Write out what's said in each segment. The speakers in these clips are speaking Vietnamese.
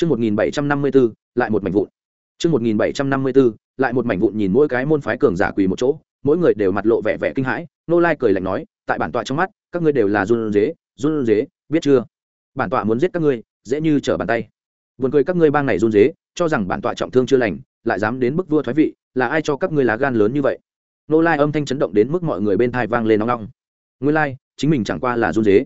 Chương 1754, lại một mảnh vụn. Chương 1754, lại một mảnh vụn nhìn mỗi cái môn phái cường giả quỳ một chỗ, mỗi người đều mặt lộ vẻ vẻ kinh hãi, nô lai cười lạnh nói, tại bản tọa trong mắt, các ngươi đều là run rế, run rế, biết chưa? Bản tọa muốn giết các ngươi, dễ như trở bàn tay. Buồn cười các ngươi bang này run rế, cho rằng bản tọa trọng thương chưa lành, lại dám đến bức vua thoái vị, là ai cho các ngươi lá gan lớn như vậy? Nô lai âm thanh chấn động đến mức mọi người bên tai vang lên ong ong. Nguyên lai, chính mình chẳng qua là run rế.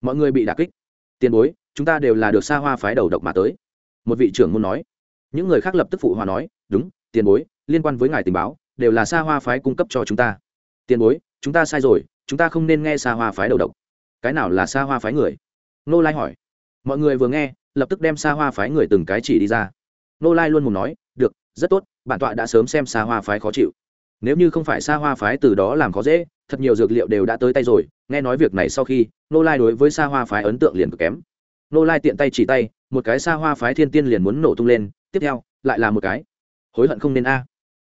Mọi người bị đả kích. Tiền bối, chúng ta đều là được xa hoa phái đầu độc mà tới một vị trưởng môn nói. Những người khác lập tức phụ hòa nói, đúng, tiền bối, liên quan với ngài tình báo, đều là xa hoa phái cung cấp cho chúng ta. Tiền bối, chúng ta sai rồi, chúng ta không nên nghe xa hoa phái đầu độc. Cái nào là xa hoa phái người? Nô lai hỏi. Mọi người vừa nghe, lập tức đem xa hoa phái người từng cái chỉ đi ra. Nô lai luôn muốn nói, được, rất tốt, bản tọa đã sớm xem xa hoa phái khó chịu. Nếu như không phải xa hoa phái từ đó làm khó dễ, thật nhiều dược liệu đều đã tới tay rồi, nghe nói việc này sau khi nô lai đối với xa hoa phái ấn tượng liền cực kém. Nô lai tiện tay chỉ tay một cái xa hoa phái thiên tiên liền muốn nổ tung lên, tiếp theo, lại là một cái. Hối hận không nên a.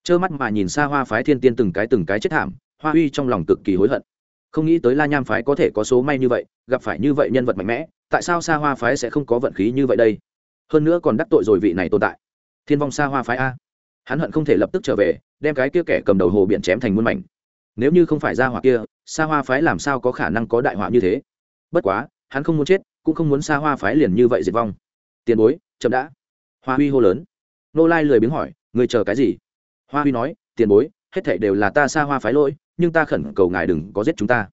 Trơ mắt mà nhìn xa hoa phái thiên tiên từng cái từng cái chết thảm, hoa uy trong lòng cực kỳ hối hận. Không nghĩ tới la nham phái có thể có số may như vậy, gặp phải như vậy nhân vật mạnh mẽ, tại sao xa hoa phái sẽ không có vận khí như vậy đây? Hơn nữa còn đắc tội rồi vị này tồn tại. Thiên vong xa hoa phái a. Hắn hận không thể lập tức trở về, đem cái kia kẻ cầm đầu hồ biển chém thành muôn mảnh. Nếu như không phải ra hỏa kia, xa hoa phái làm sao có khả năng có đại họa như thế? Bất quá, hắn không muốn chết, cũng không muốn xa hoa phái liền như vậy diệt vong tiền bối, chậm đã. Hoa huy hô lớn. Nô lai lười biếng hỏi, người chờ cái gì? Hoa huy nói, tiền bối, hết thảy đều là ta xa hoa phái lỗi, nhưng ta khẩn cầu ngài đừng có giết chúng ta.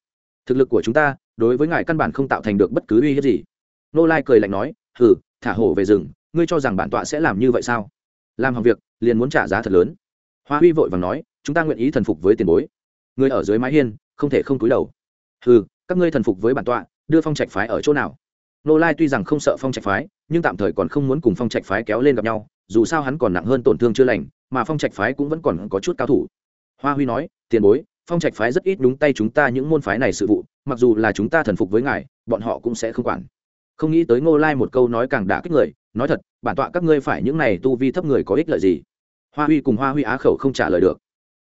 Thực lực của chúng ta, đối với ngài căn bản không tạo thành được bất cứ uy hiếp gì. Nô lai cười lạnh nói, hừ, thả hổ về rừng, ngươi cho rằng bản tọa sẽ làm như vậy sao? Làm hỏng việc, liền muốn trả giá thật lớn. Hoa huy vội vàng nói, chúng ta nguyện ý thần phục với tiền bối. Người ở dưới mái hiên, không thể không túi đầu. Hừ, các ngươi thần phục với bản tọa, đưa phong trạch phái ở chỗ nào? Nô lai tuy rằng không sợ phong trạch phái, nhưng tạm thời còn không muốn cùng phong trạch phái kéo lên gặp nhau, dù sao hắn còn nặng hơn tổn thương chưa lành, mà phong trạch phái cũng vẫn còn có chút cao thủ. Hoa huy nói, tiền bối, phong trạch phái rất ít đúng tay chúng ta những môn phái này sự vụ, mặc dù là chúng ta thần phục với ngài, bọn họ cũng sẽ không quản. Không nghĩ tới ngô lai một câu nói càng đả kích người, nói thật, bản tọa các ngươi phải những này tu vi thấp người có ích lợi gì? Hoa huy cùng hoa huy á khẩu không trả lời được.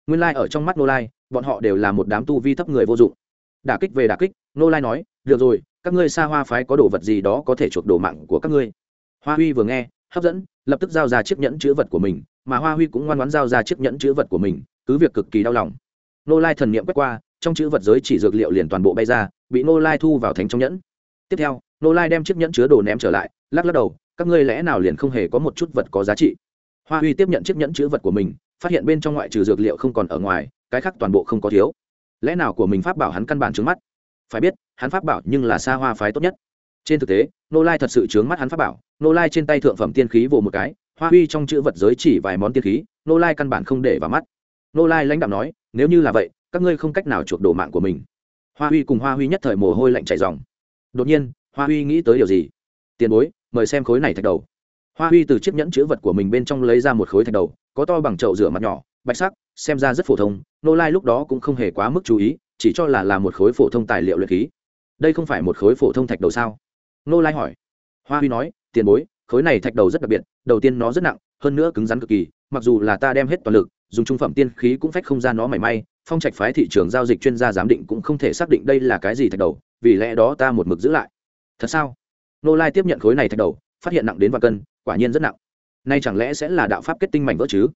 Nguyên lai ở trong mắt ngô lai, bọn họ đều là một đám tu vi thấp người vô dụng đả kích về đả kích Nô lai nói, được rồi, các ngươi xa hoa phái có đồ vật gì đó có thể chuộc đồ mạng của các ngươi? Hoa huy vừa nghe, hấp dẫn, lập tức giao ra chiếc nhẫn chữ vật của mình, mà hoa huy cũng ngoan ngoãn giao ra chiếc nhẫn chữ vật của mình, cứ việc cực kỳ đau lòng. Nô lai thần niệm quét qua, trong chữ vật giới chỉ dược liệu liền toàn bộ bay ra, bị nô lai thu vào thành trong nhẫn. Tiếp theo nô lai đem chiếc nhẫn chứa đồ ném trở lại, lắc lắc đầu, các ngươi lẽ nào liền không hề có một chút vật có giá trị? Hoa huy tiếp nhận chiếc nhẫn chữ vật của mình, phát hiện bên trong ngoại trừ dược liệu không còn ở ngoài, cái khác toàn bộ không có thiếu lẽ nào của mình pháp bảo hắn căn bản trướng mắt? Phải biết, hắn pháp bảo nhưng là xa hoa phái tốt nhất. Trên thực tế nô lai thật sự chướng mắt hắn pháp bảo. Nô lai trên tay thượng phẩm tiên khí vồ một cái, hoa huy trong chữ vật giới chỉ vài món tiên khí nô lai căn bản không để vào mắt. Nô lai lãnh đạo nói, nếu như là vậy, các ngươi không cách nào chuộc đồ mạng của mình. Hoa huy cùng hoa huy nhất thời mồ hôi lạnh chảy dòng đột nhiên, hoa huy nghĩ tới điều gì? Tiền bối, mời xem khối này thạch đầu. Hoa huy từ chiếc nhẫn chữ vật của mình bên trong lấy ra một khối thạch đầu, có to bằng chậu rửa mặt nhỏ bạch sắc, xem ra rất phổ thông, nô lai lúc đó cũng không hề quá mức chú ý, chỉ cho là là một khối phổ thông tài liệu luyện khí. Đây không phải một khối phổ thông thạch đầu sao? Nô lai hỏi. Hoa huy nói, tiền bối, khối này thạch đầu rất đặc biệt, đầu tiên nó rất nặng, hơn nữa cứng rắn cực kỳ, mặc dù là ta đem hết toàn lực, dùng trung phẩm tiên khí cũng phách không ra nó mảy may, phong trạch phái thị trường giao dịch chuyên gia giám định cũng không thể xác định đây là cái gì thạch đầu, vì lẽ đó ta một mực giữ lại. Thật sao? Nô lai tiếp nhận khối này thạch đầu, phát hiện nặng đến và cân, quả nhiên rất nặng. Nay chẳng lẽ sẽ là đạo pháp kết tinh mảnh vỡ chứ?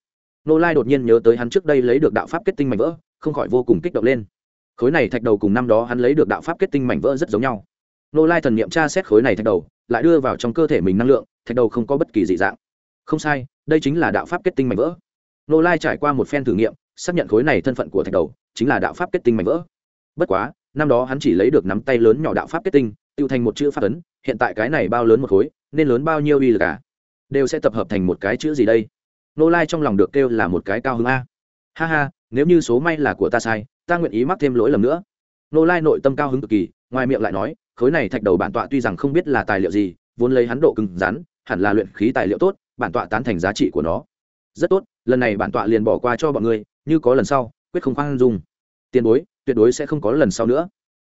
Nô lai đột nhiên nhớ tới hắn trước đây lấy được đạo pháp kết tinh mảnh vỡ, không khỏi vô cùng kích động lên. Khối này thạch đầu cùng năm đó hắn lấy được đạo pháp kết tinh mảnh vỡ rất giống nhau. Nô lai thần n i ệ m tra xét khối này thạch đầu, lại đưa vào trong cơ thể mình năng lượng, thạch đầu không có bất kỳ dị dạng. Không sai, đây chính là đạo pháp kết tinh mảnh vỡ. Nô lai trải qua một phen thử nghiệm, xác nhận khối này thân phận của thạch đầu chính là đạo pháp kết tinh mảnh vỡ. Bất quá, năm đó hắn chỉ lấy được nắm tay lớn nhỏ đạo pháp kết tinh tự thành một chữ phát ấn, hiện tại cái này bao lớn một khối, nên lớn bao nhiêu uy lực cả đều sẽ tập hợp thành một cái chữ gì đây? Nô lai trong lòng được kêu là một cái cao hứng a. Ha ha, nếu như số may là của ta sai, ta nguyện ý mắc thêm lỗi lầm nữa. Nô lai nội tâm cao hứng cực kỳ, ngoài miệng lại nói, khối này thạch đầu bản tọa tuy rằng không biết là tài liệu gì, vốn lấy hắn độ cứng rắn, hẳn là luyện khí tài liệu tốt, bản tọa tán thành giá trị của nó. Rất tốt, lần này bản tọa liền bỏ qua cho bọn ngươi, như có lần sau, quyết không khoan dung. Tiền bối, tuyệt đối sẽ không có lần sau nữa.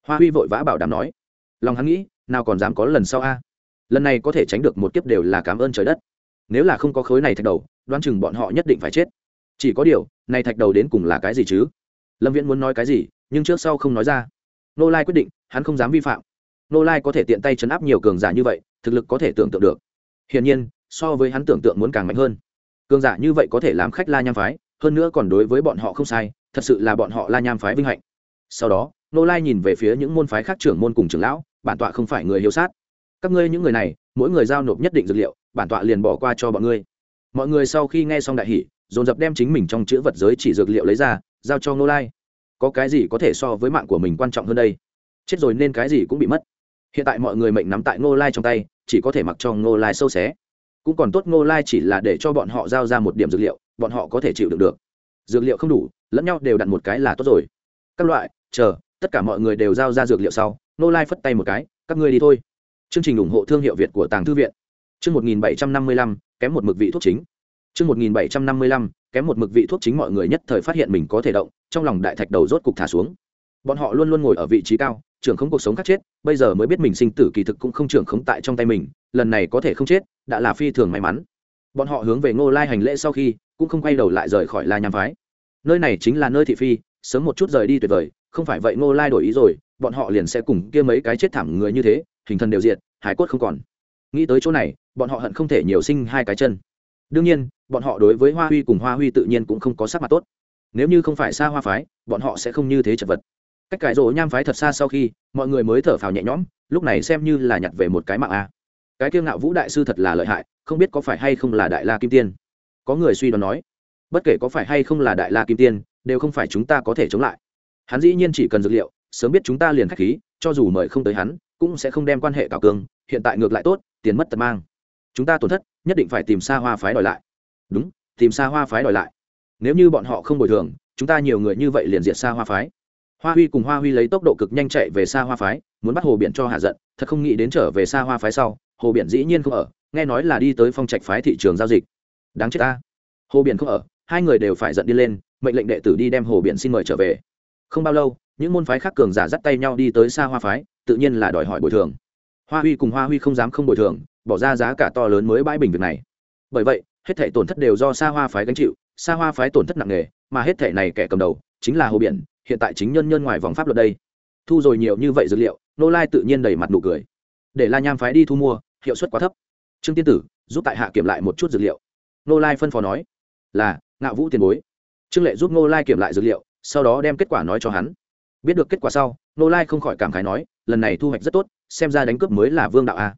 Hoa huy vội vã bảo đảm nói. Lòng hắn nghĩ, nào còn dám có lần sau a? Lần này có thể tránh được một kiếp đều là cảm ơn trời đất nếu là không có khối này thạch đầu, đoán chừng bọn họ nhất định phải chết. Chỉ có điều, này thạch đầu đến cùng là cái gì chứ? Lâm viễn muốn nói cái gì, nhưng trước sau không nói ra. Nô lai quyết định, hắn không dám vi phạm. Nô lai có thể tiện tay chấn áp nhiều cường giả như vậy, thực lực có thể tưởng tượng được. Hiển nhiên, so với hắn tưởng tượng muốn càng mạnh hơn. Cường giả như vậy có thể làm khách la nham phái, hơn nữa còn đối với bọn họ không sai, thật sự là bọn họ la nham phái vinh hạnh. Sau đó nô lai nhìn về phía những môn phái khác trưởng môn cùng trưởng lão, bản tọa không phải người hiếu sát các ngươi những người này, mỗi người giao nộp nhất định dược liệu, bản tọa liền bỏ qua cho bọn ngươi. Mọi người sau khi nghe xong đại hỷ dồn dập đem chính mình trong chữ vật giới chỉ dược liệu lấy ra, giao cho Ngô lai. Có cái gì có thể so với mạng của mình quan trọng hơn đây? Chết rồi nên cái gì cũng bị mất. Hiện tại mọi người mệnh nắm tại ngô lai trong tay, chỉ có thể mặc cho ngô lai sâu xé. Cũng còn tốt ngô lai chỉ là để cho bọn họ giao ra một điểm dược liệu, bọn họ có thể chịu được được. Dược liệu không đủ, lẫn nhau đều đặt một cái là tốt rồi. Các loại, chờ, tất cả mọi người đều giao ra dược liệu sau, ngô lai phất tay một cái, các ngươi đi thôi chương trình ủng hộ thương hiệu việt của tàng thư viện. Chương một nghìn bảy trăm năm mươi lăm, kém một mực vị thuốc chính. Chương một nghìn bảy trăm năm mươi lăm, kém một mực vị thuốc chính mọi người nhất thời phát hiện mình có thể động, trong lòng đại thạch đầu rốt cục thả xuống. Bọn họ luôn luôn ngồi ở vị trí cao, trưởng không cuộc sống khác chết, bây giờ mới biết mình sinh tử kỳ thực cũng không trưởng khống tại trong tay mình, lần này có thể không chết, đã là phi thường may mắn. Bọn họ hướng về ngô lai hành lễ sau khi, cũng không quay đầu lại rời khỏi la nham phái. Nơi này chính là nơi thị phi, sớm một chút rời đi tuyệt vời, không phải vậy ngô lai đổi ý rồi, bọn họ liền sẽ cùng kia mấy cái chết thảm người như thế hình thần đều diệt, hải cốt không còn. Nghĩ tới chỗ này, bọn họ hận không thể nhiều sinh hai cái chân. Đương nhiên, bọn họ đối với hoa huy cùng hoa huy tự nhiên cũng không có sắc mặt tốt. Nếu như không phải xa hoa phái, bọn họ sẽ không như thế chật vật. Cách cải rỗ nham phái thật xa sau khi, mọi người mới thở phào nhẹ nhõm, lúc này xem như là nhặt về một cái mạng a. Cái kiêng ngạo vũ đại sư thật là lợi hại, không biết có phải hay không là đại la kim tiên. Có người suy đoán nói, bất kể có phải hay không là đại la kim tiên, đều không phải chúng ta có thể chống lại. Hắn dĩ nhiên chỉ cần dược liệu, sớm biết chúng ta liền k h á c h khí, cho dù mời không tới hắn cũng sẽ không đem quan hệ cào cường hiện tại ngược lại tốt, tiền mất tật mang. Chúng ta tổn thất, nhất định phải tìm xa hoa phái đòi lại. Đúng, tìm xa hoa phái đòi lại. Nếu như bọn họ không bồi thường, chúng ta nhiều người như vậy liền diệt xa hoa phái. Hoa huy cùng hoa huy lấy tốc độ cực nhanh chạy về xa hoa phái, muốn bắt hồ biển cho hạ giận, thật không nghĩ đến trở về xa hoa phái sau, hồ biển dĩ nhiên không ở, nghe nói là đi tới phong trạch phái thị trường giao dịch. Đáng chết ta. Hồ biển không ở, hai người đều phải giận đi lên, mệnh lệnh đệ tử đi đem hồ biển xin mời trở về. Không bao lâu những môn phái khác cường giả dắt tay nhau đi tới xa hoa phái, tự nhiên là đòi hỏi bồi thường. Hoa huy cùng hoa huy không dám không bồi thường, bỏ ra giá cả to lớn mới bãi bình việc này. Bởi vậy, hết thể tổn thất đều do xa hoa phái gánh chịu, xa hoa phái tổn thất nặng nề, mà hết thể này kẻ cầm đầu chính là hồ biển, hiện tại chính nhân nhân ngoài vòng pháp luật đây. Thu rồi nhiều như vậy dữ liệu, nô lai tự nhiên đầy mặt nụ cười. Để la nham phái đi thu mua, hiệu suất quá thấp. Trương tiên tử, giúp tại hạ kiểm lại một chút dữ liệu. Nô lai phân phó nói, là, ngạo vũ tiền bối. Trương lệ giúp nô lai kiểm lại dữ liệu, sau đó đem kết quả nói cho hắn biết được kết quả sau nô lai không khỏi cảm khái nói, lần này thu hoạch rất tốt, xem ra đánh cướp mới là vương đạo a.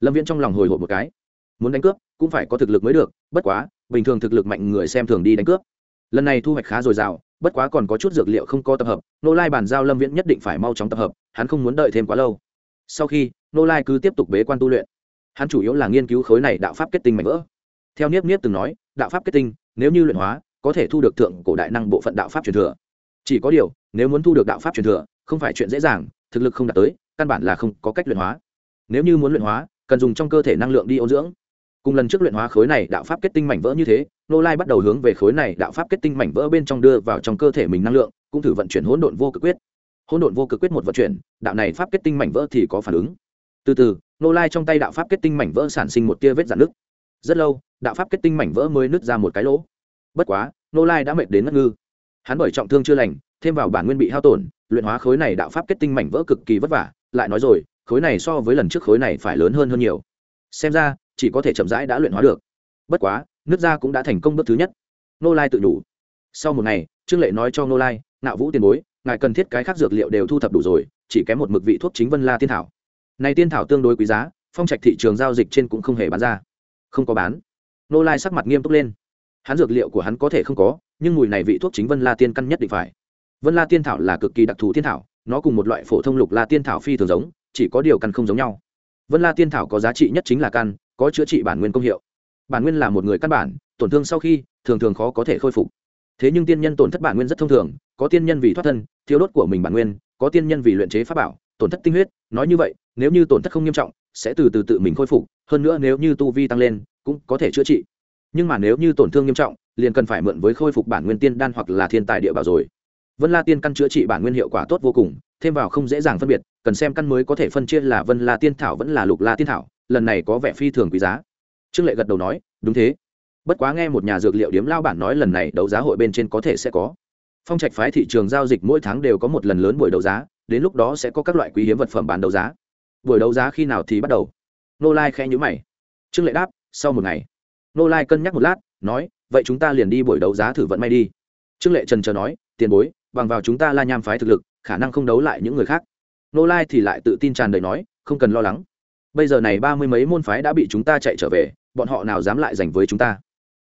Lâm viễn trong lòng hồi hộp một cái. Muốn đánh cướp, cũng phải có thực lực mới được, bất quá, bình thường thực lực mạnh người xem thường đi đánh cướp. Lần này thu hoạch khá dồi dào, bất quá còn có chút dược liệu không có tập hợp nô lai bàn giao lâm viễn nhất định phải mau chóng tập hợp, hắn không muốn đợi thêm quá lâu. Sau khi nô lai cứ tiếp tục bế quan tu luyện. Hắn chủ yếu là nghiên cứu khối này đạo pháp kết tinh mạnh vỡ. Theo niếp niếp từng nói, đạo pháp kết tinh, nếu như luyện hóa, có thể thu được thượng cổ đại năng bộ phận đạo pháp truyền thừa chỉ có điều, nếu muốn thu được đạo pháp truyền thừa, không phải chuyện dễ dàng, thực lực không đạt tới, căn bản là không có cách luyện hóa. Nếu như muốn luyện hóa, cần dùng trong cơ thể năng lượng đi ôn dưỡng. Cùng lần trước luyện hóa khối này đạo pháp kết tinh mảnh vỡ như thế nô lai bắt đầu hướng về khối này đạo pháp kết tinh mảnh vỡ bên trong đưa vào trong cơ thể mình năng lượng, cũng thử vận chuyển hỗn độn vô cực quyết. Hỗn độn vô cực quyết một vận chuyển, đạo này pháp kết tinh mảnh vỡ thì có phản ứng. Từ từ nô lai trong tay đạo pháp kết tinh mảnh vỡ sản sinh một tia vết dạn nứt. rất lâu, đạo pháp kết tinh mảnh vỡ mới nứt ra một cái lỗ. Bất quá nô lai đã mệt đến ngất ngư hắn bởi trọng thương chưa lành, thêm vào bản nguyên bị hao tổn, luyện hóa khối này đạo pháp kết tinh mảnh vỡ cực kỳ vất vả, lại nói rồi, khối này so với lần trước khối này phải lớn hơn hơn nhiều. Xem ra, chỉ có thể chậm rãi đã luyện hóa được. Bất quá, nước ra cũng đã thành công bước thứ nhất. Nô lai tự đủ. Sau một ngày, trương lệ nói cho nô lai nạo vũ tiền bối, ngài cần thiết cái khác dược liệu đều thu thập đủ rồi, chỉ kém một mực vị thuốc chính vân la tiên thảo. Này tiên thảo tương đối quý giá, phong trạch thị trường giao dịch trên cũng không hề bán ra. Không có bán. Nô lai sắc mặt nghiêm túc lên. Hắn dược liệu của hắn có thể không có nhưng mùi này vị thuốc chính vân la tiên căn nhất định phải. Vân la tiên thảo là cực kỳ đặc thù tiên thảo, nó cùng một loại phổ thông lục la tiên thảo phi thường giống, chỉ có điều căn không giống nhau. Vân la tiên thảo có giá trị nhất chính là căn, có chữa trị bản nguyên công hiệu. Bản nguyên là một người căn bản, tổn thương sau khi, thường thường khó có thể khôi phục. Thế nhưng tiên nhân tổn thất bản nguyên rất thông thường, có tiên nhân vì thoát thân thiếu đốt của mình bản nguyên, có tiên nhân vì luyện chế pháp bảo, tổn thất tinh huyết, nói như vậy, nếu như tổn thất không nghiêm trọng, sẽ từ từ tự mình khôi phục, hơn nữa nếu như tu vi tăng lên, cũng có thể chữa trị. Nhưng mà nếu như tổn thương nghiêm trọng liền cần phải mượn với khôi phục bản nguyên tiên đan hoặc là thiên tài địa bảo rồi. Vân la tiên căn chữa trị bản nguyên hiệu quả tốt vô cùng, thêm vào không dễ dàng phân biệt, cần xem căn mới có thể phân chia là vân la tiên thảo vẫn là lục la tiên thảo, lần này có vẻ phi thường quý giá. Trương lệ gật đầu nói, đúng thế. Bất quá nghe một nhà dược liệu điếm lao bản nói lần này đấu giá hội bên trên có thể sẽ có. Phong trạch phái thị trường giao dịch mỗi tháng đều có một lần lớn buổi đấu giá, đến lúc đó sẽ có các loại quý hiếm vật phẩm bán đấu giá. Buổi đấu giá khi nào thì bắt đầu? Nô lai khẽ nhữ mày. Trương lệ đáp, sau một ngày. Nô lai cân nhắc một lát, nói vậy chúng ta liền đi buổi đấu giá thử vận may đi. Trương lệ trần chờ nói, tiền bối, bằng vào chúng ta la nham phái thực lực, khả năng không đấu lại những người khác. Nô lai thì lại tự tin tràn đầy nói, không cần lo lắng. Bây giờ này ba mươi mấy môn phái đã bị chúng ta chạy trở về, bọn họ nào dám lại giành với chúng ta?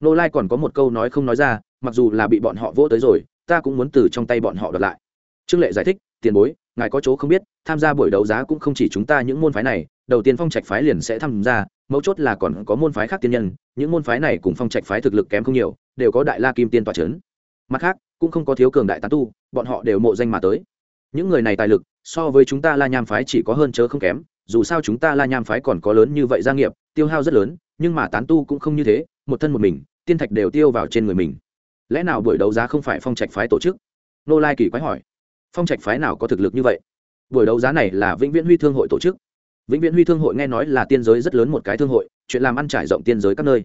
Nô lai còn có một câu nói không nói ra, mặc dù là bị bọn họ vỗ tới rồi, ta cũng muốn từ trong tay bọn họ đoạt lại. Trương lệ giải thích, tiền bối, ngài có chỗ không biết, tham gia buổi đấu giá cũng không chỉ chúng ta những môn phái này đầu tiên phong trạch phái liền sẽ tham gia, mấu chốt là còn có môn phái khác tiên nhân, những môn phái này cùng phong trạch phái thực lực kém không nhiều, đều có đại la kim tiên tòa c h ấ n mặt khác, cũng không có thiếu cường đại tán tu, bọn họ đều mộ danh mà tới. Những người này tài lực, so với chúng ta la nham phái chỉ có hơn chớ không kém, dù sao chúng ta la nham phái còn có lớn như vậy gia nghiệp, tiêu hao rất lớn, nhưng mà tán tu cũng không như thế, một thân một mình, tiên thạch đều tiêu vào trên người mình. Lẽ nào buổi đấu giá không phải phong trạch phái tổ chức? Nô lai kỳ quái hỏi. Phong trạch phái nào có thực lực như vậy? Buổi đấu giá này là vĩnh viễn huy thương hội tổ chức vĩnh viễn huy thương hội nghe nói là tiên giới rất lớn một cái thương hội, chuyện làm ăn trải rộng tiên giới các nơi.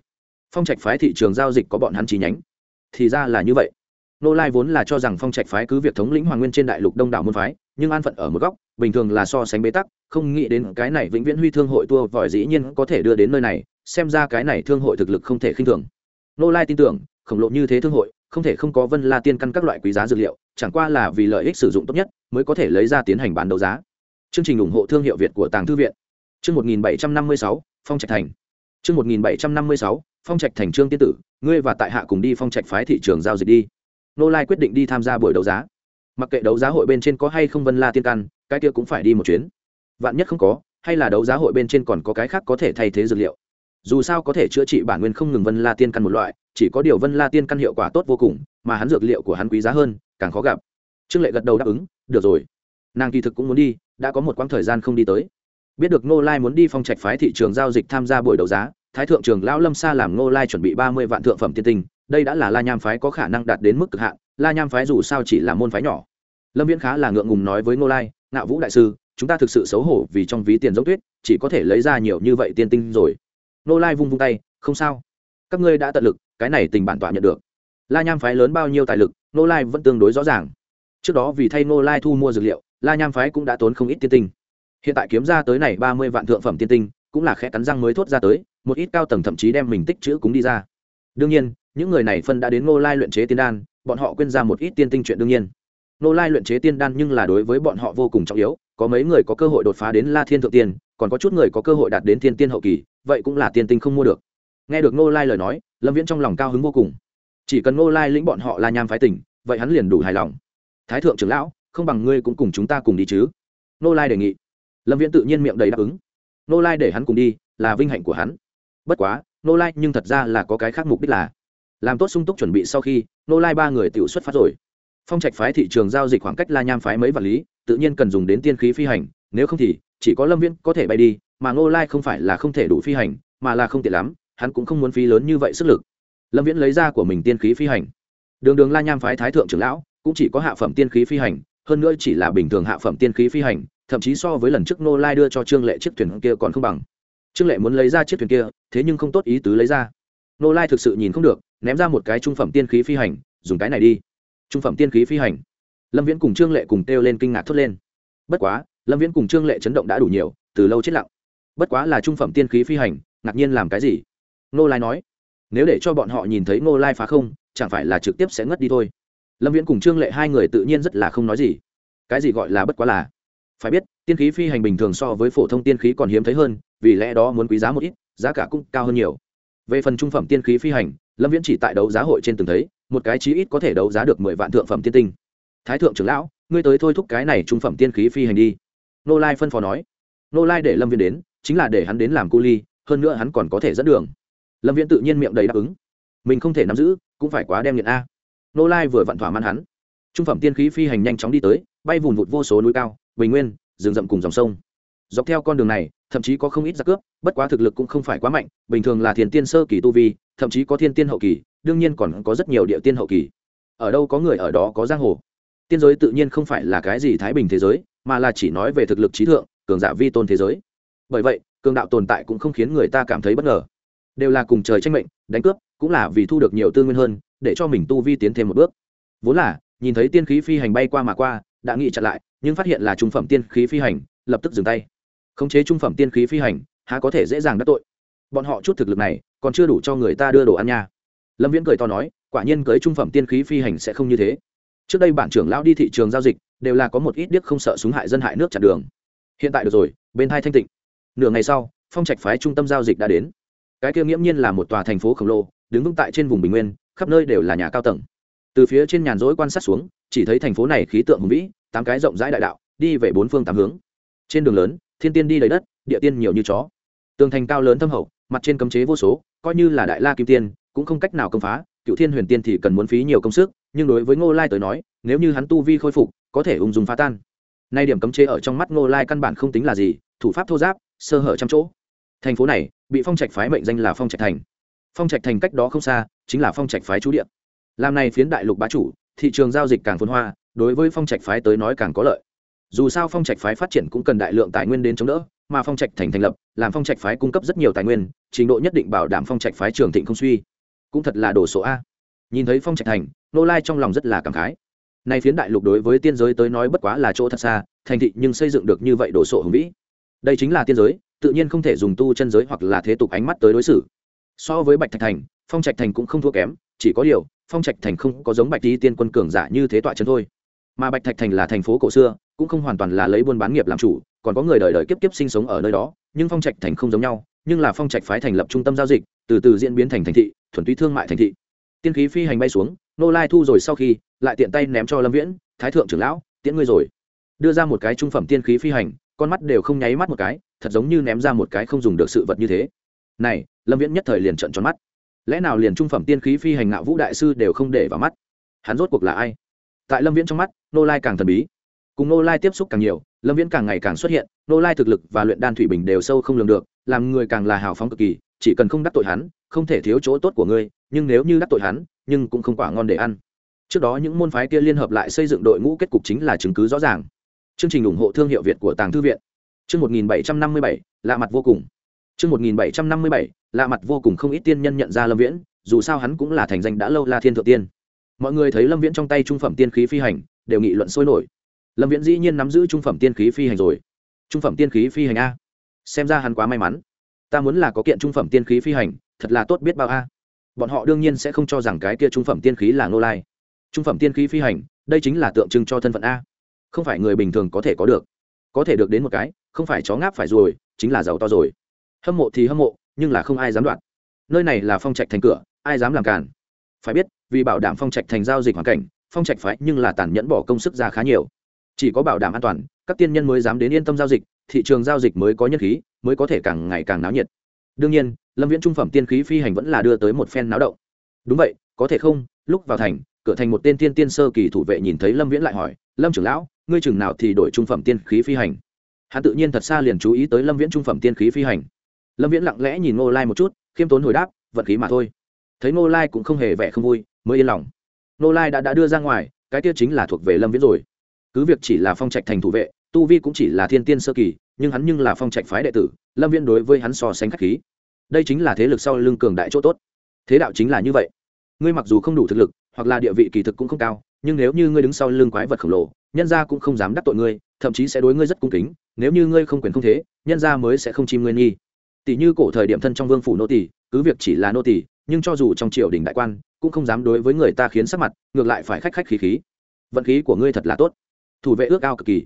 Phong trạch phái thị trường giao dịch có bọn hắn chi nhánh. Thì ra là như vậy. Nô lai vốn là cho rằng phong trạch phái cứ việc thống lĩnh hoàng nguyên trên đại lục đông đảo môn phái, nhưng an phận ở một góc, bình thường là so sánh bế tắc, không nghĩ đến cái này vĩnh viễn huy thương hội tua vòi dĩ nhiên có thể đưa đến nơi này, xem ra cái này thương hội thực lực không thể khinh thường. Nô lai tin tưởng, khổng lộ như thế thương hội, không thể không có vân la tiên căn các loại quý giá dược liệu, chẳng qua là vì lợi ích sử dụng tốt nhất, mới có thể lấy ra tiến hành bán đấu giá chương trình ủng hộ thương hiệu việt của tàng thư viện. Chương một nghìn bảy trăm năm mươi sáu, phong trạch thành. Chương một nghìn bảy trăm năm mươi sáu, phong trạch thành trương tiên tử, ngươi và tại hạ cùng đi phong trạch phái thị trường giao dịch đi. Nô lai quyết định đi tham gia buổi đấu giá. Mặc kệ đấu giá hội bên trên có hay không vân la tiên căn, cái kia cũng phải đi một chuyến. Vạn nhất không có, hay là đấu giá hội bên trên còn có cái khác có thể thay thế dược liệu. Dù sao có thể chữa trị bản nguyên không ngừng vân la tiên căn một loại, chỉ có điều vân la tiên căn hiệu quả tốt vô cùng, mà hắn dược liệu của hắn quý giá hơn, càng khó gặp. Trương lệ gật đầu đáp ứng, được rồi. Nàng kỳ thực cũng muốn đi đã có một quãng thời gian không đi tới. Biết được ngô lai muốn đi phong trạch phái thị trường giao dịch tham gia buổi đấu giá, thái thượng trường lão lâm sa làm ngô lai chuẩn bị ba mươi vạn thượng phẩm tiên tinh, đây đã là la nham phái có khả năng đạt đến mức cực hạn, la nham phái dù sao chỉ là môn phái nhỏ. Lâm viễn khá là ngượng ngùng nói với ngô lai, ngạo vũ đại sư, chúng ta thực sự xấu hổ vì trong ví tiền giống tuyết, chỉ có thể lấy ra nhiều như vậy tiên tinh rồi. Ngô lai vung vung tay, không sao. Các ngươi đã tận lực, cái này tình bản tọa nhận được. La nham phái lớn bao nhiêu tài lực, ngô lai vẫn tương đối rõ ràng. Trước đó vì thay ngô lai thu mua dược liệu la nham phái cũng đã tốn không ít tiên tinh. Hiện tại kiếm ra tới này ba mươi vạn thượng phẩm tiên tinh, cũng là khẽ cắn răng mới thốt ra tới, một ít cao tầng thậm chí đem mình tích chữ cũng đi ra. Đương nhiên, những người này phân đã đến ngô lai luyện chế tiên đan, bọn họ quên ra một ít tiên tinh chuyện đương nhiên. Ngô lai luyện chế tiên đan nhưng là đối với bọn họ vô cùng trọng yếu, có mấy người có cơ hội đột phá đến la thiên thượng tiên, còn có chút người có cơ hội đạt đến thiên tiên hậu kỳ, vậy cũng là tiên tinh không mua được. Nghe được ngô lai lời nói, lâm viễn trong lòng cao hứng vô cùng. Chỉ cần ngô lai lĩnh bọn họ la nham phái tỉnh, vậy hắn liền đủ hài lòng. Thái thượng trưởng lão không bằng ngươi cũng cùng chúng ta cùng đi chứ? Nô lai đề nghị. Lâm viễn tự nhiên miệng đầy đáp ứng. Nô lai để hắn cùng đi, là vinh hạnh của hắn. Bất quá, nô lai nhưng thật ra là có cái khác mục đích là làm tốt sung túc chuẩn bị sau khi nô lai ba người tự xuất phát rồi. Phong trạch phái thị trường giao dịch khoảng cách la nham phái mấy vật lý, tự nhiên cần dùng đến tiên khí phi hành, nếu không thì chỉ có lâm viễn có thể bay đi, mà nô lai không phải là không thể đủ phi hành, mà là không tiện lắm, hắn cũng không muốn phí lớn như vậy sức lực. Lâm viễn lấy ra của mình tiên khí phi hành. Đường đường la nham phái thái thượng trưởng lão, cũng chỉ có hạ phẩm tiên khí phi hành hơn nữa chỉ là bình thường hạ phẩm tiên khí phi hành, thậm chí so với lần trước nô lai đưa cho trương lệ chiếc thuyền kia còn không bằng. Trương lệ muốn lấy ra chiếc thuyền kia, thế nhưng không tốt ý tứ lấy ra. Nô lai thực sự nhìn không được, ném ra một cái trung phẩm tiên khí phi hành, dùng cái này đi. Trung phẩm tiên khí phi hành. Lâm viễn cùng trương lệ cùng kêu lên kinh ngạc thốt lên. Bất quá, lâm viễn cùng trương lệ chấn động đã đủ nhiều, từ lâu chết lặng. Bất quá là trung phẩm tiên khí phi hành, ngạc nhiên làm cái gì? Nô lai nói, nếu để cho bọn họ nhìn thấy nô lai phá không, chẳng phải là trực tiếp sẽ ngất đi thôi lâm viễn cùng trương lệ hai người tự nhiên rất là không nói gì. Cái gì gọi là bất quá là? Phải biết, tiên khí phi hành bình thường so với phổ thông tiên khí còn hiếm thấy hơn, vì lẽ đó muốn quý giá một ít, giá cả cũng cao hơn nhiều. Về phần trung phẩm tiên khí phi hành, lâm viễn chỉ tại đấu giá hội trên từng thấy, một cái chí ít có thể đấu giá được mười vạn thượng phẩm tiên tinh. Thái thượng trưởng lão, ngươi tới thôi thúc cái này trung phẩm tiên khí phi hành đi. Nô lai phân phó nói. Nô lai để lâm viễn đến, chính là để hắn đến làm cu ly, hơn nữa hắn còn có thể dẫn đường. Lâm viễn tự nhiên miệng đầy đáp ứng. Mình không thể nắm giữ, cũng phải quá đem nghiện a nô lai vừa vặn thỏa mãn hắn. Trung phẩm tiên khí phi hành nhanh chóng đi tới, bay vùn vụt vô số núi cao, bình nguyên, rừng rậm cùng dòng sông. Dọc theo con đường này, thậm chí có không ít giặc cướp, bất quá thực lực cũng không phải quá mạnh, bình thường là thiền tiên sơ kỳ tu vi, thậm chí có thiên tiên hậu kỳ, đương nhiên còn có rất nhiều địa tiên hậu kỳ. Ở đâu có người ở đó có giang hồ. Tiên giới tự nhiên không phải là cái gì thái bình thế giới, mà là chỉ nói về thực lực trí thượng, cường giả vi tôn thế giới. Bởi vậy, cường đạo tồn tại cũng không khiến người ta cảm thấy bất ngờ. Đều là cùng trời tranh mệnh, đánh cướp, cũng là vì thu được nhiều tư nguyên hơn để cho mình tu vi tiến thêm một bước. Vốn là, nhìn thấy tiên khí phi hành bay qua mà qua, đã nghĩ chặn lại, nhưng phát hiện là trung phẩm tiên khí phi hành, lập tức dừng tay. Khống chế trung phẩm tiên khí phi hành, há có thể dễ dàng đắc tội. Bọn họ chút thực lực này, còn chưa đủ cho người ta đưa đồ ăn nha. Lâm viễn cười to nói, quả nhiên cưới trung phẩm tiên khí phi hành sẽ không như thế. Trước đây bản trưởng lão đi thị trường giao dịch, đều là có một ít điếc không sợ súng hại dân hại nước chặn đường. Hiện tại được rồi, bên hai thanh tịnh. Nửa ngày sau, phong trạch phái trung tâm giao dịch đã đến. Cái kia nghiễm nhiên là một tòa thành phố khổng lồ, đứng vững tại trên vùng bình nguyên khắp nơi đều là nhà cao tầng. Từ phía trên nhàn rỗi quan sát xuống, chỉ thấy thành phố này khí tượng hùng vĩ, tám cái rộng rãi đại đạo, đi về bốn phương tám hướng. Trên đường lớn, thiên tiên đi đầy đất, địa tiên nhiều như chó. Tường thành cao lớn thâm hậu, mặt trên cấm chế vô số, coi như là đại la kim tiên, cũng không cách nào công phá, cựu thiên huyền tiên thì cần muốn phí nhiều công sức, nhưng đối với ngô lai tới nói, nếu như hắn tu vi khôi phục, có thể ung dung phá tan. Nay điểm cấm chế ở trong mắt ngô lai căn bản không tính là gì, thủ pháp thô giáp, sơ hở trăm chỗ. Thành phố này, bị phong trạch phái mệnh danh là phong trạch thành phong trạch thành cách đó không xa, chính là phong trạch phái chú điện làm này phiến đại lục bá chủ, thị trường giao dịch càng phồn hoa, đối với phong trạch phái tới nói càng có lợi. Dù sao phong trạch phái phát triển cũng cần đại lượng tài nguyên đến chống đỡ, mà phong trạch thành thành lập, làm phong trạch phái cung cấp rất nhiều tài nguyên, trình độ nhất định bảo đảm phong trạch phái trường thịnh không suy. Cũng thật là đồ số a. Nhìn thấy phong trạch thành, nô lai trong lòng rất là cảm khái. Nay phiến đại lục đối với tiên giới tới nói bất quá là chỗ thật xa, thành thị nhưng xây dựng được như vậy đồ sộ hùng vĩ. Đây chính là tiên giới, tự nhiên không thể dùng tu chân giới hoặc là thế tục ánh mắt tới đối xử so với bạch thạch thành, phong trạch thành cũng không thua kém, chỉ có điều, phong trạch thành không có giống bạch tý tiên quân cường giả như thế tọa chân thôi. Mà bạch thạch thành là thành phố cổ xưa, cũng không hoàn toàn là lấy buôn bán nghiệp làm chủ, còn có người đời đời kiếp kiếp sinh sống ở nơi đó, nhưng phong trạch thành không giống nhau, nhưng là phong trạch phái thành lập trung tâm giao dịch, từ từ diễn biến thành thành thị, thuần túy thương mại thành thị. Tiên khí phi hành bay xuống, nô lai thu rồi sau khi, lại tiện tay ném cho lâm viễn, thái thượng trưởng lão, tiễn ngươi rồi. Đưa ra một cái trung phẩm tiên khí phi hành, con mắt đều không nháy mắt một cái, thật giống như ném ra một cái không dùng được sự vật như thế này, lâm viễn nhất thời liền trận tròn mắt. Lẽ nào liền trung phẩm tiên khí phi hành ngạo vũ đại sư đều không để vào mắt? Hắn rốt cuộc là ai? Tại lâm viễn trong mắt, nô lai càng thần bí. Cùng nô lai tiếp xúc càng nhiều, lâm viễn càng ngày càng xuất hiện, nô lai thực lực và luyện đan thủy bình đều sâu không lường được, làm người càng là hào phóng cực kỳ, chỉ cần không đắc tội hắn, không thể thiếu chỗ tốt của ngươi, nhưng nếu như đắc tội hắn, nhưng cũng không quả ngon để ăn. Trước đó những môn phái kia liên hợp lại xây dựng đội ngũ kết cục chính là chứng cứ rõ ràng. Chương trình ủng hộ thương hiệu việt của tàng thư viện. Chương một nghìn bảy trăm năm mươi bảy, lạ mặt vô cùng chương một nghìn bảy trăm năm mươi bảy, lạ mặt vô cùng không ít tiên nhân nhận ra lâm viễn, dù sao hắn cũng là thành danh đã lâu la thiên thượng tiên. Mọi người thấy lâm viễn trong tay trung phẩm tiên khí phi hành, đều nghị luận sôi nổi. Lâm viễn dĩ nhiên nắm giữ trung phẩm tiên khí phi hành rồi. Trung phẩm tiên khí phi hành a? Xem ra hắn quá may mắn. Ta muốn là có kiện trung phẩm tiên khí phi hành, thật là tốt biết bao a. Bọn họ đương nhiên sẽ không cho rằng cái kia trung phẩm tiên khí là nô lai. Trung phẩm tiên khí phi hành, đây chính là tượng trưng cho thân phận a. Không phải người bình thường có thể có được. Có thể được đến một cái, không phải chó ngáp phải rồi, chính là giàu to rồi hâm mộ thì hâm mộ, nhưng là không ai dám đoạt. Nơi này là phong trạch thành cửa, ai dám làm cản phải biết, vì bảo đảm phong trạch thành giao dịch hoàn cảnh, phong trạch phải nhưng là tàn nhẫn bỏ công sức ra khá nhiều. Chỉ có bảo đảm an toàn, các tiên nhân mới dám đến yên tâm giao dịch, thị trường giao dịch mới có nhân khí, mới có thể càng ngày càng náo nhiệt. Đương nhiên, lâm viễn trung phẩm tiên khí phi hành vẫn là đưa tới một phen náo động. Đúng vậy, có thể không? Lúc vào thành, cửa thành một tên tiên tiên sơ kỳ thủ vệ nhìn thấy lâm viễn lại hỏi, lâm trưởng lão, ngươi chừng nào thì đổi trung phẩm tiên khí phi hành? Hắn tự nhiên thật xa liền chú ý tới lâm viễn trung phẩm tiên khí phi hành lâm viễn lặng lẽ nhìn ngô lai một chút khiêm tốn hồi đáp vận khí mà thôi. Thấy ngô lai cũng không hề vẻ không vui mới yên lòng. Ngô lai đã, đã đưa ra ngoài cái kia chính là thuộc về lâm viễn rồi. Cứ việc chỉ là phong trạch thành thủ vệ tu vi cũng chỉ là thiên tiên sơ kỳ nhưng hắn nhưng là phong trạch phái đệ tử lâm viễn đối với hắn so sánh k h á c h khí. Đây chính là thế lực sau lưng cường đại chỗ tốt. Thế đạo chính là như vậy. Ngươi mặc dù không đủ thực lực hoặc là địa vị kỳ thực cũng không cao nhưng nếu như ngươi đứng sau lưng quái vật khổng lồ nhân gia cũng không dám đắc tội ngươi thậm chí sẽ đối ngươi rất cung kính nếu như ngươi không quyền không thế nhân gia mới sẽ không chim ngươi nghi tỷ như cổ thời điểm thân trong vương phủ nô tỷ cứ việc chỉ là nô tỷ nhưng cho dù trong triều đình đại quan, cũng không dám đối với người ta khiến sắc mặt, ngược lại phải khách khách khí khí. Vận khí của ngươi thật là tốt. Thủ vệ ước ao cực kỳ.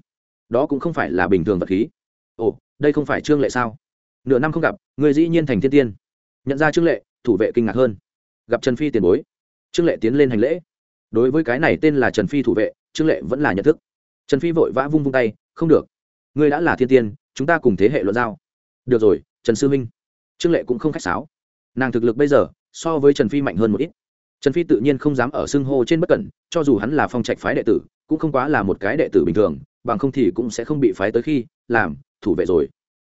Đó cũng không phải là bình thường vật khí. Ồ, đây không phải trương lệ sao? Nửa năm không gặp người dĩ nhiên thành thiên tiên. Nhận ra trương lệ, thủ vệ kinh ngạc hơn. Gặp trần phi tiền bối. Trương lệ tiến lên hành lễ. Đối với cái này tên là trần phi thủ vệ, trương lệ vẫn là nhận thức. Trần phi vội vã vung vung tay, không được. Ngươi đã là thiên tiên, chúng ta cùng thế hệ luận giao. Được rồi trần sư minh. Trương lệ cũng không khách sáo. Nàng thực lực bây giờ, so với trần phi mạnh hơn một ít. Trần phi tự nhiên không dám ở xưng hô trên bất cẩn, cho dù hắn là phong trạch phái đệ tử, cũng không quá là một cái đệ tử bình thường, bằng không thì cũng sẽ không bị phái tới khi, làm, thủ vệ rồi.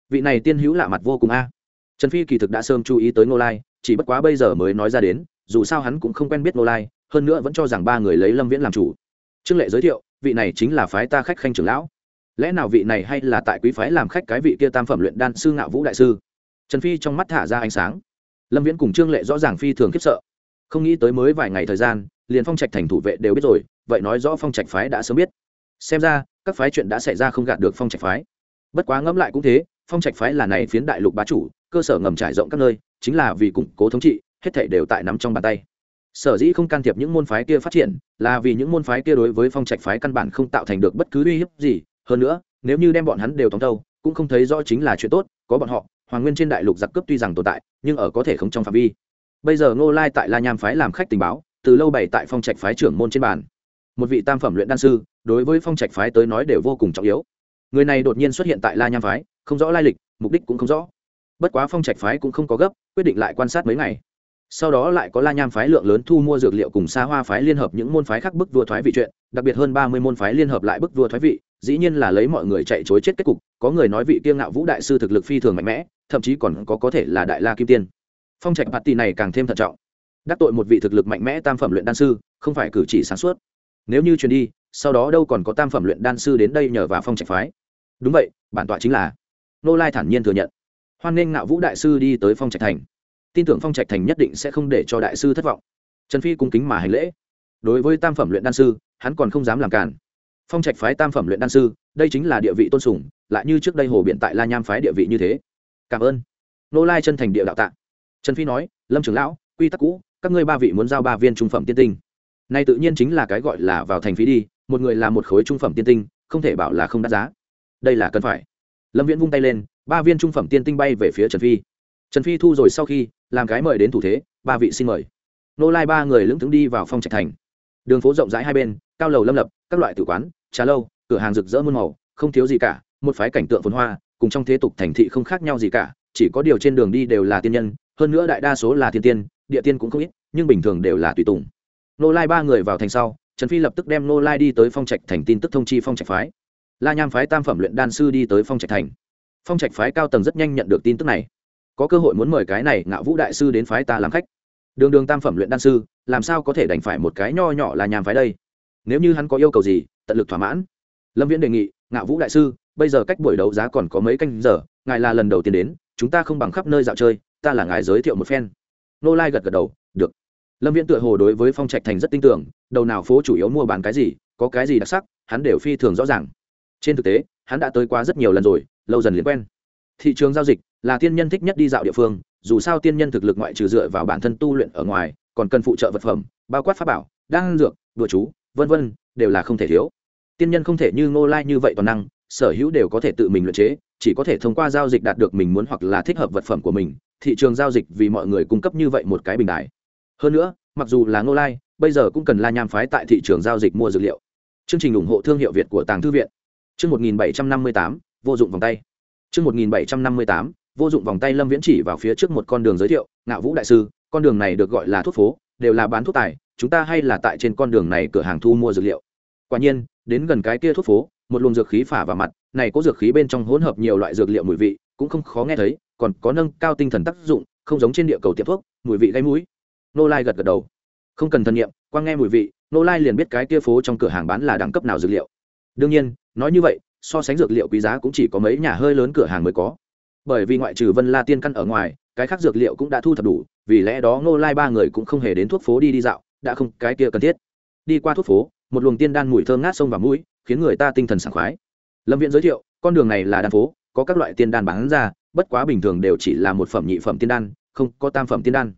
Vị này tiên hữu lạ mặt vô cùng a. Trần phi kỳ thực đã sớm chú ý tới ngô lai, chỉ bất quá bây giờ mới nói ra đến, dù sao hắn cũng không quen biết ngô lai, hơn nữa vẫn cho rằng ba người lấy lâm viễn làm chủ. Trương lệ giới thiệu, vị này chính là phái ta khách khanh trưởng lão lẽ nào vị này hay là tại quý phái làm khách cái vị kia tam phẩm luyện đan sư ngạo vũ đại sư? Trần phi trong mắt thả ra ánh sáng. Lâm viễn cùng trương lệ rõ ràng phi thường khiếp sợ. Không nghĩ tới mới vài ngày thời gian, liền phong trạch thành thủ vệ đều biết rồi, vậy nói rõ phong trạch phái đã sớm biết. Xem ra, các phái chuyện đã xảy ra không gạt được phong trạch phái. Bất quá ngẫm lại cũng thế, phong trạch phái là này phiến đại lục bá chủ, cơ sở ngầm trải rộng các nơi, chính là vì củng cố thống trị, hết thể đều tại nắm trong bàn tay. Sở dĩ không can thiệp những môn phái kia phát triển, là vì những môn phái kia đối với phong trạch phái căn bản không tạo thành được bất cứ uy hiếp gì hơn nữa, nếu như đem bọn hắn đều tống thâu, cũng không thấy rõ chính là chuyện tốt, có bọn họ, hoàng nguyên trên đại lục giặc cướp tuy rằng tồn tại, nhưng ở có thể không trong phạm vi. Bây giờ ngô lai tại la nham phái làm khách tình báo, từ lâu bày tại phong trạch phái trưởng môn trên bàn. Một vị tam phẩm luyện đan sư, đối với phong trạch phái tới nói đều vô cùng trọng yếu. Người này đột nhiên xuất hiện tại la nham phái, không rõ lai lịch, mục đích cũng không rõ. Bất quá phong trạch phái cũng không có gấp, quyết định lại quan sát mấy ngày. Sau đó lại có la nham phái lượng lớn thu mua dược liệu cùng xa hoa phái liên hợp những môn phái khác bức vua thoái vị chuyện đặc biệt hơn ba mươi môn phái liên hợp lại bức vua thoái vị, dĩ nhiên là lấy mọi người chạy chối chết kết cục, có người nói vị kiêng ngạo vũ đại sư thực lực phi thường mạnh mẽ, thậm chí còn có có thể là đại la kim tiên. Phong trạch bạt tì này càng thêm thận trọng. Đắc tội một vị thực lực mạnh mẽ tam phẩm luyện đan sư, không phải cử chỉ sáng suốt. Nếu như truyền đi, sau đó đâu còn có tam phẩm luyện đan sư đến đây nhờ vào phong trạch phái. Đúng vậy, bản tọa chính là. Nô lai thản nhiên thừa nhận. Hoan nghênh ngạo vũ đại sư đi tới phong trạch thành. Tin tưởng phong trạch thành nhất định sẽ không để cho đại sư thất vọng. Trần phi cung kính mà hành lễ đối với tam phẩm luyện đan sư, hắn còn không dám làm cản. Phong trạch phái tam phẩm luyện đan sư, đây chính là địa vị tôn sùng, lại như trước đây hồ biện tại la nham phái địa vị như thế. Cảm ơn. Nô lai chân thành địa đạo tạ. Trần phi nói, lâm trưởng lão, quy tắc cũ, các ngươi ba vị muốn giao ba viên trung phẩm tiên tinh. Nay tự nhiên chính là cái gọi là vào thành phí đi, một người là một khối trung phẩm tiên tinh, không thể bảo là không đắt giá. Đây là cần phải. Lâm viễn vung tay lên, ba viên trung phẩm tiên tinh bay về phía trần phi. Trần phi thu rồi sau khi, làm cái mời đến thủ thế, ba vị xin mời. Nô lai ba người lững thững đi vào phong trạch thành đường phố rộng rãi hai bên, cao lầu lâm lập, các loại tử quán, trà lâu, cửa hàng rực rỡ muôn màu, không thiếu gì cả, một phái cảnh tượng phồn hoa, cùng trong thế tục thành thị không khác nhau gì cả, chỉ có điều trên đường đi đều là tiên nhân, hơn nữa đại đa số là thiên tiên, địa tiên cũng không ít, nhưng bình thường đều là tùy tùng. Nô lai ba người vào thành sau, trần phi lập tức đem nô lai đi tới phong trạch thành tin tức thông chi phong trạch phái. La nham phái tam phẩm luyện đan sư đi tới phong trạch thành. Phong trạch phái cao tầng rất nhanh nhận được tin tức này. Có cơ hội muốn mời cái này ngạo vũ đại sư đến phái ta làm khách đường đường tam phẩm luyện đan sư, làm sao có thể đành phải một cái nho nhỏ là nhàm phái đây? Nếu như hắn có yêu cầu gì, tận lực thỏa mãn. Lâm viễn đề nghị, ngạo vũ đại sư, bây giờ cách buổi đấu giá còn có mấy canh giờ, ngài là lần đầu tiên đến, chúng ta không bằng khắp nơi dạo chơi, ta là ngài giới thiệu một phen. Nô lai gật gật đầu, được. Lâm viễn tựa hồ đối với phong trạch thành rất tin tưởng, đầu nào phố chủ yếu mua bán cái gì, có cái gì đặc sắc, hắn đều phi thường rõ ràng. Trên thực tế, hắn đã tới qua rất nhiều lần rồi, lâu dần liền quen. Thị trường giao dịch là thiên nhân thích nhất đi dạo địa phương dù sao tiên nhân thực lực ngoại trừ dựa vào bản thân tu luyện ở ngoài, còn cần phụ trợ vật phẩm, bao quát pháp bảo, đan dược, đùa chú, vân vân, đều là không thể thiếu. Tiên nhân không thể như ngô lai như vậy toàn năng, sở hữu đều có thể tự mình luyện chế, chỉ có thể thông qua giao dịch đạt được mình muốn hoặc là thích hợp vật phẩm của mình, thị trường giao dịch vì mọi người cung cấp như vậy một cái bình đại. Hơn nữa, mặc dù là ngô lai, bây giờ cũng cần la nham phái tại thị trường giao dịch mua dược liệu. Chương trình ủng hộ thương hiệu việt của tàng thư viện. Chương một nghìn bảy trăm năm mươi tám, vô dụng vòng tay. Chương một nghìn bảy trăm năm mươi tám vô dụng vòng tay lâm viễn chỉ vào phía trước một con đường giới thiệu, ngạo vũ đại sư, con đường này được gọi là thuốc phố, đều là bán thuốc tài, chúng ta hay là tại trên con đường này cửa hàng thu mua dược liệu. Quả nhiên, đến gần cái kia thuốc phố, một luồng dược khí phả vào mặt, này có dược khí bên trong hỗn hợp nhiều loại dược liệu mùi vị, cũng không khó nghe thấy, còn có nâng cao tinh thần tác dụng, không giống trên địa cầu tiệm thuốc, mùi vị gây mũi. Nô lai gật gật đầu. Không cần thân nhiệm quang nghe mùi vị, nô lai liền biết cái kia phố trong cửa hàng bán là đẳng cấp nào dược liệu. Đương nhiên, nói như vậy, so sánh dược liệu quý giá cũng chỉ có mấy nhà hơi lớn cửa hàng mới có bởi vì ngoại trừ vân la tiên căn ở ngoài, cái khác dược liệu cũng đã thu thập đủ, vì lẽ đó ngô lai ba người cũng không hề đến thuốc phố đi đi dạo, đã không cái kia cần thiết. Đi qua thuốc phố, một luồng tiên đan mùi thơm ngát sông vào mũi, khiến người ta tinh thần sảng khoái. Lâm viện giới thiệu, con đường này là đan phố, có các loại tiên đan bán ra, bất quá bình thường đều chỉ là một phẩm nhị phẩm tiên đan, không có tam phẩm tiên đan.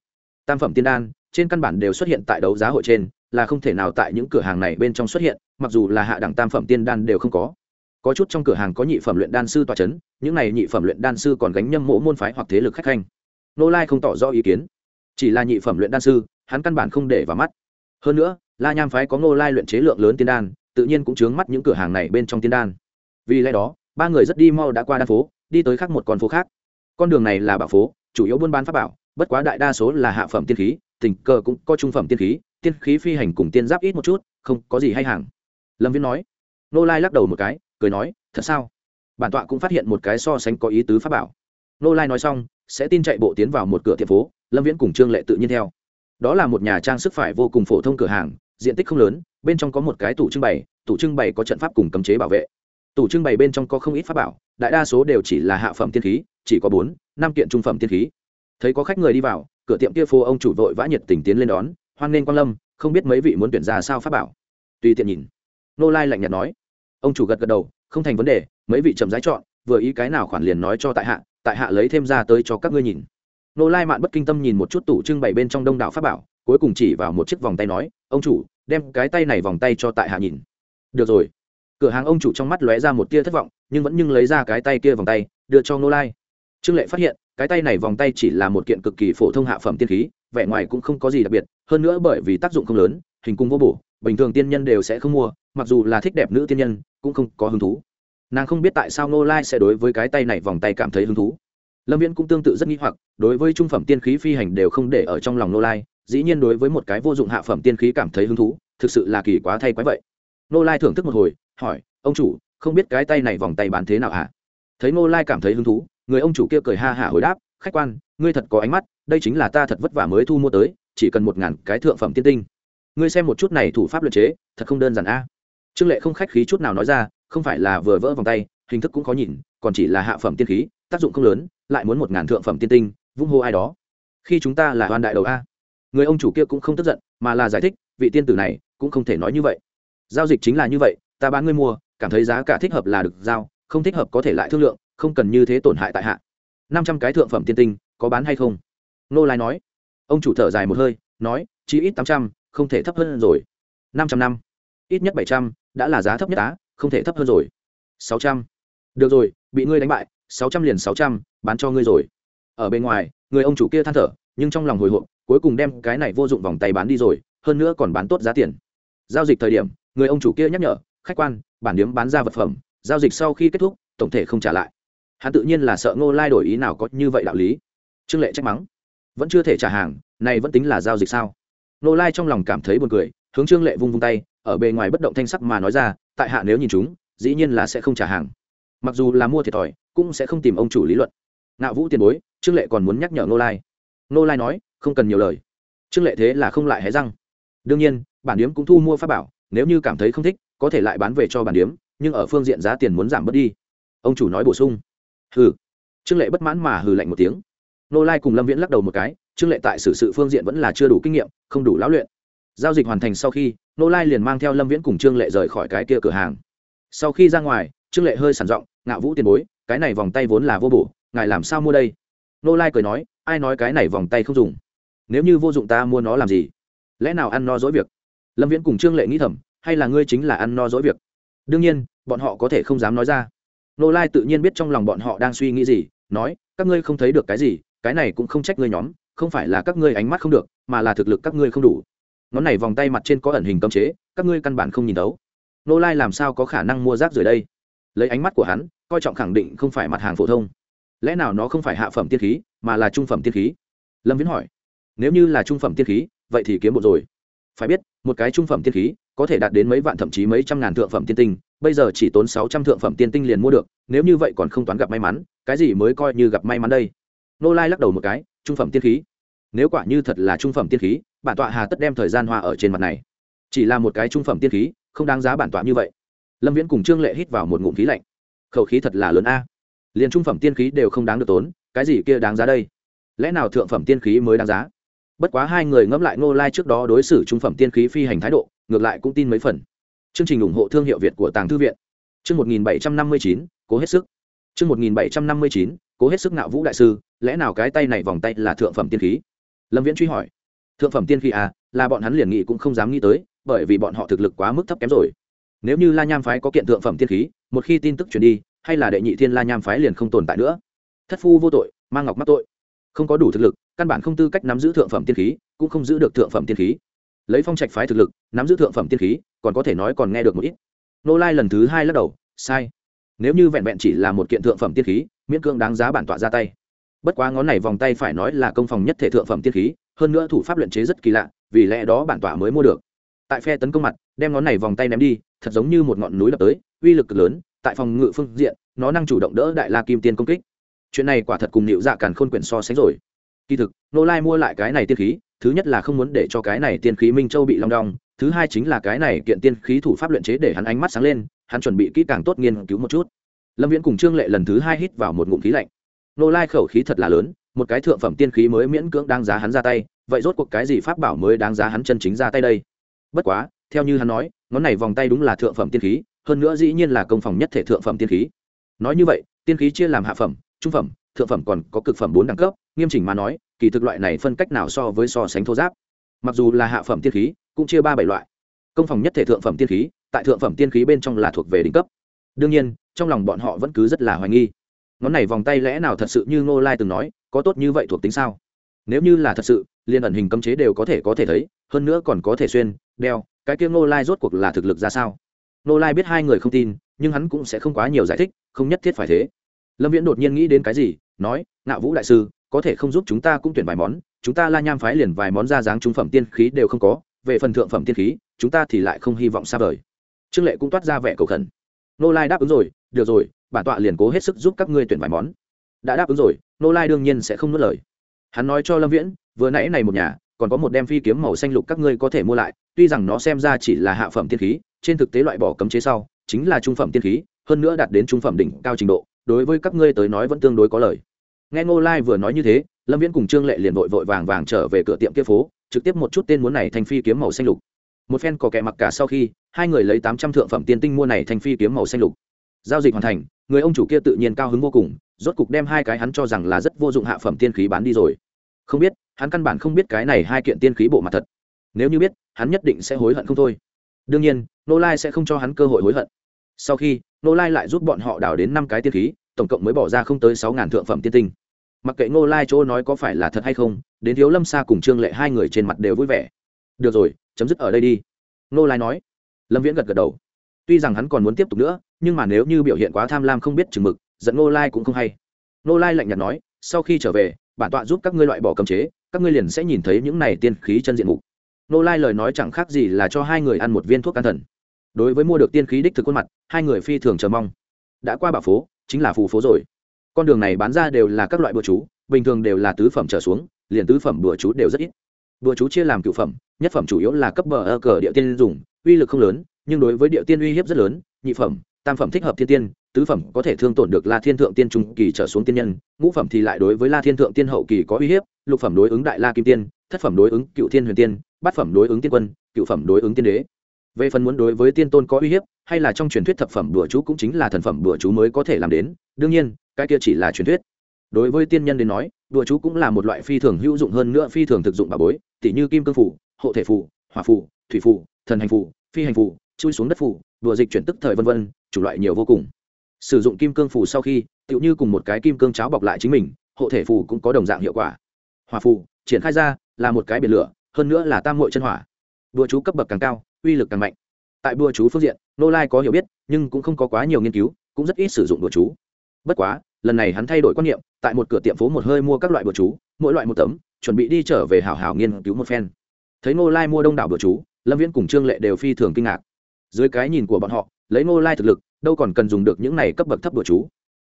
Tam phẩm tiên đan, trên căn bản đều xuất hiện tại đấu giá hội trên, là không thể nào tại những cửa hàng này bên trong xuất hiện, mặc dù là hạ đẳng tam phẩm tiên đan đều không có có chút trong cửa hàng có nhị phẩm luyện đan sư tòa c h ấ n những này nhị phẩm luyện đan sư còn gánh nhâm mỗ môn phái hoặc thế lực khách khanh. Nô lai không tỏ rõ ý kiến. Chỉ là nhị phẩm luyện đan sư, hắn căn bản không để vào mắt. Hơn nữa, la nham phái có nô lai luyện chế lượng lớn tiên đan, tự nhiên cũng chướng mắt những cửa hàng này bên trong tiên đan. Vì lẽ đó, ba người rất đi mau đã qua đan phố, đi tới khác một con phố khác. Con đường này là bảo phố, chủ yếu buôn bán pháp bảo, bất quá đại đa số là hạ phẩm tiên khí, tình cờ cũng có trung phẩm tiên khí tiên khí phi hành cùng tiên giáp ít một chút, không có gì hay hàng. Lâm viên nói. Nô lai lắc đầu một cái cười nói, thật sao? Bản tọa cũng phát hiện một cái so sánh có ý tứ pháp bảo. Nô lai nói xong, sẽ tin chạy bộ tiến vào một cửa tiệm phố, lâm viễn cùng trương lệ tự nhiên theo. Đó là một nhà trang sức phải vô cùng phổ thông cửa hàng, diện tích không lớn, bên trong có một cái tủ trưng bày, tủ trưng bày có trận pháp cùng cấm chế bảo vệ. Tủ trưng bày bên trong có không ít pháp bảo, đại đa số đều chỉ là hạ phẩm tiên khí, chỉ có bốn, năm kiện trung phẩm tiên khí. Thấy có khách người đi vào, cửa tiệm kia phố ông chủ vội vã nhiệt tình tiến lên đón, hoan nghênh quan lâm, không biết mấy vị muốn tuyển ra sao pháp bảo? Tùy tiện nhìn. Nô lai lạnh nhạt nói ông chủ gật gật đầu, không thành vấn đề, mấy vị chậm rãi chọn, vừa ý cái nào khoản liền nói cho tại hạ tại hạ lấy thêm ra tới cho các ngươi nhìn. Nô lai mạn bất kinh tâm nhìn một chút tủ trưng bày bên trong đông đảo pháp bảo, cuối cùng chỉ vào một chiếc vòng tay nói, ông chủ, đem cái tay này vòng tay cho tại hạ nhìn. Được rồi. Cửa hàng ông chủ trong mắt lóe ra một tia thất vọng, nhưng vẫn nhưng lấy ra cái tay kia vòng tay, đưa cho nô lai. Trương lệ phát hiện, cái tay này vòng tay chỉ là một kiện cực kỳ phổ thông hạ phẩm tiên khí, vẻ ngoài cũng không có gì đặc biệt, hơn nữa bởi vì tác dụng không lớn, hình cung vô bổ bình thường tiên nhân đều sẽ không mua, mặc dù là thích đẹp nữ tiên nhân, cũng không có hứng thú. Nàng không biết tại sao nô lai sẽ đối với cái tay này vòng tay cảm thấy hứng thú. Lâm viễn cũng tương tự rất nghĩ hoặc, đối với trung phẩm tiên khí phi hành đều không để ở trong lòng nô lai, dĩ nhiên đối với một cái vô dụng hạ phẩm tiên khí cảm thấy hứng thú, thực sự là kỳ quá thay quái vậy. Nô lai thưởng thức một hồi, hỏi, ông chủ, không biết cái tay này vòng tay bán thế nào hả? Thấy nô lai cảm thấy hứng thú, người ông chủ kia cười ha hả hồi đáp, khách quan, ngươi thật có ánh mắt, đây chính là ta thật vất vả mới thu mua tới, chỉ cần một ngàn cái thượng phẩm tiên tinh ngươi xem một chút này thủ pháp luật chế, thật không đơn giản a. Trương lệ không khách khí chút nào nói ra, không phải là vừa vỡ vòng tay, hình thức cũng khó nhìn, còn chỉ là hạ phẩm tiên khí, tác dụng không lớn, lại muốn một ngàn thượng phẩm tiên tinh, vung hô ai đó. Khi chúng ta là hoàn đại đầu a. Người ông chủ kia cũng không tức giận, mà là giải thích, vị tiên tử này cũng không thể nói như vậy. Giao dịch chính là như vậy, ta bán ngươi mua, cảm thấy giá cả thích hợp là được giao, không thích hợp có thể lại thương lượng, không cần như thế tổn hại tại hạ. Năm trăm cái thượng phẩm tiên tinh, có bán hay không? Nô lai nói. Ông chủ thở dài một hơi, nói, chỉ ít tám trăm không thể thấp hơn rồi. Năm trăm năm. Ít nhất bảy trăm, đã là giá thấp nhất á, không thể thấp hơn rồi. Sáu trăm. Được rồi, bị ngươi đánh bại, sáu trăm liền sáu trăm, bán cho ngươi rồi. Ở bên ngoài, người ông chủ kia than thở, nhưng trong lòng hồi hộp, cuối cùng đem cái này vô dụng vòng tay bán đi rồi, hơn nữa còn bán tốt giá tiền. Giao dịch thời điểm, người ông chủ kia nhắc nhở, khách quan, bản điếm bán ra vật phẩm, giao dịch sau khi kết thúc, tổng thể không trả lại. Hắn tự nhiên là sợ ngô lai đổi ý nào có như vậy đạo lý. Trương lệ trách mắng, vẫn chưa thể trả hàng, này vẫn tính là giao dịch sao? Nô lai trong lòng cảm thấy buồn cười, hướng trương lệ vung vung tay, ở bề ngoài bất động thanh sắc mà nói ra, tại hạ nếu nhìn chúng, dĩ nhiên là sẽ không trả hàng. Mặc dù là mua thiệt thòi, cũng sẽ không tìm ông chủ lý luận. Ngạo vũ tiền bối, trương lệ còn muốn nhắc nhở Nô lai. Nô lai nói, không cần nhiều lời. Trương lệ thế là không lại hé răng. Đương nhiên, bản điếm cũng thu mua pháp bảo, nếu như cảm thấy không thích, có thể lại bán về cho bản điếm, nhưng ở phương diện giá tiền muốn giảm bớt đi. Ông chủ nói bổ sung. Hừ. Trương lệ bất mãn mà hừ lạnh một tiếng. Nô lai cùng lâm viễn lắc đầu một cái trương lệ tại xử sự phương diện vẫn là chưa đủ kinh nghiệm, không đủ lão luyện. Giao dịch hoàn thành sau khi nô lai liền mang theo lâm viễn cùng trương lệ rời khỏi cái kia cửa hàng. Sau khi ra ngoài, trương lệ hơi sản giọng ngạo vũ tiền bối, cái này vòng tay vốn là vô bổ, ngài làm sao mua đây? Nô lai cười nói, ai nói cái này vòng tay không dùng? Nếu như vô dụng ta mua nó làm gì? Lẽ nào ăn no dỗi việc? Lâm viễn cùng trương lệ nghĩ thầm, hay là ngươi chính là ăn no dỗi việc? Đương nhiên, bọn họ có thể không dám nói ra. Nô lai tự nhiên biết trong lòng bọn họ đang suy nghĩ gì, nói, các ngươi không thấy được cái gì, cái này cũng không trách ngươi nhóm không phải là các ngươi ánh mắt không được, mà là thực lực các ngươi không đủ. Ngón này vòng tay mặt trên có ẩn hình cấm chế, các ngươi căn bản không nhìn đấu nô lai làm sao có khả năng mua rác rời đây? Lấy ánh mắt của hắn, coi trọng khẳng định không phải mặt hàng phổ thông. Lẽ nào nó không phải hạ phẩm tiên khí, mà là trung phẩm tiên khí? Lâm viễn hỏi. Nếu như là trung phẩm tiên khí, vậy thì kiếm bộ rồi. Phải biết, một cái trung phẩm tiên khí có thể đạt đến mấy vạn thậm chí mấy trăm ngàn thượng phẩm tiên tinh, bây giờ chỉ tốn sáu trăm thượng phẩm tiên tinh liền mua được, nếu như vậy còn không toán gặp may mắn, cái gì mới coi như gặp may mắn đây? Nô lai lắc đầu một cái trung phẩm tiên khí. Nếu quả như thật là trung phẩm tiên khí, bản tọa hà tất đem thời gian hoa ở trên mặt này. Chỉ là một cái trung phẩm tiên khí, không đáng giá bản tọa như vậy. Lâm viễn cùng trương lệ hít vào một ngụm khí lạnh. Khẩu khí thật là lớn a. Liền trung phẩm tiên khí đều không đáng được tốn, cái gì kia đáng giá đây? Lẽ nào thượng phẩm tiên khí mới đáng giá? Bất quá hai người ngẫm lại ngô lai trước đó đối xử trung phẩm tiên khí phi hành thái độ, ngược lại cũng tin mấy phần. Chương trình ủng hộ thương hiệu việt của tàng thư viện. Chương một nghìn bảy trăm năm mươi chín, cố hết sức. Chương một nghìn bảy trăm năm mươi chín cố hết sức nạo vũ đại sư, lẽ nào cái tay này vòng tay là thượng phẩm tiên khí? Lâm viễn truy hỏi. Thượng phẩm tiên khí à là bọn hắn liền nghị cũng không dám nghĩ tới, bởi vì bọn họ thực lực quá mức thấp kém rồi. Nếu như la nham phái có kiện thượng phẩm tiên khí, một khi tin tức truyền đi, hay là đệ nhị thiên la nham phái liền không tồn tại nữa. Thất phu vô tội, mang ngọc mắc tội. Không có đủ thực lực, căn bản không tư cách nắm giữ thượng phẩm tiên khí, cũng không giữ được thượng phẩm tiên khí. Lấy phong trạch phái thực lực, nắm giữ thượng phẩm tiên khí, còn có thể nói còn nghe được một ít. Nô lai lần thứ hai lắc đầu, sai nếu như vẹn vẹn chỉ là một kiện thượng phẩm tiên khí, miễn cưỡng đáng giá bản tọa ra tay. Bất quá ngón này vòng tay phải nói là công phòng nhất thể thượng phẩm tiên khí, hơn nữa thủ pháp luyện chế rất kỳ lạ, vì lẽ đó bản tọa mới mua được. Tại phe tấn công mặt, đem ngón này vòng tay ném đi, thật giống như một ngọn núi đập tới, uy lực cực lớn, tại phòng ngự phương diện, nó năng chủ động đỡ đại la kim tiên công kích. Chuyện này quả thật cùng nịu dạ càn khôn quyển so sánh rồi. Kỳ thực nô lai mua lại cái này tiên khí, thứ nhất là không muốn để cho cái này tiên khí minh châu bị long đong, thứ hai chính là cái này kiện tiên khí thủ pháp luyện chế để hắn ánh mắt sáng lên hắn chuẩn bị kỹ càng tốt nghiên cứu một chút. Lâm viễn cùng trương lệ lần thứ hai hít vào một ngụm khí lạnh. Nô lai khẩu khí thật là lớn, một cái thượng phẩm tiên khí mới miễn cưỡng đáng giá hắn ra tay, vậy rốt cuộc cái gì pháp bảo mới đáng giá hắn chân chính ra tay đây? Bất quá, theo như hắn nói, ngón này vòng tay đúng là thượng phẩm tiên khí, hơn nữa dĩ nhiên là công phòng nhất thể thượng phẩm tiên khí. Nói như vậy, tiên khí chia làm hạ phẩm, trung phẩm, thượng phẩm còn có cực phẩm bốn đẳng cấp, nghiêm chỉnh mà nói, kỳ thực loại này phân cách nào so với so sánh thô giáp. Mặc dù là hạ phẩm tiên khí, cũng chia ba bảy loại. Công phòng nhất thể thượng phẩm tiên khí tại thượng phẩm tiên khí bên trong là thuộc về đỉnh cấp. Đương nhiên, trong lòng bọn họ vẫn cứ rất là hoài nghi. Ngón này vòng tay lẽ nào thật sự như ngô lai từng nói, có tốt như vậy thuộc tính sao? Nếu như là thật sự liên ẩn hình cấm chế đều có thể có thể thấy, hơn nữa còn có thể xuyên, đeo, cái kia ngô lai rốt cuộc là thực lực ra sao? Ngô lai biết hai người không tin, nhưng hắn cũng sẽ không quá nhiều giải thích, không nhất thiết phải thế. Lâm viễn đột nhiên nghĩ đến cái gì, nói ngạo vũ đại sư, có thể không giúp chúng ta cũng tuyển vài món, chúng ta la nham phái liền vài món ra dáng trung phẩm tiên khí đều không có, về phần thượng phẩm tiên khí, chúng ta thì lại không hy vọng xa vời trương lệ cũng toát ra vẻ cầu khẩn. Nô lai đáp ứng rồi, được rồi, bản tọa liền cố hết sức giúp các ngươi tuyển vài món. Đã đáp ứng rồi, nô lai đương nhiên sẽ không nuốt lời. Hắn nói cho lâm viễn, vừa nãy này một nhà, còn có một đem phi kiếm màu xanh lục các ngươi có thể mua lại, tuy rằng nó xem ra chỉ là hạ phẩm tiên khí, trên thực tế loại bỏ cấm chế sau, chính là trung phẩm tiên khí, hơn nữa đạt đến trung phẩm đỉnh cao trình độ, đối với các ngươi tới nói vẫn tương đối có lời nghe ngô lai vừa nói như thế, lâm viễn cùng trương lệ liền vội vội vàng vàng trở về cửa tiệm kia phố, trực tiếp một chút tên muốn này thành phi kiếm màu xanh lục. Một phen có kẻ mặc cả sau khi hai người lấy tám trăm thượng phẩm tiên tinh mua này thành phi kiếm màu xanh lục. Giao dịch hoàn thành, người ông chủ kia tự nhiên cao hứng vô cùng, rốt cục đem hai cái hắn cho rằng là rất vô dụng hạ phẩm tiên khí bán đi rồi. Không biết, hắn căn bản không biết cái này hai kiện tiên khí bộ mặt thật. Nếu như biết, hắn nhất định sẽ hối hận không thôi. Đương nhiên, nô lai sẽ không cho hắn cơ hội hối hận. Sau khi, nô lai lại giúp bọn họ đào đến năm cái tiên khí, tổng cộng mới bỏ ra không tới sáu ngàn thượng phẩm tiên tinh. Mặc kệ nô lai chỗ nói có phải là thật hay không, đến thiếu lâm xa cùng trương lệ hai người trên mặt đều vui vẻ. Được rồi, chấm dứt ở đây đi. Nô lai nói lâm viễn gật gật đầu. Tuy rằng hắn còn muốn tiếp tục nữa, nhưng mà nếu như biểu hiện quá tham lam không biết chừng mực, giận nô lai cũng không hay. Nô lai lạnh nhạt nói, sau khi trở về, bản tọa giúp các ngươi loại bỏ cấm chế, các ngươi liền sẽ nhìn thấy những này tiên khí chân diện mục. Nô lai lời nói chẳng khác gì là cho hai người ăn một viên thuốc can thần. Đối với mua được tiên khí đích thực khuôn mặt, hai người phi thường chờ mong. Đã qua bạo phố, chính là phù phố rồi. Con đường này bán ra đều là các loại bữa chú, bình thường đều là tứ phẩm trở xuống, liền tứ phẩm bữa chú đều rất ít. Bữa chú chia làm cựu phẩm, nhất phẩm chủ yếu là cấp bờ ơ cờ địa tiên dùng uy lực không lớn, nhưng đối với địa tiên uy hiếp rất lớn, nhị phẩm, tam phẩm thích hợp thiên tiên, tứ phẩm có thể thương tổn được la thiên thượng tiên trung kỳ trở xuống tiên nhân, ngũ phẩm thì lại đối với la thiên thượng tiên hậu kỳ có uy hiếp, lục phẩm đối ứng đại la kim tiên, thất phẩm đối ứng cựu thiên huyền tiên, bát phẩm đối ứng tiên quân, cựu phẩm đối ứng tiên đế. Về phần muốn đối với tiên tôn có uy hiếp, hay là trong truyền thuyết thập phẩm đùa chú cũng chính là thần phẩm đùa chú mới có thể làm đến, đương nhiên, cái kia chỉ là truyền thuyết. Đối với tiên nhân đến nói đùa chú cũng là một loại phi thường hữu dụng hơn nữa phi thường thực dụng bà bối tỷ như kim cương phủ, hộ thể phủ, hỏa phủ, thủy phủ thần hành phủ, phi hành phủ, chui xuống đất phủ, đùa dịch chuyển tức thời vân vân, chủ loại nhiều vô cùng. Sử dụng kim cương phủ sau khi, tựu như cùng một cái kim cương cháo bọc lại chính mình, hộ thể phủ cũng có đồng dạng hiệu quả. Hỏa phủ, triển khai ra là một cái biển lửa, hơn nữa là tam hội chân hỏa. Đùa chú cấp bậc càng cao, uy lực càng mạnh. Tại đùa chú phương diện, nô lai có hiểu biết, nhưng cũng không có quá nhiều nghiên cứu, cũng rất ít sử dụng đùa chú. Bất quá, lần này hắn thay đổi quan niệm, tại một cửa tiệm phố một hơi mua các loại đùa chú, mỗi loại một tấm, chuẩn bị đi trở về hảo hảo nghiên cứu một phen. Thấy nô lai mua đông đảo đùa chú lâm viễn cùng trương lệ đều phi thường kinh ngạc. Dưới cái nhìn của bọn họ, lấy Ngô lai thực lực, đâu còn cần dùng được những này cấp bậc thấp đùa chú.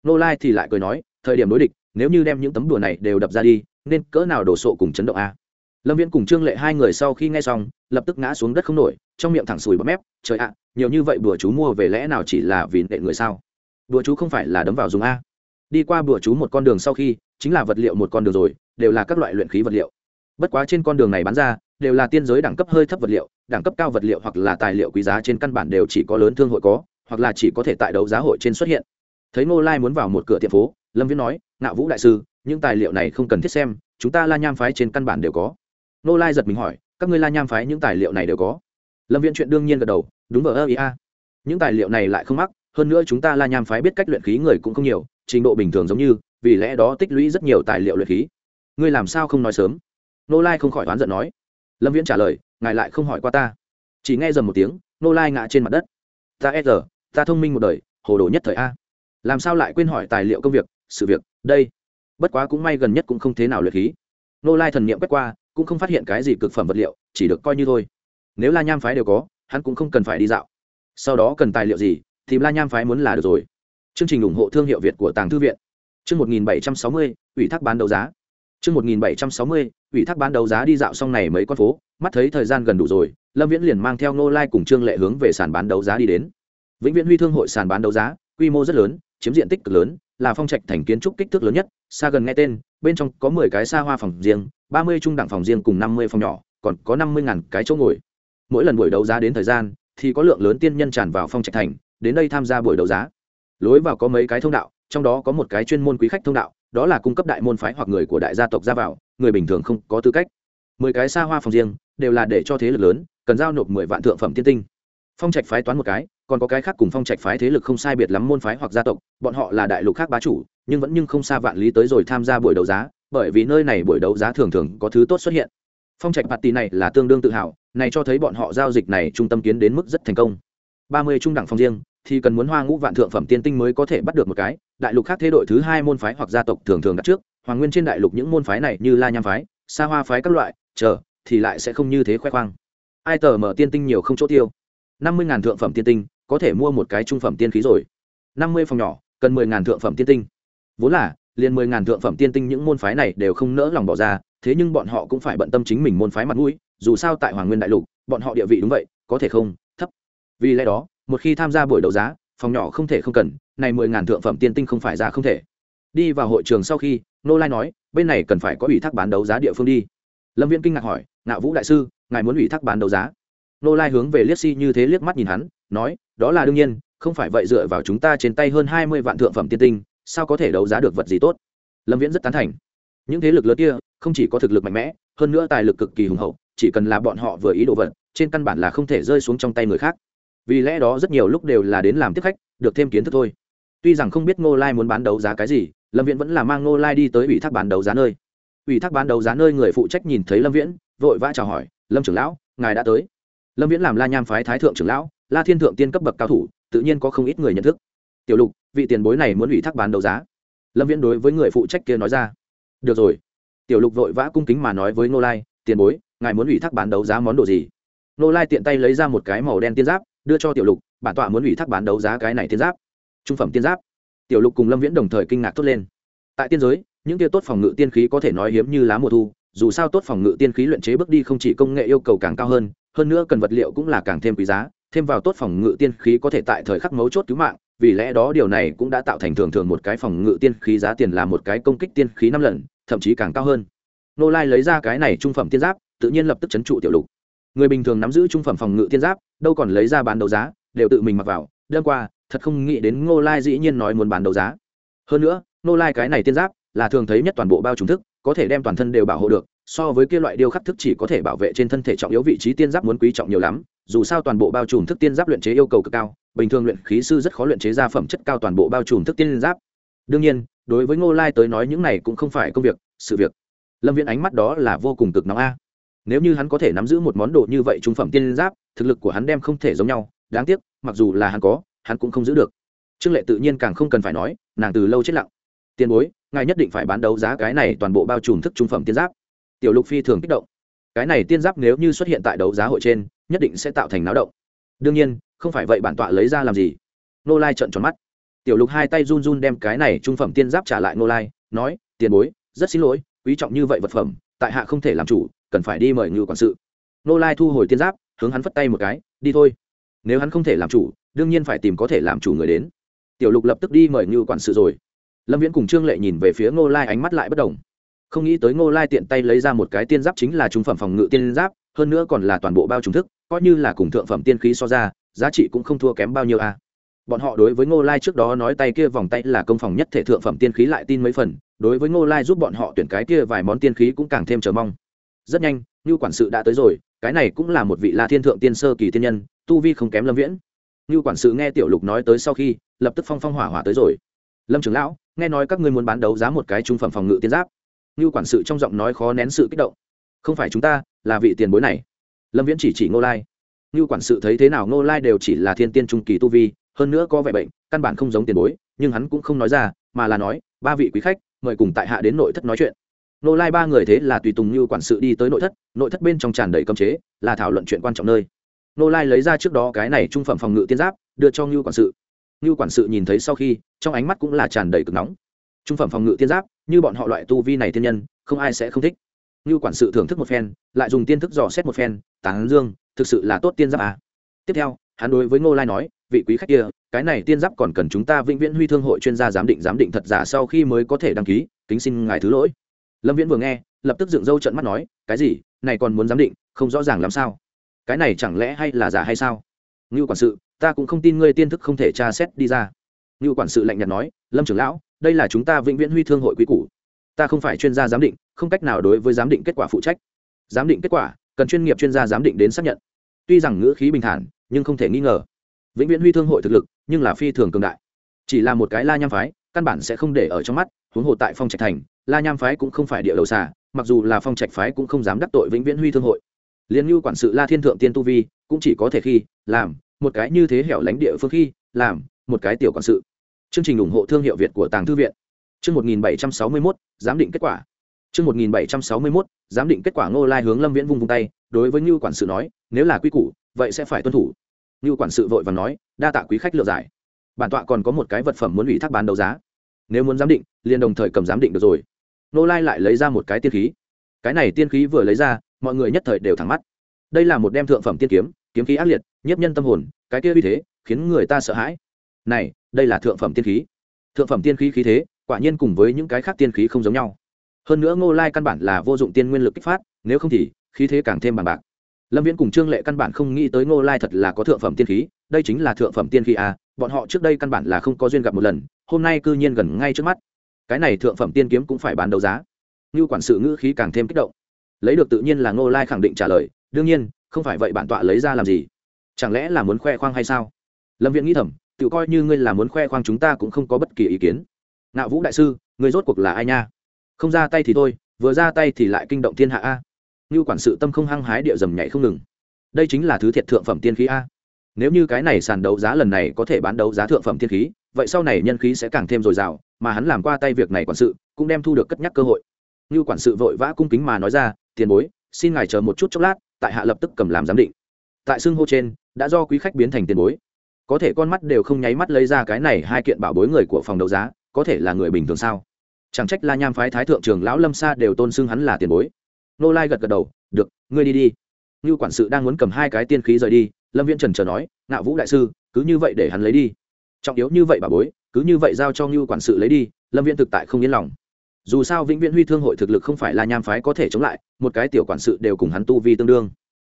Ngô lai thì lại cười nói, thời điểm đối địch, nếu như đem những tấm đùa này đều đập ra đi, nên cỡ nào đổ sộ cùng chấn động a? Lâm viễn cùng trương lệ hai người sau khi nghe xong, lập tức ngã xuống đất không nổi, trong miệng thẳng sùi bấm mép, trời ạ, nhiều như vậy bùa chú mua về lẽ nào chỉ là vì nệ người sao? Bùa chú không phải là đấm vào dùng a? Đi qua bùa chú một con đường sau khi, chính là vật liệu một con đường rồi, đều là các loại luyện khí vật liệu. Bất quá trên con đường này bán ra, đều là tiên giới đẳng cấp hơi thấp vật liệu đẳng cấp cao vật liệu hoặc là tài liệu quý giá trên căn bản đều chỉ có lớn thương hội có, hoặc là chỉ có thể tại đấu giá hội trên xuất hiện. Thấy ngô lai muốn vào một cửa tiệm phố, lâm viễn nói ngạo vũ đại sư, những tài liệu này không cần thiết xem, chúng ta la nham phái trên căn bản đều có. Ngô lai giật mình hỏi, các ngươi la nham phái những tài liệu này đều có? Lâm viễn chuyện đương nhiên gật đầu, đúng vờ ơ, ý a. Những tài liệu này lại không mắc, hơn nữa chúng ta la nham phái biết cách luyện khí người cũng không nhiều, trình độ bình thường giống như, vì lẽ đó tích lũy rất nhiều tài liệu luyện khí. Ngươi làm sao không nói sớm? Nô lai không khỏi oán giận nói. Lâm viễn trả lời ngài lại không hỏi qua ta. Chỉ nghe dầm một tiếng, nô lai ngã trên mặt đất. Ta e giờ ta thông minh một đời, hồ đồ nhất thời a. Làm sao lại quên hỏi tài liệu công việc, sự việc, đây? Bất quá cũng may gần nhất cũng không thế nào luyện khí. Nô lai thần n i ệ m quét qua, cũng không phát hiện cái gì cực phẩm vật liệu, chỉ được coi như thôi. Nếu la nham phái đều có, hắn cũng không cần phải đi dạo. Sau đó cần tài liệu gì, thì la nham phái muốn là được rồi. Chương trình ủng hộ thương hiệu việt của tàng thư viện. Chương một nghìn bảy trăm sáu mươi, ủy thác bán đấu giá chương một nghìn bảy trăm sáu mươi, ủy thác bán đấu giá đi dạo xong này mấy con phố, mắt thấy thời gian gần đủ rồi, lâm viễn liền mang theo nô lai cùng trương lệ hướng về sàn bán đấu giá đi đến. Vĩnh viễn huy thương hội sàn bán đấu giá, quy mô rất lớn, chiếm diện tích cực lớn, là phong trạch thành kiến trúc kích thước lớn nhất, xa gần nghe tên, bên trong có mười cái xa hoa phòng riêng, ba mươi trung đẳng phòng riêng cùng năm mươi phòng nhỏ, còn có năm mươi ngàn cái chỗ ngồi. Mỗi lần buổi đấu giá đến thời gian, thì có lượng lớn tiên nhân tràn vào phong trạch thành, đến đây tham gia buổi đấu giá. Lối vào có mấy cái thông đạo, trong đó có một cái chuyên môn quý khách thông đạo đó là cung cấp đại môn phái hoặc người của đại gia tộc ra vào, người bình thường không có tư cách. Mười cái xa hoa phòng riêng, đều là để cho thế lực lớn, cần giao nộp mười vạn thượng phẩm tiên tinh. Phong trạch phái toán một cái, còn có cái khác cùng phong trạch phái thế lực không sai biệt lắm môn phái hoặc gia tộc, bọn họ là đại lục khác bá chủ, nhưng vẫn nhưng không xa vạn lý tới rồi tham gia buổi đấu giá, bởi vì nơi này buổi đấu giá thường thường có thứ tốt xuất hiện. Phong trạch bạt tì này là tương đương tự hào, này cho thấy bọn họ giao dịch này trung tâm kiến đến mức rất thành công. Ba mươi trung đẳng phòng riêng thì cần muốn hoa ngũ vạn thượng phẩm tiên tinh mới có thể bắt được một cái. Đại lục khác thế đội thứ hai môn phái hoặc gia tộc thường thường đặt trước. Hoàng nguyên trên đại lục những môn phái này như la nham phái xa hoa phái các loại, chờ, thì lại sẽ không như thế khoe khoang. Ai tờ mở tiên tinh nhiều không chỗ tiêu? Năm mươi ngàn thượng phẩm tiên tinh, có thể mua một cái trung phẩm tiên khí rồi. Năm mươi phòng nhỏ, cần mười ngàn thượng phẩm tiên tinh. Vốn là, liền mười ngàn thượng phẩm tiên tinh những môn phái này đều không nỡ lòng bỏ ra, thế nhưng bọn họ cũng phải bận tâm chính mình môn phái mặt mũi, dù sao tại hoàng nguyên đại lục, bọn họ địa vị đúng vậy, có thể không? Thấp. Vì lẽ đó một khi tham gia buổi đấu giá, phòng nhỏ không thể không cần, này mười ngàn thượng phẩm tiên tinh không phải ra không thể. Đi vào hội trường sau khi, nô lai nói, bên này cần phải có ủy thác bán đấu giá địa phương đi. Lâm viễn kinh ngạc hỏi, ngạo vũ đại sư, ngài muốn ủy thác bán đấu giá? Nô lai hướng về liếc si như thế liếc mắt nhìn hắn, nói, đó là đương nhiên, không phải vậy dựa vào chúng ta trên tay hơn hai mươi vạn thượng phẩm tiên tinh, sao có thể đấu giá được vật gì tốt? Lâm viễn rất tán thành. Những thế lực lớn kia, không chỉ có thực lực mạnh mẽ, hơn nữa tài lực cực kỳ hùng hậu, chỉ cần là bọn họ vừa ý đồ vật, trên căn bản là không thể rơi xuống trong tay người khác vì lẽ đó rất nhiều lúc đều là đến làm tiếp khách, được thêm kiến thức thôi. Tuy rằng không biết ngô lai muốn bán đấu giá cái gì, lâm viễn vẫn là mang ngô lai đi tới ủy thác bán đấu giá nơi. Ủy thác bán đấu giá nơi người phụ trách nhìn thấy lâm viễn, vội vã chào hỏi, lâm trưởng lão, ngài đã tới. Lâm viễn làm la nham phái thái thượng trưởng lão, la thiên thượng tiên cấp bậc cao thủ, tự nhiên có không ít người nhận thức. Tiểu lục, vị tiền bối này muốn ủy thác bán đấu giá? Lâm viễn đối với người phụ trách kia nói ra. Được rồi. Tiểu lục vội vã cung kính mà nói với ngô lai, tiền bối, ngài muốn ủy thác bán đấu giá món đồ gì? Ngô lai tiện tay lấy ra một cái màu đen tiên giáp đưa cho tiểu lục, bản tọa muốn ủy thác bán đấu giá cái này tiên giáp. Trung phẩm tiên giáp. Tiểu lục cùng lâm viễn đồng thời kinh ngạc thốt lên. Tại tiên giới, những kia tốt phòng ngự tiên khí có thể nói hiếm như lá mùa thu, dù sao tốt phòng ngự tiên khí luyện chế bước đi không chỉ công nghệ yêu cầu càng cao hơn hơn nữa cần vật liệu cũng là càng thêm quý giá, thêm vào tốt phòng ngự tiên khí có thể tại thời khắc mấu chốt cứu mạng, vì lẽ đó điều này cũng đã tạo thành thường thường một cái phòng ngự tiên khí giá tiền là một cái công kích tiên khí năm lần, thậm chí càng cao hơn. Nô lai lấy ra cái này trung phẩm tiên giáp, tự nhiên lập tức chấn trụ tiểu lục. Người bình thường nắm giữ trung phẩm phòng ngự tiên giáp đâu còn lấy ra bán đấu giá, đều tự mình mặc vào. Đơn qua, thật không nghĩ đến ngô lai dĩ nhiên nói muốn bán đấu giá. Hơn nữa, ngô lai cái này tiên giáp, là thường thấy nhất toàn bộ bao trùng thức, có thể đem toàn thân đều bảo hộ được, so với kia loại điêu khắc thức chỉ có thể bảo vệ trên thân thể trọng yếu vị trí tiên giáp muốn quý trọng nhiều lắm. Dù sao toàn bộ bao trùm thức tiên giáp luyện chế yêu cầu cực cao, bình thường luyện khí sư rất khó luyện chế ra phẩm chất cao toàn bộ bao trùm thức tiên giáp. Đương nhiên, đối với ngô lai tới nói những này cũng không phải công việc, sự việc. Lâm viễn ánh mắt đó là vô cùng cực nóng a nếu như hắn có thể nắm giữ một món đồ như vậy trung phẩm tiên giáp, thực lực của hắn đem không thể giống nhau. Đáng tiếc, mặc dù là hắn có, hắn cũng không giữ được. Trương lệ tự nhiên càng không cần phải nói, nàng từ lâu chết lặng. Tiền bối, ngài nhất định phải bán đấu giá cái này toàn bộ bao trùm thức trung phẩm tiên giáp. Tiểu lục phi thường kích động. Cái này tiên giáp nếu như xuất hiện tại đấu giá hội trên, nhất định sẽ tạo thành náo động. Đương nhiên, không phải vậy bản tọa lấy ra làm gì? Nô lai trợn tròn mắt. Tiểu lục hai tay run run đem cái này trung phẩm tiên giáp trả lại nô lai, nói, tiền bối, rất xin lỗi, quý trọng như vậy vật phẩm, tại hạ không thể làm chủ cần phải đi mời ngự quản sự. Nô lai thu hồi tiên giáp, hướng hắn phất tay một cái, đi thôi. Nếu hắn không thể làm chủ, đương nhiên phải tìm có thể làm chủ người đến. Tiểu lục lập tức đi mời ngự quản sự rồi. Lâm viễn cùng trương lệ nhìn về phía ngô lai ánh mắt lại bất đồng không nghĩ tới ngô lai tiện tay lấy ra một cái tiên giáp chính là trung phẩm phòng ngự tiên giáp, hơn nữa còn là toàn bộ bao trùng thức, coi như là cùng thượng phẩm tiên khí so ra, giá trị cũng không thua kém bao nhiêu a. À. bọn họ đối với ngô lai trước đó nói tay kia vòng tay là công phòng nhất thể thượng phẩm tiên khí lại tin mấy phần, đối với ngô lai giúp bọn họ tuyển cái kia vài món tiên khí cũng càng thêm chờ mong rất nhanh như quản sự đã tới rồi, cái này cũng là một vị la thiên thượng tiên sơ kỳ thiên nhân, tu vi không kém lâm viễn. Như quản sự nghe tiểu lục nói tới sau khi, lập tức phong phong hỏa hỏa tới rồi. Lâm trưởng lão, nghe nói các ngươi muốn bán đấu giá một cái trung phẩm phòng ngự tiên giáp. Như quản sự trong giọng nói khó nén sự kích động. Không phải chúng ta, là vị tiền bối này. Lâm viễn chỉ chỉ ngô lai. Như quản sự thấy thế nào ngô lai đều chỉ là thiên tiên trung kỳ tu vi, hơn nữa có vẻ bệnh, căn bản không giống tiền bối, nhưng hắn cũng không nói ra, mà là nói, ba vị quý khách, mời cùng tại hạ đến nội thất nói chuyện. Nô lai ba người thế là tùy tùng như quản sự đi tới nội thất nội thất bên trong tràn đầy cơm chế, là thảo luận chuyện quan trọng nơi. Nô lai lấy ra trước đó cái này trung phẩm phòng ngự tiên giáp, đưa cho ngưu quản sự. Ngưu quản sự nhìn thấy sau khi, trong ánh mắt cũng là tràn đầy cực nóng. Trung phẩm phòng ngự tiên giáp, như bọn họ loại tu vi này thiên nhân, không ai sẽ không thích. Như quản sự thưởng thức một phen, lại dùng tiên thức dò xét một phen, tán dương, thực sự là tốt tiên giáp à. tiếp theo, hắn đối với ngô lai nói, vị quý khách kia, cái này tiên giáp còn cần chúng ta vĩnh viễn huy thương hội chuyên gia giám định giám định thật giả sau khi mới có thể đăng ký, kính xin ngài thứ lỗi lâm viễn vừa nghe, lập tức dựng râu trận mắt nói, cái gì? Này còn muốn giám định, không rõ ràng làm sao? Cái này chẳng lẽ hay là giả hay sao? Ngưu quản sự, ta cũng không tin ngươi tiên thức không thể tra xét đi ra. Ngưu quản sự lạnh nhạt nói, lâm trưởng lão, đây là chúng ta vĩnh viễn huy thương hội quý cũ ta không phải chuyên gia giám định, không cách nào đối với giám định kết quả phụ trách. Giám định kết quả, cần chuyên nghiệp chuyên gia giám định đến xác nhận. Tuy rằng ngữ khí bình thản, nhưng không thể nghi ngờ. Vĩnh viễn huy thương hội thực lực, nhưng là phi thường cường đại. Chỉ là một cái la nham phái, căn bản sẽ không để ở trong mắt huống hồ tại phong trạch thành, la nham phái cũng không phải địa đầu xà, mặc dù là phong trạch phái cũng không dám đắc tội vĩnh viễn huy thương hội. Liên như quản sự la thiên thượng tiên tu vi, cũng chỉ có thể khi, làm, một cái như thế hẻo lánh địa phương khi, làm, một cái tiểu quản sự. Chương trình ủng hộ thương hiệu việt của tàng thư viện. Chương một nghìn bảy trăm sáu mươi mốt, giám định kết quả. Chương một nghìn bảy trăm sáu mươi mốt, giám định kết quả ngô lai hướng lâm viễn vung vung tay, đối với như quản sự nói, nếu là quy củ, vậy sẽ phải tuân thủ. Như quản sự vội và nói, đa tạ quý khách lựa giải. Bản tọa còn có một cái vật phẩm muốn ủy thác bán đấu giá nếu muốn giám định, liền đồng thời cầm giám định được rồi. Nô lai lại lấy ra một cái tiên khí. Cái này tiên khí vừa lấy ra, mọi người nhất thời đều thẳng mắt. Đây là một đem thượng phẩm tiên kiếm kiếm khí ác liệt, nhiếp nhân tâm hồn, cái kia uy thế, khiến người ta sợ hãi. Này, đây là thượng phẩm tiên khí. Thượng phẩm tiên khí khí thế, quả nhiên cùng với những cái khác tiên khí không giống nhau. Hơn nữa ngô lai căn bản là vô dụng tiên nguyên lực kích phát, nếu không thì, khí thế càng thêm bằng bạc. Lâm viễn cùng trương lệ căn bản không nghĩ tới ngô lai thật là có thượng phẩm tiên khí, đây chính là thượng phẩm tiên khí à bọn họ trước đây căn bản là không có duyên gặp một lần hôm nay cư nhiên gần ngay trước mắt. Cái này thượng phẩm tiên kiếm cũng phải bán đấu giá. Như quản sự ngữ khí càng thêm kích động. Lấy được tự nhiên là ngô lai khẳng định trả lời, đương nhiên, không phải vậy bản tọa lấy ra làm gì? Chẳng lẽ là muốn khoe khoang hay sao? Lâm viễn nghĩ thầm tự coi như ngươi là muốn khoe khoang chúng ta cũng không có bất kỳ ý kiến. Ngạo vũ đại sư, ngươi rốt cuộc là ai nha? Không ra tay thì thôi, vừa ra tay thì lại kinh động thiên hạ a. Như quản sự tâm không hăng hái địa dầm nhảy không ngừng. Đây chính là thứ thiệt thượng phẩm tiên khí a. Nếu như cái này sàn đấu giá lần này có thể bán đấu giá thượng phẩm tiên khí vậy sau này nhân khí sẽ càng thêm dồi dào, mà hắn làm qua tay việc này quản sự, cũng đem thu được cất nhắc cơ hội. Như quản sự vội vã cung kính mà nói ra, tiền bối, xin ngài chờ một chút chốc lát, tại hạ lập tức cầm làm giám định. Tại xưng hô trên, đã do quý khách biến thành tiền bối. Có thể con mắt đều không nháy mắt lấy ra cái này hai kiện bảo bối người của phòng đấu giá, có thể là người bình thường sao? Chẳng trách la nham phái thái thượng trường lão lâm sa đều tôn xưng hắn là tiền bối. Nô lai gật gật đầu, được, ngươi đi đi. Như quản sự đang muốn cầm hai cái tiên khí rời đi, lâm viễn trần chờ nói, ngạo vũ đại sư, cứ như vậy để hắn lấy đi trọng yếu như vậy bà bối, cứ như vậy giao cho ngưu quản sự lấy đi, lâm viễn thực tại không yên lòng. Dù sao vĩnh viễn huy thương hội thực lực không phải là nham phái có thể chống lại, một cái tiểu quản sự đều cùng hắn tu vi tương đương.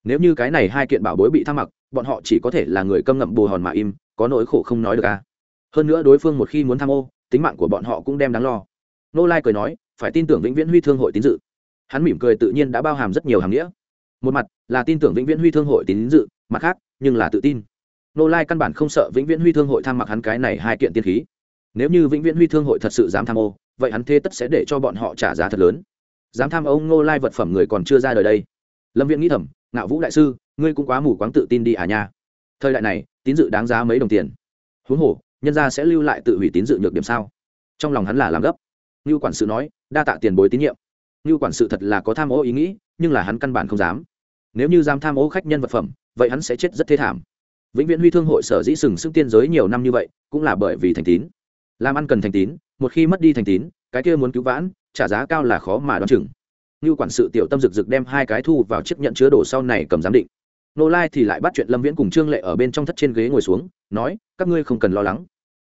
Nếu như cái này hai kiện bảo bối bị tham mặc, bọn họ chỉ có thể là người câm ngậm bù hòn mà im, có nỗi khổ không nói được à. Hơn nữa đối phương một khi muốn tham ô, tính mạng của bọn họ cũng đem đáng lo. Nô lai cười nói, phải tin tưởng vĩnh viễn huy thương hội tín dự. Hắn mỉm cười tự nhiên đã bao hàm rất nhiều hàm nghĩa. Một mặt là tin tưởng vĩnh viễn huy thương hội tín dự, mặt khác, nhưng là tự tin nô lai căn bản không sợ vĩnh viễn huy thương hội tham mặc hắn cái này hai kiện tiên khí. Nếu như vĩnh viễn huy thương hội thật sự dám tham ô, vậy hắn thế tất sẽ để cho bọn họ trả giá thật lớn. Dám tham ông nô lai vật phẩm người còn chưa ra đời đây. Lâm viễn nghĩ thầm, ngạo vũ đại sư, ngươi cũng quá mù quáng tự tin đi à nha. Thời đại này, tín dự đáng giá mấy đồng tiền. Huống hồ, nhân gia sẽ lưu lại tự hủy tín dự nhược điểm sao? Trong lòng hắn là làm gấp. Như quản sự nói, đa tạ tiền bối tín nhiệm. Như quản sự thật là có tham ô ý nghĩ, nhưng là hắn căn bản không dám. Nếu như dám tham ô khách nhân vật phẩm, vậy hắn sẽ chết rất thê thảm vĩnh viễn huy thương hội sở dĩ sừng sức tiên giới nhiều năm như vậy, cũng là bởi vì thành tín. Làm ăn cần thành tín, một khi mất đi thành tín, cái kia muốn cứu vãn, trả giá cao là khó mà đoán chừng. Như quản sự tiểu tâm rực rực đem hai cái thu vào chiếc nhận chứa đồ sau này cầm giám định. Nô lai thì lại bắt chuyện lâm viễn cùng trương lệ ở bên trong thất trên ghế ngồi xuống, nói, các ngươi không cần lo lắng.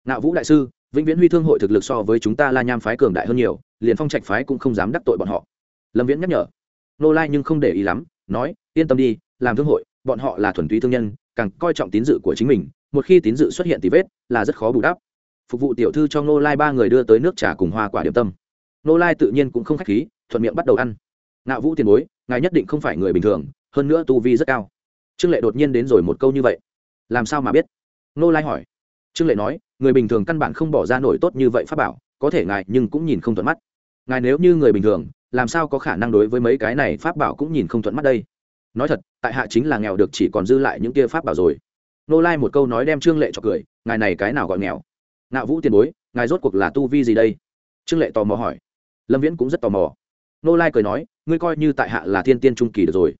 Nạo vũ đại sư, vĩnh viễn huy thương hội thực lực so với chúng ta la nham phái cường đại hơn nhiều, liền phong trạch phái cũng không dám đắc tội bọn họ. Lâm viễn nhắc nhở. Nô lai nhưng không để ý lắm, nói, yên tâm đi, làm thương hội, bọn họ là thuần túy thương nhân càng coi trọng tín dự của chính mình, một khi tín dự xuất hiện tí vết là rất khó bù đắp. Phục vụ tiểu thư cho nô lai ba người đưa tới nước trà cùng hoa quả điểm tâm. Nô lai tự nhiên cũng không k h á c h khí, thuận miệng bắt đầu ăn. Ngạo vũ tiền bối, ngài nhất định không phải người bình thường, hơn nữa tu vi rất cao. Trương lệ đột nhiên đến rồi một câu như vậy. Làm sao mà biết? Nô lai hỏi. Trương lệ nói, người bình thường căn bản không bỏ ra nổi tốt như vậy pháp bảo, có thể ngài nhưng cũng nhìn không thuận mắt. Ngài nếu như người bình thường, làm sao có khả năng đối với mấy cái này pháp bảo cũng nhìn không thuận mắt đây? Nói thật, tại hạ chính là nghèo được chỉ còn dư lại những kia pháp bảo rồi. Nô lai một câu nói đem trương lệ cho cười, ngài này cái nào gọi nghèo? Ngạo vũ tiền bối, ngài rốt cuộc là tu vi gì đây? Trương lệ tò mò hỏi. Lâm viễn cũng rất tò mò. Nô lai cười nói, ngươi coi như tại hạ là thiên tiên trung kỳ được rồi.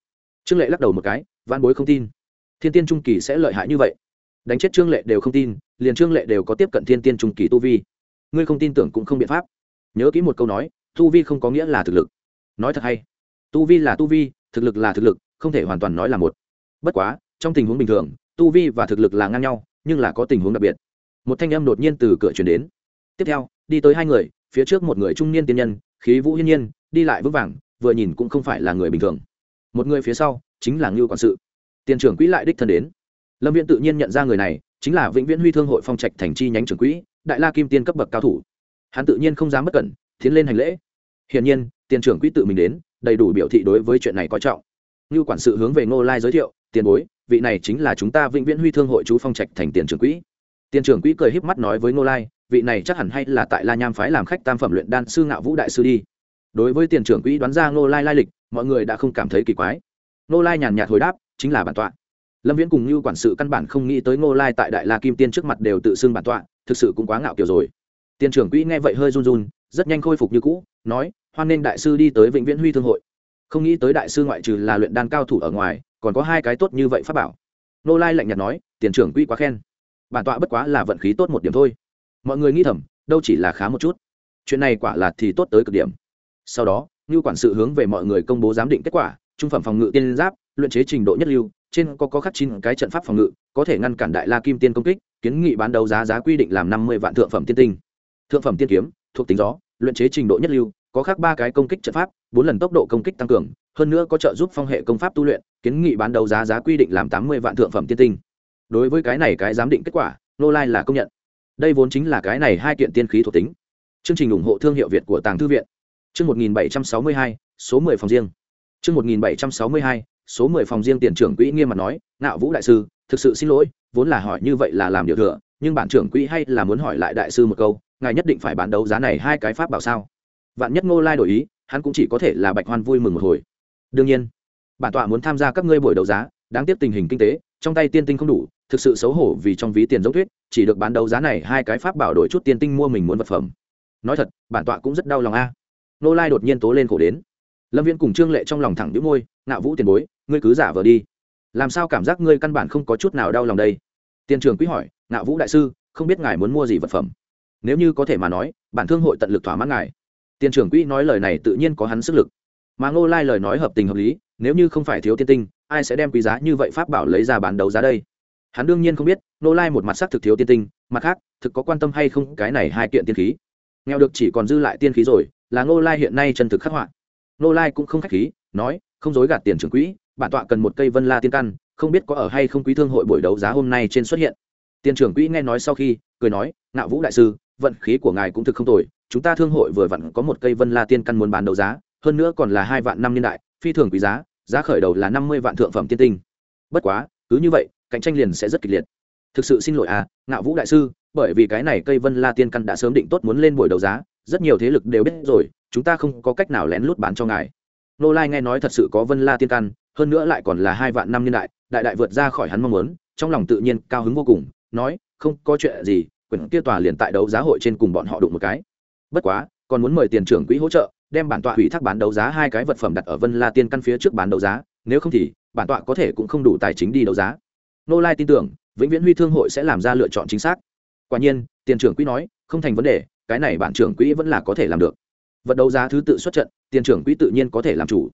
Trương lệ lắc đầu một cái văn bối không tin. Thiên tiên trung kỳ sẽ lợi hại như vậy? Đánh chết trương lệ đều không tin, liền trương lệ đều có tiếp cận thiên tiên trung kỳ tu vi. Ngươi không tin tưởng cũng không biện pháp. Nhớ kỹ một câu nói, tu vi không có nghĩa là thực lực. Nói thật hay. Tu vi là tu vi, thực lực là thực lực không thể hoàn toàn nói là một. Bất quá, trong tình huống bình thường, tu vi và thực lực là ngang nhau, nhưng là có tình huống đặc biệt. Một thanh âm đột nhiên từ cửa chuyển đến. Tiếp theo, đi tới hai người, phía trước một người trung niên tiên nhân, khí vũ hiên nhiên, đi lại vững vàng, vừa nhìn cũng không phải là người bình thường. Một người phía sau, chính là ngưu quản sự. Tiền trưởng quỹ lại đích thân đến. Lâm viễn tự nhiên nhận ra người này, chính là vĩnh viễn huy thương hội phong trạch thành chi nhánh trưởng quỹ, đại la kim tiên cấp bậc cao thủ. Hắn tự nhiên không dám bất cẩn, tiến lên hành lễ. Hiển nhiên, tiền trưởng quỹ tự mình đến, đầy đủ biểu thị đối với chuyện này coi trọng như quản sự hướng về ngô lai giới thiệu, tiền bối, vị này chính là chúng ta vĩnh viễn huy thương hội chú phong trạch thành tiền trưởng quỹ. Tiền trưởng quỹ cười híp mắt nói với ngô lai, vị này chắc hẳn hay là tại la nham phái làm khách tam phẩm luyện đan sư ngạo vũ đại sư đi. Đối với tiền trưởng quỹ đoán ra ngô lai lai lịch, mọi người đã không cảm thấy kỳ quái. Ngô lai nhàn nhạt hồi đáp, chính là bản tọa. Lâm viễn cùng như quản sự căn bản không nghĩ tới ngô lai tại đại la kim tiên trước mặt đều tự xưng bản tọa, thực sự cũng quá ngạo kiểu rồi. Tiền trưởng quỹ nghe vậy hơi run run, rất nhanh khôi phục như cũ, nói, hoan nên đại sư đi tới vĩnh viễn huy thương hội không nghĩ tới đại sư ngoại trừ là luyện đan cao thủ ở ngoài, còn có hai cái tốt như vậy pháp bảo. Nô lai lạnh nhạt nói, tiền trưởng quy quá khen. Bản tọa bất quá là vận khí tốt một điểm thôi. Mọi người nghĩ thầm, đâu chỉ là khá một chút. Chuyện này quả là thì tốt tới cực điểm. Sau đó như quản sự hướng về mọi người công bố giám định kết quả, trung phẩm phòng ngự tiên giáp, luyện chế trình độ nhất lưu, trên có có khắc chín cái trận pháp phòng ngự, có thể ngăn cản đại la kim tiên công kích, kiến nghị bán đấu giá giá quy định làm năm mươi vạn thượng phẩm tiên tinh. Thượng phẩm tiên kiếm, thuộc tính gió, luyện chế trình độ nhất lưu có khác ba cái công kích trận pháp, bốn lần tốc độ công kích tăng cường, hơn nữa có trợ giúp phong hệ công pháp tu luyện, kiến nghị bán đấu giá giá quy định làm tám mươi vạn thượng phẩm tiên tinh. Đối với cái này cái giám định kết quả nô lai là công nhận. Đây vốn chính là cái này hai kiện tiên khí thuộc tính. Chương trình ủng hộ thương hiệu việt của tàng thư viện. Chương một nghìn bảy trăm sáu mươi hai, số mười phòng riêng. Chương một nghìn bảy trăm sáu mươi hai, số mười phòng riêng tiền trưởng quỹ nghiêm mặt nói nạo vũ đại sư, thực sự xin lỗi, vốn là hỏi như vậy là làm điều thừa, nhưng bản trưởng quỹ hay là muốn hỏi lại đại sư một câu, ngài nhất định phải bán đấu giá này hai cái pháp bảo sao? Vạn nhất ngô lai đổi ý, hắn cũng chỉ có thể là bạch hoan vui mừng một hồi. Đương nhiên, bản tọa muốn tham gia các ngươi buổi đấu giá, đáng tiếc tình hình kinh tế, trong tay tiên tinh không đủ, thực sự xấu hổ vì trong ví tiền giống thuyết chỉ được bán đấu giá này hai cái pháp bảo đổi chút tiên tinh mua mình muốn vật phẩm. Nói thật, bản tọa cũng rất đau lòng a. Nô lai đột nhiên tố lên khổ đến. Lâm viễn cùng trương lệ trong lòng thẳng đĩu môi, ngạo vũ tiền bối, ngươi cứ giả vờ đi. Làm sao cảm giác ngươi căn bản không có chút nào đau lòng đây? Tiền trường quý hỏi, ngạo vũ đại sư, không biết ngài muốn mua gì vật phẩm? Nếu như có thể mà nói, bản thương hội tận lực thỏa mãn ngài tiền trưởng quỹ nói lời này tự nhiên có hắn sức lực. Mà ngô lai lời nói hợp tình hợp lý, nếu như không phải thiếu tiên tinh, ai sẽ đem quý giá như vậy pháp bảo lấy ra bán đấu giá đây? Hắn đương nhiên không biết, ngô lai một mặt sắc thực thiếu tiên tinh, mặt khác, thực có quan tâm hay không cái này hai kiện tiên khí? Nghèo được chỉ còn dư lại tiên khí rồi, là ngô lai hiện nay chân thực khắc họa. Ngô lai cũng không k h á c h khí, nói, không dối gạt tiền trưởng quỹ, bản tọa cần một cây vân la tiên căn, không biết có ở hay không quý thương hội buổi đấu giá hôm nay trên xuất hiện. Tiền trưởng quỹ nghe nói sau khi, cười nói, ngạo vũ đại sư, vận khí của ngài cũng thực không tồi chúng ta thương hội vừa vặn có một cây vân la tiên căn muốn bán đấu giá, hơn nữa còn là hai vạn năm niên đại, phi thường quý giá giá khởi đầu là năm mươi vạn thượng phẩm tiên tinh. Bất quá, cứ như vậy, cạnh tranh liền sẽ rất kịch liệt. Thực sự xin lỗi à ngạo vũ đại sư, bởi vì cái này cây vân la tiên căn đã sớm định tốt muốn lên buổi đấu giá, rất nhiều thế lực đều biết rồi, chúng ta không có cách nào lén lút bán cho ngài. Nô lai nghe nói thật sự có vân la tiên căn, hơn nữa lại còn là hai vạn năm niên đại đại đại vượt ra khỏi hắn mong muốn, trong lòng tự nhiên cao hứng vô cùng, nói, không có chuyện gì, quyển kia tòa liền tại đấu giá hội trên cùng bọn họ đụng một cái bất quá, còn muốn mời tiền trưởng quỹ hỗ trợ, đem bản tọa ủy thác bán đấu giá hai cái vật phẩm đặt ở vân la tiên căn phía trước bán đấu giá, nếu không thì, bản tọa có thể cũng không đủ tài chính đi đấu giá. Nô lai tin tưởng, vĩnh viễn huy thương hội sẽ làm ra lựa chọn chính xác. Quả nhiên, tiền trưởng quỹ nói, không thành vấn đề, cái này bản trưởng quỹ vẫn là có thể làm được. Vật đấu giá thứ tự xuất trận, tiền trưởng quỹ tự nhiên có thể làm chủ.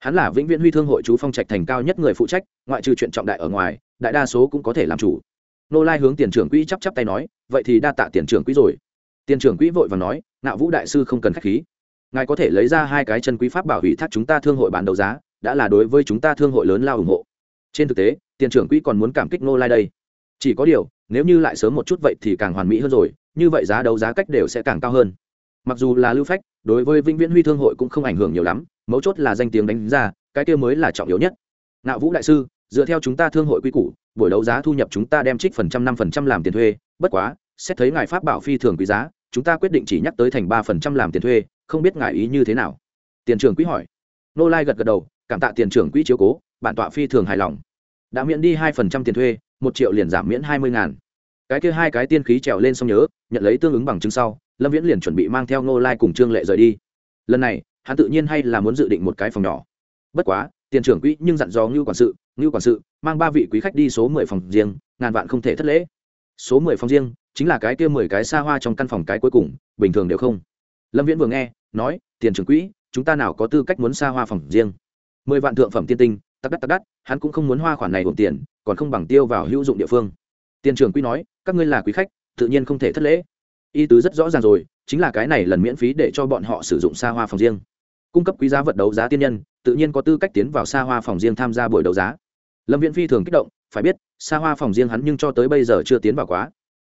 Hắn là vĩnh viễn huy thương hội chú phong trạch thành cao nhất người phụ trách, ngoại trừ chuyện trọng đại ở ngoài, đại đa số cũng có thể làm chủ. Nô lai hướng tiền trưởng quỹ chắp chắp tay nói, vậy thì đa tạ tiền trưởng quỹ rồi. Tiền trưởng quỹ vội và nói nạo vũ đại sư không cần k h á c h khí. Ngài có thể lấy ra hai cái chân quý pháp bảo hủy thác chúng ta thương hội bán đấu giá, đã là đối với chúng ta thương hội lớn lao ủng hộ. Trên thực tế, tiền trưởng quỹ còn muốn cảm kích nô lai đây. Chỉ có điều, nếu như lại sớm một chút vậy thì càng hoàn mỹ hơn rồi, như vậy giá đấu giá cách đều sẽ càng cao hơn. Mặc dù là lưu phách, đối với vĩnh viễn huy thương hội cũng không ảnh hưởng nhiều lắm, mấu chốt là danh tiếng đánh ra cái kia mới là trọng yếu nhất. Nạo vũ đại sư, dựa theo chúng ta thương hội quy củ, buổi đấu giá thu nhập chúng ta đem trích phần trăm năm phần trăm làm tiền thuê, bất quá, xét thấy ngài pháp bảo phi thường quý giá chúng ta quyết định chỉ nhắc tới thành ba phần trăm làm tiền thuê, không biết ngài ý như thế nào. Tiền trưởng quỹ hỏi. Nô lai gật gật đầu, cảm tạ tiền trưởng quỹ chiếu cố, bản tọa phi thường hài lòng. Đã miễn đi hai phần trăm tiền thuê, một triệu liền giảm miễn hai mươi ngàn. Cái kia hai cái tiên khí trèo lên xong nhớ, nhận lấy tương ứng bằng chứng sau, lâm viễn liền chuẩn bị mang theo nô lai cùng trương lệ rời đi. Lần này, hắn tự nhiên hay là muốn dự định một cái phòng nhỏ. Bất quá, tiền trưởng quỹ nhưng dặn dò ngưu quản sự, ngưu quản sự, mang ba vị quý khách đi số mười phòng riêng, ngàn vạn không thể thất lễ. Số mười phòng riêng chính là cái kia mười cái xa hoa trong căn phòng cái cuối cùng, bình thường đều không. Lâm viễn vừa nghe, nói, tiền trưởng quỹ, chúng ta nào có tư cách muốn xa hoa phòng riêng? Mười vạn thượng phẩm tiên tinh, tắc đắt tắc đắt, hắn cũng không muốn hoa khoản này ổn tiền, còn không bằng tiêu vào hữu dụng địa phương. Tiền trưởng quỹ nói, các ngươi là quý khách, tự nhiên không thể thất lễ. Y tứ rất rõ ràng rồi, chính là cái này lần miễn phí để cho bọn họ sử dụng xa hoa phòng riêng. Cung cấp quý giá vật đấu giá tiên nhân, tự nhiên có tư cách tiến vào xa hoa phòng riêng tham gia buổi đấu giá. Lâm viễn phi thường kích động, phải biết, xa hoa phòng riêng hắn nhưng cho tới bây giờ chưa tiến vào quá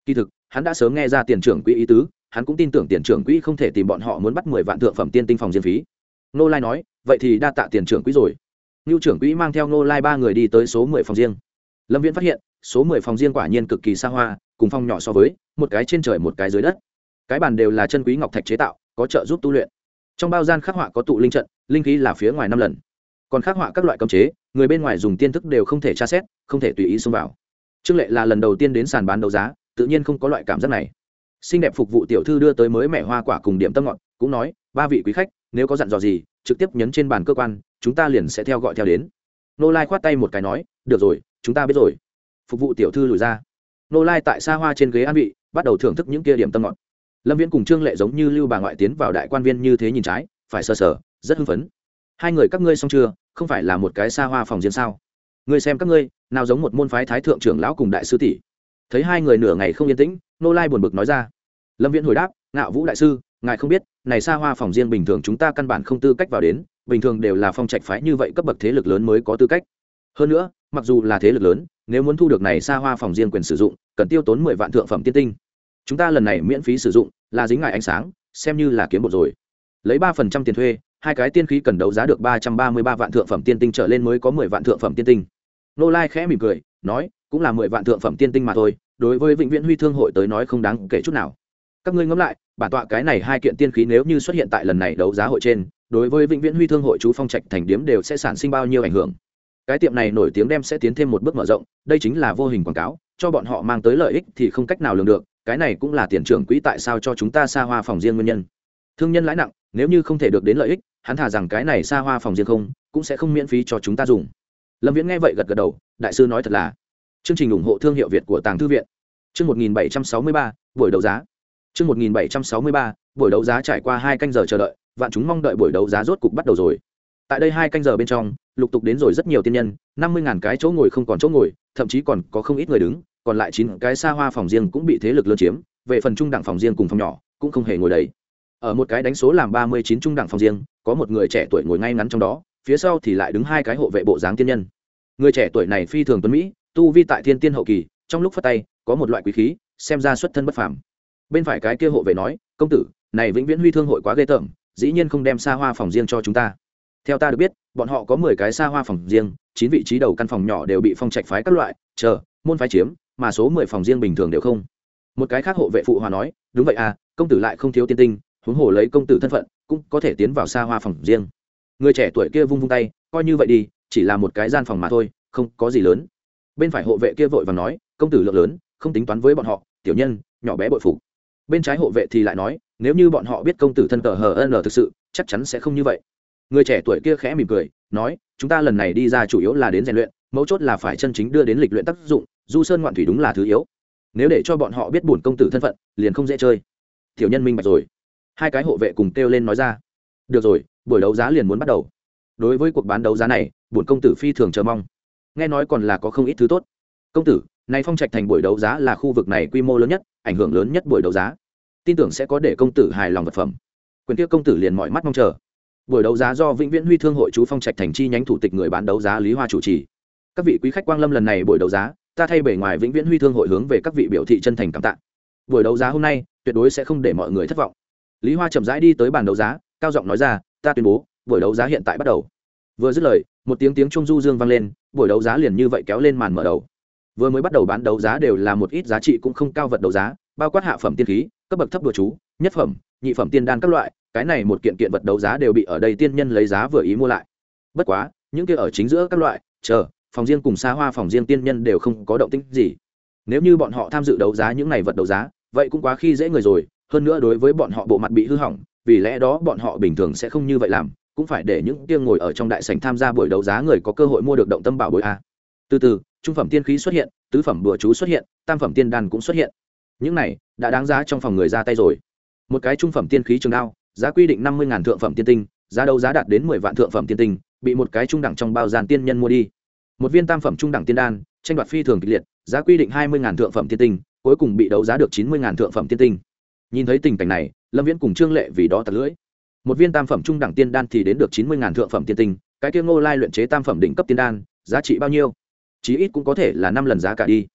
kỳ thực, hắn đã sớm nghe ra tiền trưởng quỹ ý tứ, hắn cũng tin tưởng tiền trưởng quỹ không thể tìm bọn họ muốn bắt mười vạn thượng phẩm tiên tinh phòng diên phí. Nô lai nói, vậy thì đa tạ tiền trưởng quỹ rồi. Ngưu trưởng quỹ mang theo nô lai ba người đi tới số mười phòng riêng. Lâm viễn phát hiện, số mười phòng riêng quả nhiên cực kỳ xa hoa, cùng phòng nhỏ so với, một cái trên trời một cái dưới đất. Cái bàn đều là chân quý ngọc thạch chế tạo, có trợ giúp tu luyện. Trong bao gian khắc họa có tụ linh trận, linh khí là phía ngoài năm lần. Còn khắc họa các loại cấm chế, người bên ngoài dùng tiên thức đều không thể tra xét, không thể tùy ý xông vào. Trương lệ là lần đầu tiên đến sàn bán đấu giá tự nhiên không có loại cảm giác này. Xinh đẹp phục vụ tiểu thư đưa tới mới mẹ hoa quả cùng điểm tâm ngọt, cũng nói, ba vị quý khách, nếu có dặn dò gì, trực tiếp nhấn trên bàn cơ quan, chúng ta liền sẽ theo gọi theo đến. Nô lai khoát tay một cái nói, được rồi, chúng ta biết rồi. Phục vụ tiểu thư lùi ra. Nô lai tại xa hoa trên ghế an vị, bắt đầu thưởng thức những kia điểm tâm ngọt. Lâm viễn cùng trương lệ giống như lưu bà ngoại tiến vào đại quan viên như thế nhìn trái, phải sờ sờ, rất hưng phấn. Hai người các ngươi xong chưa? Không phải là một cái xa hoa phòng riêng sao? Ngươi xem các ngươi, nào giống một môn phái thái thượng trưởng lão cùng đại sư tỷ thấy hai người nửa ngày không yên tĩnh nô lai buồn bực nói ra. Lâm viễn hồi đáp, ngạo vũ đại sư, ngài không biết, này xa hoa phòng riêng bình thường chúng ta căn bản không tư cách vào đến, bình thường đều là phong trạch phái như vậy cấp bậc thế lực lớn mới có tư cách. Hơn nữa, mặc dù là thế lực lớn, nếu muốn thu được này xa hoa phòng riêng quyền sử dụng, cần tiêu tốn mười vạn thượng phẩm tiên tinh. Chúng ta lần này miễn phí sử dụng, là dính ngại ánh sáng, xem như là kiếm bột rồi. Lấy ba phần trăm tiền thuê, hai cái tiên khí cần đấu giá được ba trăm ba mươi ba vạn thượng phẩm tiên tinh trở lên mới có mười vạn thượng phẩm tiên tinh. Nô lai khẽ mỉm cười nói, cũng là mười vạn thượng phẩm tiên tinh mà thôi, đối với vĩnh viễn huy thương hội tới nói không đáng kể chút nào. Các ngươi ngẫm lại, bản tọa cái này hai kiện tiên khí nếu như xuất hiện tại lần này đấu giá hội trên, đối với vĩnh viễn huy thương hội chú phong trạch thành điếm đều sẽ sản sinh bao nhiêu ảnh hưởng? Cái tiệm này nổi tiếng đem sẽ tiến thêm một bước mở rộng, đây chính là vô hình quảng cáo, cho bọn họ mang tới lợi ích thì không cách nào lường được, cái này cũng là tiền trưởng quỹ tại sao cho chúng ta xa hoa phòng riêng nguyên nhân. Thương nhân lãi nặng, nếu như không thể được đến lợi ích, hắn thả rằng cái này xa hoa phòng riêng không, cũng sẽ không miễn phí cho chúng ta dùng lâm viễn nghe vậy gật gật đầu, đại sư nói thật là, chương trình ủng hộ thương hiệu việt của tàng thư viện. Chương một nghìn bảy trăm sáu mươi ba, buổi đấu giá. Chương một nghìn bảy trăm sáu mươi ba, buổi đấu giá trải qua hai canh giờ chờ đợi, vạn chúng mong đợi buổi đấu giá rốt cục bắt đầu rồi. Tại đây hai canh giờ bên trong, lục tục đến rồi rất nhiều tiên nhân, năm mươi ngàn cái chỗ ngồi không còn chỗ ngồi, thậm chí còn có không ít người đứng, còn lại chín cái xa hoa phòng riêng cũng bị thế lực lớn chiếm, về phần trung đẳng phòng riêng cùng phòng nhỏ, cũng không hề ngồi đấy ở một cái đánh số làm ba mươi chín trung đẳng phòng riêng, có một người trẻ tuổi ngồi ngay ngắn trong đó phía sau thì lại đứng hai cái hộ vệ bộ dáng tiên nhân. Người trẻ tuổi này phi thường tuấn mỹ, tu vi tại thiên tiên hậu kỳ, trong lúc phát tay, có một loại quý khí, xem ra xuất thân bất phàm. Bên phải cái kia hộ vệ nói, công tử, này vĩnh viễn huy thương hội quá ghê tởm, dĩ nhiên không đem xa hoa phòng riêng cho chúng ta. Theo ta được biết, bọn họ có mười cái xa hoa phòng riêng, chín vị trí đầu căn phòng nhỏ đều bị phong trạch phái các loại, chờ, môn phái chiếm, mà số mười phòng riêng bình thường đều không. Một cái khác hộ vệ phụ hòa nói, đúng vậy à công tử lại không thiếu tiên tinh, huống hồ lấy công tử thân phận, cũng có thể tiến vào xa hoa phòng riêng người trẻ tuổi kia vung vung tay, coi như vậy đi, chỉ là một cái gian phòng mà thôi, không có gì lớn. Bên phải hộ vệ kia vội và nói, công tử lượng lớn, không tính toán với bọn họ, tiểu nhân, nhỏ bé bội phục. Bên trái hộ vệ thì lại nói, nếu như bọn họ biết công tử thân cờ hờ ân thực sự, chắc chắn sẽ không như vậy. Người trẻ tuổi kia khẽ mỉm cười, nói, chúng ta lần này đi ra chủ yếu là đến rèn luyện, mấu chốt là phải chân chính đưa đến lịch luyện tác dụng, du sơn ngoạn thủy đúng là thứ yếu. Nếu để cho bọn họ biết bổn công tử thân phận, liền không dễ chơi. Tiểu nhân minh bạch rồi. Hai cái hộ vệ cùng kêu lên nói ra, được rồi buổi đấu giá liền muốn bắt đầu. Đối với cuộc bán đấu giá này, bổn công tử phi thường chờ mong. Nghe nói còn là có không ít thứ tốt. Công tử, này phong trạch thành buổi đấu giá là khu vực này quy mô lớn nhất, ảnh hưởng lớn nhất buổi đấu giá. Tin tưởng sẽ có để công tử hài lòng vật phẩm. Quyền kia công tử liền mọi mắt mong chờ. Buổi đấu giá do vĩnh viễn huy thương hội chú phong trạch thành chi nhánh thủ tịch người bán đấu giá lý hoa chủ trì. Các vị quý khách quang lâm lần này buổi đấu giá, ta thay bề ngoài vĩnh viễn huy thương hội hướng về các vị biểu thị chân thành cảm tạ. Buổi đấu giá hôm nay, tuyệt đối sẽ không để mọi người thất vọng. Lý hoa chậm rãi đi tới bàn đấu giá, cao giọng nói ra ta tuyên bố, buổi đấu giá hiện tại bắt đầu. Vừa dứt lời, một tiếng tiếng trung du dương vang lên, buổi đấu giá liền như vậy kéo lên màn mở đầu. Vừa mới bắt đầu bán đấu giá đều là một ít giá trị cũng không cao vật đấu giá, bao quát hạ phẩm tiên khí, cấp bậc thấp đồ chú, nhất phẩm, nhị phẩm tiên đan các loại, cái này một kiện kiện vật đấu giá đều bị ở đây tiên nhân lấy giá vừa ý mua lại. Bất quá, những kia ở chính giữa các loại, chờ, phòng riêng cùng xa hoa phòng riêng tiên nhân đều không có động tĩnh gì. Nếu như bọn họ tham dự đấu giá những này vật đấu giá, vậy cũng quá khi dễ người rồi, hơn nữa đối với bọn họ bộ mặt bị hư hỏng vì lẽ đó bọn họ bình thường sẽ không như vậy làm, cũng phải để những kia ngồi ở trong đại sảnh tham gia buổi đấu giá người có cơ hội mua được động tâm bảo bối a. Từ từ, trung phẩm tiên khí xuất hiện, tứ phẩm bừa chú xuất hiện, tam phẩm tiên đan cũng xuất hiện. Những này, đã đáng giá trong phòng người ra tay rồi. Một cái trung phẩm tiên khí trường đao, giá quy định năm mươi thượng phẩm tiên tinh, giá đấu giá đạt đến mười vạn thượng phẩm tiên tinh, bị một cái trung đẳng trong bao giàn tiên nhân mua đi. Một viên tam phẩm trung đẳng tiên đan, tranh đoạt phi thường kịch liệt, giá quy định hai mươi thượng phẩm tiên tinh, cuối cùng bị đấu giá được chín mươi thượng phẩm tiên tinh. Nhìn thấy tình cảnh này lâm viễn cùng trương lệ vì đó tạt lưỡi. Một viên tam phẩm trung đẳng tiên đan thì đến được chín mươi thượng phẩm tiên tinh, cái kia ngô lai luyện chế tam phẩm đỉnh cấp tiên đan, giá trị bao nhiêu? Chí ít cũng có thể là năm lần giá cả đi.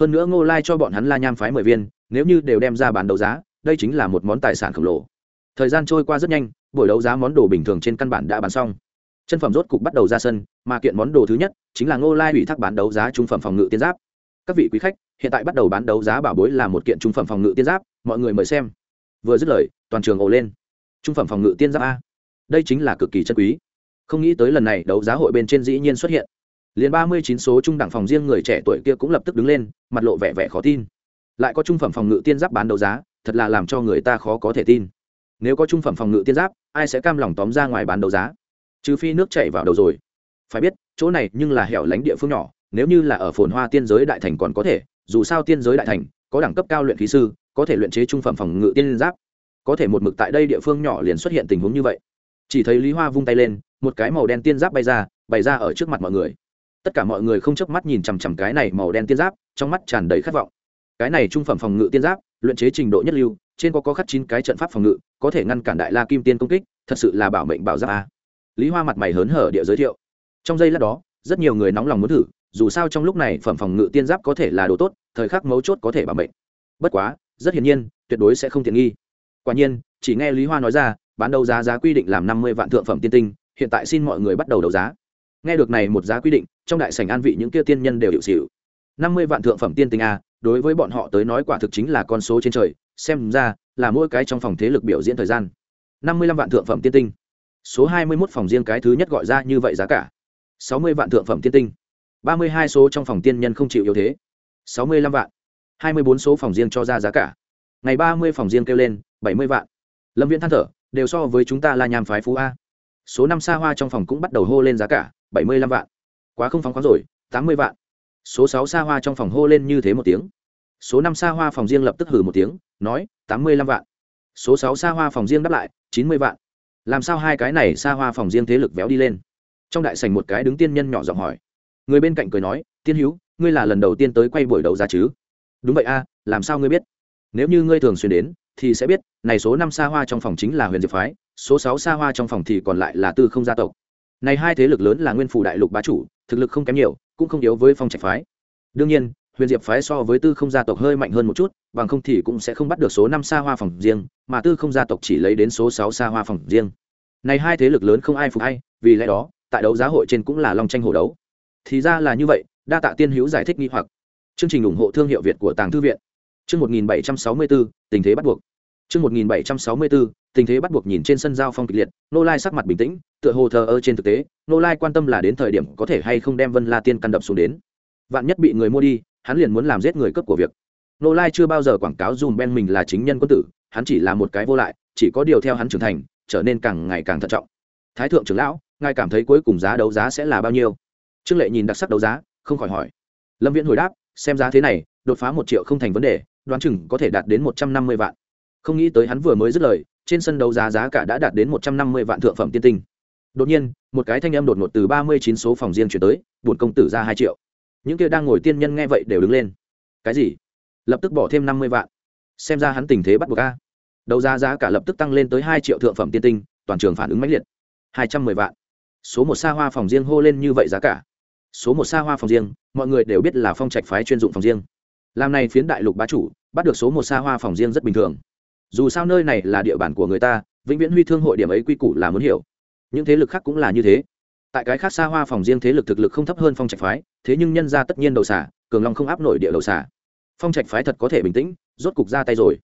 Hơn nữa ngô lai cho bọn hắn la nham phái mười viên, nếu như đều đem ra bán đấu giá, đây chính là một món tài sản khổng lồ. Thời gian trôi qua rất nhanh, buổi đấu giá món đồ bình thường trên căn bản đã bán xong. Chân phẩm rốt cục bắt đầu ra sân, mà kiện món đồ thứ nhất chính là ngô lai ủy thác bán đấu giá trung phẩm phòng ngự tiên giáp. Các vị quý khách, hiện tại bắt đầu bán đấu giá bảo bối là một kiện trung phẩm phòng ngự tiên giáp, mọi người mời xem vừa dứt lời, toàn trường ồ lên. Trung phẩm phòng ngự tiên giáp a. Đây chính là cực kỳ chân quý. Không nghĩ tới lần này đấu giá hội bên trên dĩ nhiên xuất hiện. Liền ba mươi chín số trung đẳng phòng riêng người trẻ tuổi kia cũng lập tức đứng lên, mặt lộ vẻ vẻ khó tin. Lại có trung phẩm phòng ngự tiên giáp bán đấu giá, thật là làm cho người ta khó có thể tin. Nếu có trung phẩm phòng ngự tiên giáp, ai sẽ cam lòng tóm ra ngoài bán đấu giá? Trừ phi nước chảy vào đầu rồi. Phải biết, chỗ này nhưng là hẻo lánh địa phương nhỏ, nếu như là ở phồn hoa tiên giới đại thành còn có thể, dù sao tiên giới đại thành, có đẳng cấp cao luyện khí sư có thể luyện chế trung phẩm phòng ngự tiên giáp. Có thể một mực tại đây địa phương nhỏ liền xuất hiện tình huống như vậy. Chỉ thấy lý hoa vung tay lên, một cái màu đen tiên giáp bay ra, bày ra ở trước mặt mọi người. Tất cả mọi người không chớp mắt nhìn chằm chằm cái này màu đen tiên giáp, trong mắt tràn đầy khát vọng. Cái này trung phẩm phòng ngự tiên giáp, luyện chế trình độ nhất lưu, trên có có khắc chín cái trận pháp phòng ngự, có thể ngăn cản đại la kim tiên công kích, thật sự là bảo mệnh bảo giáp a. Lý hoa mặt mày hớn hở địa giới thiệu. Trong giây lát đó, rất nhiều người nóng lòng muốn thử, dù sao trong lúc này phẩm phòng ngự tiên giáp có thể là đồ tốt, thời khắc mấu chốt có thể bảo mệnh. Bất quá rất hiển nhiên, tuyệt đối sẽ không tiện nghi. Quả nhiên, chỉ nghe lý hoa nói ra, bán đấu giá giá quy định làm năm mươi vạn thượng phẩm tiên tinh, hiện tại xin mọi người bắt đầu đấu giá. Nghe được này một giá quy định, trong đại sảnh an vị những kia tiên nhân đều hiệu xịu năm mươi vạn thượng phẩm tiên tinh a, đối với bọn họ tới nói quả thực chính là con số trên trời, xem ra là mỗi cái trong phòng thế lực biểu diễn thời gian. Năm mươi lăm vạn thượng phẩm tiên tinh. Số hai mươi mốt phòng riêng cái thứ nhất gọi ra như vậy giá cả. Sáu mươi vạn thượng phẩm tiên tinh. Ba mươi hai số trong phòng tiên nhân không chịu yếu thế. Sáu mươi lăm vạn hai mươi bốn số phòng riêng cho ra giá cả. Ngày ba mươi phòng riêng kêu lên, bảy mươi vạn. Lâm viễn than thở, đều so với chúng ta là nhàm phái phú a. Số năm xa hoa trong phòng cũng bắt đầu hô lên giá cả, bảy mươi lăm vạn. Quá không phóng khoáng rồi, tám mươi vạn. Số sáu xa hoa trong phòng hô lên như thế một tiếng. Số năm xa hoa phòng riêng lập tức hử một tiếng, nói, tám mươi lăm vạn. Số sáu xa hoa phòng riêng đáp lại, chín mươi vạn. Làm sao hai cái này xa hoa phòng riêng thế lực véo đi lên? Trong đại sảnh một cái đứng tiên nhân nhỏ giọng hỏi. Người bên cạnh cười nói, tiên hữu, ngươi là lần đầu tiên tới quay buổi đấu giá chứ? Đúng vậy a, làm sao ngươi biết? Nếu như ngươi thường xuyên đến, thì sẽ biết, này số năm xa hoa trong phòng chính là huyền diệp phái, số sáu xa hoa trong phòng thì còn lại là tư không gia tộc. Này hai thế lực lớn là nguyên phủ đại lục bá chủ, thực lực không kém nhiều, cũng không yếu với phong trạch phái. Đương nhiên, huyền diệp phái so với tư không gia tộc hơi mạnh hơn một chút, bằng không thì cũng sẽ không bắt được số năm xa hoa phòng riêng, mà tư không gia tộc chỉ lấy đến số sáu xa hoa phòng riêng. Này hai thế lực lớn không ai phục hay vì lẽ đó, tại đấu giá hội trên cũng là long tranh hổ đấu. Thì ra là như vậy, đa tạ tiên hữu giải thích nghi hoặc chương trình ủng hộ thương hiệu việt của tàng thư viện. Chương một nghìn bảy trăm sáu mươi bốn tình thế bắt buộc. Chương một nghìn bảy trăm sáu mươi bốn tình thế bắt buộc nhìn trên sân giao phong kịch liệt, nô lai sắc mặt bình tĩnh, tựa hồ thờ ơ trên thực tế, nô lai quan tâm là đến thời điểm có thể hay không đem vân la tiên căn đập xuống đến. Vạn nhất bị người mua đi, hắn liền muốn làm giết người cấp của việc. Nô lai chưa bao giờ quảng cáo dùm ben mình là chính nhân quân tử, hắn chỉ là một cái vô lại, chỉ có điều theo hắn trưởng thành, trở nên càng ngày càng thận trọng. Thái thượng trưởng lão, ngài cảm thấy cuối cùng giá đấu giá sẽ là bao nhiêu? Trương lệ nhìn đặc sắc đấu giá, không khỏi hỏi. Lâm viễn hồi đáp xem giá thế này, đột phá một triệu không thành vấn đề, đoán chừng có thể đạt đến một trăm năm mươi vạn. Không nghĩ tới hắn vừa mới dứt lời, trên sân đấu giá giá cả đã đạt đến một trăm năm mươi vạn thượng phẩm tiên tinh. Đột nhiên, một cái thanh âm đột ngột từ ba mươi chín số phòng riêng chuyển tới bổn công tử ra hai triệu. Những kia đang ngồi tiên nhân nghe vậy đều đứng lên. Cái gì? Lập tức bỏ thêm năm mươi vạn. Xem ra hắn tình thế bắt buộc a. Đấu giá giá cả lập tức tăng lên tới hai triệu thượng phẩm tiên tinh, toàn trường phản ứng mãnh liệt. hai trăm mười vạn. Số một xa hoa phòng riêng hô lên như vậy giá cả số một xa hoa phòng riêng, mọi người đều biết là phong trạch phái chuyên dụng phòng riêng. Làm này phiến đại lục bá chủ, bắt được số một xa hoa phòng riêng rất bình thường. Dù sao nơi này là địa bàn của người ta, vĩnh viễn huy thương hội điểm ấy quy củ là muốn hiểu. Những thế lực khác cũng là như thế. Tại cái khác xa hoa phòng riêng thế lực thực lực không thấp hơn phong trạch phái, thế nhưng nhân ra tất nhiên đầu xả, cường long không áp nổi địa đầu xả. Phong trạch phái thật có thể bình tĩnh, rốt cục ra tay rồi.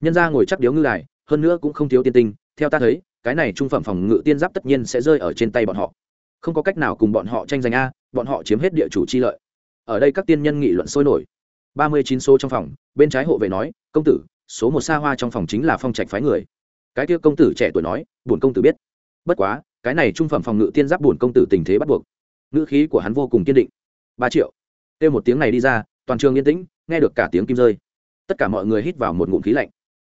Nhân ra ngồi chắc điếu ngư đài, hơn nữa cũng không thiếu tiên tinh, theo ta thấy, cái này trung phẩm phòng ngự tiên giáp tất nhiên sẽ rơi ở trên tay bọn họ. Không có cách nào cùng bọn họ tranh giành a bọn họ chiếm hết địa chủ chi lợi. Ở đây các tiên nhân nghị luận sôi nổi. Ba mươi chín số trong phòng, bên trái hộ vệ nói, công tử, số một xa hoa trong phòng chính là phong trạch phái người. Cái kia công tử trẻ tuổi nói, bổn công tử biết. Bất quá, cái này trung phẩm phòng ngự tiên giáp bổn công tử tình thế bắt buộc. Ngữ khí của hắn vô cùng kiên định. Ba triệu. Kêu một tiếng này đi ra, toàn trường yên tĩnh, nghe được cả tiếng kim rơi. Tất cả mọi người hít vào một ngụm khí lạnh.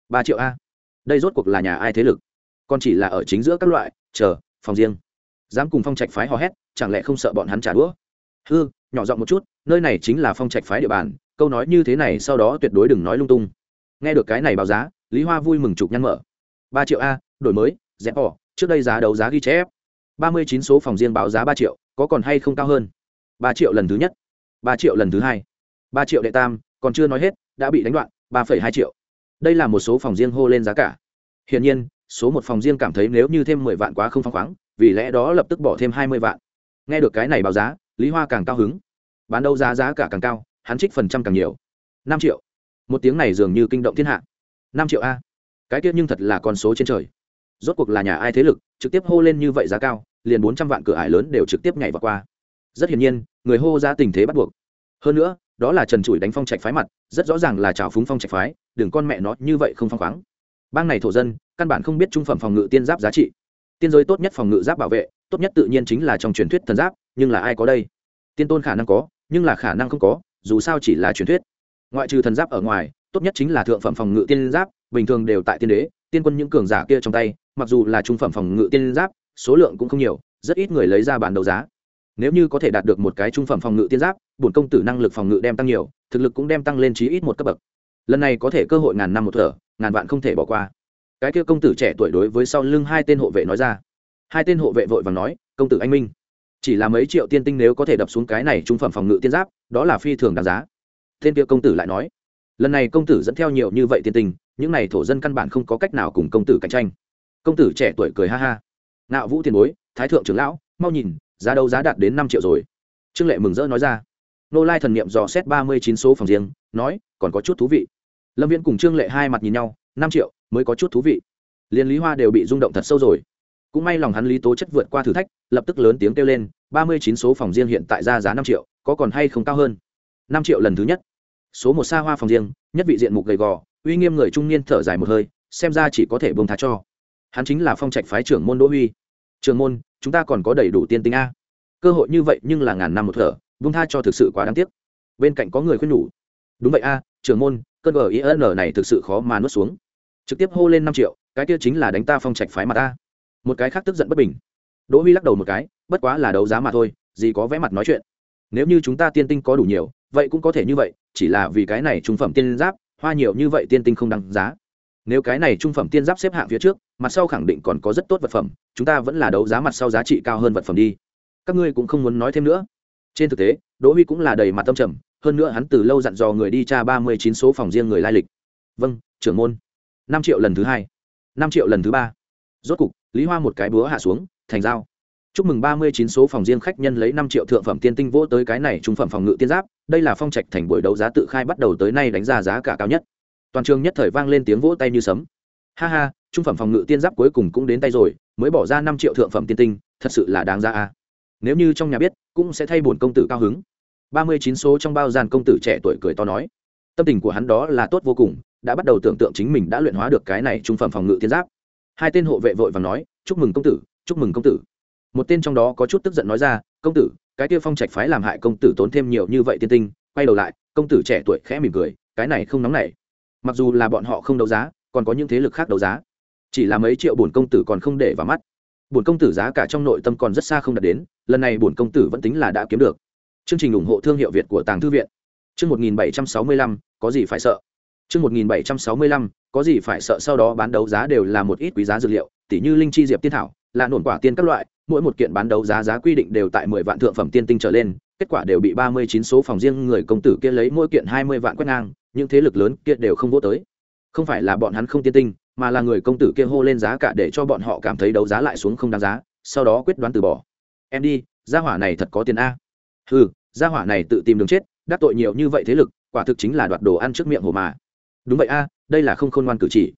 Ba triệu a. Đây rốt cuộc là nhà ai thế lực? Còn chỉ là ở chính giữa các loại, chờ, phòng riêng dám cùng phong trạch phái hò hét, chẳng lẽ không sợ bọn hắn trả đũa? Hư, nhỏ giọng một chút, nơi này chính là phong trạch phái địa bàn, câu nói như thế này sau đó tuyệt đối đừng nói lung tung. Nghe được cái này báo giá, lý hoa vui mừng chụp nhăn mở. Ba triệu a, đổi mới, dẹp bỏ, trước đây giá đấu giá ghi chép. Ba mươi chín số phòng riêng báo giá ba triệu, có còn hay không cao hơn? Ba triệu lần thứ nhất, ba triệu lần thứ hai. Ba triệu đệ tam, còn chưa nói hết, đã bị đánh đoạn, ba phẩy hai triệu. Đây là một số phòng riêng hô lên giá cả. Hiển nhiên, số một phòng riêng cảm thấy nếu như thêm mười vạn quá không phăng khoáng vì lẽ đó lập tức bỏ thêm hai mươi vạn. Nghe được cái này báo giá, lý hoa càng cao hứng. Bán đấu giá giá cả càng cao, hắn trích phần trăm càng nhiều. Năm triệu. Một tiếng này dường như kinh động thiên hạ. Năm triệu a. Cái tiết nhưng thật là con số trên trời. Rốt cuộc là nhà ai thế lực, trực tiếp hô lên như vậy giá cao, liền bốn trăm vạn cửa ải lớn đều trực tiếp nhảy vào qua. Rất hiển nhiên, người hô ra tình thế bắt buộc. Hơn nữa, đó là trần trụi đánh phong trạch phái mặt, rất rõ ràng là trào phúng phong trạch phái, đừng con mẹ nó, như vậy không phong khoáng. Bang này thổ dân, căn bản không biết trung phẩm phòng ngự tiên giáp giá trị tiên giới tốt nhất phòng ngự giáp bảo vệ, tốt nhất tự nhiên chính là trong truyền thuyết thần giáp, nhưng là ai có đây? Tiên tôn khả năng có, nhưng là khả năng không có, dù sao chỉ là truyền thuyết. Ngoại trừ thần giáp ở ngoài, tốt nhất chính là thượng phẩm phòng ngự tiên giáp, bình thường đều tại tiên đế, tiên quân những cường giả kia trong tay, mặc dù là trung phẩm phòng ngự tiên giáp, số lượng cũng không nhiều, rất ít người lấy ra bản đấu giá. Nếu như có thể đạt được một cái trung phẩm phòng ngự tiên giáp, bổn công tử năng lực phòng ngự đem tăng nhiều, thực lực cũng đem tăng lên chí ít một cấp bậc. Lần này có thể cơ hội ngàn năm một thở, ngàn vạn không thể bỏ qua cái kia công tử trẻ tuổi đối với sau lưng hai tên hộ vệ nói ra. Hai tên hộ vệ vội vàng nói, công tử anh minh, chỉ là mấy triệu tiên tinh nếu có thể đập xuống cái này trung phẩm phòng ngự tiên giáp, đó là phi thường đáng giá. Tên kia công tử lại nói, lần này công tử dẫn theo nhiều như vậy tiên tinh, những này thổ dân căn bản không có cách nào cùng công tử cạnh tranh. Công tử trẻ tuổi cười ha ha nạo vũ tiền bối, thái thượng trưởng lão, mau nhìn, giá đâu giá đạt đến năm triệu rồi. Trương lệ mừng rỡ nói ra. Nô lai thần niệm dò xét ba mươi chín số phòng riêng, nói, còn có chút thú vị. Lâm viễn cùng trương lệ hai mặt nhìn nhau, năm triệu mới có chút thú vị. Liên lý hoa đều bị rung động thật sâu rồi. Cũng may lòng hắn lý tố chất vượt qua thử thách, lập tức lớn tiếng kêu lên, ba mươi chín số phòng riêng hiện tại ra giá năm triệu, có còn hay không cao hơn? Năm triệu lần thứ nhất. Số một xa hoa phòng riêng, nhất vị diện mục gầy gò, uy nghiêm người trung niên thở dài một hơi, xem ra chỉ có thể bông thá cho. Hắn chính là phong trạch phái trưởng môn đỗ huy. Trường môn, chúng ta còn có đầy đủ tiên tính a. Cơ hội như vậy nhưng là ngàn năm một thở bông tha cho thực sự quá đáng tiếc. Bên cạnh có người khuyên nhủ. Đúng vậy a, trưởng môn, cơn gin này thực sự khó mà nuốt xuống trực tiếp hô lên năm triệu, cái kia chính là đánh ta phong trạch phái mà ta. Một cái khác tức giận bất bình. Đỗ huy lắc đầu một cái, bất quá là đấu giá mà thôi, gì có vẽ mặt nói chuyện. Nếu như chúng ta tiên tinh có đủ nhiều, vậy cũng có thể như vậy, chỉ là vì cái này trung phẩm tiên giáp, hoa nhiều như vậy tiên tinh không đăng giá. Nếu cái này trung phẩm tiên giáp xếp hạng phía trước, mặt sau khẳng định còn có rất tốt vật phẩm, chúng ta vẫn là đấu giá mặt sau giá trị cao hơn vật phẩm đi. Các ngươi cũng không muốn nói thêm nữa. Trên thực tế, đỗ huy cũng là đầy mặt tâm trầm, hơn nữa hắn từ lâu dặn dò người đi tra ba mươi chín số phòng riêng người lai lịch. Vâng trưởng môn năm triệu lần thứ hai, năm triệu lần thứ ba. Rốt cục, lý hoa một cái búa hạ xuống, thành dao. Chúc mừng ba mươi chín số phòng riêng khách nhân lấy năm triệu thượng phẩm tiên tinh vỗ tới cái này trung phẩm phòng ngự tiên giáp, đây là phong trạch thành buổi đấu giá tự khai bắt đầu tới nay đánh giá giá cả cao nhất. Toàn trường nhất thời vang lên tiếng vỗ tay như sấm. Ha ha, trung phẩm phòng ngự tiên giáp cuối cùng cũng đến tay rồi, mới bỏ ra năm triệu thượng phẩm tiên tinh, thật sự là đáng ra a. Nếu như trong nhà biết, cũng sẽ thay bổn công tử cao hứng. Ba mươi chín số trong bao gian công tử trẻ tuổi cười to nói. Tâm tình của hắn đó là tốt vô cùng đã bắt đầu tưởng tượng chính mình đã luyện hóa được cái này trung phẩm phòng ngự thiên giáp. Hai tên hộ vệ vội và nói, chúc mừng công tử, chúc mừng công tử. Một tên trong đó có chút tức giận nói ra, công tử, cái kia phong trạch phái làm hại công tử tốn thêm nhiều như vậy tiên tinh. Quay đầu lại, công tử trẻ tuổi khẽ mỉm cười, cái này không nóng nảy. Mặc dù là bọn họ không đấu giá, còn có những thế lực khác đấu giá. Chỉ là mấy triệu bổn công tử còn không để vào mắt. Bổn công tử giá cả trong nội tâm còn rất xa không đạt đến, lần này bổn công tử vẫn tính là đã kiếm được. Chương trình ủng hộ thương hiệu việt của tàng thư viện. Chương một nghìn bảy trăm sáu mươi lăm, có gì phải sợ? Chương một nghìn bảy trăm sáu mươi lăm có gì phải sợ sau đó bán đấu giá đều là một ít quý giá dược liệu tỷ như linh chi diệp tiên thảo là nổn quả tiên các loại mỗi một kiện bán đấu giá giá quy định đều tại mười vạn thượng phẩm tiên tinh trở lên kết quả đều bị ba mươi chín số phòng riêng người công tử kia lấy mỗi kiện hai mươi vạn quét ngang những thế lực lớn kia đều không vô tới. Không phải là bọn hắn không tiên tinh mà là người công tử kia hô lên giá cả để cho bọn họ cảm thấy đấu giá lại xuống không đáng giá sau đó quyết đoán từ bỏ. Em đi gia hỏa này thật có tiền a. Hừ, gia hỏa này tự tìm đường chết đắc tội nhiều như vậy thế lực quả thực chính là đoạt đồ ăn trước miệng hổ mà đúng vậy a, đây là không khôn ngoan cử chỉ.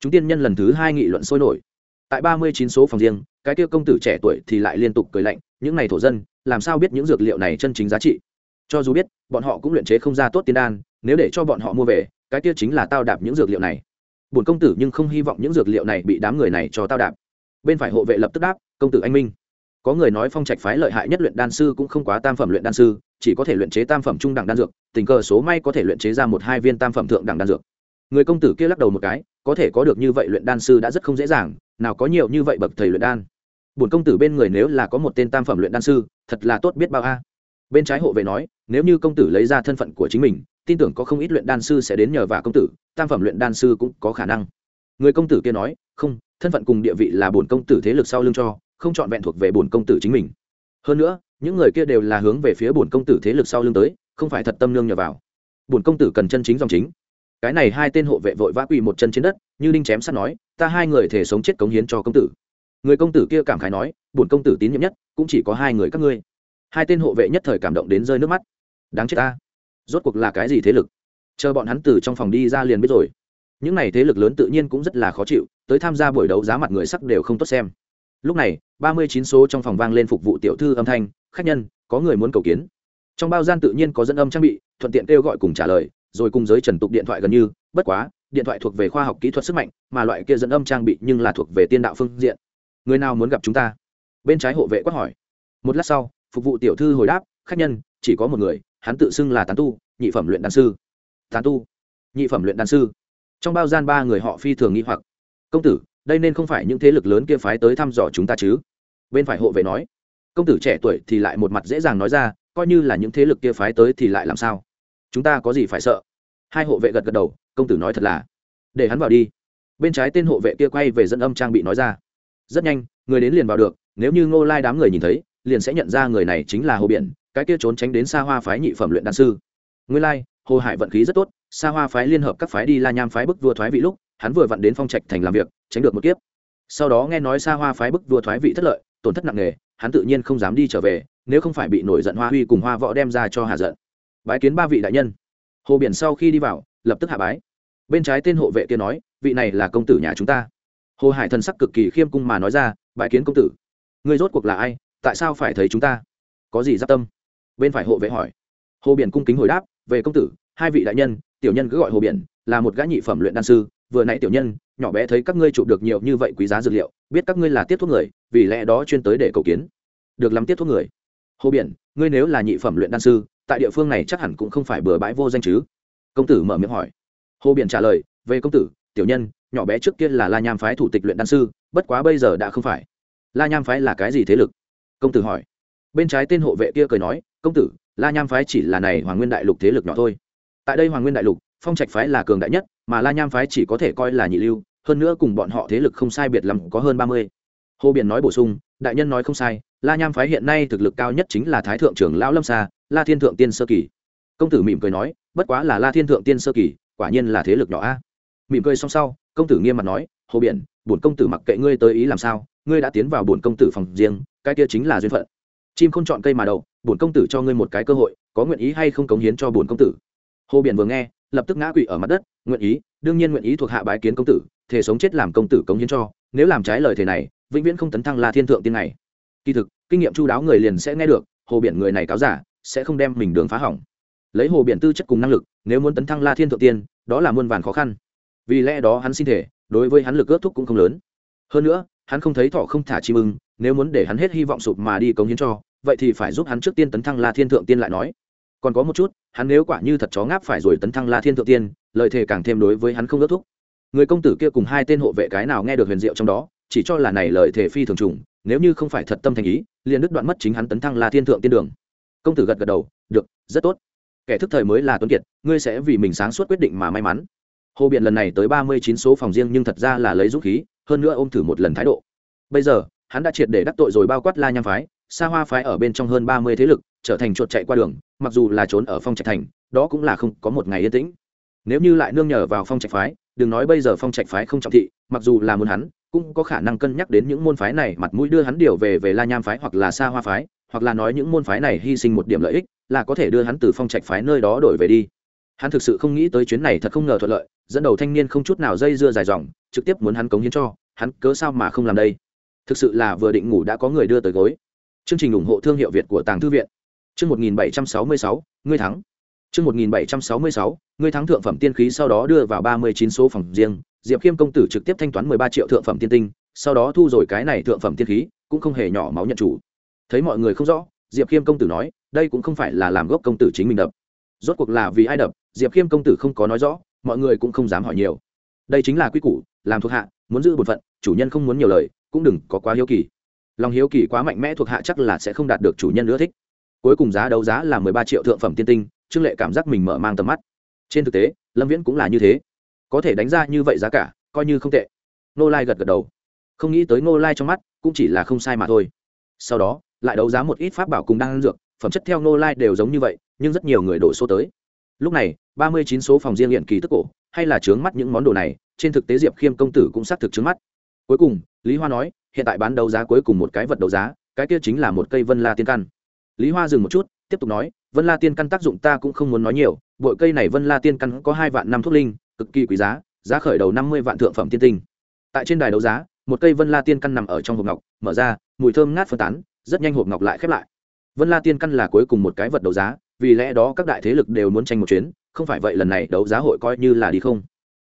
Chúng tiên nhân lần thứ hai nghị luận sôi nổi. Tại ba mươi chín số phòng riêng, cái tiêu công tử trẻ tuổi thì lại liên tục cười lạnh, những n à y thổ dân, làm sao biết những dược liệu này chân chính giá trị? Cho dù biết, bọn họ cũng luyện chế không ra tốt tiên đan, nếu để cho bọn họ mua về, cái tiêu chính là tao đạp những dược liệu này. Bổn công tử nhưng không hy vọng những dược liệu này bị đám người này cho tao đạp. Bên phải hộ vệ lập tức đáp, công tử anh minh có người nói phong trạch phái lợi hại nhất luyện đan sư cũng không quá tam phẩm luyện đan sư, chỉ có thể luyện chế tam phẩm trung đẳng đan dược, tình cờ số may có thể luyện chế ra một hai viên tam phẩm thượng đẳng đan dược. Người công tử kia lắc đầu một cái, có thể có được như vậy luyện đan sư đã rất không dễ dàng, nào có nhiều như vậy bậc thầy luyện đan. Bổn công tử bên người nếu là có một tên tam phẩm luyện đan sư, thật là tốt biết bao a. Bên trái hộ vệ nói, nếu như công tử lấy ra thân phận của chính mình, tin tưởng có không ít luyện đan sư sẽ đến nhờ và công tử, tam phẩm luyện đan sư cũng có khả năng. Người công tử kia nói, không, thân phận cùng địa vị là bổn công tử thế lực sau lưng cho không chọn vẹn thuộc về bổn công tử chính mình. Hơn nữa, những người kia đều là hướng về phía bổn công tử thế lực sau lưng tới, không phải thật tâm lương nhờ vào. Bổn công tử cần chân chính dòng chính. Cái này hai tên hộ vệ vội vã quỳ một chân trên đất, như đinh chém sắt nói, ta hai người thể sống chết cống hiến cho công tử. Người công tử kia cảm khái nói, bổn công tử tín nhiệm nhất, cũng chỉ có hai người các ngươi. Hai tên hộ vệ nhất thời cảm động đến rơi nước mắt. Đáng chết ta. Rốt cuộc là cái gì thế lực? Chờ bọn hắn từ trong phòng đi ra liền biết rồi. Những n à y thế lực lớn tự nhiên cũng rất là khó chịu, tới tham gia buổi đấu giá mặt người sắc đều không tốt xem lúc này, ba mươi chín số trong phòng vang lên phục vụ tiểu thư âm thanh, khách nhân, có người muốn cầu kiến. Trong bao gian tự nhiên có dẫn âm trang bị, thuận tiện kêu gọi cùng trả lời, rồi cùng giới trần tục điện thoại gần như, bất quá, điện thoại thuộc về khoa học kỹ thuật sức mạnh, mà loại kia dẫn âm trang bị nhưng là thuộc về tiên đạo phương diện. Người nào muốn gặp chúng ta? Bên trái hộ vệ quát hỏi. Một lát sau, phục vụ tiểu thư hồi đáp, khách nhân, chỉ có một người, hắn tự xưng là tán tu, nhị phẩm luyện đan sư. Tán tu? Nhị phẩm luyện đan sư. Trong bao gian ba người họ phi thường nghi hoặc. Công tử đây nên không phải những thế lực lớn kia phái tới thăm dò chúng ta chứ? Bên phải hộ vệ nói. Công tử trẻ tuổi thì lại một mặt dễ dàng nói ra, coi như là những thế lực kia phái tới thì lại làm sao? Chúng ta có gì phải sợ? Hai hộ vệ gật gật đầu, công tử nói thật là. Để hắn vào đi. Bên trái tên hộ vệ kia quay về dẫn âm trang bị nói ra. Rất nhanh, người đến liền vào được, nếu như ngô lai đám người nhìn thấy, liền sẽ nhận ra người này chính là hồ biển, cái kia trốn tránh đến xa hoa phái nhị phẩm luyện đan sư. Nguyên lai, hồ hải vận khí rất tốt xa hoa phái liên hợp các phái đi la nham phái bức vua thoái vị lúc, hắn vừa vặn đến phong trạch thành làm việc tránh được một kiếp. Sau đó nghe nói xa hoa phái bức vua thoái vị thất lợi, tổn thất nặng nề, hắn tự nhiên không dám đi trở về, nếu không phải bị nổi giận hoa huy cùng hoa võ đem ra cho hà giận. Bái kiến ba vị đại nhân. Hồ biển sau khi đi vào, lập tức hạ bái. Bên trái tên hộ vệ kia nói, vị này là công tử nhà chúng ta. Hồ hải thần sắc cực kỳ khiêm cung mà nói ra, bái kiến công tử. Người rốt cuộc là ai, tại sao phải thấy chúng ta? Có gì giáp tâm? Bên phải hộ vệ hỏi. Hồ biển cung kính hồi đáp, về công tử, hai vị đại nhân, tiểu nhân cứ gọi hồ biển, là một gã nhị phẩm luyện đan sư vừa nãy tiểu nhân, nhỏ bé thấy các ngươi chụp được nhiều như vậy quý giá dược liệu, biết các ngươi là tiếp thuốc người, vì lẽ đó chuyên tới để cầu kiến. Được làm tiếp thuốc người. Hồ biển, ngươi nếu là nhị phẩm luyện đan sư, tại địa phương này chắc hẳn cũng không phải bừa bãi vô danh chứ. Công tử mở miệng hỏi. Hồ biển trả lời, về công tử, tiểu nhân, nhỏ bé trước kia là la nham phái thủ tịch luyện đan sư, bất quá bây giờ đã không phải. La nham phái là cái gì thế lực? Công tử hỏi. Bên trái tên hộ vệ kia cười nói, công tử, la nham phái chỉ là này hoàng nguyên đại lục thế lực nhỏ thôi. Tại đây hoàng nguyên đại lục phong trạch phái là cường đại nhất, mà la nham phái chỉ có thể coi là nhị lưu, hơn nữa cùng bọn họ thế lực không sai biệt lắm có hơn ba mươi. Hồ biển nói bổ sung, đại nhân nói không sai, la nham phái hiện nay thực lực cao nhất chính là thái thượng trưởng lão lâm sa, la thiên thượng tiên sơ kỳ. Công tử mỉm cười nói, bất quá là la thiên thượng tiên sơ kỳ, quả nhiên là thế lực nhỏ a. Mỉm cười xong sau, công tử nghiêm mặt nói, hồ biển, bổn công tử mặc kệ ngươi tới ý làm sao, ngươi đã tiến vào bổn công tử phòng riêng, cái kia chính là duyên phận. Chim không chọn cây mà đậu, bổn công tử cho ngươi một cái cơ hội, có nguyện ý hay không cống hiến cho bổn công tử. Hồ biển vừa nghe lập tức ngã quỵ ở mặt đất, nguyện ý, đương nhiên nguyện ý thuộc hạ bái kiến công tử thể sống chết làm công tử cống hiến cho, nếu làm trái lời thể này, vĩnh viễn không tấn thăng la thiên thượng tiên này. Kỳ thực, kinh nghiệm chu đáo người liền sẽ nghe được, hồ biển người này cáo giả, sẽ không đem mình đường phá hỏng. Lấy hồ biển tư chất cùng năng lực, nếu muốn tấn thăng la thiên thượng tiên, đó là muôn vàn khó khăn. Vì lẽ đó hắn xin thể đối với hắn lực ước thúc cũng không lớn. Hơn nữa, hắn không thấy thọ không thả chim ưng, nếu muốn để hắn hết hy vọng sụp mà đi cống hiến cho, vậy thì phải giúp hắn trước tiên tấn thăng la thiên thượng tiên lại nói còn có một chút, hắn nếu quả như thật chó ngáp phải rồi tấn thăng la thiên thượng tiên lợi thế càng thêm đối với hắn không ước thúc. Người công tử kia cùng hai tên hộ vệ cái nào nghe được huyền diệu trong đó, chỉ cho là này lợi thể phi thường trùng, nếu như không phải thật tâm thành ý, liền đứt đoạn mất chính hắn tấn thăng la thiên thượng tiên đường. Công tử gật gật đầu, được, rất tốt. Kẻ thức thời mới là tuấn kiệt, ngươi sẽ vì mình sáng suốt quyết định mà may mắn. Hồ biện lần này tới ba mươi chín số phòng riêng nhưng thật ra là lấy dũng khí, hơn nữa ôm thử một lần thái độ. Bây giờ, hắn đã triệt để đắc tội rồi bao quát la nham phái xa hoa phái ở bên trong hơn ba mươi thế lực, trở thành chuột chạy qua đường mặc dù là trốn ở phong trạch thành, đó cũng là không có một ngày yên tĩnh. Nếu như lại nương nhờ vào phong trạch phái, đừng nói bây giờ phong trạch phái không trọng thị, mặc dù là muốn hắn, cũng có khả năng cân nhắc đến những môn phái này, mặt mũi đưa hắn điều về về la nham phái hoặc là xa hoa phái, hoặc là nói những môn phái này hy sinh một điểm lợi ích, là có thể đưa hắn từ phong trạch phái nơi đó đổi về đi. Hắn thực sự không nghĩ tới chuyến này thật không ngờ thuận lợi, dẫn đầu thanh niên không chút nào dây dưa dài dòng, trực tiếp muốn hắn cống hiến cho, hắn cớ sao mà không làm đây? Thực sự là vừa định ngủ đã có người đưa tới gối. Chương trình ủng hộ thương hiệu việt của tàng thư viện chương một nghìn bảy trăm sáu mươi sáu, ngươi thắng. Chương một nghìn bảy trăm sáu mươi sáu, ngươi thắng thượng phẩm tiên khí sau đó đưa vào ba mươi chín số phòng riêng. Diệp khiêm công tử trực tiếp thanh toán mười ba triệu thượng phẩm tiên tinh, sau đó thu rồi cái này thượng phẩm tiên khí, cũng không hề nhỏ máu nhận chủ. Thấy mọi người không rõ, diệp khiêm công tử nói, đây cũng không phải là làm gốc công tử chính mình đập. Rốt cuộc là vì ai đập, diệp khiêm công tử không có nói rõ, mọi người cũng không dám hỏi nhiều. Đây chính là quy củ, làm thuộc hạ, muốn giữ bổn phận, chủ nhân không muốn nhiều lời, cũng đừng có quá hiếu kỳ. Lòng hiếu kỳ quá mạnh mẽ thuộc hạ chắc là sẽ không đạt được chủ nhân ưa thích cuối cùng giá đấu giá là mười ba triệu thượng phẩm tiên tinh, trương lệ cảm giác mình mở mang tầm mắt. Trên thực tế, lâm viễn cũng là như thế. Có thể đánh ra như vậy giá cả, coi như không tệ. Nô lai gật gật đầu. Không nghĩ tới nô lai trong mắt cũng chỉ là không sai mà thôi. Sau đó, lại đấu giá một ít pháp bảo cùng đang dược, phẩm chất theo nô lai đều giống như vậy, nhưng rất nhiều người đổ số tới. Lúc này, ba mươi chín số phòng riêng hiện kỳ tức cổ, hay là trướng mắt những món đồ này, trên thực tế diệp khiêm công tử cũng xác thực trướng mắt. Cuối cùng, lý hoa nói, hiện tại bán đấu giá cuối cùng một cái vật đấu giá, cái kia chính là một cây vân la tiên căn lý hoa dừng một chút, tiếp tục nói, vân la tiên căn tác dụng ta cũng không muốn nói nhiều, bội cây này vân la tiên căn có hai vạn năm thuốc linh, cực kỳ quý giá giá khởi đầu năm mươi vạn thượng phẩm tiên tinh. Tại trên đài đấu giá, một cây vân la tiên căn nằm ở trong hộp ngọc, mở ra, mùi thơm ngát phân tán, rất nhanh hộp ngọc lại khép lại. Vân la tiên căn là cuối cùng một cái vật đấu giá, vì lẽ đó các đại thế lực đều muốn tranh một chuyến, không phải vậy lần này đấu giá hội coi như là đi không.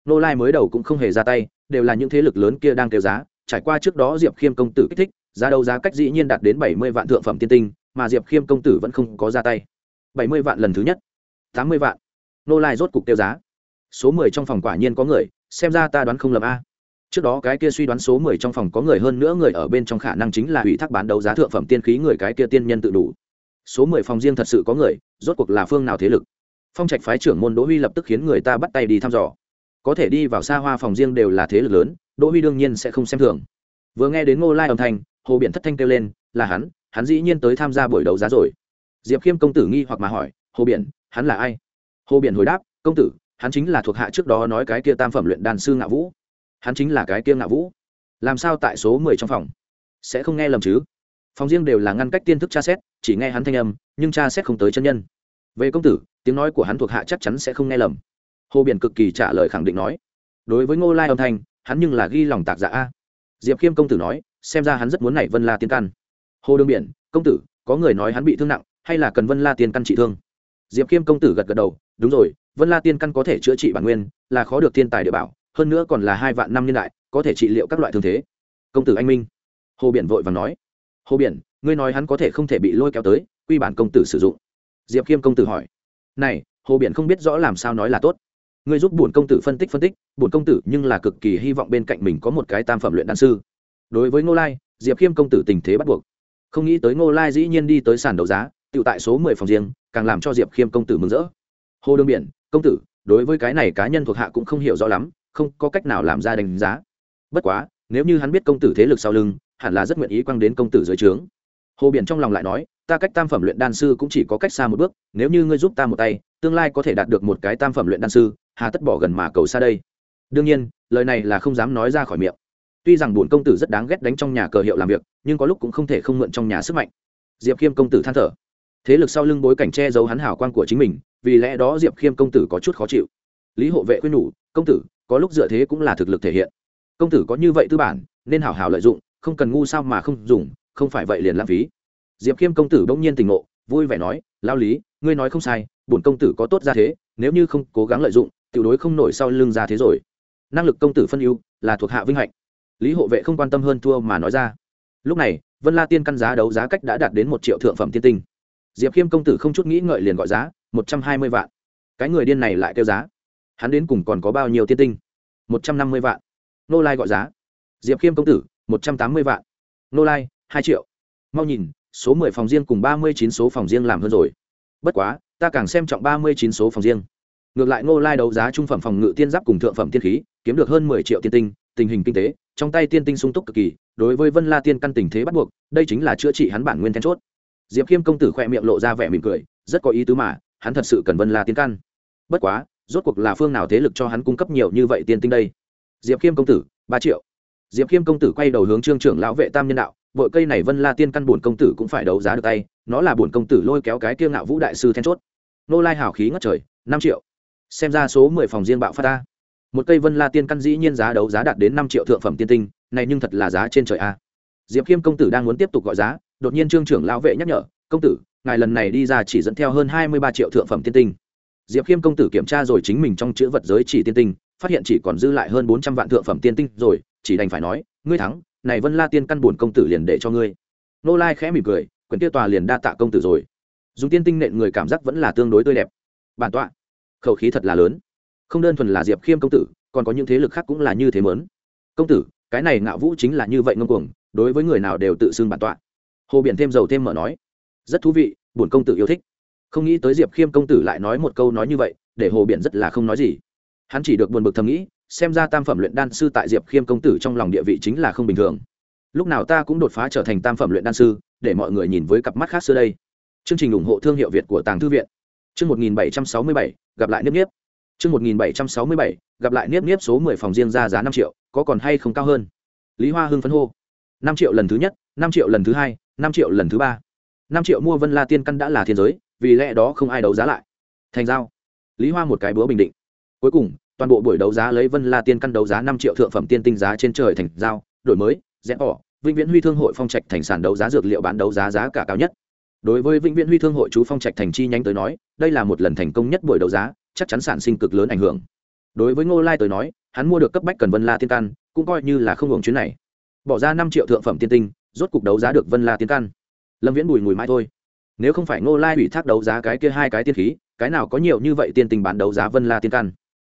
Nô lai mới đầu cũng không hề ra tay, đều là những thế lực lớn kia đang kêu giá, trải qua trước đó diệp khiêm công tử kích thích, giá đấu giá cách dĩ nhiên đạt đến bảy mươi vạn thượng phẩm tiên tinh mà diệp khiêm công tử vẫn không có ra tay. Bảy mươi vạn lần thứ nhất, tám mươi vạn. Nô lai rốt cục tiêu giá. Số mười trong phòng quả nhiên có người, xem ra ta đoán không lầm a. Trước đó cái kia suy đoán số mười trong phòng có người hơn nữa người ở bên trong khả năng chính là ủy thác bán đấu giá thượng phẩm tiên khí người cái kia tiên nhân tự đủ. Số mười phòng riêng thật sự có người, rốt cuộc là phương nào thế lực? Phong trạch phái trưởng môn đỗ huy lập tức khiến người ta bắt tay đi thăm dò. Có thể đi vào xa hoa phòng riêng đều là thế lực lớn, đỗ huy đương nhiên sẽ không xem thường. Vừa nghe đến ngô lai âm thanh, hồ biện thất thanh kêu lên, là hắn hắn dĩ nhiên tới tham gia buổi đấu giá rồi. Diệp khiêm công tử nghi hoặc mà hỏi, hồ biển, hắn là ai? Hồ biển hồi đáp, công tử, hắn chính là thuộc hạ trước đó nói cái kia tam phẩm luyện đàn sư ngạ vũ. Hắn chính là cái kia ngạ vũ. Làm sao tại số mười trong phòng? Sẽ không nghe lầm chứ? Phòng riêng đều là ngăn cách tiên thức tra xét, chỉ nghe hắn thanh âm, nhưng tra xét không tới chân nhân. Về công tử, tiếng nói của hắn thuộc hạ chắc chắn sẽ không nghe lầm. Hồ biển cực kỳ trả lời khẳng định nói. Đối với ngô lai âm thanh, hắn nhưng là ghi lòng tạc giả a. Diệp khiêm công tử nói, xem ra hắn rất muốn nảy vân la tiên căn hồ đương biển, công tử, có người nói hắn bị thương nặng, hay là cần vân la tiên căn trị thương? Diệp khiêm công tử gật gật đầu, đúng rồi, vân la tiên căn có thể chữa trị bản nguyên, là khó được thiên tài địa bảo, hơn nữa còn là hai vạn năm niên đại, có thể trị liệu các loại thương thế. Công tử anh minh. Hồ biển vội và nói. Hồ biển, ngươi nói hắn có thể không thể bị lôi kéo tới, quy bản công tử sử dụng. Diệp khiêm công tử hỏi. Này, hồ biển không biết rõ làm sao nói là tốt. Ngươi giúp bổn công tử phân tích phân tích, bổn công tử nhưng là cực kỳ hy vọng bên cạnh mình có một cái tam phẩm luyện đan sư. Đối với ngô lai, diệp khiêm công tử tình thế bắt buộc không nghĩ tới ngô lai dĩ nhiên đi tới sàn đấu giá tự tại số mười phòng riêng, càng làm cho diệp khiêm công tử mừng rỡ. Hồ đương biển, công tử, đối với cái này cá nhân thuộc hạ cũng không hiểu rõ lắm, không có cách nào làm ra đánh giá. Bất quá, nếu như hắn biết công tử thế lực sau lưng, hẳn là rất nguyện ý quăng đến công tử dưới trướng. Hồ biển trong lòng lại nói, ta cách tam phẩm luyện đan sư cũng chỉ có cách xa một bước, nếu như ngươi giúp ta một tay, tương lai có thể đạt được một cái tam phẩm luyện đan sư, hà tất bỏ gần mà cầu xa đây. Đương nhiên, lời này là không dám nói ra khỏi miệng tuy rằng bổn công tử rất đáng ghét đánh trong nhà cờ hiệu làm việc, nhưng có lúc cũng không thể không mượn trong nhà sức mạnh. Diệp khiêm công tử than thở. Thế lực sau lưng bối cảnh che giấu hắn hảo quan của chính mình, vì lẽ đó diệp khiêm công tử có chút khó chịu. Lý hộ vệ khuyên nhủ, công tử, có lúc dựa thế cũng là thực lực thể hiện. Công tử có như vậy tư bản, nên hảo hảo lợi dụng, không cần ngu sao mà không dùng, không phải vậy liền lãng phí. Diệp khiêm công tử bỗng nhiên tình ngộ, vui vẻ nói lao lý, ngươi nói không sai, bổn công tử có tốt ra thế, nếu như không cố gắng lợi dụng, tiểu đối không nổi sau lưng ra thế rồi. Năng lực công tử phân ưu là thuộc hạ vinh hạnh lý hộ vệ không quan tâm hơn thua mà nói ra. Lúc này, vân la tiên căn giá đấu giá cách đã đạt đến một triệu thượng phẩm tiên tinh. Diệp khiêm công tử không chút nghĩ ngợi liền gọi giá, một trăm hai mươi vạn. Cái người điên này lại kêu giá. Hắn đến cùng còn có bao nhiêu tiên tinh? một trăm năm mươi vạn. Nô lai gọi giá. Diệp khiêm công tử, một trăm tám mươi vạn. Nô lai, hai triệu. Mau nhìn, số mười phòng riêng cùng ba mươi chín số phòng riêng làm hơn rồi. Bất quá, ta càng xem trọng ba mươi chín số phòng riêng. Ngược lại ngô lai đấu giá trung phẩm phòng ngự tiên giáp cùng thượng phẩm tiên khí, kiếm được hơn mười triệu tiên tinh tình hình kinh tế, trong tay tiên tinh sung túc cực kỳ, đối với vân la tiên căn tình thế bắt buộc, đây chính là chữa trị hắn bản nguyên then chốt. Diệp khiêm công tử khoe miệng lộ ra vẻ mỉm cười, rất có ý tứ mà, hắn thật sự cần vân la tiên căn. Bất quá, rốt cuộc là phương nào thế lực cho hắn cung cấp nhiều như vậy tiên tinh đây? Diệp khiêm công tử, ba triệu. Diệp khiêm công tử quay đầu hướng trương trưởng lão vệ tam nhân đạo, vội cây này vân la tiên căn bổn công tử cũng phải đấu giá được tay, nó là bổn công tử lôi kéo cái kiêng ngạo vũ đại sư then chốt. Nô lai hào khí ngất trời, năm triệu. Xem ra số mười phòng riêng bạo phát ta một cây vân la tiên căn dĩ nhiên giá đấu giá đạt đến năm triệu thượng phẩm tiên tinh, này nhưng thật là giá trên trời a. Diệp khiêm công tử đang muốn tiếp tục gọi giá, đột nhiên trương trưởng lão vệ nhắc nhở, công tử, ngài lần này đi ra chỉ dẫn theo hơn hai mươi ba triệu thượng phẩm tiên tinh. Diệp khiêm công tử kiểm tra rồi chính mình trong chữ vật giới chỉ tiên tinh, phát hiện chỉ còn dư lại hơn bốn trăm vạn thượng phẩm tiên tinh rồi, chỉ đành phải nói, ngươi thắng, này vân la tiên căn buồn công tử liền để cho ngươi. Nô lai khẽ mỉm cười, quyển tiêu tòa liền đa tạ công tử rồi. Dùng tiên tinh nện người cảm giác vẫn là tương đối tươi đẹp. Bản tọa, khẩu khí thật là lớn không đơn thuần là diệp khiêm công tử, còn có những thế lực khác cũng là như thế mớn. Công tử, cái này ngạo vũ chính là như vậy ngông cuồng, đối với người nào đều tự xưng bản tọa. Hồ biển thêm dầu thêm mở nói, rất thú vị, bổn công tử yêu thích. Không nghĩ tới diệp khiêm công tử lại nói một câu nói như vậy, để hồ biển rất là không nói gì. Hắn chỉ được buồn bực thầm nghĩ, xem ra tam phẩm luyện đan sư tại diệp khiêm công tử trong lòng địa vị chính là không bình thường. Lúc nào ta cũng đột phá trở thành tam phẩm luyện đan sư, để mọi người nhìn với cặp mắt khác xưa đây. Chương trình ủng hộ thương hiệu việt của tàng thư viện. Chương một nghìn bảy trăm sáu mươi bảy, gặp lại nếp nếp Trước 1767, gặp lại niếp niếp số 10 phòng riêng ra giá 5 triệu, có còn hay không cao hơn? Lý Hoa hưng phấn hô. 5 triệu lần thứ nhất, 5 triệu lần thứ hai, 5 triệu lần thứ ba. 5 triệu mua Vân La Tiên căn đã là thiên giới, vì lẽ đó không ai đấu giá lại. Thành giao. Lý Hoa một cái búa bình định. Cuối cùng, toàn bộ buổi đấu giá lấy Vân La Tiên căn đấu giá 5 triệu thượng phẩm tiên tinh giá trên trời thành giao, đổi mới, rẽ bỏ, Vĩnh Viễn Huy Thương hội phong trạch thành sản đấu giá dược liệu bán đấu giá giá cả cao nhất. Đối với Vĩnh Viễn Huy Thương hội chú phong trạch thành chi nhánh tới nói, đây là một lần thành công nhất buổi đấu giá, chắc chắn sản sinh cực lớn ảnh hưởng. Đối với ngô lai tới nói, hắn mua được cấp bách cần vân la tiên căn cũng coi như là không hưởng chuyến này. Bỏ ra năm triệu thượng phẩm tiên tinh, rốt cục đấu giá được vân la tiên căn lâm viễn bùi ngùi mãi thôi. Nếu không phải ngô lai ủy thác đấu giá cái kia hai cái tiên khí, cái nào có nhiều như vậy tiên tinh bán đấu giá vân la tiên căn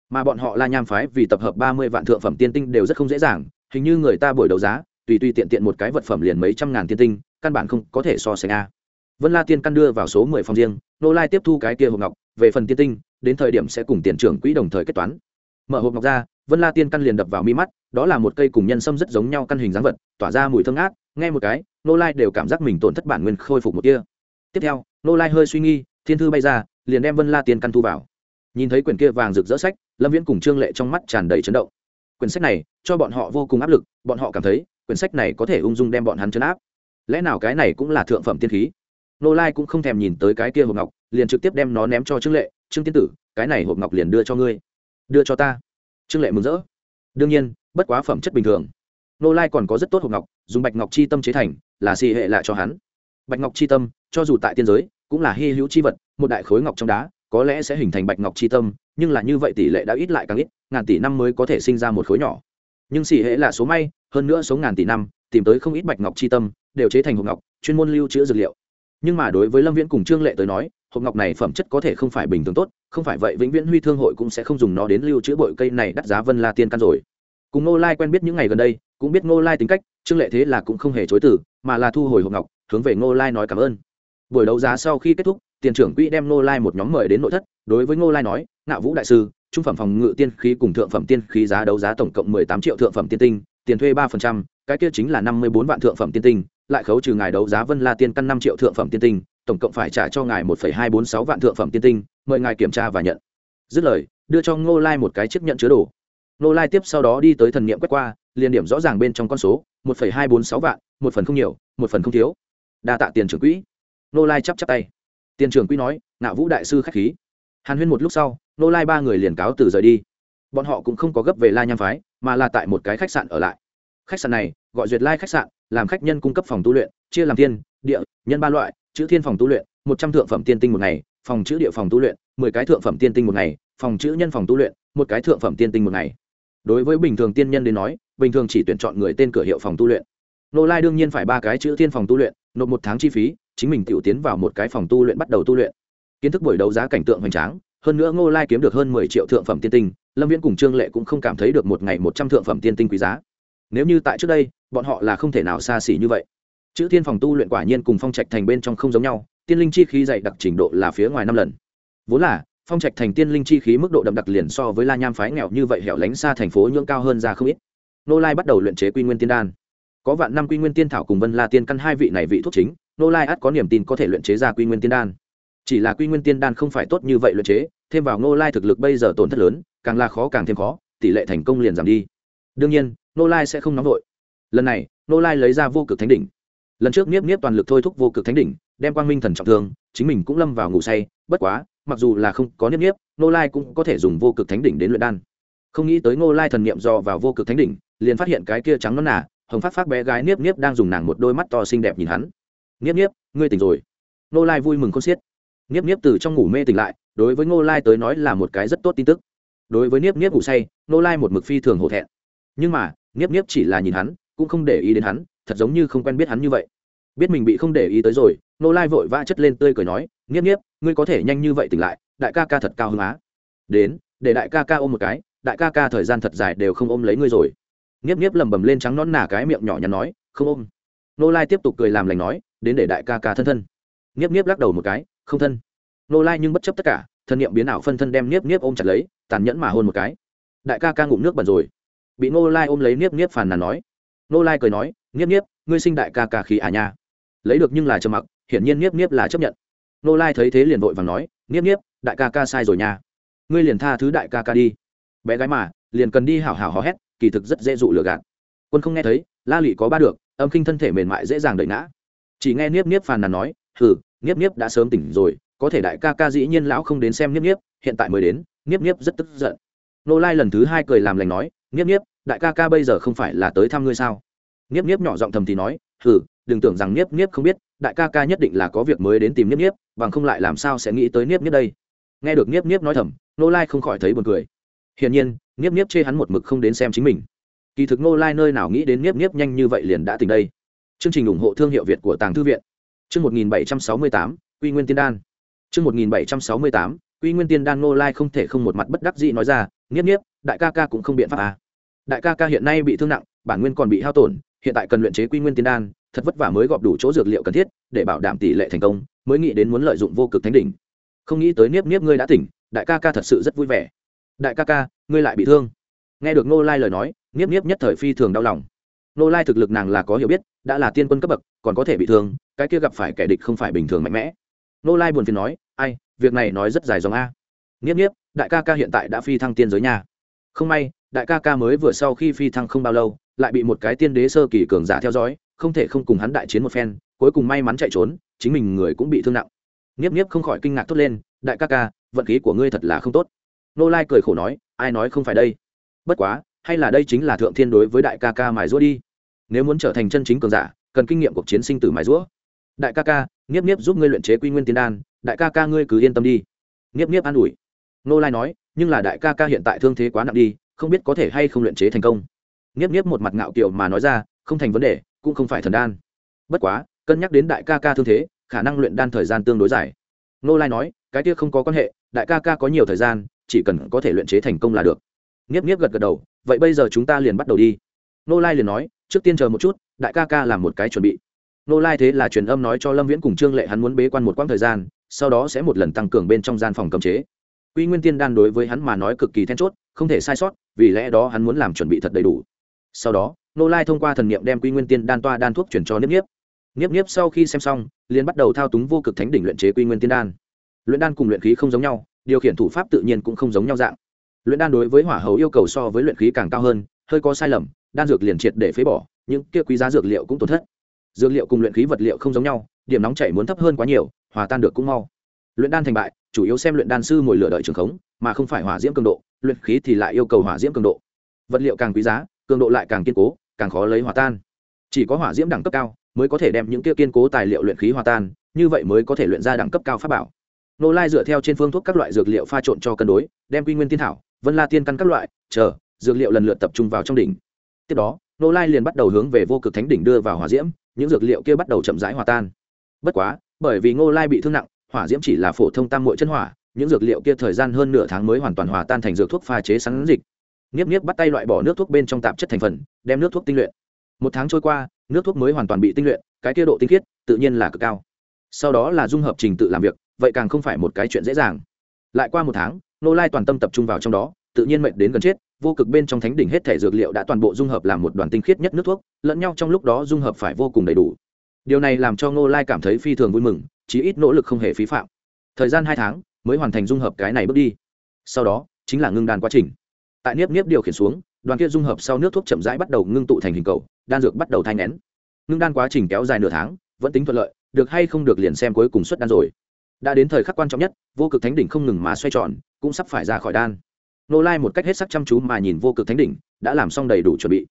mà bọn họ la nham phái vì tập hợp ba mươi vạn thượng phẩm tiên tinh đều rất không dễ dàng, hình như người ta buổi đấu giá, tùy tùy tiện tiện một cái vật phẩm liền mấy trăm ngàn tiên tinh, căn bản không có thể so sánh a. Vân la tiên căn đưa vào số mười phòng riêng nô lai tiếp thu cái kia hộp ngọc, về phần tiên tinh đến thời điểm sẽ cùng tiền trưởng quỹ đồng thời kết toán. Mở hộp ngọc ra, vân la tiên căn liền đập vào mi mắt, đó là một cây cùng nhân sâm rất giống nhau căn hình dáng vật, tỏa ra mùi thơm ngát, nghe một cái nô lai đều cảm giác mình tổn thất bản nguyên khôi phục một kia tiếp theo nô lai hơi suy nghi, thiên thư bay ra, liền đem vân la tiên căn thu vào. Nhìn thấy quyển kia vàng rực rỡ sách, lâm viễn cùng trương lệ trong mắt tràn đầy chấn động. Quyển sách này, cho bọn họ vô cùng áp lực, bọn họ cảm thấy, quyển sách này có thể ung dung đem bọn hắn chấn áp. Lẽ nào cái này cũng là thượng phẩm tiên khí? Nô lai cũng không thèm nhìn tới cái kia hộp ngọc, liền trực tiếp đem nó ném cho trương lệ trương tiên tử, cái này hộp ngọc liền đưa cho ngươi. Đưa cho ta. Trương lệ mừng rỡ. Đương nhiên, bất quá phẩm chất bình thường. Nô lai còn có rất tốt hộp ngọc, dùng bạch ngọc chi tâm chế thành, là xì hệ lại cho hắn. Bạch ngọc chi tâm, cho dù tại tiên giới, cũng là hy hữu chi vật, một đại khối ngọc trong đá, có lẽ sẽ hình thành bạch ngọc chi tâm, nhưng là như vậy tỷ lệ đã ít lại càng ít, ngàn tỷ năm mới có thể sinh ra một khối nhỏ. Nhưng xì hệ là số may, hơn nữa số ngàn tỷ năm, tìm tới không ít bạch ngọc chi tâm, đều chế thành hộp ngọc, chuyên môn lưu trữ dược liệu. Nhưng mà đối với lâm viễn cùng trương lệ tới nói hộp ngọc này phẩm chất có thể không phải bình thường tốt, không phải vậy vĩnh viễn huy thương hội cũng sẽ không dùng nó đến lưu trữ bội cây này đắt giá vân la tiên căn rồi. Cùng ngô lai quen biết những ngày gần đây, cũng biết ngô lai tính cách, trương lệ thế là cũng không hề chối từ, mà là thu hồi hộp ngọc, hướng về ngô lai nói cảm ơn. Buổi đấu giá sau khi kết thúc, tiền trưởng quỹ đem ngô lai một nhóm mời đến nội thất, đối với ngô lai nói, ngạo vũ đại sư, trung phẩm phòng ngự tiên khí cùng thượng phẩm tiên khí giá đấu giá tổng cộng mười tám triệu thượng phẩm tiên tinh, tiền thuê ba phần trăm, cái kia chính là năm mươi bốn vạn thượng phẩm tiên tinh, lại khấu trừ ngài đấu giá vân la tiên căn năm triệu thượng phẩm tiên tinh tổng cộng phải trả cho ngài một phẩy hai bốn sáu vạn thượng phẩm tiên tinh, mời ngài kiểm tra và nhận. Dứt lời, đưa cho ngô lai một cái chiếc nhận chứa đồ. Ngô lai tiếp sau đó đi tới thần niệm quét qua, liền điểm rõ ràng bên trong con số, một phẩy hai bốn sáu vạn, một phần không nhiều, một phần không thiếu. Đa tạ tiền trưởng quỹ. Ngô lai chắp chắp tay. Tiền trưởng quỹ nói nạo vũ đại sư k h á c h khí. Hàn huyên một lúc sau, ngô lai ba người liền cáo từ rời đi. Bọn họ cũng không có gấp về la nham phái, mà là tại một cái khách sạn ở lại. Khách sạn này gọi duyệt lai khách sạn, làm khách nhân cung cấp phòng tu luyện, chia làm thiên, địa, nhân ba loại chữ thiên phòng tu luyện, một trăm thượng phẩm tiên tinh một ngày, phòng chữ địa phòng tu luyện, mười cái thượng phẩm tiên tinh một ngày, phòng chữ nhân phòng tu luyện, một cái thượng phẩm tiên tinh một ngày. Đối với bình thường tiên nhân đến nói, bình thường chỉ tuyển chọn người tên cửa hiệu phòng tu luyện. Nô lai đương nhiên phải ba cái chữ thiên phòng tu luyện, nộp một tháng chi phí, chính mình tự tiến vào một cái phòng tu luyện bắt đầu tu luyện. Kiến thức buổi đấu giá cảnh tượng hoành tráng, hơn nữa ngô lai kiếm được hơn mười triệu thượng phẩm tiên tinh, lâm viễn cùng trương lệ cũng không cảm thấy được một ngày một trăm thượng phẩm tiên tinh quý giá. Nếu như tại trước đây, bọn họ là không thể nào xa xỉ như vậy chữ thiên phòng tu luyện quả nhiên cùng phong trạch thành bên trong không giống nhau, tiên linh chi khí dày đặc trình độ là phía ngoài năm lần. Vốn là, phong trạch thành tiên linh chi khí mức độ đậm đặc liền so với la nham phái nghèo như vậy hẻo lánh xa thành phố nhưỡng cao hơn ra không ít. Nô lai bắt đầu luyện chế quy nguyên tiên đan. Có vạn năm quy nguyên tiên thảo cùng vân la tiên căn hai vị này vị thuốc chính, nô lai ắt có niềm tin có thể luyện chế ra quy nguyên tiên đan. Chỉ là quy nguyên tiên đan không phải tốt như vậy luyện chế, thêm vào nô lai thực lực bây giờ tổn thất lớn, càng là khó càng thêm khó, tỷ lệ thành công liền giảm đi. Đương nhiên, nô lai sẽ không nóng vội. Lần này, nô lai lấy ra vô cực thánh đỉnh lần trước niếp niếp toàn lực thôi thúc vô cực thánh đỉnh, đem quang minh thần trọng thương, chính mình cũng lâm vào ngủ say, bất quá, mặc dù là không có niếp niếp nô lai cũng có thể dùng vô cực thánh đỉnh đến luyện đan. Không nghĩ tới nô lai thần niệm dò vào vô cực thánh đỉnh, liền phát hiện cái kia trắng non nà, hồng phát phát bé gái niếp niếp đang dùng nàng một đôi mắt to xinh đẹp nhìn hắn. Niếp niếp, ngươi tỉnh rồi. Nô lai vui mừng con xiết. Niếp niếp từ trong ngủ mê tỉnh lại, đối với nô lai tới nói là một cái rất tốt tin tức. Đối với niếp niếp ngủ say nô lai một mực phi thường hổ thẹn. Nhưng mà, niếp niếp chỉ là nhìn hắn, cũng không để ý đến hắn thật giống như không quen biết hắn như vậy. Biết mình bị không để ý tới rồi nô lai vội vã chất lên tươi cười nói, nghiếp nghiếp, ngươi có thể nhanh như vậy tỉnh lại, đại ca ca thật cao hứng á. Đến, để đại ca ca ôm một cái, đại ca ca thời gian thật dài đều không ôm lấy ngươi rồi. Nghiếp nghiếp lầm bầm lên trắng nón nả cái miệng nhỏ nhắn nói, không ôm. Nô lai tiếp tục cười làm lành nói, đến để đại ca ca thân thân. Nghiếp nghiếp lắc đầu một cái, không thân. Nô lai nhưng bất chấp tất cả, thân nhiệm biến ảo phân thân đem nghiếp nghiếp ôm chặt lấy, tàn nhẫn mà hôn một cái. Đại ca ca ngụm nước bẩn rồi. Bị nô lai ôm lấy nghiếp nghiếp phàn nàn nói nô lai cười nói, nghiếp nghiếp, ngươi sinh đại ca ca khí à nha. Lấy được nhưng là trầm mặc, hiển nhiên nghiếp nghiếp là chấp nhận. Nô lai thấy thế liền vội và nói, nghiếp nghiếp, đại ca ca sai rồi nha. Ngươi liền tha thứ đại ca ca đi. Bé gái mà, liền cần đi hảo hảo hò hét, kỳ thực rất dễ dụ lừa gạt. Quân không nghe thấy, la lụy có ba được, âm khinh thân thể mềm mại dễ dàng đợi ngã. Chỉ nghe niếp niếp phàn nàn nói, hừ niếp niếp đã sớm tỉnh rồi, có thể đại ca ca dĩ nhiên lão không đến xem niếp niếp hiện tại mới đến. Niếp niếp rất tức giận. Nô lai lần thứ hai cười làm lành nói niếp niếp đại ca ca bây giờ không phải là tới thăm ngươi sao? Niếp niếp nhỏ giọng thầm thì nói, hừ, đừng tưởng rằng niếp niếp không biết, đại ca ca nhất định là có việc mới đến tìm niếp niếp, bằng không lại làm sao sẽ nghĩ tới niếp niếp đây. Nghe được niếp niếp nói thầm nô lai không khỏi thấy buồn cười. Hiển nhiên, niếp niếp chê hắn một mực không đến xem chính mình. Kỳ thực nô lai nơi nào nghĩ đến niếp niếp nhanh như vậy liền đã tỉnh đây. Chương trình ủng hộ thương hiệu việt của tàng thư viện. Chương một nghìn bảy trăm sáu mươi tám, quy nguyên tiên đan. Chương một nghìn bảy trăm sáu mươi tám, quy nguyên tiên đan nô lai không thể không một mặt bất đắc dĩ nói ra, niếp niếp, đại ca ca cũng không biện pháp à đại ca ca hiện nay bị thương nặng, bản nguyên còn bị hao tổn, hiện tại cần luyện chế quy nguyên tiên đan, thật vất vả mới gọp đủ chỗ dược liệu cần thiết, để bảo đảm tỷ lệ thành công, mới nghĩ đến muốn lợi dụng vô cực thánh đỉnh. Không nghĩ tới niếp niếp ngươi đã tỉnh, đại ca ca thật sự rất vui vẻ. Đại ca ca, ngươi lại bị thương. Nghe được nô lai lời nói, niếp niếp nhất thời phi thường đau lòng. Nô lai thực lực nàng là có hiểu biết, đã là tiên quân cấp bậc, còn có thể bị thương, cái kia gặp phải kẻ địch không phải bình thường mạnh mẽ. Nô lai buồn phiền nói, ai, việc này nói rất dài dòng a. Niếp niếp, đại ca ca hiện tại đã phi thăng tiên giới nhà không may, đại ca ca mới vừa sau khi phi thăng không bao lâu, lại bị một cái tiên đế sơ kỳ cường giả theo dõi, không thể không cùng hắn đại chiến một phen, cuối cùng may mắn chạy trốn, chính mình người cũng bị thương nặng. Niếp niếp không khỏi kinh ngạc thốt lên, đại ca ca, vận khí của ngươi thật là không tốt. Nô lai cười khổ nói, ai nói không phải đây? Bất quá, hay là đây chính là thượng thiên đối với đại ca ca mài rũa đi. Nếu muốn trở thành chân chính cường giả, cần kinh nghiệm cuộc chiến sinh tử mài rũa đại ca ca niếp niếp giúp ngươi luyện chế quy nguyên tiên đan, đại ca ca ngươi cứ yên tâm đi. Niếp niếp an ủi. Nô lai nói nhưng là đại ca ca hiện tại thương thế quá nặng đi, không biết có thể hay không luyện chế thành công. Nghiếp nghiếp một mặt ngạo kiều mà nói ra, không thành vấn đề, cũng không phải thần đan. Bất quá, cân nhắc đến đại ca ca thương thế, khả năng luyện đan thời gian tương đối dài. Nô lai nói, cái kia không có quan hệ, đại ca ca có nhiều thời gian, chỉ cần có thể luyện chế thành công là được. Nghiếp nghiếp gật gật đầu, vậy bây giờ chúng ta liền bắt đầu đi. Nô lai liền nói, trước tiên chờ một chút, đại ca ca làm một cái chuẩn bị. Nô lai thế là truyền âm nói cho lâm viễn cùng trương lệ hắn muốn bế quan một quãng thời gian, sau đó sẽ một lần tăng cường bên trong gian phòng cấm chế quy nguyên tiên đan đối với hắn mà nói cực kỳ then chốt, không thể sai sót, vì lẽ đó hắn muốn làm chuẩn bị thật đầy đủ. Sau đó nô lai thông qua thần niệm đem quy nguyên tiên đan toa đan thuốc chuyển cho niếp niếp. Niếp niếp sau khi xem xong, liền bắt đầu thao túng vô cực thánh đỉnh luyện chế quy nguyên tiên đan. Luyện đan cùng luyện khí không giống nhau, điều khiển thủ pháp tự nhiên cũng không giống nhau dạng. Luyện đan đối với hỏa hầu yêu cầu so với luyện khí càng cao hơn, hơi có sai lầm, đan dược liền triệt để phế bỏ, những kia quý giá dược liệu cũng tổn thất. Dược liệu cùng luyện khí vật liệu không giống nhau, điểm nóng chảy muốn thấp hơn quá nhiều, hòa tan được cũng mau luyện đan thành bại, chủ yếu xem luyện đan sư ngồi lửa đợi trường khống, mà không phải hỏa diễm cường độ, luyện khí thì lại yêu cầu hỏa diễm cường độ. Vật liệu càng quý giá, cường độ lại càng kiên cố, càng khó lấy hòa tan. Chỉ có hỏa diễm đẳng cấp cao mới có thể đem những kia kiên cố tài liệu luyện khí hòa tan, như vậy mới có thể luyện ra đẳng cấp cao pháp bảo. Nô lai dựa theo trên phương thuốc các loại dược liệu pha trộn cho cân đối, đem quy nguyên tiên thảo, vân la tiên căn các loại, chờ, dược liệu lần lượt tập trung vào trong đỉnh. Tiếp đó, nô lai liền bắt đầu hướng về vô cực thánh đỉnh đưa vào hỏa diễm, những dược liệu kia bắt đầu chậm rãi hòa tan. Bất quá, bởi vì ngô lai bị thương nặng hỏa diễm chỉ là phổ thông tam muội chân hỏa, những dược liệu kia thời gian hơn nửa tháng mới hoàn toàn hòa tan thành dược thuốc pha chế sắn dịch. Nghiếp nghiếp bắt tay loại bỏ nước thuốc bên trong tạp chất thành phần, đem nước thuốc tinh luyện. Một tháng trôi qua, nước thuốc mới hoàn toàn bị tinh luyện, cái kia độ tinh khiết, tự nhiên là cực cao. Sau đó là dung hợp trình tự làm việc, vậy càng không phải một cái chuyện dễ dàng. Lại qua một tháng, nô lai toàn tâm tập trung vào trong đó, tự nhiên mệnh đến gần chết, vô cực bên trong thánh đỉnh hết thể dược liệu đã toàn bộ dung hợp làm một đoàn tinh khiết nhất nước thuốc, lẫn nhau trong lúc đó dung hợp phải vô cùng đầy đủ. Điều này làm cho nô lai cảm thấy phi thường vui mừng chí ít nỗ lực không hề phí phạm. Thời gian hai tháng mới hoàn thành dung hợp cái này bước đi. Sau đó, chính là ngưng đan quá trình. Tại niếp niếp điều khiển xuống, đoàn kia dung hợp sau nước thuốc chậm rãi bắt đầu ngưng tụ thành hình cầu, đan dược bắt đầu thai nén ngưng đan quá trình kéo dài nửa tháng, vẫn tính thuận lợi, được hay không được liền xem cuối cùng xuất đan rồi. Đã đến thời khắc quan trọng nhất, vô cực thánh đỉnh không ngừng mà xoay tròn, cũng sắp phải ra khỏi đan. Nô lai một cách hết sắc chăm chú mà nhìn vô cực thánh đỉnh, đã làm xong đầy đủ chuẩn bị.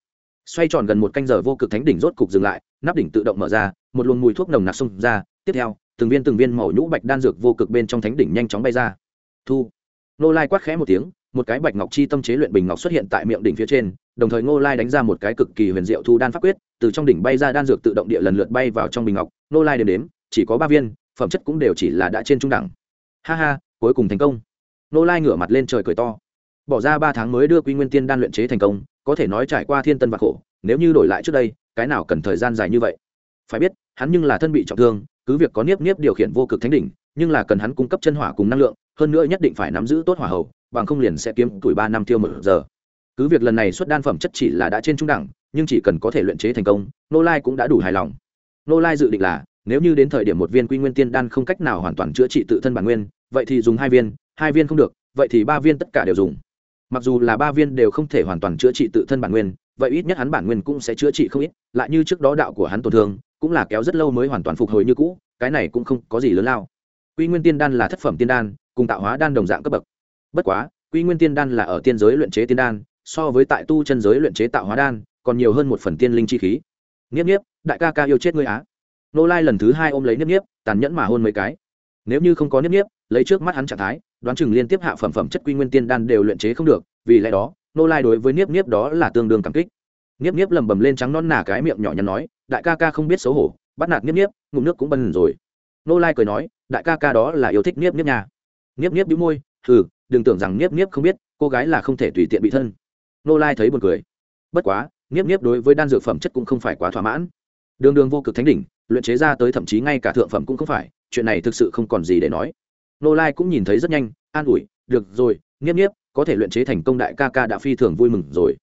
Xoay tròn gần một canh giờ vô cực thánh đỉnh rốt cục dừng lại, nắp đỉnh tự động mở ra, một luồng mùi thuốc nồng nặc xông ra. Tiếp theo từng viên từng viên màu nhũ bạch đan dược vô cực bên trong thánh đỉnh nhanh chóng bay ra. Thu. Nô lai quát khẽ một tiếng, một cái bạch ngọc chi tâm chế luyện bình ngọc xuất hiện tại miệng đỉnh phía trên, đồng thời ngô lai đánh ra một cái cực kỳ huyền diệu thu đan pháp quyết, từ trong đỉnh bay ra đan dược tự động địa lần lượt bay vào trong bình ngọc. Ngô lai đếm đếm, chỉ có ba viên, phẩm chất cũng đều chỉ là đã trên trung đẳng. Ha ha, cuối cùng thành công. Ngô lai ngửa mặt lên trời cười to. Bỏ ra ba tháng mới đưa quy nguyên tiên đan luyện chế thành công, có thể nói trải qua thiên tân và khổ, nếu như đổi lại trước đây, cái nào cần thời gian dài như vậy? Phải biết, hắn nhưng là thân bị trọng thương cứ việc có niếp niếp điều khiển vô cực thánh đỉnh, nhưng là cần hắn cung cấp chân hỏa cùng năng lượng, hơn nữa nhất định phải nắm giữ tốt hỏa hậu bằng không liền sẽ kiếm tuổi ba năm tiêu một giờ. Cứ việc lần này xuất đan phẩm chất chỉ là đã trên trung đẳng, nhưng chỉ cần có thể luyện chế thành công, nô lai cũng đã đủ hài lòng. Nô lai dự định là, nếu như đến thời điểm một viên quy nguyên tiên đan không cách nào hoàn toàn chữa trị tự thân bản nguyên, vậy thì dùng hai viên hai viên không được, vậy thì ba viên tất cả đều dùng. Mặc dù là ba viên đều không thể hoàn toàn chữa trị tự thân bản nguyên, vậy ít nhất hắn bản nguyên cũng sẽ chữa trị không ít, lại như trước đó đạo của hắn tổn thương cũng là kéo rất lâu mới hoàn toàn phục hồi như cũ cái này cũng không có gì lớn lao. Quy nguyên tiên đan là thất phẩm tiên đan cùng tạo hóa đan đồng dạng cấp bậc. Bất quá quy nguyên tiên đan là ở tiên giới luyện chế tiên đan so với tại tu chân giới luyện chế tạo hóa đan còn nhiều hơn một phần tiên linh chi khí. Nghiếp nghiếp đại ca ca yêu chết ngươi á. Nô lai lần thứ hai ôm lấy Niếp Niếp, tàn nhẫn mà hôn mấy cái. Nếu như không có Niếp Niếp, lấy trước mắt hắn trạng thái đoán chừng liên tiếp hạ phẩm phẩm chất quy nguyên tiên đan đều luyện chế không được vì lẽ đó nô lai đối với niếp niếp đó là tương đương cảm kích niếp niếp lầm bầm lên trắng non nả cái miệng nhỏ nhắn nói, đại ca ca không biết xấu hổ, bắt nạt niếp niếp, ngụm nước cũng bần rồi. Nô lai cười nói, đại ca ca đó là yêu thích niếp niếp nhà niếp niếp đĩu môi, hừ, đừng tưởng rằng niếp niếp không biết, cô gái là không thể tùy tiện bị thân. Nô lai thấy buồn cười. Bất quá, niếp niếp đối với đan dược phẩm chất cũng không phải quá thỏa mãn. Đường đường vô cực thánh đỉnh, luyện chế ra tới thậm chí ngay cả thượng phẩm cũng không phải, chuyện này thực sự không còn gì để nói. Nô lai cũng nhìn thấy rất nhanh, an ủi, được rồi nghiếp nghiếp có thể luyện chế thành công đại ca ca đã phi thường vui mừng rồi.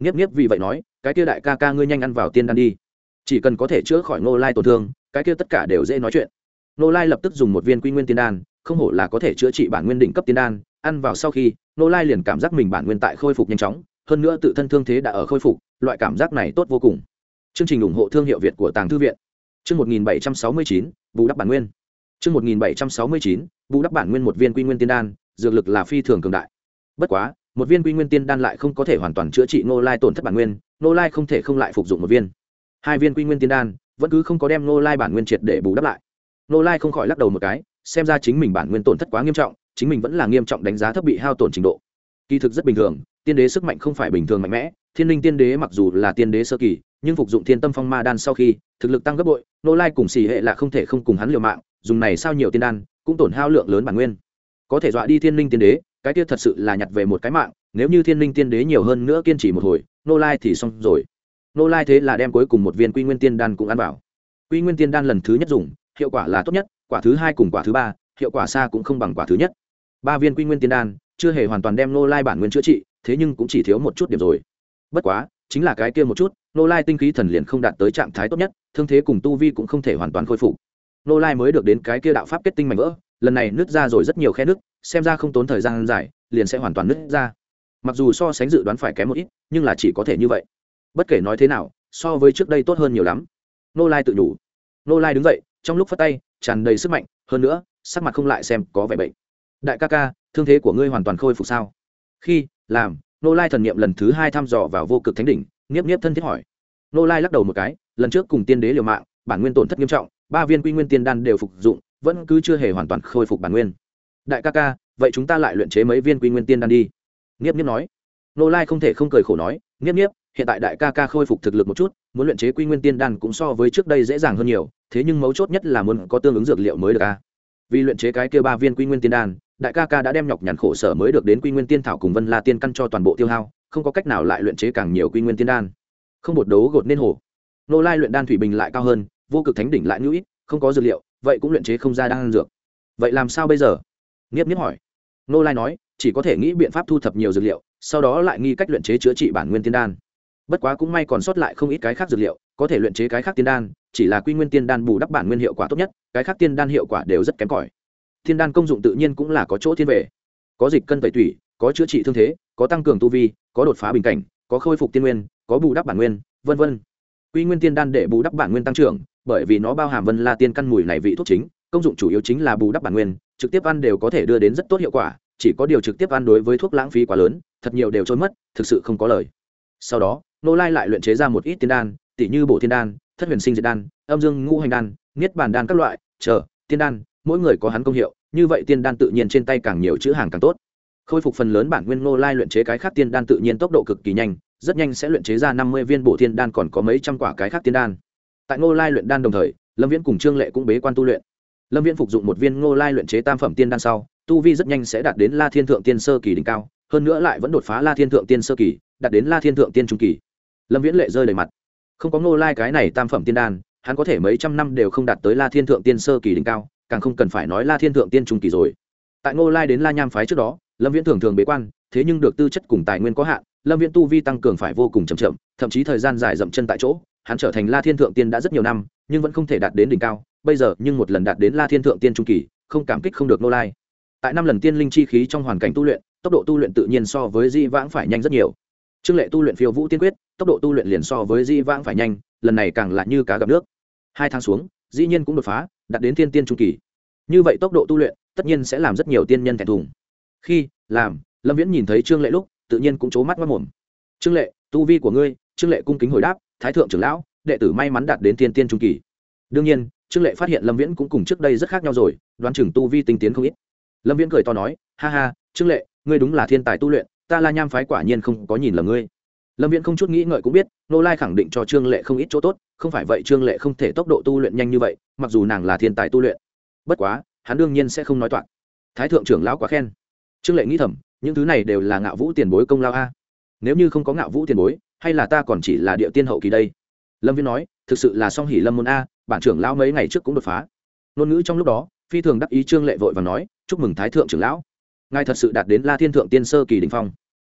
Nghiếp nghiếp vì vậy nói cái kia đại ca ca ngươi nhanh ăn vào tiên đan đi. Chỉ cần có thể chữa khỏi Ngô lai tổn thương, cái kia tất cả đều dễ nói chuyện. Ngô lai lập tức dùng một viên quy nguyên tiên đan, không hổ là có thể chữa trị bản nguyên đỉnh cấp tiên đan, ăn vào sau khi, Ngô lai liền cảm giác mình bản nguyên tại khôi phục nhanh chóng, hơn nữa tự thân thương thế đã ở khôi phục, loại cảm giác này tốt vô cùng. Chương trình ủng hộ thương hiệu việt của tàng thư viện. Chương một nghìn bảy trăm sáu mươi chín, bù đắp bản nguyên. Chương một nghìn bảy trăm sáu mươi chín, bù đắp bản nguyên một viên quy nguyên tiên đan, dược lực là phi thường cường đại. Bất quá, một viên quy nguyên tiên đan lại không có thể hoàn toàn chữa trị Ngô lai tổn thất bản nguyên nô lai không thể không lại phục dụng một viên. Hai viên quy nguyên tiên đan, vẫn cứ không có đem nô lai bản nguyên triệt để bù đắp lại. Nô lai không khỏi lắc đầu một cái, xem ra chính mình bản nguyên tổn thất quá nghiêm trọng, chính mình vẫn là nghiêm trọng đánh giá thấp bị hao tổn trình độ. Kỳ thực rất bình thường, tiên đế sức mạnh không phải bình thường mạnh mẽ, thiên linh tiên đế mặc dù là tiên đế sơ kỳ, nhưng phục dụng thiên tâm phong ma đan sau khi, thực lực tăng gấp bội nô lai cùng xì hệ là không thể không cùng hắn liều mạng, dùng này sao nhiều tiên đan, cũng tổn hao lượng lớn bản nguyên. Có thể dọa đi thiên linh tiên đế, cái kia thật sự là nhặt về một cái mạng nếu như thiên linh tiên đế nhiều hơn nữa kiên trì một hồi, nô lai thì xong rồi. Nô lai thế là đem cuối cùng một viên quy nguyên tiên đan cũng ăn vào. Quy nguyên tiên đan lần thứ nhất dùng, hiệu quả là tốt nhất, quả thứ hai cùng quả thứ ba, hiệu quả xa cũng không bằng quả thứ nhất. Ba viên quy nguyên tiên đan, chưa hề hoàn toàn đem nô lai bản nguyên chữa trị, thế nhưng cũng chỉ thiếu một chút điểm rồi. Bất quá, chính là cái kia một chút, nô lai tinh khí thần liền không đạt tới trạng thái tốt nhất, thương thế cùng tu vi cũng không thể hoàn toàn khôi phục. Nô lai mới được đến cái kia đạo pháp kết tinh mạnh vỡ, lần này nứt ra rồi rất nhiều khe nứt, xem ra không tốn thời gian dài, liền sẽ hoàn toàn nứt ra mặc dù so sánh dự đoán phải kém một ít, nhưng là chỉ có thể như vậy. Bất kể nói thế nào, so với trước đây tốt hơn nhiều lắm. Nô lai tự nhủ. nô lai đứng dậy, trong lúc phát tay, tràn đầy sức mạnh, hơn nữa, sắc mặt không lại xem có vẻ bệnh. Đại ca ca, thương thế của ngươi hoàn toàn khôi phục sao? Khi, làm, nô lai thần niệm lần thứ hai thăm dò vào vô cực thánh đỉnh, nghiếp nghiếp thân thiết hỏi. Nô lai lắc đầu một cái, lần trước cùng tiên đế liều mạng, bản nguyên tổn thất nghiêm trọng, ba viên quy nguyên tiên đan đều phục dụng, vẫn cứ chưa hề hoàn toàn khôi phục bản nguyên. Đại ca ca, vậy chúng ta lại luyện chế mấy viên quy nguyên tiên đan đi nghiếp nghiếp nói. Nô lai không thể không cười khổ nói, nghiếp nghiếp, hiện tại đại ca ca khôi phục thực lực một chút, muốn luyện chế quy nguyên tiên đan cũng so với trước đây dễ dàng hơn nhiều, thế nhưng mấu chốt nhất là muốn có tương ứng dược liệu mới được ca vì luyện chế cái kia ba viên quy nguyên tiên đan, đại ca ca đã đem nhọc nhằn khổ sở mới được đến quy nguyên tiên thảo cùng vân la tiên căn cho toàn bộ tiêu hao, không có cách nào lại luyện chế càng nhiều quy nguyên tiên đan. Không bột đấu gột nên hồ. Nô lai luyện đan thủy bình lại cao hơn, vô cực thánh đỉnh lại ngữ ít, không có dược liệu, vậy cũng luyện chế không ra đan dược. Vậy làm sao bây giờ? Nghiếp nghiếp hỏi. Nô lai nói chỉ có thể nghĩ biện pháp thu thập nhiều dược liệu, sau đó lại nghi cách luyện chế chữa trị bản nguyên tiên đan. Bất quá cũng may còn sót lại không ít cái khác dược liệu, có thể luyện chế cái khác tiên đan, chỉ là quy nguyên tiên đan bù đắp bản nguyên hiệu quả tốt nhất, cái khác tiên đan hiệu quả đều rất kém cỏi. Tiên đan công dụng tự nhiên cũng là có chỗ thiên về. Có dịch cân tẩy tủy, có chữa trị thương thế, có tăng cường tu vi, có đột phá bình cảnh, có khôi phục tiên nguyên, có bù đắp bản nguyên, vân vân. Quy nguyên tiên đan để bù đắp bản nguyên tăng trưởng, bởi vì nó bao hàm vân la tiên căn mùi này vị thuốc chính, công dụng chủ yếu chính là bù đắp bản nguyên, trực tiếp ăn đều có thể đưa đến rất tốt hiệu quả chỉ có điều trực tiếp ăn đối với thuốc lãng phí quá lớn, thật nhiều đều trôi mất, thực sự không có lời. Sau đó nô lai lại luyện chế ra một ít tiên đan tỷ như bổ tiên đan, thất huyền sinh diệt đan, âm dương ngũ hành đan, niết bàn đan các loại, chờ, tiên đan, mỗi người có hắn công hiệu, như vậy tiên đan tự nhiên trên tay càng nhiều chữ hàng càng tốt. Khôi phục phần lớn bản nguyên nô lai luyện chế cái khác tiên đan tự nhiên tốc độ cực kỳ nhanh, rất nhanh sẽ luyện chế ra năm mươi viên bộ tiên đan còn có mấy trăm quả cái khác tiên đan. Tại ngô lai luyện đan đồng thời, lâm viễn cùng trương lệ cũng bế quan tu luyện. Lâm viễn phục dụng một viên ngô lai luyện chế tam phẩm tiên đan sau tu vi rất nhanh sẽ đạt đến la thiên thượng tiên sơ kỳ đỉnh cao, hơn nữa lại vẫn đột phá la thiên thượng tiên sơ kỳ, đạt đến la thiên thượng tiên trung kỳ. Lâm viễn lệ rơi đầy mặt. Không có ngô lai cái này tam phẩm tiên đan, hắn có thể mấy trăm năm đều không đạt tới la thiên thượng tiên sơ kỳ đỉnh cao, càng không cần phải nói la thiên thượng tiên trung kỳ rồi. Tại ngô lai đến la nham phái trước đó, lâm viễn thường thường bế quan, thế nhưng được tư chất cùng tài nguyên có hạn, lâm viễn tu vi tăng cường phải vô cùng chậm chậm, thậm chí thời gian dài dậm chân tại chỗ, hắn trở thành la thiên thượng tiên đã rất nhiều năm, nhưng vẫn không thể đạt đến đỉnh cao, bây giờ nhưng một lần đạt đến la thiên thượng tiên trung kỳ, không cảm kích không được Ngô lai tại năm lần tiên linh chi khí trong hoàn cảnh tu luyện, tốc độ tu luyện tự nhiên so với di vãng phải nhanh rất nhiều. Trương lệ tu luyện phiêu vũ tiên quyết, tốc độ tu luyện liền so với di vãng phải nhanh, lần này càng là như cá gặp nước. Hai tháng xuống, dĩ nhiên cũng đột phá, đạt đến thiên tiên trung kỳ. Như vậy tốc độ tu luyện, tất nhiên sẽ làm rất nhiều tiên nhân thẹn thùng. Khi, làm, lâm viễn nhìn thấy trương lệ lúc, tự nhiên cũng c mắt mất mồm. Trương lệ, tu vi của ngươi, trương lệ cung kính hồi đáp, thái thượng trưởng lão, đệ tử may mắn đạt đến thiên tiên trung kỳ. Đương nhiên, trương lệ phát hiện lâm viễn cũng cùng trước đây rất khác nhau rồi, đoán chừng tu vi tinh tiến không ít lâm viễn cười to nói, ha ha, trương lệ, ngươi đúng là thiên tài tu luyện, ta la nham phái quả nhiên không có nhìn lầm ngươi. Lâm viễn không chút nghĩ ngợi cũng biết, nô lai khẳng định cho trương lệ không ít chỗ tốt, không phải vậy trương lệ không thể tốc độ tu luyện nhanh như vậy, mặc dù nàng là thiên tài tu luyện. Bất quá, hắn đương nhiên sẽ không nói toạc. Thái thượng trưởng lão quá khen. Trương lệ nghĩ thầm, những thứ này đều là ngạo vũ tiền bối công lao a. Nếu như không có ngạo vũ tiền bối, hay là ta còn chỉ là địa tiên hậu kỳ đây? Lâm viễn nói, thực sự là song hỉ lâm môn a, bản trưởng lão mấy ngày trước cũng đột phá. Ngôn ngữ trong lúc đó phi thường đắc ý trương lệ vội và nói, chúc mừng thái thượng trưởng lão. Ngài thật sự đạt đến la thiên thượng tiên sơ kỳ đình phong.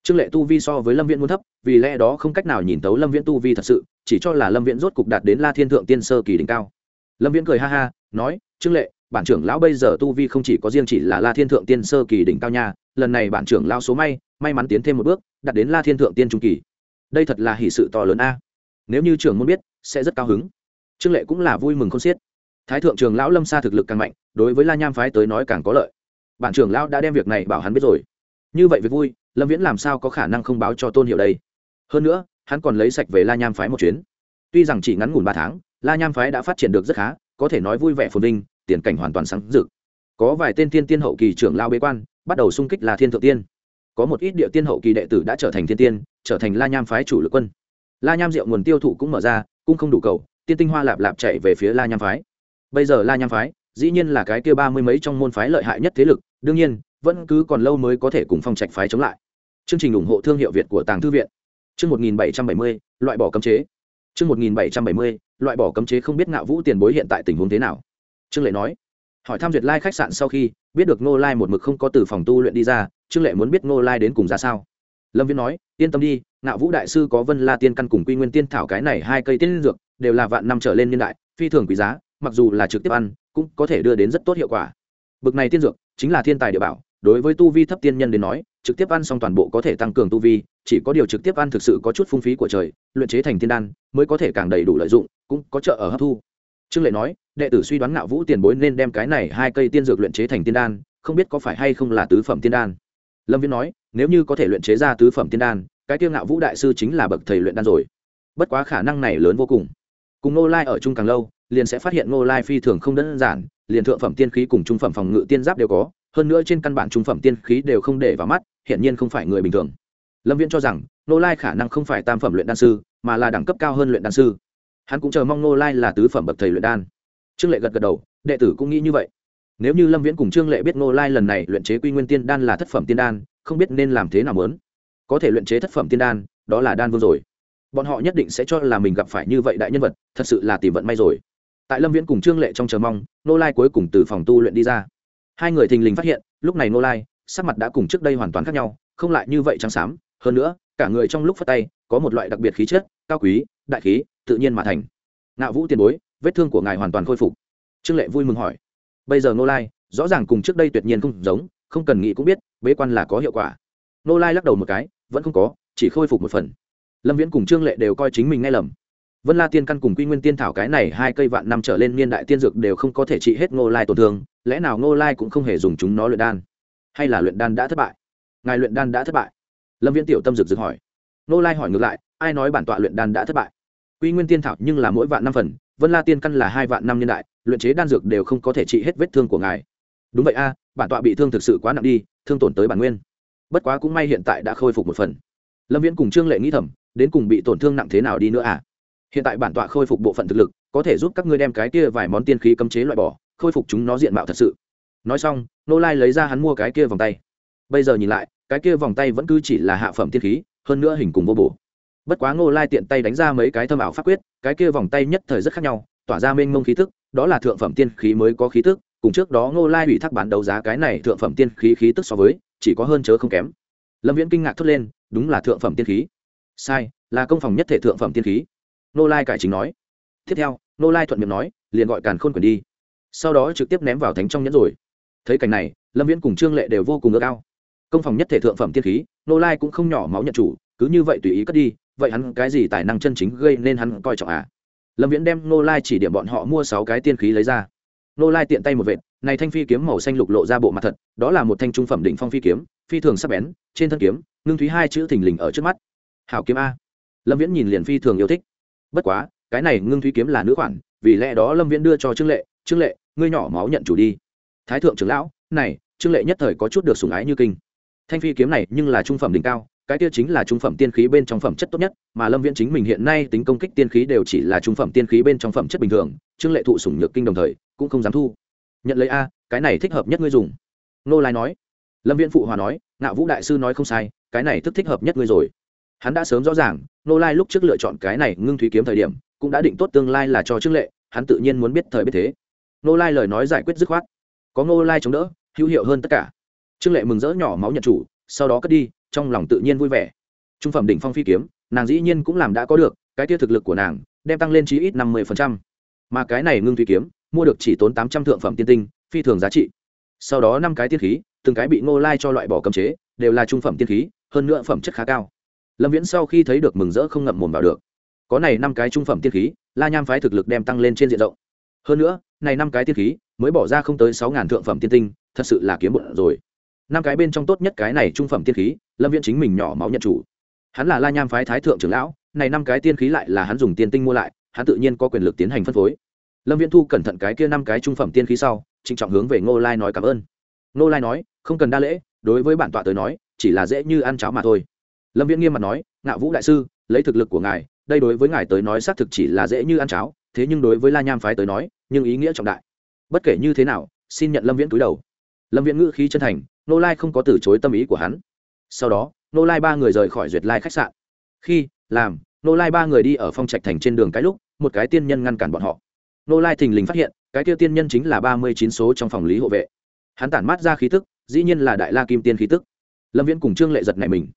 Trương lệ tu vi so với lâm viễn muốn thấp, vì lẽ đó không cách nào nhìn tấu lâm viễn tu vi thật sự, chỉ cho là lâm viễn rốt cục đạt đến la thiên thượng tiên sơ kỳ đỉnh cao. Lâm viễn cười ha ha, nói, trương lệ, bản trưởng lão bây giờ tu vi không chỉ có riêng chỉ là la thiên thượng tiên sơ kỳ đỉnh cao nha, lần này bản trưởng lão số may may mắn tiến thêm một bước, đạt đến la thiên thượng tiên trung kỳ. Đây thật là hỷ sự to lớn a. Nếu như trưởng muốn biết, sẽ rất cao hứng. Trương lệ cũng là vui mừng không xiết thái thượng trường lão lâm xa thực lực càng mạnh, đối với la nham phái tới nói càng có lợi. Bản trưởng lão đã đem việc này bảo hắn biết rồi. Như vậy việc vui, lâm viễn làm sao có khả năng không báo cho tôn hiệu đây? Hơn nữa, hắn còn lấy sạch về la nham phái một chuyến. Tuy rằng chỉ ngắn ngủn ba tháng, la nham phái đã phát triển được rất khá, có thể nói vui vẻ phồn vinh, tiền cảnh hoàn toàn sáng rực. Có vài tên thiên tiên hậu kỳ trưởng lao bế quan, bắt đầu xung kích là thiên thượng tiên. Có một ít địa tiên hậu kỳ đệ tử đã trở thành thiên tiên, trở thành la nham phái chủ lực quân. La nham diệu nguồn tiêu thụ cũng mở ra, cũng không đủ cầu, tiên tinh hoa lạp lạp chạy về phía la nham phái bây giờ la nham phái, dĩ nhiên là cái kia ba mươi mấy trong môn phái lợi hại nhất thế lực, đương nhiên, vẫn cứ còn lâu mới có thể cùng phong trạch phái chống lại. Chương trình ủng hộ thương hiệu việt của tàng thư viện. Chương một nghìn bảy trăm bảy mươi, loại bỏ cấm chế. Chương một nghìn bảy trăm bảy mươi, loại bỏ cấm chế không biết ngạo vũ tiền bối hiện tại tình huống thế nào. Trương lệ nói. Hỏi thăm duyệt lai khách sạn sau khi, biết được ngô lai một mực không có từ phòng tu luyện đi ra, trương lệ muốn biết ngô lai đến cùng ra sao. Lâm viễn nói, yên tâm đi, ngạo vũ đại sư có vân la tiên căn cùng quy nguyên tiên thảo cái này hai cây tiên dược, đều là vạn năm trở lên niên đại, phi thường quý giá mặc dù là trực tiếp ăn, cũng có thể đưa đến rất tốt hiệu quả. Bực này tiên dược, chính là thiên tài địa bảo, đối với tu vi thấp tiên nhân đến nói, trực tiếp ăn xong toàn bộ có thể tăng cường tu vi, chỉ có điều trực tiếp ăn thực sự có chút phung phí của trời, luyện chế thành tiên đan, mới có thể càng đầy đủ lợi dụng, cũng có trợ ở hấp thu. Trương lệ nói, đệ tử suy đoán ngạo vũ tiền bối nên đem cái này hai cây tiên dược luyện chế thành tiên đan, không biết có phải hay không là tứ phẩm tiên đan. Lâm viễn nói, nếu như có thể luyện chế ra tứ phẩm tiên đan, cái tiêu ngạo vũ đại sư chính là bậc thầy luyện đan rồi. Bất quá khả năng này lớn vô cùng. Cùng nô lai ở chung càng lâu liền sẽ phát hiện Ngô lai phi thường không đơn giản, liền thượng phẩm tiên khí cùng trung phẩm phòng ngự tiên giáp đều có, hơn nữa trên căn bản trung phẩm tiên khí đều không để vào mắt hiện nhiên không phải người bình thường. Lâm viễn cho rằng, Ngô lai khả năng không phải tam phẩm luyện đan sư, mà là đẳng cấp cao hơn luyện đan sư. Hắn cũng chờ mong Ngô lai là tứ phẩm bậc thầy luyện đan. Trương lệ gật gật đầu, đệ tử cũng nghĩ như vậy. Nếu như lâm viễn cùng trương lệ biết Ngô lai lần này luyện chế quy nguyên tiên đan là thất phẩm tiên đan, không biết nên làm thế nào lớn có thể luyện chế thất phẩm tiên đan, đó là đan vương rồi. Bọn họ nhất định sẽ cho là mình gặp phải như vậy đại nhân vật, thật sự là tìm vận may rồi tại lâm viễn cùng trương lệ trong chờ mong nô lai cuối cùng từ phòng tu luyện đi ra. Hai người thình lình phát hiện, lúc này nô lai, sắc mặt đã cùng trước đây hoàn toàn khác nhau, không lại như vậy trắng xám, hơn nữa, cả người trong lúc phát tay, có một loại đặc biệt khí chất, cao quý, đại khí, tự nhiên mà thành. Ngạo vũ tiền bối, vết thương của ngài hoàn toàn khôi phục. Trương lệ vui mừng hỏi. Bây giờ nô lai, rõ ràng cùng trước đây tuyệt nhiên không giống, không cần nghĩ cũng biết, bế quan là có hiệu quả. Nô lai lắc đầu một cái, vẫn không có, chỉ khôi phục một phần. Lâm viễn cùng trương lệ đều coi chính mình nghe lầm vân la tiên căn cùng quy nguyên tiên thảo cái này hai cây vạn năm trở lên niên đại tiên dược đều không có thể trị hết ngô lai tổn thương, lẽ nào ngô lai cũng không hề dùng chúng nó luyện đan? Hay là luyện đan đã thất bại? Ngài luyện đan đã thất bại? Lâm viễn tiểu tâm dược dược hỏi. Ngô lai hỏi ngược lại, ai nói bản tọa luyện đan đã thất bại? Quy nguyên tiên thảo nhưng là mỗi vạn năm phần, vân la tiên căn là hai vạn năm niên đại, luyện chế đan dược đều không có thể trị hết vết thương của ngài. Đúng vậy a, bản tọa bị thương thực sự quá nặng đi, thương tổn tới bản nguyên. Bất quá cũng may hiện tại đã khôi phục một phần. Lâm viễn cùng trương lệ nghĩ thầm, đến cùng bị tổn thương nặng thế nào đi nữa à? Hiện tại bản tọa khôi phục bộ phận thực lực, có thể giúp các ngươi đem cái kia vài món tiên khí cấm chế loại bỏ, khôi phục chúng nó diện mạo thật sự. Nói xong, nô lai lấy ra hắn mua cái kia vòng tay. Bây giờ nhìn lại, cái kia vòng tay vẫn cứ chỉ là hạ phẩm tiên khí, hơn nữa hình cùng vô bổ. Bất quá ngô lai tiện tay đánh ra mấy cái thâm ảo pháp quyết, cái kia vòng tay nhất thời rất khác nhau, tỏa ra mênh mông khí tức, đó là thượng phẩm tiên khí mới có khí tức, cùng trước đó ngô lai ủy thác bán đấu giá cái này thượng phẩm tiên khí khí tức so với, chỉ có hơn chớ không kém. Lâm viễn kinh ngạc thốt lên, đúng là thượng phẩm tiên khí. Sai, là công phòng nhất thể thượng phẩm tiên khí nô lai cải chính nói. Tiếp theo, nô lai thuận miệng nói, liền gọi càn khôn quyền đi. Sau đó trực tiếp ném vào thánh trong nhẫn rồi. Thấy cảnh này, lâm viễn cùng trương lệ đều vô cùng ngỡ cao công phòng nhất thể thượng phẩm tiên khí, nô lai cũng không nhỏ máu nhận chủ, cứ như vậy tùy ý cất đi, vậy hắn cái gì tài năng chân chính gây nên hắn coi trọng à? Lâm viễn đem nô lai chỉ điểm bọn họ mua sáu cái tiên khí lấy ra. Nô lai tiện tay một vệt, này thanh phi kiếm màu xanh lục lộ ra bộ mặt thật, đó là một thanh trung phẩm đỉnh phong phi kiếm, phi thường sắc bén, trên thân kiếm, ngưng thúy hai chữ thình lình ở trước mắt. Hảo kiếm a. Lâm viễn nhìn liền phi thường yêu thích bất quá, cái này ngưng thúy kiếm là nữ khoản, vì lẽ đó lâm viễn đưa cho trương lệ trương lệ, ngươi nhỏ máu nhận chủ đi. Thái thượng trưởng lão, này, trương lệ nhất thời có chút được sủng ái như kinh. Thanh phi kiếm này nhưng là trung phẩm đỉnh cao, cái tiêu chính là trung phẩm tiên khí bên trong phẩm chất tốt nhất, mà lâm viễn chính mình hiện nay tính công kích tiên khí đều chỉ là trung phẩm tiên khí bên trong phẩm chất bình thường, trương lệ thụ sủng nhược kinh đồng thời, cũng không dám thu. Nhận lấy a, cái này thích hợp nhất ngươi dùng. Nô lai nói. Lâm viễn phụ hòa nói, ngạo vũ đại sư nói không sai, cái này thức thích hợp nhất ngươi rồi hắn đã sớm rõ ràng nô lai lúc trước lựa chọn cái này ngưng thúy kiếm thời điểm, cũng đã định tốt tương lai là cho trương lệ, hắn tự nhiên muốn biết thời biết thế. Nô lai lời nói giải quyết dứt khoát. Có nô lai chống đỡ, hữu hiệu hơn tất cả. Trương lệ mừng rỡ nhỏ máu nhận chủ, sau đó cất đi, trong lòng tự nhiên vui vẻ. Trung phẩm đỉnh phong phi kiếm, nàng dĩ nhiên cũng làm đã có được, cái tiêu thực lực của nàng, đem tăng lên chí ít năm mươi mà cái này ngưng thủy kiếm, mua được chỉ tốn tám trăm thượng phẩm tiên tinh, phi thường giá trị. Sau đó năm cái tiên khí, từng cái bị ngô lai cho loại bỏ cấm chế, đều là trung phẩm tiên khí, hơn nữa phẩm chất khá cao lâm viễn sau khi thấy được mừng rỡ không ngậm mồm vào được. Có này năm cái trung phẩm tiên khí, la nham phái thực lực đem tăng lên trên diện rộng. Hơn nữa, này năm cái tiên khí mới bỏ ra không tới sáu ngàn thượng phẩm tiên tinh, thật sự là kiếm bụng rồi. Năm cái bên trong tốt nhất cái này trung phẩm tiên khí, lâm viễn chính mình nhỏ máu nhận chủ. Hắn là la nham phái thái thượng trưởng lão, này năm cái tiên khí lại là hắn dùng tiên tinh mua lại, hắn tự nhiên có quyền lực tiến hành phân phối. Lâm viễn thu cẩn thận cái kia năm cái trung phẩm tiên khí sau, trịnh trọng hướng về ngô lai nói cảm ơn. Ngô lai nói, không cần đa lễ, đối với bản tọa tới nói, chỉ là dễ như ăn cháo mà thôi lâm viễn nghiêm mặt nói ngạo vũ đại sư, lấy thực lực của ngài, đây đối với ngài tới nói xác thực chỉ là dễ như ăn cháo, thế nhưng đối với la nham phái tới nói, nhưng ý nghĩa trọng đại. Bất kể như thế nào, xin nhận lâm viễn túi đầu. Lâm viễn ngữ khí chân thành nô lai không có từ chối tâm ý của hắn. Sau đó nô lai ba người rời khỏi duyệt lai khách sạn. Khi, làm nô lai ba người đi ở phong trạch thành trên đường cái lúc, một cái tiên nhân ngăn cản bọn họ. Nô lai thình lình phát hiện, cái tiêu tiên nhân chính là ba mươi chín số trong phòng lý hộ vệ. Hắn tản mát ra khí tức, dĩ nhiên là đại la kim tiên khí tức. Lâm viễn cùng trương lệ giật này mình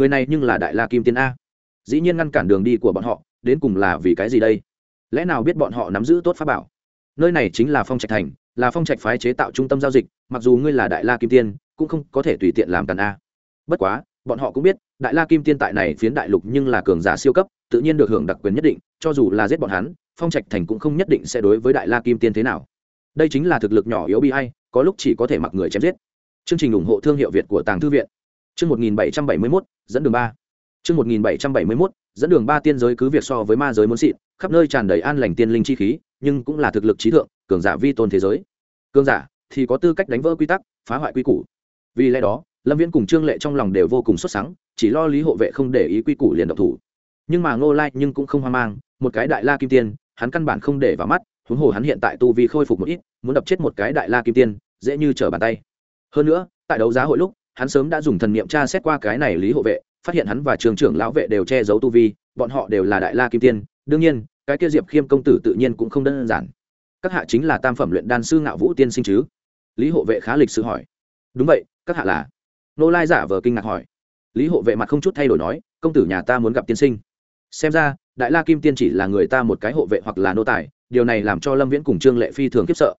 người này nhưng là đại la kim tiên a. Dĩ nhiên ngăn cản đường đi của bọn họ, đến cùng là vì cái gì đây? Lẽ nào biết bọn họ nắm giữ tốt pháp bảo? Nơi này chính là phong trạch thành, là phong trạch phái chế tạo trung tâm giao dịch, mặc dù ngươi là đại la kim tiên, cũng không có thể tùy tiện làm càn a. Bất quá, bọn họ cũng biết, đại la kim tiên tại này phiến đại lục nhưng là cường giả siêu cấp, tự nhiên được hưởng đặc quyền nhất định, cho dù là giết bọn hắn, phong trạch thành cũng không nhất định sẽ đối với đại la kim tiên thế nào. Đây chính là thực lực nhỏ yếu bi hay có lúc chỉ có thể mặc người chém giết. Chương trình ủng hộ thương hiệu việt của tàng thư viện chương một nghìn bảy trăm bảy mươi mốt, dẫn đường ba. Chương một nghìn bảy trăm bảy mươi mốt, dẫn đường ba tiên giới cứ việc so với ma giới muốn xịn, khắp nơi tràn đầy an lành tiên linh chi khí, nhưng cũng là thực lực trí thượng, cường giả vi tôn thế giới. Cường giả thì có tư cách đánh vỡ quy tắc, phá hoại quy củ. Vì lẽ đó, lâm viễn cùng trương lệ trong lòng đều vô cùng xuất sắc chỉ lo lý hộ vệ không để ý quy củ liền động thủ. Nhưng mà ngô lai nhưng cũng không hoang mang, một cái đại la kim tiên, hắn căn bản không để vào mắt, huống hồ hắn hiện tại tu vi khôi phục một ít, muốn đập chết một cái đại la kim tiên, dễ như trở bàn tay. Hơn nữa, tại đấu giá hội lúc hắn sớm đã dùng thần niệm tra xét qua cái này lý hộ vệ, phát hiện hắn và trường trưởng lão vệ đều che giấu tu vi, bọn họ đều là đại la kim tiên. Đương nhiên, cái kia diệp khiêm công tử tự nhiên cũng không đơn giản. Các hạ chính là tam phẩm luyện đan sư ngạo vũ tiên sinh chứ? Lý hộ vệ khá lịch sự hỏi. Đúng vậy, các hạ là. Nô lai giả vờ kinh ngạc hỏi. Lý hộ vệ mặt không chút thay đổi nói, công tử nhà ta muốn gặp tiên sinh. Xem ra, đại la kim tiên chỉ là người ta một cái hộ vệ hoặc là nô tài, điều này làm cho lâm viễn cùng trương lệ phi thường khiếp sợ.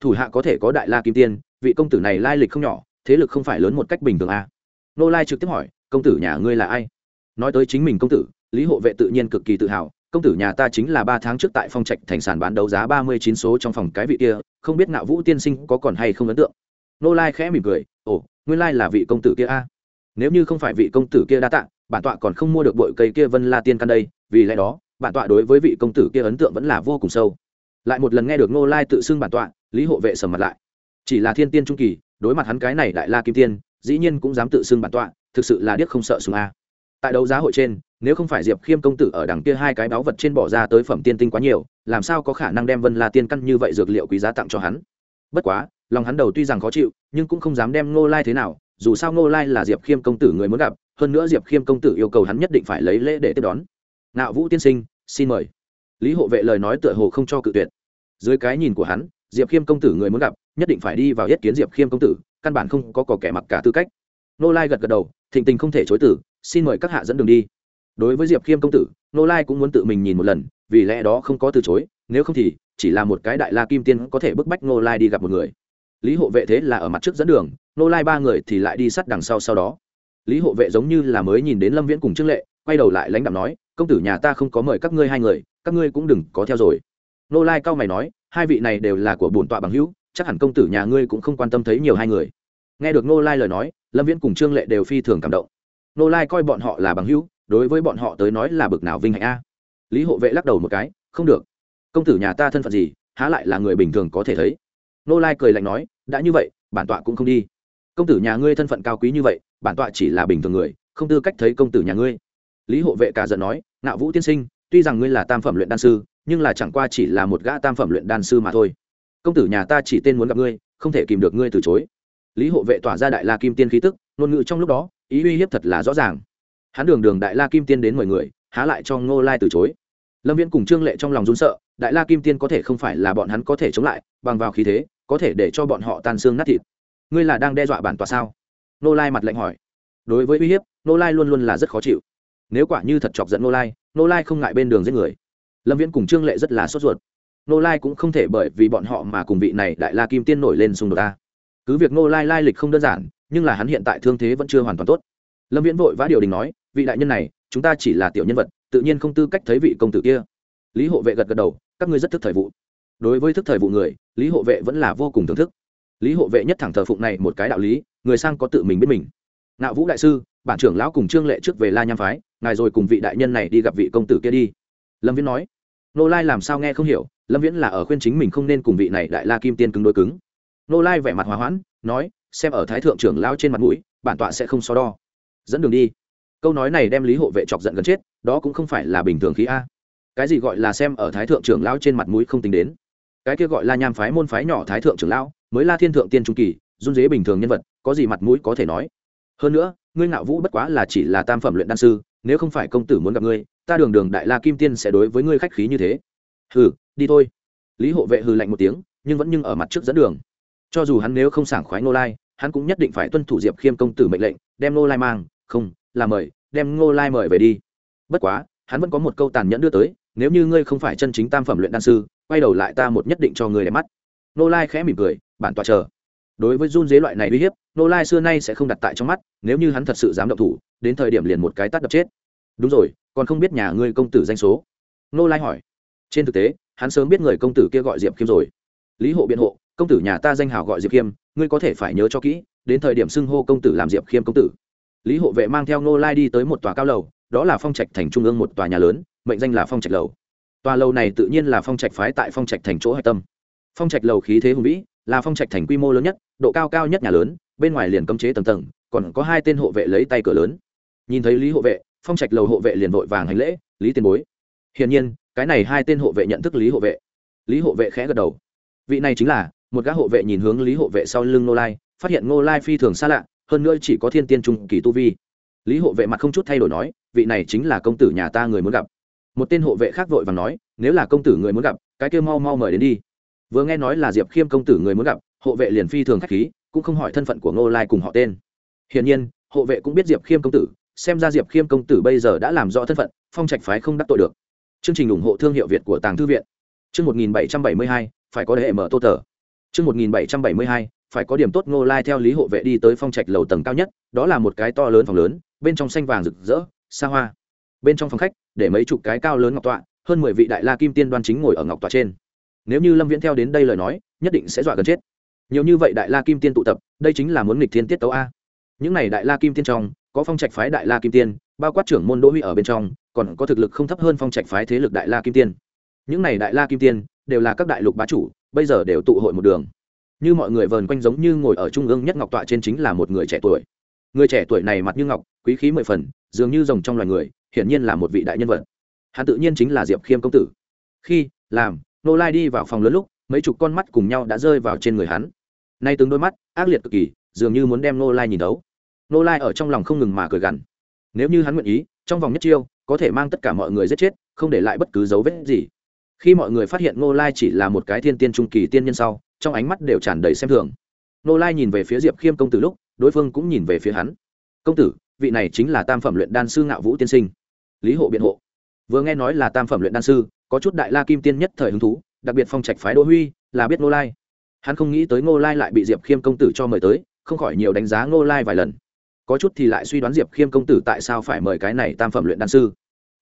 Thủ hạ có thể có đại la kim tiên, vị công tử này lai lịch không nhỏ thế lực không phải lớn một cách bình thường à. nô lai trực tiếp hỏi, công tử nhà ngươi là ai? Nói tới chính mình công tử, lý hộ vệ tự nhiên cực kỳ tự hào, công tử nhà ta chính là ba tháng trước tại phong trạch thành sản bán đấu giá ba mươi chín số trong phòng cái vị kia, không biết ngạo vũ tiên sinh có còn hay không ấn tượng? Nô lai khẽ mỉm cười, ồ, nguyên lai là vị công tử kia a. Nếu như không phải vị công tử kia đa tạ, bản tọa còn không mua được bội cây kia vân la tiên căn đây, vì lẽ đó, bản tọa đối với vị công tử kia ấn tượng vẫn là vô cùng sâu. Lại một lần nghe được nô lai tự xưng bản tọa, lý hộ vệ sầm mặt lại. Chỉ là thiên tiên trung kỳ đối mặt hắn cái này đại la kim tiên, dĩ nhiên cũng dám tự xưng bản tọa, thực sự là điếc không sợ súng a. Tại đấu giá hội trên, nếu không phải diệp khiêm công tử ở đằng kia hai cái báu vật trên bỏ ra tới phẩm tiên tinh quá nhiều, làm sao có khả năng đem vân la tiên căn như vậy dược liệu quý giá tặng cho hắn? Bất quá, lòng hắn đầu tuy rằng khó chịu, nhưng cũng không dám đem ngô lai thế nào, dù sao ngô lai là diệp khiêm công tử người muốn gặp, hơn nữa diệp khiêm công tử yêu cầu hắn nhất định phải lấy lễ để tiếp đón. Nạo vũ tiên sinh, xin mời. Lý hộ vệ lời nói tựa hồ không cho cự tuyệt. Dưới cái nhìn của hắn, diệp khiêm công tử người muốn gặp nhất định phải đi vào yết kiến diệp khiêm công tử, căn bản không có cỏ kẻ mặc cả tư cách. Nô lai gật gật đầu, thịnh tình không thể chối tử xin mời các hạ dẫn đường đi. Đối với diệp khiêm công tử, nô lai cũng muốn tự mình nhìn một lần, vì lẽ đó không có từ chối, nếu không thì chỉ là một cái đại la kim tiên có thể bức bách nô lai đi gặp một người. Lý hộ vệ thế là ở mặt trước dẫn đường, nô lai ba người thì lại đi sát đằng sau sau đó. Lý hộ vệ giống như là mới nhìn đến lâm viễn cùng trương lệ, quay đầu lại lãnh đạo nói, công tử nhà ta không có mời các ngươi hai người, các ngươi cũng đừng có theo rồi. Nô lai cao mày nói, hai vị này đều là của bổn tọa bằng hữu chắc hẳn công tử nhà ngươi cũng không quan tâm thấy nhiều hai người. Nghe được nô lai lời nói, lâm viễn cùng trương lệ đều phi thường cảm động. Nô lai coi bọn họ là bằng hữu, đối với bọn họ tới nói là bực nào vinh hạnh a. Lý hộ vệ lắc đầu một cái, không được. Công tử nhà ta thân phận gì, há lại là người bình thường có thể thấy. Nô lai cười lạnh nói, đã như vậy, bản tọa cũng không đi. Công tử nhà ngươi thân phận cao quý như vậy, bản tọa chỉ là bình thường người, không tư cách thấy công tử nhà ngươi. Lý hộ vệ cả giận nói nạo vũ tiên sinh, tuy rằng ngươi là tam phẩm luyện đan sư, nhưng là chẳng qua chỉ là một gã tam phẩm luyện đan sư mà thôi công tử nhà ta chỉ tên muốn gặp ngươi, không thể kìm được ngươi từ chối. Lý hộ vệ tỏa ra đại la kim tiên khí tức, ngôn ngữ trong lúc đó, ý uy hiếp thật là rõ ràng. Hắn đường đường đại la kim tiên đến mười người, há lại cho ngô lai từ chối. Lâm viễn cùng trương lệ trong lòng run sợ, đại la kim tiên có thể không phải là bọn hắn có thể chống lại, bằng vào khí thế, có thể để cho bọn họ tan xương nát thịt. Ngươi là đang đe dọa bản tòa sao? Nô lai mặt lạnh hỏi. Đối với uy hiếp nô lai luôn luôn là rất khó chịu. Nếu quả như thật chọc giận nô lai nô lai không ngại bên đường giết người. Lâm viễn cùng trương lệ rất là sốt ruột nô lai cũng không thể bởi vì bọn họ mà cùng vị này đại la kim tiên nổi lên xung đột ta. Cứ việc nô lai lai lịch không đơn giản, nhưng là hắn hiện tại thương thế vẫn chưa hoàn toàn tốt. Lâm viễn vội vã điều đình nói, vị đại nhân này, chúng ta chỉ là tiểu nhân vật, tự nhiên không tư cách thấy vị công tử kia. Lý hộ vệ gật gật đầu, các ngươi rất thức thời vụ. Đối với thức thời vụ người, lý hộ vệ vẫn là vô cùng thưởng thức. Lý hộ vệ nhất thẳng thờ phụng này một cái đạo lý, người sang có tự mình biết mình. Nạo vũ đại sư, bản trưởng lão cùng trương lệ trước về la nham phái, ngài rồi cùng vị đại nhân này đi gặp vị công tử kia đi. Lâm viễn nói nô lai làm sao nghe không hiểu, lâm viễn là ở khuyên chính mình không nên cùng vị này đại la kim tiên cứng đôi cứng. Nô lai vẻ mặt hòa hoãn, nói, xem ở thái thượng trưởng lao trên mặt mũi, bản tọa sẽ không so đo. Dẫn đường đi. Câu nói này đem lý hộ vệ chọc giận gần chết, đó cũng không phải là bình thường khí a. Cái gì gọi là xem ở thái thượng trưởng lao trên mặt mũi không tính đến? Cái kia gọi là nham phái môn phái nhỏ thái thượng trưởng lão mới la thiên thượng tiên trung kỳ, run dế bình thường nhân vật, có gì mặt mũi có thể nói? Hơn nữa, ngươi ngạo vũ bất quá là chỉ là tam phẩm luyện đan sư, nếu không phải công tử muốn gặp ngươi ta đường đường đại la kim tiên sẽ đối với ngươi khách khí như thế. Hừ, đi thôi. Lý hộ vệ hừ lạnh một tiếng, nhưng vẫn nhưng ở mặt trước dẫn đường. Cho dù hắn nếu không sảng khoái Ngô lai, hắn cũng nhất định phải tuân thủ diệp khiêm công tử mệnh lệnh, đem Ngô lai mang, không, là mời, đem Ngô lai mời về đi. Bất quá, hắn vẫn có một câu tàn nhẫn đưa tới, nếu như ngươi không phải chân chính tam phẩm luyện đan sư, quay đầu lại ta một nhất định cho người đẹp mắt. Nô lai khẽ mỉm cười, bản tọa chờ. Đối với run dế loại này uy hiếp nô lai xưa nay sẽ không đặt tại trong mắt, nếu như hắn thật sự dám động thủ, đến thời điểm liền một cái tắt đập chết đúng rồi, còn không biết nhà ngươi công tử danh số. Nô lai hỏi. Trên thực tế, hắn sớm biết người công tử kia gọi diệp khiêm rồi. Lý hộ biện hộ, công tử nhà ta danh hào gọi diệp khiêm, ngươi có thể phải nhớ cho kỹ, đến thời điểm xưng hô công tử làm diệp khiêm công tử. Lý hộ vệ mang theo nô lai đi tới một tòa cao lầu, đó là phong trạch thành trung ương một tòa nhà lớn, mệnh danh là phong trạch lầu. Tòa lầu này tự nhiên là phong trạch phái tại phong trạch thành chỗ hạch tâm. Phong trạch lầu khí thế hùng vĩ, là phong trạch thành quy mô lớn nhất, độ cao cao nhất nhà lớn, bên ngoài liền cấm chế tầng tầng, còn có hai tên hộ vệ lấy tay cửa lớn. Nhìn thấy lý hộ vệ phong trạch lầu hộ vệ liền vội vàng hành lễ, lý tiền bối. Hiển nhiên, cái này hai tên hộ vệ nhận thức lý hộ vệ. Lý hộ vệ khẽ gật đầu. Vị này chính là, một gã hộ vệ nhìn hướng lý hộ vệ sau lưng nô lai, phát hiện nô lai phi thường xa lạ, hơn nữa chỉ có thiên tiên trung kỳ tu vi. Lý hộ vệ mặt không chút thay đổi nói, vị này chính là công tử nhà ta người muốn gặp. Một tên hộ vệ khác vội và nói, nếu là công tử người muốn gặp, cái kêu mau mau mời đến đi. Vừa nghe nói là diệp khiêm công tử người muốn gặp, hộ vệ liền phi thường k h á c h khí, cũng không hỏi thân phận của ngô lai cùng họ tên. Hiển nhiên, hộ vệ cũng biết diệp khiêm công tử xem ra diệp khiêm công tử bây giờ đã làm rõ thân phận, phong trạch phái không đắc tội được. Chương trình ủng hộ thương hiệu việt của tàng thư viện. Chương một nghìn bảy trăm bảy mươi hai, phải có hệ mở tô tờ. Chương một nghìn bảy trăm bảy mươi hai, phải có điểm tốt ngô lai theo lý hộ vệ đi tới phong trạch lầu tầng cao nhất, đó là một cái to lớn phòng lớn, bên trong xanh vàng rực rỡ, xa hoa. Bên trong phòng khách, để mấy chục cái cao lớn ngọc tọa, hơn mười vị đại la kim tiên đoan chính ngồi ở ngọc tọa trên. Nếu như lâm viễn theo đến đây lời nói, nhất định sẽ dọa gần chết. Nhiều như vậy đại la kim tiên tụ tập, đây chính là muốn nghịch thiên tiết tấu a. Những n à y đại la kim tiên trong có phong trạch phái đại la kim tiên, bao quát trưởng môn đỗ huy ở bên trong, còn có thực lực không thấp hơn phong trạch phái thế lực đại la kim tiên. Những n à y đại la kim tiên đều là các đại lục bá chủ, bây giờ đều tụ hội một đường. Như mọi người vờn quanh giống như ngồi ở trung ương nhất ngọc tọa trên chính là một người trẻ tuổi. Người trẻ tuổi này mặt như ngọc, quý khí mười phần, dường như rồng trong loài người, hiển nhiên là một vị đại nhân vật. Hắn tự nhiên chính là diệp khiêm công tử. Khi, làm, nô lai đi vào phòng lớn lúc, mấy chục con mắt cùng nhau đã rơi vào trên người hắn. Nay từng đôi mắt, ác liệt cực kỳ, dường như muốn đem nô lai nhìn đấu nô lai ở trong lòng không ngừng mà cười gằn. Nếu như hắn nguyện ý, trong vòng nhất chiêu, có thể mang tất cả mọi người giết chết, không để lại bất cứ dấu vết gì. Khi mọi người phát hiện nô lai chỉ là một cái thiên tiên trung kỳ tiên nhân sau, trong ánh mắt đều tràn đầy xem thường. Nô lai nhìn về phía diệp khiêm công tử lúc, đối phương cũng nhìn về phía hắn. Công tử, vị này chính là tam phẩm luyện đan sư ngạo vũ tiên sinh. Lý hộ biện hộ. Vừa nghe nói là tam phẩm luyện đan sư, có chút đại la kim tiên nhất thời hứng thú, đặc biệt phong trạch phái đỗ huy, là biết nô lai. Hắn không nghĩ tới ngô lai lại bị diệp khiêm công tử cho mời tới, không khỏi nhiều đánh giá ngô lai vài lần có chút thì lại suy đoán diệp khiêm công tử tại sao phải mời cái này tam phẩm luyện đan sư.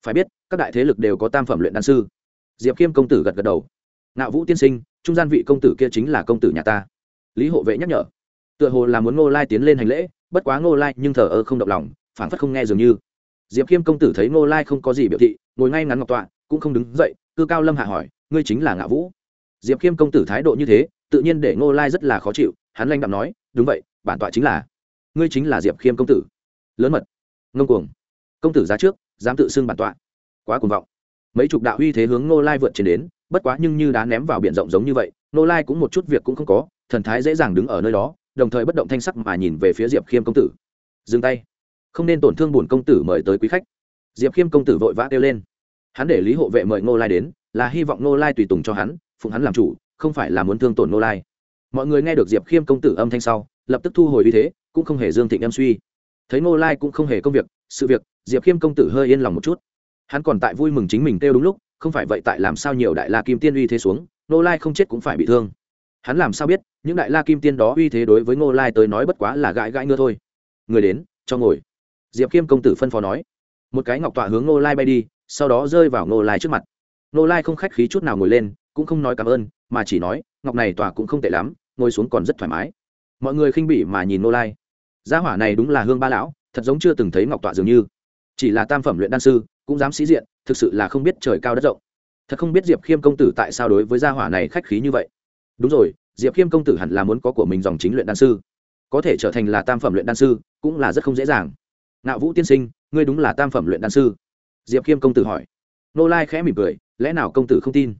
Phải biết, các đại thế lực đều có tam phẩm luyện đan sư. Diệp khiêm công tử gật gật đầu. Ngạo vũ tiên sinh, trung gian vị công tử kia chính là công tử nhà ta. Lý hộ vệ nhắc nhở. Tựa hồ là muốn ngô lai tiến lên hành lễ, bất quá ngô lai nhưng thờ ơ không động lòng phản phất không nghe dường như. Diệp khiêm công tử thấy ngô lai không có gì biểu thị, ngồi ngay ngắn ngọc tọa, cũng không đứng dậy, cư cao lâm hạ hỏi, ngươi chính là ngạo vũ? Diệp khiêm công tử thái độ như thế, tự nhiên để ngô lai rất là khó chịu, hắn lanh đạm nói, đúng vậy, bản tọa chính là ngươi chính là diệp khiêm công tử lớn mật ngông cuồng công tử ra trước dám tự xưng bản tọa quá cuồng vọng mấy chục đạo uy thế hướng ngô lai vượt trên đến bất quá nhưng như đá ném vào biển rộng giống như vậy ngô lai cũng một chút việc cũng không có thần thái dễ dàng đứng ở nơi đó đồng thời bất động thanh sắc mà nhìn về phía diệp khiêm công tử dừng tay không nên tổn thương bổn công tử mời tới quý khách diệp khiêm công tử vội vã kêu lên hắn để lý hộ vệ mời ngô lai đến là hy vọng ngô lai tùy tùng cho hắn phụng hắn làm chủ không phải là muốn thương tổn ngô lai mọi người nghe được diệp khiêm công tử âm thanh sau lập tức thu hồi uy thế cũng không hề dương thịnh em suy. Thấy ngô lai cũng không hề công việc, sự việc, diệp khiêm công tử hơi yên lòng một chút. Hắn còn tại vui mừng chính mình kêu đúng lúc, không phải vậy tại làm sao nhiều đại la kim tiên uy thế xuống, ngô lai không chết cũng phải bị thương. Hắn làm sao biết, những đại la kim tiên đó uy thế đối với ngô lai tới nói bất quá là gãi gãi ngứa thôi. Người đến, cho ngồi. Diệp khiêm công tử phân phó nói. Một cái ngọc tọa hướng ngô lai bay đi, sau đó rơi vào ngô lai trước mặt. Ngô lai không khách khí chút nào ngồi lên, cũng không nói cảm ơn, mà chỉ nói, ngọc này tòa cũng không tệ lắm, ngồi xuống còn rất thoải mái. Mọi người khinh bỉ mà nhìn ngô lai gia hỏa này đúng là hương ba lão, thật giống chưa từng thấy ngọc tọa dường như. Chỉ là tam phẩm luyện đan sư, cũng dám sĩ diện, thực sự là không biết trời cao đất rộng. Thật không biết diệp khiêm công tử tại sao đối với gia hỏa này khách khí như vậy. Đúng rồi, diệp khiêm công tử hẳn là muốn có của mình dòng chính luyện đan sư. Có thể trở thành là tam phẩm luyện đan sư, cũng là rất không dễ dàng. Ngạo vũ tiên sinh, ngươi đúng là tam phẩm luyện đan sư. Diệp khiêm công tử hỏi. Nô lai khẽ mỉm cười, lẽ nào công tử không tin?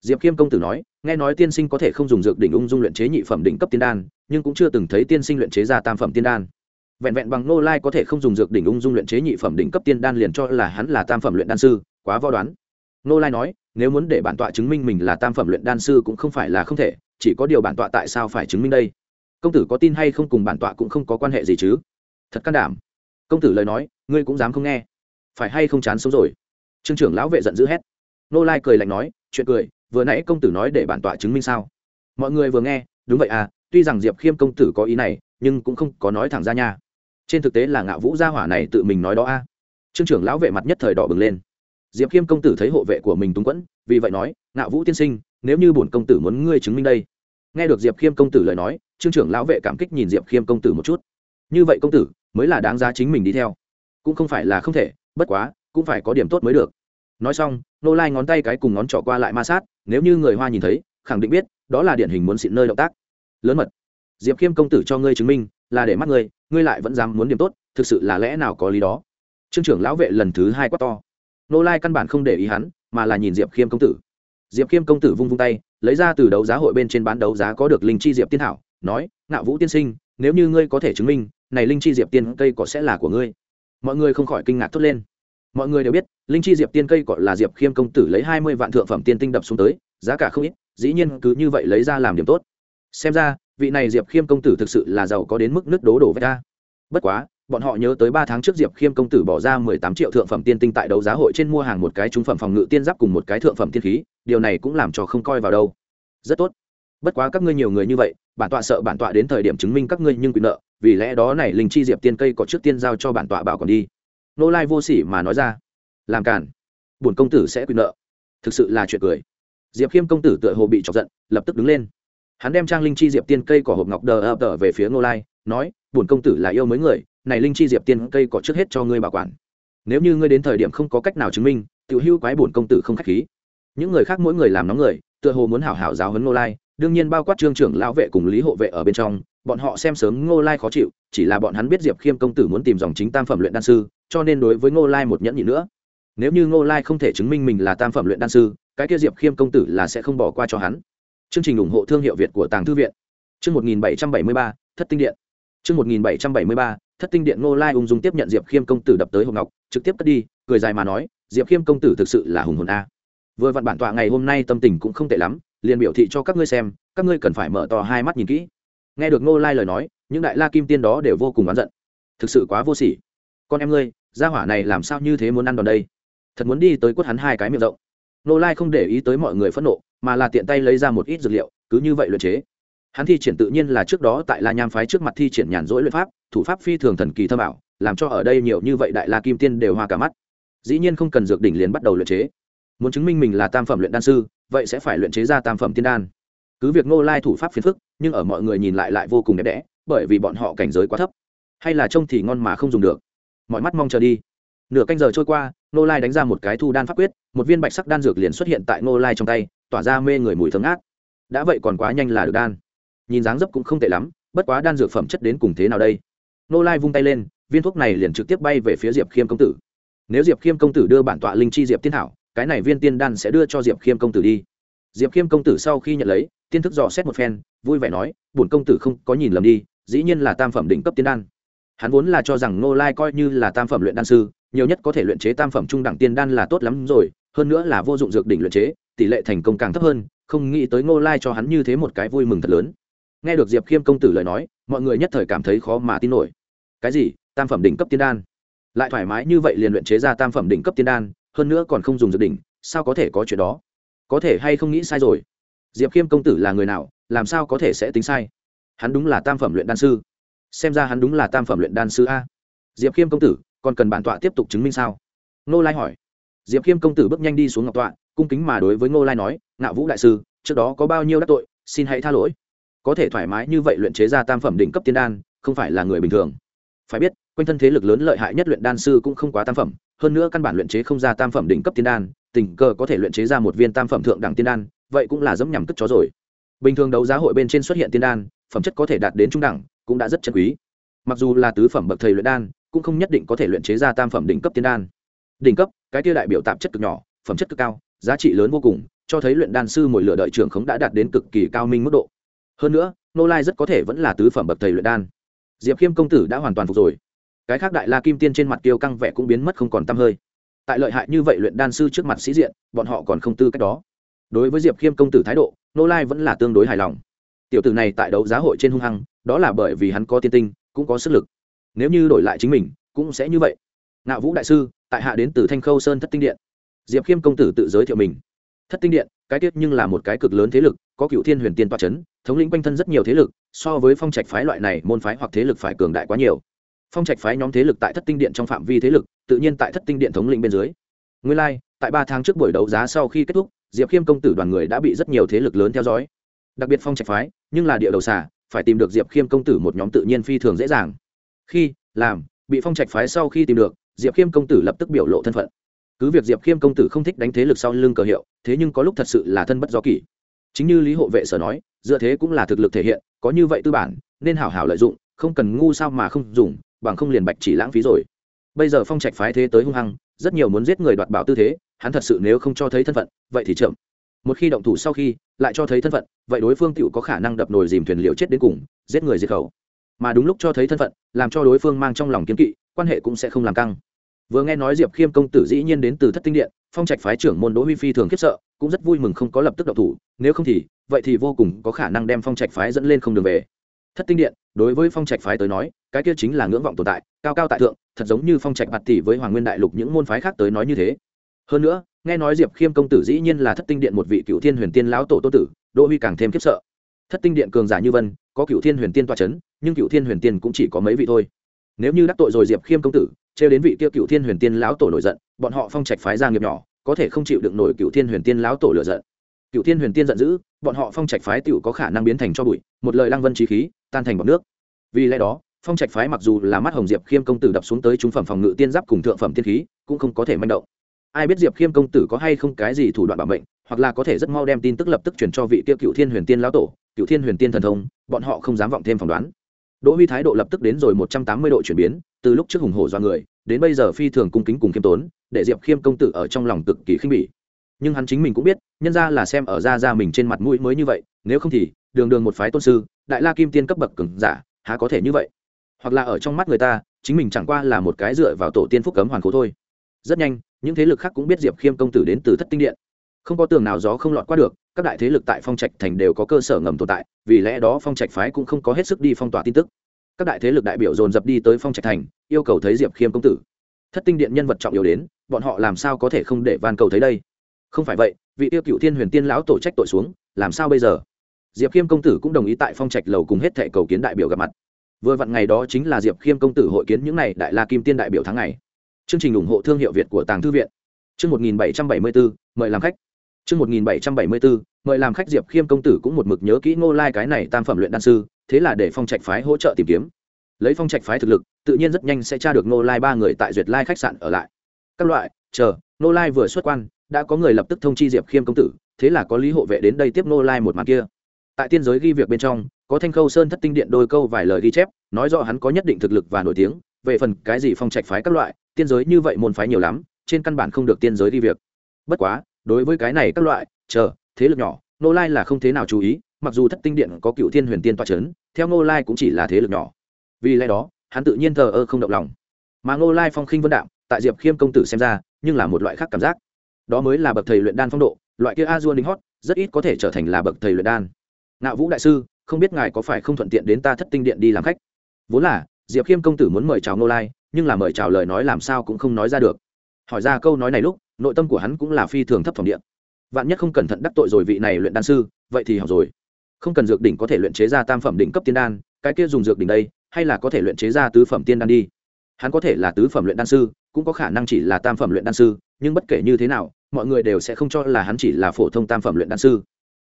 Diệp khiêm công tử nói nghe nói tiên sinh có thể không dùng dược đỉnh ung dung luyện chế nhị phẩm đỉnh cấp tiên đan, nhưng cũng chưa từng thấy tiên sinh luyện chế ra tam phẩm tiên đan. Vẹn vẹn bằng nô lai có thể không dùng dược đỉnh ung dung luyện chế nhị phẩm đỉnh cấp tiên đan liền cho là hắn là tam phẩm luyện đan sư, quá võ đoán. Nô lai nói, nếu muốn để bản tọa chứng minh mình là tam phẩm luyện đan sư cũng không phải là không thể, chỉ có điều bản tọa tại sao phải chứng minh đây? Công tử có tin hay không cùng bản tọa cũng không có quan hệ gì chứ? Thật can đảm. Công tử lời nói, ngươi cũng dám không nghe. Phải hay không chán sống rồi? Trương trưởng lão vệ giận dữ hét. Nô lai cười lạnh nói, chuyện cười vừa nãy công tử nói để bản tọa chứng minh sao? Mọi người vừa nghe, đúng vậy à tuy rằng diệp khiêm công tử có ý này, nhưng cũng không có nói thẳng ra nha. Trên thực tế là ngạo vũ gia hỏa này tự mình nói đó a. À. trương trưởng lão vệ mặt nhất thời đỏ bừng lên. Diệp khiêm công tử thấy hộ vệ của mình túng quẫn, vì vậy nói, ngạo vũ tiên sinh, nếu như bổn công tử muốn ngươi chứng minh đây. Nghe được diệp khiêm công tử lời nói, trương trưởng lão vệ cảm kích nhìn diệp khiêm công tử một chút. Như vậy công tử, mới là đáng giá chính mình đi theo. Cũng không phải là không thể, bất quá, cũng phải có điểm tốt mới được nói xong nô lai ngón tay cái cùng ngón trỏ qua lại ma sát, nếu như người hoa nhìn thấy, khẳng định biết, đó là điển hình muốn xịn nơi động tác. Lớn mật. Diệp khiêm công tử cho ngươi chứng minh, là để mắt ngươi ngươi lại vẫn dám muốn điểm tốt, thực sự là lẽ nào có lý đó? Trương trưởng lão vệ lần thứ hai quát to. Nô lai căn bản không để ý hắn, mà là nhìn diệp khiêm công tử. Diệp khiêm công tử vung vung tay, lấy ra từ đấu giá hội bên trên bán đấu giá có được linh chi diệp tiên hảo, nói, ngạo vũ tiên sinh, nếu như ngươi có thể chứng minh, này linh chi diệp tiên cây có sẽ là của ngươi. Mọi người không khỏi kinh ngạc thốt lên mọi người đều biết, linh chi diệp tiên cây cọ là diệp khiêm công tử lấy hai mươi vạn thượng phẩm tiên tinh đập xuống tới, giá cả không ít, dĩ nhiên cứ như vậy lấy ra làm điểm tốt. Xem ra, vị này diệp khiêm công tử thực sự là giàu có đến mức nước đố đổ vét ra bất quá, bọn họ nhớ tới ba tháng trước diệp khiêm công tử bỏ ra mười tám triệu thượng phẩm tiên tinh tại đấu giá hội trên mua hàng một cái trung phẩm phòng ngự tiên giáp cùng một cái thượng phẩm tiên khí, điều này cũng làm cho không coi vào đâu. Rất tốt. Bất quá các ngươi nhiều người như vậy, bản tọa sợ bản tọa đến thời điểm chứng minh các ngươi nhưng quyền nợ, vì lẽ đó này linh chi diệp tiên cây có trước tiên giao cho bản tọa bảo còn đi nô lai vô sỉ mà nói ra. Làm cản bổn công tử sẽ quyền nợ. Thực sự là chuyện cười. Diệp khiêm công tử tựa hồ bị chọc giận, lập tức đứng lên. Hắn đem trang linh chi diệp tiên cây cỏ hộp ngọc đờ ập đờ về phía nô lai, nói, bổn công tử là yêu mới người, này linh chi diệp tiên cây cỏ trước hết cho ngươi bảo quản. Nếu như ngươi đến thời điểm không có cách nào chứng minh tự hưu quái bổn công tử không khách khí. Những người khác mỗi người làm nóng người, tựa hồ muốn hảo hảo giáo huấn nô lai, đương nhiên bao quát trương trưởng lão vệ cùng lý hộ vệ ở bên trong bọn họ xem sớm ngô lai khó chịu, chỉ là bọn hắn biết diệp khiêm công tử muốn tìm dòng chính tam phẩm luyện đan sư, cho nên đối với ngô lai một nhẫn nhị nữa. Nếu như ngô lai không thể chứng minh mình là tam phẩm luyện đan sư, cái kia diệp khiêm công tử là sẽ không bỏ qua cho hắn. Chương trình ủng hộ thương hiệu việt của tàng thư viện. Chương một nghìn bảy trăm bảy mươi ba, thất tinh điện. Chương một nghìn bảy trăm bảy mươi ba, thất tinh điện ngô lai ung dung tiếp nhận diệp khiêm công tử đập tới hộp ngọc, trực tiếp cất đi, cười dài mà nói, diệp khiêm công tử thực sự là hùng hồn a. Vừa vặn bản tọa ngày hôm nay tâm tình cũng không tệ lắm, liền biểu thị cho các ngươi xem, các ngươi cần phải mở to hai mắt nhìn kỹ nghe được ngô lai lời nói, những đại la kim tiên đó đều vô cùng oán giận. Thực sự quá vô sỉ. Con em ngươi, gia hỏa này làm sao như thế muốn ăn đòn đây? Thật muốn đi tới quất hắn hai cái miệng rộng. Nô lai không để ý tới mọi người phẫn nộ, mà là tiện tay lấy ra một ít dược liệu, cứ như vậy luyện chế. Hắn thi triển tự nhiên là trước đó tại la nham phái trước mặt thi triển nhàn rỗi luyện pháp, thủ pháp phi thường thần kỳ thâm ảo, làm cho ở đây nhiều như vậy đại la kim tiên đều hoa cả mắt. Dĩ nhiên không cần dược đỉnh liền bắt đầu luyện chế. Muốn chứng minh mình là tam phẩm luyện đan sư, vậy sẽ phải luyện chế ra tam phẩm tiên đan. Cứ việc Nô lai thủ pháp phiền phức nhưng ở mọi người nhìn lại lại vô cùng đẹp đẽ, bởi vì bọn họ cảnh giới quá thấp. Hay là trông thì ngon mà không dùng được. Mọi mắt mong chờ đi. Nửa canh giờ trôi qua, ngô lai đánh ra một cái thu đan pháp quyết, một viên bạch sắc đan dược liền xuất hiện tại ngô lai trong tay, tỏa ra mê người mùi thơm ngát. Đã vậy còn quá nhanh là được đan. Nhìn dáng dấp cũng không tệ lắm, bất quá đan dược phẩm chất đến cùng thế nào đây? Ngô lai vung tay lên, viên thuốc này liền trực tiếp bay về phía diệp khiêm công tử. Nếu diệp khiêm công tử đưa bản tọa linh chi diệp tiên thảo, cái này viên tiên đan sẽ đưa cho diệp khiêm công tử đi. Diệp khiêm công tử sau khi nhận lấy, tiên thức dò xét một phen vui vẻ nói, bổn công tử không có nhìn lầm đi, dĩ nhiên là tam phẩm đỉnh cấp tiên đan. Hắn vốn là cho rằng ngô lai coi như là tam phẩm luyện đan sư, nhiều nhất có thể luyện chế tam phẩm trung đẳng tiên đan là tốt lắm rồi, hơn nữa là vô dụng dược đỉnh luyện chế, tỷ lệ thành công càng thấp hơn, không nghĩ tới ngô lai cho hắn như thế một cái vui mừng thật lớn. Nghe được diệp khiêm công tử lời nói, mọi người nhất thời cảm thấy khó mà tin nổi. Cái gì? Tam phẩm đỉnh cấp tiên đan? Lại thoải mái như vậy liền luyện chế ra tam phẩm đỉnh cấp tiên đan, hơn nữa còn không dùng dược đỉnh, sao có thể có chuyện đó? Có thể hay không nghĩ sai rồi? Diệp khiêm công tử là người nào? Làm sao có thể sẽ tính sai? Hắn đúng là tam phẩm luyện đan sư. Xem ra hắn đúng là tam phẩm luyện đan sư a. Diệp khiêm công tử, còn cần bản tọa tiếp tục chứng minh sao? Ngô lai hỏi. Diệp khiêm công tử bước nhanh đi xuống ngọc tọa, cung kính mà đối với ngô lai nói, ngạo vũ đại sư, trước đó có bao nhiêu đắc tội, xin hãy tha lỗi. Có thể thoải mái như vậy luyện chế ra tam phẩm đỉnh cấp tiên đan, không phải là người bình thường. Phải biết, quanh thân thế lực lớn lợi hại nhất luyện đan sư cũng không quá tam phẩm, hơn nữa căn bản luyện chế không ra tam phẩm đỉnh cấp tiên đan, tình cờ có thể luyện chế ra một viên tam phẩm thượng đẳng tiên đan, vậy cũng là dẫm nhằm cất chó rồi bình thường đấu giá hội bên trên xuất hiện tiên đan, phẩm chất có thể đạt đến trung đẳng, cũng đã rất chân quý. Mặc dù là tứ phẩm bậc thầy luyện đan, cũng không nhất định có thể luyện chế ra tam phẩm đỉnh cấp tiên đan. Đỉnh cấp, cái tiêu đại biểu tạp chất cực nhỏ, phẩm chất cực cao, giá trị lớn vô cùng, cho thấy luyện đan sư mỗi lựa đợi trưởng khống đã đạt đến cực kỳ cao minh mức độ. Hơn nữa nô lai rất có thể vẫn là tứ phẩm bậc thầy luyện đan. Diệp khiêm công tử đã hoàn toàn phục rồi. Cái khác đại la kim tiên trên mặt tiêu căng vẻ cũng biến mất không còn t hơi. Tại lợi hại như vậy luyện đan sư trước mặt sĩ diện, bọn họ còn không tư cách đó đối với diệp khiêm công tử thái độ nô lai vẫn là tương đối hài lòng. Tiểu tử này tại đấu giá hội trên hung hăng đó là bởi vì hắn có tiên tinh cũng có sức lực. Nếu như đổi lại chính mình cũng sẽ như vậy. Nạo vũ đại sư tại hạ đến từ thanh khâu sơn thất tinh điện. Diệp khiêm công tử tự giới thiệu mình. Thất tinh điện cái tiết nhưng là một cái cực lớn thế lực có cựu thiên huyền tiên toa c h ấ n thống lĩnh quanh thân rất nhiều thế lực so với phong trạch phái loại này môn phái hoặc thế lực phải cường đại quá nhiều. Phong trạch phái nhóm thế lực tại thất tinh điện trong phạm vi thế lực tự nhiên tại thất tinh điện thống lĩnh bên dưới. Nguyên lai、like, tại ba tháng trước buổi đấu giá sau khi kết thúc diệp khiêm công tử đoàn người đã bị rất nhiều thế lực lớn theo dõi. Đặc biệt phong trạch phái, nhưng là địa đầu xả phải tìm được diệp khiêm công tử một nhóm tự nhiên phi thường dễ dàng. Khi, làm, bị phong trạch phái sau khi tìm được, diệp khiêm công tử lập tức biểu lộ thân phận. Cứ việc diệp khiêm công tử không thích đánh thế lực sau lưng cờ hiệu, thế nhưng có lúc thật sự là thân bất do kỷ. Chính như lý hộ vệ sở nói, dựa thế cũng là thực lực thể hiện, có như vậy tư bản, nên hảo hảo lợi dụng, không cần ngu sao mà không dùng, bằng không liền bạch chỉ lãng phí rồi. Bây giờ phong trạch phái thế tới hung hăng, rất nhiều muốn giết người đoạt bảo tư thế hắn thật sự nếu không cho thấy thân phận, vậy thì chậm. Một khi động thủ sau khi lại cho thấy thân phận, vậy đối phương tựu có khả năng đập nồi dìm thuyền liệu chết đến cùng, giết người diệt khẩu. Mà đúng lúc cho thấy thân phận, làm cho đối phương mang trong lòng kiếm kỵ, quan hệ cũng sẽ không làm căng. Vừa nghe nói diệp khiêm công tử dĩ nhiên đến từ thất tinh điện, phong trạch phái trưởng môn đỗ huy phi thường khiếp sợ, cũng rất vui mừng không có lập tức động thủ, nếu không thì, vậy thì vô cùng có khả năng đem phong trạch phái dẫn lên không đường về. Thất tinh điện, đối với phong trạch phái tới nói, cái kia chính là ngưỡng vọng tồn tại, cao cao tại thượng, thật giống như phong trạch bạt tỷ với hoàng nguyên đại lục những môn phái khác tới nói như thế hơn nữa, nghe nói diệp khiêm công tử dĩ nhiên là thất tinh điện một vị cựu thiên huyền tiên lão tổ tô tử, đỗ huy càng thêm khiếp sợ. Thất tinh điện cường giả như vân, có cựu thiên huyền tiên toa c h ấ n nhưng cựu thiên huyền tiên cũng chỉ có mấy vị thôi. Nếu như đắc tội rồi diệp khiêm công tử, trêu đến vị kia cựu thiên huyền tiên lão tổ nổi giận, bọn họ phong trạch phái gia nghiệp nhỏ, có thể không chịu được nổi cựu thiên huyền tiên lão tổ lựa giận. Cựu thiên huyền tiên giận dữ, bọn họ phong trạch phái tựu có khả năng biến thành cho bụi, một lời lăng vân trí khí, tan thành bọc nước. Vì lẽ đó, phong trạch phái mặc dù là mắt hồng diệp khiêm công tử đập xuống tới trung phẩm phòng ngự tiên giáp cùng thượng phẩm tiên khí, cũng không có thể manh động ai biết diệp khiêm công tử có hay không cái gì thủ đoạn bảo mệnh, hoặc là có thể rất mau đem tin tức lập tức chuyển cho vị kia cựu thiên huyền tiên lão tổ, cựu thiên huyền tiên thần thông, bọn họ không dám vọng thêm phỏng đoán. Đỗ huy thái độ lập tức đến rồi một trăm tám mươi độ chuyển biến, từ lúc trước hùng hổ do người, đến bây giờ phi thường cung kính cùng khiêm tốn, để diệp khiêm công tử ở trong lòng cực kỳ khinh bỉ. Nhưng hắn chính mình cũng biết, nhân ra là xem ở ra ra mình trên mặt mũi mới như vậy, nếu không thì, đường đường một phái tôn sư, đại la kim tiên cấp bậc cứng giả, há có thể như vậy? Hoặc là ở trong mắt người ta, chính mình chẳng qua là một cái dựa vào tổ tiên phúc cấm hoàn cố thôi. Rất nhanh những thế lực khác cũng biết diệp khiêm công tử đến từ thất tinh điện. Không có tường nào gió không lọt qua được, các đại thế lực tại phong trạch thành đều có cơ sở ngầm tồn tại, vì lẽ đó phong trạch phái cũng không có hết sức đi phong tỏa tin tức. Các đại thế lực đại biểu dồn dập đi tới phong trạch thành, yêu cầu thấy diệp khiêm công tử. Thất tinh điện nhân vật trọng yếu đến, bọn họ làm sao có thể không để van cầu thấy đây? Không phải vậy, vị tiêu cựu thiên huyền tiên lão tổ trách tội xuống, làm sao bây giờ? Diệp khiêm công tử cũng đồng ý tại phong trạch lầu cùng hết thệ cầu kiến đại biểu gặp mặt. Vừa vặn ngày đó chính là diệp khiêm công tử hội kiến những n à y đại la kim tiên đại biểu tháng ngày chương trình ủng hộ thương hiệu việt của tàng thư viện. Chương một nghìn bảy trăm bảy mươi bốn mời làm khách. Chương một nghìn bảy trăm bảy mươi bốn mời làm khách diệp khiêm công tử cũng một mực nhớ kỹ ngô lai cái này tam phẩm luyện đan sư, thế là để phong trạch phái hỗ trợ tìm kiếm. Lấy phong trạch phái thực lực, tự nhiên rất nhanh sẽ tra được ngô lai ba người tại duyệt lai khách sạn ở lại. Các loại, chờ, ngô lai vừa xuất quan, đã có người lập tức thông chi diệp khiêm công tử, thế là có lý hộ vệ đến đây tiếp ngô lai một màn kia. Tại tiên giới ghi việc bên trong, có thanh khâu sơn thất tinh điện đôi câu vài lời ghi chép, nói rõ hắn có nhất định thực lực và nổi tiếng, về phần cái gì phong trạch phái các loại tiên giới như vậy môn phái nhiều lắm, trên căn bản không được tiên giới đi việc. Bất quá, đối với cái này các loại, chờ, thế lực nhỏ nô lai là không thế nào chú ý, mặc dù thất tinh điện có cựu thiên huyền tiên toa c h ấ n theo nô lai cũng chỉ là thế lực nhỏ. Vì lẽ đó, hắn tự nhiên thờ ơ không động lòng. Mà nô lai phong khinh vân đạm, tại diệp khiêm công tử xem ra, nhưng là một loại khác cảm giác. Đó mới là bậc thầy luyện đan phong độ, loại kia a dua đính hót, rất ít có thể trở thành là bậc thầy luyện đan. Ngạo vũ đại sư, không biết ngài có phải không thuận tiện đến ta thất tinh điện đi làm khách? Vốn là, diệp khiêm công tử muốn mời chào nô lai nhưng là mời chào lời nói làm sao cũng không nói ra được. Hỏi ra câu nói này lúc, nội tâm của hắn cũng là phi thường thấp phẩm điện. Vạn nhất không cẩn thận đắc tội rồi vị này luyện đan sư, vậy thì học rồi. Không cần dược đỉnh có thể luyện chế ra tam phẩm đỉnh cấp tiên đan, cái kia dùng dược đỉnh đây, hay là có thể luyện chế ra tứ phẩm tiên đan đi. Hắn có thể là tứ phẩm luyện đan sư, cũng có khả năng chỉ là tam phẩm luyện đan sư, nhưng bất kể như thế nào, mọi người đều sẽ không cho là hắn chỉ là phổ thông tam phẩm luyện đan sư.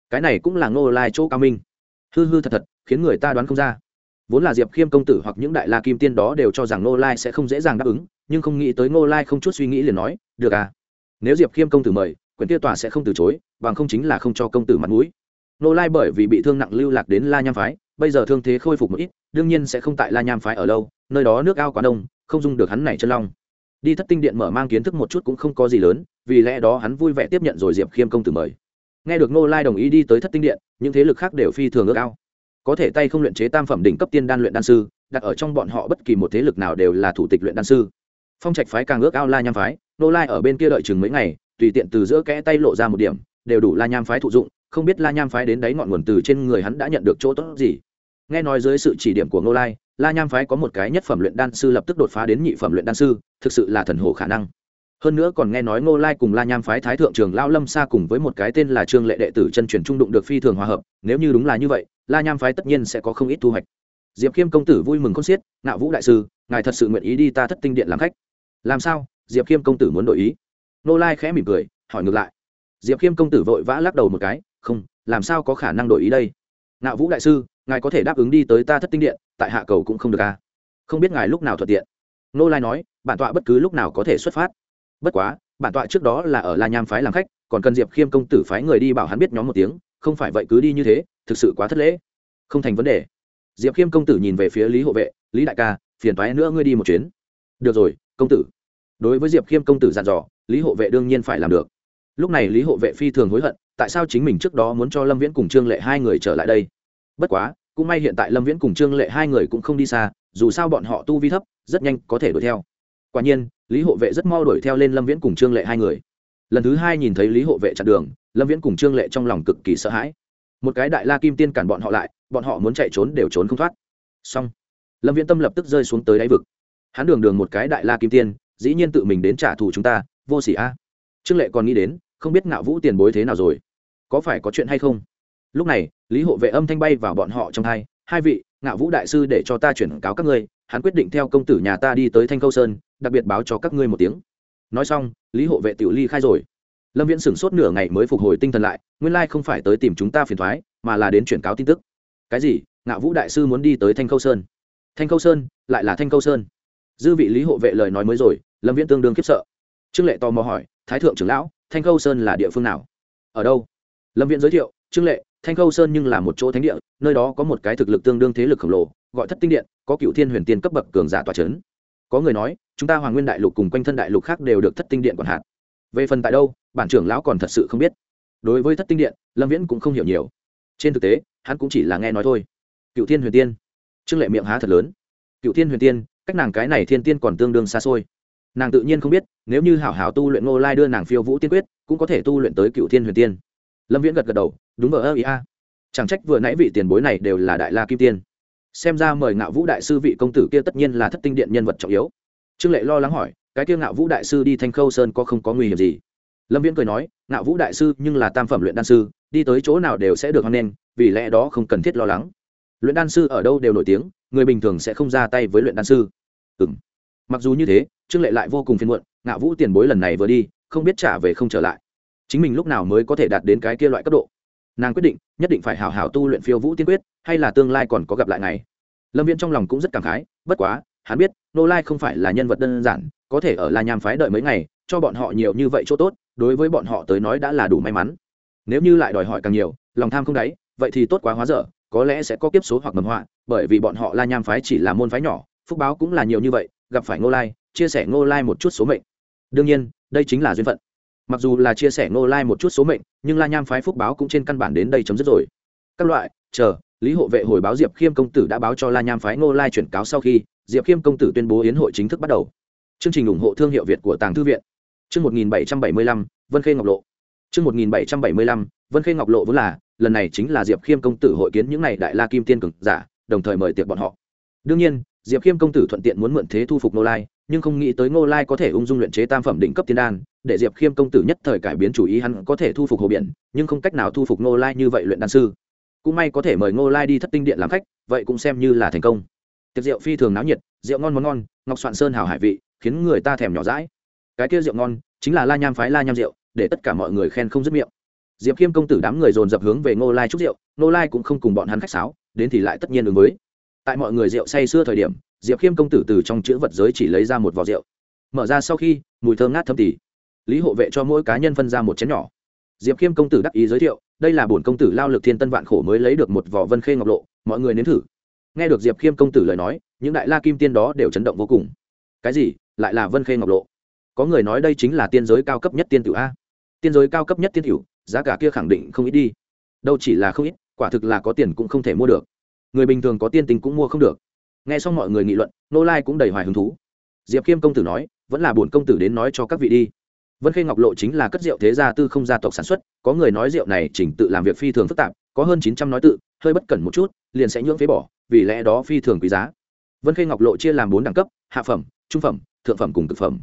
Cái này cũng là ngô lai chỗ cao minh. Hư hư thật thật, khiến người ta đoán không ra vốn là diệp khiêm công tử hoặc những đại la kim tiên đó đều cho rằng ngô lai sẽ không dễ dàng đáp ứng, nhưng không nghĩ tới ngô lai không chút suy nghĩ liền nói, được à nếu diệp khiêm công tử mời quyền tiêu tòa sẽ không từ chối, bằng không chính là không cho công tử mặt mũi. Ngô lai bởi vì bị thương nặng lưu lạc đến la nham phái, bây giờ thương thế khôi phục một ít, đương nhiên sẽ không tại la nham phái ở lâu, nơi đó nước ao quá đông, không dung được hắn này chân long. Đi thất tinh điện mở mang kiến thức một chút cũng không có gì lớn, vì lẽ đó hắn vui vẻ tiếp nhận rồi diệp khiêm công tử mời. Nghe được ngô lai đồng ý đi tới thất tinh điện, những thế lực khác đều phi thường ước ao có thể tay không luyện chế tam phẩm đỉnh cấp tiên đan luyện đan sư, đặt ở trong bọn họ bất kỳ một thế lực nào đều là thủ tịch luyện đan sư. Phong trạch phái càng ước ao la nham phái, nô lai ở bên kia đợi chừng mấy ngày, tùy tiện từ giữa kẽ tay lộ ra một điểm, đều đủ la nham phái thụ dụng, không biết la nham phái đến đáy ngọn nguồn từ trên người hắn đã nhận được chỗ tốt gì. Nghe nói dưới sự chỉ điểm của nô lai, la nham phái có một cái nhất phẩm luyện đan sư lập tức đột phá đến nhị phẩm luyện đan sư, thực sự là thần hồ khả năng. Hơn nữa còn nghe nói ngô lai cùng la nham phái thái thượng trường lao lâm xa cùng với một cái tên là trương lệ đệ tử chân truyền trung đụng được phi thường hòa hợp, nếu như đúng là như vậy la nham phái tất nhiên sẽ có không ít thu hoạch. Diệp khiêm công tử vui mừng con xiết, ngạo vũ đại sư, ngài thật sự nguyện ý đi ta thất tinh điện làm khách. Làm sao? Diệp khiêm công tử muốn đổi ý. Nô lai khẽ mỉm cười, hỏi ngược lại. Diệp khiêm công tử vội vã lắc đầu một cái, không, làm sao có khả năng đổi ý đây? Ngạo vũ đại sư, ngài có thể đáp ứng đi tới ta thất tinh điện, tại hạ cầu cũng không được à? Không biết ngài lúc nào thuận tiện. Nô lai nói, bản tọa bất cứ lúc nào có thể xuất phát. Bất quá, bản tọa trước đó là ở la nham phái làm khách, còn cần diệp khiêm công tử phái người đi bảo hắn biết nhóm một tiếng không phải vậy cứ đi như thế, thực sự quá thất lễ. Không thành vấn đề. Diệp khiêm công tử nhìn về phía lý hộ vệ, lý đại ca, phiền thoái nữa ngươi đi một chuyến. Được rồi, công tử. Đối với diệp khiêm công tử dặn dò, lý hộ vệ đương nhiên phải làm được. Lúc này lý hộ vệ phi thường hối hận, tại sao chính mình trước đó muốn cho lâm viễn cùng trương lệ hai người trở lại đây? Bất quá, cũng may hiện tại lâm viễn cùng trương lệ hai người cũng không đi xa, dù sao bọn họ tu vi thấp, rất nhanh có thể đuổi theo. Quả nhiên, lý hộ vệ rất mo đuổi theo lên lâm viễn cùng trương lệ hai người lần thứ hai nhìn thấy lý hộ vệ chặn đường, lâm viễn cùng trương lệ trong lòng cực kỳ sợ hãi. Một cái đại la kim tiên cản bọn họ lại, bọn họ muốn chạy trốn đều trốn không thoát. Xong, lâm viễn tâm lập tức rơi xuống tới đáy vực. Hắn đường đường một cái đại la kim tiên, dĩ nhiên tự mình đến trả thù chúng ta, vô s ỉ a. Trương lệ còn nghĩ đến, không biết ngạo vũ tiền bối thế nào rồi. Có phải có chuyện hay không? Lúc này, lý hộ vệ âm thanh bay vào bọn họ trong hai hai vị, ngạo vũ đại sư để cho ta chuyển cáo các ngươi, hắn quyết định theo công tử nhà ta đi tới thanh câu sơn, đặc biệt báo cho các ngươi một tiếng nói xong, lý hộ vệ tiểu ly khai rồi. Lâm viễn sửng sốt nửa ngày mới phục hồi tinh thần lại, nguyên lai không phải tới tìm chúng ta phiền thoái, mà là đến chuyển cáo tin tức. Cái gì? Ngạo vũ đại sư muốn đi tới thanh câu sơn. Thanh câu sơn? Lại là thanh câu sơn. Dư vị lý hộ vệ lời nói mới rồi, lâm viễn tương đương khiếp sợ. Trương lệ tò mò hỏi, thái thượng trưởng lão, thanh khâu sơn là địa phương nào? Ở đâu? Lâm viễn giới thiệu, trương lệ, thanh khâu sơn nhưng là một chỗ thánh địa, nơi đó có một cái thực lực tương đương thế lực khổng lồ, gọi thất tinh điện, có cựu thiên huyền tiên cấp bậc cường giả tòa c h ấ n có người nói, chúng ta hoàng nguyên đại lục cùng quanh thân đại lục khác đều được thất tinh điện quản hạt. Về phần tại đâu, bản trưởng lão còn thật sự không biết. Đối với thất tinh điện, lâm viễn cũng không hiểu nhiều. Trên thực tế, hắn cũng chỉ là nghe nói thôi. Cựu thiên huyền tiên. Trương lệ miệng há thật lớn. Cựu thiên huyền tiên, cách nàng cái này thiên tiên còn tương đương xa xôi. Nàng tự nhiên không biết, nếu như hảo hảo tu luyện ngô lai đưa nàng phiêu vũ tiên quyết, cũng có thể tu luyện tới cựu thiên huyền tiên. Lâm viễn gật gật đầu, đúng vờ ơ, ý a. Chẳng trách vừa nãy vị tiền bối này đều là đại la kim tiên xem ra mời ngạo vũ đại sư vị công tử kia tất nhiên là thất tinh điện nhân vật trọng yếu. Trương lệ lo lắng hỏi, cái kia ngạo vũ đại sư đi thanh khâu sơn có không có nguy hiểm gì? Lâm viễn cười nói, ngạo vũ đại sư nhưng là tam phẩm luyện đan sư, đi tới chỗ nào đều sẽ được hoan nghênh, vì lẽ đó không cần thiết lo lắng. Luyện đan sư ở đâu đều nổi tiếng, người bình thường sẽ không ra tay với luyện đan sư. Ừ m mặc dù như thế, trương lệ lại vô cùng phiền muộn, ngạo vũ tiền bối lần này vừa đi, không biết trả về không trở lại. Chính mình lúc nào mới có thể đạt đến cái kia loại cấp độ? Nàng quyết định nhất định phải hảo hảo tu luyện phiêu vũ tiên quyết, hay là tương lai còn có gặp lại ngày. Lâm viên trong lòng cũng rất cảm khái, bất quá, hắn biết, nô lai không phải là nhân vật đơn giản, có thể ở la nham phái đợi mấy ngày, cho bọn họ nhiều như vậy chỗ tốt, đối với bọn họ tới nói đã là đủ may mắn. Nếu như lại đòi hỏi càng nhiều, lòng tham không đáy, vậy thì tốt quá hóa dở, có lẽ sẽ có kiếp số hoặc mầm họa, bởi vì bọn họ la nham phái chỉ là môn phái nhỏ, phúc báo cũng là nhiều như vậy, gặp phải ngô lai, chia sẻ ngô lai một chút số mệnh. Đương nhiên, đây chính là duyên phận mặc dù là chia sẻ ngô lai một chút số mệnh, nhưng la nham phái phúc báo cũng trên căn bản đến đây chấm dứt rồi. Các loại, chờ, lý hộ vệ hồi báo diệp khiêm công tử đã báo cho la nham phái ngô lai chuyển cáo sau khi diệp khiêm công tử tuyên bố yến hội chính thức bắt đầu. Chương trình ủng hộ thương hiệu việt của tàng thư viện. Chương một nghìn bảy trăm bảy mươi lăm, vân khê ngọc lộ. Chương một nghìn bảy trăm bảy mươi lăm, vân khê ngọc lộ vốn là, lần này chính là diệp khiêm công tử hội kiến những n à y đại la kim tiên cực giả, đồng thời mời tiệc bọn họ. Đương nhiên, diệp khiêm công tử thuận tiện muốn mượn thế thu phục ngô lai, nhưng không nghĩ tới ngô lai có thể ung dung luyện chế tam phẩm đỉnh cấp tiên đan để diệp khiêm công tử nhất thời cải biến chủ ý hắn có thể thu phục hồ biển, nhưng không cách nào thu phục ngô lai như vậy luyện đan sư. Cũng may có thể mời ngô lai đi thất tinh điện làm khách, vậy cũng xem như là thành công. Tiệc rượu phi thường náo nhiệt, rượu ngon món ngon, ngọc soạn sơn hào hải vị, khiến người ta thèm nhỏ rãi cái kia rượu ngon, chính là la nham phái la nham rượu, để tất cả mọi người khen không dứt miệng. Diệp khiêm công tử đám người dồn dập hướng về ngô lai chúc rượu, ngô lai cũng không cùng bọn hắn khách sáo, đến thì lại tất nhiên ứng với. Tại mọi người rượu say xưa thời điểm, diệp khiêm công tử từ trong chữ vật giới chỉ lấy ra một vò rượu. Mở ra sau khi, mùi thơm ngát thâm tỉ lý hộ vệ cho mỗi cá nhân phân ra một chén nhỏ. Diệp khiêm công tử đắc ý giới thiệu, đây là bổn công tử lao lực thiên tân vạn khổ mới lấy được một vỏ vân khê ngọc lộ, mọi người nếm thử. Nghe được diệp khiêm công tử lời nói, những đại la kim tiên đó đều chấn động vô cùng. Cái gì? Lại là vân khê ngọc lộ? Có người nói đây chính là tiên giới cao cấp nhất tiên tử a. Tiên giới cao cấp nhất tiên tử, giá cả kia khẳng định không ít đi. Đâu chỉ là không ít, quả thực là có tiền cũng không thể mua được. Người bình thường có tiên tình cũng mua không được. Nghe xong mọi người nghị luận, nô lai cũng đầy hoài hứng thú. Diệp khiêm công tử nói, vẫn là bổn công tử đến nói cho các vị đi vân khê ngọc lộ chính là cất rượu thế gia tư không gia tộc sản xuất, có người nói rượu này chỉnh tự làm việc phi thường phức tạp, có hơn chín trăm nói tự, hơi bất cẩn một chút, liền sẽ nhưỡng phế bỏ, vì lẽ đó phi thường quý giá. Vân khê ngọc lộ chia làm bốn đẳng cấp, hạ phẩm, trung phẩm, thượng phẩm cùng thực phẩm.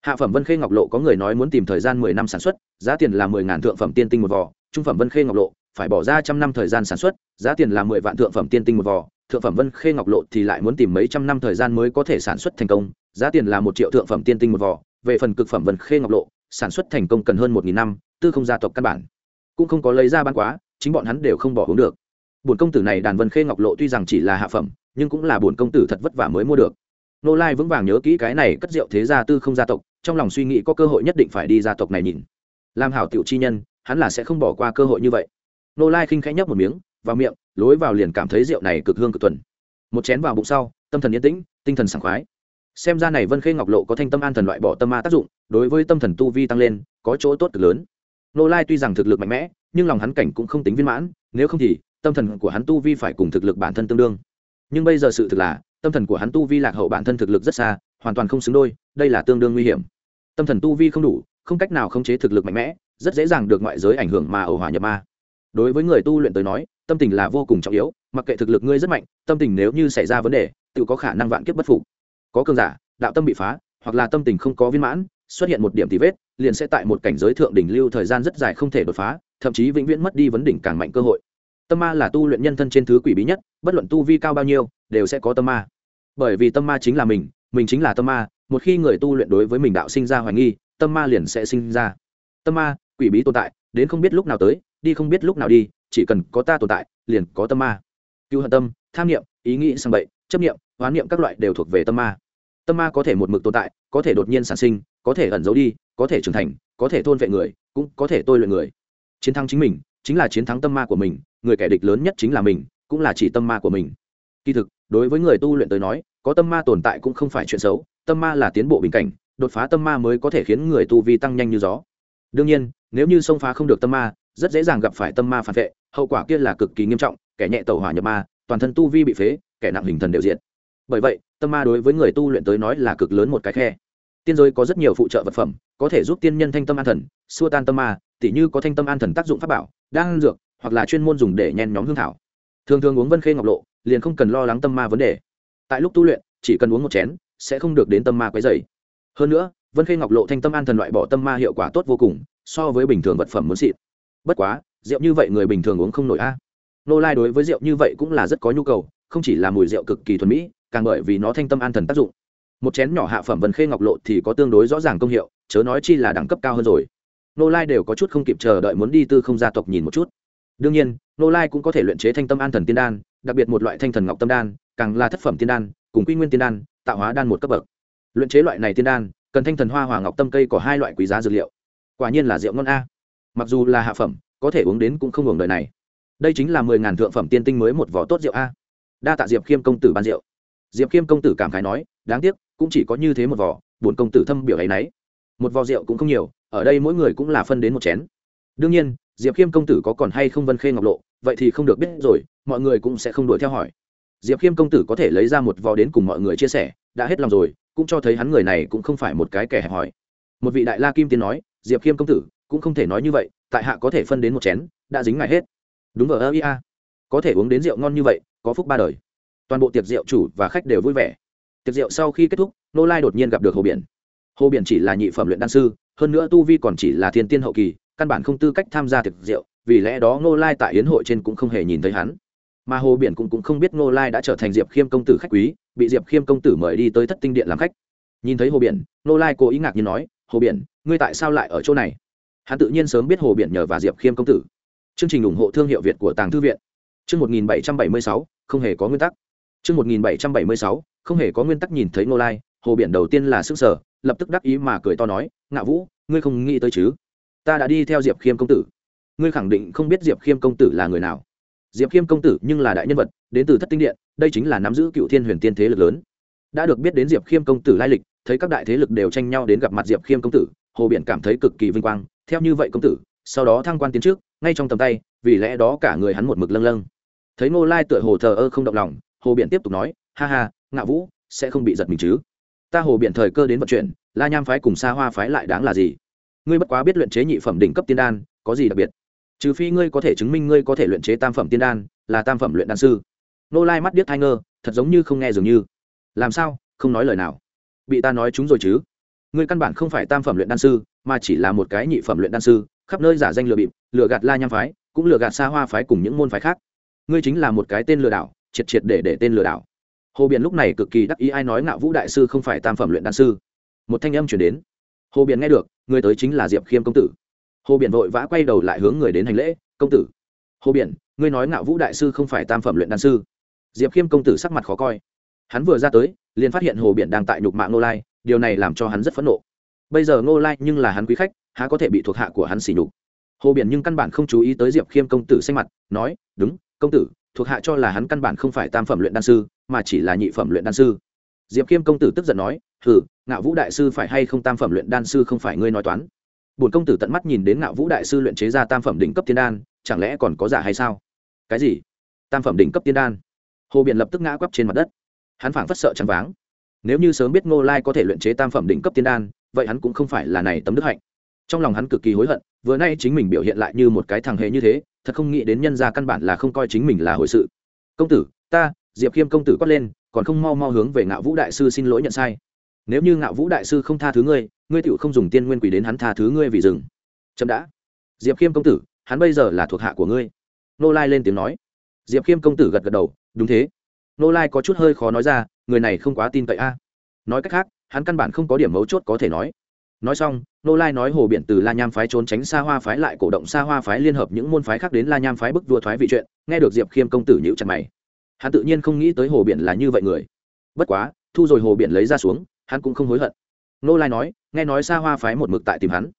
Hạ phẩm vân khê ngọc lộ có người nói muốn tìm thời gian mười năm sản xuất, giá tiền là mười ngàn thượng phẩm tiên tinh một vò, trung phẩm vân khê ngọc lộ, phải bỏ ra trăm năm thời gian sản xuất, giá tiền là mười vạn thượng phẩm tiên tinh một vò, thượng phẩm vân khê ngọc lộ thì lại muốn tìm mấy trăm năm thời gian mới có thể sản xuất thành công, giá tiền là một triệu thượng phẩm tiên tinh một vò, về phần cực phẩm vân khê ngọc lộ sản xuất thành công cần hơn một nghìn năm, tư không gia tộc căn bản. Cũng không có lấy ra bán quá, chính bọn hắn đều không bỏ uống được. Bổn công tử này đàn vân khê ngọc lộ tuy rằng chỉ là hạ phẩm, nhưng cũng là bổn công tử thật vất vả mới mua được. Nô lai vững vàng nhớ kỹ cái này cất rượu thế gia tư không gia tộc, trong lòng suy nghĩ có cơ hội nhất định phải đi gia tộc này nhìn. Làm hảo tiểu chi nhân, hắn là sẽ không bỏ qua cơ hội như vậy. Nô lai khinh khẽ nhấp một miếng, vào miệng, lối vào liền cảm thấy rượu này cực hương cực tuần một chén vào bụng sau, tâm thần yên tĩnh, tinh thần sảng khoái xem ra này vân khê ngọc lộ có thanh tâm an thần loại bỏ tâm ma tác dụng, đối với tâm thần tu vi tăng lên, có chỗ tốt cực lớn. Nô lai tuy rằng thực lực mạnh mẽ, nhưng lòng hắn cảnh cũng không tính viên mãn, nếu không thì, tâm thần của hắn tu vi phải cùng thực lực bản thân tương đương. Nhưng bây giờ sự thực là, tâm thần của hắn tu vi lạc hậu bản thân thực lực rất xa, hoàn toàn không xứng đôi, đây là tương đương nguy hiểm. Tâm thần tu vi không đủ, không cách nào khống chế thực lực mạnh mẽ, rất dễ dàng được ngoại giới ảnh hưởng mà ẩu hỏa nhập ma. Đối với người tu luyện tới nói, tâm tình là vô cùng trọng yếu, mặc kệ thực lực ngươi rất mạnh, tâm tình nếu như xảy ra vấn đề, tự có khả năng vạn kiếp bất phục có cường giả, đạo tâm bị phá, hoặc là tâm tình không có viên mãn, xuất hiện một điểm tì vết, liền sẽ tại một cảnh giới thượng đỉnh lưu thời gian rất dài không thể đột phá, thậm chí vĩnh viễn mất đi vấn đỉnh càng mạnh cơ hội. Tâm ma là tu luyện nhân thân trên thứ quỷ bí nhất, bất luận tu vi cao bao nhiêu, đều sẽ có tâm ma. Bởi vì tâm ma chính là mình mình chính là tâm ma, một khi người tu luyện đối với mình đạo sinh ra hoài nghi, tâm ma liền sẽ sinh ra. Tâm ma, quỷ bí tồn tại, đến không biết lúc nào tới, đi không biết lúc nào đi, chỉ cần có ta tồn tại, liền có tâm ma. Cứu hận tâm, tham niệm, ý nghĩ sang bậy, chấp niệm, hoán niệm các loại đều thuộc về tâm ma tâm ma có thể một mực tồn tại, có thể đột nhiên sản sinh, có thể ẩn giấu đi, có thể trưởng thành, có thể thôn vệ người, cũng có thể tôi luyện người. Chiến thắng chính mình, chính là chiến thắng tâm ma của mình, người kẻ địch lớn nhất chính là mình, cũng là chỉ tâm ma của mình. Kỳ thực, đối với người tu luyện tới nói, có tâm ma tồn tại cũng không phải chuyện xấu, tâm ma là tiến bộ bình cảnh, đột phá tâm ma mới có thể khiến người tu vi tăng nhanh như gió. Đương nhiên, nếu như xông phá không được tâm ma, rất dễ dàng gặp phải tâm ma phản vệ, hậu quả kia là cực kỳ nghiêm trọng, kẻ nhẹ tẩu hỏa nhập ma, toàn thân tu vi bị phế, kẻ nặng hình thần đều diện bởi vậy tâm ma đối với người tu luyện tới nói là cực lớn một cái khe. Tiên giới có rất nhiều phụ trợ vật phẩm, có thể giúp tiên nhân thanh tâm an thần, xua tan tâm ma, tỉ như có thanh tâm an thần tác dụng pháp bảo đang dược, hoặc là chuyên môn dùng để nhen nhóm hương thảo. Thường thường uống vân khê ngọc lộ, liền không cần lo lắng tâm ma vấn đề. Tại lúc tu luyện, chỉ cần uống một chén, sẽ không được đến tâm ma quấy dày hơn nữa, vân khê ngọc lộ thanh tâm an thần loại bỏ tâm ma hiệu quả tốt vô cùng, so với bình thường vật phẩm muốn xịn. Bất quá, rượu như vậy người bình thường uống không nổi a. Nô lai đối với rượu như vậy cũng là rất có nhu cầu, không chỉ là mùi rượu cực kỳ thuần mỹ càng bởi vì nó thanh tâm an thần tác dụng. Một chén nhỏ hạ phẩm vần khê ngọc lộ thì có tương đối rõ ràng công hiệu, chớ nói chi là đẳng cấp cao hơn rồi. Nô lai đều có chút không kịp chờ đợi muốn đi tư không gia tộc nhìn một chút. Đương nhiên, nô lai cũng có thể luyện chế thanh tâm an thần tiên đan, đặc biệt một loại thanh thần ngọc tâm đan, càng là thất phẩm tiên đan, cùng quy nguyên tiên đan, tạo hóa đan một cấp bậc. Luyện chế loại này tiên đan, cần thanh thần hoa hòa ngọc tâm cây có hai loại quý giá dược liệu. Quả nhiên là rượu ngon a. Mặc dù là hạ phẩm, có thể uống đến cũng không hưởng đời này. Đây chính là mười ngàn thượng phẩm tiên tinh mới một vỏ tốt rượu a. Đa tạ diệp khiêm công tử ban rượu diệp khiêm công tử cảm khái nói, đáng tiếc, cũng chỉ có như thế một vỏ bổn công tử thâm biểu ấy nấy. Một vò rượu cũng không nhiều, ở đây mỗi người cũng là phân đến một chén. Đương nhiên, diệp khiêm công tử có còn hay không vân khê ngọc lộ, vậy thì không được biết rồi, mọi người cũng sẽ không đuổi theo hỏi. Diệp khiêm công tử có thể lấy ra một vò đến cùng mọi người chia sẻ, đã hết lòng rồi, cũng cho thấy hắn người này cũng không phải một cái kẻ hẹp hòi. Một vị đại la kim tiến nói, diệp khiêm công tử, cũng không thể nói như vậy, tại hạ có thể phân đến một chén, đã dính ngài hết. Đúng vờ ơ ia có thể uống đến rượu ngon như vậy, có phúc ba đời toàn bộ tiệc rượu chủ và khách đều vui vẻ. Tiệc rượu sau khi kết thúc nô lai đột nhiên gặp được hồ biển. Hồ biển chỉ là nhị phẩm luyện đan sư hơn nữa tu vi còn chỉ là thiên tiên hậu kỳ căn bản không tư cách tham gia tiệc rượu vì lẽ đó nô lai tại yến hội trên cũng không hề nhìn thấy hắn. Mà hồ biển cũng, cũng không biết nô lai đã trở thành diệp khiêm công tử khách quý bị diệp khiêm công tử mời đi tới thất tinh điện làm khách. Nhìn thấy hồ biển nô lai cố ý ngạc nhiên nói hồ biển ngươi tại sao lại ở chỗ này? Hắn tự nhiên sớm biết hồ biển nhờ và diệp khiêm công tử. Chương trình ủng hộ thương hiệu việt của tàng thư viện. Chương một nghìn bảy trăm bảy mươi sáu không hề có nguyên tắc chương một nghìn bảy trăm bảy mươi sáu, không hề có nguyên tắc nhìn thấy nô lai, hồ biển đầu tiên là sức sở lập tức đắc ý mà cười to nói, ngạ vũ, ngươi không nghĩ tới chứ? Ta đã đi theo diệp khiêm công tử. Ngươi khẳng định không biết diệp khiêm công tử là người nào. Diệp khiêm công tử nhưng là đại nhân vật, đến từ thất tinh điện, đây chính là nắm giữ cựu thiên huyền tiên thế lực lớn. Đã được biết đến diệp khiêm công tử lai lịch, thấy các đại thế lực đều tranh nhau đến gặp mặt diệp khiêm công tử, hồ biển cảm thấy cực kỳ vinh quang. Theo như vậy công tử, sau đó thăng quan tiến trước, ngay trong tầm tay, vì lẽ đó cả người hắn một mực lâng lâng. Thấy ngô lai tựa hồ thờ ơ không động lòng hồ biển tiếp tục nói, ha ha, ngạ vũ, sẽ không bị giật mình chứ? Ta hồ biển thời cơ đến vận chuyển, la nham phái cùng xa hoa phái lại đáng là gì? Ngươi bất quá biết luyện chế nhị phẩm đỉnh cấp tiên đan, có gì đặc biệt? Trừ phi ngươi có thể chứng minh ngươi có thể luyện chế tam phẩm tiên đan, là tam phẩm luyện đan sư. Nô lai mắt biết thai ngơ, thật giống như không nghe dường như. Làm sao? Không nói lời nào. Bị ta nói chúng rồi chứ? Ngươi căn bản không phải tam phẩm luyện đan sư, mà chỉ là một cái nhị phẩm luyện đan sư, khắp nơi giả danh lừa bịp, lừa gạt la nham phái, cũng lừa gạt xa hoa phái cùng những môn phái khác. Ngươi chính là một cái tên lừa đảo triệt triệt để để tên lừa đảo. Hồ biển lúc này cực kỳ đắc ý, ai nói ngạo vũ đại sư không phải tam phẩm luyện đan sư? Một thanh âm chuyển đến. Hồ biển nghe được, người tới chính là diệp khiêm công tử. Hồ biển vội vã quay đầu lại hướng người đến hành lễ, công tử, hồ biển, ngươi nói ngạo vũ đại sư không phải tam phẩm luyện đan sư? Diệp khiêm công tử sắc mặt khó coi. Hắn vừa ra tới, liền phát hiện hồ biển đang tại nhục mạng ngô lai, điều này làm cho hắn rất phẫn nộ. Bây giờ ngô lai nhưng là hắn quý khách, há có thể bị thuộc hạ của hắn xỉ nhục? Hồ biển nhưng căn bản không chú ý tới diệp khiêm công tử xanh mặt, nói, đúng, công tử thuộc hạ cho là hắn căn bản không phải tam phẩm luyện đan sư, mà chỉ là nhị phẩm luyện đan sư. Diệp khiêm công tử tức giận nói, hừ, ngạo vũ đại sư phải hay không tam phẩm luyện đan sư không phải ngươi nói toán? Bổn công tử tận mắt nhìn đến ngạo vũ đại sư luyện chế ra tam phẩm đỉnh cấp tiên đan, chẳng lẽ còn có giả hay sao? Cái gì? Tam phẩm đỉnh cấp tiên đan? Hồ biển lập tức ngã quắp trên mặt đất. Hắn phảng phất sợ chăn váng. Nếu như sớm biết ngô lai có thể luyện chế tam phẩm đỉnh cấp tiên đan, vậy hắn cũng không phải là này tấm đức hạnh. Trong lòng hắn cực kỳ hối hận, vừa nay chính mình biểu hiện lại như một cái thằng hề như thế thật không nghĩ đến nhân gia căn bản là không coi chính mình là hồi sự. Công tử, ta, diệp khiêm công tử quát lên, còn không mau mau hướng về ngạo vũ đại sư xin lỗi nhận sai. Nếu như ngạo vũ đại sư không tha thứ ngươi ngươi tựu không dùng tiên nguyên quỷ đến hắn tha thứ ngươi vì dừng chậm đã. Diệp khiêm công tử, hắn bây giờ là thuộc hạ của ngươi. Nô lai lên tiếng nói. Diệp khiêm công tử gật gật đầu, đúng thế. Nô lai có chút hơi khó nói ra, người này không quá tin cậy a. Nói cách khác, hắn căn bản không có điểm mấu chốt có thể nói nói xong nô lai nói hồ biện từ la nham phái trốn tránh xa hoa phái lại cổ động xa hoa phái liên hợp những môn phái khác đến la nham phái bức vua thoái vị chuyện, nghe được diệp khiêm công tử nhữ chặt mày. Hắn tự nhiên không nghĩ tới hồ biện là như vậy người. Bất quá, thu rồi hồ biện lấy ra xuống, hắn cũng không hối hận. Nô lai nói, nghe nói xa hoa phái một mực tại tìm hắn.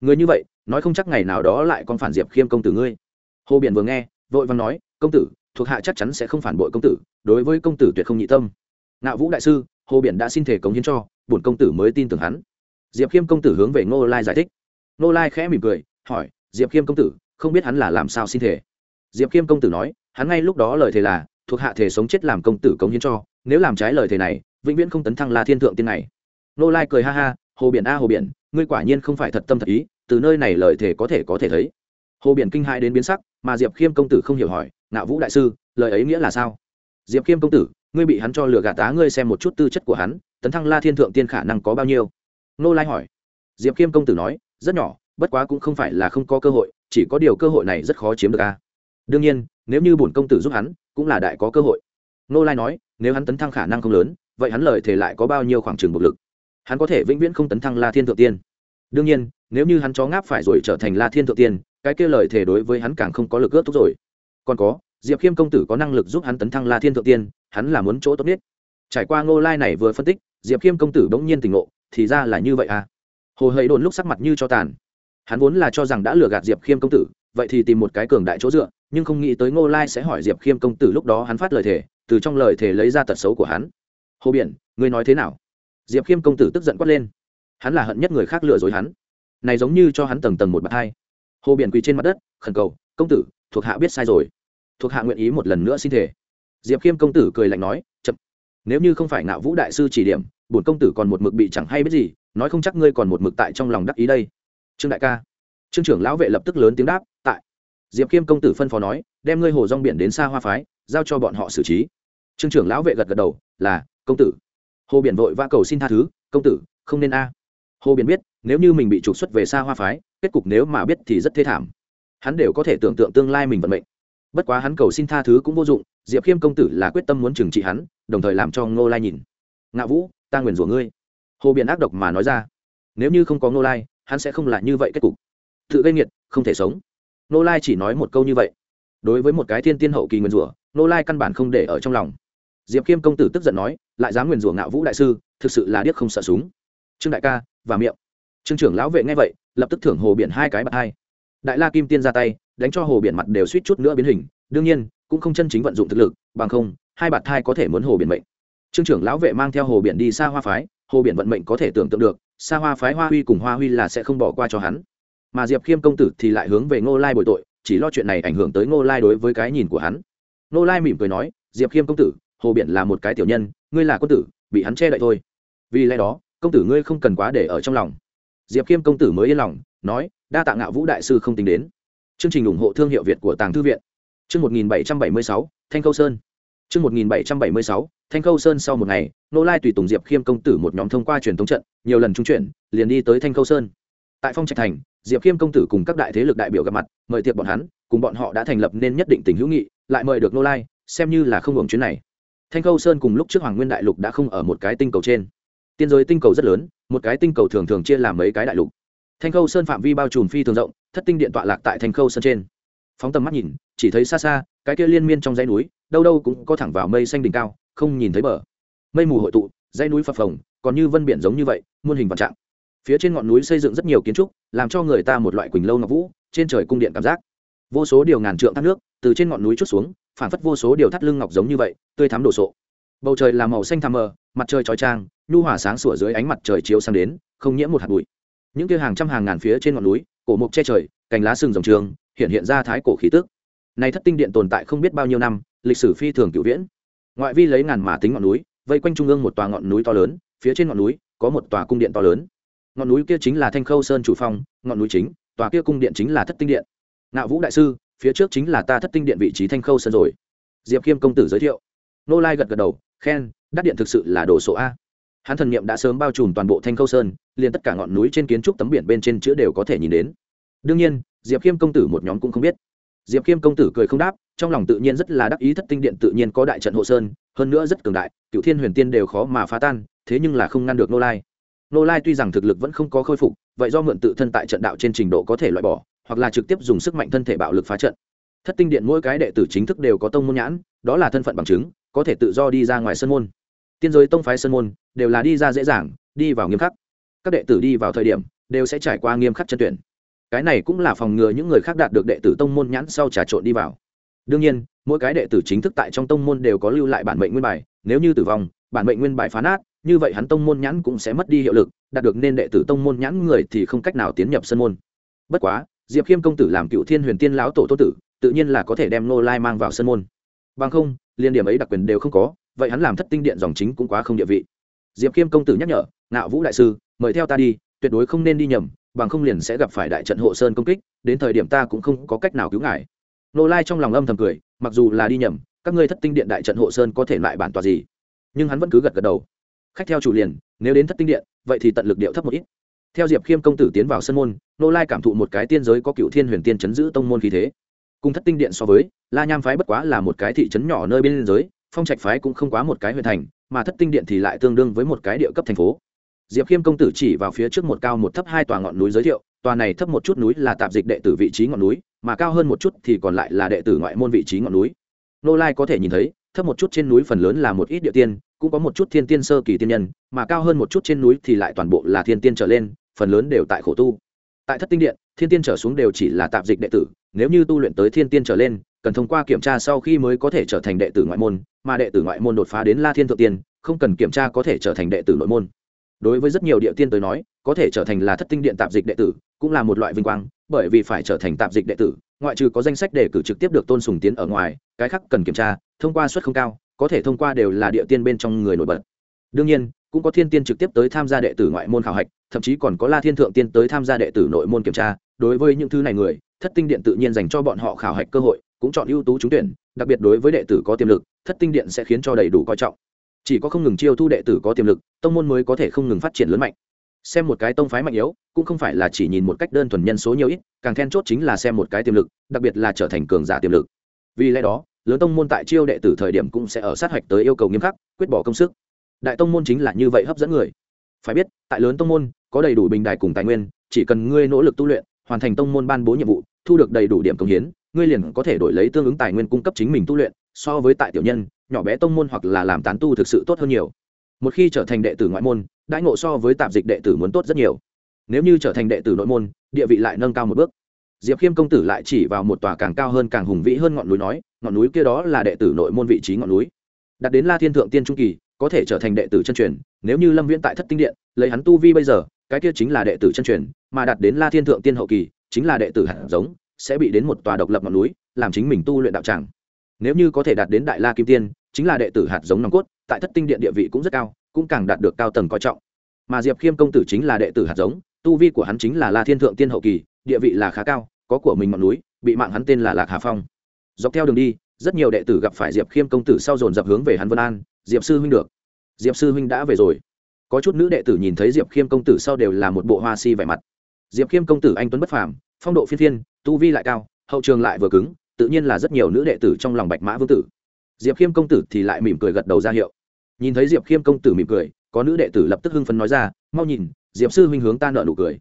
Người như vậy, nói không chắc ngày nào đó lại còn phản diệp khiêm công tử ngươi. Hồ biện vừa nghe, vội vàng nói, công tử, thuộc hạ chắc chắn sẽ không phản bội công tử, đối với công tử tuyệt không nhị tâm. Ngạo vũ đại sư, hồ biển đã xin thể cống hiến cho, bổn công tử mới tin tưởng hắn diệp khiêm công tử hướng về ngô lai giải thích. Ngô lai khẽ mỉm cười, hỏi, diệp khiêm công tử, không biết hắn là làm sao xin thể diệp khiêm công tử nói, hắn ngay lúc đó lời thề là, thuộc hạ thể sống chết làm công tử cống hiến cho, nếu làm trái lời thề này, vĩnh viễn không tấn thăng là thiên thượng tiên này. Ngô lai cười ha ha, hồ biển a, hồ biển, ngươi quả nhiên không phải thật tâm thật ý, từ nơi này lời thề có thể có thể thấy. Hồ biển kinh hãi đến biến sắc, mà diệp khiêm công tử không hiểu hỏi ngạo vũ đại sư, lời ấy nghĩa là sao? Diệp khiêm công tử, ngươi bị hắn cho lừa gạt tá ngươi xem một chút tư chất của hắn, tấn thăng la thiên thượng tiên khả năng có bao nhiêu? Nô lai hỏi. Diệp khiêm công tử nói, rất nhỏ, bất quá cũng không phải là không có cơ hội, chỉ có điều cơ hội này rất khó chiếm được a. Đương nhiên, nếu như bổn công tử giúp hắn, cũng là đại có cơ hội. Nô lai nói, nếu hắn tấn thăng khả năng không lớn, vậy hắn lời thể lại có bao nhiêu khoảng trừng bộc lực? Hắn có thể vĩnh viễn không tấn thăng la thiên thượng tiên. Đương nhiên, nếu như hắn chó ngáp phải rồi trở thành la thiên thượng tiên, cái kia lời thể đối với hắn càng không có lực ước thúc rồi. Còn có, diệp khiêm công tử có năng lực giúp hắn tấn thăng la thiên thượng tiên, hắn là muốn chỗ tốt nhất. Trải qua ngô lai này vừa phân tích, diệp khiêm công tử bỗng nhiên tỉnh ngộ thì ra là như vậy à? Hồ hầy đồn lúc sắc mặt như cho tàn. Hắn vốn là cho rằng đã lừa gạt diệp khiêm công tử, vậy thì tìm một cái cường đại chỗ dựa, nhưng không nghĩ tới ngô lai sẽ hỏi diệp khiêm công tử lúc đó hắn phát lời thề, từ trong lời thề lấy ra tật xấu của hắn. Hồ biển, ngươi nói thế nào? Diệp khiêm công tử tức giận quát lên. Hắn là hận nhất người khác lừa dối hắn. Này giống như cho hắn tầng tầng một bậc hai. Hồ biển quỳ trên mặt đất, khẩn cầu, công tử, thuộc hạ biết sai rồi. Thuộc hạ nguyện ý một lần nữa xin thể diệp khiêm công tử cười lạnh nói, chậm nếu như không phải ngạo vũ đại sư chỉ điểm, bổn công tử còn một mực bị chẳng hay biết gì, nói không chắc ngươi còn một mực tại trong lòng đắc ý đây. Trương đại ca. Trương trưởng lão vệ lập tức lớn tiếng đáp, tại. Diệp khiêm công tử phân phó nói, đem ngươi hồ rong biển đến xa hoa phái, giao cho bọn họ xử trí. Trương trưởng lão vệ gật gật đầu, là, công tử. Hồ biển vội va cầu xin tha thứ, công tử, không nên a. Hồ biển biết, nếu như mình bị trục xuất về xa hoa phái, kết cục nếu mà biết thì rất thê thảm. Hắn đều có thể tưởng tượng tương lai mình vận mệnh bất quá hắn cầu xin tha thứ cũng vô dụng, diệp khiêm công tử là quyết tâm muốn trừng trị hắn, đồng thời làm cho ngô lai nhìn. Ngạ vũ, ta nguyền rủa ngươi. Hồ biển ác độc mà nói ra. Nếu như không có ngô lai, hắn sẽ không là như vậy kết cục. Tự gây nghiệt, không thể sống. Ngô lai chỉ nói một câu như vậy. Đối với một cái thiên tiên hậu kỳ nguyền rủa, ngô lai căn bản không để ở trong lòng. Diệp khiêm công tử tức giận nói, lại dám nguyền rủa ngạo vũ đại sư, thực sự là điếc không sợ súng. Trương đại ca, và miệng. Trương trưởng lão vệ nghe vậy, lập tức thưởng hồ biển hai cái bạc hai. Đại la kim tiên ra tay đánh cho hồ biển mặt đều suýt chút nữa biến hình, đương nhiên, cũng không chân chính vận dụng thực lực, bằng không, hai bạt thai có thể muốn hồ biển mệnh. Trương trưởng lão vệ mang theo hồ biển đi xa hoa phái, hồ biển vận mệnh có thể tưởng tượng được, xa hoa phái hoa huy cùng hoa huy là sẽ không bỏ qua cho hắn. Mà diệp khiêm công tử thì lại hướng về ngô lai bồi tội, chỉ lo chuyện này ảnh hưởng tới ngô lai đối với cái nhìn của hắn. Ngô lai mỉm cười nói, diệp khiêm công tử, hồ biển là một cái tiểu nhân, ngươi là quân tử, bị hắn che đậy thôi. Vì lẽ đó, công tử ngươi không cần quá để ở trong lòng. Diệp khiêm công tử mới yên lòng, nói, đa tạ ngạo vũ đại sư không tính đến chương trình ủng hộ thương hiệu việt của tàng thư viện. Chương một nghìn bảy trăm bảy mươi sáu, thanh khâu sơn. Chương một nghìn bảy trăm bảy mươi sáu, thanh khâu sơn sau một ngày, nô lai tùy tùng diệp khiêm công tử một nhóm thông qua truyền thống trận, nhiều lần trung chuyển, liền đi tới thanh khâu sơn. Tại phong trạch thành, diệp khiêm công tử cùng các đại thế lực đại biểu gặp mặt, mời tiệc bọn hắn, cùng bọn họ đã thành lập nên nhất định tình hữu nghị, lại mời được nô lai, xem như là không hưởng chuyến này. Thanh khâu sơn cùng lúc trước hoàng nguyên đại lục đã không ở một cái tinh cầu trên. Tiên giới tinh cầu rất lớn, một cái tinh cầu thường thường chia làm mấy cái đại lục thanh khâu sơn phạm vi bao trùm phi thường rộng, thất tinh điện tọa lạc tại thanh khâu sơn trên. Phóng tầm mắt nhìn, chỉ thấy xa xa, cái kia liên miên trong dãy núi, đâu đâu cũng có thẳng vào mây xanh đỉnh cao, không nhìn thấy bờ. Mây mù hội tụ, dãy núi phập phồng, còn như vân biển giống như vậy, muôn hình vạn trạng. Phía trên ngọn núi xây dựng rất nhiều kiến trúc, làm cho người ta một loại quỳnh lâu ngọc vũ, trên trời cung điện cảm giác. Vô số điều ngàn trượng thác nước, từ trên ngọn núi chút xuống, phản phất vô số điều thắt lưng ngọc giống như vậy, tươi thắm đồ sộ. Bầu trời là màu xanh thăm mờ, mặt trời trói trang nhu hòa sáng sủa dưới ánh mặt trời chiếu sang đến, không nhiễm một hạt bụi những kia hàng trăm hàng ngàn phía trên ngọn núi, cổ mục che trời, cành lá sừng rồng trường, hiện hiện ra thái cổ khí tức. Này thất tinh điện tồn tại không biết bao nhiêu năm, lịch sử phi thường cựu viễn. Ngoại vi lấy ngàn mà tính ngọn núi, vây quanh trung ương một tòa ngọn núi to lớn, phía trên ngọn núi có một tòa cung điện to lớn. Ngọn núi kia chính là thanh khâu sơn chủ phong, ngọn núi chính, tòa kia cung điện chính là thất tinh điện. Ngạo vũ đại sư, phía trước chính là ta thất tinh điện vị trí thanh khâu sơn rồi. Diệp khiêm công tử giới thiệu. Nô lai gật gật đầu, khen, đắt điện thực sự là đồ sộ a hắn thần niệm đã sớm bao trùm toàn bộ thanh khâu sơn, liền tất cả ngọn núi trên kiến trúc tấm biển bên trên chữ đều có thể nhìn đến. Đương nhiên, diệp khiêm công tử một nhóm cũng không biết. Diệp khiêm công tử cười không đáp, trong lòng tự nhiên rất là đắc ý thất tinh điện tự nhiên có đại trận hộ sơn, hơn nữa rất cường đại cựu thiên huyền tiên đều khó mà phá tan, thế nhưng là không ngăn được nô lai. Nô lai tuy rằng thực lực vẫn không có khôi phục, vậy do mượn tự thân tại trận đạo trên trình độ có thể loại bỏ, hoặc là trực tiếp dùng sức mạnh thân thể bạo lực phá trận. Thất tinh điện mỗi cái đệ tử chính thức đều có tông môn nhãn, đó là thân phận bằng chứng, có thể tự do đi ra ngoài sân môn. Tiên giới tông phái sân môn đều là đi ra dễ dàng, đi vào nghiêm khắc. Các đệ tử đi vào thời điểm, đều sẽ trải qua nghiêm khắc chân tuyển. Cái này cũng là phòng ngừa những người khác đạt được đệ tử tông môn nhãn sau trà trộn đi vào. Đương nhiên, mỗi cái đệ tử chính thức tại trong tông môn đều có lưu lại bản mệnh nguyên bài, nếu như tử vong, bản mệnh nguyên bài phá nát, như vậy hắn tông môn nhãn cũng sẽ mất đi hiệu lực, đạt được nên đệ tử tông môn nhãn người thì không cách nào tiến nhập sân môn. Bất quá, diệp khiêm công tử làm cựu thiên huyền tiên lão tổ tô tử, tự nhiên là có thể đem nô lai mang vào sân môn. Bằng không, liên điểm ấy đặc quyền đều không có, vậy hắn làm thất tinh điện dòng chính cũng quá không địa vị diệp khiêm công tử nhắc nhở, ngạo vũ đại sư, mời theo ta đi, tuyệt đối không nên đi nhầm, bằng không liền sẽ gặp phải đại trận hộ sơn công kích, đến thời điểm ta cũng không có cách nào cứu ngài. Nô lai trong lòng âm thầm cười, mặc dù là đi nhầm, các ngươi thất tinh điện đại trận hộ sơn có thể lại bản tòa gì? Nhưng hắn vẫn cứ gật gật đầu. Khách theo chủ liền, nếu đến thất tinh điện, vậy thì tận lực điệu thấp một ít. Theo diệp khiêm công tử tiến vào sân môn, nô lai cảm thụ một cái tiên giới có cựu thiên huyền tiên chấn giữ tông môn khí thế. Cùng thất tinh điện so với, la nham phái bất quá là một cái thị trấn nhỏ nơi bên giới, phong trạch phái cũng không quá một cái huyện thành mà thất tinh điện thì lại tương đương với một cái địa cấp thành phố. Diệp khiêm công tử chỉ vào phía trước một cao một thấp hai tòa ngọn núi giới thiệu, tòa này thấp một chút núi là tạp dịch đệ tử vị trí ngọn núi, mà cao hơn một chút thì còn lại là đệ tử ngoại môn vị trí ngọn núi. Nô lai có thể nhìn thấy, thấp một chút trên núi phần lớn là một ít địa tiên, cũng có một chút thiên tiên sơ kỳ tiên nhân, mà cao hơn một chút trên núi thì lại toàn bộ là thiên tiên trở lên, phần lớn đều tại khổ tu. Tại thất tinh điện, thiên tiên trở xuống đều chỉ là tạp dịch đệ tử, nếu như tu luyện tới thiên tiên trở lên cần thông qua kiểm tra sau khi mới có thể trở thành đệ tử ngoại môn, mà đệ tử ngoại môn đột phá đến la thiên thượng tiên, không cần kiểm tra có thể trở thành đệ tử nội môn. Đối với rất nhiều địa tiên tới nói, có thể trở thành là thất tinh điện tạp dịch đệ tử, cũng là một loại vinh quang, bởi vì phải trở thành tạp dịch đệ tử, ngoại trừ có danh sách đề cử trực tiếp được tôn sùng tiến ở ngoài, cái khác cần kiểm tra, thông qua suất không cao, có thể thông qua đều là địa tiên bên trong người nổi bật. Đương nhiên, cũng có thiên tiên trực tiếp tới tham gia đệ tử ngoại môn khảo hạch, thậm chí còn có la thiên thượng tiên tới tham gia đệ tử nội môn kiểm tra. Đối với những thứ này người, thất tinh điện tự nhiên dành cho bọn họ khảo hạch cơ hội cũng chọn ưu tú trúng tuyển, đặc biệt đối với đệ tử có tiềm lực, thất tinh điện sẽ khiến cho đầy đủ coi trọng. Chỉ có không ngừng chiêu thu đệ tử có tiềm lực, tông môn mới có thể không ngừng phát triển lớn mạnh. Xem một cái tông phái mạnh yếu, cũng không phải là chỉ nhìn một cách đơn thuần nhân số nhiều ít, càng then chốt chính là xem một cái tiềm lực, đặc biệt là trở thành cường giả tiềm lực. Vì lẽ đó, lớn tông môn tại chiêu đệ tử thời điểm cũng sẽ ở sát hạch tới yêu cầu nghiêm khắc, quyết bỏ công sức. Đại tông môn chính là như vậy hấp dẫn người. Phải biết, tại lớn tông môn, có đầy đủ bình đài cùng tài nguyên, chỉ cần ngươi nỗ lực tu luyện, hoàn thành tông môn ban bố nhiệm vụ, thu được đầy đủ điểm công hiến ngươi liền có thể đổi lấy tương ứng tài nguyên cung cấp chính mình tu luyện, so với tại tiểu nhân, nhỏ bé tông môn hoặc là làm tán tu thực sự tốt hơn nhiều. Một khi trở thành đệ tử ngoại môn, đãi ngộ so với tạp dịch đệ tử muốn tốt rất nhiều. Nếu như trở thành đệ tử nội môn, địa vị lại nâng cao một bước. Diệp khiêm công tử lại chỉ vào một tòa càng cao hơn càng hùng vĩ hơn ngọn núi nói, ngọn núi kia đó là đệ tử nội môn vị trí ngọn núi. Đặt đến la thiên thượng tiên trung kỳ, có thể trở thành đệ tử chân truyền, nếu như lâm viễn tại thất tinh điện, lấy hắn tu vi bây giờ, cái kia chính là đệ tử chân truyền, mà đặt đến la thiên thượng tiên hậu kỳ, chính là đệ tử hạt giống sẽ bị đến một tòa độc lập ngọn núi, làm chính mình tu luyện đạo tràng. Nếu như có thể đạt đến đại la kim tiên, chính là đệ tử hạt giống nòng cốt, tại thất tinh điện địa vị cũng rất cao, cũng càng đạt được cao tầng coi trọng. Mà diệp khiêm công tử chính là đệ tử hạt giống, tu vi của hắn chính là la thiên thượng tiên hậu kỳ, địa vị là khá cao, có của mình ngọn núi, bị mạng hắn tên là lạc hà phong. Dọc theo đường đi, rất nhiều đệ tử gặp phải diệp khiêm công tử sau dồn dập hướng về hắn vân an, diệp sư huynh được. Diệp sư huynh đã về rồi. Có chút nữ đệ tử nhìn thấy diệp khiêm công tử sau đều là một bộ hoa si vẻ mặt. Diệp khiêm công tử anh tuấn bất phàm phong độ phiên thiên, tu vi lại cao hậu trường lại vừa cứng tự nhiên là rất nhiều nữ đệ tử trong lòng bạch mã vương tử. Diệp khiêm công tử thì lại mỉm cười gật đầu ra hiệu. Nhìn thấy diệp khiêm công tử mỉm cười có nữ đệ tử lập tức hưng phấn nói ra mau nhìn diệp sư huynh hướng ta nợ nụ cười.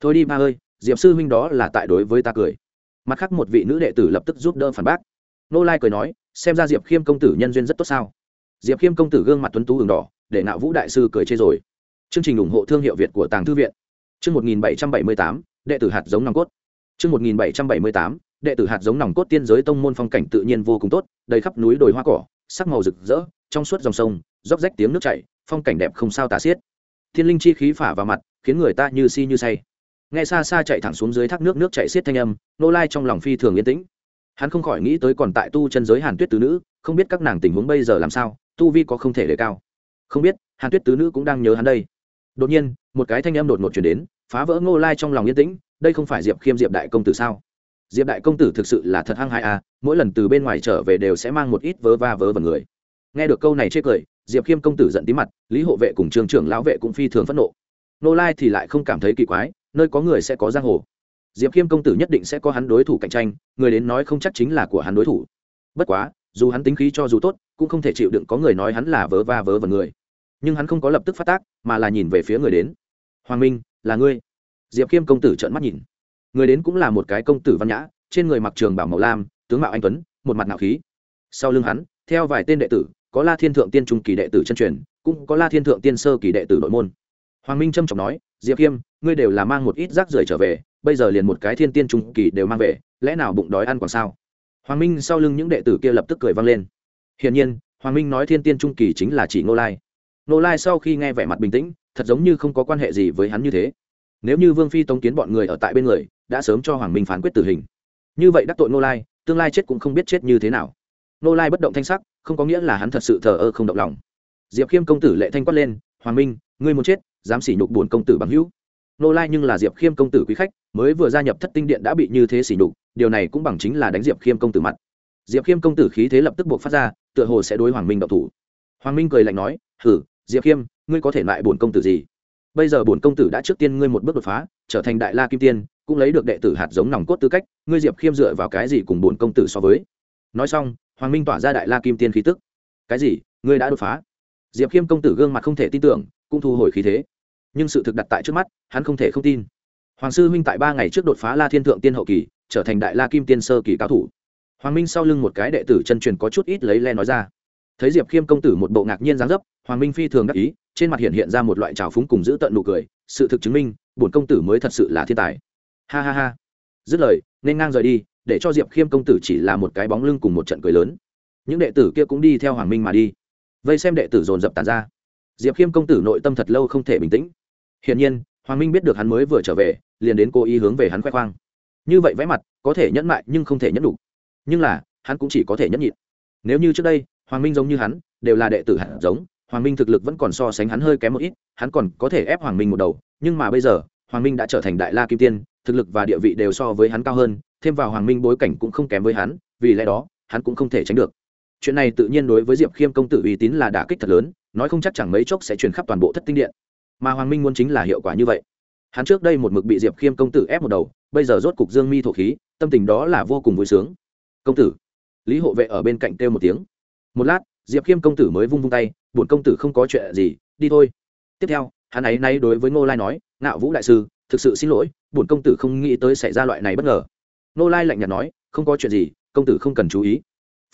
Thôi đi ba ơi diệp sư huynh đó là tại đối với ta cười. Mặt khác một vị nữ đệ tử lập tức giúp đỡ phản bác. Nô lai cười nói xem ra diệp khiêm công tử nhân duyên rất tốt sao? Diệp khiêm công tử gương mặt tuấn tú ửng đỏ để nạo vũ đại sư cười chê rồi. Chương trình ủng hộ thương hiệu việt của tàng thư viện. Chương một nghìn bảy trăm bảy mươi tám đệ tử hạt giống nòng cốt. Chương một nghìn bảy trăm bảy mươi tám, đệ tử hạt giống nòng cốt tiên giới tông môn phong cảnh tự nhiên vô cùng tốt, đầy khắp núi đồi hoa cỏ, sắc màu rực rỡ, trong suốt dòng sông, róc rách tiếng nước chảy, phong cảnh đẹp không sao tả xiết. Thiên linh chi khí phả vào mặt, khiến người ta như si như say. Nghe xa xa chạy thẳng xuống dưới thác nước nước chảy xiết thanh âm, nô lai trong lòng phi thường yên tĩnh. Hắn không khỏi nghĩ tới còn tại tu chân giới hàn tuyết tứ nữ, không biết các nàng tình huống bây giờ làm sao, tu vi có không thể đề cao. Không biết, hàn tuyết tứ nữ cũng đang nhớ hắn đây. Đột nhiên, một cái thanh âm đột ngột truyền đến phá vỡ ngô lai trong lòng yên tĩnh, đây không phải diệp khiêm diệp đại công tử sao? Diệp đại công tử thực sự là thật hăng hai à mỗi lần từ bên ngoài trở về đều sẽ mang một ít vớ va vớ vào người. Nghe được câu này chê cười, diệp khiêm công tử giận tí mặt, lý hộ vệ cùng trường trưởng lão vệ cũng phi thường phẫn nộ. Nô lai thì lại không cảm thấy kỳ quái, nơi có người sẽ có giang hồ. Diệp khiêm công tử nhất định sẽ có hắn đối thủ cạnh tranh, người đến nói không chắc chính là của hắn đối thủ. Bất quá, dù hắn tính khí cho dù tốt, cũng không thể chịu đựng có người nói hắn là vớ va vớ vào người. Nhưng hắn không có lập tức phát tác, mà là nhìn về phía người đến. Hoàng minh là ngươi. Diệp khiêm công tử trợn mắt nhìn. Người đến cũng là một cái công tử văn nhã, trên người mặc trường bảo màu lam, tướng mạo anh tuấn, một mặt nạo khí. Sau lưng hắn, theo vài tên đệ tử, có la thiên thượng tiên trung kỳ đệ tử chân truyền, cũng có la thiên thượng tiên sơ kỳ đệ tử nội môn. Hoàng minh trâm trọng nói, diệp khiêm ngươi đều là mang một ít rác rưởi trở về, bây giờ liền một cái thiên tiên trung kỳ đều mang về, lẽ nào bụng đói ăn còn sao? Hoàng minh sau lưng những đệ tử kia lập tức cười vang lên. Hiển nhiên, hoàng minh nói thiên tiên trung kỳ chính là chỉ ngô lai. Ngô lai sau khi nghe vẻ mặt bình tĩnh thật giống như không có quan hệ gì với hắn như thế. Nếu như vương phi tống kiến bọn người ở tại bên người, đã sớm cho hoàng minh phán quyết tử hình. Như vậy đắc tội nô lai, tương lai chết cũng không biết chết như thế nào. Nô lai bất động thanh sắc, không có nghĩa là hắn thật sự thờ ơ không động lòng. Diệp khiêm công tử lệ thanh quát lên, hoàng minh, ngươi muốn chết, dám sỉ nhục bổn công tử bằng hữu. Nô lai nhưng là diệp khiêm công tử quý khách, mới vừa gia nhập thất tinh điện đã bị như thế sỉ nhục, điều này cũng bằng chính là đánh diệp khiêm công tử mặt. Diệp khiêm công tử khí thế lập tức buộc phát ra, tựa hồ sẽ đối hoàng minh độc thủ. Hoàng minh cười lạnh nói, hử, diệp khiêm ngươi có thể lại bổn công tử gì? Bây giờ bổn công tử đã trước tiên ngươi một bước đột phá, trở thành đại la kim tiên, cũng lấy được đệ tử hạt giống nòng cốt tư cách, ngươi diệp khiêm dựa vào cái gì cùng bổn công tử so với? Nói xong, hoàng minh tỏa ra đại la kim tiên khí tức. Cái gì? Ngươi đã đột phá? Diệp khiêm công tử gương mặt không thể tin tưởng, cũng thu hồi khí thế. Nhưng sự thực đặt tại trước mắt, hắn không thể không tin. Hoàng sư huynh tại ba ngày trước đột phá la thiên thượng tiên hậu kỳ, trở thành đại la kim tiên sơ kỳ cao thủ. Hoàng minh sau lưng một cái đệ tử chân truyền có chút ít lấy le nói ra. Thấy diệp khiêm công tử một bộ ngạc nhiên dáng dấp, hoàng minh phi thường đắc ý trên mặt hiện hiện ra một loại trào phúng cùng giữ tận nụ cười, sự thực chứng minh, bổn công tử mới thật sự là thiên tài. Ha ha ha. Dứt lời, nên ngang rời đi, để cho diệp khiêm công tử chỉ là một cái bóng lưng cùng một trận cười lớn. Những đệ tử kia cũng đi theo hoàng minh mà đi. Vây xem đệ tử dồn dập tàn ra. Diệp khiêm công tử nội tâm thật lâu không thể bình tĩnh. Hiển nhiên, hoàng minh biết được hắn mới vừa trở về, liền đến cố ý hướng về hắn khoe khoang. Như vậy vẽ mặt, có thể nhẫn mại nhưng không thể nhẫn đủ. Nhưng là, hắn cũng chỉ có thể nhẫn nhịn. Nếu như trước đây, hoàng minh giống như hắn, đều là đệ tử hạt giống hoàng minh thực lực vẫn còn so sánh hắn hơi kém một ít, hắn còn có thể ép hoàng minh một đầu, nhưng mà bây giờ, hoàng minh đã trở thành đại la kim tiên, thực lực và địa vị đều so với hắn cao hơn, thêm vào hoàng minh bối cảnh cũng không kém với hắn, vì lẽ đó, hắn cũng không thể tránh được. Chuyện này tự nhiên đối với diệp khiêm công tử uy tín là đả kích thật lớn, nói không chắc chẳng mấy chốc sẽ truyền khắp toàn bộ thất tinh điện. Mà hoàng minh muốn chính là hiệu quả như vậy. Hắn trước đây một mực bị diệp khiêm công tử ép một đầu, bây giờ rốt cục dương mi thổ khí, tâm tình đó là vô cùng vui sướng. Công tử. Lý hộ vệ ở bên cạnh kêu một tiếng. Một lát, diệp khiêm công tử mới vung vung tay bổn công tử không có chuyện gì, đi thôi. Tiếp theo, hắn ấy nay đối với ngô lai nói, ngạo vũ đại sư, thực sự xin lỗi bổn công tử không nghĩ tới xảy ra loại này bất ngờ. Ngô lai lạnh nhạt nói, không có chuyện gì, công tử không cần chú ý.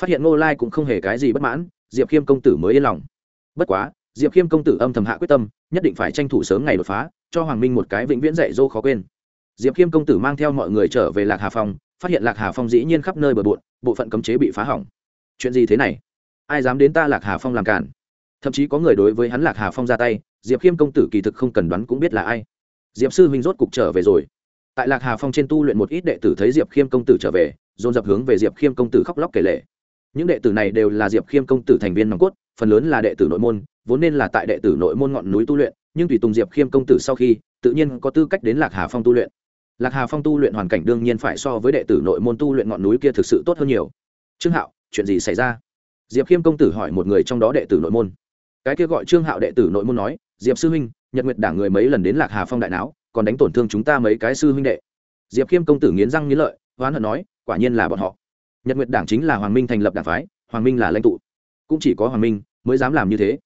Phát hiện ngô lai cũng không hề cái gì bất mãn, diệp khiêm công tử mới yên lòng. Bất quá, diệp khiêm công tử âm thầm hạ quyết tâm, nhất định phải tranh thủ sớm ngày đột phá, cho hoàng minh một cái vĩnh viễn dạy dỗ khó quên. Diệp khiêm công tử mang theo mọi người trở về lạc hà phong, phát hiện lạc hà phong dĩ nhiên khắp nơi bờ bộn, bộ phận cấm chế bị phá hỏng. Chuyện gì thế này? Ai dám đến ta lạc hà phong làm cản thậm chí có người đối với hắn lạc hà phong ra tay, diệp khiêm công tử kỳ thực không cần đoán cũng biết là ai. Diệp sư huynh rốt cục trở về rồi. Tại lạc hà phong trên tu luyện một ít đệ tử thấy diệp khiêm công tử trở về, dồn dập hướng về diệp khiêm công tử khóc lóc kể lệ những đệ tử này đều là diệp khiêm công tử thành viên nòng cốt, phần lớn là đệ tử nội môn, vốn nên là tại đệ tử nội môn ngọn núi tu luyện, nhưng tùy tùng diệp khiêm công tử sau khi, tự nhiên có tư cách đến lạc hà phong tu luyện. Lạc hà phong tu luyện hoàn cảnh đương nhiên phải so với đệ tử nội môn tu luyện ngọn núi kia thực sự tốt hơn nhiều. Trương hạo, chuyện gì xảy ra? Diệp khiêm công tử hỏi một người trong đó đệ tử nội môn cái kia gọi trương hạo đệ tử nội môn nói, diệp sư huynh, nhật nguyệt đảng người mấy lần đến lạc hà phong đại não còn đánh tổn thương chúng ta mấy cái sư huynh đệ. Diệp khiêm công tử nghiến răng nghiến lợi hoán hận nói, quả nhiên là bọn họ. Nhật nguyệt đảng chính là hoàng minh thành lập đảng phái, hoàng minh là lãnh tụ. Cũng chỉ có hoàng minh mới dám làm như thế.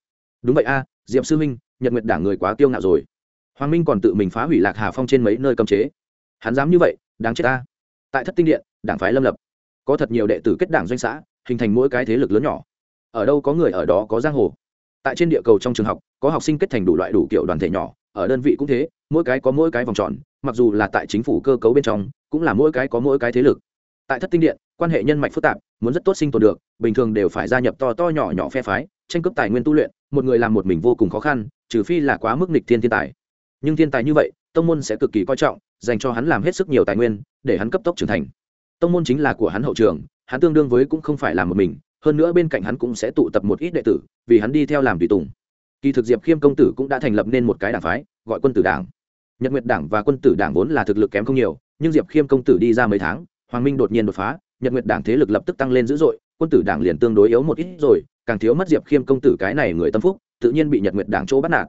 Đúng vậy a, diệp sư huynh, nhật nguyệt đảng người quá kiêu ngạo rồi. Hoàng minh còn tự mình phá hủy lạc hà phong trên mấy nơi cấm chế. Hắn dám như vậy, đáng chết ta. Tại thất tinh điện, đảng phái lâm lập. Có thật nhiều đệ tử kết đảng doanh xã, hình thành mỗi cái thế lực lớn nhỏ. Ở đâu có người ở đó có giang hồ tại trên địa cầu trong trường học, có học sinh kết thành đủ loại đủ kiểu đoàn thể nhỏ, ở đơn vị cũng thế, mỗi cái có mỗi cái vòng tròn, mặc dù là tại chính phủ cơ cấu bên trong, cũng là mỗi cái có mỗi cái thế lực. Tại thất tinh điện, quan hệ nhân mạch phức tạp, muốn rất tốt sinh tồn được, bình thường đều phải gia nhập to to nhỏ nhỏ phe phái, tranh cướp tài nguyên tu luyện, một người làm một mình vô cùng khó khăn, trừ phi là quá mức nịch thiên thiên tài. Nhưng thiên tài như vậy, tông môn sẽ cực kỳ coi trọng, dành cho hắn làm hết sức nhiều tài nguyên, để hắn cấp tốc trưởng thành. Tông môn chính là của hắn hậu trường, hắn tương đương với cũng không phải làm một mình hơn nữa bên cạnh hắn cũng sẽ tụ tập một ít đệ tử, vì hắn đi theo làm tùy tùng. Kỳ thực diệp khiêm công tử cũng đã thành lập nên một cái đảng phái, gọi quân tử đảng. Nhật nguyệt đảng và quân tử đảng vốn là thực lực kém không nhiều, nhưng diệp khiêm công tử đi ra mấy tháng, hoàng minh đột nhiên đột phá, nhật nguyệt đảng thế lực lập tức tăng lên dữ dội, quân tử đảng liền tương đối yếu một ít rồi, càng thiếu mất diệp khiêm công tử cái này người tâm phúc, tự nhiên bị nhật nguyệt đảng chỗ bắt nạt.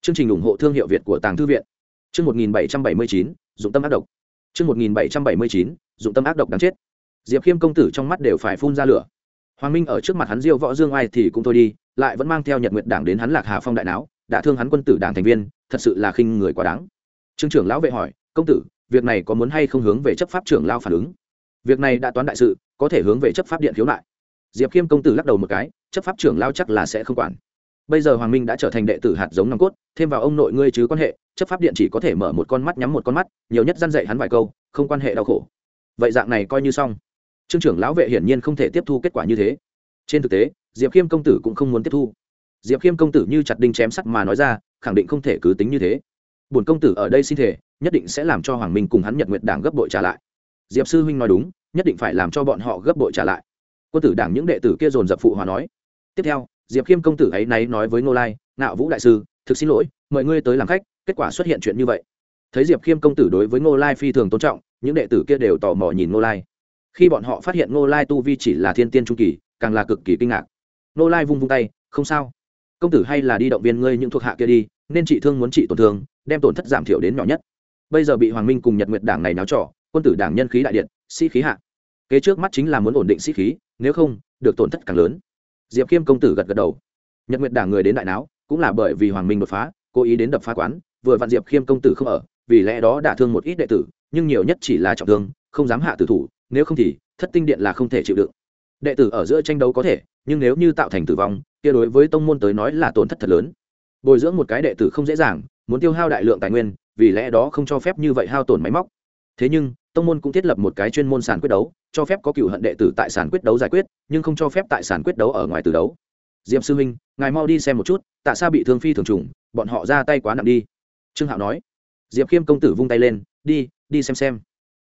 Chương trình ủng hộ thương hiệu việt của tàng thư viện. Chương một nghìn bảy trăm bảy mươi chín, dụng tâm ác độc. Chương một nghìn bảy trăm bảy mươi chín, dụng tâm ác độc đáng chết. Diệp khiêm công tử trong mắt đều phải phun ra lửa hoàng minh ở trước mặt hắn diêu võ dương ai thì cũng thôi đi, lại vẫn mang theo nhật nguyệt đảng đến hắn lạc hà phong đại não đã thương hắn quân tử đảng thành viên, thật sự là khinh người quá đáng. Trương trưởng lão vệ hỏi, công tử, việc này có muốn hay không hướng về chấp pháp trưởng lao phản ứng? Việc này đã toán đại sự, có thể hướng về chấp pháp điện khiếu nại. Diệp khiêm công tử lắc đầu một cái, chấp pháp trưởng lao chắc là sẽ không quản. Bây giờ hoàng minh đã trở thành đệ tử hạt giống nòng cốt, thêm vào ông nội ngươi chứ quan hệ, chấp pháp điện chỉ có thể mở một con mắt nhắm một con mắt, nhiều nhất dăn dạy hắn vài câu, không quan hệ đau khổ. Vậy dạng này coi như xong trương trưởng lão vệ hiển nhiên không thể tiếp thu kết quả như thế. Trên thực tế, diệp khiêm công tử cũng không muốn tiếp thu. Diệp khiêm công tử như chặt đinh chém sắt mà nói ra, khẳng định không thể cứ tính như thế. Bổn công tử ở đây xin thể nhất định sẽ làm cho hoàng minh cùng hắn nhật nguyện đảng gấp bội trả lại. Diệp sư huynh nói đúng, nhất định phải làm cho bọn họ gấp bội trả lại. Quân tử đảng những đệ tử kia dồn dập phụ hòa nói. Tiếp theo, diệp khiêm công tử ấy náy nói với ngô lai, ngạo vũ đại sư, thực xin lỗi, mời ngươi tới làm khách, kết quả xuất hiện chuyện như vậy. Thấy diệp khiêm công tử đối với ngô lai phi thường tôn trọng, những đệ tử kia đều tò mò nhìn ngô lai khi bọn họ phát hiện ngô lai tu vi chỉ là thiên tiên trung kỳ càng là cực kỳ kinh ngạc. Ngô lai vung vung tay không sao. Công tử hay là đi động viên ngươi những thuộc hạ kia đi nên trị thương muốn trị tổn thương đem tổn thất giảm thiểu đến nhỏ nhất. Bây giờ bị hoàng minh cùng nhật nguyệt đảng này náo trọ, quân tử đảng nhân khí đại điện sĩ khí hạ. Kế trước mắt chính là muốn ổn định sĩ khí nếu không được tổn thất càng lớn. Diệp khiêm công tử gật gật đầu. Nhật nguyệt đảng người đến đại náo cũng là bởi vì hoàng minh đột phá cố ý đến đập phá quán vừa vặn diệp khiêm công tử không ở vì lẽ đó đả thương một ít đệ tử nhưng nhiều nhất chỉ là trọng thương không dám hạ tử thủ nếu không thì thất tinh điện là không thể chịu đựng. Đệ tử ở giữa tranh đấu có thể, nhưng nếu như tạo thành tử vong, kia đối với tông môn tới nói là tổn thất thật lớn. Bồi dưỡng một cái đệ tử không dễ dàng, muốn tiêu hao đại lượng tài nguyên, vì lẽ đó không cho phép như vậy hao tổn máy móc. Thế nhưng, tông môn cũng thiết lập một cái chuyên môn sàn quyết đấu, cho phép có cựu hận đệ tử tại sàn quyết đấu giải quyết, nhưng không cho phép tại sàn quyết đấu ở ngoài từ đấu. Diệp sư huynh, ngài mau đi xem một chút, tại sao bị thương phi thường trùng, bọn họ ra tay quá nặng đi. Trương hạo nói. Diệp khiêm công tử vung tay lên, đi đi xem xem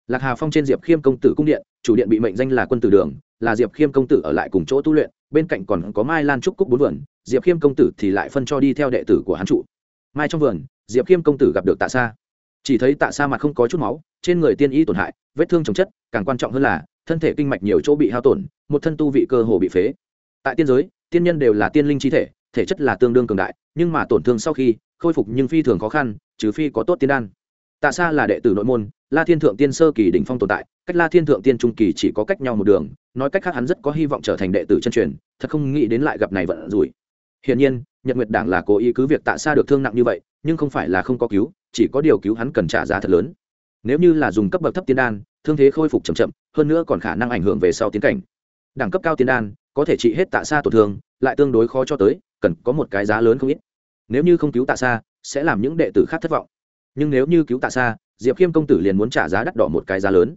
lạc hà phong trên diệp khiêm công tử cung điện, chủ điện bị mệnh danh là quân tử đường, là diệp khiêm công tử ở lại cùng chỗ tu luyện, bên cạnh còn có mai lan trúc cúc bốn vườn, diệp khiêm công tử thì lại phân cho đi theo đệ tử của hán trụ. Mai trong vườn, diệp khiêm công tử gặp được tạ sa. Chỉ thấy tạ sa mặt không có chút máu, trên người tiên y tổn hại, vết thương chồng chất, càng quan trọng hơn là, thân thể kinh mạch nhiều chỗ bị hao tổn, một thân tu vị cơ hồ bị phế. Tại tiên giới, tiên nhân đều là tiên linh chi thể thể chất là tương đương cường đại, nhưng mà tổn thương sau khi, khôi phục nhưng phi thường khó khăn, trừ phi có tốt tiên đan tạ sa là đệ tử nội môn, la thiên thượng tiên sơ kỳ đỉnh phong tồn tại, cách la thiên thượng tiên trung kỳ chỉ có cách nhau một đường, nói cách khác hắn rất có hy vọng trở thành đệ tử chân truyền, thật không nghĩ đến lại gặp này vận rủi. Hiển nhiên, nhật nguyệt đảng là cố ý cứ việc tạ sa được thương nặng như vậy, nhưng không phải là không có cứu, chỉ có điều cứu hắn cần trả giá thật lớn. Nếu như là dùng cấp bậc thấp tiên đan, thương thế khôi phục chậm chậm, hơn nữa còn khả năng ảnh hưởng về sau tiến cảnh. Đẳng cấp cao tiên đan, có thể trị hết tạ sa tổn thương, lại tương đối khó cho tới, cần có một cái giá lớn không ít. Nếu như không cứu tạ sa, sẽ làm những đệ tử khác thất vọng nhưng nếu như cứu tạ sa diệp khiêm công tử liền muốn trả giá đắt đỏ một cái giá lớn.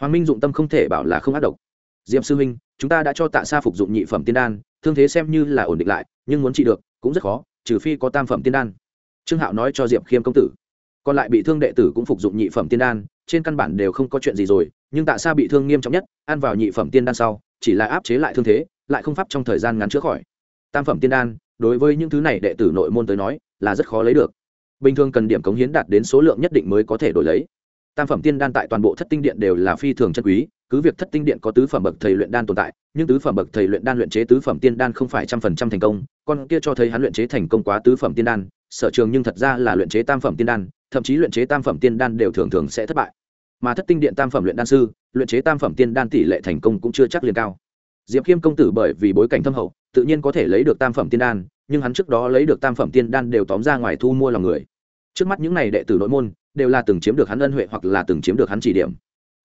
Hoàng minh dụng tâm không thể bảo là không ác độc. Diệp sư huynh, chúng ta đã cho tạ sa phục dụng nhị phẩm tiên đan, thương thế xem như là ổn định lại, nhưng muốn trị được, cũng rất khó, trừ phi có tam phẩm tiên đan. Trương hạo nói cho diệp khiêm công tử. Còn lại bị thương đệ tử cũng phục dụng nhị phẩm tiên đan, trên căn bản đều không có chuyện gì rồi, nhưng tạ sa bị thương nghiêm trọng nhất, ăn vào nhị phẩm tiên đan sau, chỉ là áp chế lại thương thế, lại không pháp trong thời gian ngắn chữa khỏi. Tam phẩm tiên đan, đối với những thứ này đệ tử nội môn tới nói, là rất khó lấy được bình thường cần điểm cống hiến đạt đến số lượng nhất định mới có thể đổi lấy. Tam phẩm tiên đan tại toàn bộ thất tinh điện đều là phi thường chân quý, cứ việc thất tinh điện có tứ phẩm bậc thầy luyện đan tồn tại, nhưng tứ phẩm bậc thầy luyện đan luyện chế tứ phẩm tiên đan không phải trăm phần trăm thành công, con kia cho thấy hắn luyện chế thành công quá tứ phẩm tiên đan, sở trường nhưng thật ra là luyện chế tam phẩm tiên đan, thậm chí luyện chế tam phẩm tiên đan đều thường thường sẽ thất bại. Mà thất tinh điện tam phẩm luyện đan sư, luyện chế tam phẩm tiên đan tỷ lệ thành công cũng chưa chắc liền cao. Diệp khiêm công tử bởi vì bối cảnh thâm hậu, tự nhiên có thể lấy được tam phẩm tiên đan nhưng hắn trước đó lấy được tam phẩm tiên đan đều tóm ra ngoài thu mua lòng người. Trước mắt những n à y đệ tử nội môn, đều là từng chiếm được hắn ân huệ hoặc là từng chiếm được hắn chỉ điểm.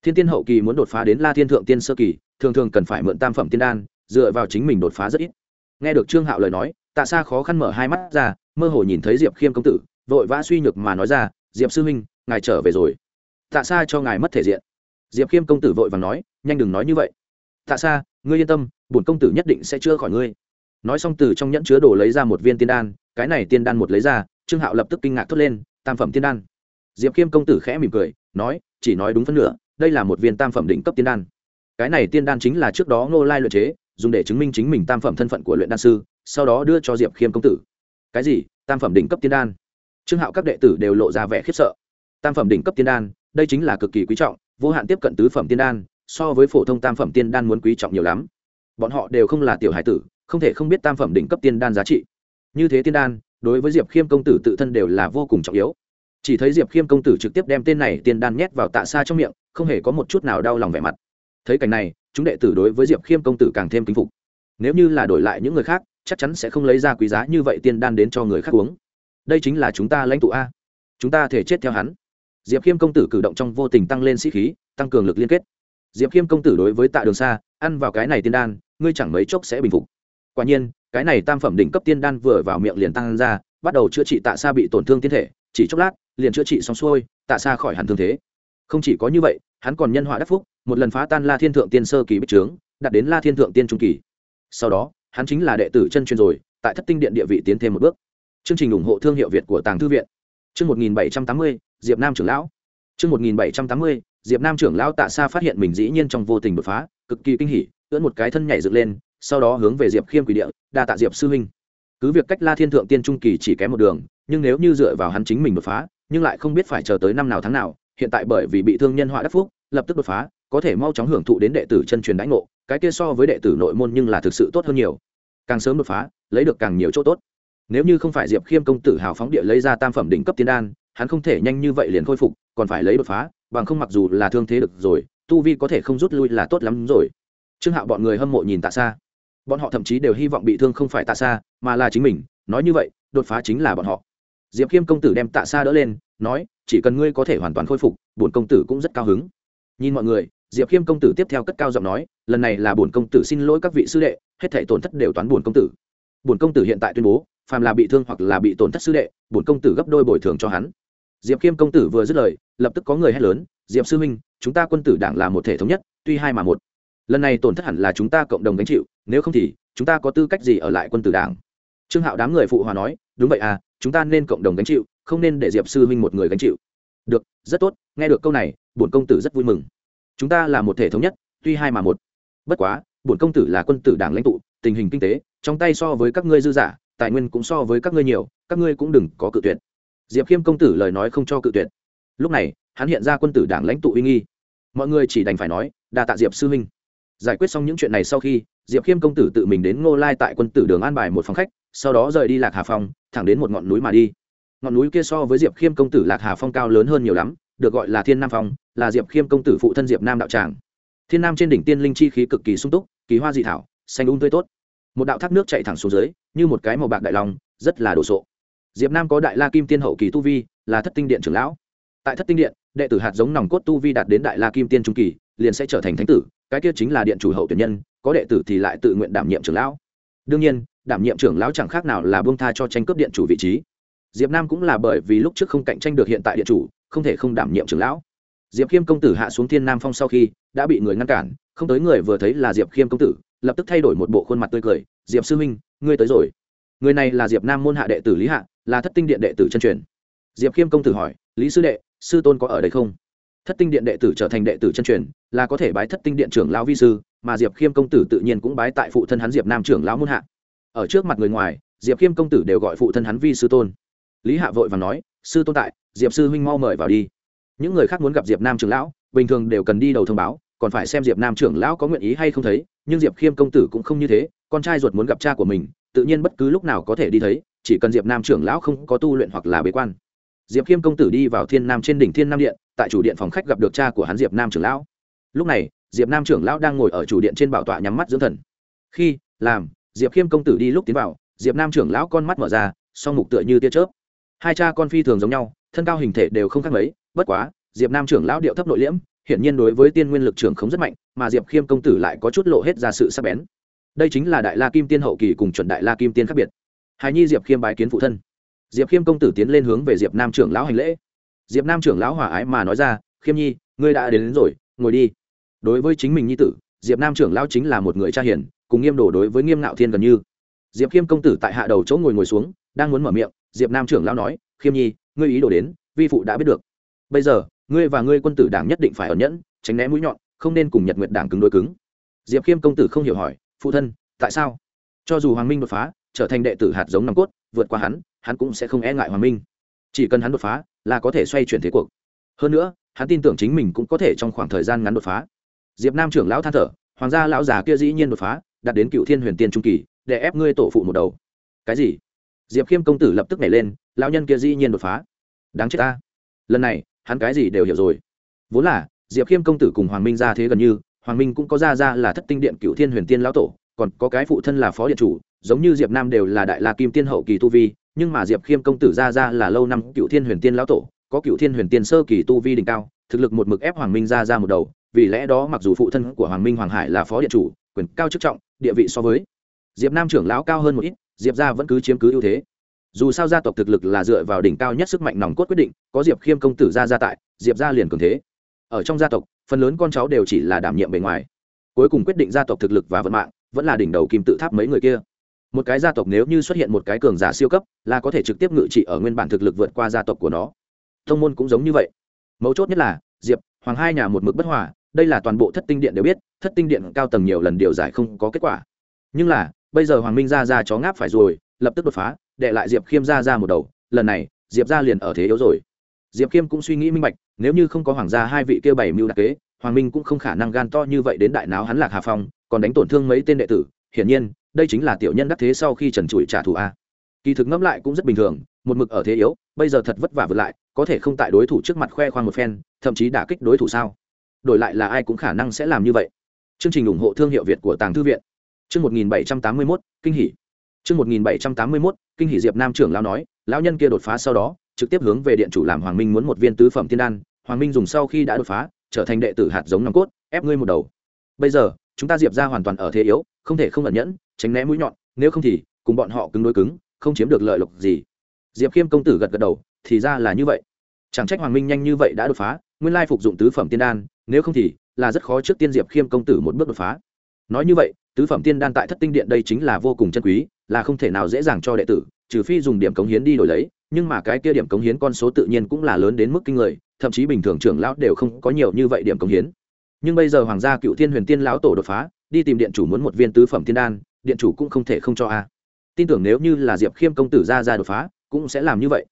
Thiên tiên hậu kỳ muốn đột phá đến la thiên thượng tiên sơ kỳ, thường thường cần phải mượn tam phẩm tiên đan, dựa vào chính mình đột phá rất ít. Nghe được trương hạo lời nói, tạ xa khó khăn mở hai mắt ra, mơ hồ nhìn thấy diệp khiêm công tử, vội vã suy nhược mà nói ra, diệp sư huynh, ngài trở về rồi. Tạ xa cho ngài mất thể diện. Diệp khiêm công tử vội và nói, nhanh đừng nói như vậy. Tạ xa ngươi yên tâm, bổn công tử nhất định sẽ chữa khỏi ngươi nói xong từ trong nhẫn chứa đồ lấy ra một viên tiên đan, cái này tiên đan một lấy ra, trương hạo lập tức kinh ngạc thốt lên, tam phẩm tiên đan. Diệp khiêm công tử khẽ mỉm cười, nói, chỉ nói đúng phân nửa, đây là một viên tam phẩm đỉnh cấp tiên đan. Cái này tiên đan chính là trước đó ngô lai luyện chế, dùng để chứng minh chính mình tam phẩm thân phận của luyện đan sư, sau đó đưa cho diệp khiêm công tử. Cái gì? Tam phẩm đỉnh cấp tiên đan? Trương hạo các đệ tử đều lộ ra vẻ khiếp sợ. Tam phẩm đỉnh cấp tiên đan, đây chính là cực kỳ quý trọng, vô hạn tiếp cận tứ phẩm tiên đan, so với phổ thông tam phẩm tiên đan muốn quý trọng nhiều lắm. Bọn họ đều không là tiểu hải tử không thể không biết tam phẩm đỉnh cấp tiên đan giá trị. Như thế tiên đan, đối với diệp khiêm công tử tự thân đều là vô cùng trọng yếu. Chỉ thấy diệp khiêm công tử trực tiếp đem tên này tiên đan nhét vào tạ xa trong miệng, không hề có một chút nào đau lòng vẻ mặt. Thấy cảnh này, chúng đệ tử đối với diệp khiêm công tử càng thêm kính phục. Nếu như là đổi lại những người khác, chắc chắn sẽ không lấy ra quý giá như vậy tiên đan đến cho người khác uống. Đây chính là chúng ta lãnh tụ a. Chúng ta thể chết theo hắn. Diệp khiêm công tử cử động trong vô tình tăng lên sĩ khí, tăng cường lực liên kết. Diệp khiêm công tử đối với tạ đường xa, ăn vào cái này tiên đan, ngươi chẳng mấy chốc sẽ bình phục quả nhiên, cái này tam phẩm đỉnh cấp tiên đan vừa vào miệng liền tăng ra, bắt đầu chữa trị tạ xa bị tổn thương tiên thể, chỉ chốc lát, liền chữa trị xong xuôi, tạ xa khỏi hẳn thương thế. Không chỉ có như vậy, hắn còn nhân họa đắc phúc, một lần phá tan la thiên thượng tiên sơ kỳ bích trướng, đạt đến la thiên thượng tiên trung kỳ. Sau đó, hắn chính là đệ tử chân truyền rồi, tại thất tinh điện địa vị tiến thêm một bước. Chương trình ủng hộ thương hiệu việt của tàng thư viện. Chương một nghìn bảy trăm tám mươi, diệp nam trưởng lão. Chương một nghìn bảy trăm tám mươi, diệp nam trưởng lão tạ xa phát hiện mình dĩ nhiên trong vô tình đột phá, cực kỳ kinh hỉ, ưỡn một cái thân nhảy dựng lên sau đó hướng về diệp khiêm quỷ địa, đa tạ diệp sư huynh. Cứ việc cách la thiên thượng tiên trung kỳ chỉ kém một đường, nhưng nếu như dựa vào hắn chính mình đột phá, nhưng lại không biết phải chờ tới năm nào tháng nào, hiện tại bởi vì bị thương nhân họa đắc phúc, lập tức đột phá, có thể mau chóng hưởng thụ đến đệ tử chân truyền đánh ngộ, cái kia so với đệ tử nội môn nhưng là thực sự tốt hơn nhiều. Càng sớm đột phá, lấy được càng nhiều chỗ tốt. Nếu như không phải diệp khiêm công tử hào phóng địa lấy ra tam phẩm đỉnh cấp tiên đan, hắn không thể nhanh như vậy liền khôi phục, còn phải lấy đột phá, bằng không mặc dù là thương thế được rồi, tu vi có thể không rút lui là tốt lắm rồi. Trương hạo bọn người hâm mộ nhìn tạ xa bọn họ thậm chí đều hy vọng bị thương không phải tạ xa mà là chính mình. Nói như vậy, đột phá chính là bọn họ. Diệp khiêm công tử đem tạ xa đỡ lên, nói, chỉ cần ngươi có thể hoàn toàn khôi phục, bổn công tử cũng rất cao hứng. Nhìn mọi người, diệp khiêm công tử tiếp theo cất cao giọng nói, lần này là bổn công tử xin lỗi các vị sư đệ, hết thể tổn thất đều toán bổn công tử. Bổn công tử hiện tại tuyên bố, phàm là bị thương hoặc là bị tổn thất sư đệ, bổn công tử gấp đôi bồi thường cho hắn. Diệp khiêm công tử vừa dứt lời, lập tức có người hét lớn, diệp sư minh chúng ta quân tử đảng là một thể thống nhất, tuy hai mà một. Lần này tổn thất hẳn là chúng ta cộng đồng gánh chịu nếu không thì, chúng ta có tư cách gì ở lại quân tử đảng? Trương hạo đám người phụ hòa nói, đúng vậy à chúng ta nên cộng đồng gánh chịu, không nên để diệp sư huynh một người gánh chịu. Được, rất tốt, nghe được câu này, bổn công tử rất vui mừng. Chúng ta là một thể thống nhất, tuy hai mà một. Bất quá, bổn công tử là quân tử đảng lãnh tụ, tình hình kinh tế, trong tay so với các ngươi dư giả, tài nguyên cũng so với các ngươi nhiều, các ngươi cũng đừng có cự tuyệt. Diệp khiêm công tử lời nói không cho cự tuyệt. Lúc này, hắn hiện ra quân tử đảng lãnh tụ uy nghi. Mọi người chỉ đành phải nói, đa tạ diệp sư huynh giải quyết xong những chuyện này sau khi, diệp khiêm công tử tự mình đến ngô lai tại quân tử đường an bài một phòng khách, sau đó rời đi lạc hà phong, thẳng đến một ngọn núi mà đi. Ngọn núi kia so với diệp khiêm công tử lạc hà phong cao lớn hơn nhiều lắm, được gọi là thiên nam phong, là diệp khiêm công tử phụ thân diệp nam đạo tràng. Thiên nam trên đỉnh tiên linh chi khí cực kỳ sung túc, kỳ hoa dị thảo, xanh un um tươi tốt. Một đạo thác nước chạy thẳng xuống dưới, như một cái màu bạc đại long, rất là đồ sộ. Diệp nam có đại la kim tiên hậu kỳ tu vi, là thất tinh điện trưởng lão. Tại thất tinh điện, đệ tử hạt giống nòng cốt tu vi đạt đến đại la kim tiên trung kỳ, liền sẽ trở thành thánh tử cái kia chính là điện chủ hậu tuyển nhân, có đệ tử thì lại tự nguyện đảm nhiệm trưởng lão. Đương nhiên, đảm nhiệm trưởng lão chẳng khác nào là buông tha cho tranh cướp điện chủ vị trí. Diệp nam cũng là bởi vì lúc trước không cạnh tranh được hiện tại điện chủ, không thể không đảm nhiệm trưởng lão. Diệp khiêm công tử hạ xuống thiên nam phong sau khi đã bị người ngăn cản, không tới người vừa thấy là diệp khiêm công tử, lập tức thay đổi một bộ khuôn mặt tươi cười, diệp sư huynh, ngươi tới rồi. Người này là diệp nam môn hạ đệ tử lý hạ, là thất tinh điện đệ tử chân truyền. Diệp khiêm công tử hỏi, lý sư đệ, sư tôn có ở đây không? Thất tinh điện đệ tử trở thành đệ tử chân truyền, là có thể bái thất tinh điện trưởng lão vi sư, mà diệp khiêm công tử tự nhiên cũng bái tại phụ thân hắn diệp nam trưởng lão Muôn hạ. Ở trước mặt người ngoài, diệp khiêm công tử đều gọi phụ thân hắn vi sư tôn. Lý hạ vội và nói, sư tôn tại, diệp sư huynh mau mời vào đi. Những người khác muốn gặp diệp nam trưởng lão, bình thường đều cần đi đầu thông báo, còn phải xem diệp nam trưởng lão có nguyện ý hay không thấy, nhưng diệp khiêm công tử cũng không như thế, con trai ruột muốn gặp cha của mình, tự nhiên bất cứ lúc nào có thể đi thấy, chỉ cần diệp nam trưởng lão không có tu luyện hoặc là bế quan diệp khiêm công tử đi vào thiên nam trên đỉnh thiên nam điện, tại chủ điện phòng khách gặp được cha của hắn diệp nam trưởng lão. Lúc này, diệp nam trưởng lão đang ngồi ở chủ điện trên bảo tọa nhắm mắt dưỡng thần. Khi, làm, diệp khiêm công tử đi lúc tiến vào, diệp nam trưởng lão con mắt mở ra, song mục tựa như tia chớp. Hai cha con phi thường giống nhau, thân cao hình thể đều không khác mấy, bất quá, diệp nam trưởng lão điệu thấp nội liễm, hiển nhiên đối với tiên nguyên lực trưởng không rất mạnh, mà diệp khiêm công tử lại có chút lộ hết ra sự sắc bén. Đây chính là đại la kim tiên hậu kỳ cùng chuẩn đại la kim tiên khác biệt. Hài nhi diệp khiêm bái kiến phụ thân diệp khiêm công tử tiến lên hướng về diệp nam trưởng lão hành lễ. Diệp nam trưởng lão hòa ái mà nói ra khiêm nhi ngươi đã đến, đến rồi ngồi đi. Đối với chính mình nhi tử diệp nam trưởng lão chính là một người cha hiền cùng nghiêm đổ đối với nghiêm ngạo thiên gần như. Diệp khiêm công tử tại hạ đầu chỗ ngồi ngồi xuống đang muốn mở miệng diệp nam trưởng lão nói khiêm nhi ngươi ý đồ đến vi phụ đã biết được. Bây giờ ngươi và ngươi quân tử đảng nhất định phải ẩn nhẫn tránh né mũi nhọn không nên cùng nhật nguyện đảng cứng đối cứng. Diệp khiêm công tử không hiểu hỏi phụ thân tại sao? Cho dù hoàng minh đột phá trở thành đệ tử hạt giống nòng cốt vượt qua hắn hắn cũng sẽ không e ngại hoàng minh. Chỉ cần hắn đột phá, là có thể xoay chuyển thế cuộc. Hơn nữa, hắn tin tưởng chính mình cũng có thể trong khoảng thời gian ngắn đột phá. Diệp nam trưởng lão than thở, hoàng gia lão già kia dĩ nhiên đột phá, đạt đến cựu thiên huyền tiên trung kỳ, để ép ngươi tổ phụ một đầu. Cái gì? Diệp khiêm công tử lập tức nảy lên, lão nhân kia dĩ nhiên đột phá. Đáng chết ta. Lần này, hắn cái gì đều hiểu rồi. Vốn là, diệp khiêm công tử cùng hoàng minh ra thế gần như, hoàng minh cũng có ra ra là thất tinh điện cựu thiên huyền tiên lão tổ, còn có cái phụ thân là phó điện chủ giống như diệp nam đều là đại la kim tiên hậu kỳ tu vi, nhưng mà diệp khiêm công tử ra ra là lâu năm cựu thiên huyền tiên lão tổ, có cựu thiên huyền tiên sơ kỳ tu vi đỉnh cao, thực lực một mực ép hoàng minh ra ra một đầu, vì lẽ đó mặc dù phụ thân của hoàng minh hoàng hải là phó điện chủ, quyền cao chức trọng, địa vị so với diệp nam trưởng lão cao hơn một ít, diệp ra vẫn cứ chiếm cứ ưu thế. Dù sao gia tộc thực lực là dựa vào đỉnh cao nhất sức mạnh nòng cốt quyết định, có diệp khiêm công tử ra gia tại, diệp ra liền cường thế. Ở trong gia tộc, phần lớn con cháu đều chỉ là đảm nhiệm bề ngoài. Cuối cùng quyết định gia tộc thực lực và vận mạng, vẫn là đỉnh đầu kim tự tháp mấy người kia một cái gia tộc nếu như xuất hiện một cái cường giả siêu cấp, là có thể trực tiếp ngự trị ở nguyên bản thực lực vượt qua gia tộc của nó. Thông môn cũng giống như vậy. Mấu chốt nhất là, diệp, hoàng hai nhà một mực bất hòa, đây là toàn bộ thất tinh điện đều biết, thất tinh điện cao tầng nhiều lần điều giải không có kết quả. Nhưng là, bây giờ hoàng minh ra ra chó ngáp phải rồi, lập tức đột phá đệ lại diệp khiêm ra ra một đầu, lần này, diệp ra liền ở thế yếu rồi. Diệp khiêm cũng suy nghĩ minh bạch, nếu như không có hoàng gia hai vị kia bảy mưu đặc kế, hoàng minh cũng không khả năng gan to như vậy đến đại náo hắn lạc hà phong, còn đánh tổn thương mấy tên đệ tử, hiển nhiên đây chính là tiểu nhân đắc thế sau khi trần trụi trả thù a. Kỳ thực ngẫm lại cũng rất bình thường, một mực ở thế yếu, bây giờ thật vất vả vượt lại, có thể không tại đối thủ trước mặt khoe khoang một phen, thậm chí đả kích đối thủ sao? Đổi lại là ai cũng khả năng sẽ làm như vậy. Chương trình ủng hộ thương hiệu việt của tàng thư viện. Chương một nghìn bảy trăm tám mươi mốt, kinh hỷ chương một nghìn bảy trăm tám mươi mốt, kinh hỷ diệp nam trưởng lao nói, lão nhân kia đột phá sau đó, trực tiếp hướng về điện chủ làm hoàng minh muốn một viên tứ phẩm tiên đan, hoàng minh dùng sau khi đã đột phá, trở thành đệ tử hạt giống nòng cốt, ép ngươi một đầu. Bây giờ, chúng ta diệp ra hoàn toàn ở thế yếu, không thể không ẩn nhẫn tránh né mũi nhọn, nếu không thì cùng bọn họ cứng đối cứng, không chiếm được lợi lộc gì. Diệp khiêm công tử gật gật đầu, thì ra là như vậy. Chẳng trách hoàng minh nhanh như vậy đã đột phá, nguyên lai phục dụng tứ phẩm tiên đan, nếu không thì là rất khó trước tiên diệp khiêm công tử một bước đột phá. Nói như vậy, tứ phẩm tiên đan tại thất tinh điện đây chính là vô cùng chân quý, là không thể nào dễ dàng cho đệ tử, trừ phi dùng điểm cống hiến đi đổi lấy, nhưng mà cái kia điểm cống hiến con số tự nhiên cũng là lớn đến mức kinh người, thậm chí bình thường trưởng lão đều không có nhiều như vậy điểm cống hiến. Nhưng bây giờ hoàng gia cựu thiên huyền tiên lão tổ đột phá, đi tìm điện chủ muốn một viên tứ phẩm tiên đan điện chủ cũng không thể không cho a. Tin tưởng nếu như là diệp khiêm công tử ra ra đột phá, cũng sẽ làm như vậy.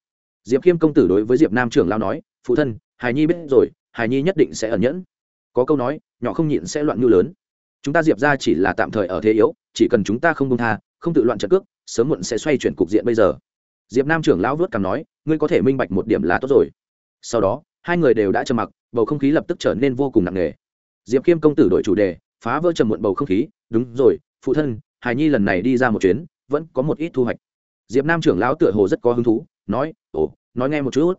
Diệp khiêm công tử đối với diệp nam trưởng lão nói, phụ thân hài nhi biết rồi hài nhi nhất định sẽ ẩn nhẫn. Có câu nói, nhỏ không nhịn sẽ loạn như lớn. Chúng ta diệp ra chỉ là tạm thời ở thế yếu, chỉ cần chúng ta không công tha, không tự loạn trận cước, sớm muộn sẽ xoay chuyển cục diện bây giờ. Diệp nam trưởng lão vớt cằm nói, ngươi có thể minh bạch một điểm là tốt rồi. Sau đó, hai người đều đã trầm mặc, bầu không khí lập tức trở nên vô cùng nặng nề. Diệp khiêm công tử đổi chủ đề, phá vỡ trầm muộn bầu không khí, đúng rồi, phụ thân hài nhi lần này đi ra một chuyến, vẫn có một ít thu hoạch. Diệp nam trưởng lão tựa hồ rất có hứng thú, nói, ồ, nói nghe một chút.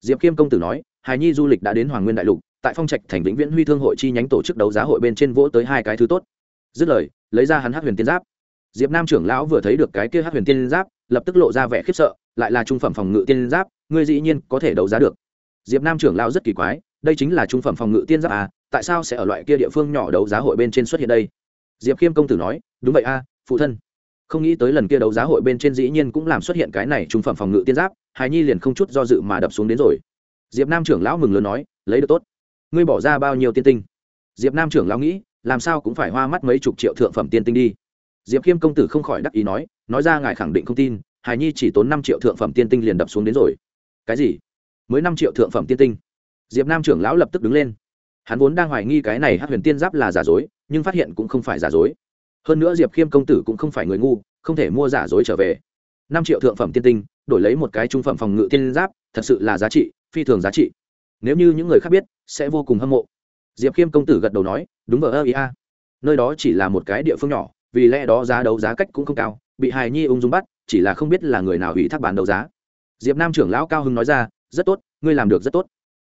Diệp khiêm công tử nói hài nhi du lịch đã đến hoàng nguyên đại lục, tại phong trạch thành vĩnh viễn huy thương hội chi nhánh tổ chức đấu giá hội bên trên vỗ tới hai cái thứ tốt. Dứt lời, lấy ra hắn hát huyền tiên giáp. Diệp nam trưởng lão vừa thấy được cái kia hát huyền tiên giáp, lập tức lộ ra vẻ khiếp sợ, lại là trung phẩm phòng ngự tiên giáp, ngươi dĩ nhiên có thể đấu giá được. Diệp nam trưởng lão rất kỳ quái, đây chính là trung phẩm phòng ngự tiên giáp à tại sao sẽ ở loại kia địa phương nhỏ đấu giá hội bên trên xuất hiện đây? Diệp khiêm công tử nói đúng vậy a à, phụ thân. Không nghĩ tới lần kia đấu giá hội bên trên dĩ nhiên cũng làm xuất hiện cái này trung phẩm phòng ngự tiên giáp hài nhi liền không chút do dự mà đập xuống đến rồi. Diệp nam trưởng lão mừng lớn nói lấy được tốt. Ngươi bỏ ra bao nhiêu tiên tinh? Diệp nam trưởng lão nghĩ làm sao cũng phải hoa mắt mấy chục triệu thượng phẩm tiên tinh đi. Diệp khiêm công tử không khỏi đắc ý nói nói ra ngài khẳng định không tin hài nhi chỉ tốn năm triệu thượng phẩm tiên tinh liền đập xuống đến rồi. Cái gì? Mới năm triệu thượng phẩm tiên tinh. Diệp nam trưởng lão lập tức đứng lên hắn vốn đang hoài nghi cái này hát huyền tiên giáp là giả dối, nhưng phát hiện cũng không phải giả dối. Hơn nữa diệp khiêm công tử cũng không phải người ngu, không thể mua giả dối trở về. Năm triệu thượng phẩm tiên tinh, đổi lấy một cái trung phẩm phòng ngự tiên giáp, thật sự là giá trị, phi thường giá trị. Nếu như những người khác biết, sẽ vô cùng hâm mộ. Diệp khiêm công tử gật đầu nói, đúng vờ ơ, ý a. Nơi đó chỉ là một cái địa phương nhỏ, vì lẽ đó giá đấu giá cách cũng không cao, bị hài nhi ung dung bắt, chỉ là không biết là người nào hủy thác bán đấu giá. Diệp nam trưởng lão cao hưng nói ra, rất tốt, ngươi làm được rất tốt.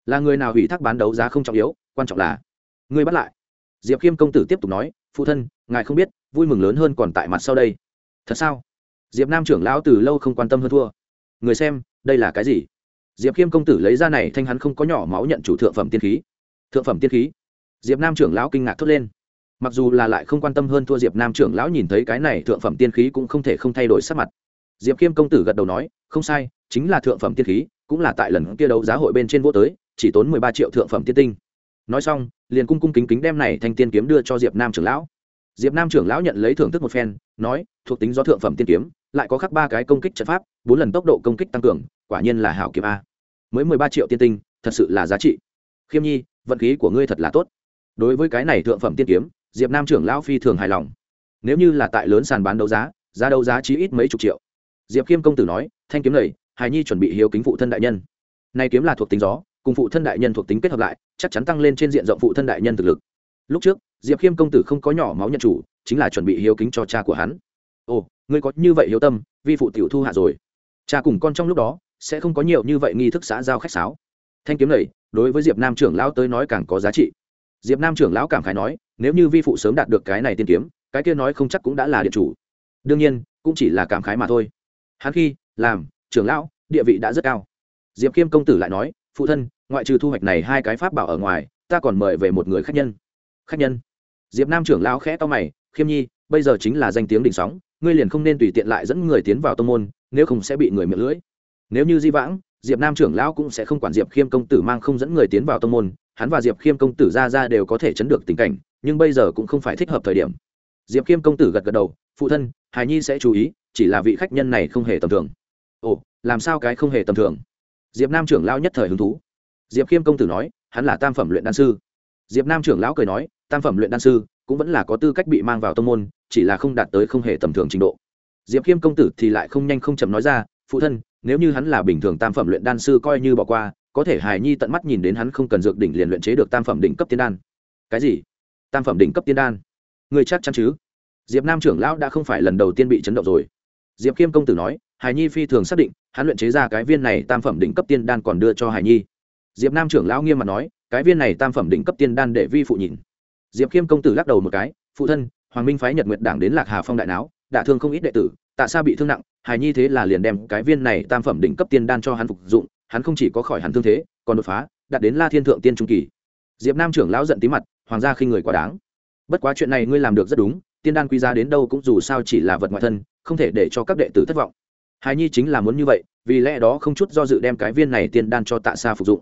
Là người nào hủy thác bán đấu giá không trọng yếu quan trọng là, ngươi bắt lại. Diệp khiêm công tử tiếp tục nói, phụ thân, ngài không biết, vui mừng lớn hơn còn tại mặt sau đây. Thật sao? Diệp nam trưởng lão từ lâu không quan tâm hơn thua. Người xem, đây là cái gì? Diệp khiêm công tử lấy ra này thanh hắn không có nhỏ máu nhận chủ thượng phẩm tiên khí. Thượng phẩm tiên khí? Diệp nam trưởng lão kinh ngạc thốt lên. Mặc dù là lại không quan tâm hơn thua, diệp nam trưởng lão nhìn thấy cái này thượng phẩm tiên khí cũng không thể không thay đổi sắc mặt. Diệp khiêm công tử gật đầu nói, không sai, chính là thượng phẩm tiên khí, cũng là tại lần kia đấu giá hội bên trên vô tới, chỉ tốn mười ba triệu thượng phẩm tiên tinh nói xong, liền cung cung kính kính đem này thanh tiên kiếm đưa cho diệp nam trưởng lão. Diệp nam trưởng lão nhận lấy thưởng thức một phen, nói, thuộc tính do thượng phẩm tiên kiếm, lại có khắc ba cái công kích trận pháp, bốn lần tốc độ công kích tăng cường, quả nhiên là hảo kiếm a. Mới mười ba triệu tiên tinh, thật sự là giá trị. Khiêm nhi, vận khí của ngươi thật là tốt. Đối với cái này thượng phẩm tiên kiếm, diệp nam trưởng lão phi thường hài lòng. Nếu như là tại lớn sàn bán đấu giá giá đấu giá chí ít mấy chục triệu. Diệp khiêm công tử nói, thanh kiếm này hài nhi chuẩn bị hiếu kính phụ thân đại nhân. Nay kiếm là thuộc tính gió cùng phụ thân đại nhân thuộc tính kết hợp lại, chắc chắn tăng lên trên diện rộng phụ thân đại nhân thực lực. Lúc trước, diệp khiêm công tử không có nhỏ máu nhận chủ, chính là chuẩn bị hiếu kính cho cha của hắn. Ồ, ngươi có như vậy hiếu tâm, vi phụ tiểu thu hạ rồi. Cha cùng con trong lúc đó, sẽ không có nhiều như vậy nghi thức xã giao khách sáo. Thanh kiếm này, đối với diệp nam trưởng lão tới nói càng có giá trị. Diệp nam trưởng lão cảm khái nói, nếu như vi phụ sớm đạt được cái này tiên kiếm, cái kia nói không chắc cũng đã là điện chủ. Đương nhiên, cũng chỉ là cảm khái mà thôi. Hắn khi, làm, trưởng lão, địa vị đã rất cao. Diệp khiêm công tử lại nói phụ thân, ngoại trừ thu hoạch này hai cái pháp bảo ở ngoài, ta còn mời về một người khách nhân. Khách nhân? Diệp nam trưởng lão khẽ to mày, khiêm nhi, bây giờ chính là danh tiếng đỉnh sóng, ngươi liền không nên tùy tiện lại dẫn người tiến vào tông môn, nếu không sẽ bị người miệng lưỡi. Nếu như di vãng, diệp nam trưởng lão cũng sẽ không quản diệp khiêm công tử mang không dẫn người tiến vào tông môn, hắn và diệp khiêm công tử ra ra đều có thể chấn được tình cảnh, nhưng bây giờ cũng không phải thích hợp thời điểm. Diệp khiêm công tử gật gật đầu, phụ thân hài nhi sẽ chú ý, chỉ là vị khách nhân này không hề tầm thường. Ồ, làm sao cái không hề tầm thường? Diệp nam trưởng lão nhất thời hứng thú. Diệp khiêm công tử nói, hắn là tam phẩm luyện đan sư. Diệp nam trưởng lão cười nói, tam phẩm luyện đan sư cũng vẫn là có tư cách bị mang vào tông môn, chỉ là không đạt tới không hề tầm thường trình độ. Diệp khiêm công tử thì lại không nhanh không chậm nói ra, phụ thân, nếu như hắn là bình thường tam phẩm luyện đan sư coi như bỏ qua, có thể hài nhi tận mắt nhìn đến hắn không cần dược đỉnh liền luyện chế được tam phẩm đỉnh cấp tiên đan. Cái gì? Tam phẩm đỉnh cấp tiên đan? Người chắc chắn chứ? Diệp nam trưởng lão đã không phải lần đầu tiên bị chấn động rồi. Diệp khiêm công tử nói Hải nhi phi thường xác định, hắn luyện chế ra cái viên này tam phẩm đỉnh cấp tiên đan còn đưa cho Hải nhi. Diệp nam trưởng lão nghiêm mặt nói, cái viên này tam phẩm đỉnh cấp tiên đan để vi phụ nhìn. Diệp khiêm công tử lắc đầu một cái, phụ thân, hoàng minh phái nhật nguyệt đảng đến lạc hà phong đại não đả thương không ít đệ tử, tạ sao bị thương nặng hài nhi thế là liền đem cái viên này tam phẩm đỉnh cấp tiên đan cho hắn phục dụng, hắn không chỉ có khỏi hẳn thương thế, còn đột phá, đạt đến la thiên thượng tiên trung kỳ. Diệp nam trưởng lão giận tí mặt, hoàng gia khi người quá đáng. Bất quá chuyện này ngươi làm được rất đúng, tiên đan quý giá đến đâu cũng dù sao chỉ là vật ngoại thân, không thể để cho các đệ tử thất vọng hài nhi chính là muốn như vậy, vì lẽ đó không chút do dự đem cái viên này tiên đan cho tạ sa phục dụng.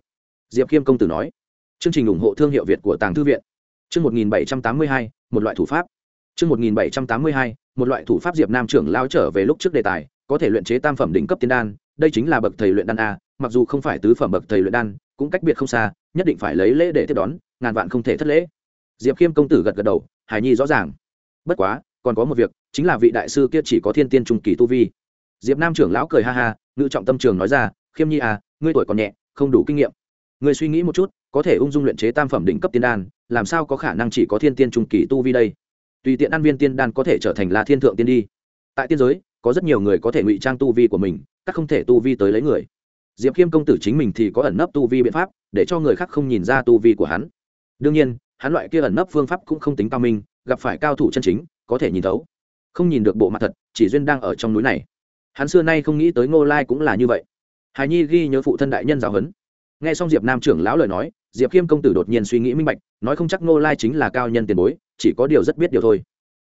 Diệp khiêm công tử nói. Chương trình ủng hộ thương hiệu việt của tàng thư viện. Chương một nghìn bảy trăm tám mươi hai, một loại thủ pháp. Chương một nghìn bảy trăm tám mươi hai, một loại thủ pháp diệp nam trưởng lao trở về lúc trước đề tài, có thể luyện chế tam phẩm đỉnh cấp tiên đan, đây chính là bậc thầy luyện đan a, mặc dù không phải tứ phẩm bậc thầy luyện đan, cũng cách biệt không xa, nhất định phải lấy lễ để tiếp đón, ngàn vạn không thể thất lễ. Diệp khiêm công tử gật gật đầu hài nhi rõ ràng. Bất quá, còn có một việc, chính là vị đại sư kia chỉ có thiên tiên trung kỳ tu vi diệp nam trưởng lão cười ha ha, ngự trọng tâm trường nói ra, khiêm nhi à ngươi tuổi còn nhẹ, không đủ kinh nghiệm. Ngươi suy nghĩ một chút, có thể ung dung luyện chế tam phẩm đỉnh cấp tiên đan, làm sao có khả năng chỉ có thiên tiên trung kỳ tu vi đây? Tùy tiện ăn viên tiên đan có thể trở thành là thiên thượng tiên đi. Tại tiên giới, có rất nhiều người có thể ngụy trang tu vi của mình, các không thể tu vi tới lấy người. Diệp khiêm công tử chính mình thì có ẩn nấp tu vi biện pháp, để cho người khác không nhìn ra tu vi của hắn. Đương nhiên, hắn loại kia ẩn nấp phương pháp cũng không tính cao minh, gặp phải cao thủ chân chính, có thể nhìn thấu. Không nhìn được bộ mặt thật, chỉ duyên đang ở trong núi này hắn xưa nay không nghĩ tới ngô lai cũng là như vậy. Hài nhi ghi nhớ phụ thân đại nhân giáo huấn. Nghe xong diệp nam trưởng lão lời nói, diệp khiêm công tử đột nhiên suy nghĩ minh bạch, nói không chắc ngô lai chính là cao nhân tiền bối, chỉ có điều rất biết điều thôi.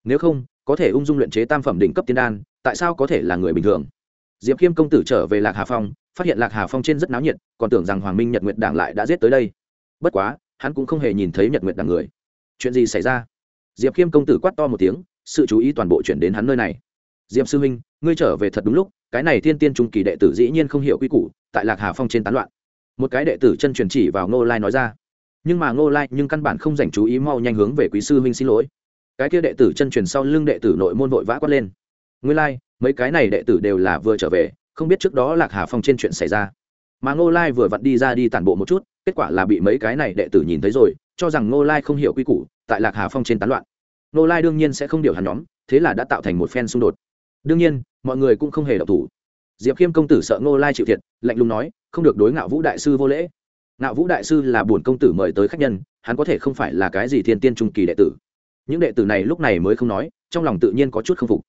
Nếu không, có thể ung dung luyện chế tam phẩm đỉnh cấp tiên đan, tại sao có thể là người bình thường? Diệp khiêm công tử trở về lạc hà phong, phát hiện lạc hà phong trên rất náo nhiệt, còn tưởng rằng hoàng minh nhật nguyệt đảng lại đã giết tới đây. Bất quá, hắn cũng không hề nhìn thấy nhật nguyệt đảng người. Chuyện gì xảy ra? Diệp khiêm công tử quát to một tiếng, sự chú ý toàn bộ chuyển đến hắn nơi này diệp sư huynh, ngươi trở về thật đúng lúc, cái này thiên tiên trung kỳ đệ tử dĩ nhiên không hiểu quy củ, tại lạc hà phong trên tán loạn. Một cái đệ tử chân truyền chỉ vào ngô lai nói ra. Nhưng mà ngô lai nhưng căn bản không dành chú ý mau nhanh hướng về quý sư huynh xin lỗi. Cái kia đệ tử chân truyền sau lưng đệ tử nội môn vội vã quát lên. Nguyên lai, mấy cái này đệ tử đều là vừa trở về, không biết trước đó lạc hà phong trên chuyện xảy ra. Mà ngô lai vừa vặn đi ra đi tản bộ một chút, kết quả là bị mấy cái này đệ tử nhìn thấy rồi, cho rằng ngô lai không hiểu quy củ, tại lạc hà phong trên tán loạn. Ngô lai đương nhiên sẽ không điều hàn nhóm, thế là đã tạo thành một phen xung đột đương nhiên, mọi người cũng không hề độc thủ. Diệp khiêm công tử sợ ngô lai chịu thiệt, lạnh lùng nói, không được đối ngạo vũ đại sư vô lễ. Ngạo vũ đại sư là bổn công tử mời tới khách nhân, hắn có thể không phải là cái gì thiên tiên trung kỳ đệ tử. Những đệ tử này lúc này mới không nói, trong lòng tự nhiên có chút k phục.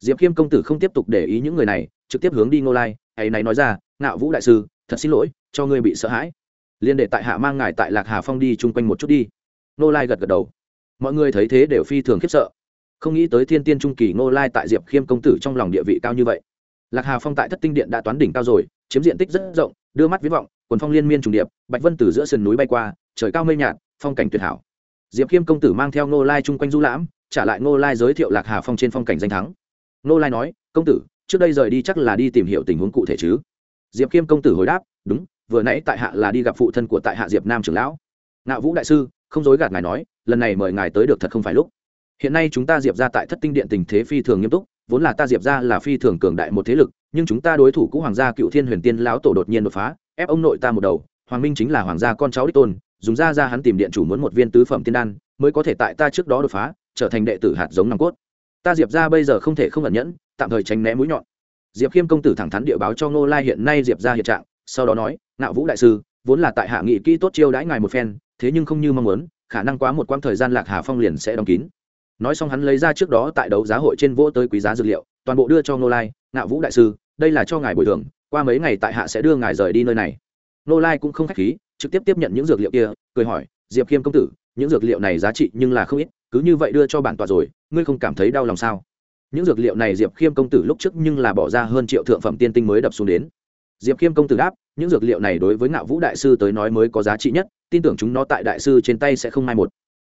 Diệp khiêm công tử không tiếp tục để ý những người này, trực tiếp hướng đi ngô lai hay này nói ra, ngạo vũ đại sư, thật xin lỗi, cho ngươi bị sợ hãi. Liên đệ tại hạ mang ngài tại lạc hà phong đi chung quanh một chút đi. Ngô lai gật gật đầu. Mọi người thấy thế đều phi thường khiếp sợ không nghĩ tới thiên tiên trung kỳ ngô lai tại diệp khiêm công tử trong lòng địa vị cao như vậy. Lạc hà phong tại thất tinh điện đã toán đỉnh cao rồi, chiếm diện tích rất rộng, đưa mắt viết vọng, quần phong liên miên trùng điệp, bạch vân từ giữa sườn núi bay qua, trời cao mây nhạt, phong cảnh tuyệt hảo. Diệp khiêm công tử mang theo ngô lai chung quanh du lãm, trả lại ngô lai giới thiệu lạc hà phong trên phong cảnh danh thắng. Ngô lai nói, công tử, trước đây rời đi chắc là đi tìm hiểu tình huống cụ thể chứ? Diệp khiêm công tử hồi đáp, đúng, vừa nãy tại hạ là đi gặp phụ thân của tại hạ diệp nam trưởng lão. Ngạo vũ đại sư, không dối gạt ngài nói, lần này mời ngài tới được thật không phải lúc hiện nay chúng ta diệp ra tại thất tinh điện tình thế phi thường nghiêm túc, vốn là ta diệp ra là phi thường cường đại một thế lực, nhưng chúng ta đối thủ cũ hoàng gia cựu thiên huyền tiên lão tổ đột nhiên đột phá, ép ông nội ta một đầu. Hoàng minh chính là hoàng gia con cháu đích tôn, dùng ra ra hắn tìm điện chủ muốn một viên tứ phẩm tiên đan, mới có thể tại ta trước đó đột phá, trở thành đệ tử hạt giống nòng cốt. Ta diệp ra bây giờ không thể không ẩn nhẫn, tạm thời tránh né mũi nhọn. Diệp khiêm công tử thẳng thắn địa báo cho ngô lai hiện nay diệp ra hiện trạng, sau đó nói nạo vũ đại sư, vốn là tại hạ nghị kỹ tốt chiêu đãi ngài một phen, thế nhưng không như mong muốn, khả năng quá một quãng thời gian lạc hà phong liền sẽ đóng kín nói xong hắn lấy ra trước đó tại đấu giá hội trên vỗ tới quý giá dược liệu, toàn bộ đưa cho Nô lai nạo vũ đại sư, đây là cho ngài bồi thường, qua mấy ngày tại hạ sẽ đưa ngài rời đi nơi này. Nô lai cũng không k h á c h khí, trực tiếp tiếp nhận những dược liệu kia, cười hỏi, diệp khiêm công tử, những dược liệu này giá trị nhưng là không ít, cứ như vậy đưa cho bản tọa rồi, ngươi không cảm thấy đau lòng sao? Những dược liệu này diệp khiêm công tử lúc trước nhưng là bỏ ra hơn triệu thượng phẩm tiên tinh mới đập xuống đến. Diệp khiêm công tử đáp, những dược liệu này đối với ngạo vũ đại sư tới nói mới có giá trị nhất, tin tưởng chúng nó tại đại sư trên tay sẽ không mai một.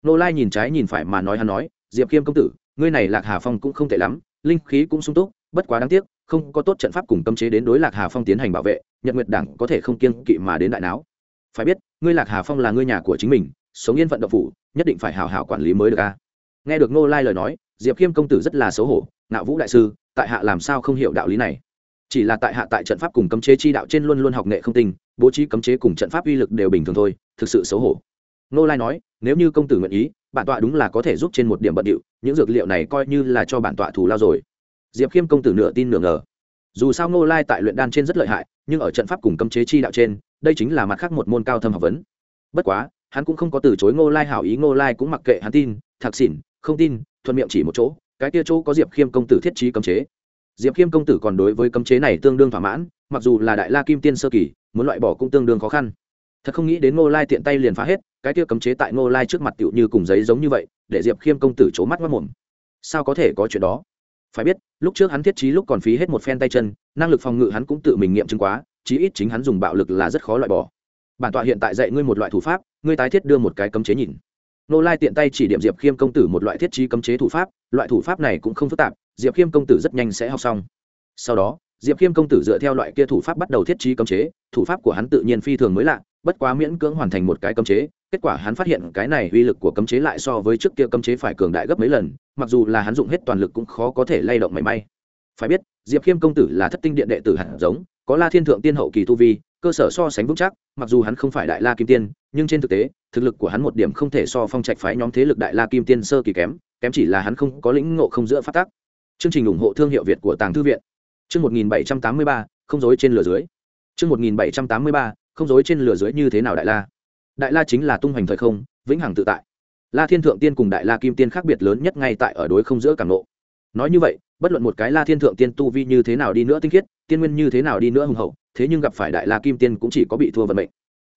Nô lai nhìn trái nhìn phải mà nói hắn nói diệp khiêm công tử, ngươi này lạc hà phong cũng không tệ lắm, linh khí cũng sung túc, bất quá đáng tiếc, không có tốt trận pháp cùng cấm chế đến đối lạc hà phong tiến hành bảo vệ, nhật nguyệt đảng có thể không kiên kỵ mà đến đại não phải biết, ngươi lạc hà phong là ngươi nhà của chính mình, sống yên vận động phủ, nhất định phải hào hào quản lý mới được a. Nghe được nô lai lời nói, diệp khiêm công tử rất là xấu hổ nạo vũ đại sư, tại hạ làm sao không hiểu đạo lý này? Chỉ là tại hạ tại trận pháp cùng cấm chế chi đạo trên luôn luôn học nghệ không tinh, bố trí cấm chế cùng trận pháp uy lực đều bình thường thôi, thực sự xấu hổ. Nô lai nói, nếu như công tử nguyện ý bản tọa đúng là có thể giúp trên một điểm bận điệu, những dược liệu này coi như là cho bản tọa thù lao rồi. Diệp khiêm công tử nửa tin nửa ngờ. Dù sao ngô lai tại luyện đan trên rất lợi hại, nhưng ở trận pháp cùng cấm chế chi đạo trên, đây chính là mặt khác một môn cao thâm học vấn. Bất quá, hắn cũng không có từ chối ngô lai hảo ý, ngô lai cũng mặc kệ, hắn tin, thạc xỉn, không tin, thuận miệng chỉ một chỗ, cái kia chỗ có diệp khiêm công tử thiết trí cấm chế. Diệp khiêm công tử còn đối với cấm chế này tương đương thỏa mãn, mặc dù là đại la kim tiên sơ kỳ, muốn loại bỏ cũng tương đương khó khăn thật không nghĩ đến ngô lai tiện tay liền phá hết, cái kia cấm chế tại ngô lai trước mặt tựu như cùng giấy giống như vậy, để diệp khiêm công tử c h ố mắt mất mồm. Sao có thể có chuyện đó? Phải biết, lúc trước hắn thiết trí lúc còn phí hết một phen tay chân, năng lực phòng ngự hắn cũng tự mình nghiệm chứng quá, chí ít chính hắn dùng bạo lực là rất khó loại bỏ. Bản tọa hiện tại dạy ngươi một loại thủ pháp, ngươi tái thiết đưa một cái cấm chế nhìn. Nô lai tiện tay chỉ điểm diệp khiêm công tử một loại thiết trí cấm chế thủ pháp, loại thủ pháp này cũng không phức tạp, diệp khiêm công tử rất nhanh sẽ học xong. Sau đó, diệp khiêm công tử dựa theo loại kia thủ pháp bắt đầu thiết trí cấm chế, thủ pháp của hắn tự nhiên phi thường mới lạ bất quá miễn cưỡng hoàn thành một cái cấm chế, kết quả hắn phát hiện cái này uy lực của cấm chế lại so với trước kia cấm chế phải cường đại gấp mấy lần, mặc dù là hắn dụng hết toàn lực cũng khó có thể lay động mảy may. Phải biết, diệp khiêm công tử là thất tinh điện đệ tử hạt giống, có la thiên thượng tiên hậu kỳ tu vi, cơ sở so sánh vững chắc, mặc dù hắn không phải đại la kim tiên, nhưng trên thực tế, thực lực của hắn một điểm không thể so phong trạch phái nhóm thế lực đại la kim tiên sơ kỳ kém kém chỉ là hắn không có lĩnh ngộ không giữa phát tác chương trình ủng hộ thương hiệu việt của tàng thư viện. Chương một nghìn bảy trăm tám mươi ba, không dối trên lửa dưới. Chương một nghìn bảy trăm tám mươi ba không dối trên lửa dưới như thế nào đại la. Đại la chính là tung hoành thời không, vĩnh hằng tự tại. La thiên thượng tiên cùng đại la kim tiên khác biệt lớn nhất ngay tại ở đối không giữa cảm nộ nói như vậy, bất luận một cái la thiên thượng tiên tu vi như thế nào đi nữa tinh khiết, tiên nguyên như thế nào đi nữa hùng hậu, thế nhưng gặp phải đại la kim tiên cũng chỉ có bị thua vận mệnh.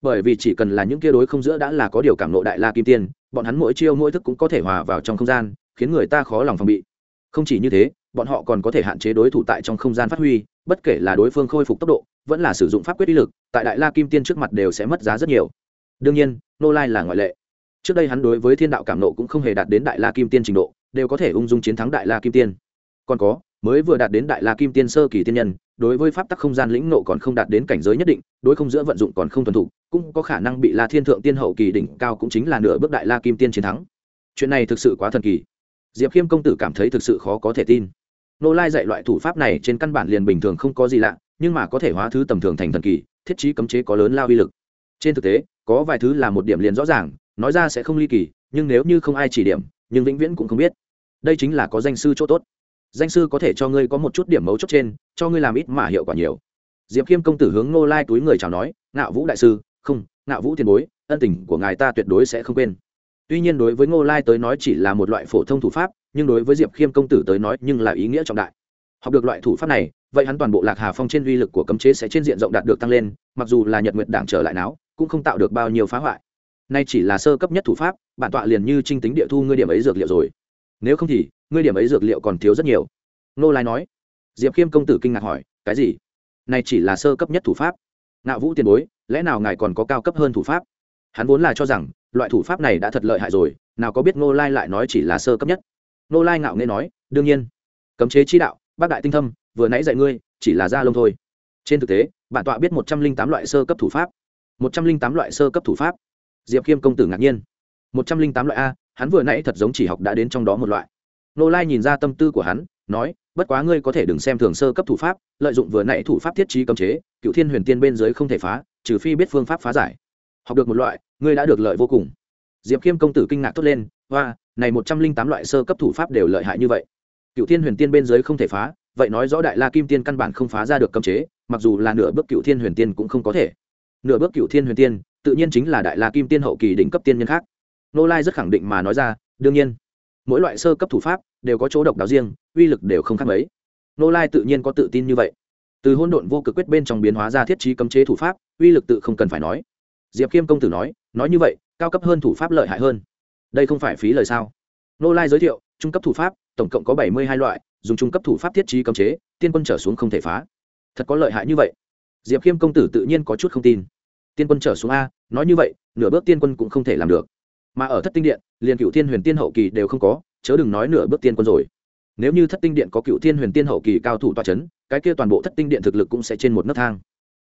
Bởi vì chỉ cần là những kia đối không giữa đã là có điều cảm nộ đại la kim tiên, bọn hắn mỗi chiêu mỗi thức cũng có thể hòa vào trong không gian, khiến người ta khó lòng phòng bị không chỉ như thế, bọn họ còn có thể hạn chế đối thủ tại trong không gian phát huy, bất kể là đối phương khôi phục tốc độ, vẫn là sử dụng pháp quyết ý lực, tại đại la kim tiên trước mặt đều sẽ mất giá rất nhiều. Đương nhiên, nô lai là ngoại lệ. Trước đây hắn đối với thiên đạo cảm nộ cũng không hề đạt đến đại la kim tiên trình độ, đều có thể ung dung chiến thắng đại la kim tiên. Còn có, mới vừa đạt đến đại la kim tiên sơ kỳ tiên nhân, đối với pháp tắc không gian lĩnh nộ còn không đạt đến cảnh giới nhất định, đối không giữa vận dụng còn không thuần thục, cũng có khả năng bị la thiên thượng tiên hậu kỳ đỉnh cao cũng chính là nửa bước đại la kim tiên chiến thắng. Chuyện này thực sự quá thần kỳ diệp khiêm công tử cảm thấy thực sự khó có thể tin. Nô lai dạy loại thủ pháp này trên căn bản liền bình thường không có gì lạ, nhưng mà có thể hóa thứ tầm thường thành thần kỳ, thiết trí cấm chế có lớn lao uy lực. Trên thực tế, có vài thứ là một điểm liền rõ ràng, nói ra sẽ không ly kỳ, nhưng nếu như không ai chỉ điểm, nhưng vĩnh viễn cũng không biết. Đây chính là có danh sư chỗ tốt. Danh sư có thể cho ngươi có một chút điểm mấu chốt trên, cho ngươi làm ít mà hiệu quả nhiều. Diệp khiêm công tử hướng nô lai túi người chào nói, ngạo vũ đại sư, không, ngạo vũ tiền bối, ân tình của ngài ta tuyệt đối sẽ không quên tuy nhiên đối với ngô lai tới nói chỉ là một loại phổ thông thủ pháp, nhưng đối với diệp khiêm công tử tới nói nhưng là ý nghĩa trọng đại. Học được loại thủ pháp này, vậy hắn toàn bộ lạc hà phong trên uy lực của cấm chế sẽ trên diện rộng đạt được tăng lên, mặc dù là nhật nguyện đảng trở lại não cũng không tạo được bao nhiêu phá hoại. Nay chỉ là sơ cấp nhất thủ pháp, bản tọa liền như trinh tính địa thu ngươi điểm ấy dược liệu rồi. Nếu không thì, ngươi điểm ấy dược liệu còn thiếu rất nhiều. Nô lai nói. Diệp khiêm công tử kinh ngạc hỏi, cái gì? Này chỉ là sơ cấp nhất thủ pháp. Nạo vũ tiền bối, lẽ nào ngài còn có cao cấp hơn thủ pháp? Hắn vốn là cho rằng, loại thủ pháp này đã thật lợi hại rồi, nào có biết nô lai lại nói chỉ là sơ cấp nhất. Nô lai ngạo nghê nói, đương nhiên, cấm chế chi đạo, bác đại tinh thâm, vừa nãy dạy ngươi, chỉ là da lông thôi. Trên thực tế, bản tọa biết một trăm linh tám loại sơ cấp thủ pháp. một trăm linh tám loại sơ cấp thủ pháp. Diệp khiêm công tử ngạc nhiên. một trăm linh tám loại a, hắn vừa nãy thật giống chỉ học đã đến trong đó một loại. Nô lai nhìn ra tâm tư của hắn, nói, bất quá ngươi có thể đừng xem thường sơ cấp thủ pháp, lợi dụng vừa nãy thủ pháp thiết trí cấm chế, cựu thiên huyền tiên bên dưới không thể phá, trừ phi biết phương pháp phá giải học được một loại, ngươi đã được lợi vô cùng. Diệp khiêm công tử kinh ngạc thốt lên và này một trăm linh tám loại sơ cấp thủ pháp đều lợi hại như vậy. Cựu thiên huyền tiên bên dưới không thể phá, vậy nói rõ đại la kim tiên căn bản không phá ra được cấm chế, mặc dù là nửa bước cựu thiên huyền tiên cũng không có thể. Nửa bước cựu thiên huyền tiên, tự nhiên chính là đại la kim tiên hậu kỳ đỉnh cấp tiên nhân khác. Nô lai rất khẳng định mà nói ra, đương nhiên, mỗi loại sơ cấp thủ pháp đều có chỗ độc đáo riêng, uy lực đều không khác mấy. Nô lai tự nhiên có tự tin như vậy. Từ hôn độn vô cực quyết bên trong biến hóa ra thiết trí cấm chế thủ pháp, uy lực tự không cần phải nói diệp khiêm công tử nói nói như vậy, cao cấp hơn thủ pháp lợi hại hơn. Đây không phải phí lời sao? Nô lai giới thiệu, trung cấp thủ pháp, tổng cộng có bảy mươi hai loại, dùng trung cấp thủ pháp thiết trí cấm chế, tiên quân trở xuống không thể phá. Thật có lợi hại như vậy. Diệp khiêm công tử tự nhiên có chút không tin. Tiên quân trở xuống a, nói như vậy, nửa bước tiên quân cũng không thể làm được. Mà ở thất tinh điện, liền cựu thiên huyền tiên hậu kỳ đều không có, chớ đừng nói nửa bước tiên quân rồi. Nếu như thất tinh điện có cựu thiên huyền tiên hậu kỳ cao thủ toa c h ấ n cái kia toàn bộ thất tinh điện thực lực cũng sẽ trên một nấc thang.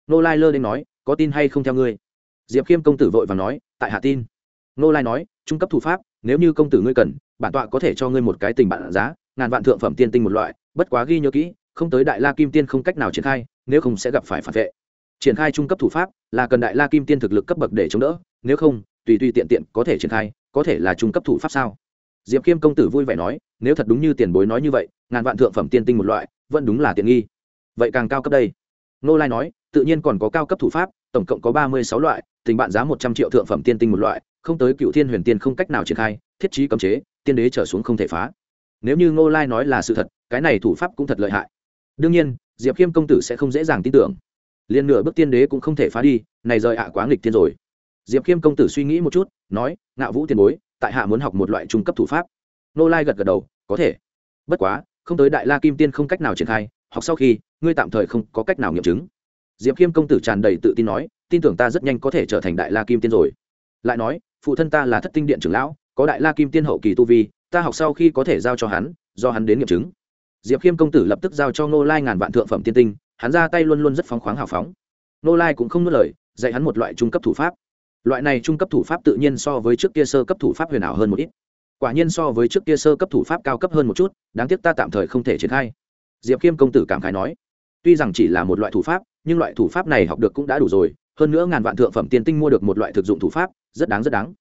Nô lai lơ đ nói, có tin hay không theo ngươi? Diệp khiêm công tử vội và nói, tại hạ tin. Nô lai nói, trung cấp thủ pháp, nếu như công tử ngươi cần, bản tọa có thể cho ngươi một cái tình bạn giá, ngàn vạn thượng phẩm tiên tinh một loại, bất quá ghi nhớ kỹ, không tới đại la kim tiên không cách nào triển khai, nếu không sẽ gặp phải phản vệ. Triển khai trung cấp thủ pháp là cần đại la kim tiên thực lực cấp bậc để chống đỡ, nếu không, tùy tùy tiện tiện có thể triển khai, có thể là trung cấp thủ pháp sao? Diệp khiêm công tử vui vẻ nói, nếu thật đúng như tiền bối nói như vậy, ngàn vạn thượng phẩm tiên tinh một loại, vẫn đúng là tiện nghi. Vậy càng cao cấp đây. Nô lai nói, tự nhiên còn có cao cấp thủ pháp, tổng cộng có ba mươi sáu loại tình bạn giá một trăm triệu thượng phẩm tiên tinh một loại, không tới cựu thiên huyền tiên không cách nào triển khai, thiết trí cấm chế, tiên đế trở xuống không thể phá. Nếu như ngô lai nói là sự thật, cái này thủ pháp cũng thật lợi hại. Đương nhiên, diệp khiêm công tử sẽ không dễ dàng tin tưởng. Liền nửa bước tiên đế cũng không thể phá đi, này rời ạ quá nghịch tiên rồi. Diệp khiêm công tử suy nghĩ một chút, nói, ngạo vũ tiền bối, tại hạ muốn học một loại trung cấp thủ pháp. Ngô lai gật gật đầu, có thể. Bất quá, không tới đại la kim tiên không cách nào triển khai, học sau khi, ngươi tạm thời không có cách nào nghiệm chứng diệp khiêm công tử tràn đầy tự tin nói, tin tưởng ta rất nhanh có thể trở thành đại la kim tiên rồi. Lại nói, phụ thân ta là thất tinh điện trưởng lão, có đại la kim tiên hậu kỳ tu vi, ta học sau khi có thể giao cho hắn, do hắn đến nghiệm chứng. Diệp khiêm công tử lập tức giao cho nô lai ngàn vạn thượng phẩm tiên tinh, hắn ra tay luôn luôn rất phóng khoáng hào phóng. Nô lai cũng không nuốt lời, dạy hắn một loại trung cấp thủ pháp. Loại này trung cấp thủ pháp tự nhiên so với trước kia sơ cấp thủ pháp huyền ảo hơn một ít. Quả nhiên so với trước kia sơ cấp thủ pháp cao cấp hơn một chút, đáng tiếc ta tạm thời không thể triển khai. Diệp khiêm công tử cảm khái nói, tuy rằng chỉ là một loại thủ pháp nhưng loại thủ pháp này học được cũng đã đủ rồi, hơn nữa ngàn vạn thượng phẩm tiên tinh mua được một loại thực dụng thủ pháp, rất đáng rất đáng.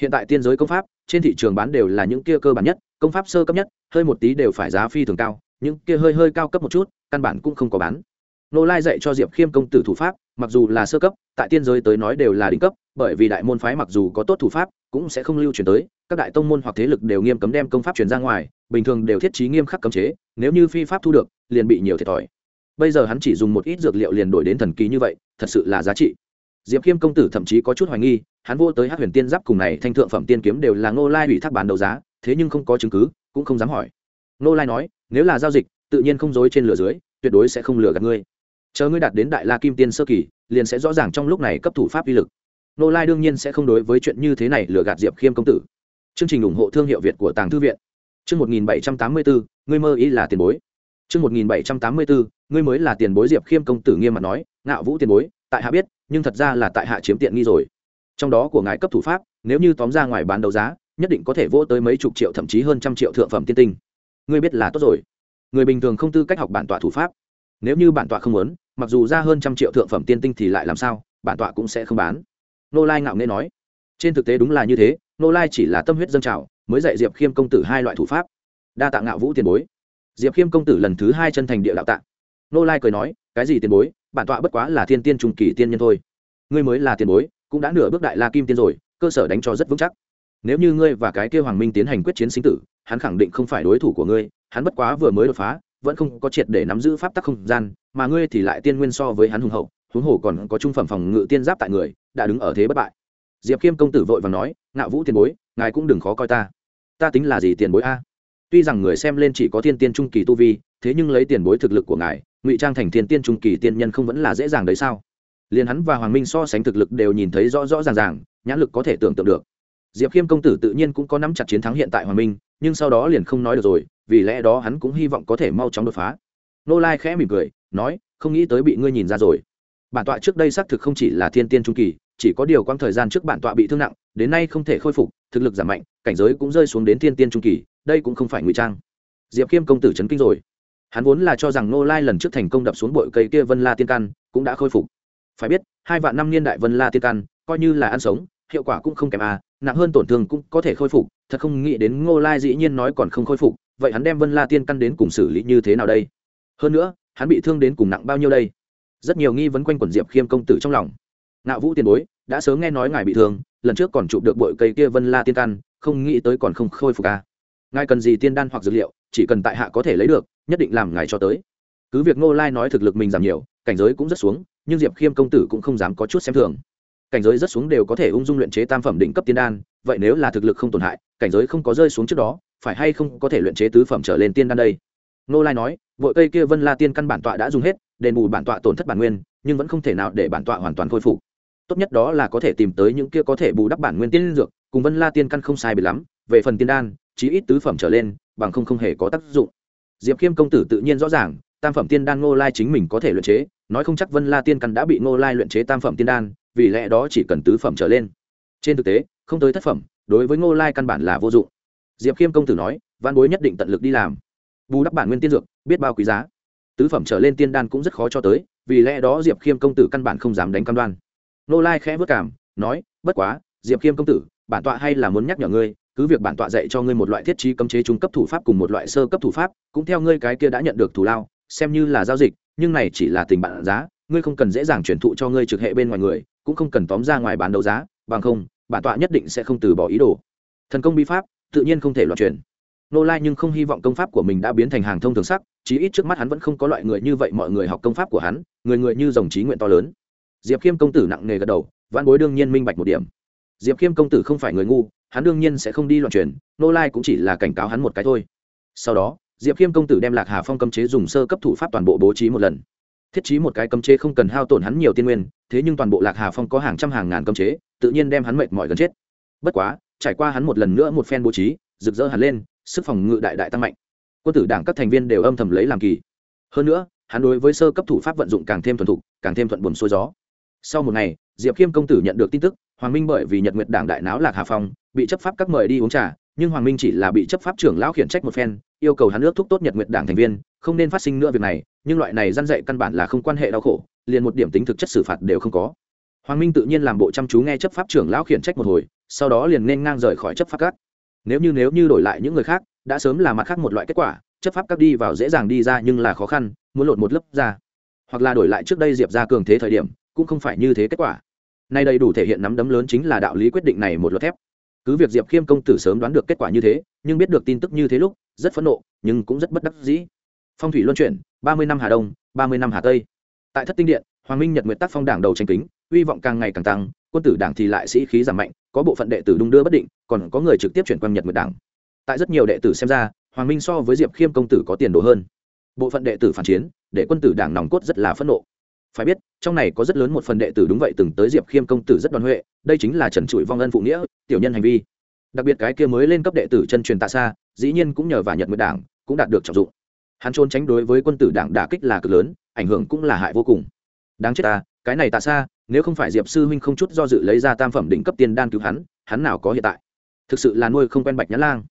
Hiện tại tiên giới công pháp, trên thị trường bán đều là những kia cơ bản nhất, công pháp sơ cấp nhất, hơi một tí đều phải giá phi thường cao, những kia hơi hơi cao cấp một chút, căn bản cũng không có bán. Nô lai dạy cho diệp khiêm công tử thủ pháp, mặc dù là sơ cấp, tại tiên giới tới nói đều là đỉnh cấp, bởi vì đại môn phái mặc dù có tốt thủ pháp, cũng sẽ không lưu truyền tới, các đại tông môn hoặc thế lực đều nghiêm cấm đem công pháp truyền ra ngoài, bình thường đều thiết trí nghiêm khắc cấm chế, nếu như phi pháp thu được, liền bị nhiều thiệt thòi bây giờ hắn chỉ dùng một ít dược liệu liền đổi đến thần kỳ như vậy, thật sự là giá trị. Diệp khiêm công tử thậm chí có chút hoài nghi, hắn vô tới hát huyền tiên giáp cùng này thanh thượng phẩm tiên kiếm đều là ngô lai ủy thác bán đấu giá, thế nhưng không có chứng cứ, cũng không dám hỏi. Ngô lai nói, nếu là giao dịch, tự nhiên không dối trên lửa dưới, tuyệt đối sẽ không lừa gạt ngươi. Chờ ngươi đạt đến đại la kim tiên sơ kỳ, liền sẽ rõ ràng trong lúc này cấp thủ pháp uy lực. Ngô lai đương nhiên sẽ không đối với chuyện như thế này lừa gạt diệp khiêm công tử. Chương trình ủng hộ thương hiệu việt của tàng thư viện. Chương một nghìn bảy trăm tám mươi bốn, ngươi mơ ý là tiền bối chương một nghìn bảy trăm tám mươi bốn ngươi mới là tiền bối diệp khiêm công tử nghiêm mặt nói, ngạo vũ tiền bối, tại hạ biết, nhưng thật ra là tại hạ chiếm tiện nghi rồi. Trong đó của ngài cấp thủ pháp, nếu như tóm ra ngoài bán đấu giá, nhất định có thể vô tới mấy chục triệu thậm chí hơn trăm triệu thượng phẩm tiên tinh. Ngươi biết là tốt rồi. Người bình thường không tư cách học bản tọa thủ pháp. Nếu như bản tọa không muốn, mặc dù ra hơn trăm triệu thượng phẩm tiên tinh thì lại làm sao, bản tọa cũng sẽ không bán. Nô lai ngạo nghễ nói. Trên thực tế đúng là như thế, nô lai chỉ là tâm huyết dân trào, mới dạy diệp khiêm công tử hai loại thủ pháp. Đa tạ ngạo vũ tiền bối diệp khiêm công tử lần thứ hai chân thành địa đạo tạng, nô lai cười nói cái gì tiền bối bản tọa bất quá là thiên tiên trùng kỳ tiên nhân thôi. Ngươi mới là tiền bối cũng đã nửa bước đại la kim tiên rồi cơ sở đánh cho rất vững chắc. Nếu như ngươi và cái kêu hoàng minh tiến hành quyết chiến sinh tử hắn khẳng định không phải đối thủ của ngươi hắn bất quá vừa mới đột phá vẫn không có triệt để nắm giữ pháp tắc không gian mà ngươi thì lại tiên nguyên so với hắn hùng hậu huống hồ còn có trung phẩm phòng ngự tiên giáp tại người đã đứng ở thế bất bại. Diệp khiêm công tử vội và nói ngạo vũ tiền bối ngài cũng đừng khó coi ta. Ta tính là gì tiền bối a? Tuy rằng người xem lên chỉ có thiên tiên trung kỳ tu vi, thế nhưng lấy tiền bối thực lực của ngài, ngụy trang thành thiên tiên trung kỳ tiên nhân không vẫn là dễ dàng đấy sao? Liền hắn và hoàng minh so sánh thực lực đều nhìn thấy rõ rõ ràng ràng, nhãn lực có thể tưởng tượng được. Diệp khiêm công tử tự nhiên cũng có nắm chặt chiến thắng hiện tại hoàng minh, nhưng sau đó liền không nói được rồi, vì lẽ đó hắn cũng hy vọng có thể mau chóng đột phá. Nô lai khẽ mỉm cười, nói, không nghĩ tới bị ngươi nhìn ra rồi. Bản tọa trước đây xác thực không chỉ là thiên tiên trung kỳ, chỉ có điều quang thời gian trước bản tọa bị thương nặng, đến nay không thể khôi phục, thực lực giảm mạnh, cảnh giới cũng rơi xuống đến thiên tiên trung kỳ đây cũng không phải ngụy trang. Diệp khiêm công tử chấn kinh rồi. Hắn vốn là cho rằng nô lai lần trước thành công đập xuống bội cây kia vân la tiên căn cũng đã khôi phục. Phải biết, hai vạn năm niên đại vân la tiên căn coi như là ăn sống, hiệu quả cũng không kém à nặng hơn tổn thương cũng có thể khôi phục, thật không nghĩ đến ngô lai dĩ nhiên nói còn không khôi phục, vậy hắn đem vân la tiên căn đến cùng xử lý như thế nào đây? Hơn nữa, hắn bị thương đến cùng nặng bao nhiêu đây? Rất nhiều nghi vấn quanh quẩn diệp khiêm công tử trong lòng. Nạo vũ tiền bối, đã sớm nghe nói ngài bị thương, lần trước còn chụp được bội cây kia vân la tiên căn không nghĩ tới còn không khôi phục à ngài cần gì tiên đan hoặc dược liệu, chỉ cần tại hạ có thể lấy được, nhất định làm ngài cho tới. Cứ việc ngô lai nói thực lực mình giảm nhiều, cảnh giới cũng rất xuống, nhưng diệp khiêm công tử cũng không dám có chút xem thường. Cảnh giới rất xuống đều có thể ung dung luyện chế tam phẩm đỉnh cấp tiên đan, vậy nếu là thực lực không tổn hại, cảnh giới không có rơi xuống trước đó, phải hay không có thể luyện chế tứ phẩm trở lên tiên đan đây? Ngô lai nói, vội cây kia vân la tiên căn bản tọa đã dùng hết, đền bù bản tọa tổn thất bản nguyên, nhưng vẫn không thể nào để bản tọa hoàn toàn khôi phục. Tốt nhất đó là có thể tìm tới những kia có thể bù đắp bản nguyên tiên dược, cùng vân la tiên căn không sai bị lắm, về phần tiên đan chí ít tứ phẩm trở lên, bằng không không hề có tác dụng. Diệp khiêm công tử tự nhiên rõ ràng, tam phẩm tiên đan ngô lai chính mình có thể luyện chế, nói không chắc vân la tiên căn đã bị ngô lai luyện chế tam phẩm tiên đan, vì lẽ đó chỉ cần tứ phẩm trở lên. Trên thực tế, không tới thất phẩm, đối với ngô lai căn bản là vô dụng. Diệp khiêm công tử nói, văn bối nhất định tận lực đi làm. Bù đắp bản nguyên tiên dược, biết bao quý giá. Tứ phẩm trở lên tiên đan cũng rất khó cho tới, vì lẽ đó diệp khiêm công tử căn bản không dám đánh cam đoan. Ngô lai khẽ vất cảm, nói, bất quá, diệp khiêm công tử, bản tọa hay là muốn nhắc nhở ngươi cứ việc bản tọa dạy cho ngươi một loại thiết trí cấm chế trung cấp thủ pháp cùng một loại sơ cấp thủ pháp, cũng theo ngươi cái kia đã nhận được thủ lao, xem như là giao dịch, nhưng này chỉ là tình bạn giá, ngươi không cần dễ dàng chuyển thụ cho ngươi trực hệ bên ngoài người, cũng không cần tóm ra ngoài bán đấu giá, bằng không, bản tọa nhất định sẽ không từ bỏ ý đồ. Thần công bi pháp, tự nhiên không thể loạn truyền. Nô lai nhưng không hy vọng công pháp của mình đã biến thành hàng thông thường sắc, chí ít trước mắt hắn vẫn không có loại người như vậy mọi người học công pháp của hắn, người người như dòng trí nguyện to lớn. Diệp khiêm công tử nặng nề gật đầu văn bối đương nhiên minh bạch một điểm diệp khiêm công tử không phải người ngu, hắn đương nhiên sẽ không đi loạn truyền, nô lai cũng chỉ là cảnh cáo hắn một cái thôi. Sau đó, diệp khiêm công tử đem lạc hà phong cấm chế dùng sơ cấp thủ pháp toàn bộ bố trí một lần. Thiết trí một cái cấm chế không cần hao tổn hắn nhiều tiên nguyên, thế nhưng toàn bộ lạc hà phong có hàng trăm hàng ngàn cấm chế, tự nhiên đem hắn mệt mỏi gần chết. Bất quá, trải qua hắn một lần nữa một phen bố trí, rực rỡ hẳn lên, sức phòng ngự đại đại tăng mạnh. Quân tử đảng các thành viên đều âm thầm lấy làm kỳ. Hơn nữa, hắn đối với sơ cấp thủ pháp vận dụng càng thêm thuần thục, càng thêm thuận buồn xuôi gió. Sau một ngày, diệp khiêm công tử nhận được tin tức hoàng minh bởi vì nhật nguyệt đảng đại náo lạc hà phong, bị chấp pháp các mời đi uống trà, nhưng hoàng minh chỉ là bị chấp pháp trưởng lão khiển trách một phen, yêu cầu hắn ước thúc tốt nhật nguyệt đảng thành viên, không nên phát sinh nữa việc này, nhưng loại này răn dạy căn bản là không quan hệ đau khổ, liền một điểm tính thực chất xử phạt đều không có. Hoàng minh tự nhiên làm bộ chăm chú nghe chấp pháp trưởng lão khiển trách một hồi, sau đó liền nên ngang rời khỏi chấp pháp các. Nếu như nếu như đổi lại những người khác, đã sớm là mặt khác một loại kết quả, chấp pháp các đi vào dễ dàng đi ra nhưng là khó khăn, muốn lột một lớp ra. Hoặc là đổi lại trước đây diệp ra cường thế thời điểm, cũng không phải như thế kết quả nay đầy đủ thể hiện nắm đấm lớn chính là đạo lý quyết định này một luật thép. Cứ việc diệp khiêm công tử sớm đoán được kết quả như thế, nhưng biết được tin tức như thế lúc, rất phẫn nộ, nhưng cũng rất bất đắc dĩ. Phong thủy luân chuyển, ba mươi năm hà đông, ba mươi năm hà tây. Tại thất tinh điện, hoàng minh nhật nguyện tác phong đảng đầu tranh kính, hy vọng càng ngày càng tăng, quân tử đảng thì lại sĩ khí giảm mạnh, có bộ phận đệ tử đung đưa bất định, còn có người trực tiếp chuyển quang nhật nguyện đảng. Tại rất nhiều đệ tử xem ra, hoàng minh so với diệp khiêm công tử có tiền đồ hơn. Bộ phận đệ tử phản chiến, để quân tử đảng nòng cốt rất là phẫn nộ phải biết, trong này có rất lớn một phần đệ tử đúng vậy, từng tới diệp khiêm công tử rất đoàn huệ, đây chính là trần trụi vong ân phụ nghĩa, tiểu nhân hành vi. Đặc biệt cái kia mới lên cấp đệ tử chân truyền tạ xa, dĩ nhiên cũng nhờ và nhật nguyện đảng, cũng đạt được trọng dụng. Hắn trốn tránh đối với quân tử đảng đả kích là cực lớn, ảnh hưởng cũng là hại vô cùng. Đáng chết ta, cái này tạ xa, nếu không phải diệp sư huynh không chút do dự lấy ra tam phẩm đỉnh cấp tiền đan cứu hắn hắn nào có hiện tại? Thực sự là nuôi không quen bạch nhã lang.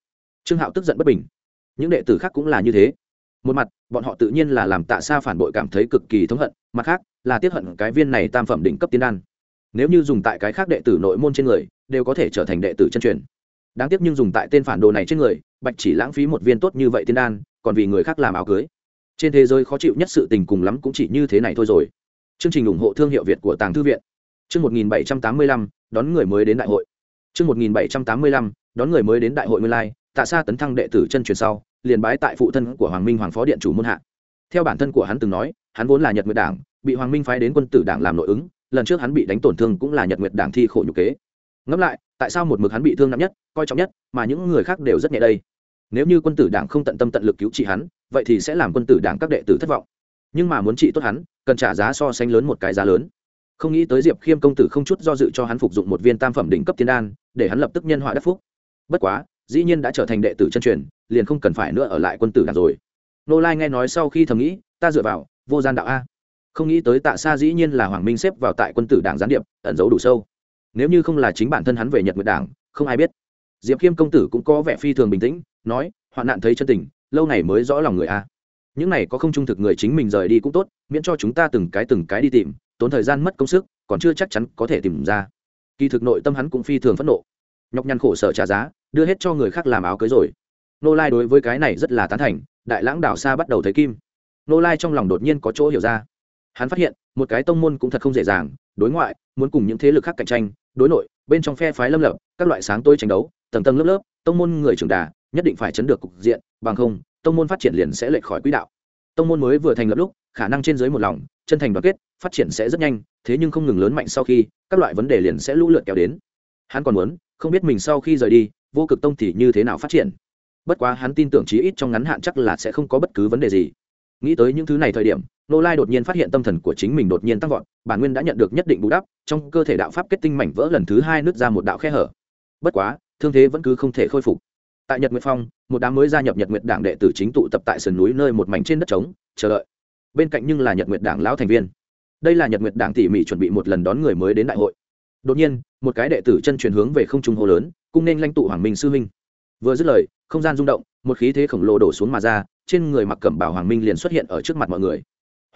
Trương hạo tức giận bất bình. Những đệ tử khác cũng là như thế một mặt, bọn họ tự nhiên là làm tạ xa phản bội cảm thấy cực kỳ thống hận, mặt khác, là tiếp hận cái viên này tam phẩm đỉnh cấp tiên đan. Nếu như dùng tại cái khác đệ tử nội môn trên người, đều có thể trở thành đệ tử chân truyền. Đáng tiếc nhưng dùng tại tên phản đồ này trên người, bạch chỉ lãng phí một viên tốt như vậy tiên đan, còn vì người khác làm áo cưới. Trên thế giới khó chịu nhất sự tình cùng lắm cũng chỉ như thế này thôi rồi. Chương trình ủng hộ thương hiệu việt của tàng thư viện. Chương một nghìn bảy trăm tám mươi lăm, đón người mới đến đại hội. Chương một nghìn bảy trăm tám mươi lăm, đón người mới đến đại hội nguyên lai, tạ xa tấn thăng đệ tử chân truyền sau liền bái tại phụ thân của hoàng minh hoàng phó điện chủ môn hạ. Theo bản thân của hắn từng nói, hắn vốn là nhật nguyệt đảng, bị hoàng minh phái đến quân tử đảng làm nội ứng, lần trước hắn bị đánh tổn thương cũng là nhật nguyệt đảng thi khổ nhục kế. Ngẫm lại, tại sao một mực hắn bị thương nặng nhất, coi trọng nhất, mà những người khác đều rất nhẹ đây? Nếu như quân tử đảng không tận tâm tận lực cứu trị hắn, vậy thì sẽ làm quân tử đảng các đệ tử thất vọng. Nhưng mà muốn trị tốt hắn, cần trả giá so sánh lớn một cái giá lớn. Không nghĩ tới diệp khiêm công tử không chút do dự cho hắn phục dụng một viên tam phẩm đỉnh cấp tiên đan, để hắn lập tức nhân họa đắc phúc. Bất quá dĩ nhiên đã trở thành đệ tử chân truyền, liền không cần phải nữa ở lại quân tử đảng rồi. Nô lai nghe nói sau khi thầm nghĩ, ta dựa vào, vô gian đạo a. Không nghĩ tới tạ xa dĩ nhiên là hoàng minh xếp vào tại quân tử đảng gián điệp, ẩn giấu đủ sâu. Nếu như không là chính bản thân hắn về nhật nguyệt đảng, không ai biết. Diệp khiêm công tử cũng có vẻ phi thường bình tĩnh, nói, hoạn nạn thấy chân tình, lâu này mới rõ lòng người a. Những này có không trung thực người chính mình rời đi cũng tốt, miễn cho chúng ta từng cái từng cái đi tìm, tốn thời gian mất công sức, còn chưa chắc chắn có thể tìm ra. Kỳ thực nội tâm hắn cũng phi thường phẫn nộ. Nhọc nhằn khổ sở trả giá đưa hết cho người khác làm áo cưới rồi. Nô lai đối với cái này rất là tán thành, đại lãng đảo xa bắt đầu thấy kim. Nô lai trong lòng đột nhiên có chỗ hiểu ra. Hắn phát hiện, một cái tông môn cũng thật không dễ dàng, đối ngoại, muốn cùng những thế lực khác cạnh tranh, đối nội, bên trong phe phái lâm lập, các loại sáng tôi tranh đấu, tầng tầng lớp lớp, tông môn người trưởng đà, nhất định phải chấn được cục diện, bằng không, tông môn phát triển liền sẽ lệch khỏi quỹ đạo. Tông môn mới vừa thành lập lúc, khả năng trên dưới một lòng, chân thành đoàn kết, phát triển sẽ rất nhanh, thế nhưng không ngừng lớn mạnh sau khi, các loại vấn đề liền sẽ lũ lượt kéo đến. Hắn còn muốn, không biết mình sau khi rời đi vô cực tông thì như thế nào phát triển? Bất quá hắn tin tưởng chí ít trong ngắn hạn chắc là sẽ không có bất cứ vấn đề gì. Nghĩ tới những thứ này thời điểm, nô lai đột nhiên phát hiện tâm thần của chính mình đột nhiên tăng vọt, bản nguyên đã nhận được nhất định bù đắp, trong cơ thể đạo pháp kết tinh mảnh vỡ lần thứ hai nứt ra một đạo khe hở. Bất quá, thương thế vẫn cứ không thể khôi phục. Tại nhật nguyệt phong, một đám mới gia nhập nhật nguyệt đảng đệ tử chính tụ tập tại sườn núi nơi một mảnh trên đất trống, chờ đợi. Bên cạnh nhưng là nhật nguyệt đảng lão thành viên. Đây là nhật nguyệt đảng tỉ mỉ chuẩn bị một lần đón người mới đến đại hội. Đột nhiên, một cái đệ tử chân truyền hướng về không trung hồ lớn cung nên lãnh tụ hoàng minh sư huynh. Vừa dứt lời, không gian rung động, một khí thế khổng lồ đổ xuống mà ra, trên người mặc cẩm bảo hoàng minh liền xuất hiện ở trước mặt mọi người.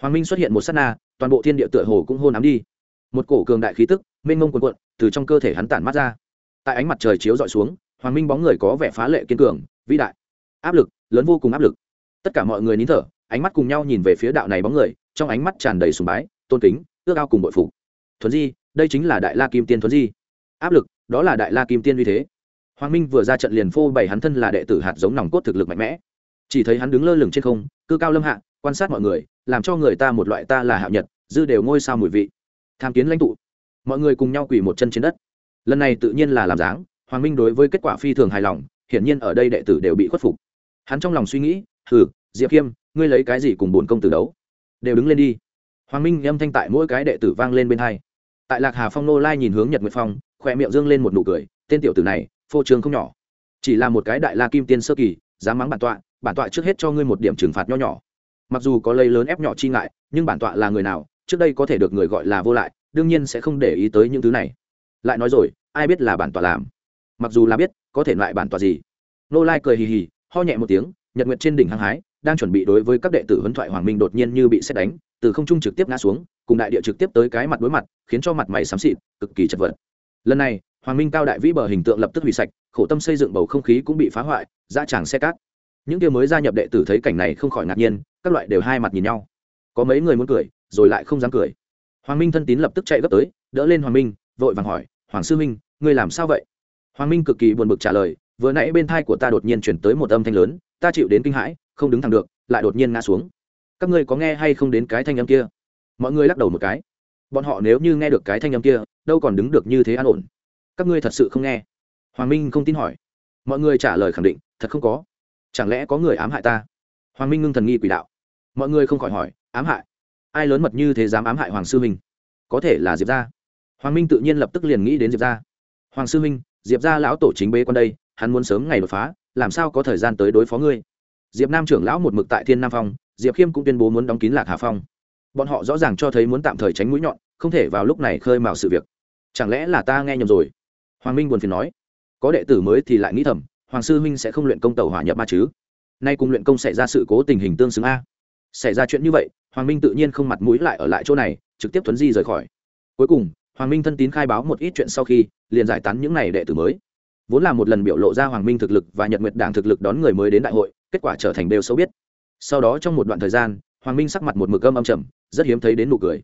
Hoàng minh xuất hiện một s á t na, toàn bộ thiên địa tựa hồ cũng hôn ám đi. Một cổ cường đại khí tức, mênh mông quần quận từ trong cơ thể hắn tản mắt ra. Tại ánh mặt trời chiếu d ọ i xuống, hoàng minh bóng người có vẻ phá lệ kiên cường, vĩ đại. Áp lực, lớn vô cùng áp lực. Tất cả mọi người nín thở, ánh mắt cùng nhau nhìn về phía đạo này bóng người, trong ánh mắt tràn đầy sùng bái, tôn kính, ước ao cùng bội phục. Thuấn di, đây chính là đại la kim tiên thuấn di. Áp lực đó là đại la kim tiên uy thế. Hoàng minh vừa ra trận liền phô bày hắn thân là đệ tử hạt giống nòng cốt thực lực mạnh mẽ. Chỉ thấy hắn đứng lơ lửng trên không cư cao lâm hạ quan sát mọi người làm cho người ta một loại ta là hạo nhật dư đều ngôi sao mùi vị. Tham kiến lãnh tụ. Mọi người cùng nhau quỳ một chân trên đất. Lần này tự nhiên là làm dáng hoàng minh đối với kết quả phi thường hài lòng hiển nhiên ở đây đệ tử đều bị khuất phục. Hắn trong lòng suy nghĩ hừ diệp Khiêm, ngươi lấy cái gì cùng bổn công tử đấu? Đều đứng lên đi. Hoàng minh âm thanh tại mỗi cái đệ tử vang lên bên hai. Tại lạc hà phong nô lai nhìn hướng nhật nguyệt phong khoe miệng dương lên một nụ cười, tên tiểu tử này, phô trường không nhỏ. Chỉ là một cái đại la kim tiên sơ kỳ, dám mắng bản tọa bản tọa trước hết cho ngươi một điểm trừng phạt nho nhỏ. Mặc dù có lấy lớn ép nhỏ chi ngại, nhưng bản tọa là người nào, trước đây có thể được người gọi là vô lại, đương nhiên sẽ không để ý tới những thứ này. Lại nói rồi, ai biết là bản tọa làm? Mặc dù là biết, có thể loại bản tọa gì? Nô lai cười hì hì, ho nhẹ một tiếng, nhật nguyện trên đỉnh hăng hái, đang chuẩn bị đối với các đệ tử huấn thoại hoàng minh đột nhiên như bị xét đánh, từ không trung trực tiếp ngã xuống, cùng đại địa trực tiếp tới cái mặt đối mặt, khiến cho mặt mày xám xịt, cực kỳ chật vật lần này, hoàng minh cao đại vĩ bờ hình tượng lập tức hủy sạch, khổ tâm xây dựng bầu không khí cũng bị phá hoại ra tràng xe cát. Những kia mới gia nhập đệ tử thấy cảnh này không khỏi ngạc nhiên, các loại đều hai mặt nhìn nhau. Có mấy người muốn cười, rồi lại không dám cười. Hoàng minh thân tín lập tức chạy gấp tới, đỡ lên hoàng minh, vội vàng hỏi, hoàng sư minh ngươi làm sao vậy? Hoàng minh cực kỳ buồn bực trả lời, vừa nãy bên thai của ta đột nhiên chuyển tới một âm thanh lớn, ta chịu đến kinh hãi, không đứng thẳng được, lại đột nhiên ngã xuống. Các ngươi có nghe hay không đến cái thanh âm kia? Mọi người lắc đầu một cái bọn họ nếu như nghe được cái thanh âm kia, đâu còn đứng được như thế an ổn. Các ngươi thật sự không nghe? Hoàng minh không tin hỏi. Mọi người trả lời khẳng định, thật không có. Chẳng lẽ có người ám hại ta? Hoàng minh ngưng thần nghi quỷ đạo. Mọi người không khỏi hỏi, ám hại? Ai lớn mật như thế dám ám hại hoàng sư minh? Có thể là diệp gia. Hoàng minh tự nhiên lập tức liền nghĩ đến diệp gia. Hoàng sư minh, diệp gia lão tổ chính bế con đây, hắn muốn sớm ngày đột phá, làm sao có thời gian tới đối phó ngươi? Diệp nam trưởng lão một mực tại thiên nam phong, diệp khiêm cũng tuyên bố muốn đóng kín lạc hà phong bọn họ rõ ràng cho thấy muốn tạm thời tránh mũi nhọn, không thể vào lúc này khơi mào sự việc. Chẳng lẽ là ta nghe nhầm rồi? Hoàng minh buồn phiền nói. Có đệ tử mới thì lại nghĩ thầm, hoàng sư minh sẽ không luyện công tàu hỏa nhập ma chứ? Nay cùng luyện công xảy ra sự cố tình hình tương xứng a. Xảy ra chuyện như vậy, hoàng minh tự nhiên không mặt mũi lại ở lại chỗ này, trực tiếp thuấn di rời khỏi. Cuối cùng, hoàng minh thân tín khai báo một ít chuyện sau khi, liền giải tán những n à y đệ tử mới. Vốn là một lần biểu lộ ra hoàng minh thực lực và nhật nguyệt đảng thực lực đón người mới đến đại hội, kết quả trở thành đều xấu biết. Sau đó trong một đoạn thời gian, hoàng minh sắc mặt một mực âm âm trầm rất hiếm thấy đến nụ cười.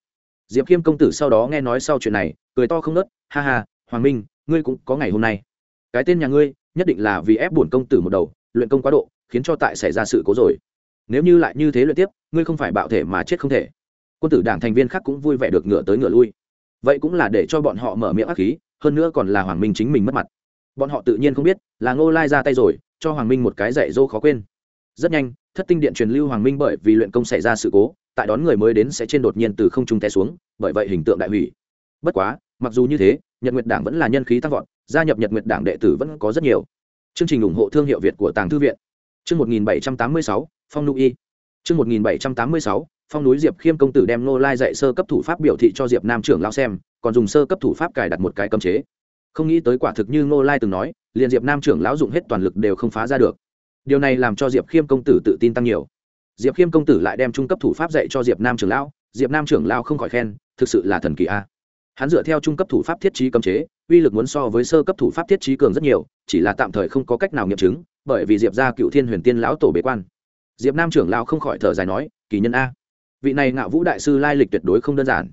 Diệp khiêm công tử sau đó nghe nói sau chuyện này, cười to không nớt ha ha, hoàng minh, ngươi cũng có ngày hôm nay. Cái tên nhà ngươi, nhất định là vì ép bổn công tử một đầu, luyện công quá độ, khiến cho tại xảy ra sự cố rồi. Nếu như lại như thế luyện tiếp, ngươi không phải bạo thể mà chết không thể. Quân tử đảng thành viên khác cũng vui vẻ được ngựa tới ngựa lui. Vậy cũng là để cho bọn họ mở miệng ác khí hơn nữa còn là hoàng minh chính mình mất mặt. Bọn họ tự nhiên không biết, là ngô lai ra tay rồi, cho hoàng minh một cái dạy dỗ khó quên. Rất nhanh, thất tinh điện truyền lưu hoàng minh bởi vì luyện công xảy ra sự cố tại đón người mới đến sẽ trên đột nhiên từ không trung té xuống, bởi vậy hình tượng đại hủy. Bất quá, mặc dù như thế, nhật nguyệt đảng vẫn là nhân khí tăng vọt, gia nhập nhật nguyệt đảng đệ tử vẫn có rất nhiều. Chương trình ủng hộ thương hiệu việt của tàng thư viện. Chương một nghìn bảy trăm tám mươi sáu, phong nụ y. Chương một nghìn bảy trăm tám mươi sáu, phong núi diệp khiêm công tử đem nô lai dạy sơ cấp thủ pháp biểu thị cho diệp nam trưởng lao xem, còn dùng sơ cấp thủ pháp cài đặt một cái cấm chế. Không nghĩ tới quả thực như nô lai từng nói, liền diệp nam trưởng lão dụng hết toàn lực đều không phá ra được. Điều này làm cho diệp khiêm công tử tự tin tăng nhiều diệp khiêm công tử lại đem trung cấp thủ pháp dạy cho diệp nam trưởng lão. Diệp nam trưởng lão không khỏi khen, thực sự là thần kỳ a. Hắn dựa theo trung cấp thủ pháp thiết trí cấm chế, uy lực muốn so với sơ cấp thủ pháp thiết trí cường rất nhiều, chỉ là tạm thời không có cách nào nghiệm chứng, bởi vì diệp ra cựu thiên huyền tiên lão tổ bế quan. Diệp nam trưởng lão không khỏi thở dài nói, kỳ nhân a. Vị này ngạo vũ đại sư lai lịch tuyệt đối không đơn giản.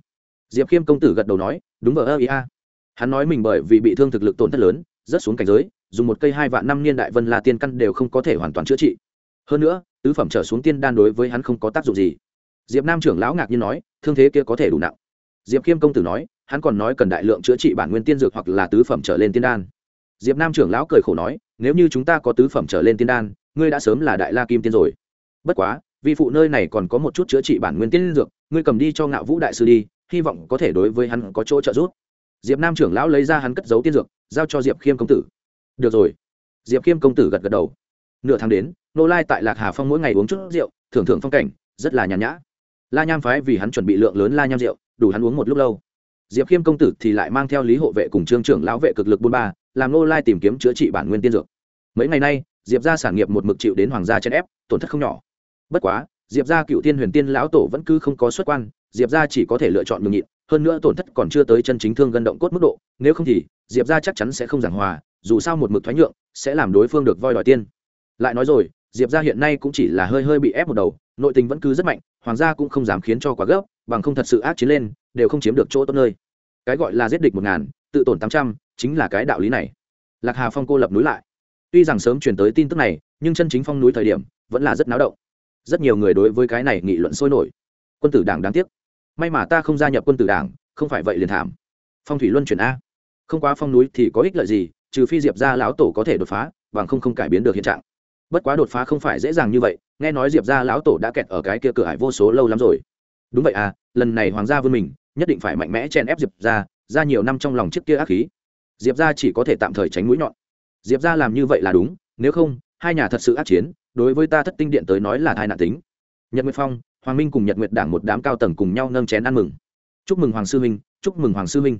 Diệp khiêm công tử gật đầu nói, đúng vờ ơ ý a. Hắn nói mình bởi vì bị thương thực lực tổn thất lớn rất xuống cảnh giới, dùng một cây hai vạn năm niên đại vân la tiên căn đều không có thể hoàn toàn chữa trị hơn nữa, tứ phẩm trở xuống tiên đan đối với hắn không có tác dụng gì. Diệp nam trưởng lão ngạc nhiên nói, thương thế kia có thể đủ nặng. Diệp khiêm công tử nói, hắn còn nói cần đại lượng chữa trị bản nguyên tiên dược hoặc là tứ phẩm trở lên tiên đan. Diệp nam trưởng lão cười khổ nói, nếu như chúng ta có tứ phẩm trở lên tiên đan, ngươi đã sớm là đại la kim tiên rồi. Bất quá, vì phụ nơi này còn có một chút chữa trị bản nguyên tiên dược, ngươi cầm đi cho ngạo vũ đại sư đi, hy vọng có thể đối với hắn có chỗ trợ giúp. Diệp nam trưởng lão lấy ra hắn cất giấu tiên dược, giao cho diệp khiêm công tử. Được rồi. Diệp khiêm công tử gật gật đầu. Nửa tháng đến nô lai tại lạc hà phong mỗi ngày uống chút rượu, thưởng thưởng phong cảnh, rất là nhàn nhã. La nham phái vì hắn chuẩn bị lượng lớn la nham rượu, đủ hắn uống một lúc lâu. Diệp khiêm công tử thì lại mang theo lý hộ vệ cùng trương trưởng lão vệ cực lực bôn ba, làm nô lai tìm kiếm chữa trị bản nguyên tiên dược. Mấy ngày nay, diệp ra sản nghiệp một mực chịu đến hoàng gia chèn ép, tổn thất không nhỏ. Bất quá, diệp ra cựu tiên huyền tiên lão tổ vẫn cứ không có xuất quan, diệp ra chỉ có thể lựa chọn nhường nhịn, hơn nữa tổn thất còn chưa tới chân chính thương gân động cốt mức độ, nếu không thì, diệp ra chắc chắn sẽ không giảng hòa, dù sao một mực thoái nhượng, sẽ làm đối phương được voi đòi tiên. Lại nói rồi diệp gia hiện nay cũng chỉ là hơi hơi bị ép một đầu, nội tình vẫn cứ rất mạnh, hoàng gia cũng không dám khiến cho quá gấp, bằng không thật sự ác chiến lên, đều không chiếm được chỗ tốt nơi. Cái gọi là giết địch một ngàn, tự tổn tám trăm, chính là cái đạo lý này. Lạc hà phong cô lập núi lại. Tuy rằng sớm truyền tới tin tức này, nhưng chân chính phong núi thời điểm, vẫn là rất náo động. Rất nhiều người đối với cái này nghị luận sôi nổi. Quân tử đảng đáng tiếc. May mà ta không gia nhập quân tử đảng, không phải vậy liền thảm. Phong thủy luân chuyển a. Không qua phong núi thì có ích lợi gì, trừ phi diệp ra lão tổ có thể đột phá, bằng không không cải biến được hiện trạng bất quá đột phá không phải dễ dàng như vậy, nghe nói diệp ra lão tổ đã kẹt ở cái kia cửa hải vô số lâu lắm rồi. Đúng vậy à lần này hoàng gia vươn mình, nhất định phải mạnh mẽ chen ép diệp ra ra nhiều năm trong lòng chiếc kia ác khí. Diệp ra chỉ có thể tạm thời tránh mũi nhọn. Diệp ra làm như vậy là đúng, nếu không, hai nhà thật sự ác chiến, đối với ta thất tinh điện tới nói là thai nạn tính. Nhật nguyệt phong, hoàng minh cùng nhật nguyệt đảng một đám cao tầng cùng nhau nâng chén ăn mừng. Chúc mừng hoàng sư minh, chúc mừng hoàng sư minh.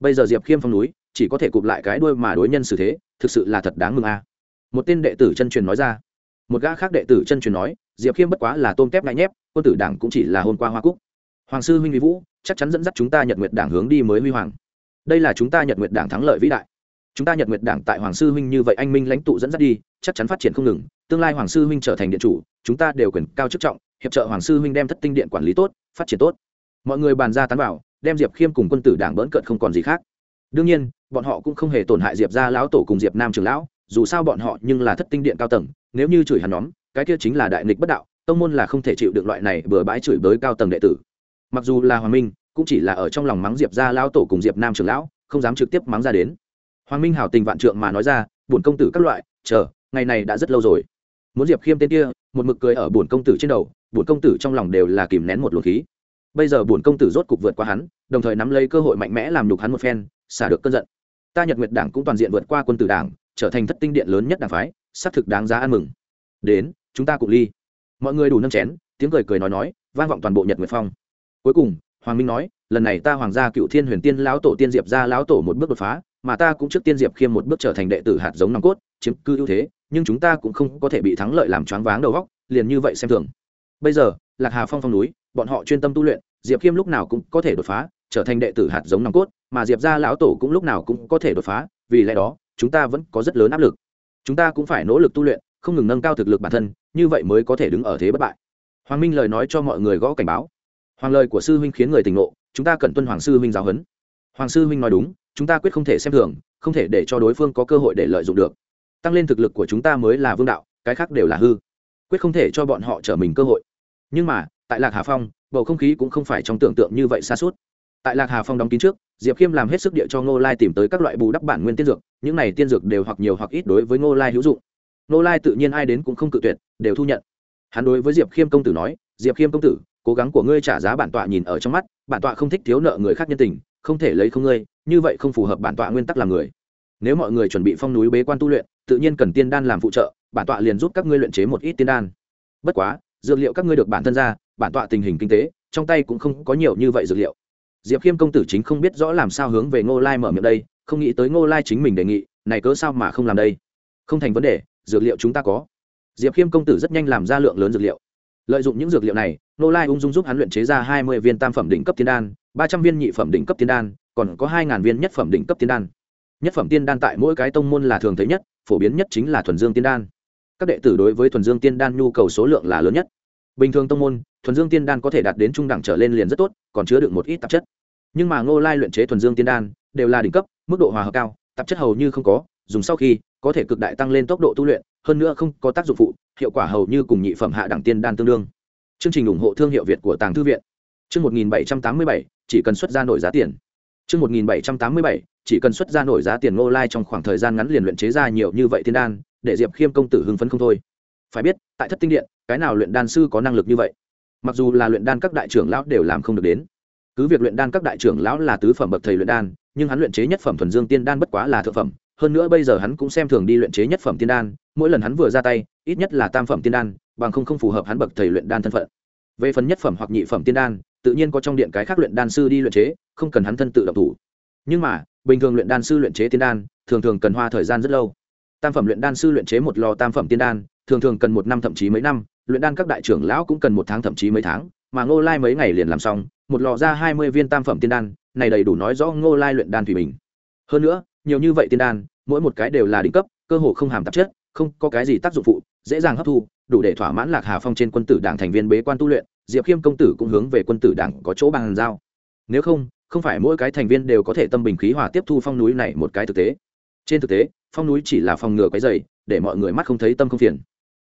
Bây giờ diệp khiêm phong núi, chỉ có thể cụp lại cái đuôi mà đối nhân xử thế, thực sự là thật đáng mừng a một tên đệ tử chân truyền nói ra. Một gã khác đệ tử chân truyền nói, diệp khiêm bất quá là tôm tép ngại nhép, quân tử đảng cũng chỉ là hôm qua hoa cúc. Hoàng sư huynh vi vũ, chắc chắn dẫn dắt chúng ta nhật nguyệt đảng hướng đi mới huy hoàng. Đây là chúng ta nhật nguyệt đảng thắng lợi vĩ đại. Chúng ta nhật nguyệt đảng tại hoàng sư huynh như vậy anh minh lãnh tụ dẫn dắt đi, chắc chắn phát triển không ngừng, tương lai hoàng sư huynh trở thành điện chủ, chúng ta đều quyền cao chức trọng, hiệp trợ hoàng sư huynh đem thất tinh điện quản lý tốt, phát triển tốt. Mọi người bàn ra tán vào đem diệp khiêm cùng quân tử đảng bỡn cợt không còn gì khác. Đương nhiên, bọn họ cũng không hề tổn hại diệp ra lão tổ cùng diệp nam trường lão dù sao bọn họ nhưng là thất tinh điện cao tầng, nếu như chửi hắn nhóm, cái kia chính là đại nghịch bất đạo, tông môn là không thể chịu được loại này bừa bãi chửi bới cao tầng đệ tử. Mặc dù là hoàng minh, cũng chỉ là ở trong lòng mắng diệp ra lão tổ cùng diệp nam trường lão, không dám trực tiếp mắng ra đến. Hoàng minh hảo tình vạn trượng mà nói ra, bổn công tử các loại, chờ, ngày này đã rất lâu rồi. Muốn diệp khiêm tên kia, một mực cười ở bổn công tử trên đầu, bổn công tử trong lòng đều là kìm nén một luồng khí. Bây giờ bổn công tử rốt cục vượt qua hắn, đồng thời nắm lấy cơ hội mạnh mẽ làm nhục hắn một phen, xả được cơn giận. Ta nhật nguyệt đảng cũng toàn diện vượt qua quân tử đảng trở thành thất tinh điện lớn nhất đảng phái, xác thực đáng giá ăn mừng. Đến, chúng ta cùng ly. Mọi người đủ nâng chén, tiếng cười cười nói nói, vang vọng toàn bộ nhật nguyệt phong. Cuối cùng, hoàng minh nói, lần này ta hoàng gia cựu thiên huyền tiên lão tổ tiên diệp ra lão tổ một bước đột phá, mà ta cũng trước tiên diệp khiêm một bước trở thành đệ tử hạt giống nòng cốt, chiếm cư ưu thế, nhưng chúng ta cũng không có thể bị thắng lợi làm choáng váng đầu góc liền như vậy xem thường. Bây giờ, lạc hà phong phong núi, bọn họ chuyên tâm tu luyện, diệp khiêm lúc nào cũng có thể đột phá, trở thành đệ tử hạt giống nòng cốt, mà diệp ra lão tổ cũng lúc nào cũng có thể đột phá, vì lẽ đó chúng ta vẫn có rất lớn áp lực. Chúng ta cũng phải nỗ lực tu luyện, không ngừng nâng cao thực lực bản thân, như vậy mới có thể đứng ở thế bất bại. Hoàng minh lời nói cho mọi người gõ cảnh báo. Hoàng lời của sư huynh khiến người tỉnh ngộ, chúng ta cần tuân hoàng sư huynh giáo huấn. Hoàng sư huynh nói đúng, chúng ta quyết không thể xem thường, không thể để cho đối phương có cơ hội để lợi dụng được. Tăng lên thực lực của chúng ta mới là vương đạo, cái khác đều là hư. Quyết không thể cho bọn họ trở mình cơ hội. Nhưng mà, tại lạc hà phong, bầu không khí cũng không phải trong tưởng tượng như vậy xa suốt tại lạc hà phong đóng kín trước, diệp khiêm làm hết sức địa cho ngô lai tìm tới các loại bù đắp bản nguyên tiên dược, những này tiên dược đều hoặc nhiều hoặc ít đối với ngô lai hữu dụng. Ngô lai tự nhiên ai đến cũng không cự tuyệt, đều thu nhận. Hắn đối với diệp khiêm công tử nói, diệp khiêm công tử, cố gắng của ngươi trả giá bản tọa nhìn ở trong mắt, bản tọa không thích thiếu nợ người khác nhân tình, không thể lấy không ngươi, như vậy không phù hợp bản tọa nguyên tắc làm người. Nếu mọi người chuẩn bị phong núi bế quan tu luyện, tự nhiên cần tiên đan làm phụ trợ, bản tọa liền giúp các ngươi luyện chế một ít tiên đan. Bất quá, dược liệu các ngươi được bản thân ra, bản tọa tình hình kinh tế, trong tay cũng không có nhiều như vậy dược liệu diệp khiêm công tử chính không biết rõ làm sao hướng về ngô lai mở miệng đây, không nghĩ tới ngô lai chính mình đề nghị, này cớ sao mà không làm đây? Không thành vấn đề, dược liệu chúng ta có. Diệp khiêm công tử rất nhanh làm ra lượng lớn dược liệu. Lợi dụng những dược liệu này, ngô lai ung dung giúp hắn luyện chế ra hai mươi viên tam phẩm đỉnh cấp tiên đan, ba trăm viên nhị phẩm đỉnh cấp tiên đan, còn có hai ngàn viên nhất phẩm đỉnh cấp tiên đan. Nhất phẩm tiên đan tại mỗi cái tông môn là thường thấy nhất, phổ biến nhất chính là thuần dương tiên đan. Các đệ tử đối với thuần dương tiên đan nhu cầu số lượng là lớn nhất. Bình thường tông môn, thuần dương tiên đan có thể đạt đến trung đẳng trở lên liền rất tốt, còn chứa được một ít tạp chất nhưng mà ngô lai luyện chế thuần dương tiên đan, đều là đỉnh cấp, mức độ hòa hợp cao, tạp chất hầu như không có, dùng sau khi, có thể cực đại tăng lên tốc độ tu luyện, hơn nữa không có tác dụng phụ, hiệu quả hầu như cùng nhị phẩm hạ đẳng tiên đan tương đương. Chương trình ủng hộ thương hiệu việt của tàng thư viện. Chương một nghìn bảy trăm tám mươi bảy, chỉ cần xuất ra nổi giá tiền. Chương một nghìn bảy trăm tám mươi bảy, chỉ cần xuất ra nổi giá tiền ngô lai trong khoảng thời gian ngắn liền luyện chế ra nhiều như vậy tiên đan, để diệp khiêm công tử hưng phấn không thôi. Phải biết, tại thất tinh điện, cái nào luyện đan sư có năng lực như vậy? Mặc dù là luyện đan các đại trưởng lão đều làm không được đến cứ việc luyện đan các đại trưởng lão là tứ phẩm bậc thầy luyện đan, nhưng hắn luyện chế nhất phẩm thuần dương tiên đan bất quá là thượng phẩm. Hơn nữa bây giờ hắn cũng xem thường đi luyện chế nhất phẩm tiên đan, mỗi lần hắn vừa ra tay, ít nhất là tam phẩm tiên đan, bằng không không phù hợp hắn bậc thầy luyện đan thân phận. Về phần nhất phẩm hoặc nhị phẩm tiên đan, tự nhiên có trong điện cái khác luyện đan sư đi luyện chế, không cần hắn thân tự độc thủ. Nhưng mà, bình thường luyện đan sư luyện chế tiên đan, thường thường cần hoa thời gian rất lâu. Tam phẩm luyện đan sư luyện chế một lò tam phẩm tiên đan, thường thường cần một năm thậm chí mấy năm, luyện đan các đại trưởng lão cũng cần một tháng thậm chí mấy tháng mà ngô lai mấy ngày liền làm xong, một lò ra hai mươi viên tam phẩm tiên đan, này đầy đủ nói rõ ngô lai luyện đan thủy bình. Hơn nữa, nhiều như vậy tiên đan, mỗi một cái đều là đỉnh cấp, cơ hồ không hàm tạp chất, không có cái gì tác dụng phụ, dễ dàng hấp thu, đủ để thỏa mãn lạc hà phong trên quân tử đảng thành viên bế quan tu luyện, diệp khiêm công tử cũng hướng về quân tử đảng có chỗ bàn giao. Nếu không không phải mỗi cái thành viên đều có thể tâm bình khí hòa tiếp thu phong núi này một cái thực tế. Trên thực tế, phong núi chỉ là phòng ngừa cái dày để mọi người mắt không thấy tâm không phiền.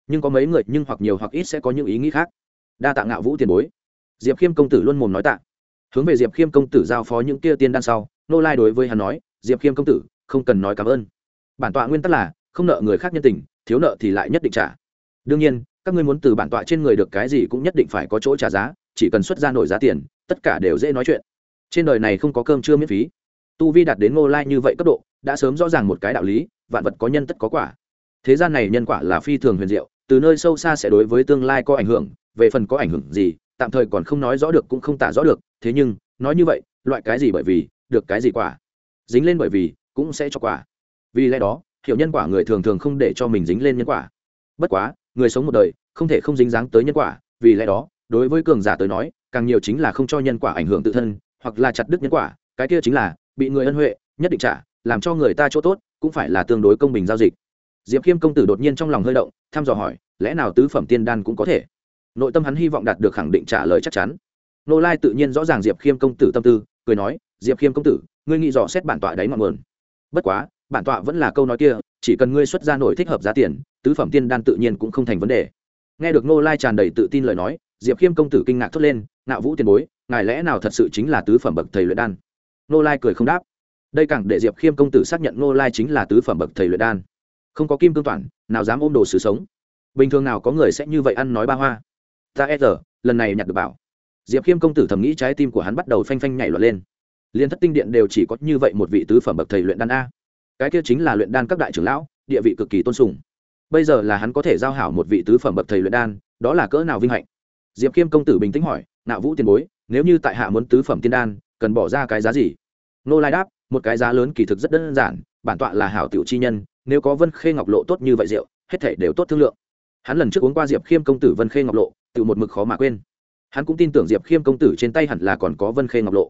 Nhưng có mấy người, nhưng hoặc nhiều hoặc ít sẽ có những ý nghĩ khác. Đa tạ ngạo vũ tiền bối diệp khiêm công tử luôn mồm nói tạ. Hướng về diệp khiêm công tử giao phó những kia tiên đan sau, nô lai đối với hắn nói, diệp khiêm công tử, không cần nói cảm ơn. Bản tọa nguyên tắc là, không nợ người khác nhân tình, thiếu nợ thì lại nhất định trả. Đương nhiên, các ngươi muốn từ bản tọa trên người được cái gì cũng nhất định phải có chỗ trả giá, chỉ cần xuất ra nổi giá tiền, tất cả đều dễ nói chuyện. Trên đời này không có cơm chưa miễn phí. Tu vi đạt đến ngô lai như vậy cấp độ, đã sớm rõ ràng một cái đạo lý, vạn vật có nhân tất có quả. Thế gian này nhân quả là phi thường huyền diệu, từ nơi sâu xa sẽ đối với tương lai có ảnh hưởng, về phần có ảnh hưởng gì tạm thời còn không nói rõ được cũng không tả rõ được, thế nhưng, nói như vậy, loại cái gì bởi vì, được cái gì quả. Dính lên bởi vì, cũng sẽ cho quả. Vì lẽ đó, hiểu nhân quả người thường thường không để cho mình dính lên nhân quả. Bất quá, người sống một đời, không thể không dính dáng tới nhân quả, vì lẽ đó, đối với cường giả tới nói, càng nhiều chính là không cho nhân quả ảnh hưởng tự thân, hoặc là chặt đứt nhân quả, cái kia chính là, bị người ân huệ, nhất định trả, làm cho người ta chỗ tốt, cũng phải là tương đối công bình giao dịch. Diệp khiêm công tử đột nhiên trong lòng hơi động, thăm dò hỏi, lẽ nào tứ phẩm tiên đan cũng có thể? Nội tâm hắn hy vọng đạt được khẳng định trả lời chắc chắn. Nô lai tự nhiên rõ ràng diệp khiêm công tử tâm tư, cười nói, diệp khiêm công tử, ngươi nghĩ dò xét bản tọa đáy ngọn nguồn. Bất quá, bản tọa vẫn là câu nói kia, chỉ cần ngươi xuất ra nổi thích hợp giá tiền, tứ phẩm tiên đan tự nhiên cũng không thành vấn đề. Nghe được nô lai tràn đầy tự tin lời nói, diệp khiêm công tử kinh ngạc thốt lên nạo vũ tiền bối, ngài lẽ nào thật sự chính là tứ phẩm bậc thầy luyện đan? Nô lai cười không đáp. Đây càng để diệp khiêm công tử xác nhận nô lai chính là tứ phẩm bậc thầy luyện đan. Không có kim cương toàn, nào dám ôm đồ sứ sống. Bình thường nào có người sẽ như vậy ăn nói ba hoa? Ta e giờ lần này nhặt được bảo. Diệp khiêm công tử thầm nghĩ trái tim của hắn bắt đầu phanh phanh nhảy loạn lên. Liên thất tinh điện đều chỉ có như vậy một vị tứ phẩm bậc thầy luyện đan a. Cái kia chính là luyện đan các đại trưởng lão, địa vị cực kỳ tôn sùng. Bây giờ là hắn có thể giao hảo một vị tứ phẩm bậc thầy luyện đan, đó là cỡ nào vinh hạnh? Diệp khiêm công tử bình tĩnh hỏi, nạo vũ tiền bối, nếu như tại hạ muốn tứ phẩm tiên đan, cần bỏ ra cái giá gì? Nô lai đáp, một cái giá lớn kỳ thực rất đơn giản, bản tọa là hảo tiểu chi nhân, nếu có vân khê ngọc lộ tốt như vậy rượu, hết thể đều tốt thương lượng. Hắn lần trước uống qua diệp khiêm công tử vân khê ngọc lộ tự một mực khó mà quên. Hắn cũng tin tưởng diệp khiêm công tử trên tay hẳn là còn có vân khê ngọc lộ.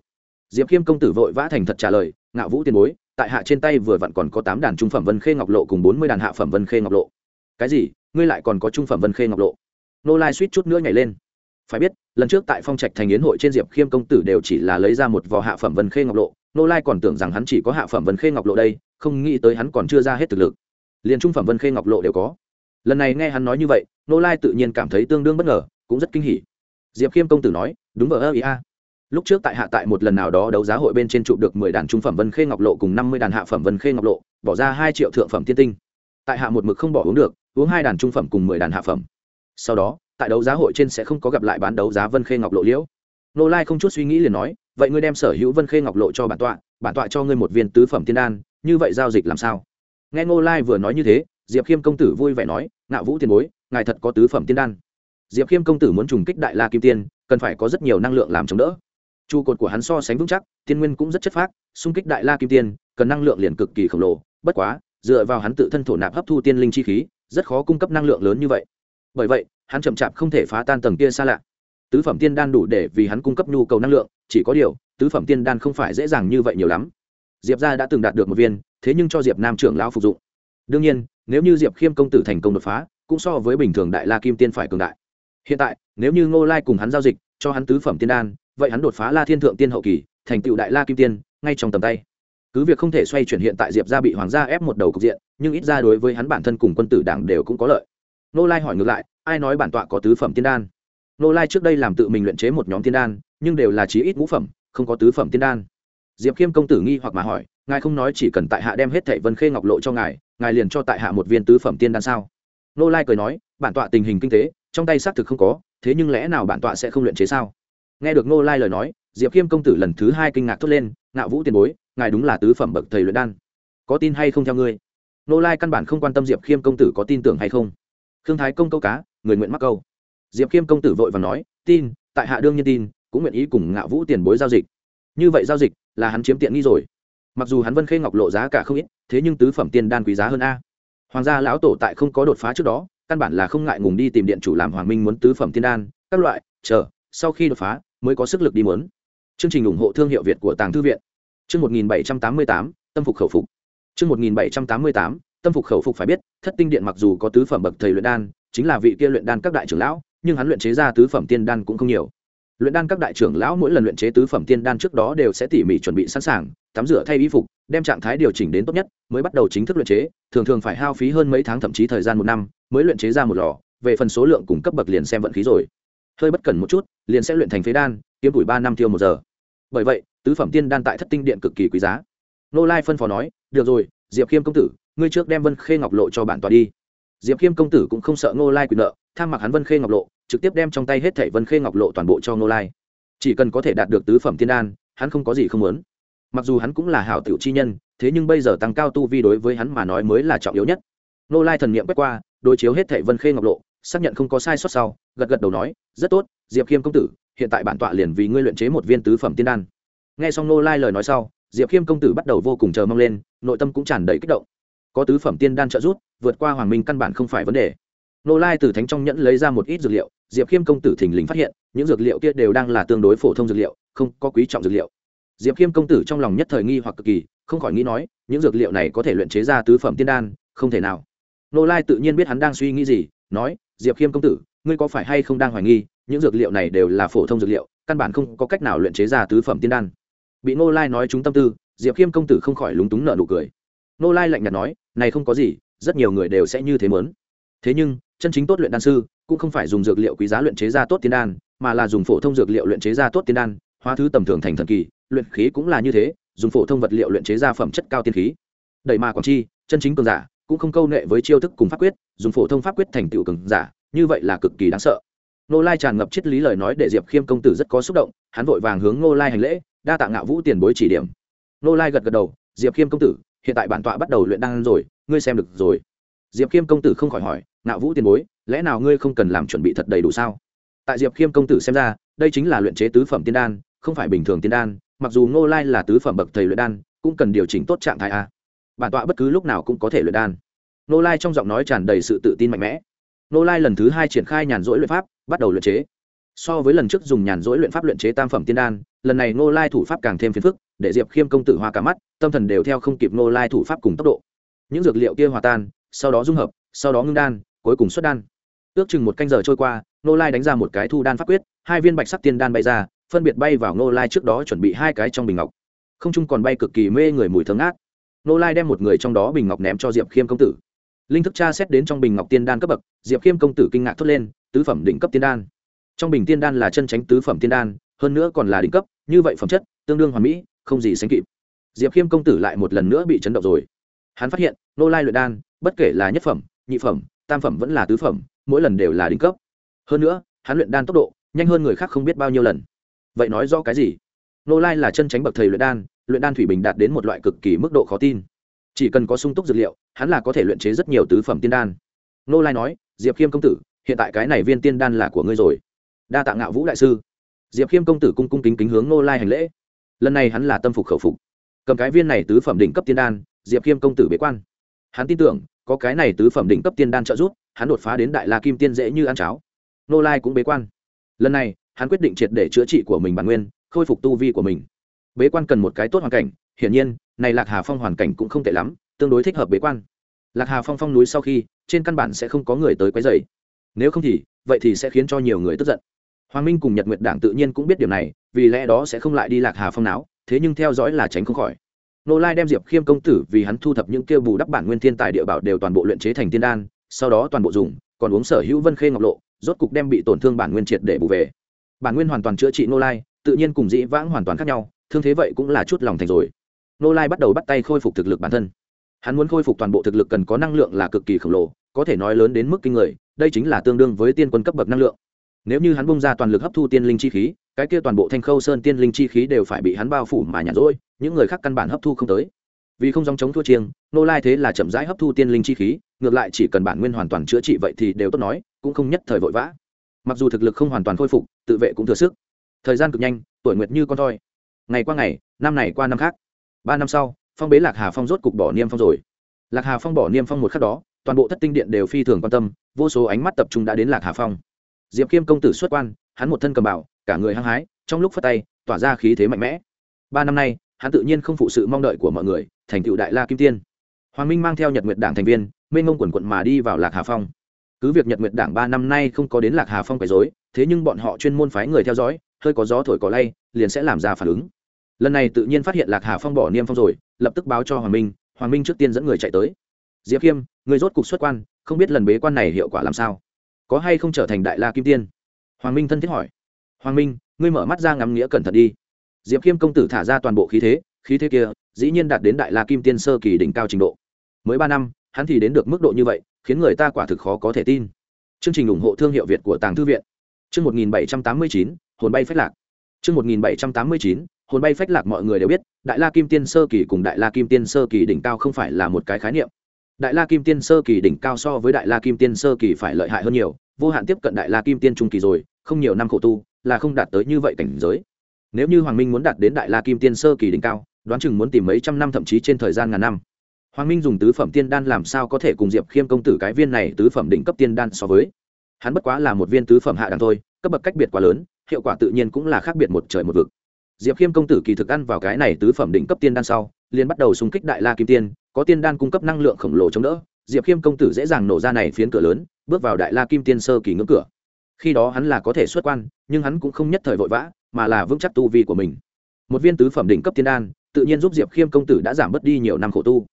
Diệp khiêm công tử vội vã thành thật trả lời, ngạo vũ tiền bối, tại hạ trên tay vừa vặn còn có tám đàn trung phẩm vân khê ngọc lộ cùng bốn mươi đàn hạ phẩm vân khê ngọc lộ. Cái gì? Ngươi lại còn có trung phẩm vân khê ngọc lộ? Nô lai suýt chút nữa nhảy lên. Phải biết, lần trước tại phong trạch thành yến hội trên diệp khiêm công tử đều chỉ là lấy ra một vò hạ phẩm vân khê ngọc lộ, nô lai còn tưởng rằng hắn chỉ có hạ phẩm vân khê ngọc lộ đây, không nghĩ tới hắn còn chưa ra hết thực lực. Liền trung phẩm vân khê ngọc lộ đều có lần này nghe hắn nói như vậy nô lai tự nhiên cảm thấy tương đương bất ngờ, cũng rất kinh hỉ. Diệp khiêm công tử nói, đúng vờ ơ, ý a. Lúc trước tại hạ tại một lần nào đó đấu giá hội bên trên trụ được mười đàn trung phẩm vân khê ngọc lộ cùng năm mươi đàn hạ phẩm vân khê ngọc lộ, bỏ ra hai triệu thượng phẩm tiên tinh. Tại hạ một mực không bỏ uống được, uống hai đàn trung phẩm cùng mười đàn hạ phẩm. Sau đó, tại đấu giá hội trên sẽ không có gặp lại bán đấu giá vân khê ngọc lộ liễu. Nô lai không chút suy nghĩ liền nói, vậy ngươi đem sở hữu vân khê ngọc lộ cho bản tọa bản tọa cho ngươi một viên tứ phẩm tiên đan, như vậy giao dịch làm sao? Nghe ngô lai vừa nói như thế diệp khiêm công tử vui vẻ nói, ngạo vũ tiền bối, ngài thật có tứ phẩm tiên đan. Diệp khiêm công tử muốn trùng kích đại la kim tiên, cần phải có rất nhiều năng lượng làm chống đỡ. Trụ cột của hắn so sánh vững chắc, tiên nguyên cũng rất chất phác, xung kích đại la kim tiên, cần năng lượng liền cực kỳ khổng lồ, bất quá, dựa vào hắn tự thân thổ nạp hấp thu tiên linh chi khí, rất khó cung cấp năng lượng lớn như vậy. Bởi vậy, hắn chậm chạp không thể phá tan tầng kia xa lạ. Tứ phẩm tiên đan đủ để vì hắn cung cấp nhu cầu năng lượng, chỉ có điều, tứ phẩm tiên đan không phải dễ dàng như vậy nhiều lắm. Diệp gia đã từng đạt được một viên, thế nhưng cho diệp nam trưởng lão phục dụng. Đương nhiên nếu như diệp khiêm công tử thành công đột phá, cũng so với bình thường đại la kim tiên phải cường đại. Hiện tại, nếu như ngô lai cùng hắn giao dịch, cho hắn tứ phẩm tiên đan, vậy hắn đột phá la thiên thượng tiên hậu kỳ, thành tựu đại la kim tiên, ngay trong tầm tay. Cứ việc không thể xoay chuyển hiện tại diệp gia bị hoàng gia ép một đầu cục diện, nhưng ít ra đối với hắn bản thân cùng quân tử đảng đều cũng có lợi. Nô lai hỏi ngược lại, ai nói bản tọa có tứ phẩm tiên đan? Nô lai trước đây làm tự mình luyện chế một nhóm tiên đan, nhưng đều là chí ít ngũ phẩm, không có tứ phẩm tiên đan. Diệp khiêm công tử nghi hoặc mà hỏi ngài không nói chỉ cần tại hạ đem hết thảy vân khê ngọc lộ cho ngài ngài liền cho tại hạ một viên tứ phẩm tiên đan sao? Nô lai cười nói, bản tọa tình hình kinh tế, trong tay xác thực không có, thế nhưng lẽ nào bản tọa sẽ không luyện chế sao? Nghe được nô lai lời nói, diệp khiêm công tử lần thứ hai kinh ngạc thốt lên, ngạo vũ tiền bối, ngài đúng là tứ phẩm bậc thầy luyện đan. Có tin hay không theo ngươi? Nô lai căn bản không quan tâm diệp khiêm công tử có tin tưởng hay không. Khương thái công câu cá, người nguyện mắc câu. Diệp khiêm công tử vội và nói, tin, tại hạ đương nhiên tin, cũng nguyện ý cùng ngạo vũ tiền bối giao dịch. Như vậy giao dịch là hắn chiếm tiện nghi rồi mặc dù hắn vân khê ngọc lộ giá cả không ít, thế nhưng tứ phẩm tiên đan quý giá hơn a. Hoàng gia lão tổ tại không có đột phá trước đó, căn bản là không ngại ngùng đi tìm điện chủ làm hoàng minh muốn tứ phẩm tiên đan, các loại, chờ, sau khi đột phá, mới có sức lực đi muốn. Chương trình ủng hộ thương hiệu việt của tàng thư viện. Chương một nghìn bảy trăm tám mươi tám, tâm phục khẩu phục. Chương một nghìn bảy trăm tám mươi tám, tâm phục khẩu phục phải biết, thất tinh điện mặc dù có tứ phẩm bậc thầy luyện đan, chính là vị kia luyện đan các đại trưởng lão, nhưng hắn luyện chế ra tứ phẩm tiên đan cũng không nhiều luyện đan các đại trưởng lão mỗi lần luyện chế tứ phẩm tiên đan trước đó đều sẽ tỉ mỉ chuẩn bị sẵn sàng, tắm rửa, thay y phục, đem trạng thái điều chỉnh đến tốt nhất, mới bắt đầu chính thức luyện chế, thường thường phải hao phí hơn mấy tháng thậm chí thời gian một năm, mới luyện chế ra một lò, về phần số lượng cùng cấp bậc liền xem vận khí rồi. Hơi bất cẩn một chút, liền sẽ luyện thành phế đan, kiếm tuổi ba năm tiêu một giờ. Bởi vậy, tứ phẩm tiên đan tại thất tinh điện cực kỳ quý giá. Nô lai phân phó nói, được rồi, diệp khiêm công tử, ngươi trước đem vân khê ngọc lộ cho bản tòa đi. Diệp khiêm công tử cũng không sợ nô lai quyền nợ tham mặc hắn vân khê ngọc lộ trực tiếp đem trong tay hết thảy vân khê ngọc lộ toàn bộ cho nô lai. Chỉ cần có thể đạt được tứ phẩm tiên đan, hắn không có gì không muốn. Mặc dù hắn cũng là hảo tiểu chi nhân, thế nhưng bây giờ tăng cao tu vi đối với hắn mà nói mới là trọng yếu nhất. Nô lai thần niệm quét qua, đối chiếu hết thảy vân khê ngọc lộ, xác nhận không có sai sót sau, gật gật đầu nói, rất tốt, diệp khiêm công tử, hiện tại bản tọa liền vì ngươi luyện chế một viên tứ phẩm tiên đan. Nghe xong nô lai lời nói sau, diệp khiêm công tử bắt đầu vô cùng chờ mong lên, nội tâm cũng tràn đầy kích động. Có tứ phẩm tiên đan trợ giúp, vượt qua hoàng minh căn bản không phải vấn đề. Nô lai từ thánh trong nhẫn lấy ra một ít dược liệu diệp khiêm công tử thình lình phát hiện, những dược liệu kia đều đang là tương đối phổ thông dược liệu, không có quý trọng dược liệu. Diệp khiêm công tử trong lòng nhất thời nghi hoặc cực kỳ, không khỏi nghĩ nói, những dược liệu này có thể luyện chế ra tứ phẩm tiên đan, không thể nào. Nô lai tự nhiên biết hắn đang suy nghĩ gì, nói, diệp khiêm công tử, ngươi có phải hay không đang hoài nghi, những dược liệu này đều là phổ thông dược liệu, căn bản không có cách nào luyện chế ra tứ phẩm tiên đan. Bị nô lai nói chúng tâm tư, diệp khiêm công tử không khỏi lúng túng nợ nụ cười. Nô lai lạnh nhạt nói, này không có gì, rất nhiều người đều sẽ như thế mớn thế nhưng, chân chính tốt luyện đan sư cũng không phải dùng dược liệu quý giá luyện chế ra tốt tiên đan, mà là dùng phổ thông dược liệu luyện chế ra tốt tiên đan, hóa thứ tầm thường thành thần kỳ, luyện khí cũng là như thế, dùng phổ thông vật liệu luyện chế ra phẩm chất cao tiên khí. Đẩy mà còn chi, chân chính cường giả, cũng không câu nệ với chiêu thức cùng pháp quyết, dùng phổ thông pháp quyết thành tựu cường giả, như vậy là cực kỳ đáng sợ. Nô lai tràn ngập triết lý lời nói để diệp khiêm công tử rất có xúc động, hắn vội vàng hướng nô lai hành lễ, đa tạ ngạo vũ tiền bối chỉ điểm. Nô lai gật gật đầu, diệp khiêm công tử, hiện tại bản tọa bắt đầu luyện đan rồi, ngươi xem được rồi. Diệp khiêm công tử không khỏi hỏi, ngạo vũ tiền bối lẽ nào ngươi không cần làm chuẩn bị thật đầy đủ sao? Tại diệp khiêm công tử xem ra, đây chính là luyện chế tứ phẩm tiên đan, không phải bình thường tiên đan, mặc dù ngô lai là tứ phẩm bậc thầy luyện đan, cũng cần điều chỉnh tốt trạng thái a. Bản tọa bất cứ lúc nào cũng có thể luyện đan. Ngô lai trong giọng nói tràn đầy sự tự tin mạnh mẽ. Ngô lai lần thứ hai triển khai nhàn rỗi luyện pháp, bắt đầu luyện chế. So với lần trước dùng nhàn rỗi luyện pháp luyện chế tam phẩm tiên đan, lần này ngô lai thủ pháp càng thêm phiền phức, để diệp khiêm công tử hoa cả mắt, tâm thần đều theo không kịp ngô lai thủ pháp cùng tốc độ. Những dược liệu kia hòa tan, sau đó dung hợp, sau đó ngưng đan, cuối cùng xuất đan ước chừng một canh giờ trôi qua Nô lai đánh ra một cái thu đan pháp quyết, hai viên bạch sắc tiên đan bay ra, phân biệt bay vào Nô lai trước đó chuẩn bị hai cái trong bình ngọc. Không chung còn bay cực kỳ mê người mùi thơm ngát. Nô lai đem một người trong đó bình ngọc ném cho diệp khiêm công tử. Linh thức tra xét đến trong bình ngọc tiên đan cấp bậc, diệp khiêm công tử kinh ngạc thốt lên, tứ phẩm đỉnh cấp tiên đan. Trong bình tiên đan là chân tránh tứ phẩm tiên đan, hơn nữa còn là đỉnh cấp, như vậy phẩm chất, tương đương hoàn mỹ, không gì sánh kịp. Diệp khiêm công tử lại một lần nữa bị chấn động rồi. Hắn phát hiện nô lai luyện đan, bất kể là nhất phẩm, nhị phẩm, tam phẩm vẫn là tứ phẩm mỗi lần đều là đỉnh cấp. Hơn nữa, hắn luyện đan tốc độ nhanh hơn người khác không biết bao nhiêu lần. Vậy nói do cái gì? Nô lai là chân tránh bậc thầy luyện đan luyện đan thủy bình đạt đến một loại cực kỳ mức độ khó tin. Chỉ cần có sung túc dược liệu, hắn là có thể luyện chế rất nhiều tứ phẩm tiên đan. Nô lai nói, diệp khiêm công tử, hiện tại cái này viên tiên đan là của ngươi rồi. Đa tạ ngạo vũ đại sư. Diệp khiêm công tử cung cung kính kính hướng nô lai hành lễ. Lần này hắn là tâm phục khẩu phục. Cầm cái viên này tứ phẩm đỉnh cấp tiên đan, diệp khiêm công tử bế quan. Hắn tin tưởng, có cái này tứ phẩm đỉnh cấp tiên đan trợ giúp hắn đột phá đến đại la kim tiên dễ như ăn cháo. Nô lai cũng bế quan. Lần này, hắn quyết định triệt để chữa trị của mình bản nguyên, khôi phục tu vi của mình. Bế quan cần một cái tốt hoàn cảnh, hiển nhiên, này lạc hà phong hoàn cảnh cũng không tệ lắm, tương đối thích hợp bế quan. Lạc hà phong phong núi sau khi, trên căn bản sẽ không có người tới quấy dày nếu không thì, vậy thì sẽ khiến cho nhiều người tức giận. Hoàng minh cùng nhật nguyệt đảng tự nhiên cũng biết điều này, vì lẽ đó sẽ không lại đi lạc hà phong não thế nhưng theo dõi là tránh không khỏi. Nô lai đem diệp khiêm công tử vì hắn thu thập những kêu bù đắp bản nguyên thiên tài địa bảo đều toàn bộ luyện chế thành tiên đan sau đó toàn bộ dùng, còn uống sở hữu vân khê ngọc lộ, rốt cục đem bị tổn thương bản nguyên triệt để bù về. Bản nguyên hoàn toàn chữa trị nô lai, tự nhiên cùng dĩ vãng hoàn toàn khác nhau, thương thế vậy cũng là chút lòng thành rồi. Nô lai bắt đầu bắt tay khôi phục thực lực bản thân. Hắn muốn khôi phục toàn bộ thực lực cần có năng lượng là cực kỳ khổng lồ, có thể nói lớn đến mức kinh người, đây chính là tương đương với tiên quân cấp bậc năng lượng. Nếu như hắn bung ra toàn lực hấp thu tiên linh chi khí, cái kia toàn bộ thanh khâu sơn tiên linh chi khí đều phải bị hắn bao phủ mà nhả rỗi, những người khác căn bản hấp thu không tới vì không dòng chống thua chiêng, nô lai thế là chậm rãi hấp thu tiên linh chi khí, ngược lại chỉ cần bản nguyên hoàn toàn chữa trị vậy thì đều tốt nói, cũng không nhất thời vội vã. Mặc dù thực lực không hoàn toàn khôi phục, tự vệ cũng thừa sức. Thời gian cực nhanh, tuổi nguyệt như con thoi ngày qua ngày, năm này qua năm khác. Ba năm sau, phong bế lạc hà phong rốt cục bỏ niêm phong rồi. Lạc hà phong bỏ niêm phong một khắc đó, toàn bộ thất tinh điện đều phi thường quan tâm, vô số ánh mắt tập trung đã đến lạc hà phong. Diệp khiêm công tử xuất quan, hắn một thân cầm bảo cả người hăng hái, trong lúc phát tay, tỏa ra khí thế mạnh mẽ. Ba năm nay hắn tự nhiên không phụ sự mong đợi của mọi người, thành tựu đại la kim tiên. Hoàng minh mang theo nhật nguyệt đảng thành viên, mênh ngông quần quận mà đi vào lạc hà phong. Cứ việc nhật nguyệt đảng ba năm nay không có đến lạc hà phong quấy dối thế nhưng bọn họ chuyên môn phái người theo dõi, hơi có gió thổi có lay, liền sẽ làm ra phản ứng. Lần này tự nhiên phát hiện lạc hà phong bỏ niêm phong rồi, lập tức báo cho hoàng minh hoàng minh trước tiên dẫn người chạy tới. Diệp khiêm, người rốt cục xuất quan, không biết lần bế quan này hiệu quả làm sao? Có hay không trở thành đại la kim tiên? Hoàng minh thân thiết hỏi. Hoàng minh, ngươi mở mắt ra ngắm nghĩa cẩn thận đi diệp khiêm công tử thả ra toàn bộ khí thế khí thế kia, dĩ nhiên đạt đến đại la kim tiên sơ kỳ đỉnh cao trình độ. Mới ba năm, hắn thì đến được mức độ như vậy, khiến người ta quả thực khó có thể tin. Chương trình ủng hộ thương hiệu việt của tàng thư viện. Chương một nghìn bảy trăm tám mươi chín, hồn bay phách lạc. Chương một nghìn bảy trăm tám mươi chín, hồn bay phách lạc mọi người đều biết, đại la kim tiên sơ kỳ cùng đại la kim tiên sơ kỳ đỉnh cao không phải là một cái khái niệm. Đại la kim tiên sơ kỳ đỉnh cao so với đại la kim tiên sơ kỳ phải lợi hại hơn nhiều, vô hạn tiếp cận đại la kim tiên trung kỳ rồi, không nhiều năm khổ tu, là không đạt tới như vậy cảnh giới nếu như hoàng minh muốn đạt đến đại la kim tiên sơ kỳ đỉnh cao, đoán chừng muốn tìm mấy trăm năm thậm chí trên thời gian ngàn năm. Hoàng minh dùng tứ phẩm tiên đan làm sao có thể cùng diệp khiêm công tử cái viên này tứ phẩm đỉnh cấp tiên đan so với? Hắn bất quá là một viên tứ phẩm hạ đẳng thôi, cấp bậc cách biệt quá lớn, hiệu quả tự nhiên cũng là khác biệt một trời một vực. Diệp khiêm công tử kỳ thực ăn vào cái này tứ phẩm đỉnh cấp tiên đan sau, liền bắt đầu xung kích đại la kim tiên, có tiên đan cung cấp năng lượng khổng lồ chống đỡ, diệp khiêm công tử dễ dàng nổ ra này phiến cửa lớn, bước vào đại la kim tiên sơ kỳ ngưỡng cửa. Khi đó hắn là có thể xuất quan, nhưng hắn cũng không nhất thời vội vã mà là vững chắc tu vi của mình. Một viên tứ phẩm đỉnh cấp tiên đan, tự nhiên giúp diệp khiêm công tử đã giảm bớt đi nhiều năm khổ tu.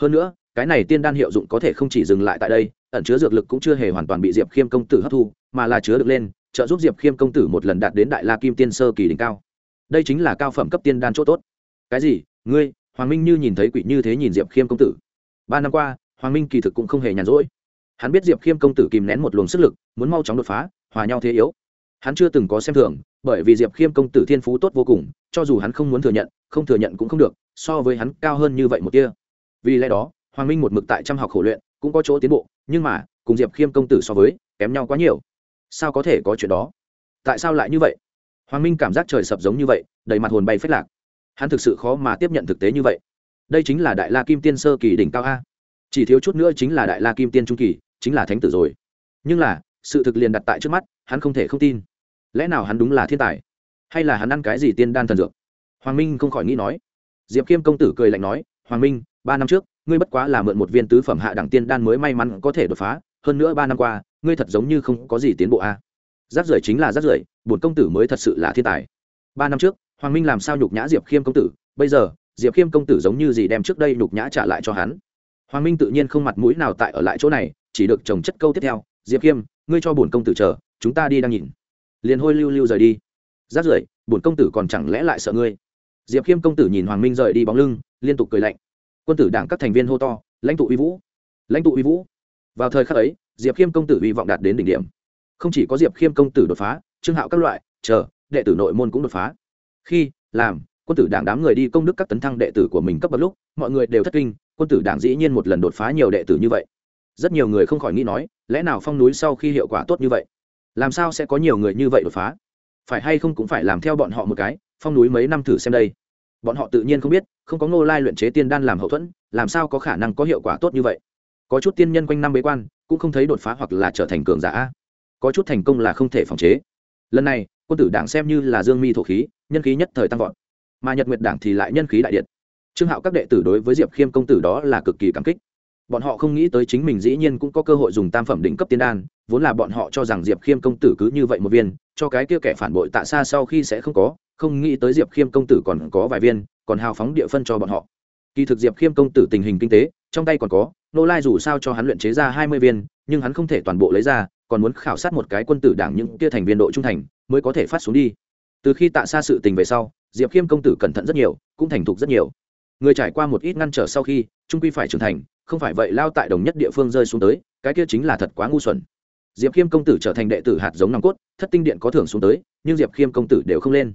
Hơn nữa, cái này tiên đan hiệu dụng có thể không chỉ dừng lại tại đây, ẩn chứa dược lực cũng chưa hề hoàn toàn bị diệp khiêm công tử hấp thu, mà là chứa được lên, trợ giúp diệp khiêm công tử một lần đạt đến đại la kim tiên sơ kỳ đỉnh cao. Đây chính là cao phẩm cấp tiên đan chỗ tốt. Cái gì? Ngươi, hoàng minh như nhìn thấy quỷ như thế nhìn diệp khiêm công tử. Ba năm qua, hoàng minh kỳ thực cũng không hề nhàn rỗi. Hắn biết diệp khiêm công tử kìm nén một luồng sức lực, muốn mau chóng đột phá, hòa nhau thế yếu. Hắn chưa từng có xem thường bởi vì diệp khiêm công tử thiên phú tốt vô cùng, cho dù hắn không muốn thừa nhận, không thừa nhận cũng không được, so với hắn cao hơn như vậy một kia vì lẽ đó, hoàng minh một mực tại trăm học khổ luyện, cũng có chỗ tiến bộ, nhưng mà, cùng diệp khiêm công tử so với, kém nhau quá nhiều. Sao có thể có chuyện đó? Tại sao lại như vậy? Hoàng minh cảm giác trời sập giống như vậy, đầy mặt hồn bay phết lạc. Hắn thực sự khó mà tiếp nhận thực tế như vậy. Đây chính là đại la kim tiên sơ kỳ đỉnh cao a. Chỉ thiếu chút nữa chính là đại la kim tiên trung kỳ, chính là thánh tử rồi. Nhưng là, sự thực liền đặt tại trước mắt, hắn không thể không tin lẽ nào hắn đúng là thiên tài? Hay là hắn ăn cái gì tiên đan thần dược? Hoàng minh không khỏi nghĩ nói. Diệp Kiêm công tử cười lạnh nói, hoàng minh, ba năm trước, ngươi bất quá là mượn một viên tứ phẩm hạ đẳng tiên đan mới may mắn có thể đột phá, hơn nữa ba năm qua, ngươi thật giống như không có gì tiến bộ a. À. rác rưởi chính là rác rưởi, bổn công tử mới thật sự là thiên tài. Ba năm trước, hoàng minh làm sao nhục nhã diệp khiêm công tử? Bây giờ, diệp khiêm công tử giống như gì đem trước đây nhục nhã trả lại cho hắn? Hoàng minh tự nhiên không mặt mũi nào tại ở lại chỗ này, chỉ được trồng chất câu tiếp theo. Diệp khiêm, ngươi cho bổn công tử chờ, chúng ta đi đang nhìn liền hôi lưu lưu rời đi. Rát rưởi, bổn công tử còn chẳng lẽ lại sợ ngươi? Diệp khiêm công tử nhìn hoàng minh rời đi bóng lưng, liên tục cười lạnh. Quân tử đảng các thành viên hô to, lãnh tụ uy vũ. Lãnh tụ uy vũ. Vào thời khắc ấy, diệp khiêm công tử hy vọng đạt đến đỉnh điểm. Không chỉ có diệp khiêm công tử đột phá, trương hạo các loại, chờ, đệ tử nội môn cũng đột phá. Khi, làm, quân tử đảng đám người đi công đức các tấn thăng đệ tử của mình cấp bậc lúc, mọi người đều thất kinh, quân tử đảng dĩ nhiên một lần đột phá nhiều đệ tử như vậy. Rất nhiều người không khỏi nghĩ nói, lẽ nào phong núi sau khi hiệu quả tốt như vậy? Làm sao sẽ có nhiều người như vậy đột phá? Phải hay không cũng phải làm theo bọn họ một cái, phong núi mấy năm thử xem đây. Bọn họ tự nhiên không biết, không có ngô lai luyện chế tiên đan làm hậu thuẫn, làm sao có khả năng có hiệu quả tốt như vậy? Có chút tiên nhân quanh năm bế quan, cũng không thấy đột phá hoặc là trở thành cường giả. Có chút thành công là không thể phòng chế. Lần này, quân tử đảng xem như là dương mi thổ khí, nhân khí nhất thời tăng vọt. Mà nhật nguyệt đảng thì lại nhân khí đại điện. Trương hạo các đệ tử đối với diệp khiêm công tử đó là cực kỳ cảm kích. Bọn họ không nghĩ tới chính mình dĩ nhiên cũng có cơ hội dùng tam phẩm đỉnh cấp tiên đan vốn là bọn họ cho rằng diệp khiêm công tử cứ như vậy một viên, cho cái kia kẻ phản bội tạ xa sau khi sẽ không có, không nghĩ tới diệp khiêm công tử còn có vài viên, còn hào phóng địa phân cho bọn họ. Kỳ thực diệp khiêm công tử tình hình kinh tế, trong tay còn có, nô lai dù sao cho hắn luyện chế ra hai mươi viên, nhưng hắn không thể toàn bộ lấy ra, còn muốn khảo sát một cái quân tử đảng những kia thành viên độ trung thành, mới có thể phát xuống đi. Từ khi tạ xa sự tình về sau, diệp khiêm công tử cẩn thận rất nhiều, cũng thành thục rất nhiều. Người trải qua một ít ngăn trở sau khi, trung quy phải trưởng thành, không phải vậy lao tại đồng nhất địa phương rơi xuống tới, cái kia chính là thật quá ngu xuẩn diệp khiêm công tử trở thành đệ tử hạt giống nòng cốt, thất tinh điện có thưởng xuống tới, nhưng diệp khiêm công tử đều không lên.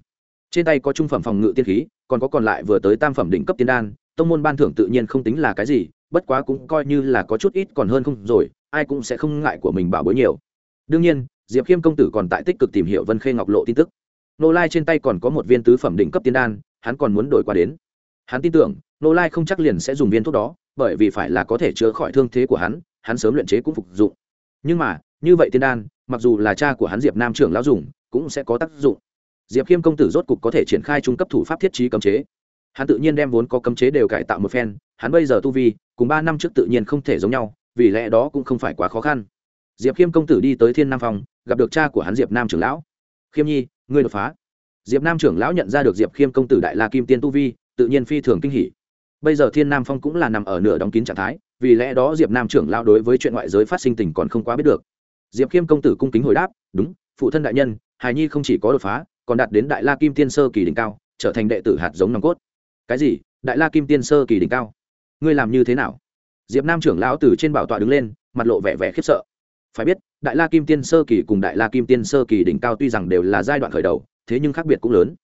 Trên tay có trung phẩm phòng ngự tiên khí, còn có còn lại vừa tới tam phẩm đỉnh cấp tiên đan, tông môn ban thưởng tự nhiên không tính là cái gì, bất quá cũng coi như là có chút ít còn hơn không rồi, ai cũng sẽ không ngại của mình bảo bối nhiều. Đương nhiên, diệp khiêm công tử còn tại tích cực tìm hiểu vân khê ngọc lộ tin tức. Nô lai trên tay còn có một viên tứ phẩm đỉnh cấp tiên đan, hắn còn muốn đổi qua đến. Hắn tin tưởng, nô lai không chắc liền sẽ dùng viên thuốc đó, bởi vì phải là có thể chữa khỏi thương thế của hắn hắn sớm luyện chế cũng phục dụng. Nhưng mà như vậy tiên đan, mặc dù là cha của hắn diệp nam trưởng lão dùng, cũng sẽ có tác dụng. Diệp khiêm công tử rốt cục có thể triển khai trung cấp thủ pháp thiết trí cấm chế. Hắn tự nhiên đem vốn có cấm chế đều cải tạo một phen, hắn bây giờ tu vi, cùng ba năm trước tự nhiên không thể giống nhau, vì lẽ đó cũng không phải quá khó khăn. Diệp khiêm công tử đi tới thiên nam phòng gặp được cha của hắn diệp nam trưởng lão. Khiêm nhi, ngươi đột phá. Diệp nam trưởng lão nhận ra được diệp khiêm công tử đại la kim tiên tu vi, tự nhiên phi thường kinh hỉ. Bây giờ thiên nam phong cũng là nằm ở nửa đóng kín trạng thái, vì lẽ đó diệp nam trưởng lão đối với chuyện ngoại giới phát sinh tình còn không quá biết được diệp khiêm công tử cung kính hồi đáp, đúng, phụ thân đại nhân, hài nhi không chỉ có đột phá, còn đạt đến đại la kim tiên sơ kỳ đỉnh cao, trở thành đệ tử hạt giống nòng cốt. Cái gì? Đại la kim tiên sơ kỳ đỉnh cao? Ngươi làm như thế nào? Diệp nam trưởng lão từ trên bảo tọa đứng lên, mặt lộ vẻ vẻ khiếp sợ. Phải biết, đại la kim tiên sơ kỳ cùng đại la kim tiên sơ kỳ đỉnh cao tuy rằng đều là giai đoạn khởi đầu, thế nhưng khác biệt cũng lớn.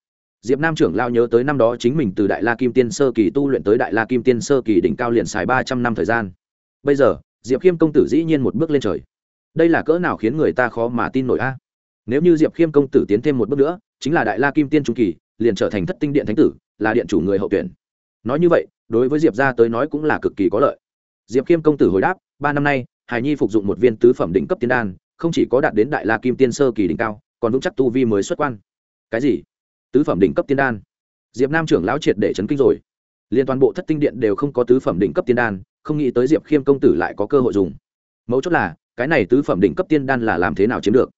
Diệp nam trưởng lão nhớ tới năm đó chính mình từ đại la kim tiên sơ kỳ tu luyện tới đại la kim tiên sơ kỳ đỉnh cao liền xài ba trăm năm thời gian. Bây giờ, diệp khiêm công tử dĩ nhiên một bước lên trời đây là cỡ nào khiến người ta khó mà tin nổi a? Nếu như diệp khiêm công tử tiến thêm một bước nữa, chính là đại la kim tiên trung kỳ, liền trở thành thất tinh điện thánh tử, là điện chủ người hậu tuyển. Nói như vậy, đối với diệp gia tới nói cũng là cực kỳ có lợi. Diệp khiêm công tử hồi đáp, ba năm nay, hải nhi phục dụng một viên tứ phẩm đỉnh cấp tiên đan, không chỉ có đạt đến đại la kim tiên sơ kỳ đỉnh cao, còn vững chắc tu vi mới xuất quan. Cái gì? Tứ phẩm đỉnh cấp tiên đan? Diệp nam trưởng lão triệt để chấn kinh rồi. Liên toàn bộ thất tinh điện đều không có tứ phẩm đỉnh cấp tiên đan, không nghĩ tới diệp khiêm công tử lại có cơ hội dùng. Mấu chốt là cái này tứ phẩm đỉnh cấp tiên đan là làm thế nào chiếm được?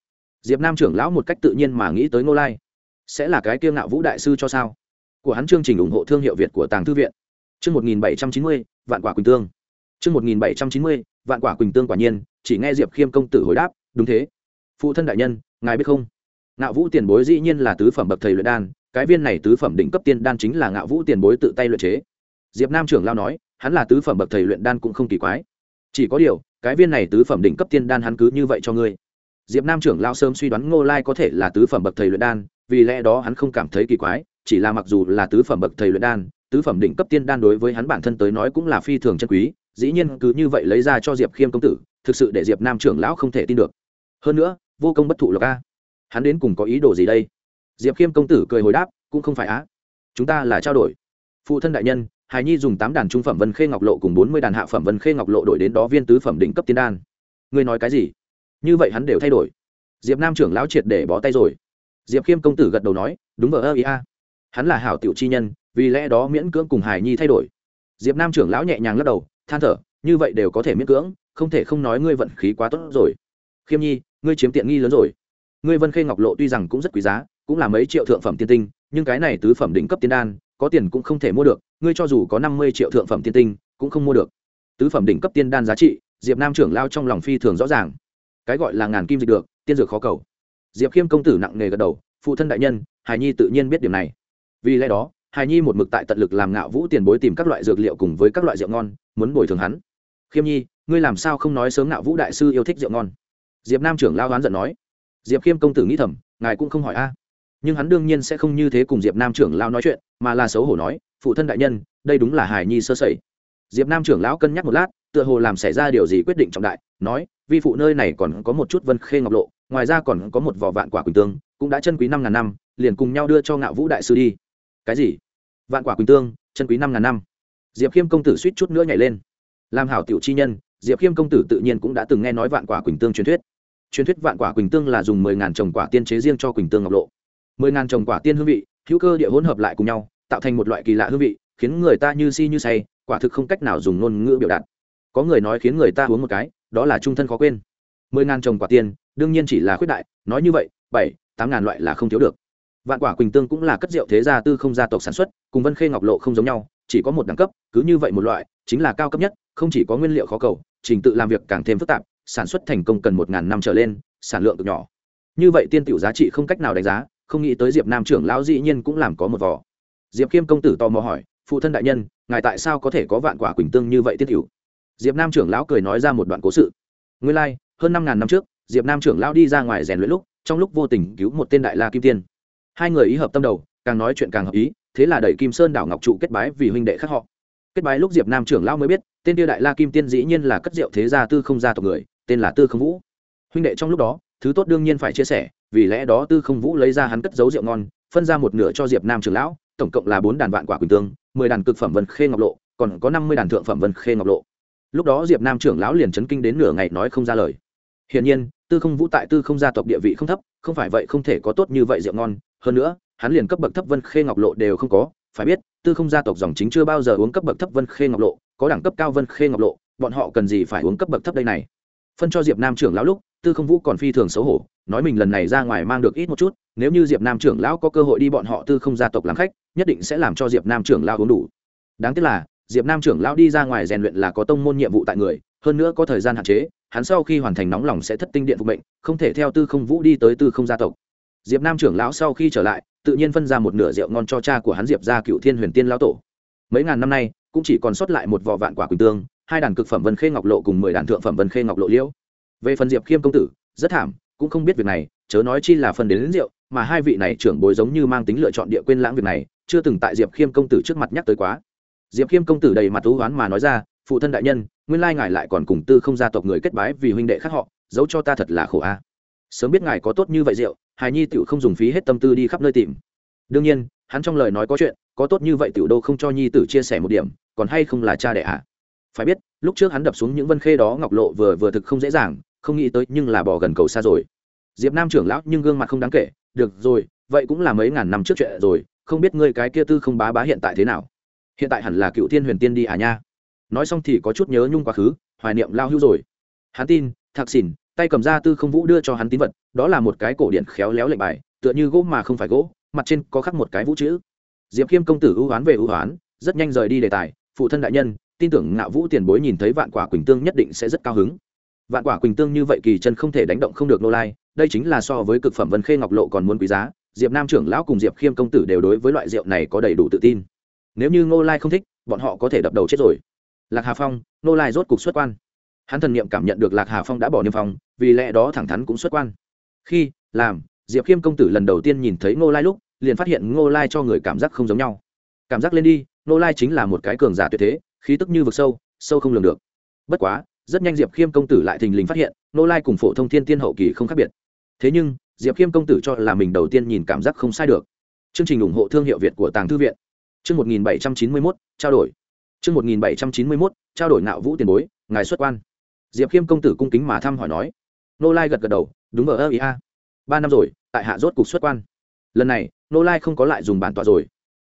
Diệp nam trưởng lão một cách tự nhiên mà nghĩ tới ngô lai. Sẽ là cái kiêng ngạo vũ đại sư cho sao? Của hắn chương trình ủng hộ thương hiệu việt của tàng thư viện. Chương một nghìn bảy trăm chín mươi, vạn quả quỳnh tương. Chương một nghìn bảy trăm chín mươi, vạn quả quỳnh tương quả nhiên, chỉ nghe diệp khiêm công tử hồi đáp, đúng thế. Phụ thân đại nhân, ngài biết không? Ngạo vũ tiền bối dĩ nhiên là tứ phẩm bậc thầy luyện đan, cái viên này tứ phẩm đỉnh cấp tiên đan chính là ngạo vũ tiền bối tự tay luyện chế. Diệp nam trưởng lao nói, hắn là tứ phẩm bậc thầy luyện đan cũng không kỳ quái chỉ có điều, cái viên này tứ phẩm đỉnh cấp tiên đan hắn cứ như vậy cho ngươi. Diệp nam trưởng lao sớm suy đoán ngô lai có thể là tứ phẩm bậc thầy luyện đan, vì lẽ đó hắn không cảm thấy kỳ quái, chỉ là mặc dù là tứ phẩm bậc thầy luyện đan, tứ phẩm đỉnh cấp tiên đan đối với hắn bản thân tới nói cũng là phi thường chân quý, dĩ nhiên cứ như vậy lấy ra cho diệp khiêm công tử, thực sự để diệp nam trưởng lão không thể tin được. Hơn nữa, vô công bất thụ lộc a. Hắn đến cùng có ý đồ gì đây? Diệp khiêm công tử cười hồi đáp, cũng không phải á. Chúng ta là trao đổi. Phụ thân đại nhân hài nhi dùng tám đàn trung phẩm vân khê ngọc lộ cùng bốn mươi đàn hạ phẩm vân khê ngọc lộ đổi đến đó viên tứ phẩm đỉnh cấp tiên đan. Ngươi nói cái gì? Như vậy hắn đều thay đổi. Diệp nam trưởng lão triệt để bó tay rồi. Diệp khiêm công tử gật đầu nói, đúng vờ ơ ý a. Hắn là hảo tiểu chi nhân, vì lẽ đó miễn cưỡng cùng hải nhi thay đổi. Diệp nam trưởng lão nhẹ nhàng lắc đầu, than thở, như vậy đều có thể miễn cưỡng, không thể không nói ngươi vận khí quá tốt rồi. Khiêm nhi, ngươi chiếm tiện nghi lớn rồi. Ngươi vân khê ngọc lộ tuy rằng cũng rất quý giá, cũng là mấy triệu thượng phẩm tiên tinh, nhưng cái này tứ phẩm đỉnh cấp tiên đan, có tiền cũng không thể mua được ngươi cho dù có năm mươi triệu thượng phẩm tiên tinh, cũng không mua được. Tứ phẩm đỉnh cấp tiên đan giá trị, diệp nam trưởng lao trong lòng phi thường rõ ràng. Cái gọi là ngàn kim dịch được, tiên dược khó cầu. Diệp khiêm công tử nặng nề gật đầu, phụ thân đại nhân hài nhi tự nhiên biết điểm này. Vì lẽ đó hài nhi một mực tại tận lực làm ngạo vũ tiền bối tìm các loại dược liệu cùng với các loại rượu ngon, muốn bồi thường hắn. Khiêm nhi, ngươi làm sao không nói sớm ngạo vũ đại sư yêu thích rượu ngon? Diệp nam trưởng lao đoán giận nói. Diệp khiêm công tử nghĩ thầm, ngài cũng không hỏi a. Nhưng hắn đương nhiên sẽ không như thế cùng diệp nam trưởng lao nói chuyện, mà là xấu hổ nói phụ thân đại nhân, đây đúng là hài nhi sơ sẩy. Diệp nam trưởng lão cân nhắc một lát, tựa hồ làm xảy ra điều gì quyết định trọng đại, nói, vi phụ nơi này còn có một chút vân khê ngọc lộ, ngoài ra còn có một vỏ vạn quả quỳnh tương, cũng đã chân quý năm ngàn năm, liền cùng nhau đưa cho ngạo vũ đại sư đi. Cái gì? Vạn quả quỳnh tương, chân quý năm ngàn năm? Diệp khiêm công tử suýt chút nữa nhảy lên. Làm hảo tiểu chi nhân, diệp khiêm công tử tự nhiên cũng đã từng nghe nói vạn quả quỳnh tương truyền thuyết. Truyền thuyết vạn quả quỳnh tương là dùng mười ngàn trồng quả tiên chế riêng cho quỳnh tương ngọc lộ. Mười ngàn trồng quả tiên hương vị, hữu cơ địa hỗn hợp lại cùng nhau tạo thành một loại kỳ lạ hương vị, khiến người ta như si như say, quả thực không cách nào dùng ngôn ngữ biểu đạt. Có người nói khiến người ta uống một cái, đó là trung thân khó quên. Mười ngàn trồng quả tiên đương nhiên chỉ là khuyết đại, nói như vậy, bảy, tám ngàn loại là không thiếu được. Vạn quả quỳnh tương cũng là cất rượu thế gia tư không gia tộc sản xuất, cùng vân khê ngọc lộ không giống nhau, chỉ có một đẳng cấp, cứ như vậy một loại, chính là cao cấp nhất, không chỉ có nguyên liệu khó cầu, trình tự làm việc càng thêm phức tạp, sản xuất thành công cần một ngàn năm trở lên, sản lượng cực nhỏ. Như vậy tiên tiểu giá trị không cách nào đánh giá, không nghĩ tới diệp nam trưởng lão dĩ nhiên cũng làm có một vỏ diệp khiêm công tử tò mò hỏi phụ thân đại nhân ngài tại sao có thể có vạn quả quỳnh tương như vậy tiết hữu? diệp nam trưởng lão cười nói ra một đoạn cố sự. Nguyên lai、like, hơn năm ngàn năm trước diệp nam trưởng lão đi ra ngoài rèn luyện lúc trong lúc vô tình cứu một tên đại la kim tiên. Hai người ý hợp tâm đầu càng nói chuyện càng hợp ý thế là đẩy kim sơn đảo ngọc trụ kết bái vì huynh đệ khác họ. Kết bái lúc diệp nam trưởng lão mới biết tên tiêu đại la kim tiên dĩ nhiên là cất diệu thế gia tư không gia tộc người tên là tư không vũ. Huynh đệ trong lúc đó thứ tốt đương nhiên phải chia sẻ vì lẽ đó tư không vũ lấy ra hắn cất giấu rượu ngon phân ra một nửa cho diệp nam trưởng lão tổng cộng là bốn đàn vạn quả quỳnh tương, mười đàn cực phẩm vân khê ngọc lộ, còn có năm mươi đàn thượng phẩm vân khê ngọc lộ. Lúc đó diệp nam trưởng lão liền chấn kinh đến nửa ngày nói không ra lời. Hiển nhiên, tư không vũ tại tư không gia tộc địa vị không thấp, không phải vậy không thể có tốt như vậy rượu ngon. Hơn nữa, hắn liền cấp bậc thấp vân khê ngọc lộ đều không có. Phải biết, tư không gia tộc dòng chính chưa bao giờ uống cấp bậc thấp vân khê ngọc lộ, có đẳng cấp cao vân khê ngọc lộ, bọn họ cần gì phải uống cấp bậc thấp đây này? Phân cho diệp nam trưởng lão lúc tư không vũ còn phi thường xấu hổ, nói mình lần này ra ngoài mang được ít một chút, nếu như diệp nam trưởng lão có cơ hội đi bọn họ tư không gia tộc làm khách, nhất định sẽ làm cho diệp nam trưởng lão uống đủ. Đáng tiếc là, diệp nam trưởng lão đi ra ngoài rèn luyện là có tông môn nhiệm vụ tại người, hơn nữa có thời gian hạn chế, hắn sau khi hoàn thành nóng lòng sẽ thất tinh điện phục mệnh, không thể theo tư không vũ đi tới tư không gia tộc. Diệp nam trưởng lão sau khi trở lại, tự nhiên phân ra một nửa rượu ngon cho cha của hắn diệp ra cựu thiên huyền tiên lão tổ. Mấy ngàn năm nay, cũng chỉ còn sót lại một vỏ vạn quả quỳnh tương, hai đàn cực phẩm vân khê ngọc lộ cùng mười đàn thượng phẩm vân khê ngọc lộ liễu về phần diệp khiêm công tử rất thảm cũng không biết việc này chớ nói chi là phần đến, đến rượu mà hai vị này trưởng bối giống như mang tính lựa chọn địa quên lãng việc này chưa từng tại diệp khiêm công tử trước mặt nhắc tới quá. Diệp khiêm công tử đầy mặt thú oán mà nói ra phụ thân đại nhân nguyên lai ngài lại còn cùng tư không gia tộc người kết bái vì huynh đệ khác họ giấu cho ta thật là khổ a. Sớm biết ngài có tốt như vậy rượu hài nhi tựu không dùng phí hết tâm tư đi khắp nơi tìm. Đương nhiên hắn trong lời nói có chuyện có tốt như vậy tựu đô không cho nhi tử chia sẻ một điểm còn hay không là cha đẻ ạ? À? phải biết lúc trước hắn đập xuống những vân khê đó ngọc lộ vừa vừa thực không dễ dàng không nghĩ tới nhưng là bỏ gần cầu xa rồi. Diệp nam trưởng lão nhưng gương mặt không đáng kể, được rồi, vậy cũng là mấy ngàn năm trước chuyện rồi, không biết ngươi cái kia tư không bá bá hiện tại thế nào? Hiện tại hẳn là cựu thiên huyền tiên đi à nha. Nói xong thì có chút nhớ nhung quá khứ, hoài niệm lao hữu rồi. Hắn tin, thạc xỉn tay cầm ra tư không vũ đưa cho hắn tín vật, đó là một cái cổ điện khéo léo lệnh bài, tựa như gỗ mà không phải gỗ, mặt trên có khắc một cái vũ chữ. Diệp khiêm công tử ưu hoán về ưu hoán, rất nhanh rời đi đề tài, phụ thân đại nhân, tin tưởng ngạo vũ tiền bối nhìn thấy vạn quả quỳnh tương nhất định sẽ rất cao hứng vạn quả quỳnh tương như vậy kỳ chân không thể đánh động không được nô lai, đây chính là so với cực phẩm vân khê ngọc lộ còn muốn quý giá, diệp nam trưởng lão cùng diệp khiêm công tử đều đối với loại rượu này có đầy đủ tự tin. Nếu như ngô lai không thích, bọn họ có thể đập đầu chết rồi. Lạc hà phong, nô lai rốt cục xuất quan. Hắn thần nghiệm cảm nhận được lạc hà phong đã bỏ niêm phong, vì lẽ đó thẳng thắn cũng xuất quan. Khi, làm, diệp khiêm công tử lần đầu tiên nhìn thấy ngô lai lúc, liền phát hiện ngô lai cho người cảm giác không giống nhau. Cảm giác lên đi ngô lai chính là một cái cường giả tuyệt thế, khí tức như vực sâu sâu không lường được. Bất quá rất nhanh diệp khiêm công tử lại thình lình phát hiện Nô lai cùng phổ thông thiên tiên hậu kỳ không khác biệt. Thế nhưng, diệp khiêm công tử cho là mình đầu tiên nhìn cảm giác không sai được. Chương trình ủng hộ thương hiệu việt của tàng thư viện. Chương một nghìn bảy trăm chín mươi mốt, trao đổi. Chương một nghìn bảy trăm chín mươi mốt, trao đổi nạo vũ tiền bối, ngài xuất quan. Diệp khiêm công tử cung kính mà thăm hỏi nói. Nô lai gật gật đầu, đúng ở ơ ý a. Ba năm rồi, tại hạ rốt cục xuất quan. Lần này nô lai không có lại dùng bản tọa rồi.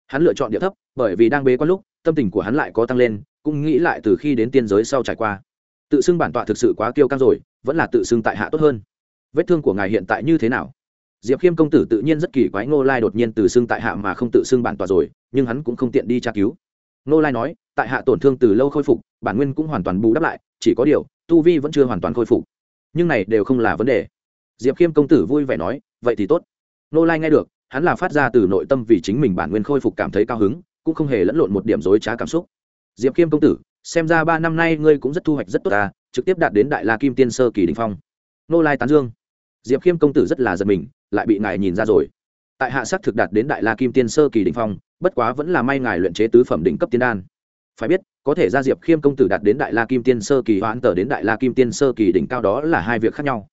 Hắn lựa chọn địa thấp, bởi vì đang bế quan lúc, tâm tình của hắn lại có tăng lên, cũng nghĩ lại từ khi đến tiên giới sau trải qua tự xưng bản tọa thực sự quá kiêu căng rồi, vẫn là tự xưng tại hạ tốt hơn. Vết thương của ngài hiện tại như thế nào? Diệp khiêm công tử tự nhiên rất kỳ quái, ngô lai đột nhiên từ xưng tại hạ mà không tự xưng bản tọa rồi, nhưng hắn cũng không tiện đi tra cứu. Ngô lai nói, tại hạ tổn thương từ lâu khôi phục, bản nguyên cũng hoàn toàn bù đắp lại, chỉ có điều, tu vi vẫn chưa hoàn toàn khôi phục. Nhưng này đều không là vấn đề. Diệp khiêm công tử vui vẻ nói, vậy thì tốt. Ngô lai nghe được, hắn là phát ra từ nội tâm vì chính mình bản nguyên khôi phục cảm thấy cao hứng, cũng không hề lẫn lộn một điểm dối trá cảm xúc. Diệp khiêm công tử xem ra ba năm nay ngươi cũng rất thu hoạch rất tốt ta, trực tiếp đạt đến đại la kim tiên sơ kỳ đình phong. Nô lai tán dương. Diệp khiêm công tử rất là giật mình, lại bị ngài nhìn ra rồi. Tại hạ sắc thực đạt đến đại la kim tiên sơ kỳ đình phong, bất quá vẫn là may ngài luyện chế tứ phẩm đỉnh cấp tiên đan. Phải biết, có thể ra diệp khiêm công tử đạt đến đại la kim tiên sơ kỳ, hoãn tờ đến đại la kim tiên sơ kỳ đỉnh cao đó là hai việc khác nhau.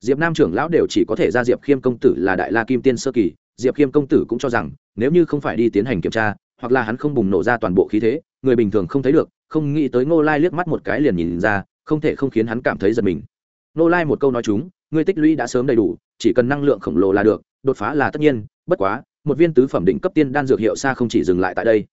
Diệp nam trưởng lão đều chỉ có thể ra diệp khiêm công tử là đại la kim tiên sơ kỳ, diệp khiêm công tử cũng cho rằng, nếu như không phải đi tiến hành kiểm tra, hoặc là hắn không bùng nổ ra toàn bộ khí thế, người bình thường không thấy được không nghĩ tới ngô lai liếc mắt một cái liền nhìn ra, không thể không khiến hắn cảm thấy giật mình. Ngô lai một câu nói chúng, ngươi tích lũy đã sớm đầy đủ, chỉ cần năng lượng khổng lồ là được, đột phá là tất nhiên, bất quá, một viên tứ phẩm định cấp tiên đan dược hiệu xa không chỉ dừng lại tại đây.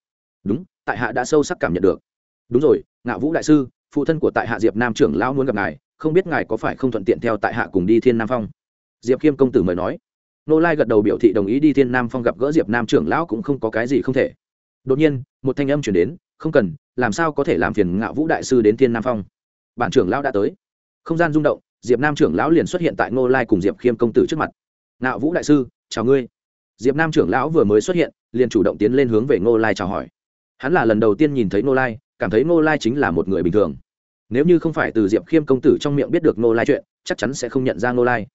Đúng, tại hạ đã sâu sắc cảm nhận được. Đúng rồi ngạo vũ đại sư, phụ thân của tại hạ diệp nam trưởng lão muốn gặp ngài, không biết ngài có phải không thuận tiện theo tại hạ cùng đi thiên nam phong? Diệp khiêm công tử mời nói. Nô lai gật đầu biểu thị đồng ý đi thiên nam phong gặp gỡ diệp nam trưởng lão cũng không có cái gì không thể. Đột nhiên, một thanh âm chuyển đến không cần, làm sao có thể làm phiền ngạo vũ đại sư đến thiên nam phong? Bản trưởng lão đã tới. Không gian rung động, diệp nam trưởng lão liền xuất hiện tại Ngô lai cùng diệp khiêm công tử trước mặt. Ngạo vũ đại sư, chào ngươi. Diệp nam trưởng lão vừa mới xuất hiện, liền chủ động tiến lên hướng về Ngô lai chào hỏi. Hắn là lần đầu tiên nhìn thấy Ngô lai, cảm thấy Ngô lai chính là một người bình thường. Nếu như không phải từ diệp khiêm công tử trong miệng biết được Ngô lai chuyện, chắc chắn sẽ không nhận ra Ngô lai.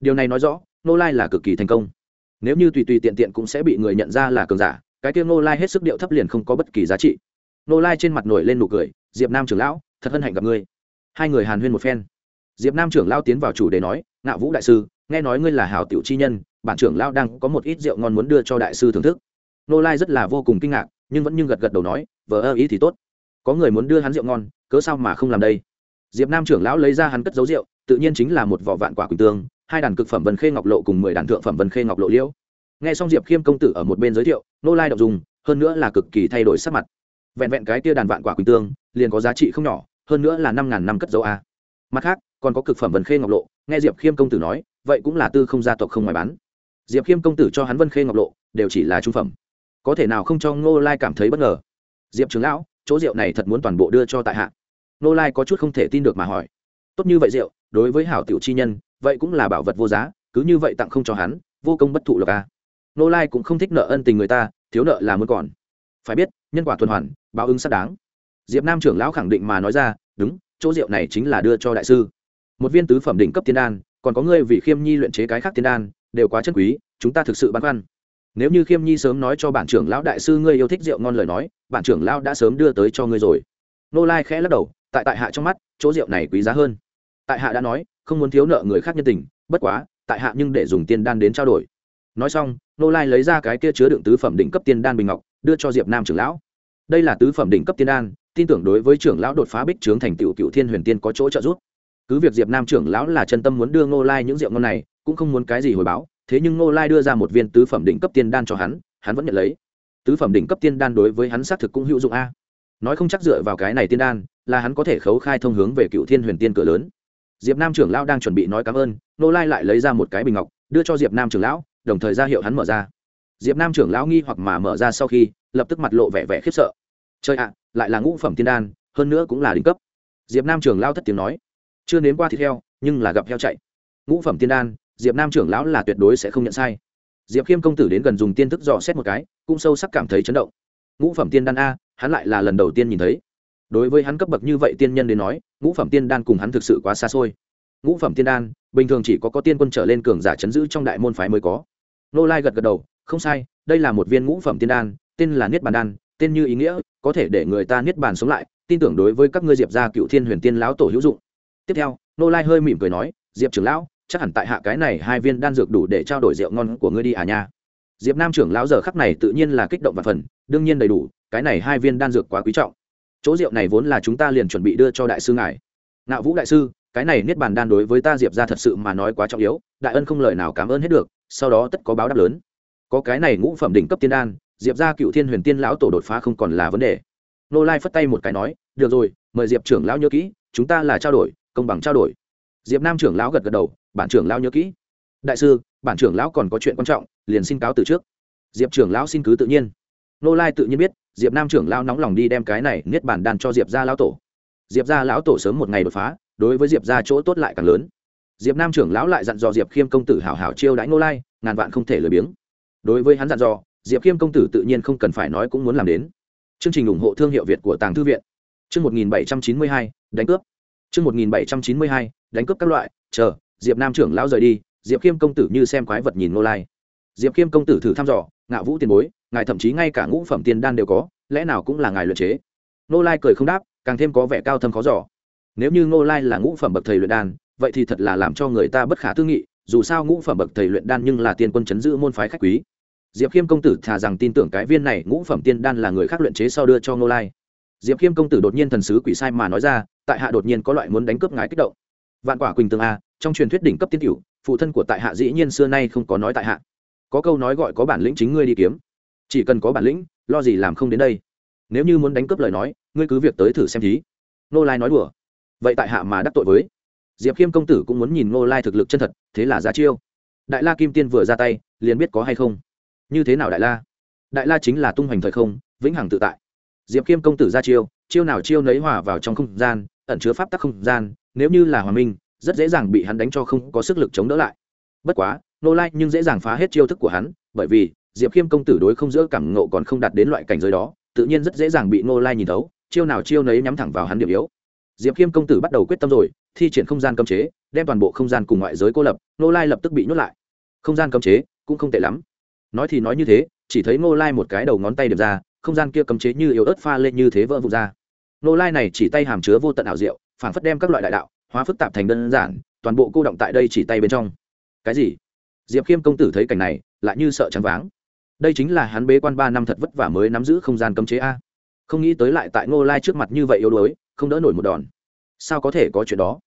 Điều này nói rõ, Ngô lai là cực kỳ thành công. Nếu như tùy tùy tiện tiện cũng sẽ bị người nhận ra là cường giả, cái tiêu Ngô lai hết sức điệu thấp liền không có bất kỳ giá trị nô lai trên mặt nổi lên nụ cười, diệp nam trưởng lão, thật hân hạnh gặp ngươi. Hai người hàn huyên một phen. Diệp nam trưởng lão tiến vào chủ đề nói, ngạo vũ đại sư, nghe nói ngươi là hào tiểu chi nhân, bản trưởng lão đang có một ít rượu ngon muốn đưa cho đại sư thưởng thức. Nô lai rất là vô cùng kinh ngạc, nhưng vẫn như gật gật đầu nói, vờ ơ, ý thì tốt. Có người muốn đưa hắn rượu ngon, cớ sao mà không làm đây? Diệp nam trưởng lão lấy ra hắn cất dấu rượu, tự nhiên chính là một vỏ vạn quả quỳnh tương, hai đàn cực phẩm vân khê ngọc lộ cùng mười đàn thượng phẩm vân khê ngọc lộ liễu. Nghe xong diệp khiêm công tử ở một bên giới thiệu, nô lai đọc dùng, hơn nữa là cực kỳ thay đổi sắc mặt vẹn vẹn cái tia đàn vạn quả quỳnh tương, liền có giá trị không nhỏ, hơn nữa là năm ngàn năm cất dấu a. Mặt khác, còn có cực phẩm vân khê ngọc lộ, nghe diệp khiêm công tử nói, vậy cũng là tư không gia tộc không ngoài bán. Diệp khiêm công tử cho hắn vân khê ngọc lộ, đều chỉ là trung phẩm. Có thể nào không cho ngô lai cảm thấy bất ngờ? Diệp trưởng lão, chỗ rượu này thật muốn toàn bộ đưa cho tại hạ. Ngô lai có chút không thể tin được mà hỏi. Tốt như vậy rượu, đối với hảo tiểu chi nhân, vậy cũng là bảo vật vô giá, cứ như vậy tặng không cho hắn, vô công bất thụ lộc a. Ngô lai cũng không thích nợ ân tình người ta, thiếu nợ là muốn còn. Phải biết, nhân quả tuần hoàn báo ứng xác đáng. Diệp nam trưởng lão khẳng định mà nói ra, đúng, chỗ rượu này chính là đưa cho đại sư. Một viên tứ phẩm đỉnh cấp tiên đan, còn có ngươi vì khiêm nhi luyện chế cái khác tiên đan, đều quá chân quý, chúng ta thực sự băn khoăn. Nếu như khiêm nhi sớm nói cho bản trưởng lão đại sư ngươi yêu thích rượu ngon lời nói, bản trưởng lão đã sớm đưa tới cho ngươi rồi. Nô lai khẽ lắc đầu, tại tại hạ trong mắt, chỗ rượu này quý giá hơn. Tại hạ đã nói, không muốn thiếu nợ người khác nhân tình, bất quá, tại hạ nhưng để dùng tiên đan đến trao đổi. Nói xong, nô lai lấy ra cái kia chứa đựng tứ phẩm đỉnh cấp tiên đan bình ngọc, đưa cho diệp nam trưởng lão đây là tứ phẩm đỉnh cấp tiên đan, tin tưởng đối với trưởng lão đột phá bích trướng thành tựu cựu thiên huyền tiên có chỗ trợ giúp. Cứ việc diệp nam trưởng lão là chân tâm muốn đưa ngô lai những rượu ngon này, cũng không muốn cái gì hồi báo, thế nhưng ngô lai đưa ra một viên tứ phẩm đỉnh cấp tiên đan cho hắn hắn vẫn nhận lấy. Tứ phẩm đỉnh cấp tiên đan đối với hắn xác thực cũng hữu dụng a. Nói không chắc dựa vào cái này tiên đan, là hắn có thể khấu khai thông hướng về cựu thiên huyền tiên cửa lớn. Diệp nam trưởng lão đang chuẩn bị nói cảm ơn, ngô lai lại lấy ra một cái bình ngọc, đưa cho diệp nam trưởng lão, đồng thời ra hiệu hắn mở ra. Diệp nam trưởng lão nghi hoặc mà mở ra sau khi, lập tức mặt lộ vẻ vẻ khiếp sợ trời ạ, lại là ngũ phẩm tiên đan, hơn nữa cũng là đỉnh cấp. Diệp nam trưởng lão thất tiếng nói. Chưa nếm qua thịt heo nhưng là gặp heo chạy. Ngũ phẩm tiên đan, diệp nam trưởng lão là tuyệt đối sẽ không nhận sai. Diệp khiêm công tử đến gần dùng tiên thức dò xét một cái, cũng sâu sắc cảm thấy chấn động. Ngũ phẩm tiên đan a, hắn lại là lần đầu tiên nhìn thấy. Đối với hắn cấp bậc như vậy tiên nhân đến nói, ngũ phẩm tiên đan cùng hắn thực sự quá xa xôi. Ngũ phẩm tiên đan, bình thường chỉ có có tiên quân trở lên cường giả chấn giữ trong đại môn phái mới có. Nô lai gật gật đầu, không sai, đây là một viên ngũ phẩm tiên đan, tên là niết bàn đan tên như ý nghĩa, có thể để người ta niết bàn sống lại, tin tưởng đối với các ngươi diệp gia cựu thiên huyền tiên lão tổ hữu dụng. Tiếp theo, nô lai hơi mỉm cười nói, diệp trưởng lão, chắc hẳn tại hạ cái này hai viên đan dược đủ để trao đổi rượu ngon của ngươi đi à nha. Diệp nam trưởng lão giờ khắc này tự nhiên là kích động và phần, đương nhiên đầy đủ, cái này hai viên đan dược quá quý trọng. Chỗ rượu này vốn là chúng ta liền chuẩn bị đưa cho đại sư ngài. Nạo vũ đại sư, cái này niết bàn đan đối với ta diệp ra thật sự mà nói quá trọng yếu, đại ân không lời nào cảm ơn hết được, sau đó tất có báo đáp lớn. Có cái này ngũ phẩm đỉnh cấp tiên đan diệp ra cựu thiên huyền tiên lão tổ đột phá không còn là vấn đề. Nô lai phất tay một cái nói, được rồi, mời diệp trưởng lão nhớ kỹ, chúng ta là trao đổi, công bằng trao đổi. Diệp nam trưởng lão gật gật đầu, bản trưởng lão nhớ kỹ. Đại sư, bản trưởng lão còn có chuyện quan trọng, liền xin cáo từ trước. Diệp trưởng lão xin cứ tự nhiên. Nô lai tự nhiên biết, diệp nam trưởng lão nóng lòng đi đem cái này niết bản đan cho diệp gia lão tổ. Diệp gia lão tổ sớm một ngày đột phá, đối với diệp gia chỗ tốt lại càng lớn. Diệp nam trưởng lão lại dặn dò diệp khiêm công tử hảo hảo chiêu đãi nô lai, ngàn vạn không thể lười biếng. Đối với hắn dặn dò diệp khiêm công tử tự nhiên không cần phải nói cũng muốn làm đến. Chương trình ủng hộ thương hiệu việt của tàng thư viện. Chương một nghìn bảy trăm chín mươi hai, đánh cướp. Chương một nghìn bảy trăm chín mươi hai, đánh cướp các loại, chờ, diệp nam trưởng lão rời đi, diệp khiêm công tử như xem quái vật nhìn nô lai. Diệp khiêm công tử thử thăm dò ngạo vũ tiền bối, ngài thậm chí ngay cả ngũ phẩm tiền đan đều có, lẽ nào cũng là ngài luyện chế? Nô lai cười không đáp, càng thêm có vẻ cao thâm khó giỏ nếu như nô lai là ngũ phẩm bậc thầy luyện đan, vậy thì thật là làm cho người ta bất khả tư nghị, dù sao ngũ phẩm bậc thầy luyện đan nhưng là tiên quân chấn giữ môn phái khách quý diệp khiêm công tử thà rằng tin tưởng cái viên này ngũ phẩm tiên đan là người khác luyện chế sau đưa cho nô lai. Diệp khiêm công tử đột nhiên thần sứ quỷ sai mà nói ra, tại hạ đột nhiên có loại muốn đánh cướp ngái kích động. Vạn quả quỳnh tương a, trong truyền thuyết đỉnh cấp tiên cửu, phụ thân của tại hạ dĩ nhiên xưa nay không có nói tại hạ. Có câu nói gọi có bản lĩnh chính ngươi đi kiếm. Chỉ cần có bản lĩnh, lo gì làm không đến đây. Nếu như muốn đánh cướp lời nói, ngươi cứ việc tới thử xem thí. Nô lai nói đùa. Vậy tại hạ mà đắc tội với. Diệp khiêm công tử cũng muốn nhìn nô lai thực lực chân thật, thế là ra chiêu. Đại la kim tiên vừa ra tay, liền biết có hay không như thế nào đại la? Đại la chính là tung hoành thời không, vĩnh hằng tự tại. Diệp khiêm công tử ra chiêu chiêu nào chiêu nấy hòa vào trong không gian, ẩn chứa pháp tắc không gian, nếu như là hòa minh, rất dễ dàng bị hắn đánh cho không có sức lực chống đỡ lại. Bất quá, nô lai nhưng dễ dàng phá hết chiêu thức của hắn, bởi vì diệp khiêm công tử đối không giữa cảm ngộ còn không đạt đến loại cảnh giới đó, tự nhiên rất dễ dàng bị nô lai nhìn thấu, chiêu nào chiêu nấy nhắm thẳng vào hắn điểm yếu. Diệp khiêm công tử bắt đầu quyết tâm rồi, thi triển không gian cấm chế, đem toàn bộ không gian cùng ngoại giới cô lập, nô lai lập tức bị nhốt lại. Không gian cấm chế cũng không tệ lắm nói thì nói như thế, chỉ thấy Ngô lai một cái đầu ngón tay điểm ra, không gian kia cấm chế như yếu ớt pha lên như thế vỡ vụt ra. Ngô lai này chỉ tay hàm chứa vô tận ảo diệu, phản phất đem các loại đại đạo, hóa phức tạp thành đơn giản, toàn bộ cô động tại đây chỉ tay bên trong. Cái gì? Diệp khiêm công tử thấy cảnh này, lại như sợ trắng váng. Đây chính là hắn bế quan ba năm thật vất vả mới nắm giữ không gian cấm chế a. Không nghĩ tới lại tại ngô lai trước mặt như vậy yếu đuối, không đỡ nổi một đòn. Sao có thể có chuyện đó?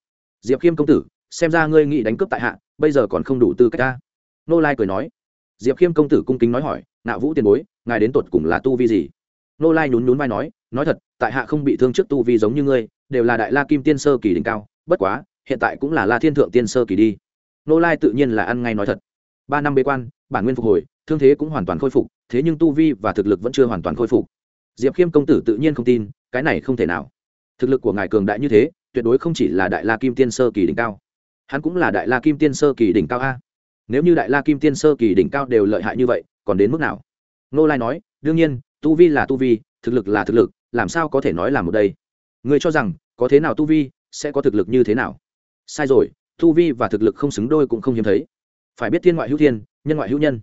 Diệp khiêm công tử, xem ra ngươi nghĩ đánh cướp tại hạ, bây giờ còn không đủ tư cách ta nô lai cười nói diệp khiêm công tử cung kính nói hỏi nạo vũ tiền bối, ngài đến tột cùng là tu vi gì? Nô lai nhún nhún vai nói nói thật, tại hạ không bị thương trước tu vi giống như ngươi, đều là đại la kim tiên sơ kỳ đỉnh cao, bất quá, hiện tại cũng là la thiên thượng tiên sơ kỳ đi. Nô lai tự nhiên là ăn ngay nói thật. Ba năm bế quan, bản nguyên phục hồi, thương thế cũng hoàn toàn khôi phục, thế nhưng tu vi và thực lực vẫn chưa hoàn toàn khôi phục. Diệp khiêm công tử tự nhiên không tin, cái này không thể nào. Thực lực của ngài cường đại như thế, tuyệt đối không chỉ là đại la kim tiên sơ kỳ đỉnh cao. Hắn cũng là đại la kim tiên sơ kỳ đỉnh cao a nếu như đại la kim tiên sơ kỳ đỉnh cao đều lợi hại như vậy, còn đến mức nào? Nô lai nói, đương nhiên, tu vi là tu vi, thực lực là thực lực, làm sao có thể nói là một đây? Người cho rằng, có thế nào tu vi, sẽ có thực lực như thế nào? Sai rồi, tu vi và thực lực không xứng đôi cũng không hiếm thấy. Phải biết thiên ngoại hữu thiên, nhân ngoại hữu nhân.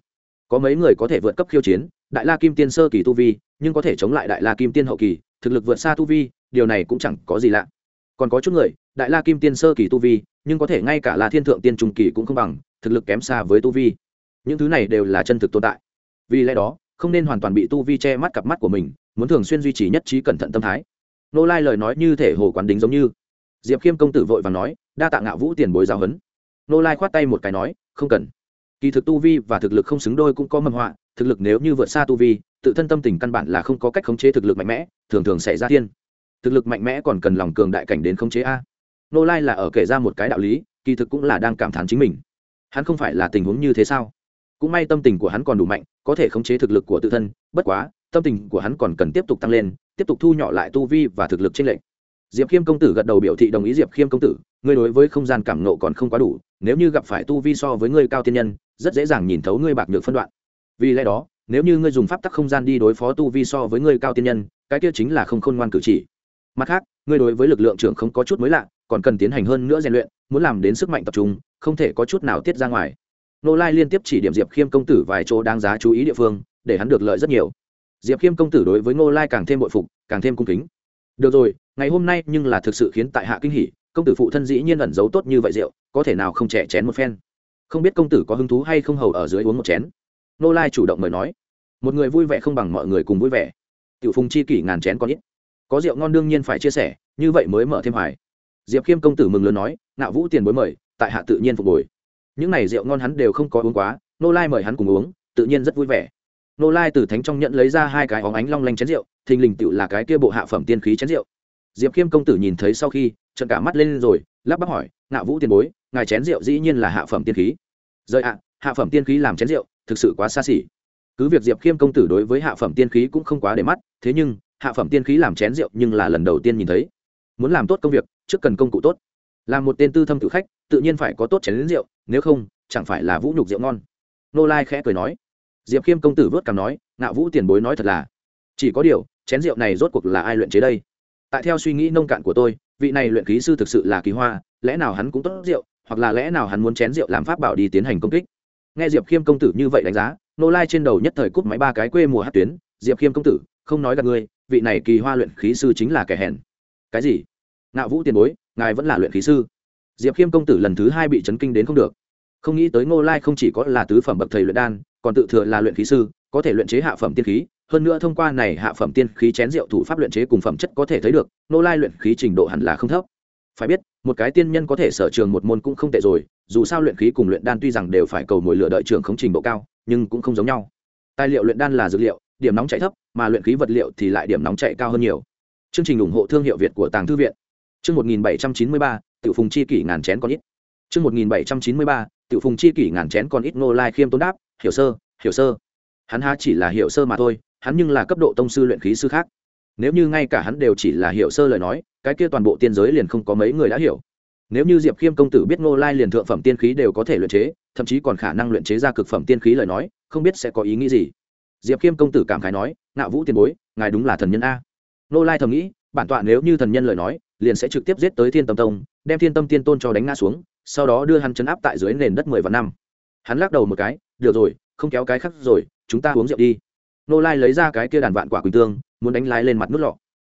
Có mấy người có thể vượt cấp khiêu chiến, đại la kim tiên sơ kỳ tu vi, nhưng có thể chống lại đại la kim tiên hậu kỳ, thực lực vượt xa tu vi, điều này cũng chẳng có gì lạ. Còn có chút người, đại la kim tiên sơ kỳ tu vi, nhưng có thể ngay cả là thiên thượng tiên trung kỳ cũng không bằng thực lực kém xa với tu vi. Những thứ này đều là chân thực tồn tại. Vì lẽ đó, không nên hoàn toàn bị tu vi che mắt cặp mắt của mình, muốn thường xuyên duy trì nhất trí cẩn thận tâm thái. Nô lai lời nói như thể hồ quán đính giống như. Diệp khiêm công tử vội và nói, đa tạ ngạo vũ tiền bối giáo huấn. Nô lai khoát tay một cái nói, không cần. Kỳ thực tu vi và thực lực không xứng đôi cũng có mầm họa, thực lực nếu như vượt xa tu vi, tự thân tâm tình căn bản là không có cách khống chế thực lực mạnh mẽ, thường thường xảy ra thiên. Thực lực mạnh mẽ còn cần lòng cường đại cảnh đến khống chế a. Nô lai là ở kể ra một cái đạo lý, kỳ thực cũng là đang cảm thán chính mình hắn không phải là tình huống như thế sao? Cũng may tâm tình của hắn còn đủ mạnh, có thể khống chế thực lực của tự thân, bất quá, tâm tình của hắn còn cần tiếp tục tăng lên, tiếp tục thu nhỏ lại tu vi và thực lực trên lệnh. Diệp khiêm công tử gật đầu biểu thị đồng ý diệp khiêm công tử, ngươi đối với không gian cảm nộ còn không quá đủ, nếu như gặp phải tu vi so với ngươi cao tiên nhân, rất dễ dàng nhìn thấu ngươi bạc nhược phân đoạn. Vì lẽ đó, nếu như ngươi dùng pháp tắc không gian đi đối phó tu vi so với ngươi cao tiên nhân, cái kia chính là không khôn ngoan cử chỉ mặt khác, ngươi đối với lực lượng trưởng không có chút mới lạ, còn cần tiến hành hơn nữa rèn luyện, muốn làm đến sức mạnh tập trung, không thể có chút nào tiết ra ngoài. Nô lai liên tiếp chỉ điểm diệp khiêm công tử vài chỗ đáng giá chú ý địa phương, để hắn được lợi rất nhiều. Diệp khiêm công tử đối với ngô lai càng thêm bội phục, càng thêm cung kính. Được rồi, ngày hôm nay nhưng là thực sự khiến tại hạ kinh hỉ, công tử phụ thân dĩ nhiên ẩn giấu tốt như vậy rượu, có thể nào không trẻ chén một phen? Không biết công tử có hứng thú hay không hầu ở dưới uống một chén? Nô lai chủ động mời nói. Một người vui vẻ không bằng mọi người cùng vui vẻ. Tiểu phùng chi kỷ ngàn chén có ít có rượu ngon đương nhiên phải chia sẻ, như vậy mới mở thêm hoài. Diệp khiêm công tử mừng lớn nói nạo vũ tiền bối mời, tại hạ tự nhiên phục hồi. Những này rượu ngon hắn đều không có uống quá, nô lai mời hắn cùng uống, tự nhiên rất vui vẻ. Nô lai từ thánh trong nhận lấy ra hai cái óng ánh long lanh chén rượu, thình lình tựu là cái kia bộ hạ phẩm tiên khí chén rượu. Diệp khiêm công tử nhìn thấy sau khi trận cả mắt lên rồi, lắp bắp hỏi ngạo vũ tiền bối, ngài chén rượu dĩ nhiên là hạ phẩm tiên khí. Rời ạ, hạ phẩm tiên khí làm chén rượu, thực sự quá xa xỉ. Cứ việc diệp khiêm công tử đối với hạ phẩm tiên khí cũng không quá để mắt, thế nhưng hạ phẩm tiên khí làm chén rượu nhưng là lần đầu tiên nhìn thấy. Muốn làm tốt công việc, trước cần công cụ tốt. Làm một tên tư thâm tự khách, tự nhiên phải có tốt chén rượu, nếu không, chẳng phải là vũ nhục rượu ngon. Nô lai khẽ cười nói. Diệp khiêm công tử vớt cằm nói ngạo vũ tiền bối nói thật là, chỉ có điều, chén rượu này rốt cuộc là ai luyện chế đây? Tại theo suy nghĩ nông cạn của tôi, vị này luyện khí sư thực sự là kỳ hoa, lẽ nào hắn cũng tốt rượu, hoặc là lẽ nào hắn muốn chén rượu làm pháp bảo đi tiến hành công kích? Nghe diệp khiêm công tử như vậy đánh giá, nô lai trên đầu nhất thời cúp máy ba cái quê mùa hát tuyến. Diệp khiêm công tử, không nói gặp ngươi vị này kỳ hoa luyện khí sư chính là kẻ hèn. Cái gì? Ngạo vũ tiền bối, ngài vẫn là luyện khí sư? Diệp khiêm công tử lần thứ hai bị chấn kinh đến không được. Không nghĩ tới ngô lai không chỉ có là tứ phẩm bậc thầy luyện đan, còn tự thừa là luyện khí sư, có thể luyện chế hạ phẩm tiên khí. Hơn nữa thông qua này hạ phẩm tiên khí chén rượu thủ pháp luyện chế cùng phẩm chất có thể thấy được, Ngô lai luyện khí trình độ hẳn là không thấp. Phải biết, một cái tiên nhân có thể sở trường một môn cũng không tệ rồi, dù sao luyện khí cùng luyện đan tuy rằng đều phải cầu mồi lửa đợi trường không trình độ cao, nhưng cũng không giống nhau. Tài liệu luyện đan là dược liệu điểm nóng chạy thấp, mà luyện khí vật liệu thì lại điểm nóng chạy cao hơn nhiều. Chương trình ủng hộ thương hiệu việt của tàng thư viện. Chương một nghìn bảy trăm chín mươi ba, tiểu phùng chi kỷ ngàn chén con ít. Chương một nghìn bảy trăm chín mươi ba, tiểu phùng chi kỷ ngàn chén con ít Ngô lai khiêm tốn đáp, hiểu sơ hiểu sơ. Hắn há chỉ là hiểu sơ mà thôi, hắn nhưng là cấp độ tông sư luyện khí sư khác. Nếu như ngay cả hắn đều chỉ là hiểu sơ lời nói, cái kia toàn bộ tiên giới liền không có mấy người đã hiểu. Nếu như diệp khiêm công tử biết ngô lai liền thượng phẩm tiên khí đều có thể luyện chế, thậm chí còn khả năng luyện chế ra cực phẩm tiên khí lời nói, không biết sẽ có ý nghĩ gì diệp khiêm công tử cảm khái nói, ngạo vũ tiền bối, ngài đúng là thần nhân a. Nô lai thầm nghĩ, bản tọa nếu như thần nhân lời nói, liền sẽ trực tiếp giết tới thiên tâm tông, đem thiên tâm tiên tôn cho đánh ngã xuống, sau đó đưa hắn chấn áp tại dưới nền đất mười vạn năm. Hắn lắc đầu một cái, được rồi, không kéo cái khác rồi, chúng ta uống rượu đi. Nô lai lấy ra cái kia đàn vạn quả quỳnh tương, muốn đánh lái lên mặt nút lọ.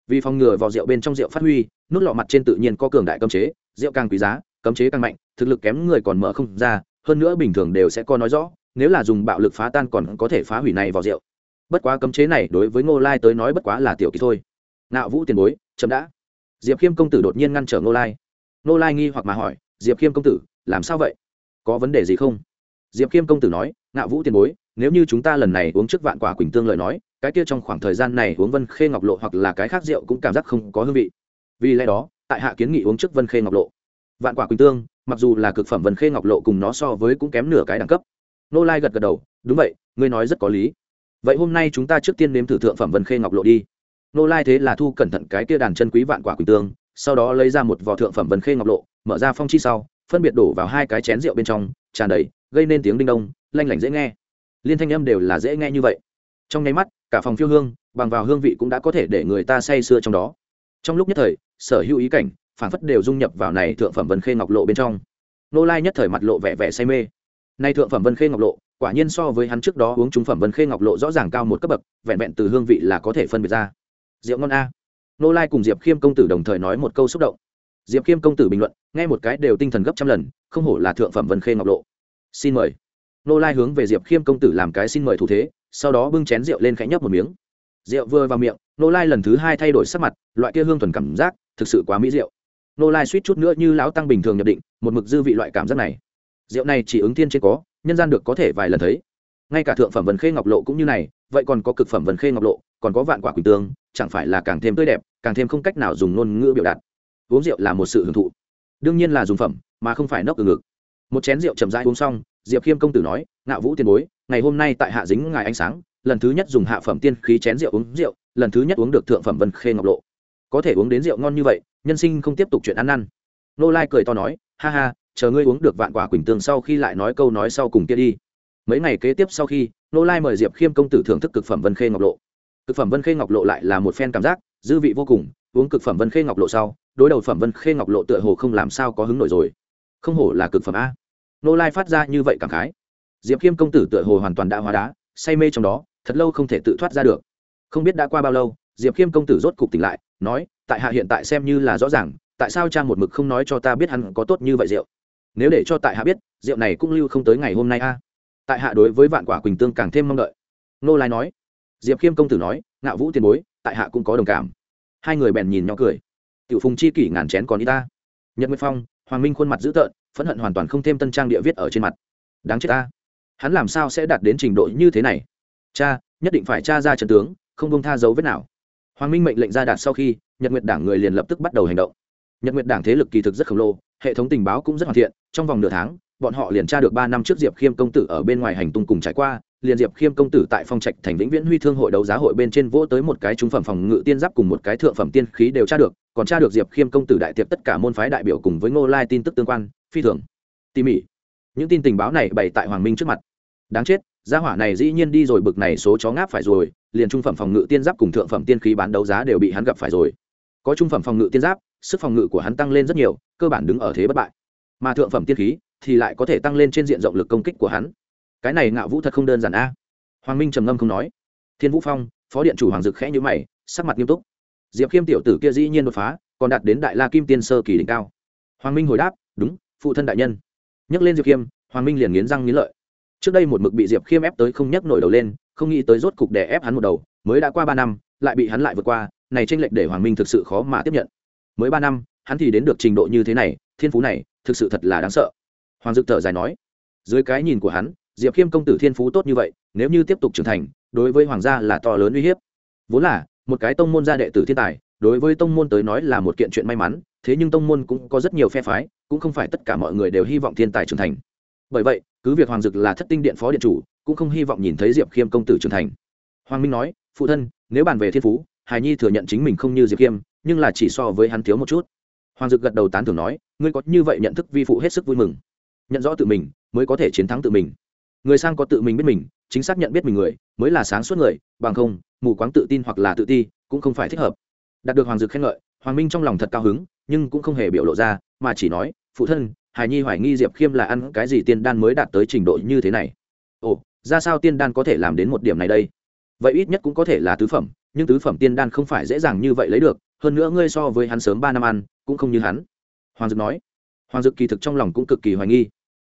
Vì phòng ngừa vào rượu bên trong rượu phát huy nút lọ mặt trên tự nhiên có cường đại cấm chế, rượu càng quý giá, cấm chế càng mạnh, thực lực kém người còn mở không ra, hơn nữa bình thường đều sẽ có nói rõ nếu là dùng bạo lực phá tan còn có thể phá hủy này vào rượu. Bất quá cấm chế này đối với ngô lai tới nói bất quá là tiểu kỳ thôi. Nạo vũ tiền bối, chậm đã. Diệp khiêm công tử đột nhiên ngăn trở ngô lai. Ngô lai nghi hoặc mà hỏi, diệp khiêm công tử, làm sao vậy? Có vấn đề gì không? Diệp khiêm công tử nói nạo vũ tiền bối, nếu như chúng ta lần này uống trước vạn quả quỳnh tương lời nói, cái kia trong khoảng thời gian này uống vân khê ngọc lộ hoặc là cái khác rượu cũng cảm giác không có hương vị. Vì lẽ đó, tại hạ kiến nghị uống trước vân khê ngọc lộ. Vạn quả quỳnh tương, mặc dù là cực phẩm vân khê ngọc lộ cùng nó so với cũng kém nửa cái đẳng cấp nô lai gật gật đầu, đúng vậy, ngươi nói rất có lý. Vậy hôm nay chúng ta trước tiên nếm thử thượng phẩm vân khê ngọc lộ đi. Nô lai thế là thu cẩn thận cái kia đàn chân quý vạn quả quỳnh tương, sau đó lấy ra một vò thượng phẩm vân khê ngọc lộ, mở ra phong chi sau, phân biệt đổ vào hai cái chén rượu bên trong, tràn đầy, gây nên tiếng đinh đông, lanh lảnh dễ nghe. Liên thanh âm đều là dễ nghe như vậy. Trong nháy mắt, cả phòng phiêu hương, bằng vào hương vị cũng đã có thể để người ta say sưa trong đó. Trong lúc nhất thời, sở hữu ý cảnh, phản phất đều dung nhập vào này thượng phẩm vân khê ngọc lộ bên trong. Nô lai nhất thời mặt lộ vẻ vẻ say mê nay thượng phẩm vân khê ngọc lộ, quả nhiên so với hắn trước đó uống trung phẩm vân khê ngọc lộ rõ ràng cao một cấp bậc, vẹn vẹn từ hương vị là có thể phân biệt ra. Rượu ngon a. Nô lai cùng diệp khiêm công tử đồng thời nói một câu xúc động. Diệp khiêm công tử bình luận, nghe một cái đều tinh thần gấp trăm lần, không hổ là thượng phẩm vân khê ngọc lộ. Xin mời. Nô lai hướng về diệp khiêm công tử làm cái xin mời thủ thế, sau đó bưng chén rượu lên khẽ nhấp một miếng. Rượu vừa vào miệng, nô lai lần thứ hai thay đổi sắc mặt, loại kia hương thuần cảm giác, thực sự quá mỹ rượu. Nô lai suýt chút nữa như lão tăng bình thường nhập định, một mực dư vị loại cảm giác này rượu này chỉ ứng thiên trên có, nhân gian được có thể vài lần thấy. Ngay cả thượng phẩm vần khê ngọc lộ cũng như này, vậy còn có cực phẩm vần khê ngọc lộ, còn có vạn quả quỳnh tương, chẳng phải là càng thêm tươi đẹp, càng thêm không cách nào dùng ngôn ngữ biểu đạt. Uống rượu là một sự hưởng thụ, đương nhiên là dùng phẩm, mà không phải nốc từ ngực. Một chén rượu chậm rãi uống xong, diệp khiêm công tử nói, ngạo vũ tiền bối, ngày hôm nay tại hạ dính ngài ánh sáng, lần thứ nhất dùng hạ phẩm tiên khí chén rượu uống rượu, lần thứ nhất uống được thượng phẩm vân khê ngọc lộ. Có thể uống đến rượu ngon như vậy, nhân sinh không tiếp tục chuyện ăn năn. Nô lai cười to nói, ha ha chờ ngươi uống được vạn quả quỳnh tương sau khi lại nói câu nói sau cùng kia đi. Mấy ngày kế tiếp sau khi nô lai mời diệp khiêm công tử thưởng thức cực phẩm vân khê ngọc lộ. Cực phẩm vân khê ngọc lộ lại là một phen cảm giác, dư vị vô cùng, uống cực phẩm vân khê ngọc lộ sau, đối đầu phẩm vân khê ngọc lộ tựa hồ không làm sao có hứng nổi rồi. Không hổ là cực phẩm a. Nô lai phát ra như vậy cảm khái. Diệp khiêm công tử tựa hồ hoàn toàn đã hóa đá, say mê trong đó, thật lâu không thể tự thoát ra được. Không biết đã qua bao lâu, diệp khiêm công tử rốt cục tỉnh lại, nói, tại hạ hiện tại xem như là rõ ràng, tại sao cha một mực không nói cho ta biết hắn có tốt như vậy rượu? Nếu để cho tại hạ biết, rượu này cũng lưu không tới ngày hôm nay a. Tại hạ đối với vạn quả quỳnh tương càng thêm mong đợi. Nô lai nói. Diệp khiêm công tử nói, ngạo vũ tiền bối, tại hạ cũng có đồng cảm. Hai người bèn nhìn nhau cười. Tiểu phùng chi kỷ ngàn chén còn y ta. Nhật nguyệt phong, hoàng minh khuôn mặt dữ tợn, phẫn hận hoàn toàn không thêm tân trang địa viết ở trên mặt. Đáng chết ta. Hắn làm sao sẽ đạt đến trình độ như thế này? Cha, nhất định phải tra ra trận tướng, không công tha dấu vết nào. Hoàng minh mệnh lệnh ra đạt sau khi, nhật nguyệt đảng người liền lập tức bắt đầu hành động nhật nguyệt đảng thế lực kỳ thực rất khổng lồ, hệ thống tình báo cũng rất hoàn thiện, trong vòng nửa tháng, bọn họ liền tra được ba năm trước diệp khiêm công tử ở bên ngoài hành tung cùng trải qua, liền diệp khiêm công tử tại phong trạch thành vĩnh viễn huy thương hội đấu giá hội bên trên vỗ tới một cái trung phẩm phòng ngự tiên giáp cùng một cái thượng phẩm tiên khí đều tra được, còn tra được diệp khiêm công tử đại tiệp tất cả môn phái đại biểu cùng với ngô lai tin tức tương quan, phi thường tỉ mỉ. Những tin tình báo này bày tại hoàng minh trước mặt. Đáng chết, gia hỏa này dĩ nhiên đi rồi, bực này số chó ngáp phải rồi, liền trung phẩm phòng ngự tiên giáp cùng thượng phẩm tiên khí bán đấu giá đều bị hắn gặp phải rồi. Có trung phẩm phòng ngự tiên giáp sức phòng ngự của hắn tăng lên rất nhiều, cơ bản đứng ở thế bất bại. Mà thượng phẩm tiên khí thì lại có thể tăng lên trên diện rộng lực công kích của hắn. Cái này ngạo vũ thật không đơn giản a. Hoàng minh trầm ngâm không nói. Thiên vũ phong, phó điện chủ hoàng dực khẽ nhữ mày, sắc mặt nghiêm túc. Diệp khiêm tiểu tử kia dĩ nhiên đột phá, còn đạt đến đại la kim tiên sơ kỳ đỉnh cao. Hoàng minh hồi đáp, đúng, phụ thân đại nhân. Nhắc lên diệp khiêm, hoàng minh liền nghiến răng nghiến lợi. Trước đây một mực bị diệp khiêm ép tới không nhấc nổi đầu lên, không nghĩ tới rốt cục để ép hắn một đầu, mới đã qua ba năm, lại bị hắn lại vượt qua, này tranh lệch để hoàng minh thực sự khó mà tiếp nhận mới ba năm, hắn thì đến được trình độ như thế này, thiên phú này, thực sự thật là đáng sợ. Hoàng dực thở dài nói, dưới cái nhìn của hắn, diệp khiêm công tử thiên phú tốt như vậy, nếu như tiếp tục trưởng thành, đối với hoàng gia là to lớn uy hiếp. Vốn là, một cái tông môn gia đệ tử thiên tài, đối với tông môn tới nói là một kiện chuyện may mắn, thế nhưng tông môn cũng có rất nhiều phe phái, cũng không phải tất cả mọi người đều hy vọng thiên tài trưởng thành. Bởi vậy, cứ việc hoàng dực là thất tinh điện phó điện chủ, cũng không hy vọng nhìn thấy diệp khiêm công tử trưởng thành. Hoàng minh nói, phụ thân, nếu bàn về thiên phú hài nhi thừa nhận chính mình không như diệp khiêm nhưng là chỉ so với hắn thiếu một chút. Hoàng dực gật đầu tán thưởng nói, ngươi có như vậy nhận thức vi phụ hết sức vui mừng. Nhận rõ tự mình, mới có thể chiến thắng tự mình. Người sang có tự mình biết mình, chính xác nhận biết mình người, mới là sáng suốt người, bằng không, mù quáng tự tin hoặc là tự ti, cũng không phải thích hợp. Đạt được hoàng dực khen ngợi, hoàng minh trong lòng thật cao hứng, nhưng cũng không hề biểu lộ ra, mà chỉ nói, phụ thân hài nhi hoài nghi diệp khiêm là ăn cái gì tiên đan mới đạt tới trình độ như thế này? Ồ, ra sao tiên đan có thể làm đến một điểm này đây? Vậy ít nhất cũng có thể là tứ phẩm nhưng tứ phẩm tiên đan không phải dễ dàng như vậy lấy được, hơn nữa ngươi so với hắn sớm ba năm ăn, cũng không như hắn. Hoàng dực nói. Hoàng dực kỳ thực trong lòng cũng cực kỳ hoài nghi.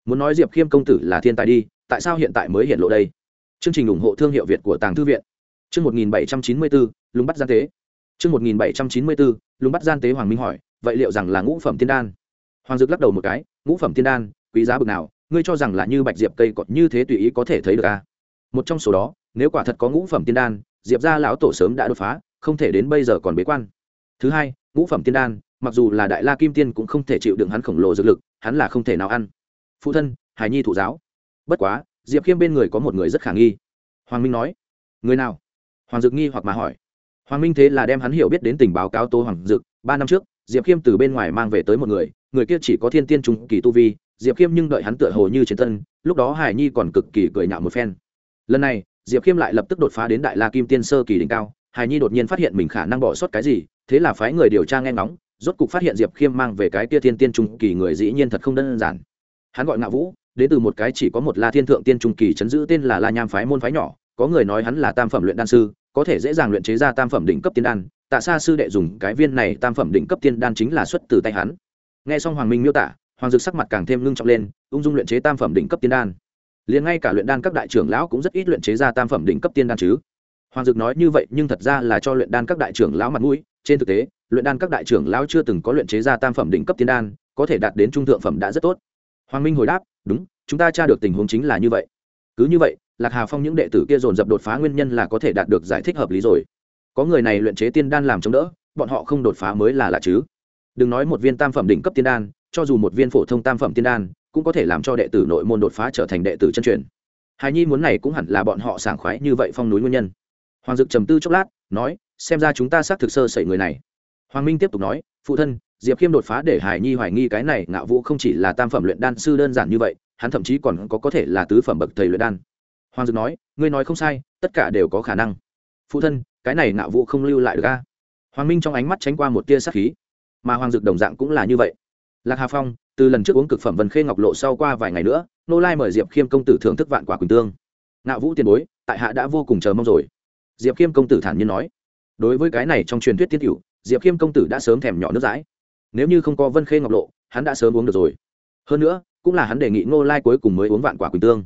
Muốn nói diệp khiêm công tử là thiên tài đi, tại sao hiện tại mới hiện lộ đây? Chương trình ủng hộ thương hiệu việt của tàng thư viện. Chương một nghìn bảy trăm chín mươi bốn lúng bắt gian tế. Chương một nghìn bảy trăm chín mươi bốn lúng bắt gian tế hoàng minh hỏi, vậy liệu rằng là ngũ phẩm tiên đan? Hoàng dực lắc đầu một cái, ngũ phẩm tiên đan, quý giá bực nào, ngươi cho rằng là như bạch diệp cây cọt như thế tùy ý có thể thấy được à? một trong số đó, nếu quả thật có ngũ phẩm tiên đan diệp gia lão tổ sớm đã đột phá, không thể đến bây giờ còn bế quan. Thứ hai, ngũ phẩm tiên đan, mặc dù là đại la kim tiên cũng không thể chịu đựng hắn khổng lồ dược lực, hắn là không thể nào ăn. Phụ thân, hải nhi thụ giáo. Bất quá, diệp khiêm bên người có một người rất khả nghi. Hoàng minh nói, người nào? Hoàng dực nghi hoặc mà hỏi. Hoàng minh thế là đem hắn hiểu biết đến tình báo cáo tô hoàng dực. Ba năm trước, diệp khiêm từ bên ngoài mang về tới một người người kia chỉ có thiên tiên trung kỳ tu vi, diệp khiêm nhưng đợi hắn tựa hồ như chiến tân lúc đó hải nhi còn cực kỳ cười nhạo một phen. Lần này diệp khiêm lại lập tức đột phá đến đại la kim tiên sơ kỳ đỉnh cao, hải nhi đột nhiên phát hiện mình khả năng bỏ sót cái gì, thế là phái người điều tra nghe ngóng, rốt cục phát hiện diệp khiêm mang về cái kia thiên tiên trung kỳ người dĩ nhiên thật không đơn giản. Hắn gọi Ngạ vũ, đến từ một cái chỉ có một la thiên thượng tiên trung kỳ chấn giữ tên là la nham phái môn phái nhỏ, có người nói hắn là tam phẩm luyện đan sư, có thể dễ dàng luyện chế ra tam phẩm đỉnh cấp tiên đan, tạ xa sư đệ dùng cái viên này tam phẩm đỉnh cấp tiên đan chính là xuất từ tay hắn. Nghe xong hoàng minh miêu tả, hoàng dực sắc mặt càng thêm ngưng trọng lên, ung dung luyện chế tam phẩm đỉnh cấp tiên đan liền ngay cả luyện đan các đại trưởng lão cũng rất ít luyện chế ra tam phẩm đỉnh cấp tiên đan chứ. Hoàng dực nói như vậy, nhưng thật ra là cho luyện đan các đại trưởng lão mặt mũi. Trên thực tế, luyện đan các đại trưởng lão chưa từng có luyện chế ra tam phẩm đỉnh cấp tiên đan, có thể đạt đến trung thượng phẩm đã rất tốt. Hoàng minh hồi đáp, đúng, chúng ta tra được tình huống chính là như vậy. Cứ như vậy, lạc hà phong những đệ tử kia dồn dập đột phá nguyên nhân là có thể đạt được giải thích hợp lý rồi. Có người này luyện chế tiên đan làm chống đỡ, bọn họ không đột phá mới là lạ chứ. Đừng nói một viên tam phẩm đỉnh cấp tiên đan, cho dù một viên phổ thông tam phẩm tiên đan cũng có thể làm cho đệ tử nội môn đột phá trở thành đệ tử chân truyền. Hài nhi muốn này cũng hẳn là bọn họ sảng khoái như vậy phong núi nguyên nhân. Hoàng dực trầm tư chốc lát, nói, xem ra chúng ta xác thực sơ sẩy người này. Hoàng minh tiếp tục nói, phụ thân, diệp khiêm đột phá để hải nhi hoài nghi cái này ngạo vũ không chỉ là tam phẩm luyện đan sư đơn giản như vậy, hắn thậm chí còn có có thể là tứ phẩm bậc thầy luyện đan. Hoàng dực nói, ngươi nói không sai, tất cả đều có khả năng. Phụ thân, cái này ngạo vũ không lưu lại được a. Hoàng minh trong ánh mắt tránh qua một tia sát khí. Mà hoàng dực đồng dạng cũng là như vậy lạc hà phong, từ lần trước uống cực phẩm vân khê ngọc lộ sau qua vài ngày nữa, nô lai mời diệp khiêm công tử thưởng thức vạn quả quỳnh tương. Ngạo vũ tiền bối, tại hạ đã vô cùng chờ mong rồi. Diệp khiêm công tử thản nhiên nói. Đối với cái này trong truyền thuyết tiết cựu diệp khiêm công tử đã sớm thèm nhỏ nước dãi. Nếu như không có vân khê ngọc lộ, hắn đã sớm uống được rồi. Hơn nữa, cũng là hắn đề nghị ngô lai cuối cùng mới uống vạn quả quỳnh tương.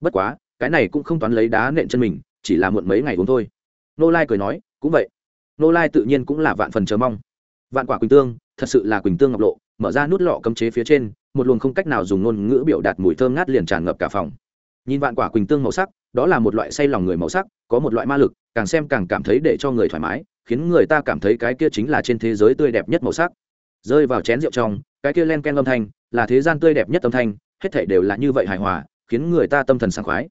Bất quá, cái này cũng không toán lấy đá nện chân mình, chỉ là muộn mấy ngày uống thôi. Ngô lai cười nói, cũng vậy. Ngô lai tự nhiên cũng là vạn phần chờ mong. Vạn quả quỳnh tương, thật sự là quỳnh tương ngọc lộ mở ra nút lọ cấm chế phía trên, một luồng không cách nào dùng ngôn ngữ biểu đạt mùi thơm ngát liền tràn ngập cả phòng. Nhìn vạn quả quỳnh tương màu sắc, đó là một loại say lòng người màu sắc, có một loại ma lực, càng xem càng cảm thấy để cho người thoải mái, khiến người ta cảm thấy cái kia chính là trên thế giới tươi đẹp nhất màu sắc. Rơi vào chén rượu trong, cái kia len ken âm thanh, là thế gian tươi đẹp nhất âm thanh, hết thể đều là như vậy hài hòa, khiến người ta tâm thần sảng khoái.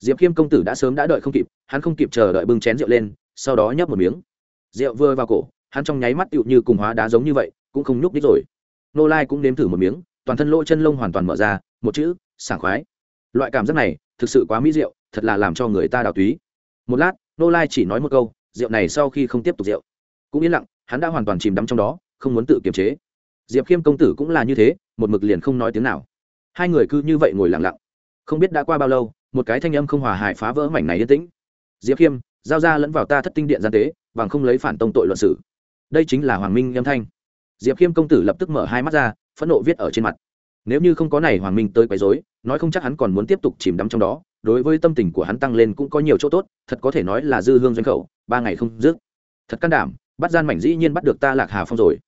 Diệp khiêm công tử đã sớm đã đợi không kịp, hắn không kịp chờ đợi bưng chén rượu lên, sau đó nhấp một miếng. Rượu vừa vào cổ, hắn trong nháy mắt tựu như cùng hóa đá giống như vậy, cũng không nhúc đích rồi nô lai cũng nếm thử một miếng, toàn thân lỗ chân lông hoàn toàn mở ra, một chữ, sảng khoái. Loại cảm giác này, thực sự quá mỹ rượu, thật là làm cho người ta đào túy. Một lát, nô lai chỉ nói một câu, rượu này sau khi không tiếp tục rượu. Cũng yên lặng, hắn đã hoàn toàn chìm đắm trong đó, không muốn tự kiềm chế. Diệp khiêm công tử cũng là như thế, một mực liền không nói tiếng nào. Hai người cứ như vậy ngồi lặng lặng. Không biết đã qua bao lâu, một cái thanh âm không hòa hài phá vỡ mảnh này yên tĩnh. Diệp khiêm, giao ra lẫn vào ta thất tinh điện gian tế, bằng không lấy phản tông tội luận sử đây chính là hoàng minh âm thanh diệp khiêm công tử lập tức mở hai mắt ra, phẫn nộ viết ở trên mặt. Nếu như không có này hoàng minh tới quấy dối nói không chắc hắn còn muốn tiếp tục chìm đắm trong đó, đối với tâm tình của hắn tăng lên cũng có nhiều chỗ tốt, thật có thể nói là dư hương doanh khẩu, ba ngày không dứt. Thật can đảm, bắt gian mảnh dĩ nhiên bắt được ta lạc hà phong rồi.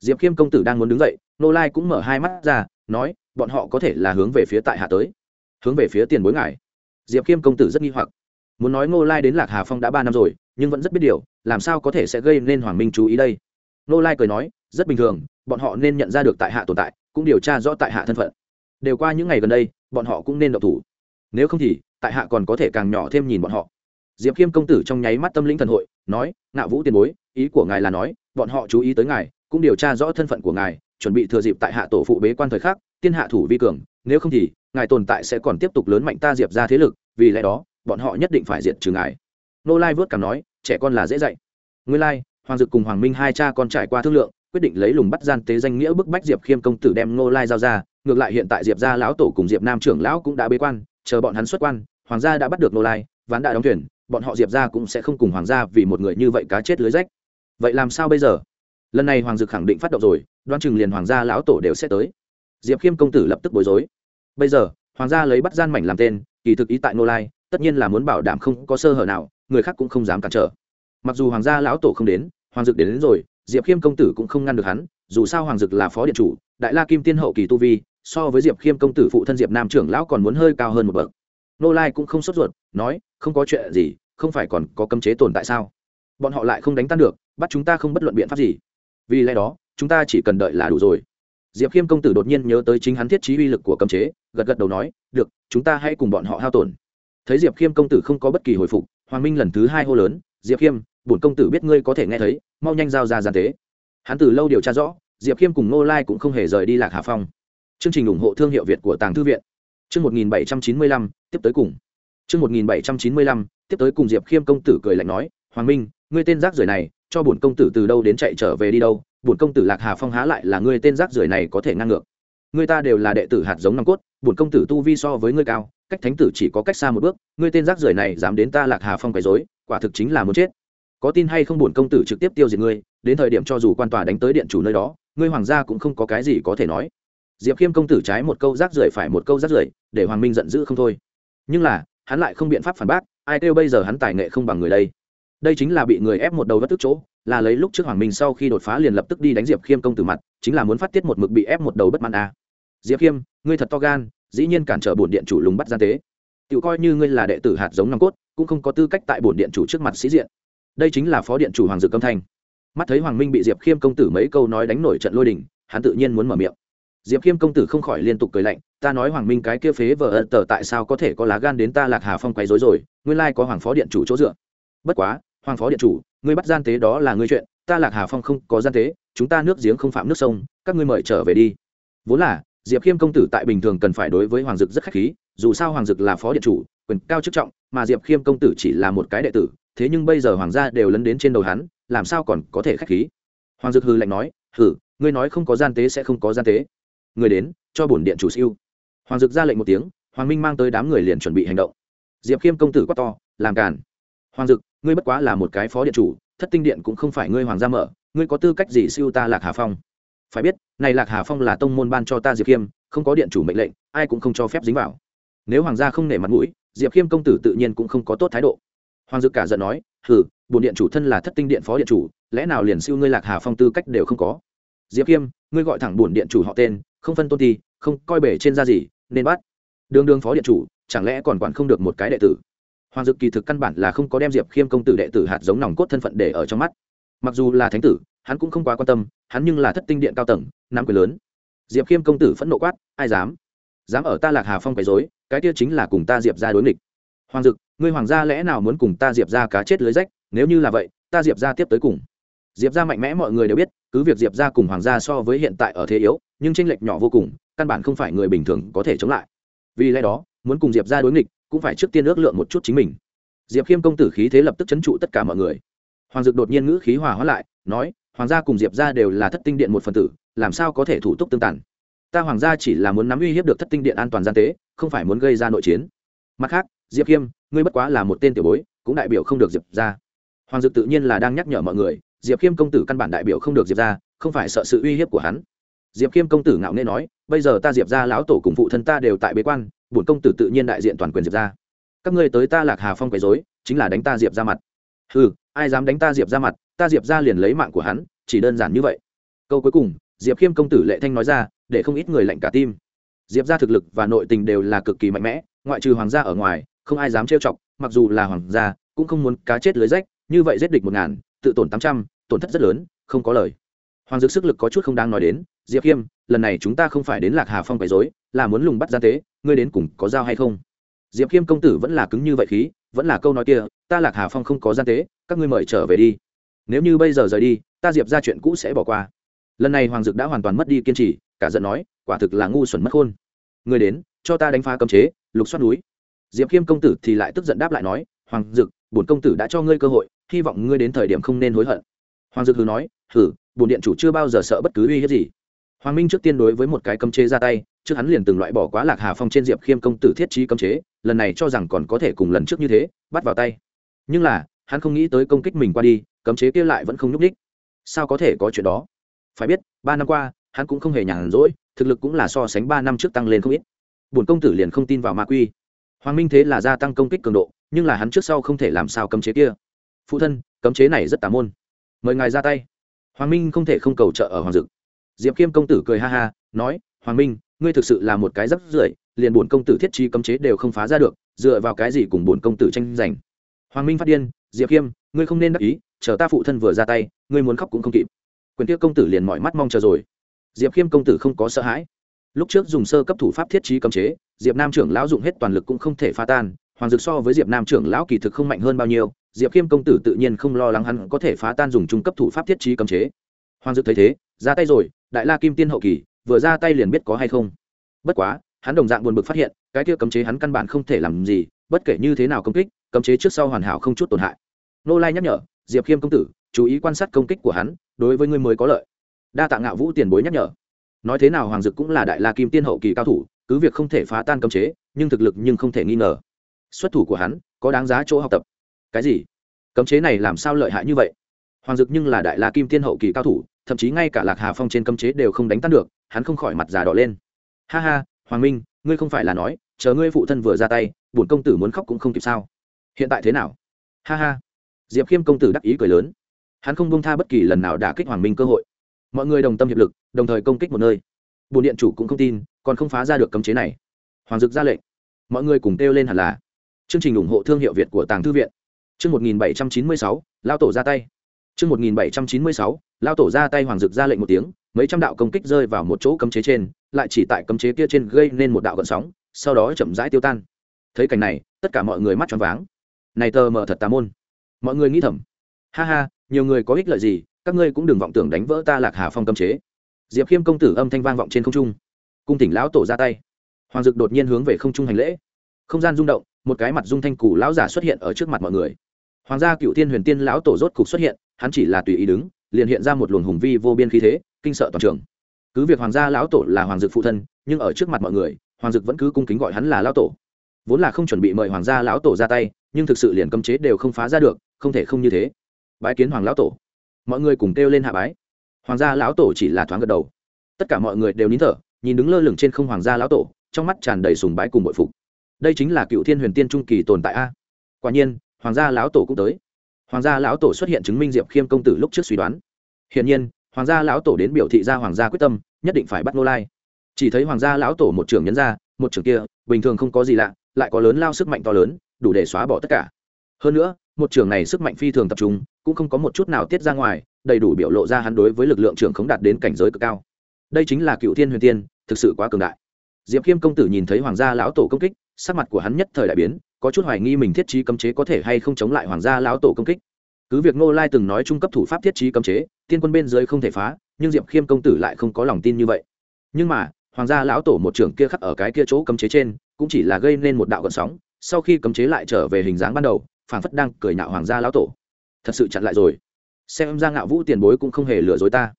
Diệp khiêm công tử đang muốn đứng dậy, nô lai cũng mở hai mắt ra, nói, bọn họ có thể là hướng về phía tại hạ tới. Hướng về phía tiền bối ngài. Diệp khiêm công tử rất nghi hoặc. Muốn nói nô lai đến lạc hà phong đã ba năm rồi, nhưng vẫn rất biết điều, làm sao có thể sẽ gây nên hoàng minh chú ý đây? Nô lai cười nói rất bình thường, bọn họ nên nhận ra được tại hạ tồn tại, cũng điều tra rõ tại hạ thân phận. Đều qua những ngày gần đây, bọn họ cũng nên độc thủ. Nếu không thì, tại hạ còn có thể càng nhỏ thêm nhìn bọn họ. Diệp khiêm công tử trong nháy mắt tâm linh thần hội, nói ngạo vũ tiền bối, ý của ngài là nói, bọn họ chú ý tới ngài, cũng điều tra rõ thân phận của ngài, chuẩn bị thừa dịp tại hạ tổ phụ bế quan thời khắc, tiên hạ thủ vi cường, nếu không thì, ngài tồn tại sẽ còn tiếp tục lớn mạnh ta diệp ra thế lực, vì lẽ đó, bọn họ nhất định phải diệt trừ ngài. Nô lai vớt cảm nói, trẻ con là dễ dạy. Nguyên lai hoàng dực cùng hoàng minh hai cha con trải qua thương lượng, quyết định lấy lùng bắt gian tế danh nghĩa bức bách diệp khiêm công tử đem nô lai giao ra, ngược lại hiện tại diệp gia lão tổ cùng diệp nam trưởng lão cũng đã bế quan, chờ bọn hắn xuất quan, hoàng gia đã bắt được nô lai, ván đã đóng thuyền, bọn họ diệp gia cũng sẽ không cùng hoàng gia vì một người như vậy cá chết lưới rách. Vậy làm sao bây giờ? Lần này hoàng dực khẳng định phát động rồi đoan chừng liền hoàng gia lão tổ đều sẽ tới. Diệp khiêm công tử lập tức bối rối. Bây giờ, hoàng gia lấy bắt gian mảnh làm tên, kỳ thực ý tại nô lai, tất nhiên là muốn bảo đảm không có sơ hở nào, người khác cũng không dám cản trở mặc dù hoàng gia lão tổ không đến hoàng dực đến, đến rồi diệp khiêm công tử cũng không ngăn được hắn dù sao hoàng dực là phó điện chủ đại la kim tiên hậu kỳ tu vi so với diệp khiêm công tử phụ thân diệp nam trưởng lão còn muốn hơi cao hơn một bậc. Nô lai cũng không sốt ruột nói không có chuyện gì không phải còn có cấm chế tồn tại sao? Bọn họ lại không đánh tan được bắt chúng ta không bất luận biện pháp gì. Vì lẽ đó chúng ta chỉ cần đợi là đủ rồi. Diệp khiêm công tử đột nhiên nhớ tới chính hắn thiết trí uy lực của cấm chế gật gật đầu nói được chúng ta hãy cùng bọn họ hao tổn. Thấy diệp khiêm công tử không có bất kỳ hồi phục hoàng minh lần thứ hai hô lớn diệp khiêm bổn công tử biết ngươi có thể nghe thấy, mau nhanh giao ra gian tế. Hắn từ lâu điều tra rõ, diệp khiêm cùng Ngô lai cũng không hề rời đi lạc hà phong. Chương trình ủng hộ thương hiệu việt của tàng thư viện. Chương một nghìn bảy trăm chín mươi lăm, tiếp tới cùng. Chương một nghìn bảy trăm chín mươi lăm, tiếp tới cùng diệp khiêm công tử cười lạnh nói, hoàng minh, ngươi tên rác rưởi này, cho bổn công tử từ đâu đến chạy trở về đi đâu? Bổn công tử lạc hà phong há lại là ngươi tên rác rưởi này có thể ngang ngược. Ngươi ta đều là đệ tử hạt giống nòng cốt, bổn công tử tu vi so với ngươi cao, cách thánh tử chỉ có cách xa một bước, ngươi tên rác rưởi này dám đến ta lạc hà phong quấy dối quả thực chính là muốn chết có tin hay không bổn công tử trực tiếp tiêu diệt ngươi, đến thời điểm cho dù quan tòa đánh tới điện chủ nơi đó, ngươi hoàng gia cũng không có cái gì có thể nói. Diệp khiêm công tử trái một câu rác rưởi phải một câu rác rưởi, để hoàng minh giận dữ không thôi. Nhưng là, hắn lại không biện pháp phản bác, ai kêu bây giờ hắn tài nghệ không bằng người đây? Đây chính là bị người ép một đầu vất tức chỗ, là lấy lúc trước hoàng minh sau khi đột phá liền lập tức đi đánh diệp khiêm công tử mặt, chính là muốn phát tiết một mực bị ép một đầu bất mãn a. À. diệp khiêm, ngươi thật to gan, dĩ nhiên cản trở bổn điện chủ lùng bắt gian tế. Tự coi như ngươi là đệ tử hạt giống nòng cốt, cũng không có tư cách tại bổn điện chủ trước mặt sĩ diện đây chính là phó điện chủ hoàng dự câm thanh. Mắt thấy hoàng minh bị diệp khiêm công tử mấy câu nói đánh nổi trận lôi đình, hắn tự nhiên muốn mở miệng. Diệp khiêm công tử không khỏi liên tục cười lạnh, ta nói hoàng minh cái kia phế vờ ân tờ tại sao có thể có lá gan đến ta lạc hà phong quấy dối rồi, nguyên lai có hoàng phó điện chủ chỗ dựa. Bất quá, hoàng phó điện chủ, ngươi bắt gian tế đó là ngươi chuyện, ta lạc hà phong không có gian tế, chúng ta nước giếng không phạm nước sông, các ngươi mời trở về đi. Vốn là, diệp khiêm công tử tại bình thường cần phải đối với hoàng dực rất khách khí, dù sao hoàng dực là phó điện chủ, quyền cao chức trọng, mà diệp khiêm công tử chỉ là một cái đệ tử thế nhưng bây giờ hoàng gia đều lấn đến trên đầu hắn, làm sao còn có thể khách khí? Hoàng dực hư lạnh nói hử ngươi nói không có gian tế sẽ không có gian tế. Người đến, cho bổn điện chủ siêu. Hoàng dực ra lệnh một tiếng, hoàng minh mang tới đám người liền chuẩn bị hành động. Diệp khiêm công tử quát to, làm cản hoàng dực, ngươi bất quá là một cái phó điện chủ, thất tinh điện cũng không phải ngươi hoàng gia mở, ngươi có tư cách gì siêu ta lạc hà phong? Phải biết, này lạc hà phong là tông môn ban cho ta diệp khiêm, không có điện chủ mệnh lệnh, ai cũng không cho phép dính vào. Nếu hoàng gia không nể mặt mũi, diệp khiêm công tử tự nhiên cũng không có tốt thái độ hoàng dực cả giận nói, hừ, bổn điện chủ thân là thất tinh điện phó điện chủ, lẽ nào liền siêu ngươi lạc hà phong tư cách đều không có? Diệp khiêm ngươi gọi thẳng bổn điện chủ họ tên, không phân tôn ti, không coi bể trên da gì, nên bắt. Đường đường phó điện chủ, chẳng lẽ còn quản không được một cái đệ tử? Hoàng dực kỳ thực căn bản là không có đem diệp khiêm công tử đệ tử hạt giống nòng cốt thân phận để ở trong mắt. Mặc dù là thánh tử, hắn cũng không quá quan tâm, hắn nhưng là thất tinh điện cao tầng nắm quyền lớn. Diệp khiêm công tử phẫn nộ quát, ai dám? Dám ở ta lạc hà phong quấy dối cái kia chính là cùng ta diệp ra đối nghịch hoàng dực, ngươi hoàng gia lẽ nào muốn cùng ta diệp ra cá chết lưới rách? Nếu như là vậy, ta diệp ra tiếp tới cùng. Diệp ra mạnh mẽ mọi người đều biết, cứ việc diệp ra cùng hoàng gia so với hiện tại ở thế yếu, nhưng tranh lệch nhỏ vô cùng, căn bản không phải người bình thường có thể chống lại. Vì lẽ đó, muốn cùng diệp ra đối nghịch, cũng phải trước tiên ước lượng một chút chính mình. Diệp khiêm công tử khí thế lập tức chấn trụ tất cả mọi người. Hoàng dực đột nhiên ngữ khí hòa hóa lại, nói, hoàng gia cùng diệp ra đều là thất tinh điện một phần tử, làm sao có thể thủ tục tương tàn? Ta hoàng gia chỉ là muốn nắm uy hiếp được thất tinh điện an toàn gian tế, không phải muốn gây ra nội chiến. Mặt khác diệp khiêm, ngươi bất quá là một tên tiểu bối, cũng đại biểu không được diệp ra hoàng dực tự nhiên là đang nhắc nhở mọi người, diệp khiêm công tử căn bản đại biểu không được diệp ra không phải sợ sự uy hiếp của hắn. Diệp khiêm công tử ngạo nghê nói, bây giờ ta diệp ra lão tổ cùng phụ thân ta đều tại bế quan, bổn công tử tự nhiên đại diện toàn quyền diệp ra các ngươi tới ta lạc hà phong quấy dối chính là đánh ta diệp ra mặt. Ừ ai dám đánh ta diệp ra mặt, ta diệp ra liền lấy mạng của hắn, chỉ đơn giản như vậy. Câu cuối cùng, diệp khiêm công tử lệ thanh nói ra, để không ít người lạnh cả tim. Diệp ra thực lực và nội tình đều là cực kỳ mạnh mẽ, ngoại trừ hoàng gia ở ngoài không ai dám trêu chọc, mặc dù là hoàng gia, cũng không muốn cá chết lưới rách, như vậy giết địch một ngàn, tự tổn tám trăm, tổn thất rất lớn, không có lời. Hoàng dược sức lực có chút không đáng nói đến, diệp khiêm, lần này chúng ta không phải đến lạc hà phong quấy dối là muốn lùng bắt gian tế, ngươi đến cùng có dao hay không? Diệp khiêm công tử vẫn là cứng như vậy khí, vẫn là câu nói kia, ta lạc hà phong không có gian tế, các ngươi mời trở về đi. Nếu như bây giờ rời đi, ta diệp ra chuyện cũ sẽ bỏ qua. Lần này hoàng dực đã hoàn toàn mất đi kiên trì, cả giận nói, quả thực là ngu xuẩn mất khôn. Người đến, cho ta đánh phá cấm chế, lục xoát núi diệp khiêm công tử thì lại tức giận đáp lại nói, hoàng dực, bổn công tử đã cho ngươi cơ hội, hy vọng ngươi đến thời điểm không nên hối hận. Hoàng dực hừ nói, hừ, bổn điện chủ chưa bao giờ sợ bất cứ uy hiếp gì. Hoàng minh trước tiên đối với một cái cấm chế ra tay, trước hắn liền từng loại bỏ quá lạc hà phong trên diệp khiêm công tử thiết trí cấm chế, lần này cho rằng còn có thể cùng lần trước như thế, bắt vào tay. Nhưng là, hắn không nghĩ tới công kích mình qua đi, cấm chế kia lại vẫn không nhúc ních sao có thể có chuyện đó? Phải biết, ba năm qua, hắn cũng không hề nhàn rỗi, thực lực cũng là so sánh ba năm trước tăng lên không ít. Bổn công tử liền không tin vào ma quy hoàng minh thế là gia tăng công kích cường độ, nhưng là hắn trước sau không thể làm sao cấm chế kia. Phụ thân, cấm chế này rất tà môn. Mời ngài ra tay. Hoàng minh không thể không cầu trợ ở hoàng dực. Diệp khiêm công tử cười ha ha, nói, hoàng minh, ngươi thực sự là một cái rắc rưởi, liền bổn công tử thiết trí cấm chế đều không phá ra được, dựa vào cái gì cùng bổn công tử tranh giành? Hoàng minh phát điên, diệp khiêm ngươi không nên đắc ý, chờ ta phụ thân vừa ra tay, ngươi muốn khóc cũng không kịp. Quyền tiêu công tử liền mọi mắt mong chờ rồi. Diệp khiêm công tử không có sợ hãi lúc trước dùng sơ cấp thủ pháp thiết trí cấm chế, diệp nam trưởng lão dụng hết toàn lực cũng không thể phá tan, hoàng dực so với diệp nam trưởng lão kỳ thực không mạnh hơn bao nhiêu, diệp khiêm công tử tự nhiên không lo lắng hắn có thể phá tan dùng trung cấp thủ pháp thiết trí cấm chế. Hoàng dực thấy thế, ra tay rồi, đại la kim tiên hậu kỳ, vừa ra tay liền biết có hay không. Bất quá, hắn đồng dạng buồn bực phát hiện, cái kia cấm chế hắn căn bản không thể làm gì, bất kể như thế nào công kích, cấm chế trước sau hoàn hảo không chút tổn hại. Nô lai nhắc nhở, diệp khiêm công tử, chú ý quan sát công kích của hắn, đối với ngươi mới có lợi. Đa tạ ngạo vũ tiền bối nhắc nhở nói thế nào hoàng dực cũng là đại la kim tiên hậu kỳ cao thủ, cứ việc không thể phá tan cấm chế, nhưng thực lực nhưng không thể nghi ngờ. Xuất thủ của hắn, có đáng giá chỗ học tập. Cái gì? Cấm chế này làm sao lợi hại như vậy? Hoàng dực nhưng là đại la kim tiên hậu kỳ cao thủ, thậm chí ngay cả lạc hà phong trên cấm chế đều không đánh tan được, hắn không khỏi mặt già đỏ lên. Ha ha, hoàng minh, ngươi không phải là nói, chờ ngươi phụ thân vừa ra tay, bổn công tử muốn khóc cũng không kịp sao? Hiện tại thế nào? Ha ha. Diệp khiêm công tử đắc ý cười lớn. Hắn không bông tha bất kỳ lần nào đả kích hoàng minh cơ hội mọi người đồng tâm hiệp lực, đồng thời công kích một nơi. Bồn điện chủ cũng không tin, còn không phá ra được cấm chế này. Hoàng dực ra lệnh. Mọi người cùng kêu lên hẳn là. Chương trình ủng hộ thương hiệu việt của tàng thư viện. Chương một nghìn bảy trăm chín mươi sáu lao tổ ra tay. Chương một nghìn bảy trăm chín mươi sáu lao tổ ra tay hoàng dực ra lệnh một tiếng, mấy trăm đạo công kích rơi vào một chỗ cấm chế trên, lại chỉ tại cấm chế kia trên gây nên một đạo gợn sóng, sau đó chậm rãi tiêu tan. Thấy cảnh này, tất cả mọi người mắt choáng váng. Này tờ mờ thật tà môn. Mọi người nghĩ thầm. Ha ha, nhiều người có ích lợi gì các ngươi cũng đừng vọng tưởng đánh vỡ ta lạc hà phong cấm chế diệp khiêm công tử âm thanh vang vọng trên không trung cung tỉnh lão tổ ra tay hoàng dực đột nhiên hướng về không trung hành lễ không gian rung động một cái mặt dung thanh cù lão giả xuất hiện ở trước mặt mọi người hoàng gia cựu tiên huyền tiên lão tổ rốt cục xuất hiện hắn chỉ là tùy ý đứng liền hiện ra một luồng hùng vi vô biên khí thế kinh sợ toàn trường cứ việc hoàng gia lão tổ là hoàng dực phụ thân nhưng ở trước mặt mọi người hoàng dực vẫn cứ cung kính gọi hắn là lão tổ vốn là không chuẩn bị mời hoàng gia lão tổ ra tay nhưng thực sự liền cấm chế đều không phá ra được không thể không như thế bái kiến hoàng lão tổ mọi người cùng kêu lên hạ bái. Hoàng gia lão tổ chỉ là thoáng gật đầu. Tất cả mọi người đều nín thở, nhìn đứng lơ lửng trên không hoàng gia lão tổ, trong mắt tràn đầy sùng bái cùng bội phục. Đây chính là cựu thiên huyền tiên trung kỳ tồn tại a. Quả nhiên, hoàng gia lão tổ cũng tới. Hoàng gia lão tổ xuất hiện chứng minh diệp khiêm công tử lúc trước suy đoán. Hiển nhiên, hoàng gia lão tổ đến biểu thị ra hoàng gia quyết tâm, nhất định phải bắt nô lai. Chỉ thấy hoàng gia lão tổ một trưởng nhấn ra, một trưởng kia, bình thường không có gì lạ, lại có lớn lao sức mạnh to lớn, đủ để xóa bỏ tất cả. Hơn nữa một trường này sức mạnh phi thường tập trung, cũng không có một chút nào tiết ra ngoài, đầy đủ biểu lộ ra hắn đối với lực lượng trưởng khống đạt đến cảnh giới cực cao. Đây chính là cựu thiên huyền tiên, thực sự quá cường đại. Diệp khiêm công tử nhìn thấy hoàng gia lão tổ công kích, sắc mặt của hắn nhất thời đại biến, có chút hoài nghi mình thiết trí cấm chế có thể hay không chống lại hoàng gia lão tổ công kích. Cứ việc ngô lai từng nói trung cấp thủ pháp thiết trí cấm chế, tiên quân bên dưới không thể phá, nhưng diệp khiêm công tử lại không có lòng tin như vậy. Nhưng mà, hoàng gia lão tổ một trưởng kia khắc ở cái kia chỗ cấm chế trên, cũng chỉ là gây nên một đạo gợn sóng, sau khi cấm chế lại trở về hình dáng ban đầu phảng phất đang cười nhạo hoàng gia lão tổ. Thật sự chặn lại rồi. Xem ra ngạo vũ tiền bối cũng không hề lừa dối ta.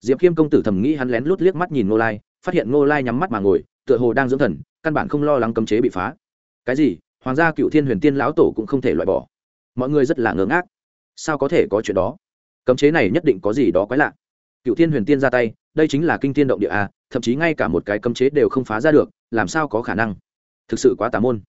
Diệp khiêm công tử thầm nghĩ hắn lén lút liếc mắt nhìn ngô lai, phát hiện ngô lai nhắm mắt mà ngồi, tựa hồ đang dưỡng thần, căn bản không lo lắng cấm chế bị phá. Cái gì? Hoàng gia cựu thiên huyền tiên lão tổ cũng không thể loại bỏ. Mọi người rất là ngớ ngác. Sao có thể có chuyện đó? Cấm chế này nhất định có gì đó quái lạ. Cựu thiên huyền tiên ra tay, đây chính là kinh thiên động địa a thậm chí ngay cả một cái cấm chế đều không phá ra được, làm sao có khả năng? Thực sự quá tà môn.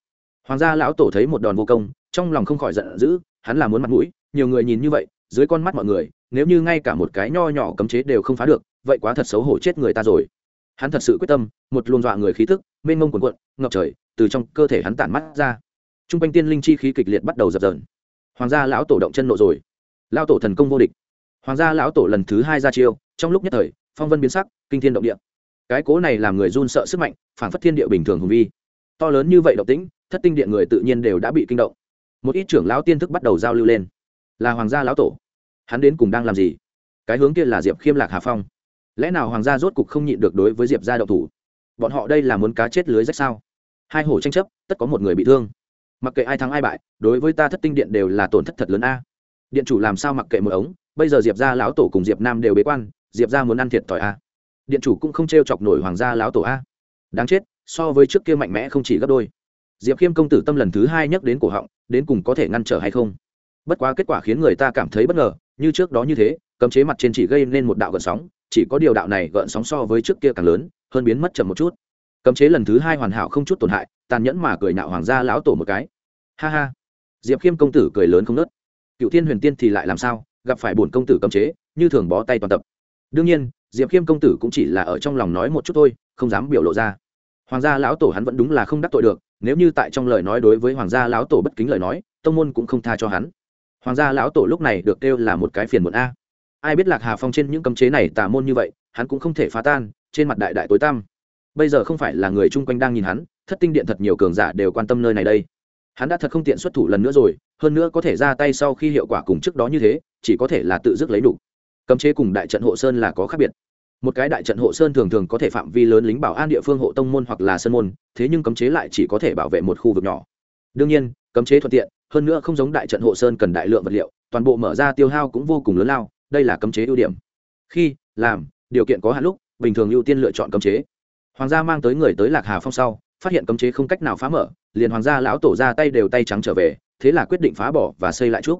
Hoàng gia lão tổ thấy một đòn vô công trong lòng không khỏi giận dữ, hắn là muốn mặt mũi, nhiều người nhìn như vậy, dưới con mắt mọi người, nếu như ngay cả một cái nho nhỏ cấm chế đều không phá được, vậy quá thật xấu hổ chết người ta rồi. Hắn thật sự quyết tâm, một luồng dọa người khí thức mênh mông cuồn cuộn, ngập trời, từ trong cơ thể hắn tản mắt ra. T r u n g quanh tiên linh chi khí kịch liệt bắt đầu dập dờn. Hoàng gia lão tổ động chân nộ rồi. Lão tổ thần công vô địch. Hoàng gia lão tổ lần thứ hai ra chiêu, trong lúc nhất thời, phong vân biến sắc, kinh thiên động địa. Cái cố này làm người run sợ sức mạnh phản phất thiên địa bình thường hùng vi. To lớn như vậy động tĩnh, thất tinh điện người tự nhiên đều đã bị kinh động một ít trưởng lão tiên thức bắt đầu giao lưu lên. Là hoàng gia lão tổ. Hắn đến cùng đang làm gì? Cái hướng kia là diệp khiêm lạc hà phong. Lẽ nào hoàng gia rốt cục không nhịn được đối với diệp gia đậu thủ? Bọn họ đây là muốn cá chết lưới rách sao? Hai hổ tranh chấp, tất có một người bị thương. Mặc kệ ai thắng ai bại, đối với ta thất tinh điện đều là tổn thất thật lớn a. Điện chủ làm sao mặc kệ một ống, bây giờ diệp gia lão tổ cùng diệp nam đều bế quan, diệp gia muốn ăn thiệt thòi a. Điện chủ cũng không t r e o chọc nổi hoàng gia lão tổ a. Đáng chết, so với trước kia mạnh mẽ không chỉ gấp đôi diệp khiêm công tử tâm lần thứ hai nhắc đến cổ họng, đến cùng có thể ngăn trở hay không? Bất quá kết quả khiến người ta cảm thấy bất ngờ, như trước đó như thế, cấm chế mặt trên chỉ gây nên một đạo gợn sóng, chỉ có điều đạo này gợn sóng so với trước kia càng lớn, hơn biến mất chậm một chút. Cấm chế lần thứ hai hoàn hảo không chút tổn hại, tàn nhẫn mà cười nạo hoàng gia lão tổ một cái. Ha ha. Diệp khiêm công tử cười lớn không nớt. Cựu Tiên huyền tiên thì lại làm sao, gặp phải bổn công tử cấm chế, như thường bó tay toàn tập. Đương nhiên, diệp khiêm công tử cũng chỉ là ở trong lòng nói một chút thôi, không dám biểu lộ ra hoàng gia lão tổ hắn vẫn đúng là không đắc tội được, nếu như tại trong lời nói đối với hoàng gia lão tổ bất kính lời nói, tông môn cũng không tha cho hắn. Hoàng gia lão tổ lúc này được kêu là một cái phiền muộn a. Ai biết lạc hà phong trên những cấm chế này tà môn như vậy, hắn cũng không thể phá tan, trên mặt đại đại tối tăm. Bây giờ không phải là người chung quanh đang nhìn hắn, thất tinh điện thật nhiều cường giả đều quan tâm nơi này đây. Hắn đã thật không tiện xuất thủ lần nữa rồi, hơn nữa có thể ra tay sau khi hiệu quả cùng trước đó như thế, chỉ có thể là tự dứt lấy đủ. Cấm chế cùng đại trận hộ sơn là có khác biệt một cái đại trận hộ sơn thường thường có thể phạm vi lớn lính bảo an địa phương hộ tông môn hoặc là sơn môn, thế nhưng cấm chế lại chỉ có thể bảo vệ một khu vực nhỏ. Đương nhiên, cấm chế thuận tiện, hơn nữa không giống đại trận hộ sơn cần đại lượng vật liệu, toàn bộ mở ra tiêu hao cũng vô cùng lớn lao, đây là cấm chế ưu điểm. Khi, làm, điều kiện có hạn lúc, bình thường ưu tiên lựa chọn cấm chế. Hoàng gia mang tới người tới lạc hà phong sau, phát hiện cấm chế không cách nào phá mở, liền hoàng gia lão tổ ra tay đều tay trắng trở về, thế là quyết định phá bỏ và xây lại trước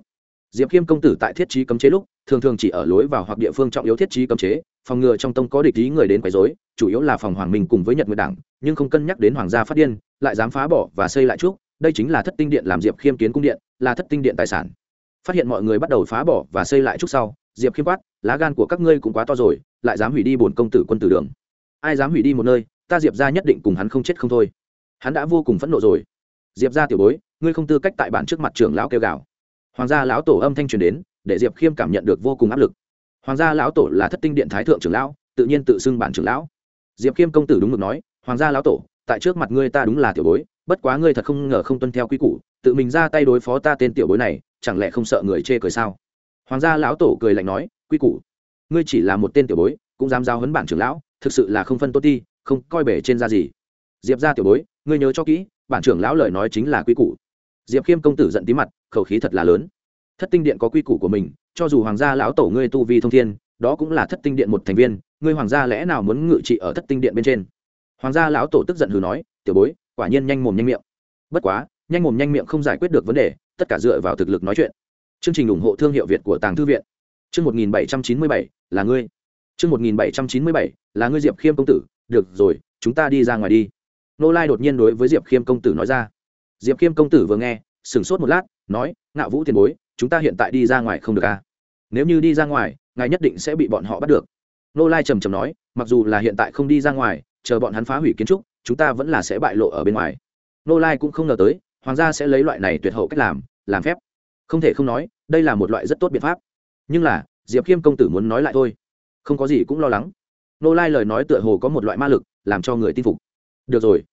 diệp khiêm công tử tại thiết trí cấm chế lúc, thường thường chỉ ở lối vào hoặc địa phương trọng yếu thiết trí cấm chế, phòng ngừa trong tông có địch ý người đến quấy rối, chủ yếu là phòng hoàng minh cùng với nhật nguyệt đảng, nhưng không cân nhắc đến hoàng gia phát điên, lại dám phá bỏ và xây lại trước, đây chính là thất tinh điện làm diệp khiêm kiến cung điện, là thất tinh điện tài sản. Phát hiện mọi người bắt đầu phá bỏ và xây lại trước sau, diệp khiêm quát, lá gan của các ngươi cũng quá to rồi, lại dám hủy đi bổn công tử quân tử đường. Ai dám hủy đi một nơi, ta diệp ra nhất định cùng hắn không chết không thôi. Hắn đã vô cùng phẫn nộ rồi. Diệp ra tiểu bối, ngươi không tư cách tại bản trước mặt trưởng lão kêu gào hoàng gia lão tổ âm thanh truyền đến, để diệp khiêm cảm nhận được vô cùng áp lực. Hoàng gia lão tổ là thất tinh điện thái thượng trưởng lão, tự nhiên tự xưng bản trưởng lão. Diệp khiêm công tử đúng ngực nói, hoàng gia lão tổ, tại trước mặt ngươi ta đúng là tiểu bối, bất quá ngươi thật không ngờ không tuân theo quy củ, tự mình ra tay đối phó ta tên tiểu bối này, chẳng lẽ không sợ người chê cười sao? Hoàng gia lão tổ cười lạnh nói, quy củ, ngươi chỉ là một tên tiểu bối, cũng dám giao hấn bản trưởng lão, thực sự là không phân tốt ti không coi bể trên ra gì. Diệp ra tiểu bối, ngươi nhớ cho kỹ, bản trưởng lão lời nói chính là quy củ diệp khiêm công tử giận tí mặt, khẩu khí thật là lớn. Thất tinh điện có quy củ của mình, cho dù hoàng gia lão tổ ngươi tu vi thông thiên, đó cũng là thất tinh điện một thành viên, ngươi hoàng gia lẽ nào muốn ngự trị ở thất tinh điện bên trên? Hoàng gia lão tổ tức giận hừ nói, tiểu bối, quả nhiên nhanh mồm nhanh miệng. Bất quá, nhanh mồm nhanh miệng không giải quyết được vấn đề, tất cả dựa vào thực lực nói chuyện. Chương trình ủng hộ thương hiệu việt của tàng thư viện. Chương một nghìn bảy trăm chín mươi bảy, là ngươi. Chương một nghìn bảy trăm chín mươi bảy, là ngươi diệp khiêm công tử. Được rồi, chúng ta đi ra ngoài đi. Nô lai đột nhiên đối với diệp khiêm công tử nói ra diệp khiêm công tử vừa nghe, sửng sốt một lát, nói, ngạo vũ tiền bối, chúng ta hiện tại đi ra ngoài không được à? Nếu như đi ra ngoài, ngài nhất định sẽ bị bọn họ bắt được. Nô lai trầm trầm nói, mặc dù là hiện tại không đi ra ngoài, chờ bọn hắn phá hủy kiến trúc, chúng ta vẫn là sẽ bại lộ ở bên ngoài. Nô lai cũng không ngờ tới, hoàng gia sẽ lấy loại này tuyệt hậu cách làm làm phép. Không thể không nói, đây là một loại rất tốt biện pháp. Nhưng là, diệp khiêm công tử muốn nói lại thôi. Không có gì cũng lo lắng. Nô lai lời nói tựa hồ có một loại ma lực, làm cho người tin phục. Được rồi.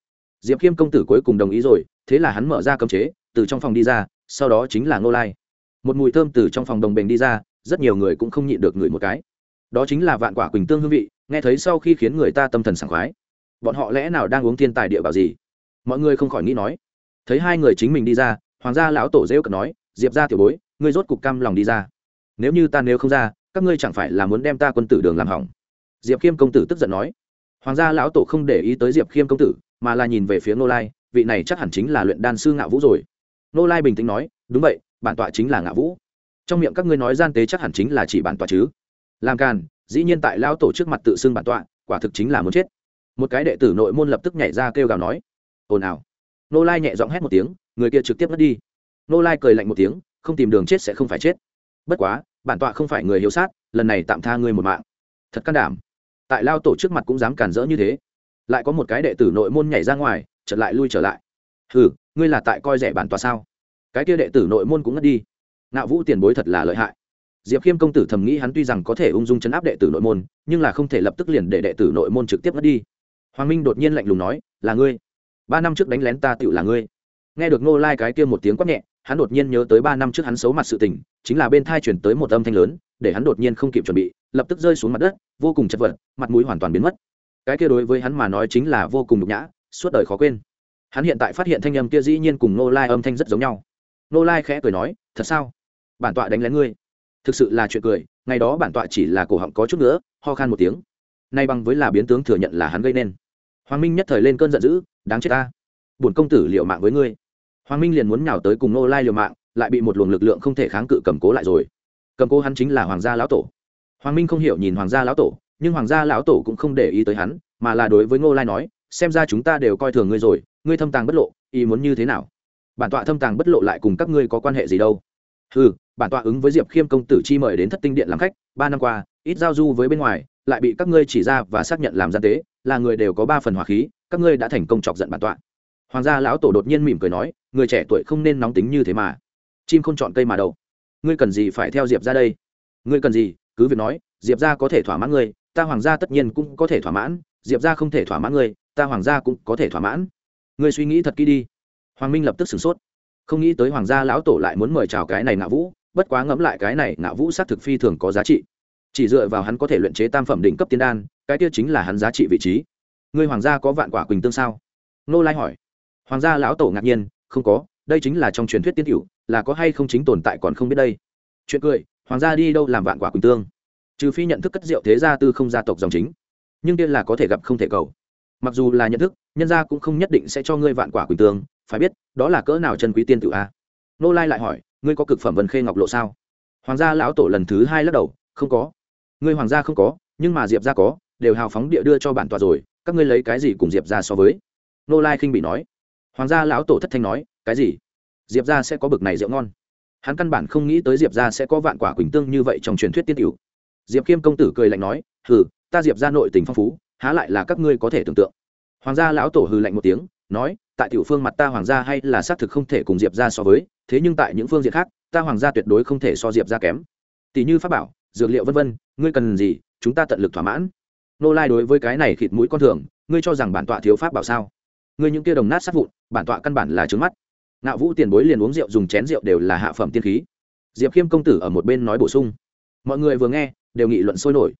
Diệp khiêm công tử cuối cùng đồng ý rồi thế là hắn mở ra cấm chế, từ trong phòng đi ra, sau đó chính là nô lai. Một mùi thơm từ trong phòng đồng bình đi ra, rất nhiều người cũng không nhịn được ngửi một cái. Đó chính là vạn quả quỳnh tương hương vị, nghe thấy sau khi khiến người ta tâm thần sảng khoái. Bọn họ lẽ nào đang uống thiên tài địa bảo gì? Mọi người không khỏi nghĩ nói. Thấy hai người chính mình đi ra, hoàng gia lão tổ rêu cật nói, diệp ra tiểu bối, ngươi rốt cục căm lòng đi ra. Nếu như ta nếu không ra, các ngươi chẳng phải là muốn đem ta quân tử đường làm hỏng? Diệp khiêm công tử tức giận nói. Hoàng gia lão tổ không để ý tới diệp khiêm công tử, mà là nhìn về phía nô lai vị này chắc hẳn chính là luyện đan sư ngạo vũ rồi. Nô lai bình tĩnh nói, đúng vậy, bản tọa chính là ngạo vũ. Trong miệng các ngươi nói gian tế chắc hẳn chính là chỉ bản tọa chứ? Làm càn, dĩ nhiên tại lão tổ trước mặt tự xưng bản tọa, quả thực chính là muốn chết. Một cái đệ tử nội môn lập tức nhảy ra kêu gào nói, ồn ào. Nô lai nhẹ giọng hét một tiếng, người kia trực tiếp mất đi. Nô lai cười lạnh một tiếng, không tìm đường chết sẽ không phải chết. Bất quá, bản tọa không phải người hiếu sát, lần này tạm tha ngươi một mạng. Thật can đảm. Tại lao tổ trước mặt cũng dám cản rỡ như thế. Lại có một cái đệ tử nội môn nhảy ra ngoài chợt lại lui trở lại. Hừ, ngươi là tại coi rẻ bản tòa sao? Cái kia đệ tử nội môn cũng ngất đi. Ngạo vũ tiền bối thật là lợi hại. Diệp khiêm công tử thầm nghĩ hắn tuy rằng có thể ung dung chấn áp đệ tử nội môn, nhưng là không thể lập tức liền để đệ tử nội môn trực tiếp ngất đi. Hoàng minh đột nhiên lạnh lùng nói, là ngươi. Ba năm trước đánh lén ta tựu là ngươi. Nghe được ngô lai cái kia một tiếng quát nhẹ, hắn đột nhiên nhớ tới ba năm trước hắn xấu mặt sự tình, chính là bên thai chuyển tới một âm thanh lớn, để hắn đột nhiên không kịp chuẩn bị, lập tức rơi xuống mặt đất, vô cùng chật vật, mặt mũi hoàn toàn biến mất. Cái kia đối với hắn mà nói chính là vô cùng nhục nhã suốt đời khó quên. Hắn hiện tại phát hiện thanh âm kia dĩ nhiên cùng nô lai âm thanh rất giống nhau. Nô lai khẽ cười nói, thật sao? Bản tọa đánh lén ngươi? Thực sự là chuyện cười, ngày đó bản tọa chỉ là cổ họng có chút nữa, ho khan một tiếng. Nay bằng với là biến tướng thừa nhận là hắn gây nên. Hoàng minh nhất thời lên cơn giận dữ, đáng chết ta. Bổn công tử liệu mạng với ngươi. Hoàng minh liền muốn nhào tới cùng nô lai liều mạng, lại bị một luồng lực lượng không thể kháng cự cầm cố lại rồi. Cầm cố hắn chính là hoàng gia lão tổ. Hoàng minh không hiểu nhìn hoàng gia lão tổ, nhưng hoàng gia lão tổ cũng không để ý tới hắn, mà là đối với ngô lai nói xem ra chúng ta đều coi thường ngươi rồi, ngươi thâm tàng bất lộ, ý muốn như thế nào? Bản tọa thâm tàng bất lộ lại cùng các ngươi có quan hệ gì đâu? Ừ bản tọa ứng với diệp khiêm công tử chi mời đến thất tinh điện làm khách, ba năm qua, ít giao du với bên ngoài, lại bị các ngươi chỉ ra và xác nhận làm gian tế, là người đều có ba phần hỏa khí, các ngươi đã thành công chọc giận bản tọa. Hoàng gia lão tổ đột nhiên mỉm cười nói, người trẻ tuổi không nên nóng tính như thế mà. Chim không chọn cây mà đâu ngươi cần gì phải theo diệp ra đây? Ngươi cần gì? Cứ việc nói, diệp ra có thể thỏa mãn ngươi, ta hoàng gia tất nhiên cũng có thể thỏa mãn, diệp ra không thể thỏa mãn ngươi ta hoàng gia cũng có thể thỏa mãn. Ngươi suy nghĩ thật kỹ đi. Hoàng minh lập tức sửng sốt. Không nghĩ tới hoàng gia lão tổ lại muốn mời chào cái này ngạo vũ, bất quá ngẫm lại cái này ngạo vũ xác thực phi thường có giá trị. Chỉ dựa vào hắn có thể luyện chế tam phẩm đỉnh cấp tiên đan, cái kia chính là hắn giá trị vị trí. Ngươi hoàng gia có vạn quả quỳnh tương sao? Nô lai hỏi. Hoàng gia lão tổ ngạc nhiên, không có, đây chính là trong truyền thuyết tiên cựu là có hay không chính tồn tại còn không biết đây. Chuyện cười, hoàng gia đi đâu làm vạn quả quỳnh tương? Trừ phi nhận thức cất rượu thế gia tư không gia tộc dòng chính, nhưng tiên là có thể gặp không thể cầu mặc dù là nhận thức, nhân gia cũng không nhất định sẽ cho ngươi vạn quả quỳnh tương, phải biết, đó là cỡ nào chân quý tiên tử a. Nô lai lại hỏi, ngươi có cực phẩm vân khê ngọc lộ sao? Hoàng gia lão tổ lần thứ hai lắc đầu, không có. Ngươi hoàng gia không có, nhưng mà diệp gia có, đều hào phóng địa đưa cho bản tòa rồi, các ngươi lấy cái gì cùng diệp gia so với? Nô lai khinh bị nói. Hoàng gia lão tổ thất thanh nói, cái gì? Diệp gia sẽ có bực này rượu ngon. Hắn căn bản không nghĩ tới diệp gia sẽ có vạn quả quỳnh tương như vậy trong truyền thuyết tiên tiểu diệp khiêm công tử cười lạnh nói, hừ, ta diệp gia nội tình phong phú há lại là các ngươi có thể tưởng tượng. Hoàng gia lão tổ hừ lạnh một tiếng, nói, tại tiểu phương mặt ta hoàng gia hay là xác thực không thể cùng diệp gia so với, thế nhưng tại những phương diện khác, ta hoàng gia tuyệt đối không thể so diệp gia kém. Tỷ như pháp bảo, dược liệu vân vân, ngươi cần gì, chúng ta tận lực thỏa mãn. Nô lai đối với cái này khịt mũi con thường, ngươi cho rằng bản tọa thiếu pháp bảo sao? Ngươi những kia đồng nát sát vụn, bản tọa căn bản là trướng mắt. Ngạo vũ tiền bối liền uống rượu dùng chén rượu đều là hạ phẩm tiên khí. Diệp khiêm công tử ở một bên nói bổ sung. Mọi người vừa nghe, đều nghị luận sôi nổi.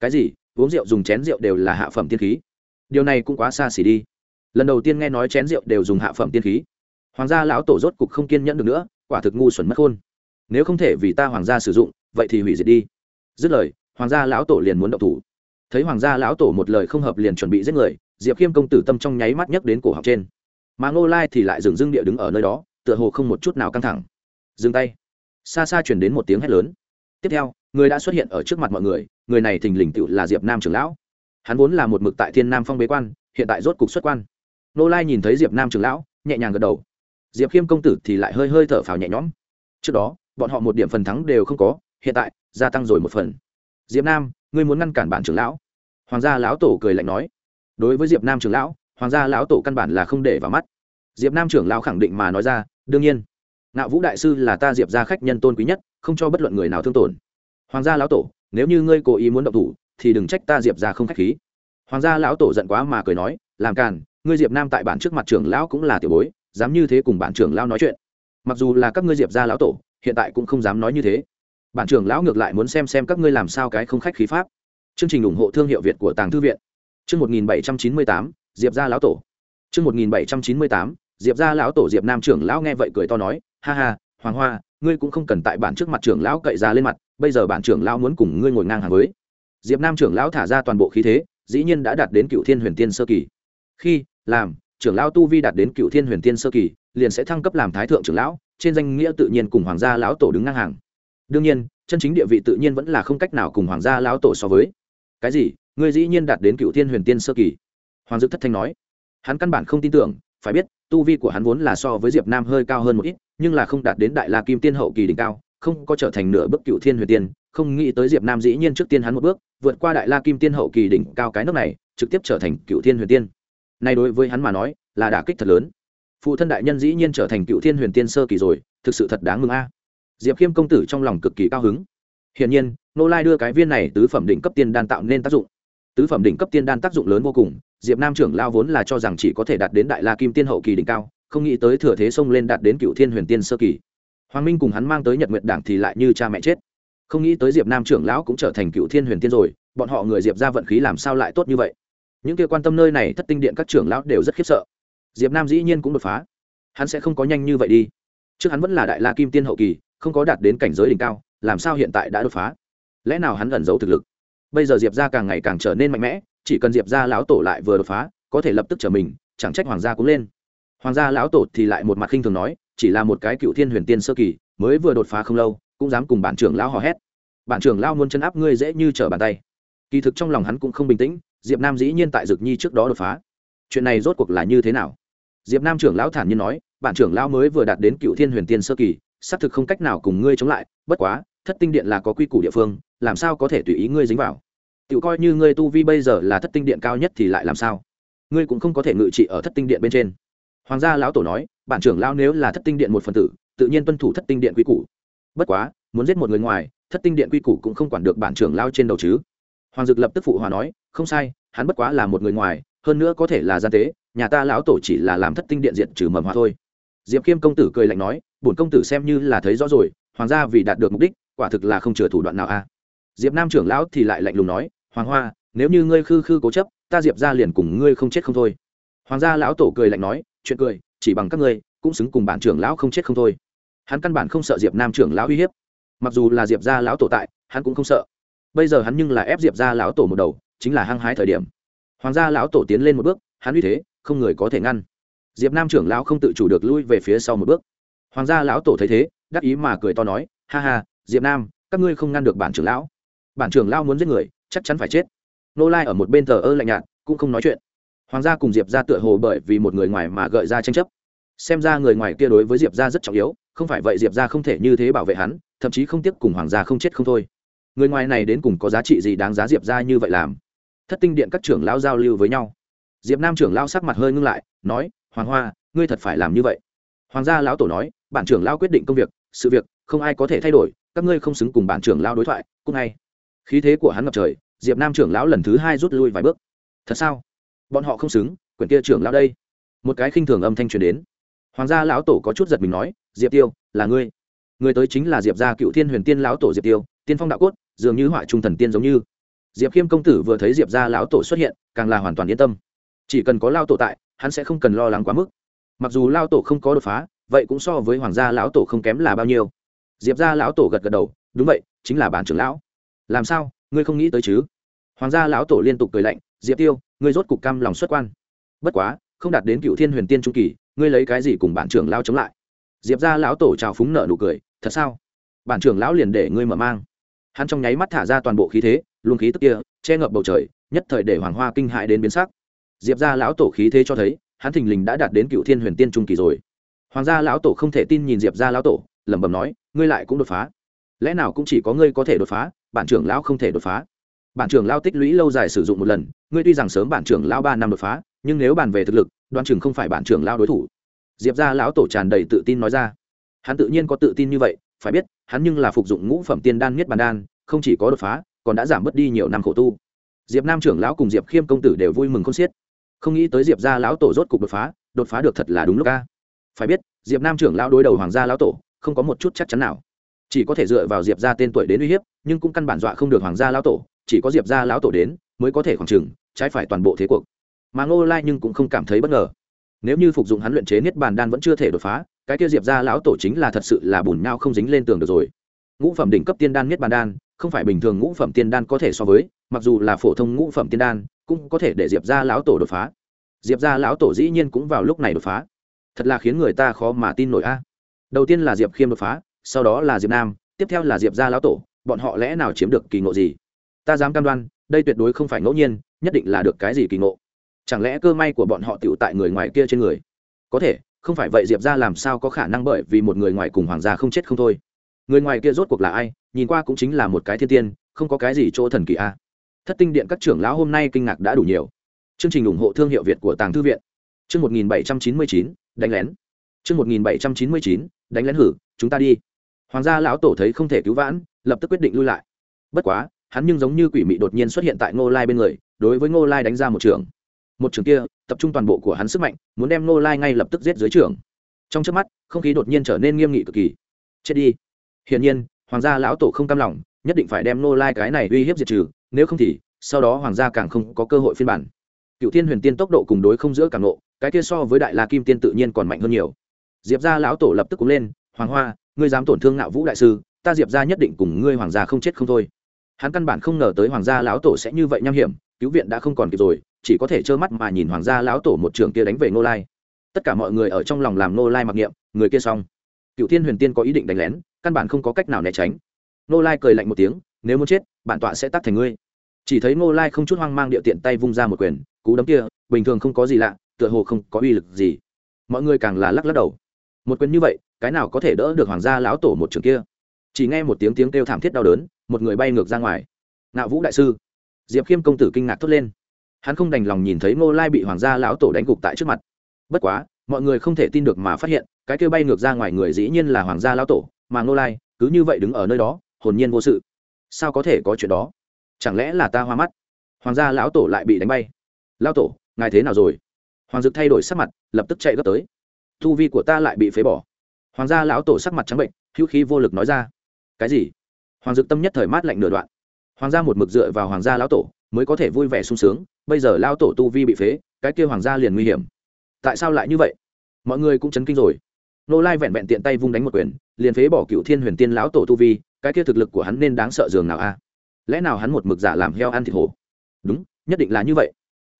Cái gì? Uống rượu dùng chén rượu đều là hạ phẩm tiên khí. Điều này cũng quá xa xỉ đi. Lần đầu tiên nghe nói chén rượu đều dùng hạ phẩm tiên khí. Hoàng gia lão tổ rốt cục không kiên nhẫn được nữa, quả thực ngu xuẩn mất khôn. Nếu không thể vì ta hoàng gia sử dụng, vậy thì hủy diệt đi. Dứt lời, hoàng gia lão tổ liền muốn động thủ. Thấy hoàng gia lão tổ một lời không hợp liền chuẩn bị giết người, diệp khiêm công tử tâm trong nháy mắt nhấc đến cổ học trên. Mà ngô lai thì lại dừng dưng địa đứng ở nơi đó, tựa hồ không một chút nào căng thẳng. Dừng tay. Xa xa chuyển đến một tiếng hét lớn. Tiếp theo người đã xuất hiện ở trước mặt mọi người người này thình lình tựu là diệp nam trưởng lão. Hắn vốn là một mực tại thiên nam phong bế quan, hiện tại rốt cục xuất quan. Nô lai nhìn thấy diệp nam trưởng lão, nhẹ nhàng gật đầu. Diệp khiêm công tử thì lại hơi hơi thở phào nhẹ nhõm. Trước đó, bọn họ một điểm phần thắng đều không có, hiện tại, gia tăng rồi một phần. Diệp nam, ngươi muốn ngăn cản bản trưởng lão? Hoàng gia lão tổ cười lạnh nói. Đối với diệp nam trưởng lão, hoàng gia lão tổ căn bản là không để vào mắt. Diệp nam trưởng lão khẳng định mà nói ra, đương nhiên nạo vũ đại sư là ta diệp gia khách nhân tôn quý nhất, không cho bất luận người nào thương tổn hoàng gia lão tổ, nếu như ngươi cố ý muốn động thủ, thì đừng trách ta diệp gia không khách khí. Hoàng gia lão tổ giận quá mà cười nói, làm càn, ngươi diệp nam tại bản trước mặt trưởng lão cũng là tiểu bối, dám như thế cùng bản trưởng lão nói chuyện. Mặc dù là các ngươi diệp gia lão tổ, hiện tại cũng không dám nói như thế. Bản trưởng lão ngược lại muốn xem xem các ngươi làm sao cái không khách khí pháp. Chương trình ủng hộ thương hiệu việt của tàng thư viện. Chương một nghìn bảy trăm chín mươi tám, diệp gia lão tổ. Chương một nghìn bảy trăm chín mươi tám, diệp gia lão tổ diệp nam trưởng lão nghe vậy cười to nói, ha ha, hoàng hoa, ngươi cũng không cần tại bản trước mặt trưởng lão cậy ra lên mặt bây giờ bản trưởng lão muốn cùng ngươi ngồi ngang hàng với. Diệp nam trưởng lão thả ra toàn bộ khí thế, dĩ nhiên đã đạt đến cựu thiên huyền tiên sơ kỳ. Khi, làm, trưởng lão tu vi đạt đến cựu thiên huyền tiên sơ kỳ, liền sẽ thăng cấp làm thái thượng trưởng lão, trên danh nghĩa tự nhiên cùng hoàng gia lão tổ đứng ngang hàng. Đương nhiên, chân chính địa vị tự nhiên vẫn là không cách nào cùng hoàng gia lão tổ so với. Cái gì? Ngươi dĩ nhiên đạt đến cựu thiên huyền tiên sơ kỳ? Hoàng dực thất thanh nói. Hắn căn bản không tin tưởng, phải biết, tu vi của hắn vốn là so với diệp nam hơi cao hơn một ít, nhưng là không đạt đến đại la kim tiên hậu kỳ đỉnh cao không có trở thành nửa bước cựu thiên huyền tiên, không nghĩ tới diệp nam dĩ nhiên trước tiên hắn một bước, vượt qua đại la kim tiên hậu kỳ đỉnh cao cái nước này, trực tiếp trở thành cựu thiên huyền tiên. Nay đối với hắn mà nói, là đả kích thật lớn. Phụ thân đại nhân dĩ nhiên trở thành cựu thiên huyền tiên sơ kỳ rồi, thực sự thật đáng mừng a. Diệp khiêm công tử trong lòng cực kỳ cao hứng. Hiển nhiên, nô lai đưa cái viên này tứ phẩm đỉnh cấp tiên đan tạo nên tác dụng. Tứ phẩm đỉnh cấp tiên đan tác dụng lớn vô cùng, diệp nam trưởng lao vốn là cho rằng chỉ có thể đạt đến đại la kim tiên hậu kỳ đỉnh cao, không nghĩ tới thừa thế xông lên đạt đến cựu thiên huyền tiên sơ kỳ hoàng minh cùng hắn mang tới nhật nguyệt đảng thì lại như cha mẹ chết. Không nghĩ tới diệp nam trưởng lão cũng trở thành cựu thiên huyền tiên rồi, bọn họ người diệp ra vận khí làm sao lại tốt như vậy? Những kia quan tâm nơi này thất tinh điện các trưởng lão đều rất khiếp sợ. Diệp nam dĩ nhiên cũng đột phá. Hắn sẽ không có nhanh như vậy đi. Trước hắn vẫn là đại la kim tiên hậu kỳ, không có đạt đến cảnh giới đỉnh cao, làm sao hiện tại đã đột phá? Lẽ nào hắn ẩn giấu thực lực? Bây giờ diệp ra càng ngày càng trở nên mạnh mẽ, chỉ cần diệp ra lão tổ lại vừa đột phá, có thể lập tức trở mình, chẳng trách hoàng gia cũng lên. Hoàng gia lão tổ thì lại một mặt khinh thường nói chỉ là một cái cựu thiên huyền tiên sơ kỳ, mới vừa đột phá không lâu, cũng dám cùng bản trưởng lão hò hét. Bản trưởng lão muốn chân áp ngươi dễ như trở bàn tay. Kỳ thực trong lòng hắn cũng không bình tĩnh, diệp nam dĩ nhiên tại dực nhi trước đó đột phá. Chuyện này rốt cuộc là như thế nào? Diệp nam trưởng lão thản nhiên nói, bản trưởng lão mới vừa đạt đến cựu thiên huyền tiên sơ kỳ, xác thực không cách nào cùng ngươi chống lại, bất quá, thất tinh điện là có quy củ địa phương, làm sao có thể tùy ý ngươi dính vào? Tự coi như ngươi tu vi bây giờ là thất tinh điện cao nhất thì lại làm sao? Ngươi cũng không có thể ngự trị ở thất tinh điện bên trên. Hoàng gia lão tổ nói bản trưởng lão nếu là thất tinh điện một phần tử, tự nhiên tuân thủ thất tinh điện quy củ. Bất quá, muốn giết một người ngoài, thất tinh điện quy củ cũng không quản được bản trưởng lao trên đầu chứ. Hoàng dực lập tức phụ hòa nói, không sai, hắn bất quá là một người ngoài, hơn nữa có thể là gian tế, nhà ta lão tổ chỉ là làm thất tinh điện diện trừ mầm hòa thôi. Diệp khiêm công tử cười lạnh nói, bổn công tử xem như là thấy rõ rồi, hoàng gia vì đạt được mục đích, quả thực là không chừa thủ đoạn nào a. À. Diệp nam trưởng lão thì lại lạnh lùng nói, hoàng hoa, nếu như ngươi khư khư cố chấp, ta diệp ra liền cùng ngươi không chết không thôi. Hoàng gia lão tổ cười lạnh nói, chuyện cười chỉ bằng các ngươi, cũng xứng cùng bản trưởng lão không chết không thôi. Hắn căn bản không sợ diệp nam trưởng lão uy hiếp. Mặc dù là diệp gia lão tổ tại, hắn cũng không sợ. Bây giờ hắn nhưng là ép diệp gia lão tổ một đầu, chính là hăng hái thời điểm. Hoàng gia lão tổ tiến lên một bước, hắn uy thế, không người có thể ngăn. Diệp nam trưởng lão không tự chủ được lui về phía sau một bước. Hoàng gia lão tổ thấy thế, đắc ý mà cười to nói, ha ha, diệp nam, các ngươi không ngăn được bản trưởng lão. Bản trưởng lão muốn giết người, chắc chắn phải chết. Nô lai ở một bên thờ ơ lạnh nhạt, cũng không nói chuyện. Hoàng gia cùng diệp ra tựa hồ bởi vì một người ngoài mà gợi ra tranh chấp xem ra người ngoài kia đối với diệp gia rất trọng yếu, không phải vậy diệp gia không thể như thế bảo vệ hắn, thậm chí không tiếc cùng hoàng gia không chết không thôi. Người ngoài này đến cùng có giá trị gì đáng giá diệp gia như vậy làm? Thất tinh điện các trưởng lão giao lưu với nhau. Diệp nam trưởng lão sắc mặt hơi ngưng lại, nói, hoàng hoa, ngươi thật phải làm như vậy. Hoàng gia lão tổ nói, bản trưởng lão quyết định công việc, sự việc, không ai có thể thay đổi, các ngươi không xứng cùng bản trưởng lão đối thoại, cũng ngay khí thế của hắn ngập trời, diệp nam trưởng lão lần thứ hai rút lui vài bước. Thật sao? Bọn họ không xứng quyển kia trưởng lão đây. Một cái khinh thường âm thanh truyền đến hoàng gia lão tổ có chút giật mình nói, diệp tiêu, là ngươi. Người tới chính là diệp gia cựu thiên huyền tiên lão tổ diệp tiêu, tiên phong đạo cốt, dường như họa trung thần tiên giống như. Diệp khiêm công tử vừa thấy diệp gia lão tổ xuất hiện, càng là hoàn toàn yên tâm. Chỉ cần có lao tổ tại, hắn sẽ không cần lo lắng quá mức. Mặc dù lao tổ không có đột phá, vậy cũng so với hoàng gia lão tổ không kém là bao nhiêu. Diệp gia lão tổ gật gật đầu, đúng vậy, chính là bản trưởng lão. Làm sao? Ngươi không nghĩ tới chứ? Hoàng gia lão tổ liên tục cười lạnh, diệp tiêu, ngươi rốt cục cam lòng xuất quan. Bất quá, không đạt đến cựu thiên huyền tiên trung kỳ ngươi lấy cái gì cùng bản trưởng lao chống lại? Diệp ra lão tổ trào phúng nợ nụ cười, thật sao? Bản trưởng lão liền để ngươi mở mang. Hắn trong nháy mắt thả ra toàn bộ khí thế, luồng khí tức kia, che ngập bầu trời, nhất thời để hoàng hoa kinh hại đến biến sắc. Diệp ra lão tổ khí thế cho thấy, hắn thình lình đã đạt đến cựu thiên huyền tiên trung kỳ rồi. Hoàng gia lão tổ không thể tin nhìn diệp ra lão tổ, lẩm bẩm nói, ngươi lại cũng đột phá. Lẽ nào cũng chỉ có ngươi có thể đột phá, bản trưởng lão không thể đột phá? Bản trưởng lão tích lũy lâu dài sử dụng một lần, ngươi tuy rằng sớm bản trưởng lão ba năm đột phá nhưng nếu bàn về thực lực, đoan chừng không phải bản trưởng lao đối thủ. Diệp ra lão tổ tràn đầy tự tin nói ra. Hắn tự nhiên có tự tin như vậy, phải biết, hắn nhưng là phục dụng ngũ phẩm tiên đan nhất bàn đan, không chỉ có đột phá, còn đã giảm bớt đi nhiều năm khổ tu. Diệp nam trưởng lão cùng diệp khiêm công tử đều vui mừng không xiết. Không nghĩ tới diệp gia lão tổ rốt cục đột phá đột phá được thật là đúng lúc ca phải biết, diệp nam trưởng lão đối đầu hoàng gia lão tổ, không có một chút chắc chắn nào. Chỉ có thể dựa vào diệp gia tên tuổi đến uy hiếp, nhưng cũng căn bản dọa không được hoàng gia lão tổ, chỉ có diệp gia lão tổ đến, mới có thể khoảng trừng trái phải toàn bộ thế cuộc mà ngô lai nhưng cũng không cảm thấy bất ngờ. Nếu như phục dụng hắn luyện chế niết bàn đan vẫn chưa thể đột phá, cái kia diệp gia lão tổ chính là thật sự là bùn nhau không dính lên tường được rồi. Ngũ phẩm đỉnh cấp tiên đan niết bàn đan, không phải bình thường ngũ phẩm tiên đan có thể so với, mặc dù là phổ thông ngũ phẩm tiên đan, cũng có thể để diệp gia lão tổ đột phá. Diệp gia lão tổ dĩ nhiên cũng vào lúc này đột phá. Thật là khiến người ta khó mà tin nổi a. Đầu tiên là diệp khiêm đột phá, sau đó là diệp nam, tiếp theo là diệp gia lão tổ, bọn họ lẽ nào chiếm được kỳ ngộ gì? Ta dám cam đoan, đây tuyệt đối không phải ngẫu nhiên, nhất định là được cái gì kỳ ngộ chẳng lẽ cơ may của bọn họ tựu tại người ngoài kia trên người? Có thể, không phải vậy diệp ra làm sao có khả năng bởi vì một người ngoài cùng hoàng gia không chết không thôi? Người ngoài kia rốt cuộc là ai? Nhìn qua cũng chính là một cái thiên tiên, không có cái gì chỗ thần kỳ a. Thất tinh điện các trưởng lão hôm nay kinh ngạc đã đủ nhiều. Chương trình ủng hộ thương hiệu việt của tàng thư viện. Chương một nghìn bảy trăm chín mươi chín, đánh lén. Chương một nghìn bảy trăm chín mươi chín, đánh lén hử, chúng ta đi. Hoàng gia lão tổ thấy không thể cứu vãn, lập tức quyết định lui lại. Bất quá, hắn nhưng giống như quỷ mị đột nhiên xuất hiện tại ngô lai bên người, đối với ngô lai đánh ra một trường một trường kia, tập trung toàn bộ của hắn sức mạnh, muốn đem Nô lai ngay lập tức giết dưới trường. Trong trước mắt, không khí đột nhiên trở nên nghiêm nghị cực kỳ. Chết đi. Hiển nhiên, hoàng gia lão tổ không cam lòng, nhất định phải đem Nô lai cái này uy hiếp diệt trừ, nếu không thì, sau đó hoàng gia càng không có cơ hội phiên bản. Cựu thiên huyền tiên tốc độ cùng đối không giữa càng nộ cái kia so với đại la kim tiên tự nhiên còn mạnh hơn nhiều. Diệp gia lão tổ lập tức cúng lên, hoàng hoa, ngươi dám tổn thương ngạo vũ đại sư, ta diệp gia nhất định cùng ngươi hoàng gia không chết không thôi. Hắn căn bản không ngờ tới hoàng gia lão tổ sẽ như vậy nham hiểm, cứu viện đã không còn kịp rồi chỉ có thể trơ mắt mà nhìn hoàng gia lão tổ một trường kia đánh về ngô lai. Tất cả mọi người ở trong lòng làm ngô lai mặc niệm, người kia xong. Cựu thiên huyền tiên có ý định đánh lén, căn bản không có cách nào né tránh. Ngô lai cười lạnh một tiếng, nếu muốn chết, bản tọa sẽ tắt thành ngươi. Chỉ thấy ngô lai không chút hoang mang địa tiện tay vung ra một quyền, cú đấm kia, bình thường không có gì lạ, tựa hồ không có uy lực gì. Mọi người càng là lắc lắc đầu. Một quyền như vậy, cái nào có thể đỡ được hoàng gia lão tổ một trường kia? Chỉ nghe một tiếng tiếng kêu thảm thiết đau đớn, một người bay ngược ra ngoài. Ngạo vũ đại sư. Diệp khiêm công tử kinh ngạc thốt lên hắn không đành lòng nhìn thấy ngô lai bị hoàng gia lão tổ đánh gục tại trước mặt. Bất quá, mọi người không thể tin được mà phát hiện, cái kêu bay ngược ra ngoài người dĩ nhiên là hoàng gia lão tổ, mà ngô lai cứ như vậy đứng ở nơi đó, hồn nhiên vô sự. Sao có thể có chuyện đó? Chẳng lẽ là ta hoa mắt? Hoàng gia lão tổ lại bị đánh bay. Lão tổ, ngài thế nào rồi? Hoàng dực thay đổi sắc mặt, lập tức chạy gấp tới. Thu vi của ta lại bị phế bỏ. Hoàng gia lão tổ sắc mặt trắng bệnh, hữu khí vô lực nói ra. Cái gì? Hoàng dực tâm nhất thời mát lạnh nửa đoạn. Hoàng gia một mực dựa vào hoàng gia lão tổ mới có thể vui vẻ sung sướng, bây giờ lão tổ tu vi bị phế, cái kia hoàng gia liền nguy hiểm. Tại sao lại như vậy? Mọi người cũng chấn kinh rồi. Nô lai vẹn vẹn tiện tay vung đánh một quyền, liền phế bỏ cựu thiên huyền tiên lão tổ tu vi, cái kia thực lực của hắn nên đáng sợ dường nào a? Lẽ nào hắn một mực giả làm heo ăn thịt hổ? Đúng, nhất định là như vậy.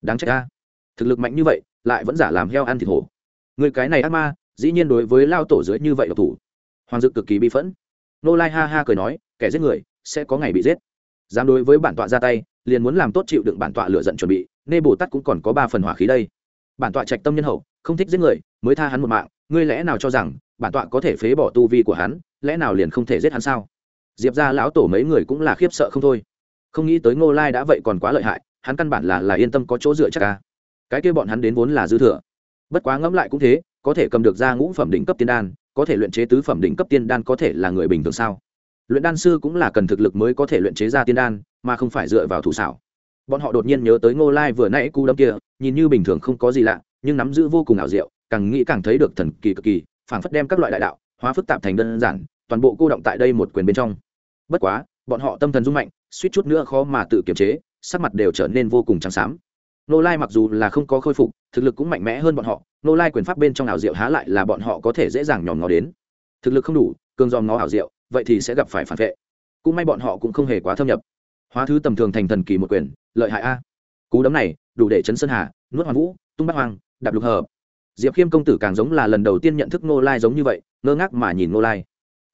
Đáng trách a. Thực lực mạnh như vậy, lại vẫn giả làm heo ăn thịt hổ. Người cái này ác ma, dĩ nhiên đối với lao tổ dưới như vậy độc thủ. Hoàng dực cực kỳ bi phẫn. Nô lai ha ha cười nói, kẻ giết người, sẽ có ngày bị giết. Dám đối với bản tọa ra tay liền muốn làm tốt chịu đựng bản tọa lựa giận chuẩn bị, nê bồ tát cũng còn có ba phần hỏa khí đây. Bản tọa trạch tâm nhân hậu, không thích giết người, mới tha hắn một mạng, ngươi lẽ nào cho rằng bản tọa có thể phế bỏ tu vi của hắn, lẽ nào liền không thể giết hắn sao? Diệp ra lão tổ mấy người cũng là khiếp sợ không thôi. Không nghĩ tới ngô lai đã vậy còn quá lợi hại, hắn căn bản là là yên tâm có chỗ dựa chắc ca cái kia bọn hắn đến vốn là dư thừa. Bất quá ngẫm lại cũng thế, có thể cầm được ra ngũ phẩm đỉnh cấp tiên đan, có thể luyện chế tứ phẩm đỉnh cấp tiên đan có thể là người bình thường sao? Luyện đan sư cũng là cần thực lực mới có thể luyện chế ra tiên đan mà không phải dựa vào thủ xảo. Bọn họ đột nhiên nhớ tới ngô lai vừa nãy cú đâm kia, nhìn như bình thường không có gì lạ, nhưng nắm giữ vô cùng ảo diệu, càng nghĩ càng thấy được thần kỳ cực kỳ, phảng phất đem các loại đại đạo, hóa phức tạp thành đơn giản, toàn bộ cô động tại đây một quyền bên trong. Bất quá, bọn họ tâm thần rung mạnh, suýt chút nữa khó mà tự kiềm chế, sắc mặt đều trở nên vô cùng trắng xám. Nô lai mặc dù là không có khôi phục, thực lực cũng mạnh mẽ hơn bọn họ nô lai quyền pháp bên trong ảo diệu há lại là bọn họ có thể dễ dàng nhòm ngó đến. Thực lực không đủ, cường dòm ngó ảo diệu, vậy thì sẽ gặp phải phản vệ. Cũng may bọn họ cũng không hề quá thâm nhập hóa thứ tầm thường thành thần kỳ một quyền lợi hại a. Cú đấm này, đủ để chấn sơn hà, nuốt hoàn vũ, tung bắt hoang, đạp lục hợp. Diệp khiêm công tử càng giống là lần đầu tiên nhận thức Ngô lai giống như vậy, ngơ ngác mà nhìn Ngô lai.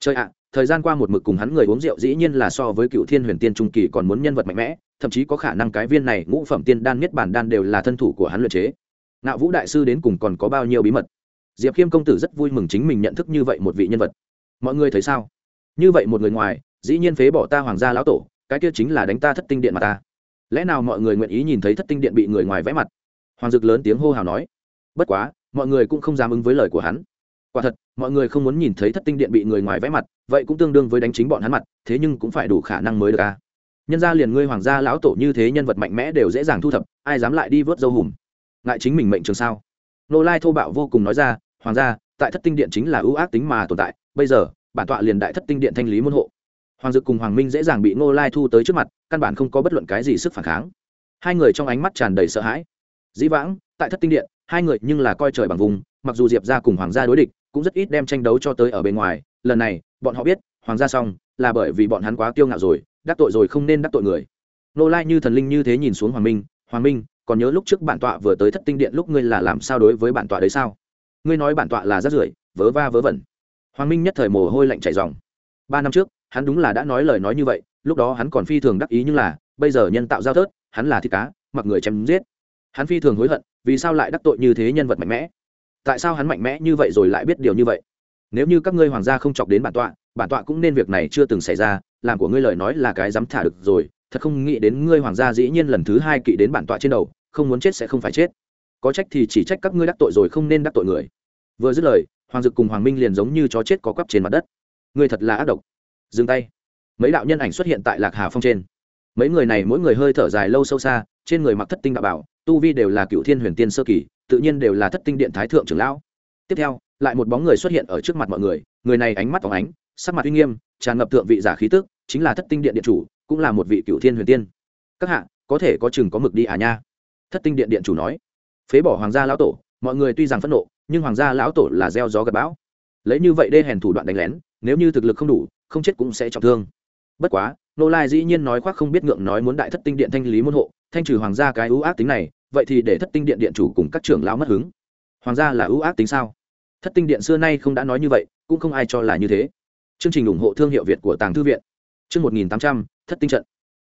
Chơi ạ, thời gian qua một mực cùng hắn người uống rượu dĩ nhiên là so với cựu thiên huyền tiên trung kỳ còn muốn nhân vật mạnh mẽ, thậm chí có khả năng cái viên này ngũ phẩm tiên đan niết bản đan đều là thân thủ của hắn luyện chế. Nạo vũ đại sư đến cùng còn có bao nhiêu bí mật? Diệp khiêm công tử rất vui mừng chính mình nhận thức như vậy một vị nhân vật. Mọi người thấy sao? Như vậy một người ngoài, dĩ nhiên phế bỏ ta hoàng gia lão tổ cái kia chính là đánh ta thất tinh điện mà ta. Lẽ nào mọi người nguyện ý nhìn thấy thất tinh điện bị người ngoài vẽ mặt? Hoàng dực lớn tiếng hô hào nói. Bất quá, mọi người cũng không dám ứng với lời của hắn. Quả thật, mọi người không muốn nhìn thấy thất tinh điện bị người ngoài vẽ mặt, vậy cũng tương đương với đánh chính bọn hắn mặt, thế nhưng cũng phải đủ khả năng mới được a nhân gia liền ngươi hoàng gia lão tổ như thế nhân vật mạnh mẽ đều dễ dàng thu thập, ai dám lại đi vớt dâu hùm? Ngại chính mình mệnh trường sao? Nô lai thô bạo vô cùng nói ra, hoàng gia, tại thất tinh điện chính là ưu ác tính mà tồn tại, bây giờ, bản tọa liền đại thất tinh điện thanh lý môn hộ hoàng dực cùng hoàng minh dễ dàng bị nô lai thu tới trước mặt, căn bản không có bất luận cái gì sức phản kháng. Hai người trong ánh mắt tràn đầy sợ hãi. Dĩ vãng, tại thất tinh điện, hai người nhưng là coi trời bằng vùng, mặc dù diệp ra cùng hoàng gia đối địch, cũng rất ít đem tranh đấu cho tới ở bên ngoài. Lần này, bọn họ biết, hoàng gia xong, là bởi vì bọn hắn quá kiêu ngạo rồi, đắc tội rồi không nên đắc tội người. Nô lai như thần linh như thế nhìn xuống hoàng minh hoàng minh, còn nhớ lúc trước bản tọa vừa tới thất tinh điện lúc ngươi là làm sao đối với bản tọa đấy sao? Ngươi nói bản tọa là rát rưởi, vớ va vớ vẩn. Hoàng minh nhất thời mồ hôi lạnh chảy dòng. Ba năm trước hắn đúng là đã nói lời nói như vậy, lúc đó hắn còn phi thường đắc ý nhưng là, bây giờ nhân tạo giao thớt, hắn là thịt cá, mặc người chém giết. Hắn phi thường hối hận, vì sao lại đắc tội như thế nhân vật mạnh mẽ? Tại sao hắn mạnh mẽ như vậy rồi lại biết điều như vậy? Nếu như các ngươi hoàng gia không chọc đến bản tọa bản tọa cũng nên việc này chưa từng xảy ra, làm của ngươi lời nói là cái dám thả được rồi, thật không nghĩ đến ngươi hoàng gia dĩ nhiên lần thứ hai kỵ đến bản tọa trên đầu, không muốn chết sẽ không phải chết. Có trách thì chỉ trách các ngươi đắc tội rồi không nên đắc tội người. Vừa dứt lời, hoàng dực cùng hoàng minh liền giống như chó chết có quắp trên mặt đất. Ngươi thật là ác độc dừng tay. Mấy đạo nhân ảnh xuất hiện tại lạc hà phong trên. Mấy người này mỗi người hơi thở dài lâu sâu xa, trên người mặc thất tinh đạo bảo, tu vi đều là cựu thiên huyền tiên sơ kỳ, tự nhiên đều là thất tinh điện thái thượng trưởng lão. Tiếp theo, lại một bóng người xuất hiện ở trước mặt mọi người người này ánh mắt phóng ánh, sắc mặt uy nghiêm, tràn ngập thượng vị giả khí tức, chính là thất tinh điện điện chủ, cũng là một vị cựu thiên huyền tiên. Các hạ, có thể có chừng có mực đi à nha? Thất tinh điện điện chủ nói. Phế bỏ hoàng gia lão tổ, mọi người tuy rằng phẫn nộ, nhưng hoàng gia lão tổ là gieo gió gặp bão. Lấy như vậy đê hèn thủ đoạn đánh lén, nếu như thực lực không đủ không chết cũng sẽ trọng thương. Bất quá nô lai dĩ nhiên nói khoác không biết ngượng nói muốn đại thất tinh điện thanh lý môn hộ, thanh trừ hoàng gia cái ưu ác tính này, vậy thì để thất tinh điện điện chủ cùng các trưởng lão mất hứng. Hoàng gia là ưu ác tính sao? Thất tinh điện xưa nay không đã nói như vậy, cũng không ai cho là như thế. Chương trình ủng hộ thương hiệu việt của tàng thư viện. Chương một nghìn tám trăm, thất tinh trận.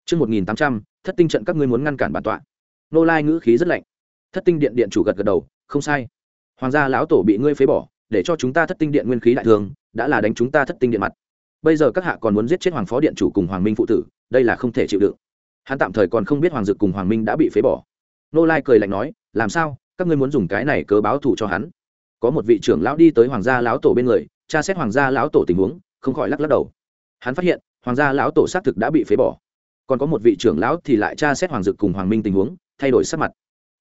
Chương một nghìn tám trăm, thất tinh trận các ngươi muốn ngăn cản bản tọa. Nô lai ngữ khí rất lạnh. Thất tinh điện điện chủ gật gật đầu, không sai. Hoàng gia lão tổ bị ngươi phế bỏ, để cho chúng ta thất tinh điện nguyên khí đại thường, đã là đánh chúng ta thất tinh điện mặt bây giờ các hạ còn muốn giết chết hoàng phó điện chủ cùng hoàng minh phụ tử, đây là không thể chịu đựng. Hắn tạm thời còn không biết hoàng dực cùng hoàng minh đã bị phế bỏ. Nô lai cười lạnh nói, làm sao? Các ngươi muốn dùng cái này cớ báo thù cho hắn? Có một vị trưởng lão đi tới hoàng gia lão tổ bên người, tra xét hoàng gia lão tổ tình huống, không khỏi lắc lắc đầu. Hắn phát hiện, hoàng gia lão tổ xác thực đã bị phế bỏ. Còn có một vị trưởng lão thì lại tra xét hoàng dực cùng hoàng minh tình huống, thay đổi sắc mặt.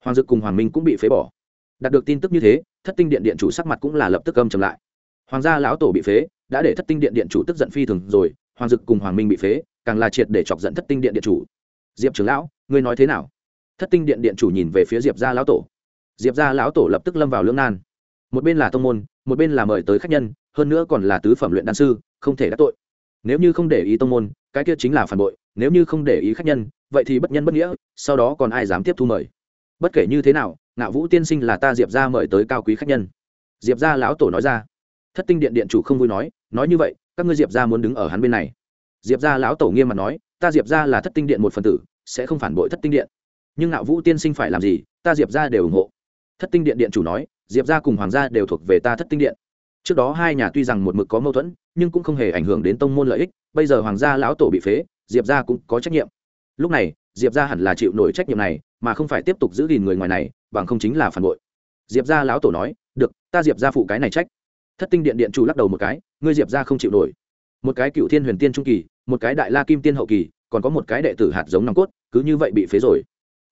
Hoàng dực cùng hoàng minh cũng bị phế bỏ. Đạt được tin tức như thế, thất tinh điện điện chủ sắc mặt cũng là lập tức âm chậm lại. Hoàng gia lão tổ bị phế đã để thất tinh điện điện chủ tức giận phi thường rồi, hoàng dực cùng hoàng minh bị phế, càng là triệt để chọc giận thất tinh điện điện chủ. Diệp trưởng lão, ngươi nói thế nào? Thất tinh điện điện chủ nhìn về phía diệp gia lão tổ. Diệp gia lão tổ lập tức lâm vào lưỡng nan. Một bên là tông môn, một bên là mời tới khách nhân, hơn nữa còn là tứ phẩm luyện đan sư, không thể đắc tội. Nếu như không để ý tông môn, cái kia chính là phản bội, nếu như không để ý khách nhân, vậy thì bất nhân bất nghĩa, sau đó còn ai dám tiếp thu mời? Bất kể như thế nào, ngạo vũ tiên sinh là ta diệp ra mời tới cao quý khách nhân. Diệp ra lão tổ nói ra thất tinh điện điện chủ không vui nói nói như vậy, các ngươi diệp ra muốn đứng ở hắn bên này. Diệp ra lão tổ nghiêm mặt nói, ta diệp ra là thất tinh điện một phần tử, sẽ không phản bội thất tinh điện. Nhưng ngạo vũ tiên sinh phải làm gì, ta diệp ra đều ủng hộ. Thất tinh điện điện chủ nói, diệp ra cùng hoàng gia đều thuộc về ta thất tinh điện. Trước đó hai nhà tuy rằng một mực có mâu thuẫn, nhưng cũng không hề ảnh hưởng đến tông môn lợi ích, bây giờ hoàng gia lão tổ bị phế, diệp ra cũng có trách nhiệm. Lúc này, diệp ra hẳn là chịu nổi trách nhiệm này, mà không phải tiếp tục giữ gìn người ngoài này, bằng không chính là phản bội. Diệp ra lão tổ nói, được, ta diệp ra phụ cái này trách thất tinh điện điện chủ lắc đầu một cái, ngươi diệp ra không chịu nổi. Một cái cựu thiên huyền tiên trung kỳ, một cái đại la kim tiên hậu kỳ, còn có một cái đệ tử hạt giống nòng cốt, cứ như vậy bị phế rồi.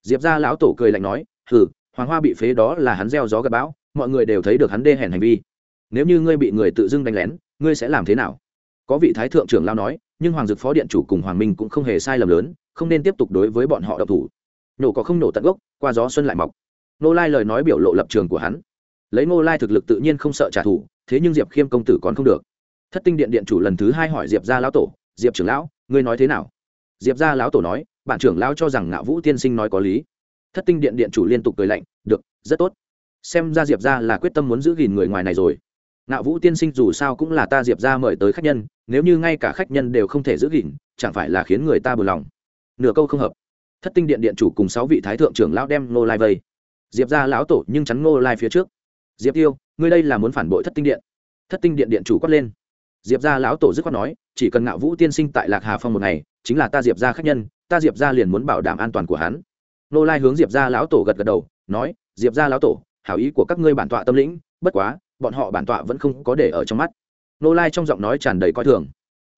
Diệp ra lão tổ cười lạnh nói, hừ, hoàng hoa bị phế đó là hắn gieo gió gặp bão, mọi người đều thấy được hắn đê hèn hành vi. Nếu như ngươi bị người tự dưng đánh lén, ngươi sẽ làm thế nào? Có vị thái thượng trưởng lao nói, nhưng hoàng dực phó điện chủ cùng hoàng minh cũng không hề sai lầm lớn, không nên tiếp tục đối với bọn họ độc thủ. Nổ có không nổ tận gốc, qua gió xuân lại mọc. Nô lai lời nói biểu lộ lập trường của hắn lấy nô lai thực lực tự nhiên không sợ trả thù, thế nhưng diệp khiêm công tử còn không được. Thất tinh điện điện chủ lần thứ hai hỏi diệp gia lão tổ, diệp trưởng lão, ngươi nói thế nào? Diệp gia lão tổ nói bản trưởng lão cho rằng ngạo vũ tiên sinh nói có lý. Thất tinh điện điện chủ liên tục cười lạnh, được, rất tốt. Xem ra diệp gia là quyết tâm muốn giữ gìn người ngoài này rồi. Ngạo vũ tiên sinh dù sao cũng là ta diệp gia mời tới khách nhân, nếu như ngay cả khách nhân đều không thể giữ gìn, chẳng phải là khiến người ta buồn lòng? Nửa câu không hợp. Thất tinh điện điện chủ cùng sáu vị thái thượng trưởng lão đem ngô lai vây. Diệp ra lão tổ nhưng chắn ngô lai phía trước diệp tiêu, ngươi đây là muốn phản bội thất tinh điện. Thất tinh điện điện chủ quát lên. Diệp gia lão tổ dứt khoát nói, chỉ cần ngạo vũ tiên sinh tại lạc hà phong một ngày, chính là ta diệp gia khách nhân, ta diệp gia liền muốn bảo đảm an toàn của hắn. Ngô lai hướng diệp gia lão tổ gật gật đầu, nói, diệp gia lão tổ, hảo ý của các ngươi bản tọa tâm lĩnh, bất quá, bọn họ bản tọa vẫn không có để ở trong mắt. Ngô lai trong giọng nói tràn đầy coi thường.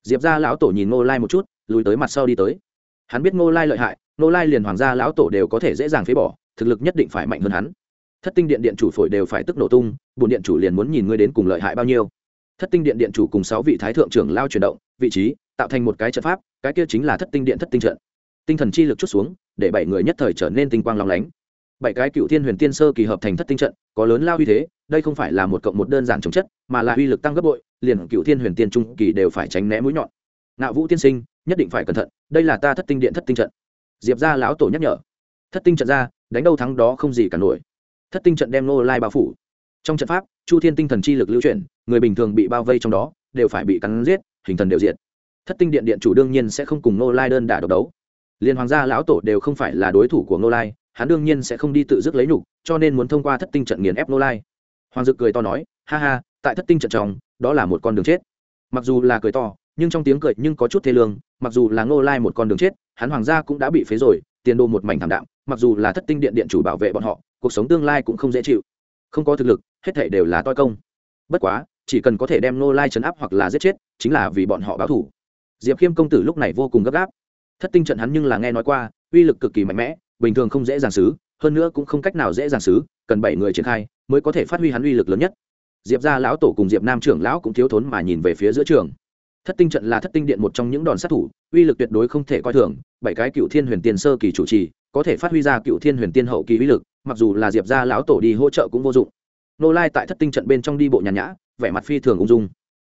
Diệp gia lão tổ nhìn ngô lai một chút, lùi tới mặt sau đi tới. Hắn biết ngô lai lợi hại ngô lai liền hoàng gia lão tổ đều có thể dễ dàng phế bỏ, thực lực nhất định phải mạnh hơn hắn thất tinh điện điện chủ phổi đều phải tức nổ tung bùn điện chủ liền muốn nhìn ngươi đến cùng lợi hại bao nhiêu. Thất tinh điện điện chủ cùng sáu vị thái thượng trưởng lao chuyển động, vị trí, tạo thành một cái trận pháp, cái kia chính là thất tinh điện thất tinh trận. Tinh thần chi lực chút xuống, để bảy người nhất thời trở nên tinh quang lòng lánh. Bảy cái cựu thiên huyền tiên sơ kỳ hợp thành thất tinh trận, có lớn lao uy thế, đây không phải là một cộng một đơn giản chống chất, mà là uy lực tăng gấp bội, liền cựu thiên huyền tiên trung kỳ đều phải tránh né mũi nhọn. Ngạo vũ tiên sinh, nhất định phải cẩn thận, đây là ta thất tinh điện thất tinh trận. Diệp ra lão tổ nhắc nhở. Thất tinh trận ra, đánh đâu thắng đó không gì cả nổi thất tinh trận đem nô lai bao phủ. Trong trận pháp, chu thiên tinh thần chi lực lưu chuyển, người bình thường bị bao vây trong đó, đều phải bị cắn giết, hình thần đều diệt. Thất tinh điện điện chủ đương nhiên sẽ không cùng nô lai đơn đả độc đấu. Liên hoàng gia lão tổ đều không phải là đối thủ của nô lai, hắn đương nhiên sẽ không đi tự dứt lấy nhục, cho nên muốn thông qua thất tinh trận nghiền ép nô lai. Hoàng dực cười to nói, ha ha, tại thất tinh trận tròng đó là một con đường chết. Mặc dù là cười to, nhưng trong tiếng cười nhưng có chút thê lương, mặc dù là Nô lai một con đường chết, hắn hoàng gia cũng đã bị phế rồi, tiền đồ một mảnh thảm đạm, mặc dù là thất tinh điện điện chủ bảo vệ bọn họ cuộc sống tương lai cũng không dễ chịu. Không có thực lực, hết thể đều là toi công. Bất quá, chỉ cần có thể đem nô lai chấn áp hoặc là giết chết, chính là vì bọn họ báo thủ. Diệp khiêm công tử lúc này vô cùng gấp gáp. Thất tinh trận hắn nhưng là nghe nói qua, uy lực cực kỳ mạnh mẽ, bình thường không dễ dàng xứ hơn nữa cũng không cách nào dễ dàng xứ cần bảy người triển khai mới có thể phát huy hắn uy lực lớn nhất. Diệp gia lão tổ cùng diệp nam trưởng lão cũng thiếu thốn mà nhìn về phía giữa trường. Thất tinh trận là thất tinh điện một trong những đòn sát thủ, uy lực tuyệt đối không thể coi thường, bảy cái cựu thiên huyền tiên sơ kỳ chủ trì, có thể phát huy ra cựu thiên huyền tiên hậu kỳ uy lực mặc dù là diệp gia lão tổ đi hỗ trợ cũng vô dụng. Nô lai tại thất tinh trận bên trong đi bộ nhàn nhã, vẻ mặt phi thường ung dung.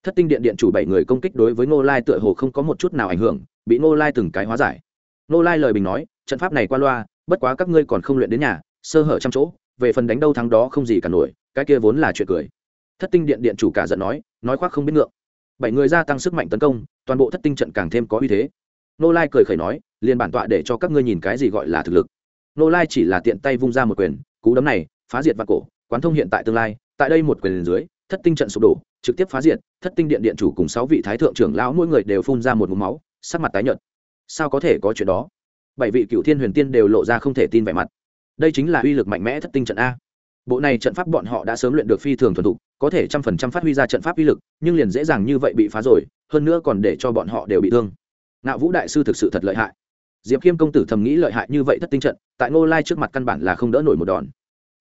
Thất tinh điện điện chủ bảy người công kích đối với nô lai tựa hồ không có một chút nào ảnh hưởng, bị nô lai từng cái hóa giải. Nô lai lời bình nói, trận pháp này qua loa, bất quá các ngươi còn không luyện đến nhà, sơ hở trăm chỗ, về phần đánh đâu thắng đó không gì cả nổi, cái kia vốn là chuyện cười. Thất tinh điện điện chủ cả giận nói nói khoác không biết ngượng. Bảy người gia tăng sức mạnh tấn công, toàn bộ thất tinh trận càng thêm có uy thế. Nô lai cười khẩy nói, liền bản tọa để cho các ngươi nhìn cái gì gọi là thực lực nô lai chỉ là tiện tay vung ra một quyền, cú đấm này, phá diệt vạn cổ, quán thông hiện tại tương lai, tại đây một quyền dưới, thất tinh trận sụp đổ, trực tiếp phá diệt, thất tinh điện điện chủ cùng sáu vị thái thượng trưởng lão mỗi người đều phun ra một mũ máu, sắc mặt tái nhợt. Sao có thể có chuyện đó? Bảy vị cựu thiên huyền tiên đều lộ ra không thể tin vẻ mặt. Đây chính là uy lực mạnh mẽ thất tinh trận a. Bộ này trận pháp bọn họ đã sớm luyện được phi thường thuần thục, có thể trăm phần trăm phát huy ra trận pháp uy lực, nhưng liền dễ dàng như vậy bị phá rồi, hơn nữa còn để cho bọn họ đều bị thương. Nạo vũ đại sư thực sự thật lợi hại diệp khiêm công tử thầm nghĩ lợi hại như vậy thất tinh trận, tại ngô lai trước mặt căn bản là không đỡ nổi một đòn.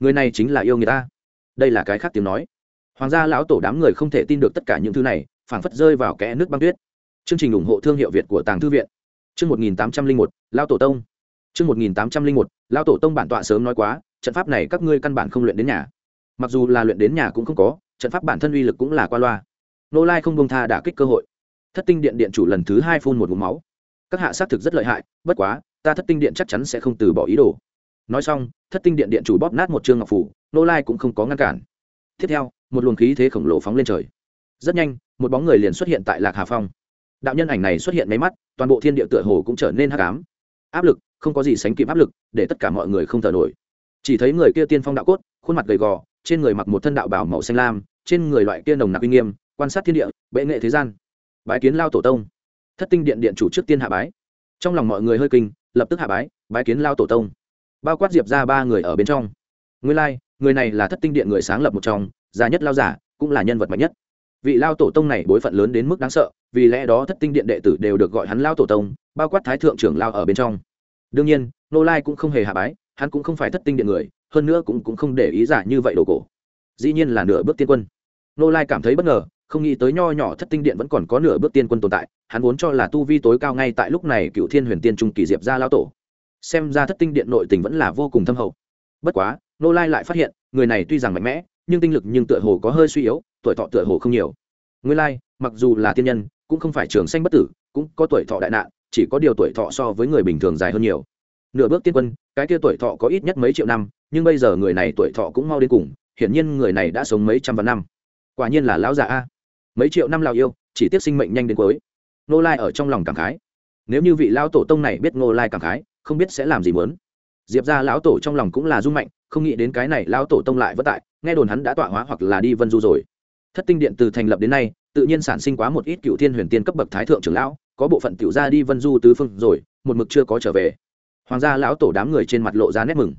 Người này chính là yêu người ta. Đây là cái khác tiếng nói. Hoàng gia lão tổ đám người không thể tin được tất cả những thứ này, phảng phất rơi vào kẽ nước băng tuyết. Chương trình ủng hộ thương hiệu việt của tàng thư viện. Chương một nghìn tám trăm linh một lao tổ tông. Chương một nghìn tám trăm linh một lao tổ tông bản tọa sớm nói quá, trận pháp này các ngươi căn bản không luyện đến nhà. Mặc dù là luyện đến nhà cũng không có, trận pháp bản thân uy lực cũng là qua loa. Nô lai không bông tha đả kích cơ hội. Thất tinh điện điện chủ lần thứ hai phun một mũ máu các hạ xác thực rất lợi hại, bất quá, ta thất tinh điện chắc chắn sẽ không từ bỏ ý đồ. Nói xong, thất tinh điện điện chủ bóp nát một trương ngọc phủ, nô lai cũng không có ngăn cản. Tiếp theo, một luồng khí thế khổng lồ phóng lên trời. Rất nhanh, một bóng người liền xuất hiện tại lạc hà phong. Đạo nhân ảnh này xuất hiện máy mắt, toàn bộ thiên địa tựa hồ cũng trở nên hắc ám. Áp lực, không có gì sánh kịp áp lực, để tất cả mọi người không thở nổi. Chỉ thấy người kia tiên phong đạo cốt, khuôn mặt gầy gò, trên người mặc một thân đạo bảo màu xanh lam, trên người loại kia nồng nặc uy nghiêm, quan sát thiên địa, bệ nghệ thế gian. Bái kiến lao tổ tông thất tinh điện điện chủ trước tiên hạ bái. Trong lòng mọi người hơi kinh lập tức hạ bái bái kiến lao tổ tông. Bao quát diệp ra ba người ở bên trong. Nguyên lai、like, người này là thất tinh điện người sáng lập một trong già nhất lao giả cũng là nhân vật mạnh nhất. Vị lao tổ tông này bối phận lớn đến mức đáng sợ vì lẽ đó thất tinh điện đệ tử đều được gọi hắn lao tổ tông bao quát thái thượng trưởng lao ở bên trong. Đương nhiên nô lai cũng không hề hạ bái hắn cũng không phải thất tinh điện người hơn nữa cũng, cũng không để ý giả như vậy đồ cổ. Dĩ nhiên là nửa bước tiên quân. Nô lai cảm thấy bất ngờ không nghĩ tới nho nhỏ thất tinh điện vẫn còn có nửa bước tiên quân tồn tại, hắn vốn cho là tu vi tối cao ngay tại lúc này cựu thiên huyền tiên trung kỳ diệp ra lao tổ. Xem ra thất tinh điện nội tình vẫn là vô cùng thâm hậu. Bất quá, nô lai lại phát hiện, người này tuy rằng mạnh mẽ, nhưng tinh lực nhưng tựa hồ có hơi suy yếu, tuổi thọ tựa hồ không nhiều. Nguyên lai, mặc dù là tiên nhân, cũng không phải trường sanh bất tử, cũng có tuổi thọ đại nạn, chỉ có điều tuổi thọ so với người bình thường dài hơn nhiều. Nửa bước tiên quân, cái kia tuổi thọ có ít nhất mấy triệu năm, nhưng bây giờ người này tuổi thọ cũng mau đến cùng, hiển nhiên người này đã sống mấy trăm vạn năm. Quả nhiên là lão già a mấy triệu năm lào yêu, chỉ tiếp sinh mệnh nhanh đến cuối. Nô lai ở trong lòng cảm khái. Nếu như vị lão tổ tông này biết nô lai cảm khái, không biết sẽ làm gì muốn. Diệp ra lão tổ trong lòng cũng là rung mạnh, không nghĩ đến cái này lão tổ tông lại vất tại, nghe đồn hắn đã tọa hóa hoặc là đi vân du rồi. Thất tinh điện từ thành lập đến nay, tự nhiên sản sinh quá một ít cựu thiên huyền tiên cấp bậc thái thượng trưởng lão, có bộ phận tiểu gia đi vân du tứ phương rồi, một mực chưa có trở về. Hoàng gia lão tổ đám người trên mặt lộ ra nét mừng.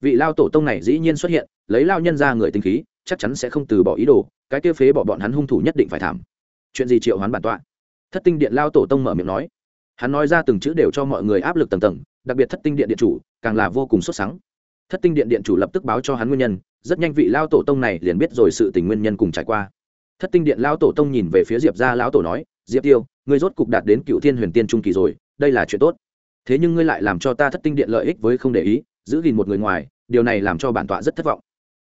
Vị lao tổ tông này dĩ nhiên xuất hiện, lấy lao nhân ra người tinh khí, chắc chắn sẽ không từ bỏ ý đồ cái kia phế bỏ bọn hắn hung thủ nhất định phải thảm. Chuyện gì triệu hoán bản tọa? Thất tinh điện lao tổ tông mở miệng nói. Hắn nói ra từng chữ đều cho mọi người áp lực tầng tầng, đặc biệt thất tinh điện điện chủ, càng là vô cùng xuất sắc thất tinh điện điện chủ lập tức báo cho hắn nguyên nhân, rất nhanh vị lao tổ tông này liền biết rồi sự tình nguyên nhân cùng trải qua. Thất tinh điện lao tổ tông nhìn về phía diệp ra lão tổ nói, diệp tiêu, ngươi rốt cục đạt đến cựu thiên huyền tiên trung kỳ rồi, đây là chuyện tốt. Thế nhưng ngươi lại làm cho ta thất tinh điện lợi ích với không để ý, giữ gìn một người ngoài, điều này làm cho bản tọa rất thất vọng.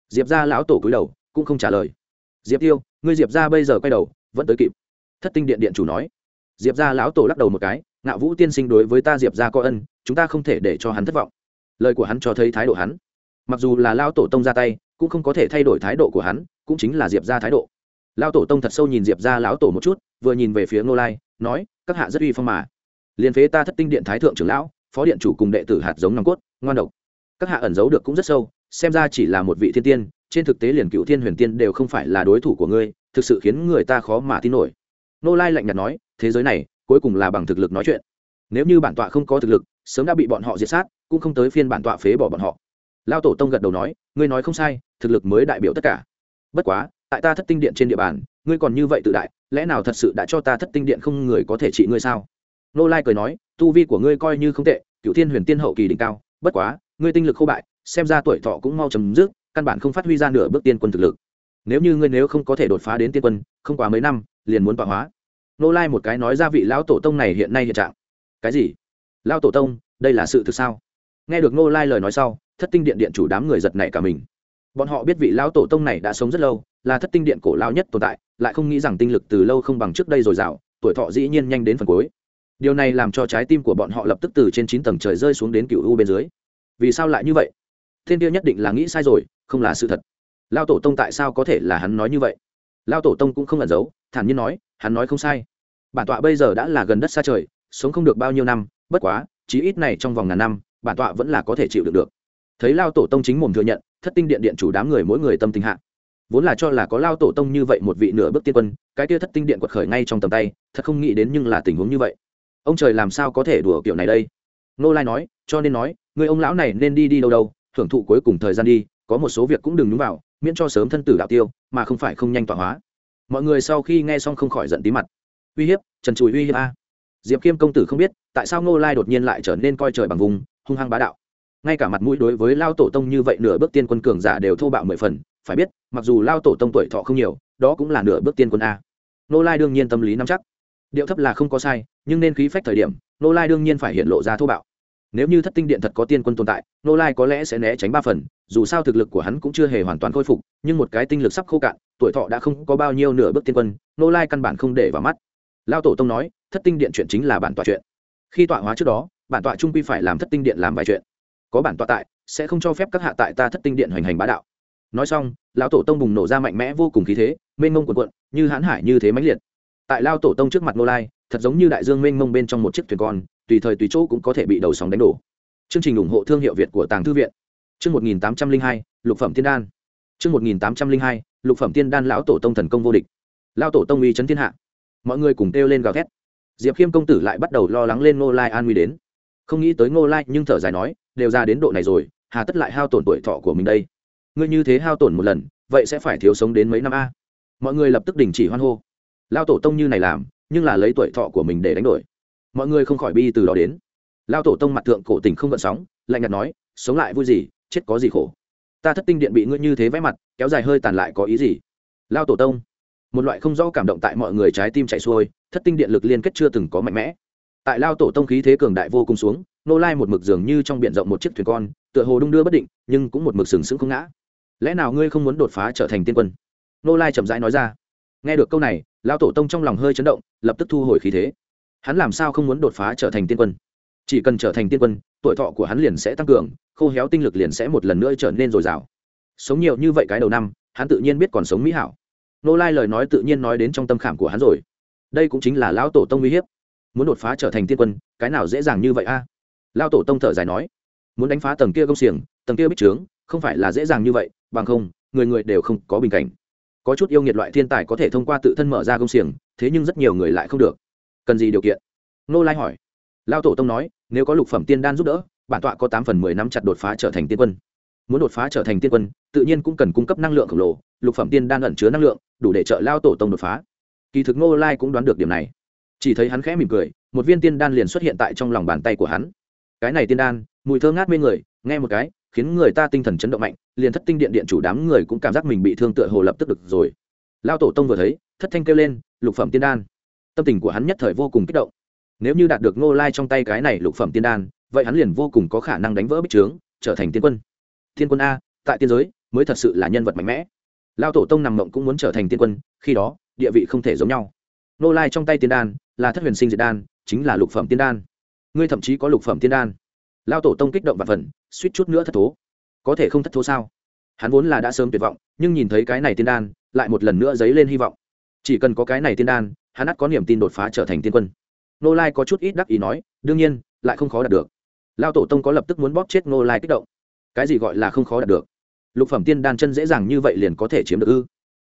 Diệp ra lão tổ cúi đầu, cũng không trả lời diệp tiêu, ngươi diệp ra bây giờ quay đầu, vẫn tới kịp. Thất tinh điện điện chủ nói. Diệp ra lão tổ lắc đầu một cái, ngạo vũ tiên sinh đối với ta diệp ra có ân, chúng ta không thể để cho hắn thất vọng. Lời của hắn cho thấy thái độ hắn. Mặc dù là lao tổ tông ra tay, cũng không có thể thay đổi thái độ của hắn, cũng chính là diệp ra thái độ. Lao tổ tông thật sâu nhìn diệp ra lão tổ một chút, vừa nhìn về phía ngô lai, nói, các hạ rất uy phong mà. Liền phế ta thất tinh điện thái thượng trưởng lão, phó điện chủ cùng đệ tử hạt giống nòng cốt, ngoan độc. Các hạ ẩn giấu được cũng rất sâu, xem ra chỉ là một vị thiên tiên trên thực tế liền cựu thiên huyền tiên đều không phải là đối thủ của ngươi, thực sự khiến người ta khó mà tin nổi. Nô lai lạnh nhạt nói, thế giới này, cuối cùng là bằng thực lực nói chuyện. Nếu như bản tọa không có thực lực, sớm đã bị bọn họ diệt sát, cũng không tới phiên bản tọa phế bỏ bọn họ. Lao tổ tông gật đầu nói, ngươi nói không sai, thực lực mới đại biểu tất cả. Bất quá, tại ta thất tinh điện trên địa bàn, ngươi còn như vậy tự đại, lẽ nào thật sự đã cho ta thất tinh điện không người có thể trị ngươi sao? Nô lai cười nói, tu vi của ngươi coi như không tệ, cựu thiên huyền tiên hậu kỳ đỉnh cao, bất quá, ngươi tinh lực khô bại, xem ra tuổi thọ cũng mau chấm dứt căn bản không phát huy ra nửa bước tiên quân thực lực. Nếu như ngươi nếu không có thể đột phá đến tiên quân, không quá mấy năm, liền muốn tọa hóa. Nô lai một cái nói ra vị lão tổ tông này hiện nay hiện trạng. Cái gì? Lão tổ tông, đây là sự thực sao? Nghe được nô lai lời nói sau, thất tinh điện điện chủ đám người giật nảy cả mình. Bọn họ biết vị lão tổ tông này đã sống rất lâu, là thất tinh điện cổ lao nhất tồn tại, lại không nghĩ rằng tinh lực từ lâu không bằng trước đây rồi dào, tuổi thọ dĩ nhiên nhanh đến phần cuối. Điều này làm cho trái tim của bọn họ lập tức từ trên chín tầng trời rơi xuống đến cựu u bên dưới. Vì sao lại như vậy? Thiên tiêu nhất định là nghĩ sai rồi không là sự thật. Lao tổ tông tại sao có thể là hắn nói như vậy? Lao tổ tông cũng không ẩn giấu, thản nhiên nói, hắn nói không sai. Bản tọa bây giờ đã là gần đất xa trời, sống không được bao nhiêu năm, bất quá, chí ít này trong vòng ngàn năm, bản tọa vẫn là có thể chịu được được. Thấy lao tổ tông chính mồm thừa nhận, thất tinh điện điện chủ đám người mỗi người tâm tình hạ. Vốn là cho là có lao tổ tông như vậy một vị nửa bước tiên quân, cái kia thất tinh điện quật khởi ngay trong tầm tay, thật không nghĩ đến nhưng là tình huống như vậy. Ông trời làm sao có thể đùa kiểu này đây? Nô lai nói, cho nên nói, người ông lão này nên đi đi đâu đâu, hưởng thụ cuối cùng thời gian đi có một số việc cũng đừng nhúng vào, miễn cho sớm thân tử đạo tiêu, mà không phải không nhanh tọa hóa. Mọi người sau khi nghe xong không khỏi giận tí mặt. Uy hiếp, trần trùi uy hiếp a. Diệp khiêm công tử không biết, tại sao ngô lai đột nhiên lại trở nên coi trời bằng vùng, hung hăng bá đạo. Ngay cả mặt mũi đối với lao tổ tông như vậy nửa bước tiên quân cường giả đều thô bạo mười phần, phải biết, mặc dù lao tổ tông tuổi thọ không nhiều, đó cũng là nửa bước tiên quân a. Ngô lai đương nhiên tâm lý nắm chắc. Điệu thấp là không có sai, nhưng nên khí phách thời điểm, ngô lai đương nhiên phải hiện lộ ra thô bạo. Nếu như thất tinh điện thật có tiên quân tồn tại, ngô lai có lẽ sẽ né tránh ba phần dù sao thực lực của hắn cũng chưa hề hoàn toàn khôi phục, nhưng một cái tinh lực sắp khô cạn, tuổi thọ đã không có bao nhiêu nửa bước tiên quân Nô lai căn bản không để vào mắt. Lao tổ tông nói, thất tinh điện chuyện chính là bản tọa chuyện. Khi tọa hóa trước đó, bản tọa trung quy phải làm thất tinh điện làm vài chuyện. Có bản tọa tại, sẽ không cho phép các hạ tại ta thất tinh điện hoành hành bá đạo. Nói xong, lão tổ tông bùng nổ ra mạnh mẽ vô cùng khí thế, mênh mông quần quận như hãn hải như thế mãnh liệt. Tại lao tổ tông trước mặt nô lai, thật giống như đại dương mênh mông bên trong một chiếc thuyền con, tùy thời tùy chỗ cũng có thể bị đầu sóng đánh đổ. Chương trình ủng hộ thương hiệu việt của tàng thư viện chương một nghìn tám trăm linh hai, lục phẩm tiên đan. Chương một nghìn tám trăm linh hai, lục phẩm tiên đan lão tổ tông thần công vô địch. Lão tổ tông uy chấn thiên hạ. Mọi người cùng kêu lên gào thét. Diệp khiêm công tử lại bắt đầu lo lắng lên ngô lai an nguy đến. Không nghĩ tới ngô lai nhưng thở dài nói, đều ra đến độ này rồi, hà tất lại hao tổn tuổi thọ của mình đây. Ngươi như thế hao tổn một lần, vậy sẽ phải thiếu sống đến mấy năm a? Mọi người lập tức đình chỉ hoan hô. Lão tổ tông như này làm, nhưng là lấy tuổi thọ của mình để đánh đổi. Mọi người không khỏi bi từ đó đến. Lão tổ tông mặt thượng cổ tình không gợn sóng, lạnh nhạt nói, sống lại vui gì chết có gì khổ. Ta thất tinh điện bị ngươi như thế vẽ mặt, kéo dài hơi tàn lại có ý gì? Lao tổ tông. Một loại không rõ cảm động tại mọi người trái tim chạy xuôi, thất tinh điện lực liên kết chưa từng có mạnh mẽ. Tại lao tổ tông khí thế cường đại vô cùng xuống, nô lai một mực dường như trong b i ể n rộng một chiếc thuyền con, tựa hồ đung đưa bất định, nhưng cũng một mực sừng sững không ngã. Lẽ nào ngươi không muốn đột phá trở thành tiên quân? Nô lai chậm rãi nói ra. Nghe được câu này, lao tổ tông trong lòng hơi chấn động, lập tức thu hồi khí thế. Hắn làm sao không muốn đột phá trở thành tiên quân? Chỉ cần trở thành tiên quân, tuổi thọ của hắn liền sẽ tăng cường, khô héo tinh lực liền sẽ một lần nữa trở nên dồi dào. Sống nhiều như vậy cái đầu năm, hắn tự nhiên biết còn sống mỹ hảo. Nô lai lời nói tự nhiên nói đến trong tâm khảm của hắn rồi. Đây cũng chính là lão tổ tông uy hiếp. Muốn đột phá trở thành tiên quân, cái nào dễ dàng như vậy a? À? lão tổ tông thở dài nói. Muốn đánh phá tầng kia công xiềng, tầng kia bích trướng, không phải là dễ dàng như vậy, bằng không, người người đều không có bình cảnh. Có chút yêu nghiệt loại thiên tài có thể thông qua tự thân mở ra công xiềng, thế nhưng rất nhiều người lại không được. Cần gì điều kiện? Nô lai hỏi. Lão tổ tông nói nếu có lục phẩm tiên đan giúp đỡ, bản tọa có tám phần mười năm chặt đột phá trở thành tiên quân. Muốn đột phá trở thành tiên quân, tự nhiên cũng cần cung cấp năng lượng khổng lồ, lục phẩm tiên đan ẩn chứa năng lượng, đủ để trợ lao tổ tông đột phá. Kỳ thực ngô lai cũng đoán được điểm này. Chỉ thấy hắn khẽ mỉm cười, một viên tiên đan liền xuất hiện tại trong lòng bàn tay của hắn. Cái này tiên đan, mùi thơ ngát mê người, nghe một cái, khiến người ta tinh thần chấn động mạnh, liền thất tinh điện điện chủ đám người cũng cảm giác mình bị thương tựa hồ lập tức được rồi. Lao tổ tông vừa thấy, thất thanh kêu lên, lục phẩm tiên đan. Tâm tình của hắn nhất thời vô cùng kích động nếu như đạt được ngô lai trong tay cái này lục phẩm tiên đan, vậy hắn liền vô cùng có khả năng đánh vỡ bích trướng, trở thành tiên quân. Tiên quân a, tại tiên giới, mới thật sự là nhân vật mạnh mẽ. Lao tổ tông nằm mộng cũng muốn trở thành tiên quân, khi đó, địa vị không thể giống nhau. Ngô lai trong tay tiên đan, là thất huyền sinh diệt đan, chính là lục phẩm tiên đan. Ngươi thậm chí có lục phẩm tiên đan. Lao tổ tông kích động và phần, suýt chút nữa thất thố. Có thể không thất thố sao? Hắn vốn là đã sớm tuyệt vọng, nhưng nhìn thấy cái này tiên đan, lại một lần nữa dấy lên hy vọng. Chỉ cần có cái này tiên đan, hắn ắt có niềm tin đột phá trở thành tiên quân nô lai có chút ít đắc ý nói, đương nhiên, lại không khó đạt được. Lao tổ tông có lập tức muốn bóp chết nô lai kích động. Cái gì gọi là không khó đạt được? Lục phẩm tiên đan chân dễ dàng như vậy liền có thể chiếm được ư?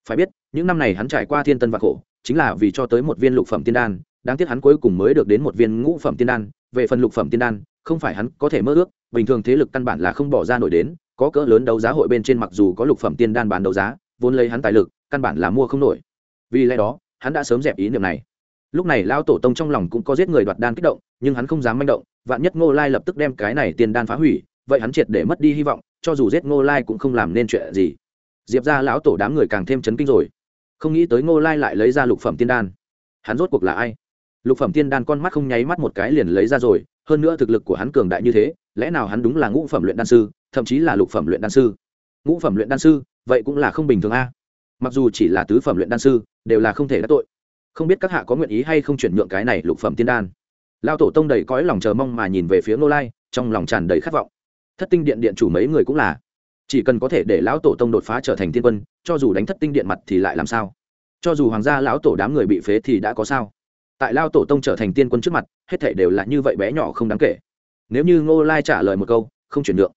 Phải biết, những năm này hắn trải qua thiên tân và khổ, chính là vì cho tới một viên lục phẩm tiên đan, đáng tiếc hắn cuối cùng mới được đến một viên ngũ phẩm tiên đan. Về phần lục phẩm tiên đan, không phải hắn có thể mơ ước, bình thường thế lực căn bản là không bỏ ra nổi đến, có cỡ lớn đấu giá hội bên trên mặc dù có lục phẩm tiên đan bán đấu giá, vốn lấy hắn tài lực, căn bản là mua không nổi. Vì lẽ đó, hắn đã sớm dẹp ý niệm này lúc này lao tổ tông trong lòng cũng có giết người đoạt đan kích động, nhưng hắn không dám manh động, vạn nhất ngô lai lập tức đem cái này tiên đan phá hủy, vậy hắn triệt để mất đi hy vọng, cho dù giết ngô lai cũng không làm nên chuyện gì. Diệp ra lão tổ đám người càng thêm chấn kinh rồi. Không nghĩ tới ngô lai lại lấy ra lục phẩm tiên đan. Hắn rốt cuộc là ai? Lục phẩm tiên đan con mắt không nháy mắt một cái liền lấy ra rồi, hơn nữa thực lực của hắn cường đại như thế, lẽ nào hắn đúng là ngũ phẩm luyện đan sư, thậm chí là lục phẩm luyện đan sư? Ngũ phẩm luyện đan sư, vậy cũng là không bình thường a. Mặc dù chỉ là tứ phẩm luyện đan sư, đều là không thể đắc tội không biết các hạ có nguyện ý hay không chuyển nhượng cái này lục phẩm tiên đan. Lao tổ tông đầy cõi lòng chờ mong mà nhìn về phía ngô lai, trong lòng tràn đầy khát vọng. Thất tinh điện điện chủ mấy người cũng là. Chỉ cần có thể để lão tổ tông đột phá trở thành tiên quân, cho dù đánh thất tinh điện mặt thì lại làm sao? Cho dù hoàng gia lão tổ đám người bị phế thì đã có sao? Tại lao tổ tông trở thành tiên quân trước mặt, hết thể đều là như vậy bé nhỏ không đáng kể. Nếu như ngô lai trả lời một câu, không chuyển nhượng,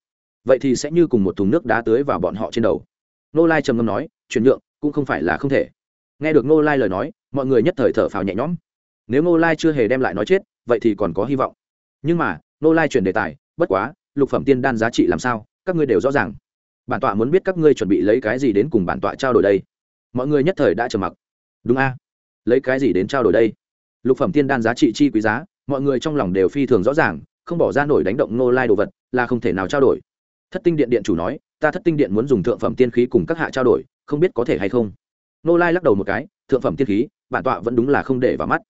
vậy thì sẽ như cùng một thùng nước đá tưới vào bọn họ trên đầu. Ngô lai trầm ngâm nói, chuyển nhượng cũng không phải là không thể nghe được ngô lai lời nói, mọi người nhất thời thở phào nhẹ nhõm. Nếu ngô lai chưa hề đem lại nói chết, vậy thì còn có hy vọng. Nhưng mà, Ngô lai chuyển đề tài, bất quá, lục phẩm tiên đan giá trị làm sao? Các ngươi đều rõ ràng. Bản tọa muốn biết các ngươi chuẩn bị lấy cái gì đến cùng bản tọa trao đổi đây. Mọi người nhất thời đã trầm mặc. Đúng a. Lấy cái gì đến trao đổi đây? Lục phẩm tiên đan giá trị chi quý giá, mọi người trong lòng đều phi thường rõ ràng, không bỏ ra nổi đánh động nô lai đồ vật, là không thể nào trao đổi. Thất tinh điện điện chủ nói, ta thất tinh điện muốn dùng thượng phẩm tiên khí cùng các hạ trao đổi, không biết có thể hay không? Nô lai lắc đầu một cái, thượng phẩm tiên khí, bản tọa vẫn đúng là không để vào mắt.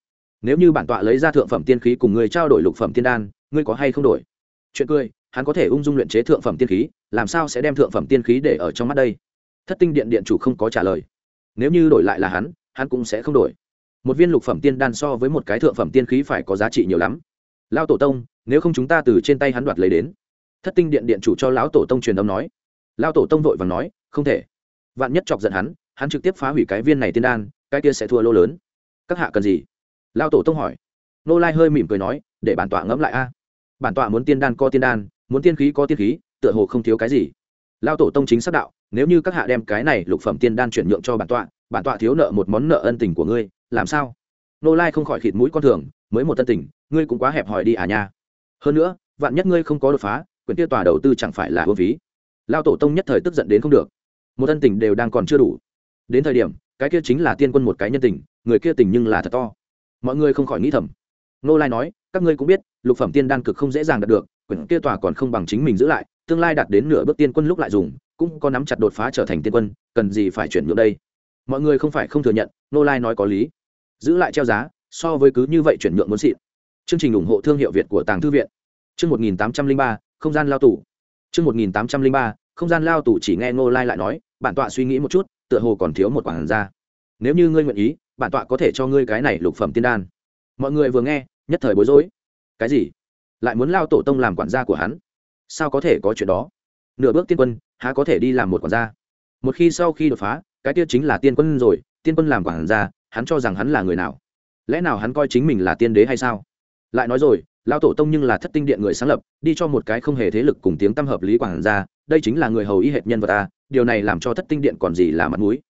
Nếu như bản tọa lấy ra thượng phẩm tiên khí cùng người trao đổi lục phẩm tiên đan, ngươi có hay không đổi? Chuyện cười, hắn có thể ung dung luyện chế thượng phẩm tiên khí, làm sao sẽ đem thượng phẩm tiên khí để ở trong mắt đây? Thất tinh điện điện chủ không có trả lời. Nếu như đổi lại là hắn hắn cũng sẽ không đổi. Một viên lục phẩm tiên đan so với một cái thượng phẩm tiên khí phải có giá trị nhiều lắm. Lao tổ tông, nếu không chúng ta từ trên tay hắn đoạt lấy đến. Thất tinh điện điện chủ cho lão tổ tông truyền âm nói. Lao tổ tông vội và nói, không thể. Vạn nhất chọc giận hắn hắn trực tiếp phá hủy cái viên này tiên đan, cái kia sẽ thua lô lớn. Các hạ cần gì? Lao tổ tông hỏi. Nô lai hơi mỉm cười nói, để bản tọa ngẫm lại a. Bản tọa muốn tiên đan có tiên đan, muốn tiên khí có tiên khí, tựa hồ không thiếu cái gì. Lao tổ tông chính xác đạo, nếu như các hạ đem cái này lục phẩm tiên đan chuyển nhượng cho bản tọa bản tọa thiếu nợ một món nợ ân tình của ngươi, làm sao? Nô lai không khỏi khịt mũi con thường, mới một tân tình, ngươi cũng quá hẹp hòi đi à nha. Hơn nữa, vạn nhất ngươi không có đột phá quyền tiêu tòa đầu tư chẳng phải là vô phí. Lao tổ tông nhất thời tức giận đến không được. Một tân tình đều đang còn chưa đủ đến thời điểm, cái kia chính là tiên quân một cái nhân tình, người kia tình nhưng là thật to. Mọi người không khỏi nghĩ thầm. Nô lai nói, các ngươi cũng biết, lục phẩm tiên đan cực không dễ dàng đạt được, quyển kia tòa còn không bằng chính mình giữ lại, tương lai đạt đến nửa bước tiên quân lúc lại dùng, cũng có nắm chặt đột phá trở thành tiên quân, cần gì phải chuyển nhượng đây? Mọi người không phải không thừa nhận nô lai nói có lý. Giữ lại treo giá, so với cứ như vậy chuyển nhượng muốn xịn. Chương trình ủng hộ thương hiệu việt của tàng thư viện. Chương một nghìn tám trăm linh ba, không gian lao tù. Chương một nghìn tám trăm linh ba không gian lao tù chỉ nghe Ngô lai lại nói, bản tọa suy nghĩ một chút, tựa hồ còn thiếu một quản gia nếu như ngươi nguyện ý, bản tọa có thể cho ngươi cái này lục phẩm tiên đan. Mọi người vừa nghe, nhất thời bối rối. Cái gì? Lại muốn lao tổ tông làm quản gia của hắn? Sao có thể có chuyện đó? Nửa bước tiên quân, há có thể đi làm một quản gia? Một khi sau khi đột phá, cái kia chính là tiên quân rồi, tiên quân làm quản gia, hắn cho rằng hắn là người nào? Lẽ nào hắn coi chính mình là tiên đế hay sao? Lại nói rồi, lao tổ tông nhưng là thất tinh điện người sáng lập, đi cho một cái không hề thế lực cùng tiếng tăm hợp lý quản gia đây chính là người hầu ý hệt nhân vật ta điều này làm cho thất tinh điện còn gì là mặt mũi.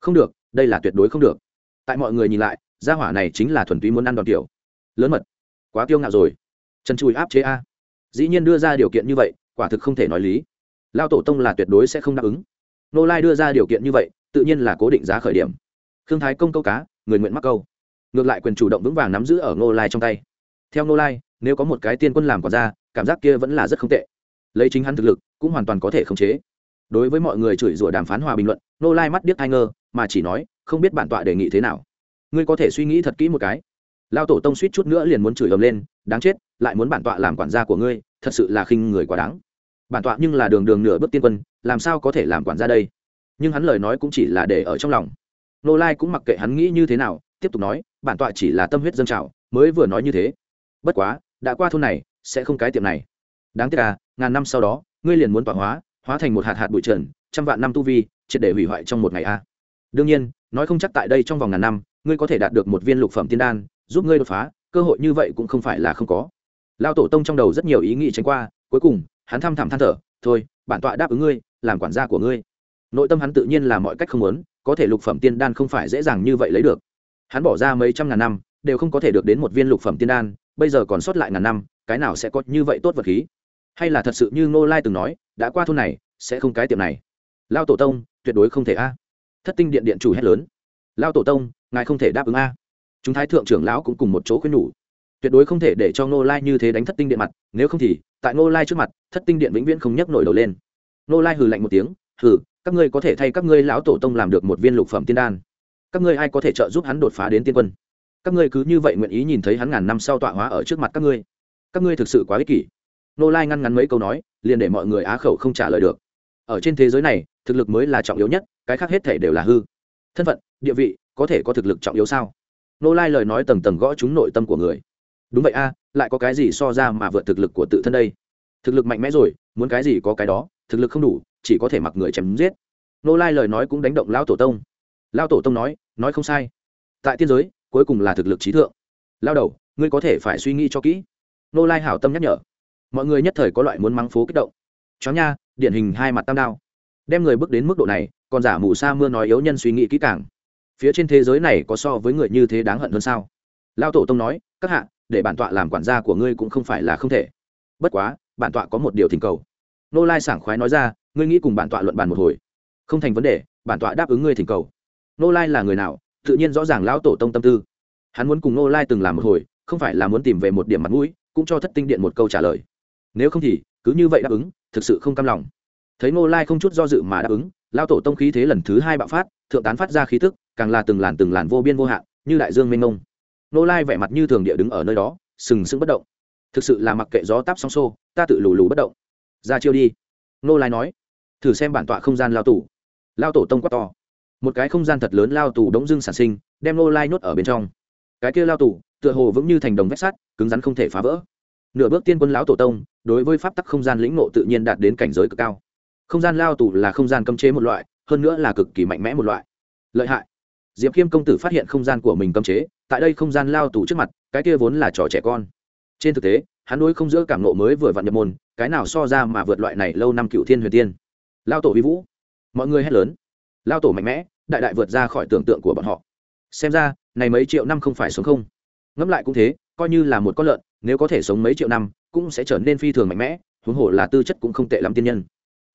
Không được, đây là tuyệt đối không được. Tại mọi người nhìn lại, gia hỏa này chính là thuần túy muốn ăn đòn kiểu lớn mật. Quá kiêu ngạo rồi. Chân chùi áp chế a. Dĩ nhiên đưa ra điều kiện như vậy, quả thực không thể nói lý. Lao tổ tông là tuyệt đối sẽ không đáp ứng. Nô lai đưa ra điều kiện như vậy, tự nhiên là cố định giá khởi điểm. Khương thái công câu cá, người nguyện mắc câu. Ngược lại quyền chủ động vững vàng nắm giữ ở nô lai trong tay. Theo nô lai, nếu có một cái tiên quân làm còn ra cảm giác kia vẫn là rất không tệ. Lấy chính hắn thực lực cũng hoàn toàn có thể khống chế. Đối với mọi người chửi rủa đàm phán hòa bình luận, nô lai mắt điếc ai ngơ mà chỉ nói, không biết bản tọa đề nghị thế nào. Ngươi có thể suy nghĩ thật kỹ một cái. Lao tổ tông suýt chút nữa liền muốn chửi ầm lên, đáng chết, lại muốn bản tọa làm quản gia của ngươi, thật sự là khinh người quá đáng. Bản tọa nhưng là đường đường nửa bước tiên quân, làm sao có thể làm quản gia đây? Nhưng hắn lời nói cũng chỉ là để ở trong lòng. Nô lai cũng mặc kệ hắn nghĩ như thế nào, tiếp tục nói, bản tọa chỉ là tâm huyết dân trào, mới vừa nói như thế. Bất quá, đã qua thôn này, sẽ không cái tiệm này. Đáng tiếc à ngàn năm sau đó, ngươi liền muốn tọa hóa hóa thành một hạt hạt bụi trần, trăm vạn năm tu vi, triệt để hủy hoại trong một ngày a. Đương nhiên, nói không chắc tại đây trong vòng ngàn năm, ngươi có thể đạt được một viên lục phẩm tiên đan, giúp ngươi đột phá, cơ hội như vậy cũng không phải là không có. Lao tổ tông trong đầu rất nhiều ý nghĩ tránh qua, cuối cùng, hắn thăm thẳm than thở, thôi, bản tọa đáp ứng ngươi, làm quản gia của ngươi. Nội tâm hắn tự nhiên là mọi cách không muốn, có thể lục phẩm tiên đan không phải dễ dàng như vậy lấy được. Hắn bỏ ra mấy trăm ngàn năm, đều không có thể được đến một viên lục phẩm tiên đan, bây giờ còn sót lại ngàn năm, cái nào sẽ có như vậy tốt vật khí? Hay là thật sự như ngô lai từng nói, đã qua thôn này, sẽ không cái tiệm này. Lao tổ tông, tuyệt đối không thể a. Thất tinh điện điện chủ hét lớn. Lao tổ tông, ngài không thể đáp ứng a. Chúng thái thượng trưởng lão cũng cùng một chỗ khuyên nhủ. Tuyệt đối không thể để cho ngô lai như thế đánh thất tinh điện mặt, nếu không thì, tại ngô lai trước mặt, thất tinh điện vĩnh viễn không nhấc nổi đầu lên. Ngô lai hừ lạnh một tiếng, hừ, các ngươi có thể thay các ngươi lão tổ tông làm được một viên lục phẩm tiên đan. Các ngươi ai có thể trợ giúp hắn đột phá đến tiên quân? Các ngươi cứ như vậy nguyện ý nhìn thấy hắn ngàn năm sau tọa hóa ở trước mặt các ngươi. Các ngươi thực sự quá ích kỷ nô lai ngăn ngắn mấy câu nói, liền để mọi người á khẩu không trả lời được. Ở trên thế giới này, thực lực mới là trọng yếu nhất, cái khác hết thể đều là hư. Thân phận, địa vị, có thể có thực lực trọng yếu sao? Nô lai lời nói tầng tầng gõ trúng nội tâm của người. Đúng vậy a, lại có cái gì so ra mà vượt thực lực của tự thân đây? Thực lực mạnh mẽ rồi, muốn cái gì có cái đó, thực lực không đủ, chỉ có thể mặc người chém giết. Nô lai lời nói cũng đánh động Lão tổ tông. Lão tổ tông nói nói không sai. Tại tiên giới, cuối cùng là thực lực trí thượng. Lao đầu, ngươi có thể phải suy nghĩ cho kỹ. Nô lai hảo tâm nhắc nhở mọi người nhất thời có loại muốn mắng phố kích động. Chó nha, điển hình hai mặt tam đao. Đem người bước đến mức độ này, còn giả mù sa mưa nói yếu nhân suy nghĩ kỹ càng. Phía trên thế giới này có so với người như thế đáng hận hơn sao? Lao tổ tông nói, các hạ, để bản tọa làm quản gia của ngươi cũng không phải là không thể. Bất quá, bản tọa có một điều thỉnh cầu. Nô lai sảng khoái nói ra, ngươi nghĩ cùng bản tọa luận bàn một hồi. Không thành vấn đề, bản tọa đáp ứng ngươi thỉnh cầu. Nô lai là người nào? Tự nhiên rõ ràng lão tổ tông tâm tư. Hắn muốn cùng nô lai từng làm một hồi, không phải là muốn tìm về một điểm mặt mũi, cũng cho thất tinh điện một câu trả lời nếu không thì cứ như vậy đáp ứng, thực sự không cam lòng. Thấy nô lai không chút do dự mà đáp ứng lao tổ tông khí thế lần thứ hai bạo phát, thượng tán phát ra khí tức, càng là từng làn từng làn vô biên vô hạn, như đại dương mênh mông. Nô lai vẻ mặt như thường địa đứng ở nơi đó, sừng sững bất động. Thực sự là mặc kệ gió táp sóng xô, ta tự lù lù bất động. Ra chiêu đi. Nô lai nói. Thử xem bản tọa không gian lao tù lao tổ tông quát to. Một cái không gian thật lớn lao tù đống dưng sản sinh, đem nô lai nhốt ở bên trong. Cái kia lao tù tựa hồ vững như thành đồng vách sắt, cứng rắn không thể phá vỡ nửa bước tiên quân lão tổ tông, đối với pháp tắc không gian lĩnh ngộ tự nhiên đạt đến cảnh giới cực cao. Không gian lao tù là không gian cấm chế một loại, hơn nữa là cực kỳ mạnh mẽ một loại. Lợi hại. Diệp khiêm công tử phát hiện không gian của mình cấm chế, tại đây không gian lao tù trước mặt, cái kia vốn là trò trẻ con. Trên thực tế, hắn đối không giữa cảm nộ mới vừa vặn nhập môn, cái nào so ra mà vượt loại này lâu năm cựu thiên huyền tiên. Lao tổ vi vũ. Mọi người hét lớn. Lao tổ mạnh mẽ, đại đại vượt ra khỏi tưởng tượng của bọn họ. Xem ra, này mấy triệu năm không phải sống không. Ngẫm lại cũng thế, coi như là một con lợn nếu có thể sống mấy triệu năm, cũng sẽ trở nên phi thường mạnh mẽ, huống hồ là tư chất cũng không tệ lắm tiên nhân.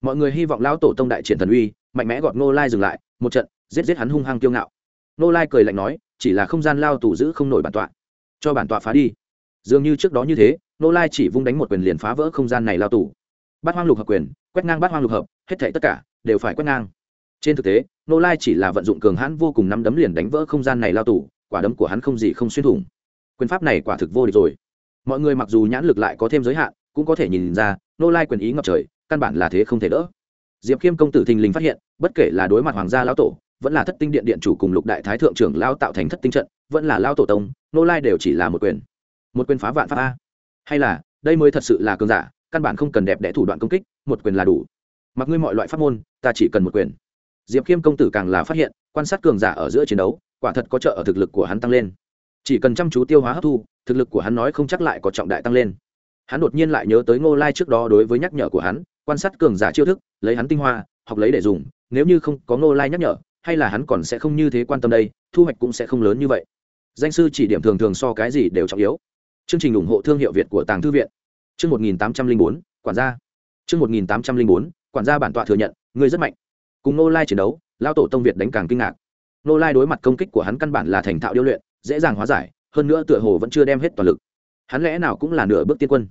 Mọi người hy vọng lão tổ tông đại triển thần uy, mạnh mẽ gọt nô lai dừng lại, một trận, giết giết hắn hung hăng kiêu ngạo. Nô lai cười lạnh nói, chỉ là không gian lao tù giữ không nổi bản tọa. Cho bản tọa phá đi. Dường như trước đó như thế nô lai chỉ vung đánh một quyền liền phá vỡ không gian này lao tù. Bát hoang lục hợp quyền, quét ngang bát hoang lục hợp, hết thảy tất cả, đều phải quét ngang. Trên thực tế nô lai chỉ là vận dụng cường hãn vô cùng nắm đấm liền đánh vỡ không gian này lao tù, quả đấm của hắn không gì không xuyên thủng. Quyền pháp này quả thực vô địch rồi mọi người mặc dù nhãn lực lại có thêm giới hạn, cũng có thể nhìn ra, nô lai quyền ý ngập trời, căn bản là thế không thể đỡ. Diệp khiêm công tử thình lình phát hiện, bất kể là đối mặt hoàng gia lão tổ, vẫn là thất tinh điện điện chủ cùng lục đại thái thượng trưởng lao tạo thành thất tinh trận, vẫn là lao tổ tông, nô lai đều chỉ là một quyền. Một quyền phá vạn pháp a. Hay là, đây mới thật sự là cường giả, căn bản không cần đẹp đẽ thủ đoạn công kích, một quyền là đủ. Mặc ngươi mọi loại pháp môn, ta chỉ cần một quyền. Diệp khiêm công tử càng là phát hiện, quan sát cường giả ở giữa chiến đấu, quả thật có trợ ở thực lực của hắn tăng lên. Chỉ cần chăm chú tiêu hóa hấp thu thực lực của hắn nói không chắc lại có trọng đại tăng lên. Hắn đột nhiên lại nhớ tới ngô lai trước đó đối với nhắc nhở của hắn, quan sát cường giả chiêu thức, lấy hắn tinh hoa, học lấy để dùng, nếu như không có ngô lai nhắc nhở, hay là hắn còn sẽ không như thế quan tâm đây, thu hoạch cũng sẽ không lớn như vậy. Danh sư chỉ điểm thường thường so cái gì đều trọng yếu. Chương trình ủng hộ thương hiệu việt của tàng thư viện. Chương một nghìn tám trăm linh bốn, quản gia. Chương một nghìn tám trăm linh bốn, quản gia bản tọa thừa nhận, ngươi rất mạnh. Cùng ngô lai chiến đấu lao tổ tông việt đánh càng kinh ngạc. Ngô lai đối mặt công kích của hắn căn bản là thành thạo điêu luyện, dễ dàng hóa giải hơn nữa tựa hồ vẫn chưa đem hết toàn lực. Hắn lẽ nào cũng là nửa bước tiên quân?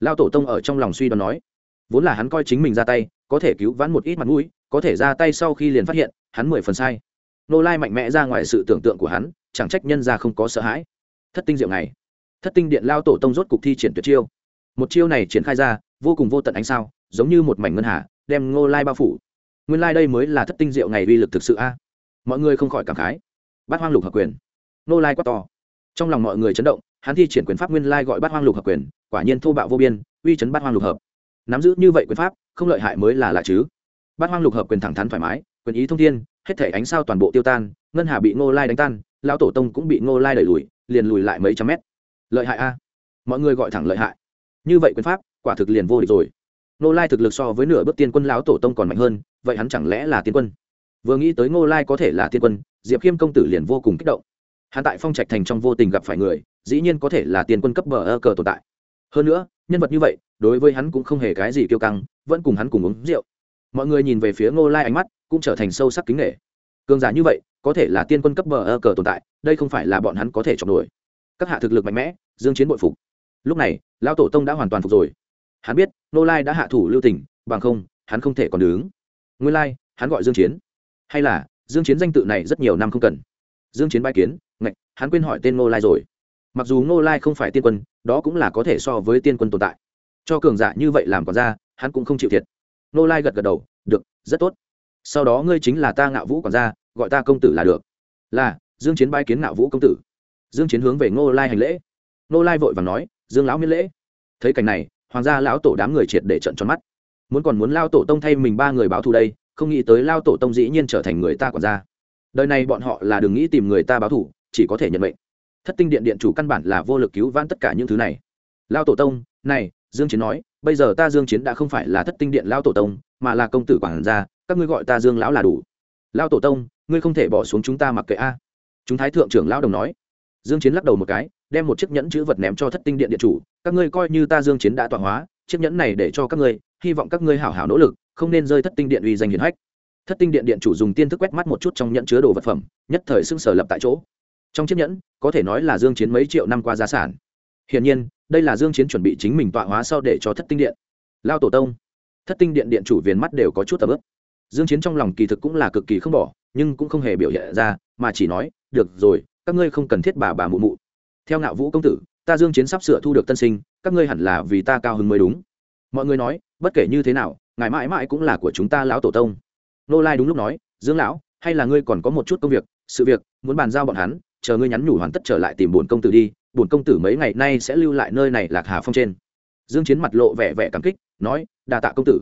Lao tổ tông ở trong lòng suy đoán nói. Vốn là hắn coi chính mình ra tay, có thể cứu vãn một ít mặt mũi, có thể ra tay sau khi liền phát hiện, hắn mười phần sai. Nô lai mạnh mẽ ra ngoài sự tưởng tượng của hắn, chẳng trách nhân ra không có sợ hãi. Thất tinh diệu này. Thất tinh điện lao tổ tông rốt cục thi triển tuyệt chiêu. Một chiêu này triển khai ra, vô cùng vô tận ánh sao, giống như một mảnh ngân hà, đem ngô lai bao phủ. Nguyên lai、like、đây mới là thất tinh diệu ngày uy lực thực sự a. Mọi người không khỏi cảm khái. Bát hoang lục hợp quyền. Nô lai quát to trong lòng mọi người chấn động, hắn thi triển quyền pháp nguyên lai gọi bát hoang lục hợp quyền, quả nhiên thô bạo vô biên, uy chấn bát hoang lục hợp. Nắm giữ như vậy quyền pháp, không lợi hại mới là lạ chứ. Bát hoang lục hợp quyền thẳng thắn thoải mái, quyền ý thông thiên, hết thể ánh sao toàn bộ tiêu tan, ngân hà bị ngô lai đánh tan, lão tổ tông cũng bị ngô lai đẩy lùi, liền lùi lại mấy trăm mét. Lợi hại a. Mọi người gọi thẳng lợi hại. Như vậy quyền pháp, quả thực liền vô địch rồi. Ngô lai thực lực so với nửa bước tiên quân lão tổ tông còn mạnh hơn, vậy hắn chẳng lẽ là tiên quân? Vừa nghĩ tới ngô lai có thể là tiên quân, diệp khiêm công tử liền vô cùng kích động hắn tại phong trạch thành trong vô tình gặp phải người, dĩ nhiên có thể là tiền quân cấp bờ ơ cờ tồn tại. Hơn nữa, nhân vật như vậy, đối với hắn cũng không hề cái gì kiêu căng, vẫn cùng hắn cùng uống rượu. Mọi người nhìn về phía ngô lai ánh mắt cũng trở thành sâu sắc kính nghệ cường giả như vậy, có thể là tiên quân cấp bờ ơ cờ tồn tại, đây không phải là bọn hắn có thể chọn nổi. Các hạ thực lực mạnh mẽ, dương chiến bội phục. Lúc này, lão tổ tông đã hoàn toàn phục rồi. Hắn biết, ngô lai đã hạ thủ lưu tình, bằng không, hắn không thể còn đứng. Nguyên lai, hắn gọi dương chiến. Hay là, dương chiến danh tự này rất nhiều năm không cần dương chiến bái kiến, ngạch, hắn quên hỏi tên ngô lai rồi. Mặc dù ngô lai không phải tiên quân, đó cũng là có thể so với tiên quân tồn tại. Cho cường giả như vậy làm còn ra, hắn cũng không chịu thiệt. Ngô lai gật gật đầu, được, rất tốt. Sau đó ngươi chính là ta ngạo vũ còn ra, gọi ta công tử là được. Là, dương chiến bái kiến ngạo vũ công tử. Dương chiến hướng về ngô lai hành lễ. Ngô lai vội vàng nói, dương lão miễn lễ. Thấy cảnh này, hoàng gia lão tổ đám người triệt để trận tròn mắt. Muốn còn muốn lao tổ tông thay mình ba người báo thù đây, không nghĩ tới lao tổ tông dĩ nhiên trở thành người ta còn ra đời này bọn họ là đừng nghĩ tìm người ta báo thủ chỉ có thể nhận mệnh. Thất tinh điện điện chủ căn bản là vô lực cứu vãn tất cả những thứ này. Lao tổ tông, này, dương chiến nói, bây giờ ta dương chiến đã không phải là thất tinh điện lao tổ tông, mà là công tử quản gia, các ngươi gọi ta dương lão là đủ. Lao tổ tông, ngươi không thể bỏ xuống chúng ta mặc kệ a. Chúng thái thượng trưởng lao đồng nói. Dương chiến lắc đầu một cái, đem một chiếc nhẫn chữ vật ném cho thất tinh điện điện chủ, các ngươi coi như ta dương chiến đã tọa hóa, chiếc nhẫn này để cho các ngươi, hy vọng các ngươi hảo hảo nỗ lực, không nên rơi thất tinh điện uy danh hiển hách thất tinh điện điện chủ dùng tiên thức quét mắt một chút trong nhẫn chứa đồ vật phẩm, nhất thời xưng sở lập tại chỗ. Trong chiếc nhẫn, có thể nói là dương chiến mấy triệu năm qua gia sản. Hiển nhiên, đây là dương chiến chuẩn bị chính mình tọa hóa sau để cho thất tinh điện. Lao tổ tông. Thất tinh điện điện chủ viền mắt đều có chút tập ướp dương chiến trong lòng kỳ thực cũng là cực kỳ không bỏ, nhưng cũng không hề biểu hiện ra, mà chỉ nói, được rồi, các ngươi không cần thiết bà bà mụ mụ. Theo ngạo vũ công tử, ta dương chiến sắp sửa thu được tân sinh, các ngươi hẳn là vì ta cao hứng mới đúng. Mọi người nói, bất kể như thế nào, ngài mãi mãi cũng là của chúng ta lão tổ tông nô lai đúng lúc nói, dương lão, hay là ngươi còn có một chút công việc, sự việc, muốn bàn giao bọn hắn, chờ ngươi nhắn nhủ hoàn tất trở lại tìm bổn công tử đi, bổn công tử mấy ngày nay sẽ lưu lại nơi này lạc hà phong trên. Dương chiến mặt lộ vẻ vẻ cảm kích, nói, đa tạ công tử.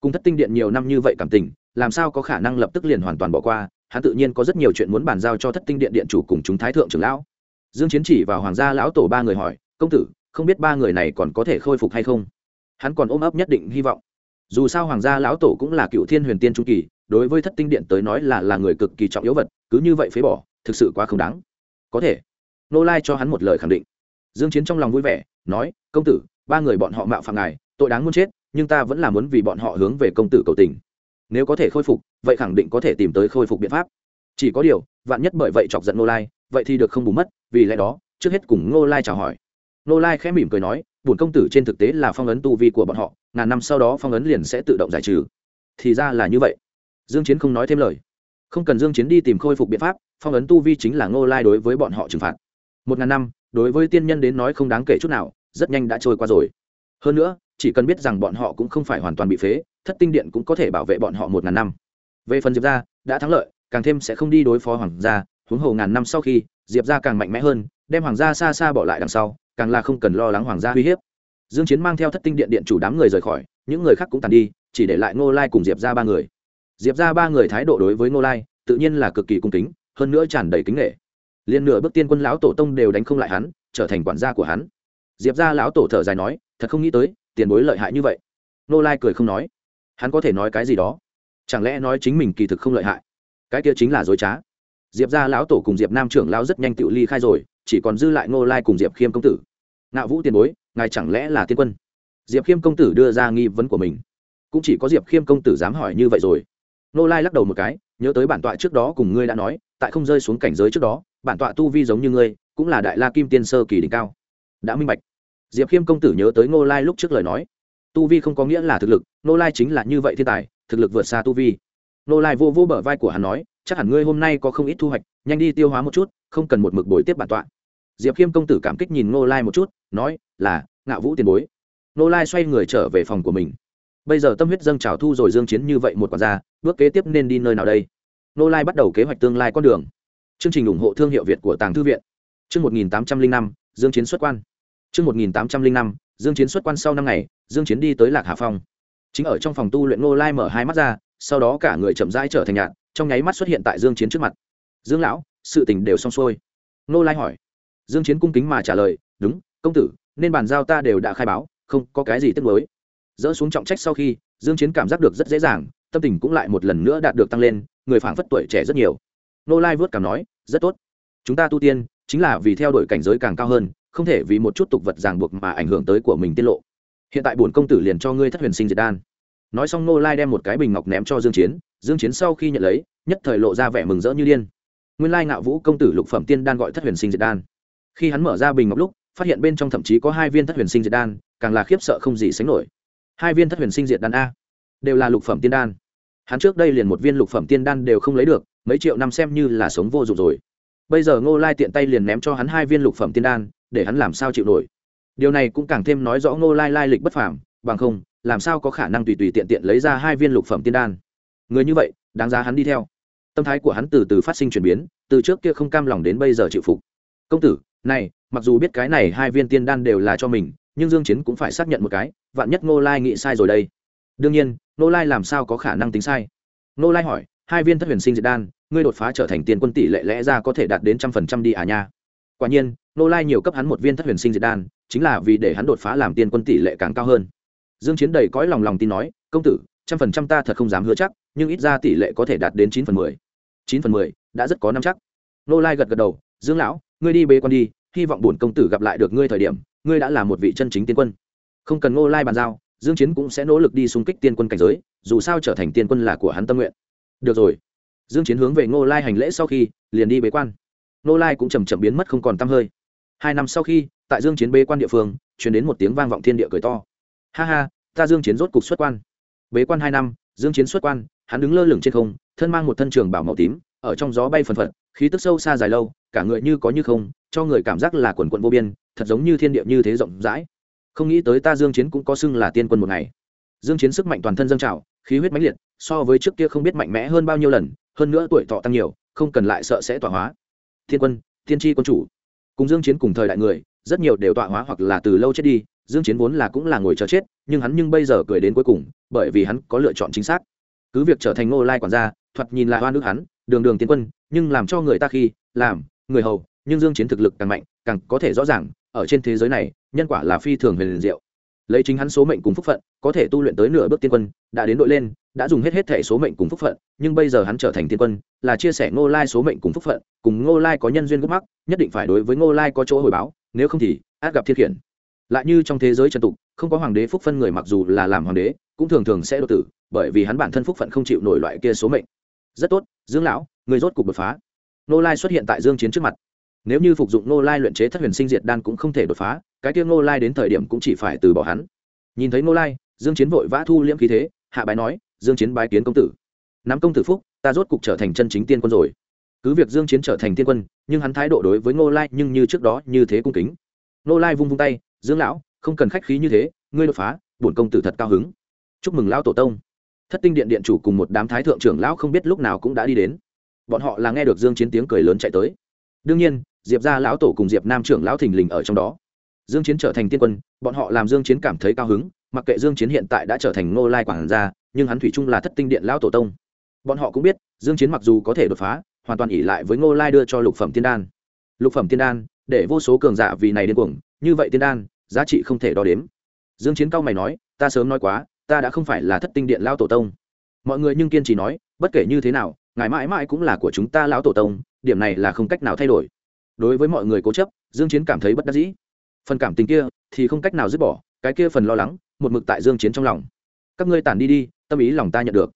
Cùng thất tinh điện nhiều năm như vậy cảm tình, làm sao có khả năng lập tức liền hoàn toàn bỏ qua, hắn tự nhiên có rất nhiều chuyện muốn bàn giao cho thất tinh điện điện chủ cùng chúng thái thượng trưởng lão. Dương chiến chỉ vào hoàng gia lão tổ ba người hỏi, công tử, không biết ba người này còn có thể khôi phục hay không? Hắn còn ôm ấp nhất định hy vọng. Dù sao hoàng gia lão tổ cũng là cựu thiên huyền tiên trung kỳ đối với thất tinh điện tới nói là là người cực kỳ trọng yếu vật, cứ như vậy phế bỏ, thực sự quá không đáng. Có thể nô lai cho hắn một lời khẳng định. Dương chiến trong lòng vui vẻ, nói, công tử, ba người bọn họ mạo phạm ngài, tội đáng muốn chết, nhưng ta vẫn là muốn vì bọn họ hướng về công tử cầu tình. Nếu có thể khôi phục, vậy khẳng định có thể tìm tới khôi phục biện pháp. Chỉ có điều, vạn nhất bởi vậy chọc giận nô lai, vậy thì được không bù mất, vì lẽ đó, trước hết cùng nô lai chào hỏi. Nô lai khẽ mỉm cười nói, bổn công tử trên thực tế là phong ấn tu vi của bọn họ, ngàn năm sau đó phong ấn liền sẽ tự động giải trừ. Thì ra là như vậy dương chiến không nói thêm lời. Không cần dương chiến đi tìm khôi phục biện pháp, phong ấn tu vi chính là Ngô lai đối với bọn họ trừng phạt. Một ngàn năm, đối với tiên nhân đến nói không đáng kể chút nào, rất nhanh đã trôi qua rồi. Hơn nữa, chỉ cần biết rằng bọn họ cũng không phải hoàn toàn bị phế, thất tinh điện cũng có thể bảo vệ bọn họ một ngàn năm. Về phần diệp gia, đã thắng lợi, càng thêm sẽ không đi đối phó hoàng gia, huống hồ ngàn năm sau khi, diệp gia càng mạnh mẽ hơn, đem hoàng gia xa xa bỏ lại đằng sau, càng là không cần lo lắng hoàng gia uy hiếp. Dương chiến mang theo thất tinh điện điện chủ đám người rời khỏi, những người khác cũng tàn đi, chỉ để lại ngô lai cùng diệp gia ba người diệp gia ba người thái độ đối với ngô lai, tự nhiên là cực kỳ cung kính, hơn nữa tràn đầy kính nghệ liên nửa bước tiên quân lão tổ tông đều đánh không lại hắn, trở thành quản gia của hắn. Diệp gia lão tổ thở dài nói, thật không nghĩ tới, tiền bối lợi hại như vậy. Ngô lai cười không nói. Hắn có thể nói cái gì đó? Chẳng lẽ nói chính mình kỳ thực không lợi hại? Cái kia chính là dối trá. Diệp gia lão tổ cùng diệp nam trưởng lão rất nhanh tự ly khai rồi, chỉ còn dư lại ngô lai cùng diệp khiêm công tử. Ngạo vũ tiền bối, ngài chẳng lẽ là tiên quân? Diệp khiêm công tử đưa ra nghi vấn của mình. Cũng chỉ có diệp khiêm công tử dám hỏi như vậy rồi. Nô lai lắc đầu một cái, nhớ tới bản tọa trước đó cùng ngươi đã nói, tại không rơi xuống cảnh giới trước đó, bản tọa tu vi giống như ngươi, cũng là đại la kim tiên sơ kỳ đỉnh cao. Đã minh bạch. Diệp khiêm công tử nhớ tới Nô lai lúc trước lời nói. Tu vi không có nghĩa là thực lực, Nô lai chính là như vậy thiên tài, thực lực vượt xa tu vi. Nô lai vô vô bờ vai của hắn nói, chắc hẳn ngươi hôm nay có không ít thu hoạch, nhanh đi tiêu hóa một chút, không cần một mực bồi tiếp bản tọa. Diệp khiêm công tử cảm kích nhìn Nô lai một chút, nói, là, ngạo vũ tiền bối. Nô lai xoay người trở về phòng của mình bây giờ tâm huyết dâng trào thu rồi dương chiến như vậy một quả ra, bước kế tiếp nên đi nơi nào đây? Nô lai bắt đầu kế hoạch tương lai con đường. Chương trình ủng hộ thương hiệu việt của tàng thư viện. Chương 1805, dương chiến xuất quan. Chương 1805, dương chiến xuất quan sau năm ngày dương chiến đi tới lạc hà phong. Chính ở trong phòng tu luyện Nô lai mở hai mắt ra sau đó cả người chậm rãi trở thành nhạt trong nháy mắt xuất hiện tại dương chiến trước mặt. Dương lão sự tình đều xong xuôi. Nô lai hỏi. Dương chiến cung kính mà trả lời đúng công tử nên bàn giao ta đều đã khai báo không có cái gì tiếc nuối dỡ xuống trọng trách sau khi, dương chiến cảm giác được rất dễ dàng, tâm tình cũng lại một lần nữa đạt được tăng lên, người phảng phất tuổi trẻ rất nhiều. Nô lai vớt cảm nói, rất tốt. Chúng ta tu tiên, chính là vì theo đuổi cảnh giới càng cao hơn, không thể vì một chút tục vật ràng buộc mà ảnh hưởng tới của mình tiết lộ. Hiện tại bổn công tử liền cho ngươi thất huyền sinh diệt đan. Nói xong nô lai đem một cái bình ngọc ném cho dương chiến dương chiến sau khi nhận lấy, nhất thời lộ ra vẻ mừng rỡ như điên. Nguyên lai ngạo vũ công tử lục phẩm tiên đan gọi thất huyền sinh diệt đan. Khi hắn mở ra bình ngọc lúc, phát hiện bên trong thậm chí có hai viên thất huyền sinh diệt đan, càng là khiếp sợ không gì sánh nổi hai viên thất huyền sinh diệt đan a, đều là lục phẩm tiên đan. Hắn trước đây liền một viên lục phẩm tiên đan đều không lấy được, mấy triệu năm xem như là sống vô dụng rồi. Bây giờ ngô lai tiện tay liền ném cho hắn hai viên lục phẩm tiên đan, để hắn làm sao chịu nổi? Điều này cũng càng thêm nói rõ ngô lai lai lịch bất phàm, bằng không, làm sao có khả năng tùy tùy tiện tiện lấy ra hai viên lục phẩm tiên đan? Người như vậy, đáng giá hắn đi theo. Tâm thái của hắn từ từ phát sinh chuyển biến, từ trước kia không cam lòng đến bây giờ chịu phục. Công tử, này, mặc dù biết cái này hai viên tiên đan đều là cho mình nhưng dương chiến cũng phải xác nhận một cái, vạn nhất ngô lai nghĩ sai rồi đây. Đương nhiên, ngô lai làm sao có khả năng tính sai? Ngô lai hỏi, hai viên thất huyền sinh diệt đan, ngươi đột phá trở thành tiên quân tỷ lệ lẽ ra có thể đạt đến trăm phần trăm đi à nha. Quả nhiên, ngô lai nhiều cấp hắn một viên thất huyền sinh diệt đan, chính là vì để hắn đột phá làm tiên quân tỷ lệ càng cao hơn. Dương chiến đầy cõi lòng lòng tin nói, công tử, trăm phần trăm ta thật không dám hứa chắc, nhưng ít ra tỷ lệ có thể đạt đến chín phần mười. chín phần mười, đã rất có năm chắc. Nô lai gật gật đầu, dương lão, ngươi đi bế quan đi, hy vọng bổn công tử gặp lại được ngươi thời điểm ngươi đã là một vị chân chính tiên quân. Không cần ngô lai bàn giao, dương chiến cũng sẽ nỗ lực đi xung kích tiên quân cảnh giới, dù sao trở thành tiên quân là của hắn tâm nguyện. Được rồi. Dương chiến hướng về ngô lai hành lễ sau khi, liền đi bế quan. Ngô lai cũng chậm chậm biến mất không còn tăm hơi. Hai năm sau khi, tại dương chiến bế quan địa phương, truyền đến một tiếng vang vọng thiên địa cười to. Ha ha, ta dương chiến rốt cục xuất quan. Bế quan hai năm, dương chiến xuất quan, hắn đứng lơ lửng trên không, thân mang một thân trường bảo màu tím, ở trong gió bay phần phật, khí tức sâu xa dài lâu, cả người như có như không, cho người cảm giác là quần quận vô biên thật giống như thiên địa như thế rộng rãi. Không nghĩ tới ta dương chiến cũng có xưng là tiên quân một ngày. Dương chiến sức mạnh toàn thân dâng trào, khí huyết mãnh liệt, so với trước kia không biết mạnh mẽ hơn bao nhiêu lần, hơn nữa tuổi thọ tăng nhiều, không cần lại sợ sẽ tọa hóa. Thiên quân tiên tri quân chủ. Cùng dương chiến cùng thời đại người, rất nhiều đều tọa hóa hoặc là từ lâu chết đi, dương chiến vốn là cũng là ngồi chờ chết, nhưng hắn nhưng bây giờ cười đến cuối cùng, bởi vì hắn có lựa chọn chính xác. Cứ việc trở thành ngô lai quản gia, thoạt nhìn lại hoa nước hắn, đường đường tiến quân, nhưng làm cho người ta khi, làm, người hầu, nhưng dương chiến thực lực càng mạnh, càng có thể rõ ràng ở trên thế giới này, nhân quả là phi thường huyền diệu. Lấy chính hắn số mệnh cùng phúc phận, có thể tu luyện tới nửa bước tiên quân, đã đến đội lên, đã dùng hết hết thể số mệnh cùng phúc phận, nhưng bây giờ hắn trở thành tiên quân, là chia sẻ ngô lai số mệnh cùng phúc phận, cùng ngô lai có nhân duyên gốc mắc, nhất định phải đối với ngô lai có chỗ hồi báo, nếu không thì, át gặp thiên khiển. Lại như trong thế giới trần tục, không có hoàng đế phúc phân người mặc dù là làm hoàng đế, cũng thường thường sẽ đột tử, bởi vì hắn bản thân phúc phận không chịu nổi loại kia số mệnh. Rất tốt, dương lão, người rốt cục đột phá. Ngô lai xuất hiện tại dương chiến trước mặt nếu như phục dụng nô lai luyện chế thất huyền sinh diệt đan cũng không thể đột phá, cái tiêu nô lai đến thời điểm cũng chỉ phải từ bỏ hắn. Nhìn thấy nô lai, dương chiến vội vã thu liễm khí thế, hạ bái nói, dương chiến bái kiến công tử. Nắm công tử phúc, ta rốt cục trở thành chân chính tiên quân rồi. Cứ việc dương chiến trở thành tiên quân, nhưng hắn thái độ đối với nô lai nhưng như trước đó như thế cung kính. Nô lai vung vung tay, dương lão, không cần khách khí như thế, ngươi đột phá, bổn công tử thật cao hứng. Chúc mừng lão tổ tông. Thất tinh điện điện chủ cùng một đám thái thượng trưởng lão không biết lúc nào cũng đã đi đến. Bọn họ là nghe được dương chiến tiếng cười lớn chạy tới. Đương nhiên diệp gia lão tổ cùng diệp nam trưởng lão thình lình ở trong đó. Dương chiến trở thành tiên quân, bọn họ làm dương chiến cảm thấy cao hứng, mặc kệ dương chiến hiện tại đã trở thành ngô lai quảng gia, nhưng hắn thủy chung là thất tinh điện lão tổ tông. Bọn họ cũng biết, dương chiến mặc dù có thể đột phá, hoàn toàn ỉ lại với ngô lai đưa cho lục phẩm tiên đan. Lục phẩm tiên đan, để vô số cường giả vì này điên cuồng, như vậy tiên đan, giá trị không thể đo đếm. Dương chiến cao mày nói, ta sớm nói quá, ta đã không phải là thất tinh điện lão tổ tông. Mọi người nhưng kiên trì nói, bất kể như thế nào, ngài mãi mãi cũng là của chúng ta lão tổ tông, điểm này là không cách nào thay đổi đối với mọi người cố chấp, dương chiến cảm thấy bất đắc dĩ. Phần cảm tình kia thì không cách nào dứt bỏ, cái kia phần lo lắng, một mực tại dương chiến trong lòng. Các ngươi tản đi đi, tâm ý lòng ta nhận được.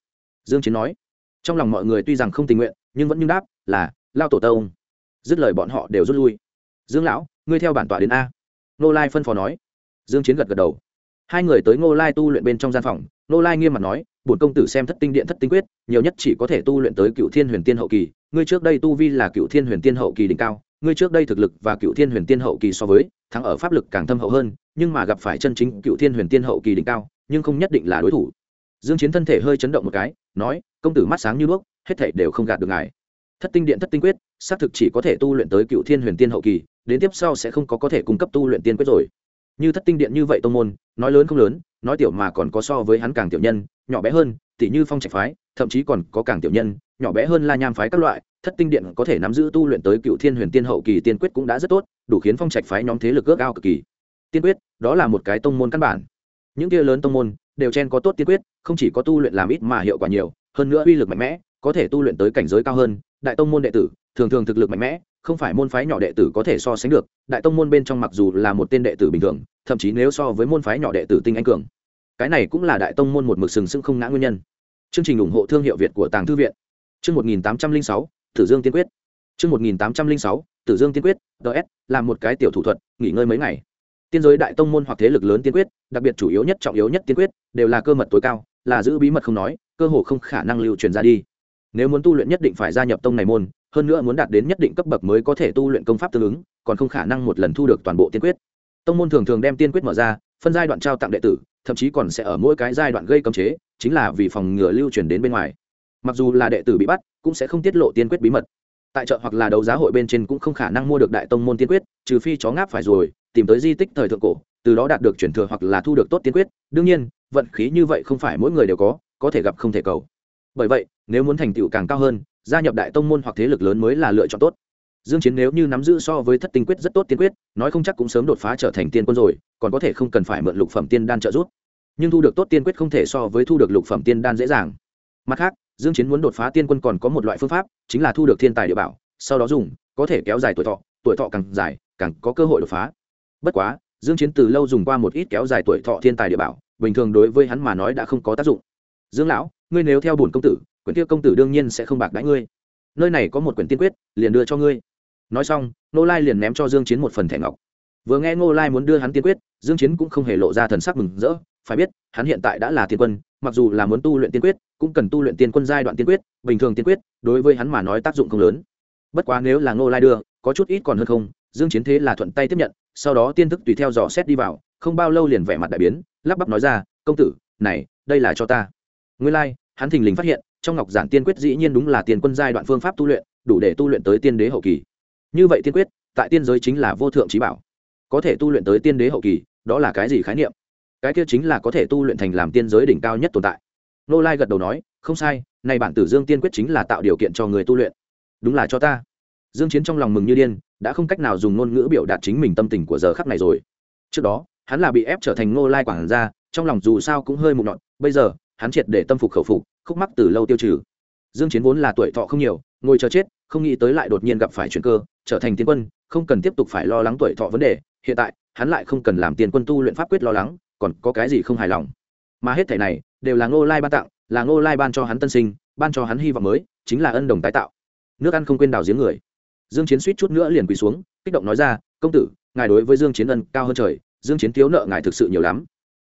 Dương chiến nói. Trong lòng mọi người tuy rằng không tình nguyện, nhưng vẫn như đáp, là, lao tổ tông. Dứt lời bọn họ đều rút lui. Dương lão, ngươi theo bản tọa đến a. Nô lai phân phó nói. Dương chiến gật gật đầu. Hai người tới ngô lai tu luyện bên trong gian phòng. Ngô lai nghiêm mặt nói, bổn công tử xem thất tinh điện thất tinh quyết, nhiều nhất chỉ có thể tu luyện tới cựu thiên huyền tiên hậu kỳ. Ngươi trước đây tu vi là cựu thiên huyền tiên hậu kỳ đỉnh cao ngươi trước đây thực lực và cựu thiên huyền tiên hậu kỳ so với, thắng ở pháp lực càng thâm hậu hơn, nhưng mà gặp phải chân chính cựu thiên huyền tiên hậu kỳ đỉnh cao, nhưng không nhất định là đối thủ. Dương chiến thân thể hơi chấn động một cái, nói, công tử mắt sáng như đuốc, hết thảy đều không gạt được ngài. Thất tinh điện thất tinh quyết, xác thực chỉ có thể tu luyện tới cựu thiên huyền tiên hậu kỳ, đến tiếp sau sẽ không có có thể cung cấp tu luyện tiên quyết rồi. Như thất tinh điện như vậy tông môn, nói lớn không lớn, nói tiểu mà còn có so với hắn càng tiểu nhân, nhỏ bé hơn tỷ như phong trạch phái, thậm chí còn có càng tiểu nhân, nhỏ bé hơn la nham phái các loại thất tinh điện có thể nắm giữ tu luyện tới cựu thiên huyền tiên hậu kỳ tiên quyết cũng đã rất tốt, đủ khiến phong trạch phái nhóm thế lực ước ao cực kỳ. Tiên quyết, đó là một cái tông môn căn bản. Những kia lớn tông môn, đều chen có tốt tiên quyết, không chỉ có tu luyện làm ít mà hiệu quả nhiều, hơn nữa uy lực mạnh mẽ, có thể tu luyện tới cảnh giới cao hơn, đại tông môn đệ tử, thường thường thực lực mạnh mẽ, không phải môn phái nhỏ đệ tử có thể so sánh được, đại tông môn bên trong mặc dù là một tên đệ tử bình thường, thậm chí nếu so với môn phái nhỏ đệ tử tinh anh cường, cái này cũng là đại tông môn một mực sừng sững không ngã nguyên nhân. Chương trình ủng hộ thương hiệu việt của tàng thư viện. Chương một nghìn tám trăm linh sáu tử dương tiên quyết. Chương một nghìn tám trăm linh sáu tử dương tiên quyết DS, làm một cái tiểu thủ thuật nghỉ ngơi mấy ngày. Tiên giới đại tông môn hoặc thế lực lớn tiên quyết đặc biệt chủ yếu nhất trọng yếu nhất tiên quyết đều là cơ mật tối cao là giữ bí mật không nói cơ hồ không khả năng lưu truyền ra đi. Nếu muốn tu luyện nhất định phải gia nhập tông này môn hơn nữa muốn đạt đến nhất định cấp bậc mới có thể tu luyện công pháp tương ứng còn không khả năng một lần thu được toàn bộ tiên quyết. Tông môn thường thường đem tiên quyết mở ra phân giai đoạn trao tặng đệ tử thậm chí còn sẽ ở mỗi cái giai đoạn gây cấm chế chính là vì phòng ngừa lưu truyền đến bên ngoài. Mặc dù là đệ tử bị bắt cũng sẽ không tiết lộ tiên quyết bí mật. Tại chợ hoặc là đấu giá hội bên trên cũng không khả năng mua được đại tông môn tiên quyết, trừ phi chó ngáp phải rồi, tìm tới di tích thời thượng cổ, từ đó đạt được chuyển thừa hoặc là thu được tốt tiên quyết. Đương nhiên, vận khí như vậy không phải mỗi người đều có có thể gặp không thể cầu. Bởi vậy, nếu muốn thành tựu càng cao hơn, gia nhập đại tông môn hoặc thế lực lớn mới là lựa chọn tốt. Dương chiến nếu như nắm giữ so với thất tinh quyết rất tốt tiên quyết, nói không chắc cũng sớm đột phá trở thành tiên quân rồi, còn có thể không cần phải mượn lục phẩm tiên đan trợ giúp. Nhưng thu được tốt tiên quyết không thể so với thu được lục phẩm tiên đan dễ dàng mặt khác, dương chiến muốn đột phá tiên quân còn có một loại phương pháp, chính là thu được thiên tài địa bảo, sau đó dùng, có thể kéo dài tuổi thọ tuổi thọ càng dài, càng có cơ hội đột phá. Bất quá, dương chiến từ lâu dùng qua một ít kéo dài tuổi thọ thiên tài địa bảo, bình thường đối với hắn mà nói đã không có tác dụng. Dương lão, ngươi nếu theo bổn công tử, quyển kia công tử đương nhiên sẽ không bạc đãi ngươi. Nơi này có một quyển tiên quyết, liền đưa cho ngươi. Nói xong nô lai liền ném cho dương chiến một phần thẻ ngọc. Vừa nghe ngô lai muốn đưa hắn tiên quyết, dương chiến cũng không hề lộ ra thần sắc mừng rỡ phải biết, hắn hiện tại đã là tiên quân, mặc dù là muốn tu luyện tiên quyết, cũng cần tu luyện tiên quân giai đoạn tiên quyết, bình thường tiên quyết, đối với hắn mà nói tác dụng không lớn. Bất quá nếu là ngô lai đưa, có chút ít còn hơn không, dương chiến thế là thuận tay tiếp nhận, sau đó tiên thức tùy theo dò xét đi vào, không bao lâu liền vẻ mặt đại biến, lắp bắp nói ra, công tử, này, đây là cho ta. Nguyên lai, hắn thình lình phát hiện, trong ngọc giản tiên quyết dĩ nhiên đúng là tiền quân giai đoạn phương pháp tu luyện, đủ để tu luyện tới tiên đế hậu kỳ. Như vậy tiên quyết, tại tiên giới chính là vô thượng trí bảo. Có thể tu luyện tới tiên đế hậu kỳ, đó là cái gì khái niệm? Cái kia chính là có thể tu luyện thành làm tiên giới đỉnh cao nhất tồn tại. Nô lai gật đầu nói, không sai, này bản tử dương tiên quyết chính là tạo điều kiện cho người tu luyện. Đúng là cho ta. Dương chiến trong lòng mừng như điên, đã không cách nào dùng ngôn ngữ biểu đạt chính mình tâm tình của giờ khắc này rồi. Trước đó, hắn là bị ép trở thành nô lai quảng gia, trong lòng dù sao cũng hơi mụn nhọn, bây giờ, hắn triệt để tâm phục khẩu phục, khúc mắc từ lâu tiêu trừ. Dương chiến vốn là tuổi thọ không nhiều, ngồi chờ chết, không nghĩ tới lại đột nhiên gặp phải chuyển cơ, trở thành tiên quân, không cần tiếp tục phải lo lắng tuổi thọ vấn đề, hiện tại, hắn lại không cần làm tiền quân tu luyện pháp quyết lo lắng còn có cái gì không hài lòng? Mà hết thảy này đều là ngô lai ban tặng là ngô lai ban cho hắn tân sinh ban cho hắn hy vọng mới chính là ân đồng tái tạo. Nước ăn không quên đào giếng người. Dương chiến suýt chút nữa liền quỳ xuống kích động nói ra công tử ngài đối với dương chiến ân cao hơn trời dương chiến thiếu nợ ngài thực sự nhiều lắm.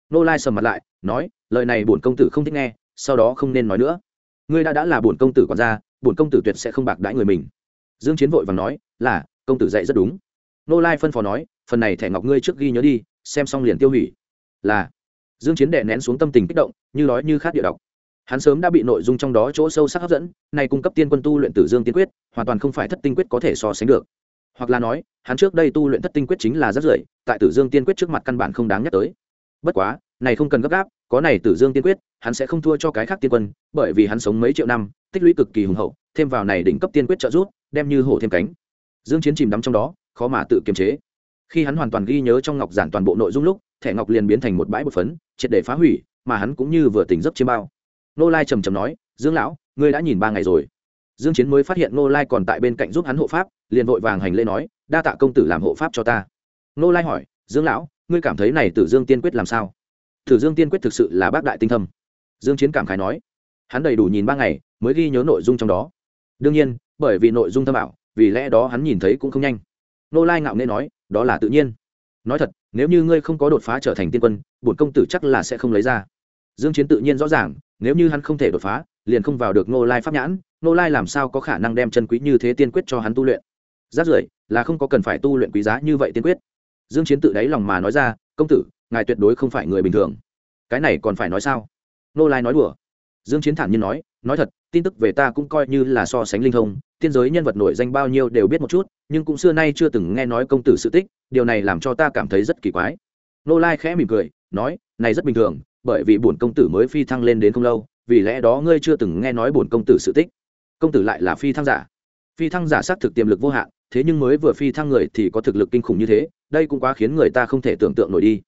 Ngô lai sầm mặt lại nói lời này bổn công tử không thích nghe sau đó không nên nói nữa. Ngươi đã đã là bổn công tử còn ra, bổn công tử tuyệt sẽ không bạc đãi người mình. Dương chiến vội vàng nói là công tử dạy rất đúng. Nô lai phân phó nói phần này thẻ ngọc ngươi trước ghi nhớ đi xem xong liền tiêu hủy là dương chiến đệ nén xuống tâm tình kích động, như nói như khát địa đọc hắn sớm đã bị nội dung trong đó chỗ sâu sắc hấp dẫn này cung cấp tiên quân tu luyện tử dương tiên quyết, hoàn toàn không phải thất tinh quyết có thể so sánh được. Hoặc là nói, hắn trước đây tu luyện thất tinh quyết chính là rất rưởi, tại tử dương tiên quyết trước mặt căn bản không đáng nhắc tới. Bất quá, này không cần gấp gáp, có này tử dương tiên quyết, hắn sẽ không thua cho cái khác tiên quân, bởi vì hắn sống mấy triệu năm, tích lũy cực kỳ hùng hậu, thêm vào này đỉnh cấp tiên quyết trợ giúp, đem như hổ thêm cánh. Dương chiến chìm đắm trong đó, khó mà tự kiềm chế khi hắn hoàn toàn ghi nhớ trong ngọc giản toàn bộ nội dung lúc, thẻ ngọc liền biến thành một bãi bột phấn, triệt để phá hủy, mà hắn cũng như vừa tỉnh giấc chiêm bao. Nô lai trầm trầm nói, dương lão, ngươi đã nhìn ba ngày rồi. Dương chiến mới phát hiện nô lai còn tại bên cạnh giúp hắn hộ pháp, liền vội vàng hành lễ nói, đa tạ công tử làm hộ pháp cho ta. Nô lai hỏi, dương lão, ngươi cảm thấy này tử dương tiên quyết làm sao? Tử dương tiên quyết thực sự là bác đại tinh thâm. Dương chiến cảm khái nói, hắn đầy đủ nhìn ba ngày, mới ghi nhớ nội dung trong đó. Đương nhiên, bởi vì nội dung thâm ảo, vì lẽ đó hắn nhìn thấy cũng không nhanh. Nô lai ngạo nghễ nói đó là tự nhiên. Nói thật, nếu như ngươi không có đột phá trở thành tiên quân, bổn công tử chắc là sẽ không lấy ra. Dương chiến tự nhiên rõ ràng, nếu như hắn không thể đột phá, liền không vào được nô lai pháp nhãn nô lai làm sao có khả năng đem chân quý như thế tiên quyết cho hắn tu luyện? Rát rưởi, là không có cần phải tu luyện quý giá như vậy tiên quyết. Dương chiến tự đáy lòng mà nói ra, công tử, ngài tuyệt đối không phải người bình thường. Cái này còn phải nói sao? Nô lai nói đùa. Dương chiến thản nhiên nói nói thật, tin tức về ta cũng coi như là so sánh linh thông, tiên giới nhân vật nổi danh bao nhiêu đều biết một chút, nhưng cũng xưa nay chưa từng nghe nói công tử sự tích, điều này làm cho ta cảm thấy rất kỳ quái. Nô lai khẽ mỉm cười, nói, này rất bình thường, bởi vì bổn công tử mới phi thăng lên đến không lâu, vì lẽ đó ngươi chưa từng nghe nói bổn công tử sự tích. Công tử lại là phi thăng giả. Phi thăng giả xác thực tiềm lực vô hạn, thế nhưng mới vừa phi thăng người thì có thực lực kinh khủng như thế, đây cũng quá khiến người ta không thể tưởng tượng nổi đi.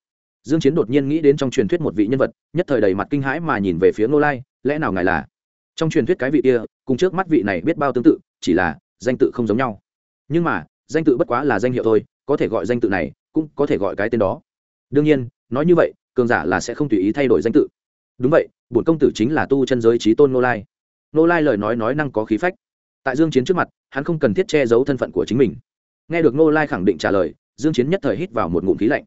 Dương chiến đột nhiên nghĩ đến trong truyền thuyết một vị nhân vật, nhất thời đầy mặt kinh hãi mà nhìn về phía nô lai, lẽ nào ngài là? Trong truyền thuyết cái vị kia, cùng trước mắt vị này biết bao tương tự, chỉ là danh tự không giống nhau. Nhưng mà, danh tự bất quá là danh hiệu thôi, có thể gọi danh tự này, cũng có thể gọi cái tên đó. Đương nhiên, nói như vậy, cường giả là sẽ không tùy ý thay đổi danh tự. Đúng vậy, bổn công tử chính là tu chân giới trí tôn nô lai. Nô lai lời nói nói năng có khí phách. Tại dương chiến trước mặt, hắn không cần thiết che giấu thân phận của chính mình. Nghe được nô lai khẳng định trả lời, dương chiến nhất thời hít vào một ngụm khí lạnh.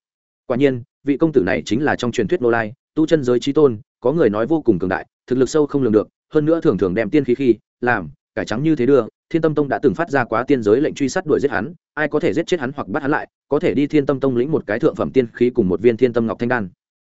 Quả nhiên, vị công tử này chính là trong truyền thuyết nô lai, tu chân giới trí tôn, có người nói vô cùng cường đại, thực lực sâu không lường được hơn nữa thường thường đem tiên khí khi, làm, cải trắng như thế đưa, thiên tâm tông đã từng phát ra quá tiên giới lệnh truy sát đuổi giết hắn, ai có thể giết chết hắn hoặc bắt hắn lại, có thể đi thiên tâm tông lĩnh một cái thượng phẩm tiên khí cùng một viên thiên tâm ngọc thanh đan.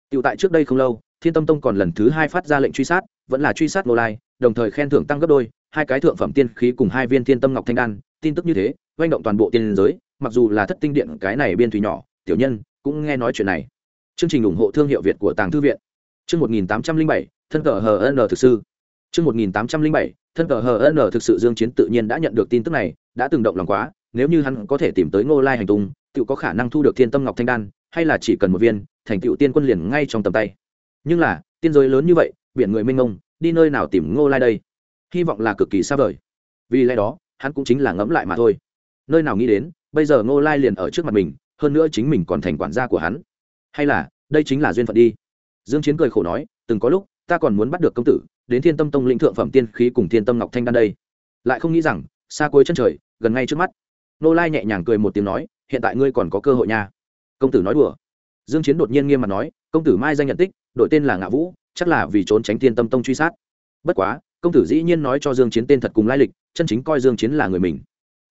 Tựu tại trước đây không lâu, thiên tâm tông còn lần thứ hai phát ra lệnh truy sát, vẫn là truy sát nô lai, đồng thời khen thưởng tăng gấp đôi, hai cái thượng phẩm tiên khí cùng hai viên thiên tâm ngọc thanh đan, tin tức như thế doanh động toàn bộ tiên giới, mặc dù là thất tinh điện cái này biên thủy nhỏ, tiểu nhân cũng nghe nói chuyện này. Chương trình ủng hộ thương hiệu việt của tàng thư viện. Chương một nghìn tám trăm linh bảy, thân cờ N thực sư chương một nghìn tám trăm linh bảy, thân cờ hn thực sự dương chiến tự nhiên đã nhận được tin tức này, đã từng động lòng quá, nếu như hắn có thể tìm tới ngô lai hành tung tự có khả năng thu được thiên tâm ngọc thanh đan, hay là chỉ cần một viên, thành tựu tiên quân liền ngay trong tầm tay. Nhưng là, tiên giới lớn như vậy, biển người mênh mông, đi nơi nào tìm ngô lai đây? Hy vọng là cực kỳ xa vời. Vì lẽ đó, hắn cũng chính là ngẫm lại mà thôi. Nơi nào nghĩ đến, bây giờ ngô lai liền ở trước mặt mình, hơn nữa chính mình còn thành quản gia của hắn. Hay là, đây chính là duyên phận đi. Dương chiến cười khổ nói, từng có lúc ta còn muốn bắt được công tử đến thiên tâm tông lĩnh thượng phẩm tiên khí cùng thiên tâm ngọc thanh đan đây. Lại không nghĩ rằng xa cuối chân trời gần ngay trước mắt. Nô lai nhẹ nhàng cười một tiếng nói hiện tại ngươi còn có cơ hội nha. Công tử nói đùa. Dương chiến đột nhiên nghiêm mặt nói công tử mai danh nhận tích đội tên là ngạ vũ chắc là vì trốn tránh thiên tâm tông truy sát. Bất quá công tử dĩ nhiên nói cho dương chiến tên thật cùng lai lịch chân chính coi dương chiến là người mình.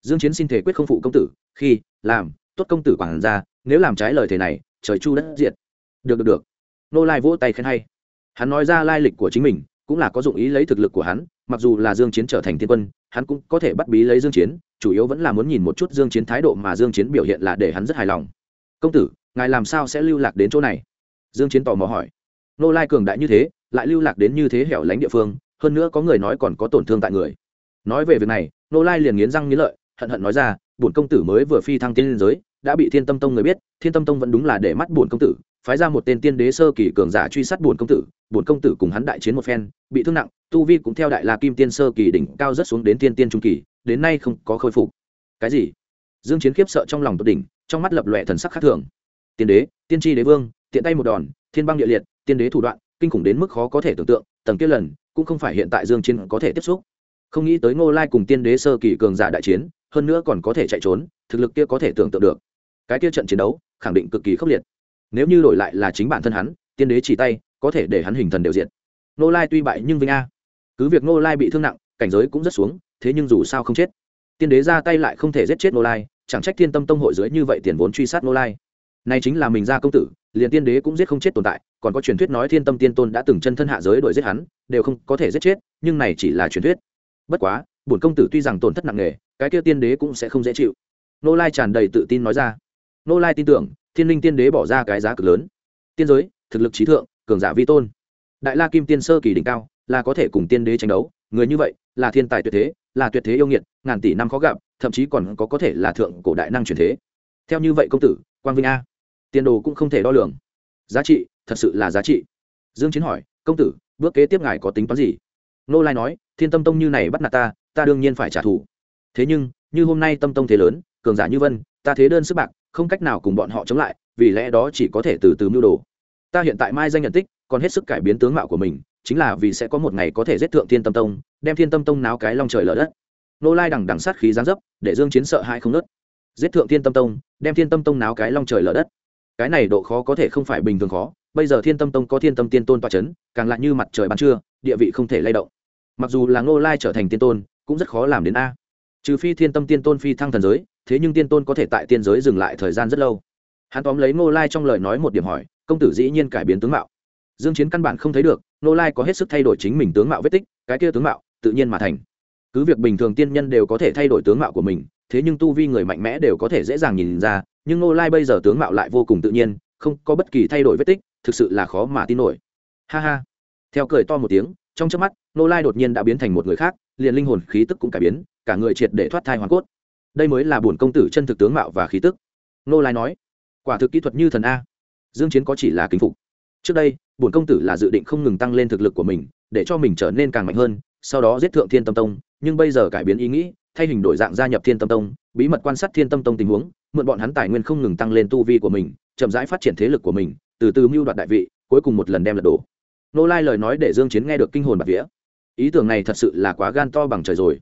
Dương chiến xin thể quyết không phụ công tử khi làm tốt công tử quản ra, nếu làm trái lời thế này trời chu đất diệt. Được được được. Nô lai vỗ tay khen hay hắn nói ra lai lịch của chính mình, cũng là có dụng ý lấy thực lực của hắn, mặc dù là dương chiến trở thành thiên quân, hắn cũng có thể bắt bí lấy dương chiến, chủ yếu vẫn là muốn nhìn một chút dương chiến thái độ mà dương chiến biểu hiện là để hắn rất hài lòng. Công tử, ngài làm sao sẽ lưu lạc đến chỗ này? Dương chiến tò mò hỏi. Nô lai cường đại như thế, lại lưu lạc đến như thế hẻo lánh địa phương, hơn nữa có người nói còn có tổn thương tại người. Nói về việc này, nô lai liền nghiến răng nghiến lợi, hận hận nói ra, bổn công tử mới vừa phi thăng tiên giới, đã bị thiên tâm tông người biết, thiên tâm tông vẫn đúng là để mắt bổn công tử phái ra một tên tiên đế sơ kỳ cường giả truy sát bổn công tử, bổn công tử cùng hắn đại chiến một phen, bị thương nặng, tu vi cũng theo đại la kim tiên sơ kỳ đỉnh cao rất xuống đến tiên tiên trung kỳ, đến nay không có khôi phục. Cái gì? Dương chiến khiếp sợ trong lòng tột đỉnh, trong mắt lập lòe thần sắc khác thường. Tiên đế, tiên tri đế vương, tiện tay một đòn, thiên băng địa liệt, tiên đế thủ đoạn, kinh khủng đến mức khó có thể tưởng tượng, tầng kia lần, cũng không phải hiện tại dương chiến có thể tiếp xúc. Không nghĩ tới ngô lai cùng tiên đế sơ kỳ cường giả đại chiến, hơn nữa còn có thể chạy trốn, thực lực kia có thể tưởng tượng được. Cái kia trận chiến đấu, khẳng định cực kỳ khốc liệt nếu như đổi lại là chính bản thân hắn, tiên đế chỉ tay, có thể để hắn hình thần đều diện Nô lai tuy bại nhưng vinh a. Cứ việc Nô lai bị thương nặng, cảnh giới cũng rất xuống, thế nhưng dù sao không chết. Tiên đế ra tay lại không thể giết chết Nô lai, chẳng trách thiên tâm tông hội dưới như vậy tiền vốn truy sát Nô lai. Này chính là mình ra công tử, liền tiên đế cũng giết không chết tồn tại, còn có truyền thuyết nói thiên tâm tiên tôn đã từng chân thân hạ giới đuổi giết hắn, đều không có thể giết chết, nhưng này chỉ là truyền thuyết. Bất quá, bổn công tử tuy rằng tổn thất nặng nề, cái kia tiên đế cũng sẽ không dễ chịu. Nô lai tràn đầy tự tin nói ra. Nô lai tin tưởng thiên linh tiên đế bỏ ra cái giá cực lớn. Tiên giới, thực lực trí thượng, cường giả vi tôn. Đại la kim tiên sơ kỳ đỉnh cao, là có thể cùng tiên đế tranh đấu, người như vậy, là thiên tài tuyệt thế, là tuyệt thế yêu nghiệt, ngàn tỷ năm khó gặp, thậm chí còn có có thể là thượng cổ đại năng truyền thế. Theo như vậy công tử, quang vinh a, tiền đồ cũng không thể đo lường. Giá trị, thật sự là giá trị. Dương chiến hỏi, công tử, bước kế tiếp ngài có tính toán gì? Nô lai nói, thiên tâm tông như này bắt nạt ta ta đương nhiên phải trả thù. Thế nhưng, như hôm nay tâm tông thế lớn, cường giả như vân, ta thế đơn sức bạc không cách nào cùng bọn họ chống lại vì lẽ đó chỉ có thể từ từ mưu đồ. Ta hiện tại mai danh nhận tích còn hết sức cải biến tướng mạo của mình chính là vì sẽ có một ngày có thể giết thượng thiên tâm tông đem thiên tâm tông náo cái long trời lở đất. Nô lai đằng đằng sát khí giáng dấp để dương chiến sợ hãi không nớt giết thượng thiên tâm tông đem thiên tâm tông náo cái long trời lở đất. Cái này độ khó có thể không phải bình thường khó bây giờ thiên tâm tông có thiên tâm tiên tôn toa chấn, càng lại như mặt trời ban trưa địa vị không thể lay động. Mặc dù là ngô lai trở thành tiên tôn cũng rất khó làm đến a trừ phi thiên tâm tiên tôn phi thăng thần giới, thế nhưng tiên tôn có thể tại tiên giới dừng lại thời gian rất lâu. Hắn tóm lấy ngô lai trong lời nói một điểm hỏi, công tử dĩ nhiên cải biến tướng mạo. Dương chiến căn bản không thấy được, ngô lai có hết sức thay đổi chính mình tướng mạo vết tích, cái kia tướng mạo, tự nhiên mà thành. Cứ việc bình thường tiên nhân đều có thể thay đổi tướng mạo của mình, thế nhưng tu vi người mạnh mẽ đều có thể dễ dàng nhìn ra, nhưng ngô lai bây giờ tướng mạo lại vô cùng tự nhiên, không có bất kỳ thay đổi vết tích, thực sự là khó mà tin nổi. Ha ha. Theo cười to một tiếng, trong trước mắt, ngô lai đột nhiên đã biến thành một người khác, liền linh hồn khí tức cũng cải biến cả người triệt để thoát thai hoàn cốt. Đây mới là bổn công tử chân thực tướng mạo và khí tức. Ngô lai nói, quả thực kỹ thuật như thần a. Dương chiến có chỉ là kính phục. Trước đây, bổn công tử là dự định không ngừng tăng lên thực lực của mình, để cho mình trở nên càng mạnh hơn, sau đó giết thượng thiên tâm tông, nhưng bây giờ cải biến ý nghĩ, thay hình đổi dạng gia nhập thiên tâm tông, bí mật quan sát thiên tâm tông tình huống, mượn bọn hắn tài nguyên không ngừng tăng lên tu vi của mình, chậm rãi phát triển thế lực của mình, từ từ mưu đoạt đại vị, cuối cùng một lần đem lật đổ. Nô lai lời nói để dương chiến nghe được kinh hồn bạt vía. Ý tưởng này thật sự là quá gan to bằng trời rồi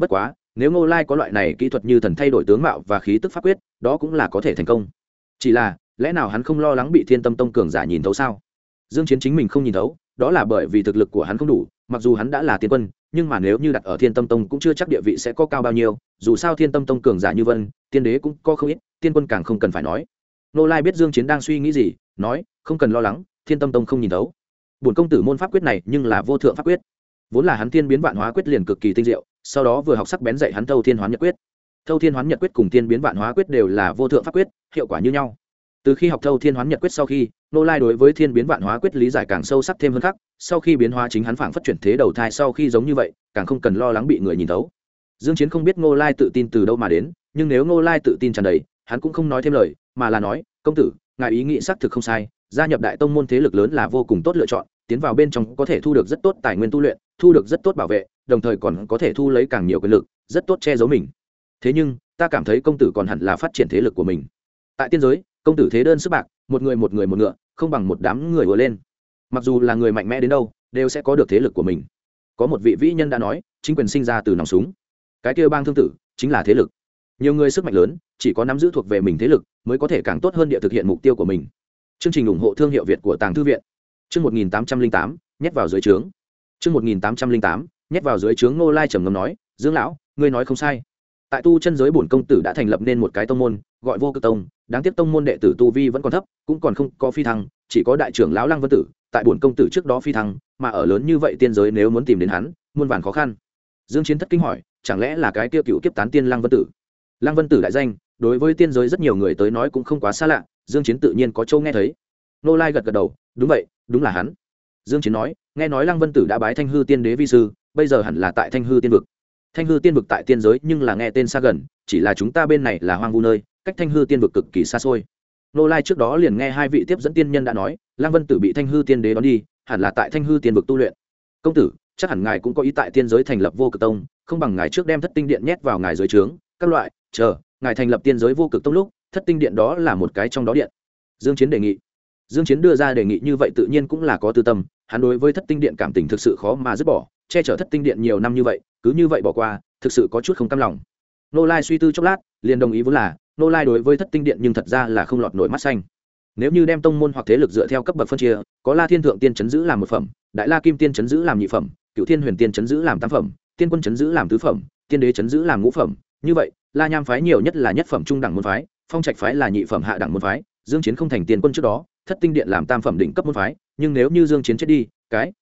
bất quá, nếu Ngô lai có loại này kỹ thuật như thần thay đổi tướng mạo và khí tức pháp quyết, đó cũng là có thể thành công. Chỉ là, lẽ nào hắn không lo lắng bị thiên tâm tông cường giả nhìn thấu sao? Dương chiến chính mình không nhìn thấu, đó là bởi vì thực lực của hắn không đủ, mặc dù hắn đã là tiên quân, nhưng mà nếu như đặt ở thiên tâm tông cũng chưa chắc địa vị sẽ có cao bao nhiêu, dù sao thiên tâm tông cường giả như vân, tiên đế cũng có không ít, tiên quân càng không cần phải nói. Nô lai biết dương chiến đang suy nghĩ gì, nói, không cần lo lắng, thiên tâm tông không nhìn thấu. Bổn công tử môn pháp quyết này nhưng là vô thượng pháp quyết. Vốn là hắn tiên biến vạn hóa quyết liền cực kỳ tinh diệu sau đó vừa học sắc bén dạy hắn thâu thiên hoán nhật quyết. Thâu thiên hoán nhật quyết cùng tiên biến vạn hóa quyết đều là vô thượng pháp quyết, hiệu quả như nhau. Từ khi học thâu thiên hoán nhật quyết sau khi nô lai đối với thiên biến vạn hóa quyết lý giải càng sâu sắc thêm hơn khác, sau khi biến hóa chính hắn phảng phất chuyển thế đầu thai sau khi giống như vậy, càng không cần lo lắng bị người nhìn thấu. Dương chiến không biết ngô lai tự tin từ đâu mà đến, nhưng nếu ngô lai tự tin tràn đầy, hắn cũng không nói thêm lời, mà là nói, công tử, ngài ý nghĩ xác thực không sai, gia nhập đại tông môn thế lực lớn là vô cùng tốt lựa chọn, tiến vào bên trong có thể thu được rất tốt tài nguyên tu luyện, thu được rất tốt bảo vệ đồng thời còn có thể thu lấy càng nhiều quyền lực, rất tốt che giấu mình. Thế nhưng, ta cảm thấy công tử còn hẳn là phát triển thế lực của mình. Tại tiên giới, công tử thế đơn sức bạc, một người một người một ngựa, không bằng một đám người vừa lên. Mặc dù là người mạnh mẽ đến đâu, đều sẽ có được thế lực của mình. Có một vị vĩ nhân đã nói, chính quyền sinh ra từ nòng súng. Cái kia bang thương tử, chính là thế lực. Nhiều người sức mạnh lớn, chỉ có nắm giữ thuộc về mình thế lực, mới có thể càng tốt hơn địa thực hiện mục tiêu của mình. Chương trình ủng hộ thương hiệu việt của tàng thư viện. Chương một nghìn tám trăm linh tám, nhét vào dưới trướng. Chương một nghìn tám trăm linh tám nhét vào dưới trướng ngô lai trầm ngâm nói, dương lão, ngươi nói không sai. Tại tu chân giới bổn công tử đã thành lập nên một cái tông môn, gọi vô cực tông, đáng tiếc tông môn đệ tử tu vi vẫn còn thấp, cũng còn không có phi thăng, chỉ có đại trưởng lão lăng vân tử, tại bổn công tử trước đó phi thăng, mà ở lớn như vậy tiên giới nếu muốn tìm đến hắn, muôn vàn khó khăn. Dương chiến thất kinh hỏi, chẳng lẽ là cái tiêu cựu kiếp tán tiên lăng vân tử? Lăng vân tử đại danh, đối với tiên giới rất nhiều người tới nói cũng không quá xa lạ, dương chiến tự nhiên có châu nghe thấy. Nô lai gật gật đầu, đúng vậy, đúng là hắn dương chiến nói, nghe nói lăng vân tử đã bái thanh hư tiên đế vi sư, bây giờ hẳn là tại thanh hư tiên vực. Thanh hư tiên vực tại tiên giới, nhưng là nghe tên xa gần, chỉ là chúng ta bên này là hoang vu nơi, cách thanh hư tiên vực cực kỳ xa xôi. Nô lai trước đó liền nghe hai vị tiếp dẫn tiên nhân đã nói, lăng vân tử bị thanh hư tiên đế đón đi, hẳn là tại thanh hư tiên vực tu luyện. Công tử, chắc hẳn ngài cũng có ý tại tiên giới thành lập vô cực tông, không bằng ngài trước đem thất tinh điện nhét vào ngài dưới trướng, các loại, chờ, ngài thành lập tiên giới vô cực tông lúc, thất tinh điện đó là một cái trong đó điện. Dương chiến đề nghị dương chiến đưa ra đề nghị như vậy tự nhiên cũng là có tư tâm, hắn đối với thất tinh điện cảm tình thực sự khó mà dứt bỏ, che chở thất tinh điện nhiều năm như vậy, cứ như vậy bỏ qua, thực sự có chút không cam lòng. Nô lai suy tư chốc lát, liền đồng ý vốn là, nô lai đối với thất tinh điện nhưng thật ra là không lọt nổi mắt xanh. Nếu như đem tông môn hoặc thế lực dựa theo cấp bậc phân chia, có la thiên thượng tiên chấn giữ làm một phẩm, đại la kim tiên chấn giữ làm nhị phẩm cựu thiên huyền tiên chấn giữ làm tam phẩm, tiên quân chấn giữ làm tứ phẩm, tiên đế chấn giữ làm ngũ phẩm. Như vậy, la nham phái nhiều nhất là nhất phẩm trung đẳng môn phái, phong trạch phái là nhị phẩm hạ đẳng môn phái, dương chiến không thành tiên quân trước đó thất tinh điện làm tam phẩm đỉnh cấp môn phái, nhưng nếu như dương chiến chết đi, cái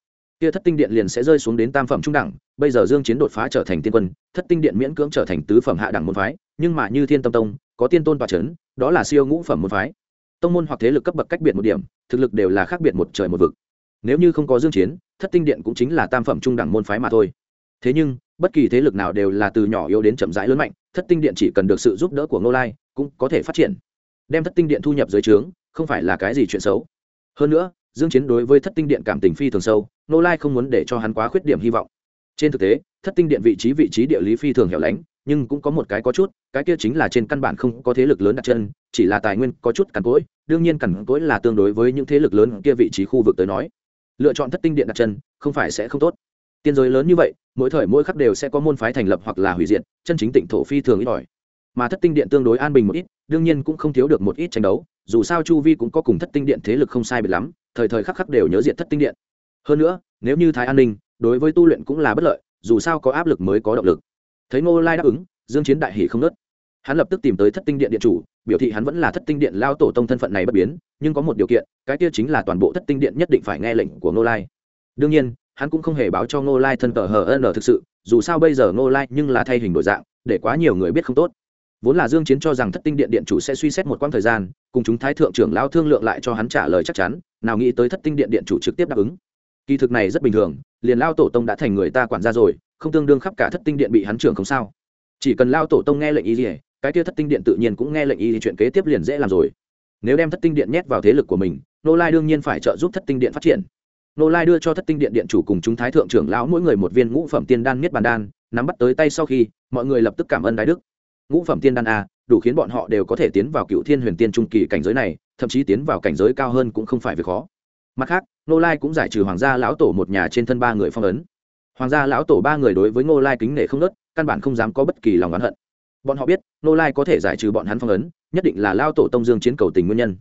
kia thất tinh điện liền sẽ rơi xuống đến tam phẩm trung đẳng, bây giờ dương chiến đột phá trở thành tiên quân, thất tinh điện miễn cưỡng trở thành tứ phẩm hạ đẳng môn phái, nhưng mà như thiên tâm tông, có tiên tôn và chấn, đó là siêu ngũ phẩm môn phái. Tông môn hoặc thế lực cấp bậc cách biệt một điểm, thực lực đều là khác biệt một trời một vực. Nếu như không có dương chiến, thất tinh điện cũng chính là tam phẩm trung đẳng môn phái mà thôi. Thế nhưng, bất kỳ thế lực nào đều là từ nhỏ yếu đến chậm rãi lớn mạnh, thất tinh điện chỉ cần được sự giúp đỡ của ngô lai, cũng có thể phát triển. Đem thất tinh điện thu nhập dưới trướng không phải là cái gì chuyện xấu. Hơn nữa, dương chiến đối với thất tinh điện cảm tình phi thường sâu Nô lai không muốn để cho hắn quá khuyết điểm hy vọng. Trên thực tế, thất tinh điện vị trí vị trí địa lý phi thường hẻo lánh, nhưng cũng có một cái có chút, cái kia chính là trên căn bản không có thế lực lớn đặt chân, chỉ là tài nguyên có chút cằn cỗi, đương nhiên cằn cỗi là tương đối với những thế lực lớn kia vị trí khu vực tới nói. Lựa chọn thất tinh điện đặt chân, không phải sẽ không tốt. Tiên giới lớn như vậy, mỗi thời mỗi khắc đều sẽ có môn phái thành lập hoặc là hủy diệt, chân chính tịnh thổ phi thường ít ỏi mà thất tinh điện tương đối an bình một ít, đương nhiên cũng không thiếu được một ít tranh đấu, dù sao chu vi cũng có cùng thất tinh điện thế lực không sai biệt lắm, thời thời khắc khắc đều nhớ diện thất tinh điện. Hơn nữa, nếu như thái an ninh, đối với tu luyện cũng là bất lợi, dù sao có áp lực mới có động lực. Thấy ngô lai đáp ứng, dương chiến đại hỷ không nớt hắn lập tức tìm tới thất tinh điện điện chủ, biểu thị hắn vẫn là thất tinh điện lao tổ tông thân phận này bất biến, nhưng có một điều kiện, cái kia chính là toàn bộ thất tinh điện nhất định phải nghe lệnh của ngô lai. Đương nhiên, hắn cũng không hề báo cho ngô lai thân tờ hờ ân thực sự, dù sao bây giờ ngô lai nhưng là thay hình đổi dạng, để quá nhiều người biết không tốt vốn là dương chiến cho rằng thất tinh điện điện chủ sẽ suy xét một quãng thời gian, cùng chúng thái thượng trưởng lao thương lượng lại cho hắn trả lời chắc chắn, nào nghĩ tới thất tinh điện điện chủ trực tiếp đáp ứng. Kỳ thực này rất bình thường, liền lao tổ tông đã thành người ta quản gia rồi, không tương đương khắp cả thất tinh điện bị hắn trưởng không sao. Chỉ cần lao tổ tông nghe lệnh Y gì, cái kia thất tinh điện tự nhiên cũng nghe lệnh Y thì chuyện kế tiếp liền dễ làm rồi. Nếu đem thất tinh điện nhét vào thế lực của mình, nô lai đương nhiên phải trợ giúp thất tinh điện phát triển. Nô lai đưa cho thất tinh điện điện chủ cùng chúng thái thượng trưởng lão mỗi người một viên ngũ phẩm tiên đan miết bàn đan, nắm bắt tới tay sau khi, mọi người lập tức cảm ơn đại đức ngũ phẩm tiên đan a, đủ khiến bọn họ đều có thể tiến vào cựu thiên huyền tiên trung kỳ cảnh giới này, thậm chí tiến vào cảnh giới cao hơn cũng không phải việc khó. Mặt khác nô lai cũng giải trừ hoàng gia lão tổ một nhà trên thân ba người phong ấn. Hoàng gia lão tổ ba người đối với ngô lai kính nể không nớt, căn bản không dám có bất kỳ lòng oán hận. Bọn họ biết, ngô lai có thể giải trừ bọn hắn phong ấn, nhất định là lao tổ tông dương chiến cầu tình nguyên nhân.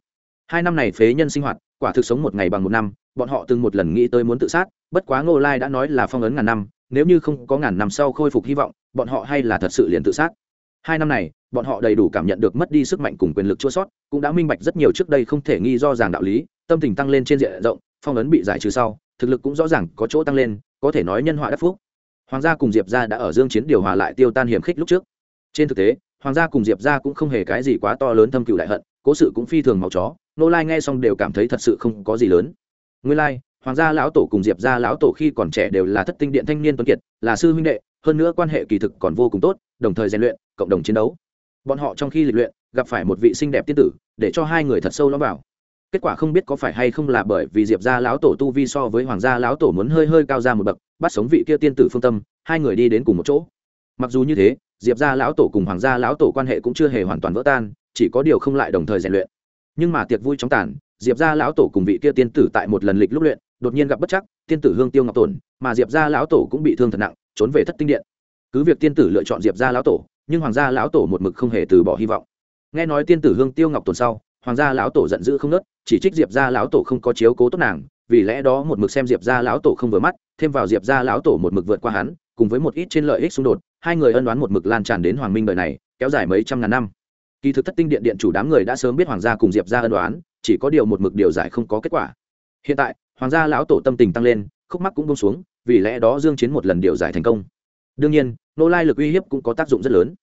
Hai năm này phế nhân sinh hoạt, quả thực sống một ngày bằng một năm, bọn họ từng một lần nghĩ tới muốn tự sát, bất quá ngô lai đã nói là phong ấn ngàn năm, nếu như không có ngàn năm sau khôi phục hy vọng, bọn họ hay là thật sự liền tự sát hai năm này, bọn họ đầy đủ cảm nhận được mất đi sức mạnh cùng quyền lực chua sót, cũng đã minh bạch rất nhiều trước đây không thể nghi do ràng đạo lý, tâm tình tăng lên trên diện rộng, phong ấn bị giải trừ sau, thực lực cũng rõ ràng có chỗ tăng lên, có thể nói nhân họa đắc phúc. Hoàng gia cùng diệp gia đã ở dương chiến điều hòa lại tiêu tan hiểm khích lúc trước. Trên thực tế, hoàng gia cùng diệp gia cũng không hề cái gì quá to lớn thâm cựu đại hận, cố sự cũng phi thường màu chó nô lai nghe xong đều cảm thấy thật sự không có gì lớn. Nguyên lai, hoàng gia lão tổ cùng diệp gia lão tổ khi còn trẻ đều là thất tinh điện thanh niên tuấn kiệt, là sư huynh đệ, hơn nữa quan hệ kỳ thực còn vô cùng tốt, đồng thời rèn luyện cộng đồng chiến đấu. Bọn họ trong khi lịch luyện, gặp phải một vị xinh đẹp tiên tử, để cho hai người thật sâu lõm vào. Kết quả không biết có phải hay không là bởi vì diệp gia lão tổ tu vi so với hoàng gia lão tổ muốn hơi hơi cao ra một bậc, bắt sống vị kia tiên tử phương tâm, hai người đi đến cùng một chỗ. Mặc dù như thế, diệp gia lão tổ cùng hoàng gia lão tổ quan hệ cũng chưa hề hoàn toàn vỡ tan, chỉ có điều không lại đồng thời rèn luyện. Nhưng mà tiệc vui chóng tàn, diệp gia lão tổ cùng vị kia tiên tử tại một lần lịch lúc luyện, đột nhiên gặp bất chắc, tiên tử hương tiêu ngọc tổn mà diệp gia lão tổ cũng bị thương thật nặng, trốn về thất tinh điện. Cứ việc tiên tử lựa chọn diệp gia lão tổ nhưng hoàng gia lão tổ một mực không hề từ bỏ hy vọng. Nghe nói tiên tử hương tiêu ngọc tuần sau, hoàng gia lão tổ giận dữ không nớt chỉ trích diệp gia lão tổ không có chiếu cố tốt nàng, vì lẽ đó một mực xem diệp gia lão tổ không vừa mắt, thêm vào diệp gia lão tổ một mực vượt qua hắn, cùng với một ít trên lợi ích xung đột, hai người ân đoán một mực lan tràn đến hoàng minh đời này, kéo dài mấy trăm ngàn năm. Kỳ thực thất tinh điện điện chủ đám người đã sớm biết hoàng gia cùng diệp gia ân đoán chỉ có điều một mực điều giải không có kết quả. Hiện tại, hoàng gia lão tổ tâm tình tăng lên, khúc mắc cũng bông xuống, vì lẽ đó dương chiến một lần điều giải thành công. Đương nhiên nô lai lực uy hiếp cũng có tác dụng rất lớn.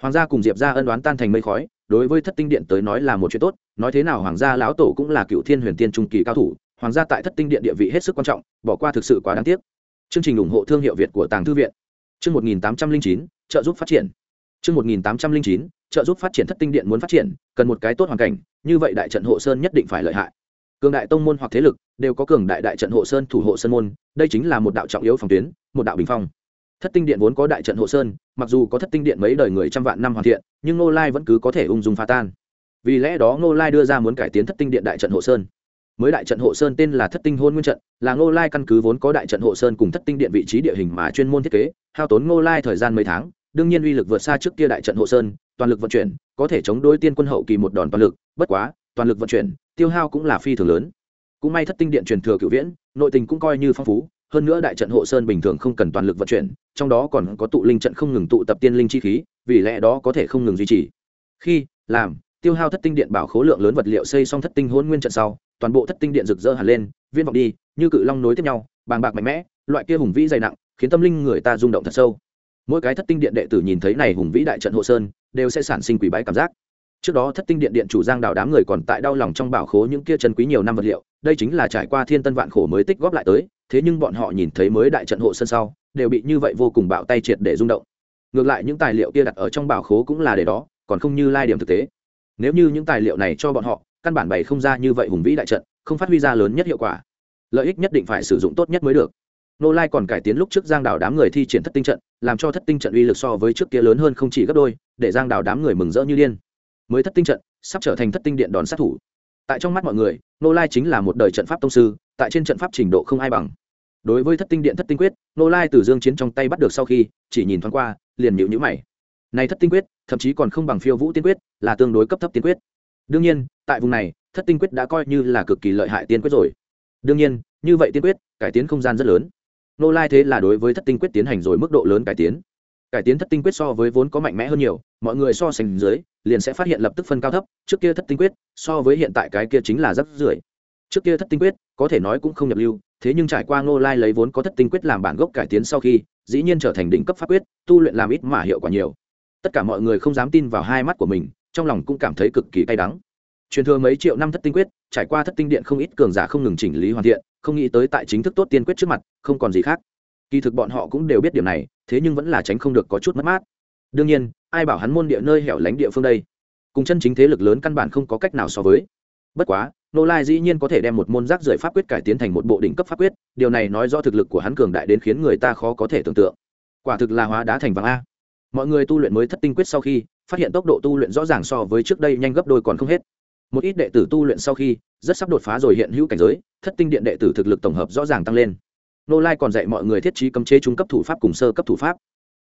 Hoàng gia cùng diệp gia ân đoán tan thành mây khói, đối với thất tinh điện tới nói là một chuyện tốt, nói thế nào hoàng gia lão tổ cũng là cựu thiên huyền tiên trung kỳ cao thủ, hoàng gia tại thất tinh điện địa vị hết sức quan trọng, bỏ qua thực sự quá đáng tiếc. Chương trình ủng hộ thương hiệu việt của tàng thư viện. Chương một nghìn tám trăm linh chín, trợ giúp phát triển. Chương một nghìn tám trăm linh chín, trợ giúp phát triển thất tinh điện muốn phát triển, cần một cái tốt hoàn cảnh, như vậy đại trận hộ sơn nhất định phải lợi hại. Cường đại tông môn hoặc thế lực đều có cường đại đại trận hộ sơn thủ hộ sơn môn, đây chính là một đạo trọng yếu phòng tuyến, một đạo bình phong thất tinh điện vốn có đại trận hộ sơn, mặc dù có thất tinh điện mấy đời người trăm vạn năm hoàn thiện, nhưng ngô lai vẫn cứ có thể ung dung phá tan. Vì lẽ đó ngô lai đưa ra muốn cải tiến thất tinh điện đại trận hộ sơn. Mới đại trận hộ sơn tên là thất tinh hôn nguyên trận, là ngô lai căn cứ vốn có đại trận hộ sơn cùng thất tinh điện vị trí địa hình mà chuyên môn thiết kế, hao tốn ngô lai thời gian mấy tháng, đương nhiên uy lực vượt xa trước kia đại trận hộ sơn, toàn lực vận chuyển, có thể chống đối tiên quân hậu kỳ một đòn toàn lực, bất quá, toàn lực vận chuyển, tiêu hao cũng là phi thường lớn. Cũng may thất tinh điện truyền thừa cựu viễn, nội tình cũng coi như phong phú hơn nữa đại trận hộ sơn bình thường không cần toàn lực vận chuyển, trong đó còn có tụ linh trận không ngừng tụ tập tiên linh chi khí, vì lẽ đó có thể không ngừng duy trì. Khi, làm, tiêu hao thất tinh điện bảo khối lượng lớn vật liệu xây xong thất tinh hôn nguyên trận sau, toàn bộ thất tinh điện rực rỡ hẳn lên viên vọng đi, như cự long nối tiếp nhau, bàng bạc mạnh mẽ, loại kia hùng vĩ dày nặng, khiến tâm linh người ta rung động thật sâu. Mỗi cái thất tinh điện đệ tử nhìn thấy này hùng vĩ đại trận hộ sơn, đều sẽ sản sinh quỷ bái cảm giác trước đó thất tinh điện điện chủ giang đào đám người còn tại đau lòng trong bảo khố những kia chân quý nhiều năm vật liệu, đây chính là trải qua thiên tân vạn khổ mới tích góp lại tới, thế nhưng bọn họ nhìn thấy mới đại trận hộ sân sau, đều bị như vậy vô cùng bạo tay triệt để rung động. Ngược lại những tài liệu kia đặt ở trong bảo khố cũng là để đó, còn không như lai điểm thực tế. Nếu như những tài liệu này cho bọn họ, căn bản bày không ra như vậy hùng vĩ đại trận, không phát huy ra lớn nhất hiệu quả. Lợi ích nhất định phải sử dụng tốt nhất mới được. Nô lai còn cải tiến lúc trước giang đảo đám người thi triển thất tinh trận, làm cho thất tinh trận uy lực so với trước kia lớn hơn không chỉ gấp đôi, để giang đảo đám người mừng rỡ như điên mới thất tinh trận, sắp trở thành thất tinh điện đòn sát thủ. Tại trong mắt mọi người nô lai chính là một đời trận pháp tông sư, tại trên trận pháp trình độ không ai bằng. Đối với thất tinh điện thất tinh quyết nô lai từ dương chiến trong tay bắt được sau khi, chỉ nhìn thoáng qua, liền nhịu nhữ mày. Này thất tinh quyết, thậm chí còn không bằng phiêu vũ tiên quyết, là tương đối cấp thấp tiên quyết. Đương nhiên, tại vùng này, thất tinh quyết đã coi như là cực kỳ lợi hại tiên quyết rồi. Đương nhiên, như vậy tiên quyết, cải tiến không gian rất lớn. Nô lai thế là đối với thất tinh quyết tiến hành rồi mức độ lớn cải tiến cải tiến thất tinh quyết so với vốn có mạnh mẽ hơn nhiều, mọi người so sánh dưới, liền sẽ phát hiện lập tức phân cao thấp, trước kia thất tinh quyết so với hiện tại cái kia chính là rất rưởi. Trước kia thất tinh quyết, có thể nói cũng không nhập lưu, thế nhưng trải qua ngô lai lấy vốn có thất tinh quyết làm bản gốc cải tiến sau khi, dĩ nhiên trở thành đỉnh cấp pháp quyết, tu luyện làm ít mà hiệu quả nhiều. Tất cả mọi người không dám tin vào hai mắt của mình, trong lòng cũng cảm thấy cực kỳ cay đắng. Truyền thừa mấy triệu năm thất tinh quyết, trải qua thất tinh điện không ít cường giả không ngừng chỉnh lý hoàn thiện, không nghĩ tới tại chính thức tốt tiên quyết trước mặt, không còn gì khác kỳ thực bọn họ cũng đều biết điểm này, thế nhưng vẫn là tránh không được có chút mất mát. Đương nhiên, ai bảo hắn môn địa nơi hẻo lánh địa phương đây? Cùng chân chính thế lực lớn căn bản không có cách nào so với. Bất quá, nô lai dĩ nhiên có thể đem một môn rác rưởi pháp quyết cải tiến thành một bộ đỉnh cấp pháp quyết, điều này nói rõ thực lực của hắn cường đại đến khiến người ta khó có thể tưởng tượng. Quả thực là hóa đá thành vàng a. Mọi người tu luyện mới thất tinh quyết sau khi, phát hiện tốc độ tu luyện rõ ràng so với trước đây nhanh gấp đôi còn không hết. Một ít đệ tử tu luyện sau khi, rất sắp đột phá rồi hiện hữu cảnh giới, thất tinh điện đệ tử thực lực tổng hợp rõ ràng tăng lên nô lai còn dạy mọi người thiết trí cấm chế trung cấp thủ pháp cùng sơ cấp thủ pháp.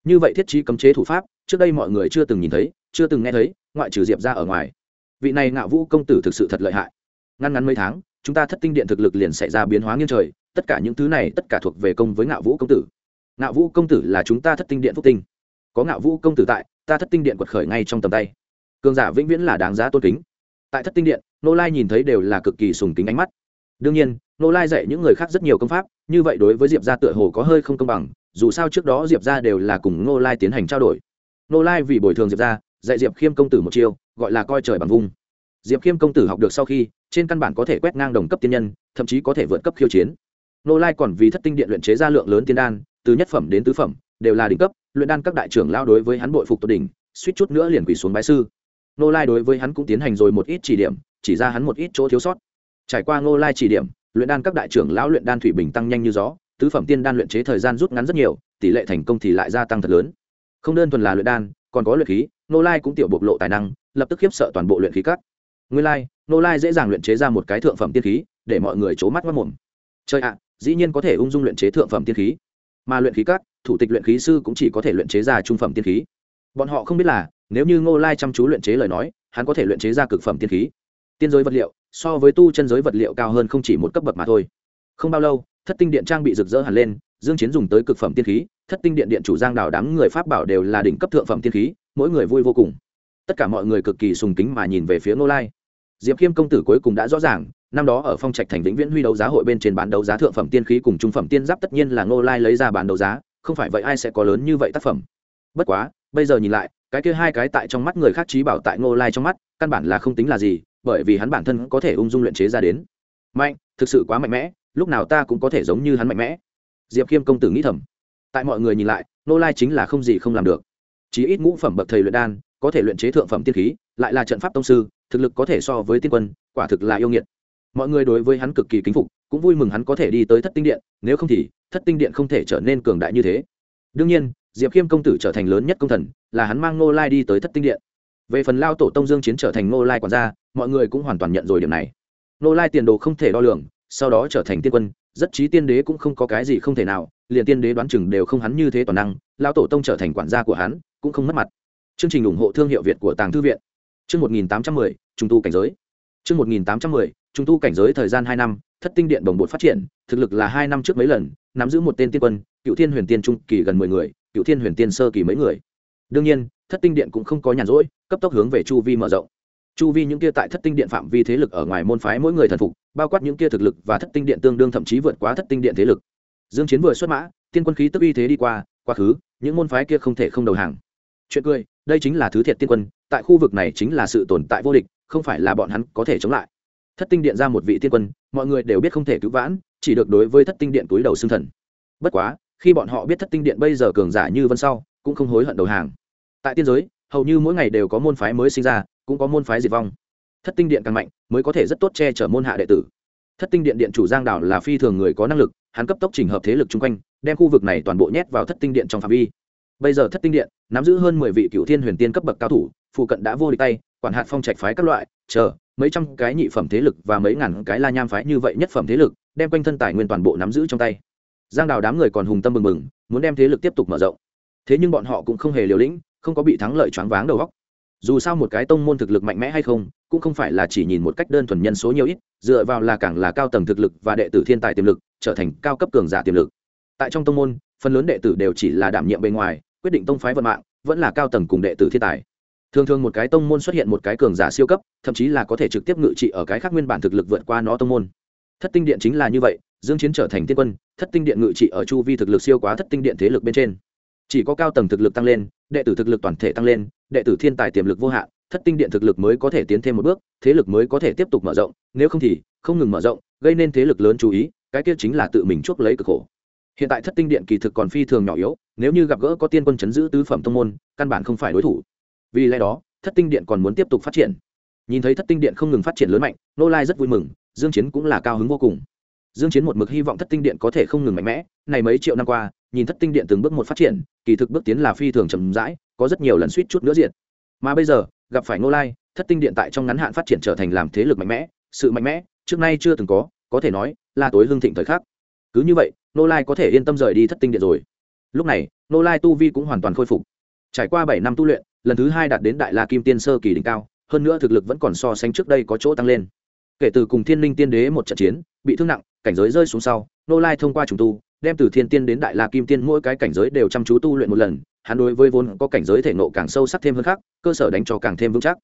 Như vậy thiết trí cấm chế thủ pháp, trước đây mọi người chưa từng nhìn thấy, chưa từng nghe thấy, ngoại trừ diệp ra ở ngoài. Vị này ngạo vũ công tử thực sự thật lợi hại. Ngăn ngắn mấy tháng, chúng ta thất tinh điện thực lực liền xảy ra biến hóa nghiêng trời, tất cả những thứ này, tất cả thuộc về công với ngạo vũ công tử. Ngạo vũ công tử là chúng ta thất tinh điện phúc tinh. Có ngạo vũ công tử tại, ta thất tinh điện quật khởi ngay trong tầm tay. Cường giả vĩnh viễn là đáng giá tôn kính. Tại thất tinh điện, nô lai nhìn thấy đều là cực kỳ sùng kính ánh mắt. Đương nhiên nô lai dạy những người khác rất nhiều công pháp, như vậy đối với diệp gia tựa hồ có hơi không công bằng, dù sao trước đó diệp gia đều là cùng nô lai tiến hành trao đổi. Nô lai vì bồi thường diệp gia, dạy diệp khiêm công tử một chiêu, gọi là coi trời bằng vung. Diệp khiêm công tử học được sau khi, trên căn bản có thể quét ngang đồng cấp tiên nhân, thậm chí có thể vượt cấp khiêu chiến. Nô lai còn vì thất tinh điện luyện chế ra lượng lớn tiên đan, từ nhất phẩm đến tứ phẩm, đều là đỉnh cấp, luyện đan các đại trưởng lao đối với hắn bội phục tột đỉnh, suýt chút nữa liền quỳ xuống bái sư. Nô lai đối với hắn cũng tiến hành rồi một ít chỉ điểm, chỉ ra hắn một ít chỗ thiếu sót. Trải qua nô lai chỉ điểm luyện đan các đại trưởng lão luyện đan thủy bình tăng nhanh như gió, tứ phẩm tiên đan luyện chế thời gian rút ngắn rất nhiều, tỷ lệ thành công thì lại gia tăng thật lớn. Không đơn thuần là luyện đan, còn có luyện khí nô lai cũng tiểu bộc lộ tài năng, lập tức khiếp sợ toàn bộ luyện khí các. Nguyên lai nô lai dễ dàng luyện chế ra một cái thượng phẩm tiên khí, để mọi người c h ố mắt mất mồm. Chơi ạ, dĩ nhiên có thể ung dung luyện chế thượng phẩm tiên khí. Mà luyện khí các, thủ tịch luyện khí sư cũng chỉ có thể luyện chế ra trung phẩm tiên khí. Bọn họ không biết là, nếu như ngô lai chăm chú luyện chế lời nói, hắn có thể luyện chế ra cực phẩm tiên khí tiên giới vật liệu, so với tu chân giới vật liệu cao hơn không chỉ một cấp bậc mà thôi. Không bao lâu, thất tinh điện trang bị rực rỡ hẳn lên, dương chiến dùng tới cực phẩm tiên khí, thất tinh điện điện chủ giang đào đám người pháp bảo đều là đỉnh cấp thượng phẩm tiên khí, mỗi người vui vô cùng. Tất cả mọi người cực kỳ sùng kính mà nhìn về phía ngô lai. Diệp khiêm công tử cuối cùng đã rõ ràng, năm đó ở phong trạch thành vĩnh viễn huy đấu giá hội bên trên bán đấu giá thượng phẩm tiên khí cùng trung phẩm tiên giáp tất nhiên là ngô lai lấy ra bán đấu giá, không phải vậy ai sẽ có lớn như vậy tác phẩm. Bất quá, bây giờ nhìn lại, cái kia hai cái tại trong mắt người khác trí bảo tại ngô lai trong mắt, căn bản là không tính là gì bởi vì hắn bản thân có thể ung dung luyện chế ra đến. Mạnh, thực sự quá mạnh mẽ, lúc nào ta cũng có thể giống như hắn mạnh mẽ. Diệp khiêm công tử nghĩ thầm. Tại mọi người nhìn lại, nô lai chính là không gì không làm được. Chỉ ít ngũ phẩm bậc thầy luyện đan, có thể luyện chế thượng phẩm tiên khí, lại là trận pháp tông sư, thực lực có thể so với tiên quân, quả thực là yêu nghiệt. Mọi người đối với hắn cực kỳ kính phục, cũng vui mừng hắn có thể đi tới thất tinh điện, nếu không thì thất tinh điện không thể trở nên cường đại như thế. Đương nhiên, diệp khiêm công tử trở thành lớn nhất công thần, là hắn mang nô lai đi tới thất tinh điện. Về phần lao tổ tông dương chiến trở thành nô lai quản gia mọi người cũng hoàn toàn nhận rồi điểm này. Nô lai tiền đồ không thể đo lường, sau đó trở thành tiên quân, rất trí tiên đế cũng không có cái gì không thể nào, liền tiên đế đoán chừng đều không hắn như thế toàn năng lao tổ tông trở thành quản gia của hắn, cũng không mất mặt. Chương trình ủng hộ thương hiệu việt của tàng thư viện. Chương một nghìn tám trăm mười, trung tu cảnh giới. Chương một nghìn tám trăm mười, trung tu cảnh giới thời gian hai năm, thất tinh điện đồng bột phát triển, thực lực là hai năm trước mấy lần, nắm giữ một tên tiên quân, cựu thiên huyền tiên trung kỳ gần mười người, cựu thiên huyền tiên sơ kỳ mấy người. Đương nhiên, thất tinh điện cũng không có nhàn rỗi, cấp tốc hướng về chu vi mở rộng chu vi những kia tại thất tinh điện phạm vi thế lực ở ngoài môn phái mỗi người thần phục, bao quát những kia thực lực và thất tinh điện tương đương thậm chí vượt quá thất tinh điện thế lực. Dương chiến vừa xuất mã, tiên quân khí tức uy thế đi qua, quá khứ, những môn phái kia không thể không đầu hàng. Chuyện cười, đây chính là thứ thiệt tiên quân, tại khu vực này chính là sự tồn tại vô địch, không phải là bọn hắn có thể chống lại. Thất tinh điện ra một vị tiên quân, mọi người đều biết không thể cứu vãn, chỉ được đối với thất tinh điện túi đầu xương thần. Bất quá, khi bọn họ biết thất tinh điện bây giờ cường giả như vân sau, cũng không hối hận đầu hàng. Tại tiên giới, hầu như mỗi ngày đều có môn phái mới sinh ra cũng có môn phái diệt vong. Thất tinh điện càng mạnh, mới có thể rất tốt che chở môn hạ đệ tử. Thất tinh điện điện chủ giang đảo là phi thường người có năng lực, hắn cấp tốc trình hợp thế lực chung quanh, đem khu vực này toàn bộ nhét vào thất tinh điện trong phạm vi. Bây giờ thất tinh điện, nắm giữ hơn mười vị cựu thiên huyền tiên cấp bậc cao thủ, phụ cận đã vô địch tay, quản hạt phong trạch phái các loại, chờ, mấy trăm cái nhị phẩm thế lực và mấy ngàn cái la nham phái như vậy nhất phẩm thế lực, đem quanh thân tài nguyên toàn bộ nắm giữ trong tay. Giang đào đám người còn hùng tâm mừng mừng muốn đem thế lực tiếp tục mở rộng. Thế nhưng bọn họ cũng không hề liều lĩnh, không có bị thắng lợi choáng váng đầu góc dù sao một cái tông môn thực lực mạnh mẽ hay không, cũng không phải là chỉ nhìn một cách đơn thuần nhân số nhiều ít, dựa vào là càng là cao tầng thực lực và đệ tử thiên tài tiềm lực, trở thành cao cấp cường giả tiềm lực. Tại trong tông môn, phần lớn đệ tử đều chỉ là đảm nhiệm bên ngoài, quyết định tông phái vận mạng, vẫn là cao tầng cùng đệ tử thiên tài. Thường thường một cái tông môn xuất hiện một cái cường giả siêu cấp, thậm chí là có thể trực tiếp ngự trị ở cái khác nguyên bản thực lực vượt qua nó tông môn. Thất tinh điện chính là như vậy, dương chiến trở thành tiên quân, thất tinh điện ngự trị ở chu vi thực lực siêu quá thất tinh điện thế lực bên trên chỉ có cao tầng thực lực tăng lên, đệ tử thực lực toàn thể tăng lên, đệ tử thiên tài tiềm lực vô hạn, thất tinh điện thực lực mới có thể tiến thêm một bước, thế lực mới có thể tiếp tục mở rộng, nếu không thì không ngừng mở rộng, gây nên thế lực lớn chú ý, cái kia chính là tự mình chuốc lấy cực khổ. Hiện tại thất tinh điện kỳ thực còn phi thường nhỏ yếu, nếu như gặp gỡ có tiên quân chấn giữ tứ phẩm tông môn, căn bản không phải đối thủ. Vì lẽ đó, thất tinh điện còn muốn tiếp tục phát triển. Nhìn thấy thất tinh điện không ngừng phát triển lớn mạnh, nô lai rất vui mừng, dương chiến cũng là cao hứng vô cùng. Dương chiến một mực hy vọng thất tinh điện có thể không ngừng mạnh mẽ, này mấy triệu năm qua nhìn thất tinh điện từng bước một phát triển, kỳ thực bước tiến là phi thường chậm rãi, có rất nhiều lần suýt chút nữa diện mà bây giờ, gặp phải nô lai, thất tinh điện tại trong ngắn hạn phát triển trở thành làm thế lực mạnh mẽ, sự mạnh mẽ, trước nay chưa từng có có thể nói là tối hương thịnh thời khắc. Cứ như vậy nô lai có thể yên tâm rời đi thất tinh điện rồi. Lúc này nô lai tu vi cũng hoàn toàn khôi phục. Trải qua bảy năm tu luyện, lần thứ hai đạt đến đại la kim tiên sơ kỳ đỉnh cao, hơn nữa thực lực vẫn còn so sánh trước đây có chỗ tăng lên. Kể từ cùng thiên linh tiên đế một trận chiến, bị thương nặng, cảnh giới rơi xuống sau nô lai thông qua trùng tu đem từ thiên tiên đến đại la kim tiên mỗi cái cảnh giới đều chăm chú tu luyện một lần, hắn đối với vốn có cảnh giới thể nộ càng sâu sắc thêm hơn khác, cơ sở đánh cho càng thêm vững chắc.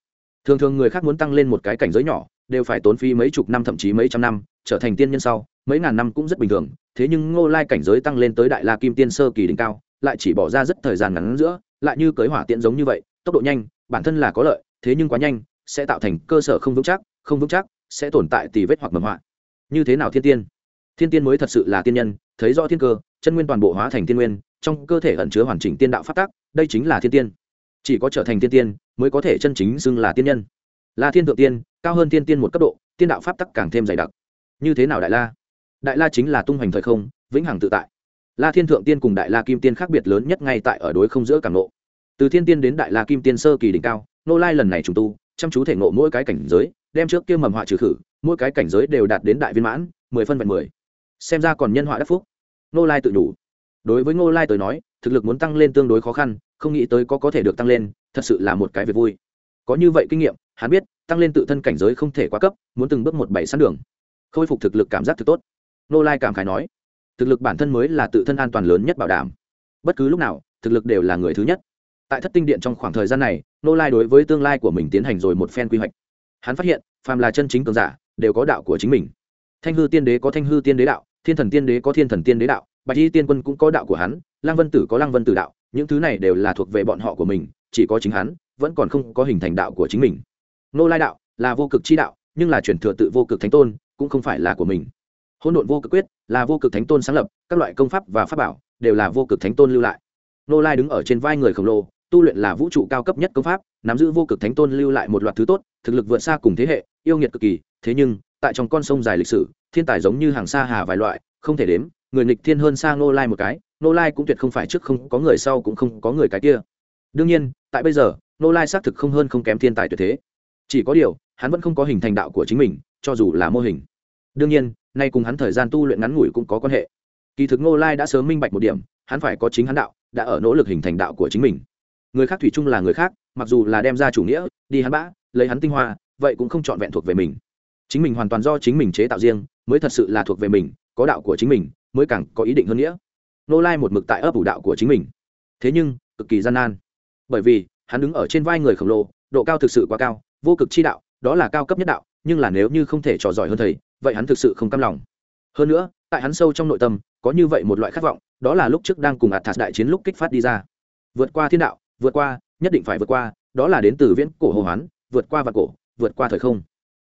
Thường thường người khác muốn tăng lên một cái cảnh giới nhỏ, đều phải tốn phí mấy chục năm thậm chí mấy trăm năm, trở thành tiên nhân sau, mấy ngàn năm cũng rất bình thường, thế nhưng ngô lai cảnh giới tăng lên tới đại la kim tiên sơ kỳ đỉnh cao, lại chỉ bỏ ra rất thời gian ngắn giữa, lại như cưới hỏa tiện giống như vậy, tốc độ nhanh, bản thân là có lợi, thế nhưng quá nhanh, sẽ tạo thành cơ sở không vững chắc, không vững chắc, sẽ tồn tại tì vết hoặc mầm họa. Như thế nào thiên tiên? Thiên tiên mới thật sự là tiên nhân thấy rõ thiên cơ, chân nguyên toàn bộ hóa thành tiên nguyên, trong cơ thể ẩn chứa hoàn chỉnh tiên đạo phát tác đây chính là thiên tiên. Chỉ có trở thành thiên tiên mới có thể chân chính xưng là tiên nhân. Là thiên thượng tiên, cao hơn tiên tiên một cấp độ, tiên đạo pháp tắc càng thêm dày đặc. Như thế nào đại la? Đại la chính là tung hoành thời không, vĩnh hằng tự tại. La thiên thượng tiên cùng đại la kim tiên khác biệt lớn nhất ngay tại ở đối không giữa càng nộ từ thiên tiên đến đại la kim tiên sơ kỳ đỉnh cao, nô lai lần này trùng tu, chăm chú thể ngộ mỗi cái cảnh giới, đem trước kia mầm họa trừ khử, mỗi cái cảnh giới đều đạt đến đại viên mãn, mười phân vẹn mười xem ra còn nhân họa đắc phúc. Nô lai tự đủ đối với ngô lai tới nói, thực lực muốn tăng lên tương đối khó khăn, không nghĩ tới có có thể được tăng lên, thật sự là một cái việc vui. Có như vậy kinh nghiệm, hắn biết, tăng lên tự thân cảnh giới không thể quá cấp, muốn từng bước một bảy sẵn đường. Khôi phục thực lực cảm giác thực tốt. Nô lai cảm khải nói, thực lực bản thân mới là tự thân an toàn lớn nhất bảo đảm. Bất cứ lúc nào, thực lực đều là người thứ nhất. Tại thất tinh điện trong khoảng thời gian này nô lai đối với tương lai của mình tiến hành rồi một phen quy hoạch. Hắn phát hiện, phàm là chân chính cường giả, đều có đạo của chính mình. Thanh hư tiên đế có thanh hư tiên đế đạo thiên thần tiên đế có thiên thần tiên đế đạo, bạch y tiên quân cũng có đạo của hắn, lăng vân tử có lăng vân tử đạo, những thứ này đều là thuộc về bọn họ của mình, chỉ có chính hắn, vẫn còn không có hình thành đạo của chính mình. Nô lai đạo là vô cực chi đạo, nhưng là chuyển thừa tự vô cực thánh tôn, cũng không phải là của mình. Hỗn độn vô cực quyết là vô cực thánh tôn sáng lập, các loại công pháp và pháp bảo đều là vô cực thánh tôn lưu lại. Nô lai đứng ở trên vai người khổng lồ, tu luyện là vũ trụ cao cấp nhất công pháp, nắm giữ vô cực thánh tôn lưu lại một loạt thứ tốt, thực lực vượt xa cùng thế hệ, yêu nghiệt cực kỳ thế nhưng, tại trong con sông dài lịch sử, thiên tài giống như hàng sa hà vài loại, không thể đếm, người nghịch thiên hơn xa nô lai một cái nô lai cũng tuyệt không phải trước không có người sau cũng không có người cái kia. Đương nhiên, tại bây giờ nô lai xác thực không hơn không kém thiên tài tuyệt thế. Chỉ có điều, hắn vẫn không có hình thành đạo của chính mình, cho dù là mô hình. Đương nhiên, nay cùng hắn thời gian tu luyện ngắn ngủi cũng có quan hệ. Kỳ thực nô lai đã sớm minh bạch một điểm, hắn phải có chính hắn đạo, đã ở nỗ lực hình thành đạo của chính mình. Người khác thủy chung là người khác, mặc dù là đem ra chủ nghĩa, đi hắn bã, lấy hắn tinh hoa, vậy cũng không trọn vẹn thuộc về mình chính mình hoàn toàn do chính mình chế tạo riêng, mới thật sự là thuộc về mình, có đạo của chính mình, mới càng có ý định hơn nghĩa. Nô lai một mực tại ấp ủ đạo của chính mình. Thế nhưng, cực kỳ gian nan. Bởi vì, hắn đứng ở trên vai người khổng lồ, độ cao thực sự quá cao, vô cực chi đạo, đó là cao cấp nhất đạo, nhưng là nếu như không thể trò giỏi hơn thầy, vậy hắn thực sự không cam lòng. Hơn nữa, tại hắn sâu trong nội tâm, có như vậy một loại khát vọng, đó là lúc trước đang cùng ạt thạt đại chiến lúc kích phát đi ra. Vượt qua thiên đạo, vượt qua, nhất định phải vượt qua, đó là đến từ viễn cổ hồ hoán, vượt qua và cổ, vượt qua thời không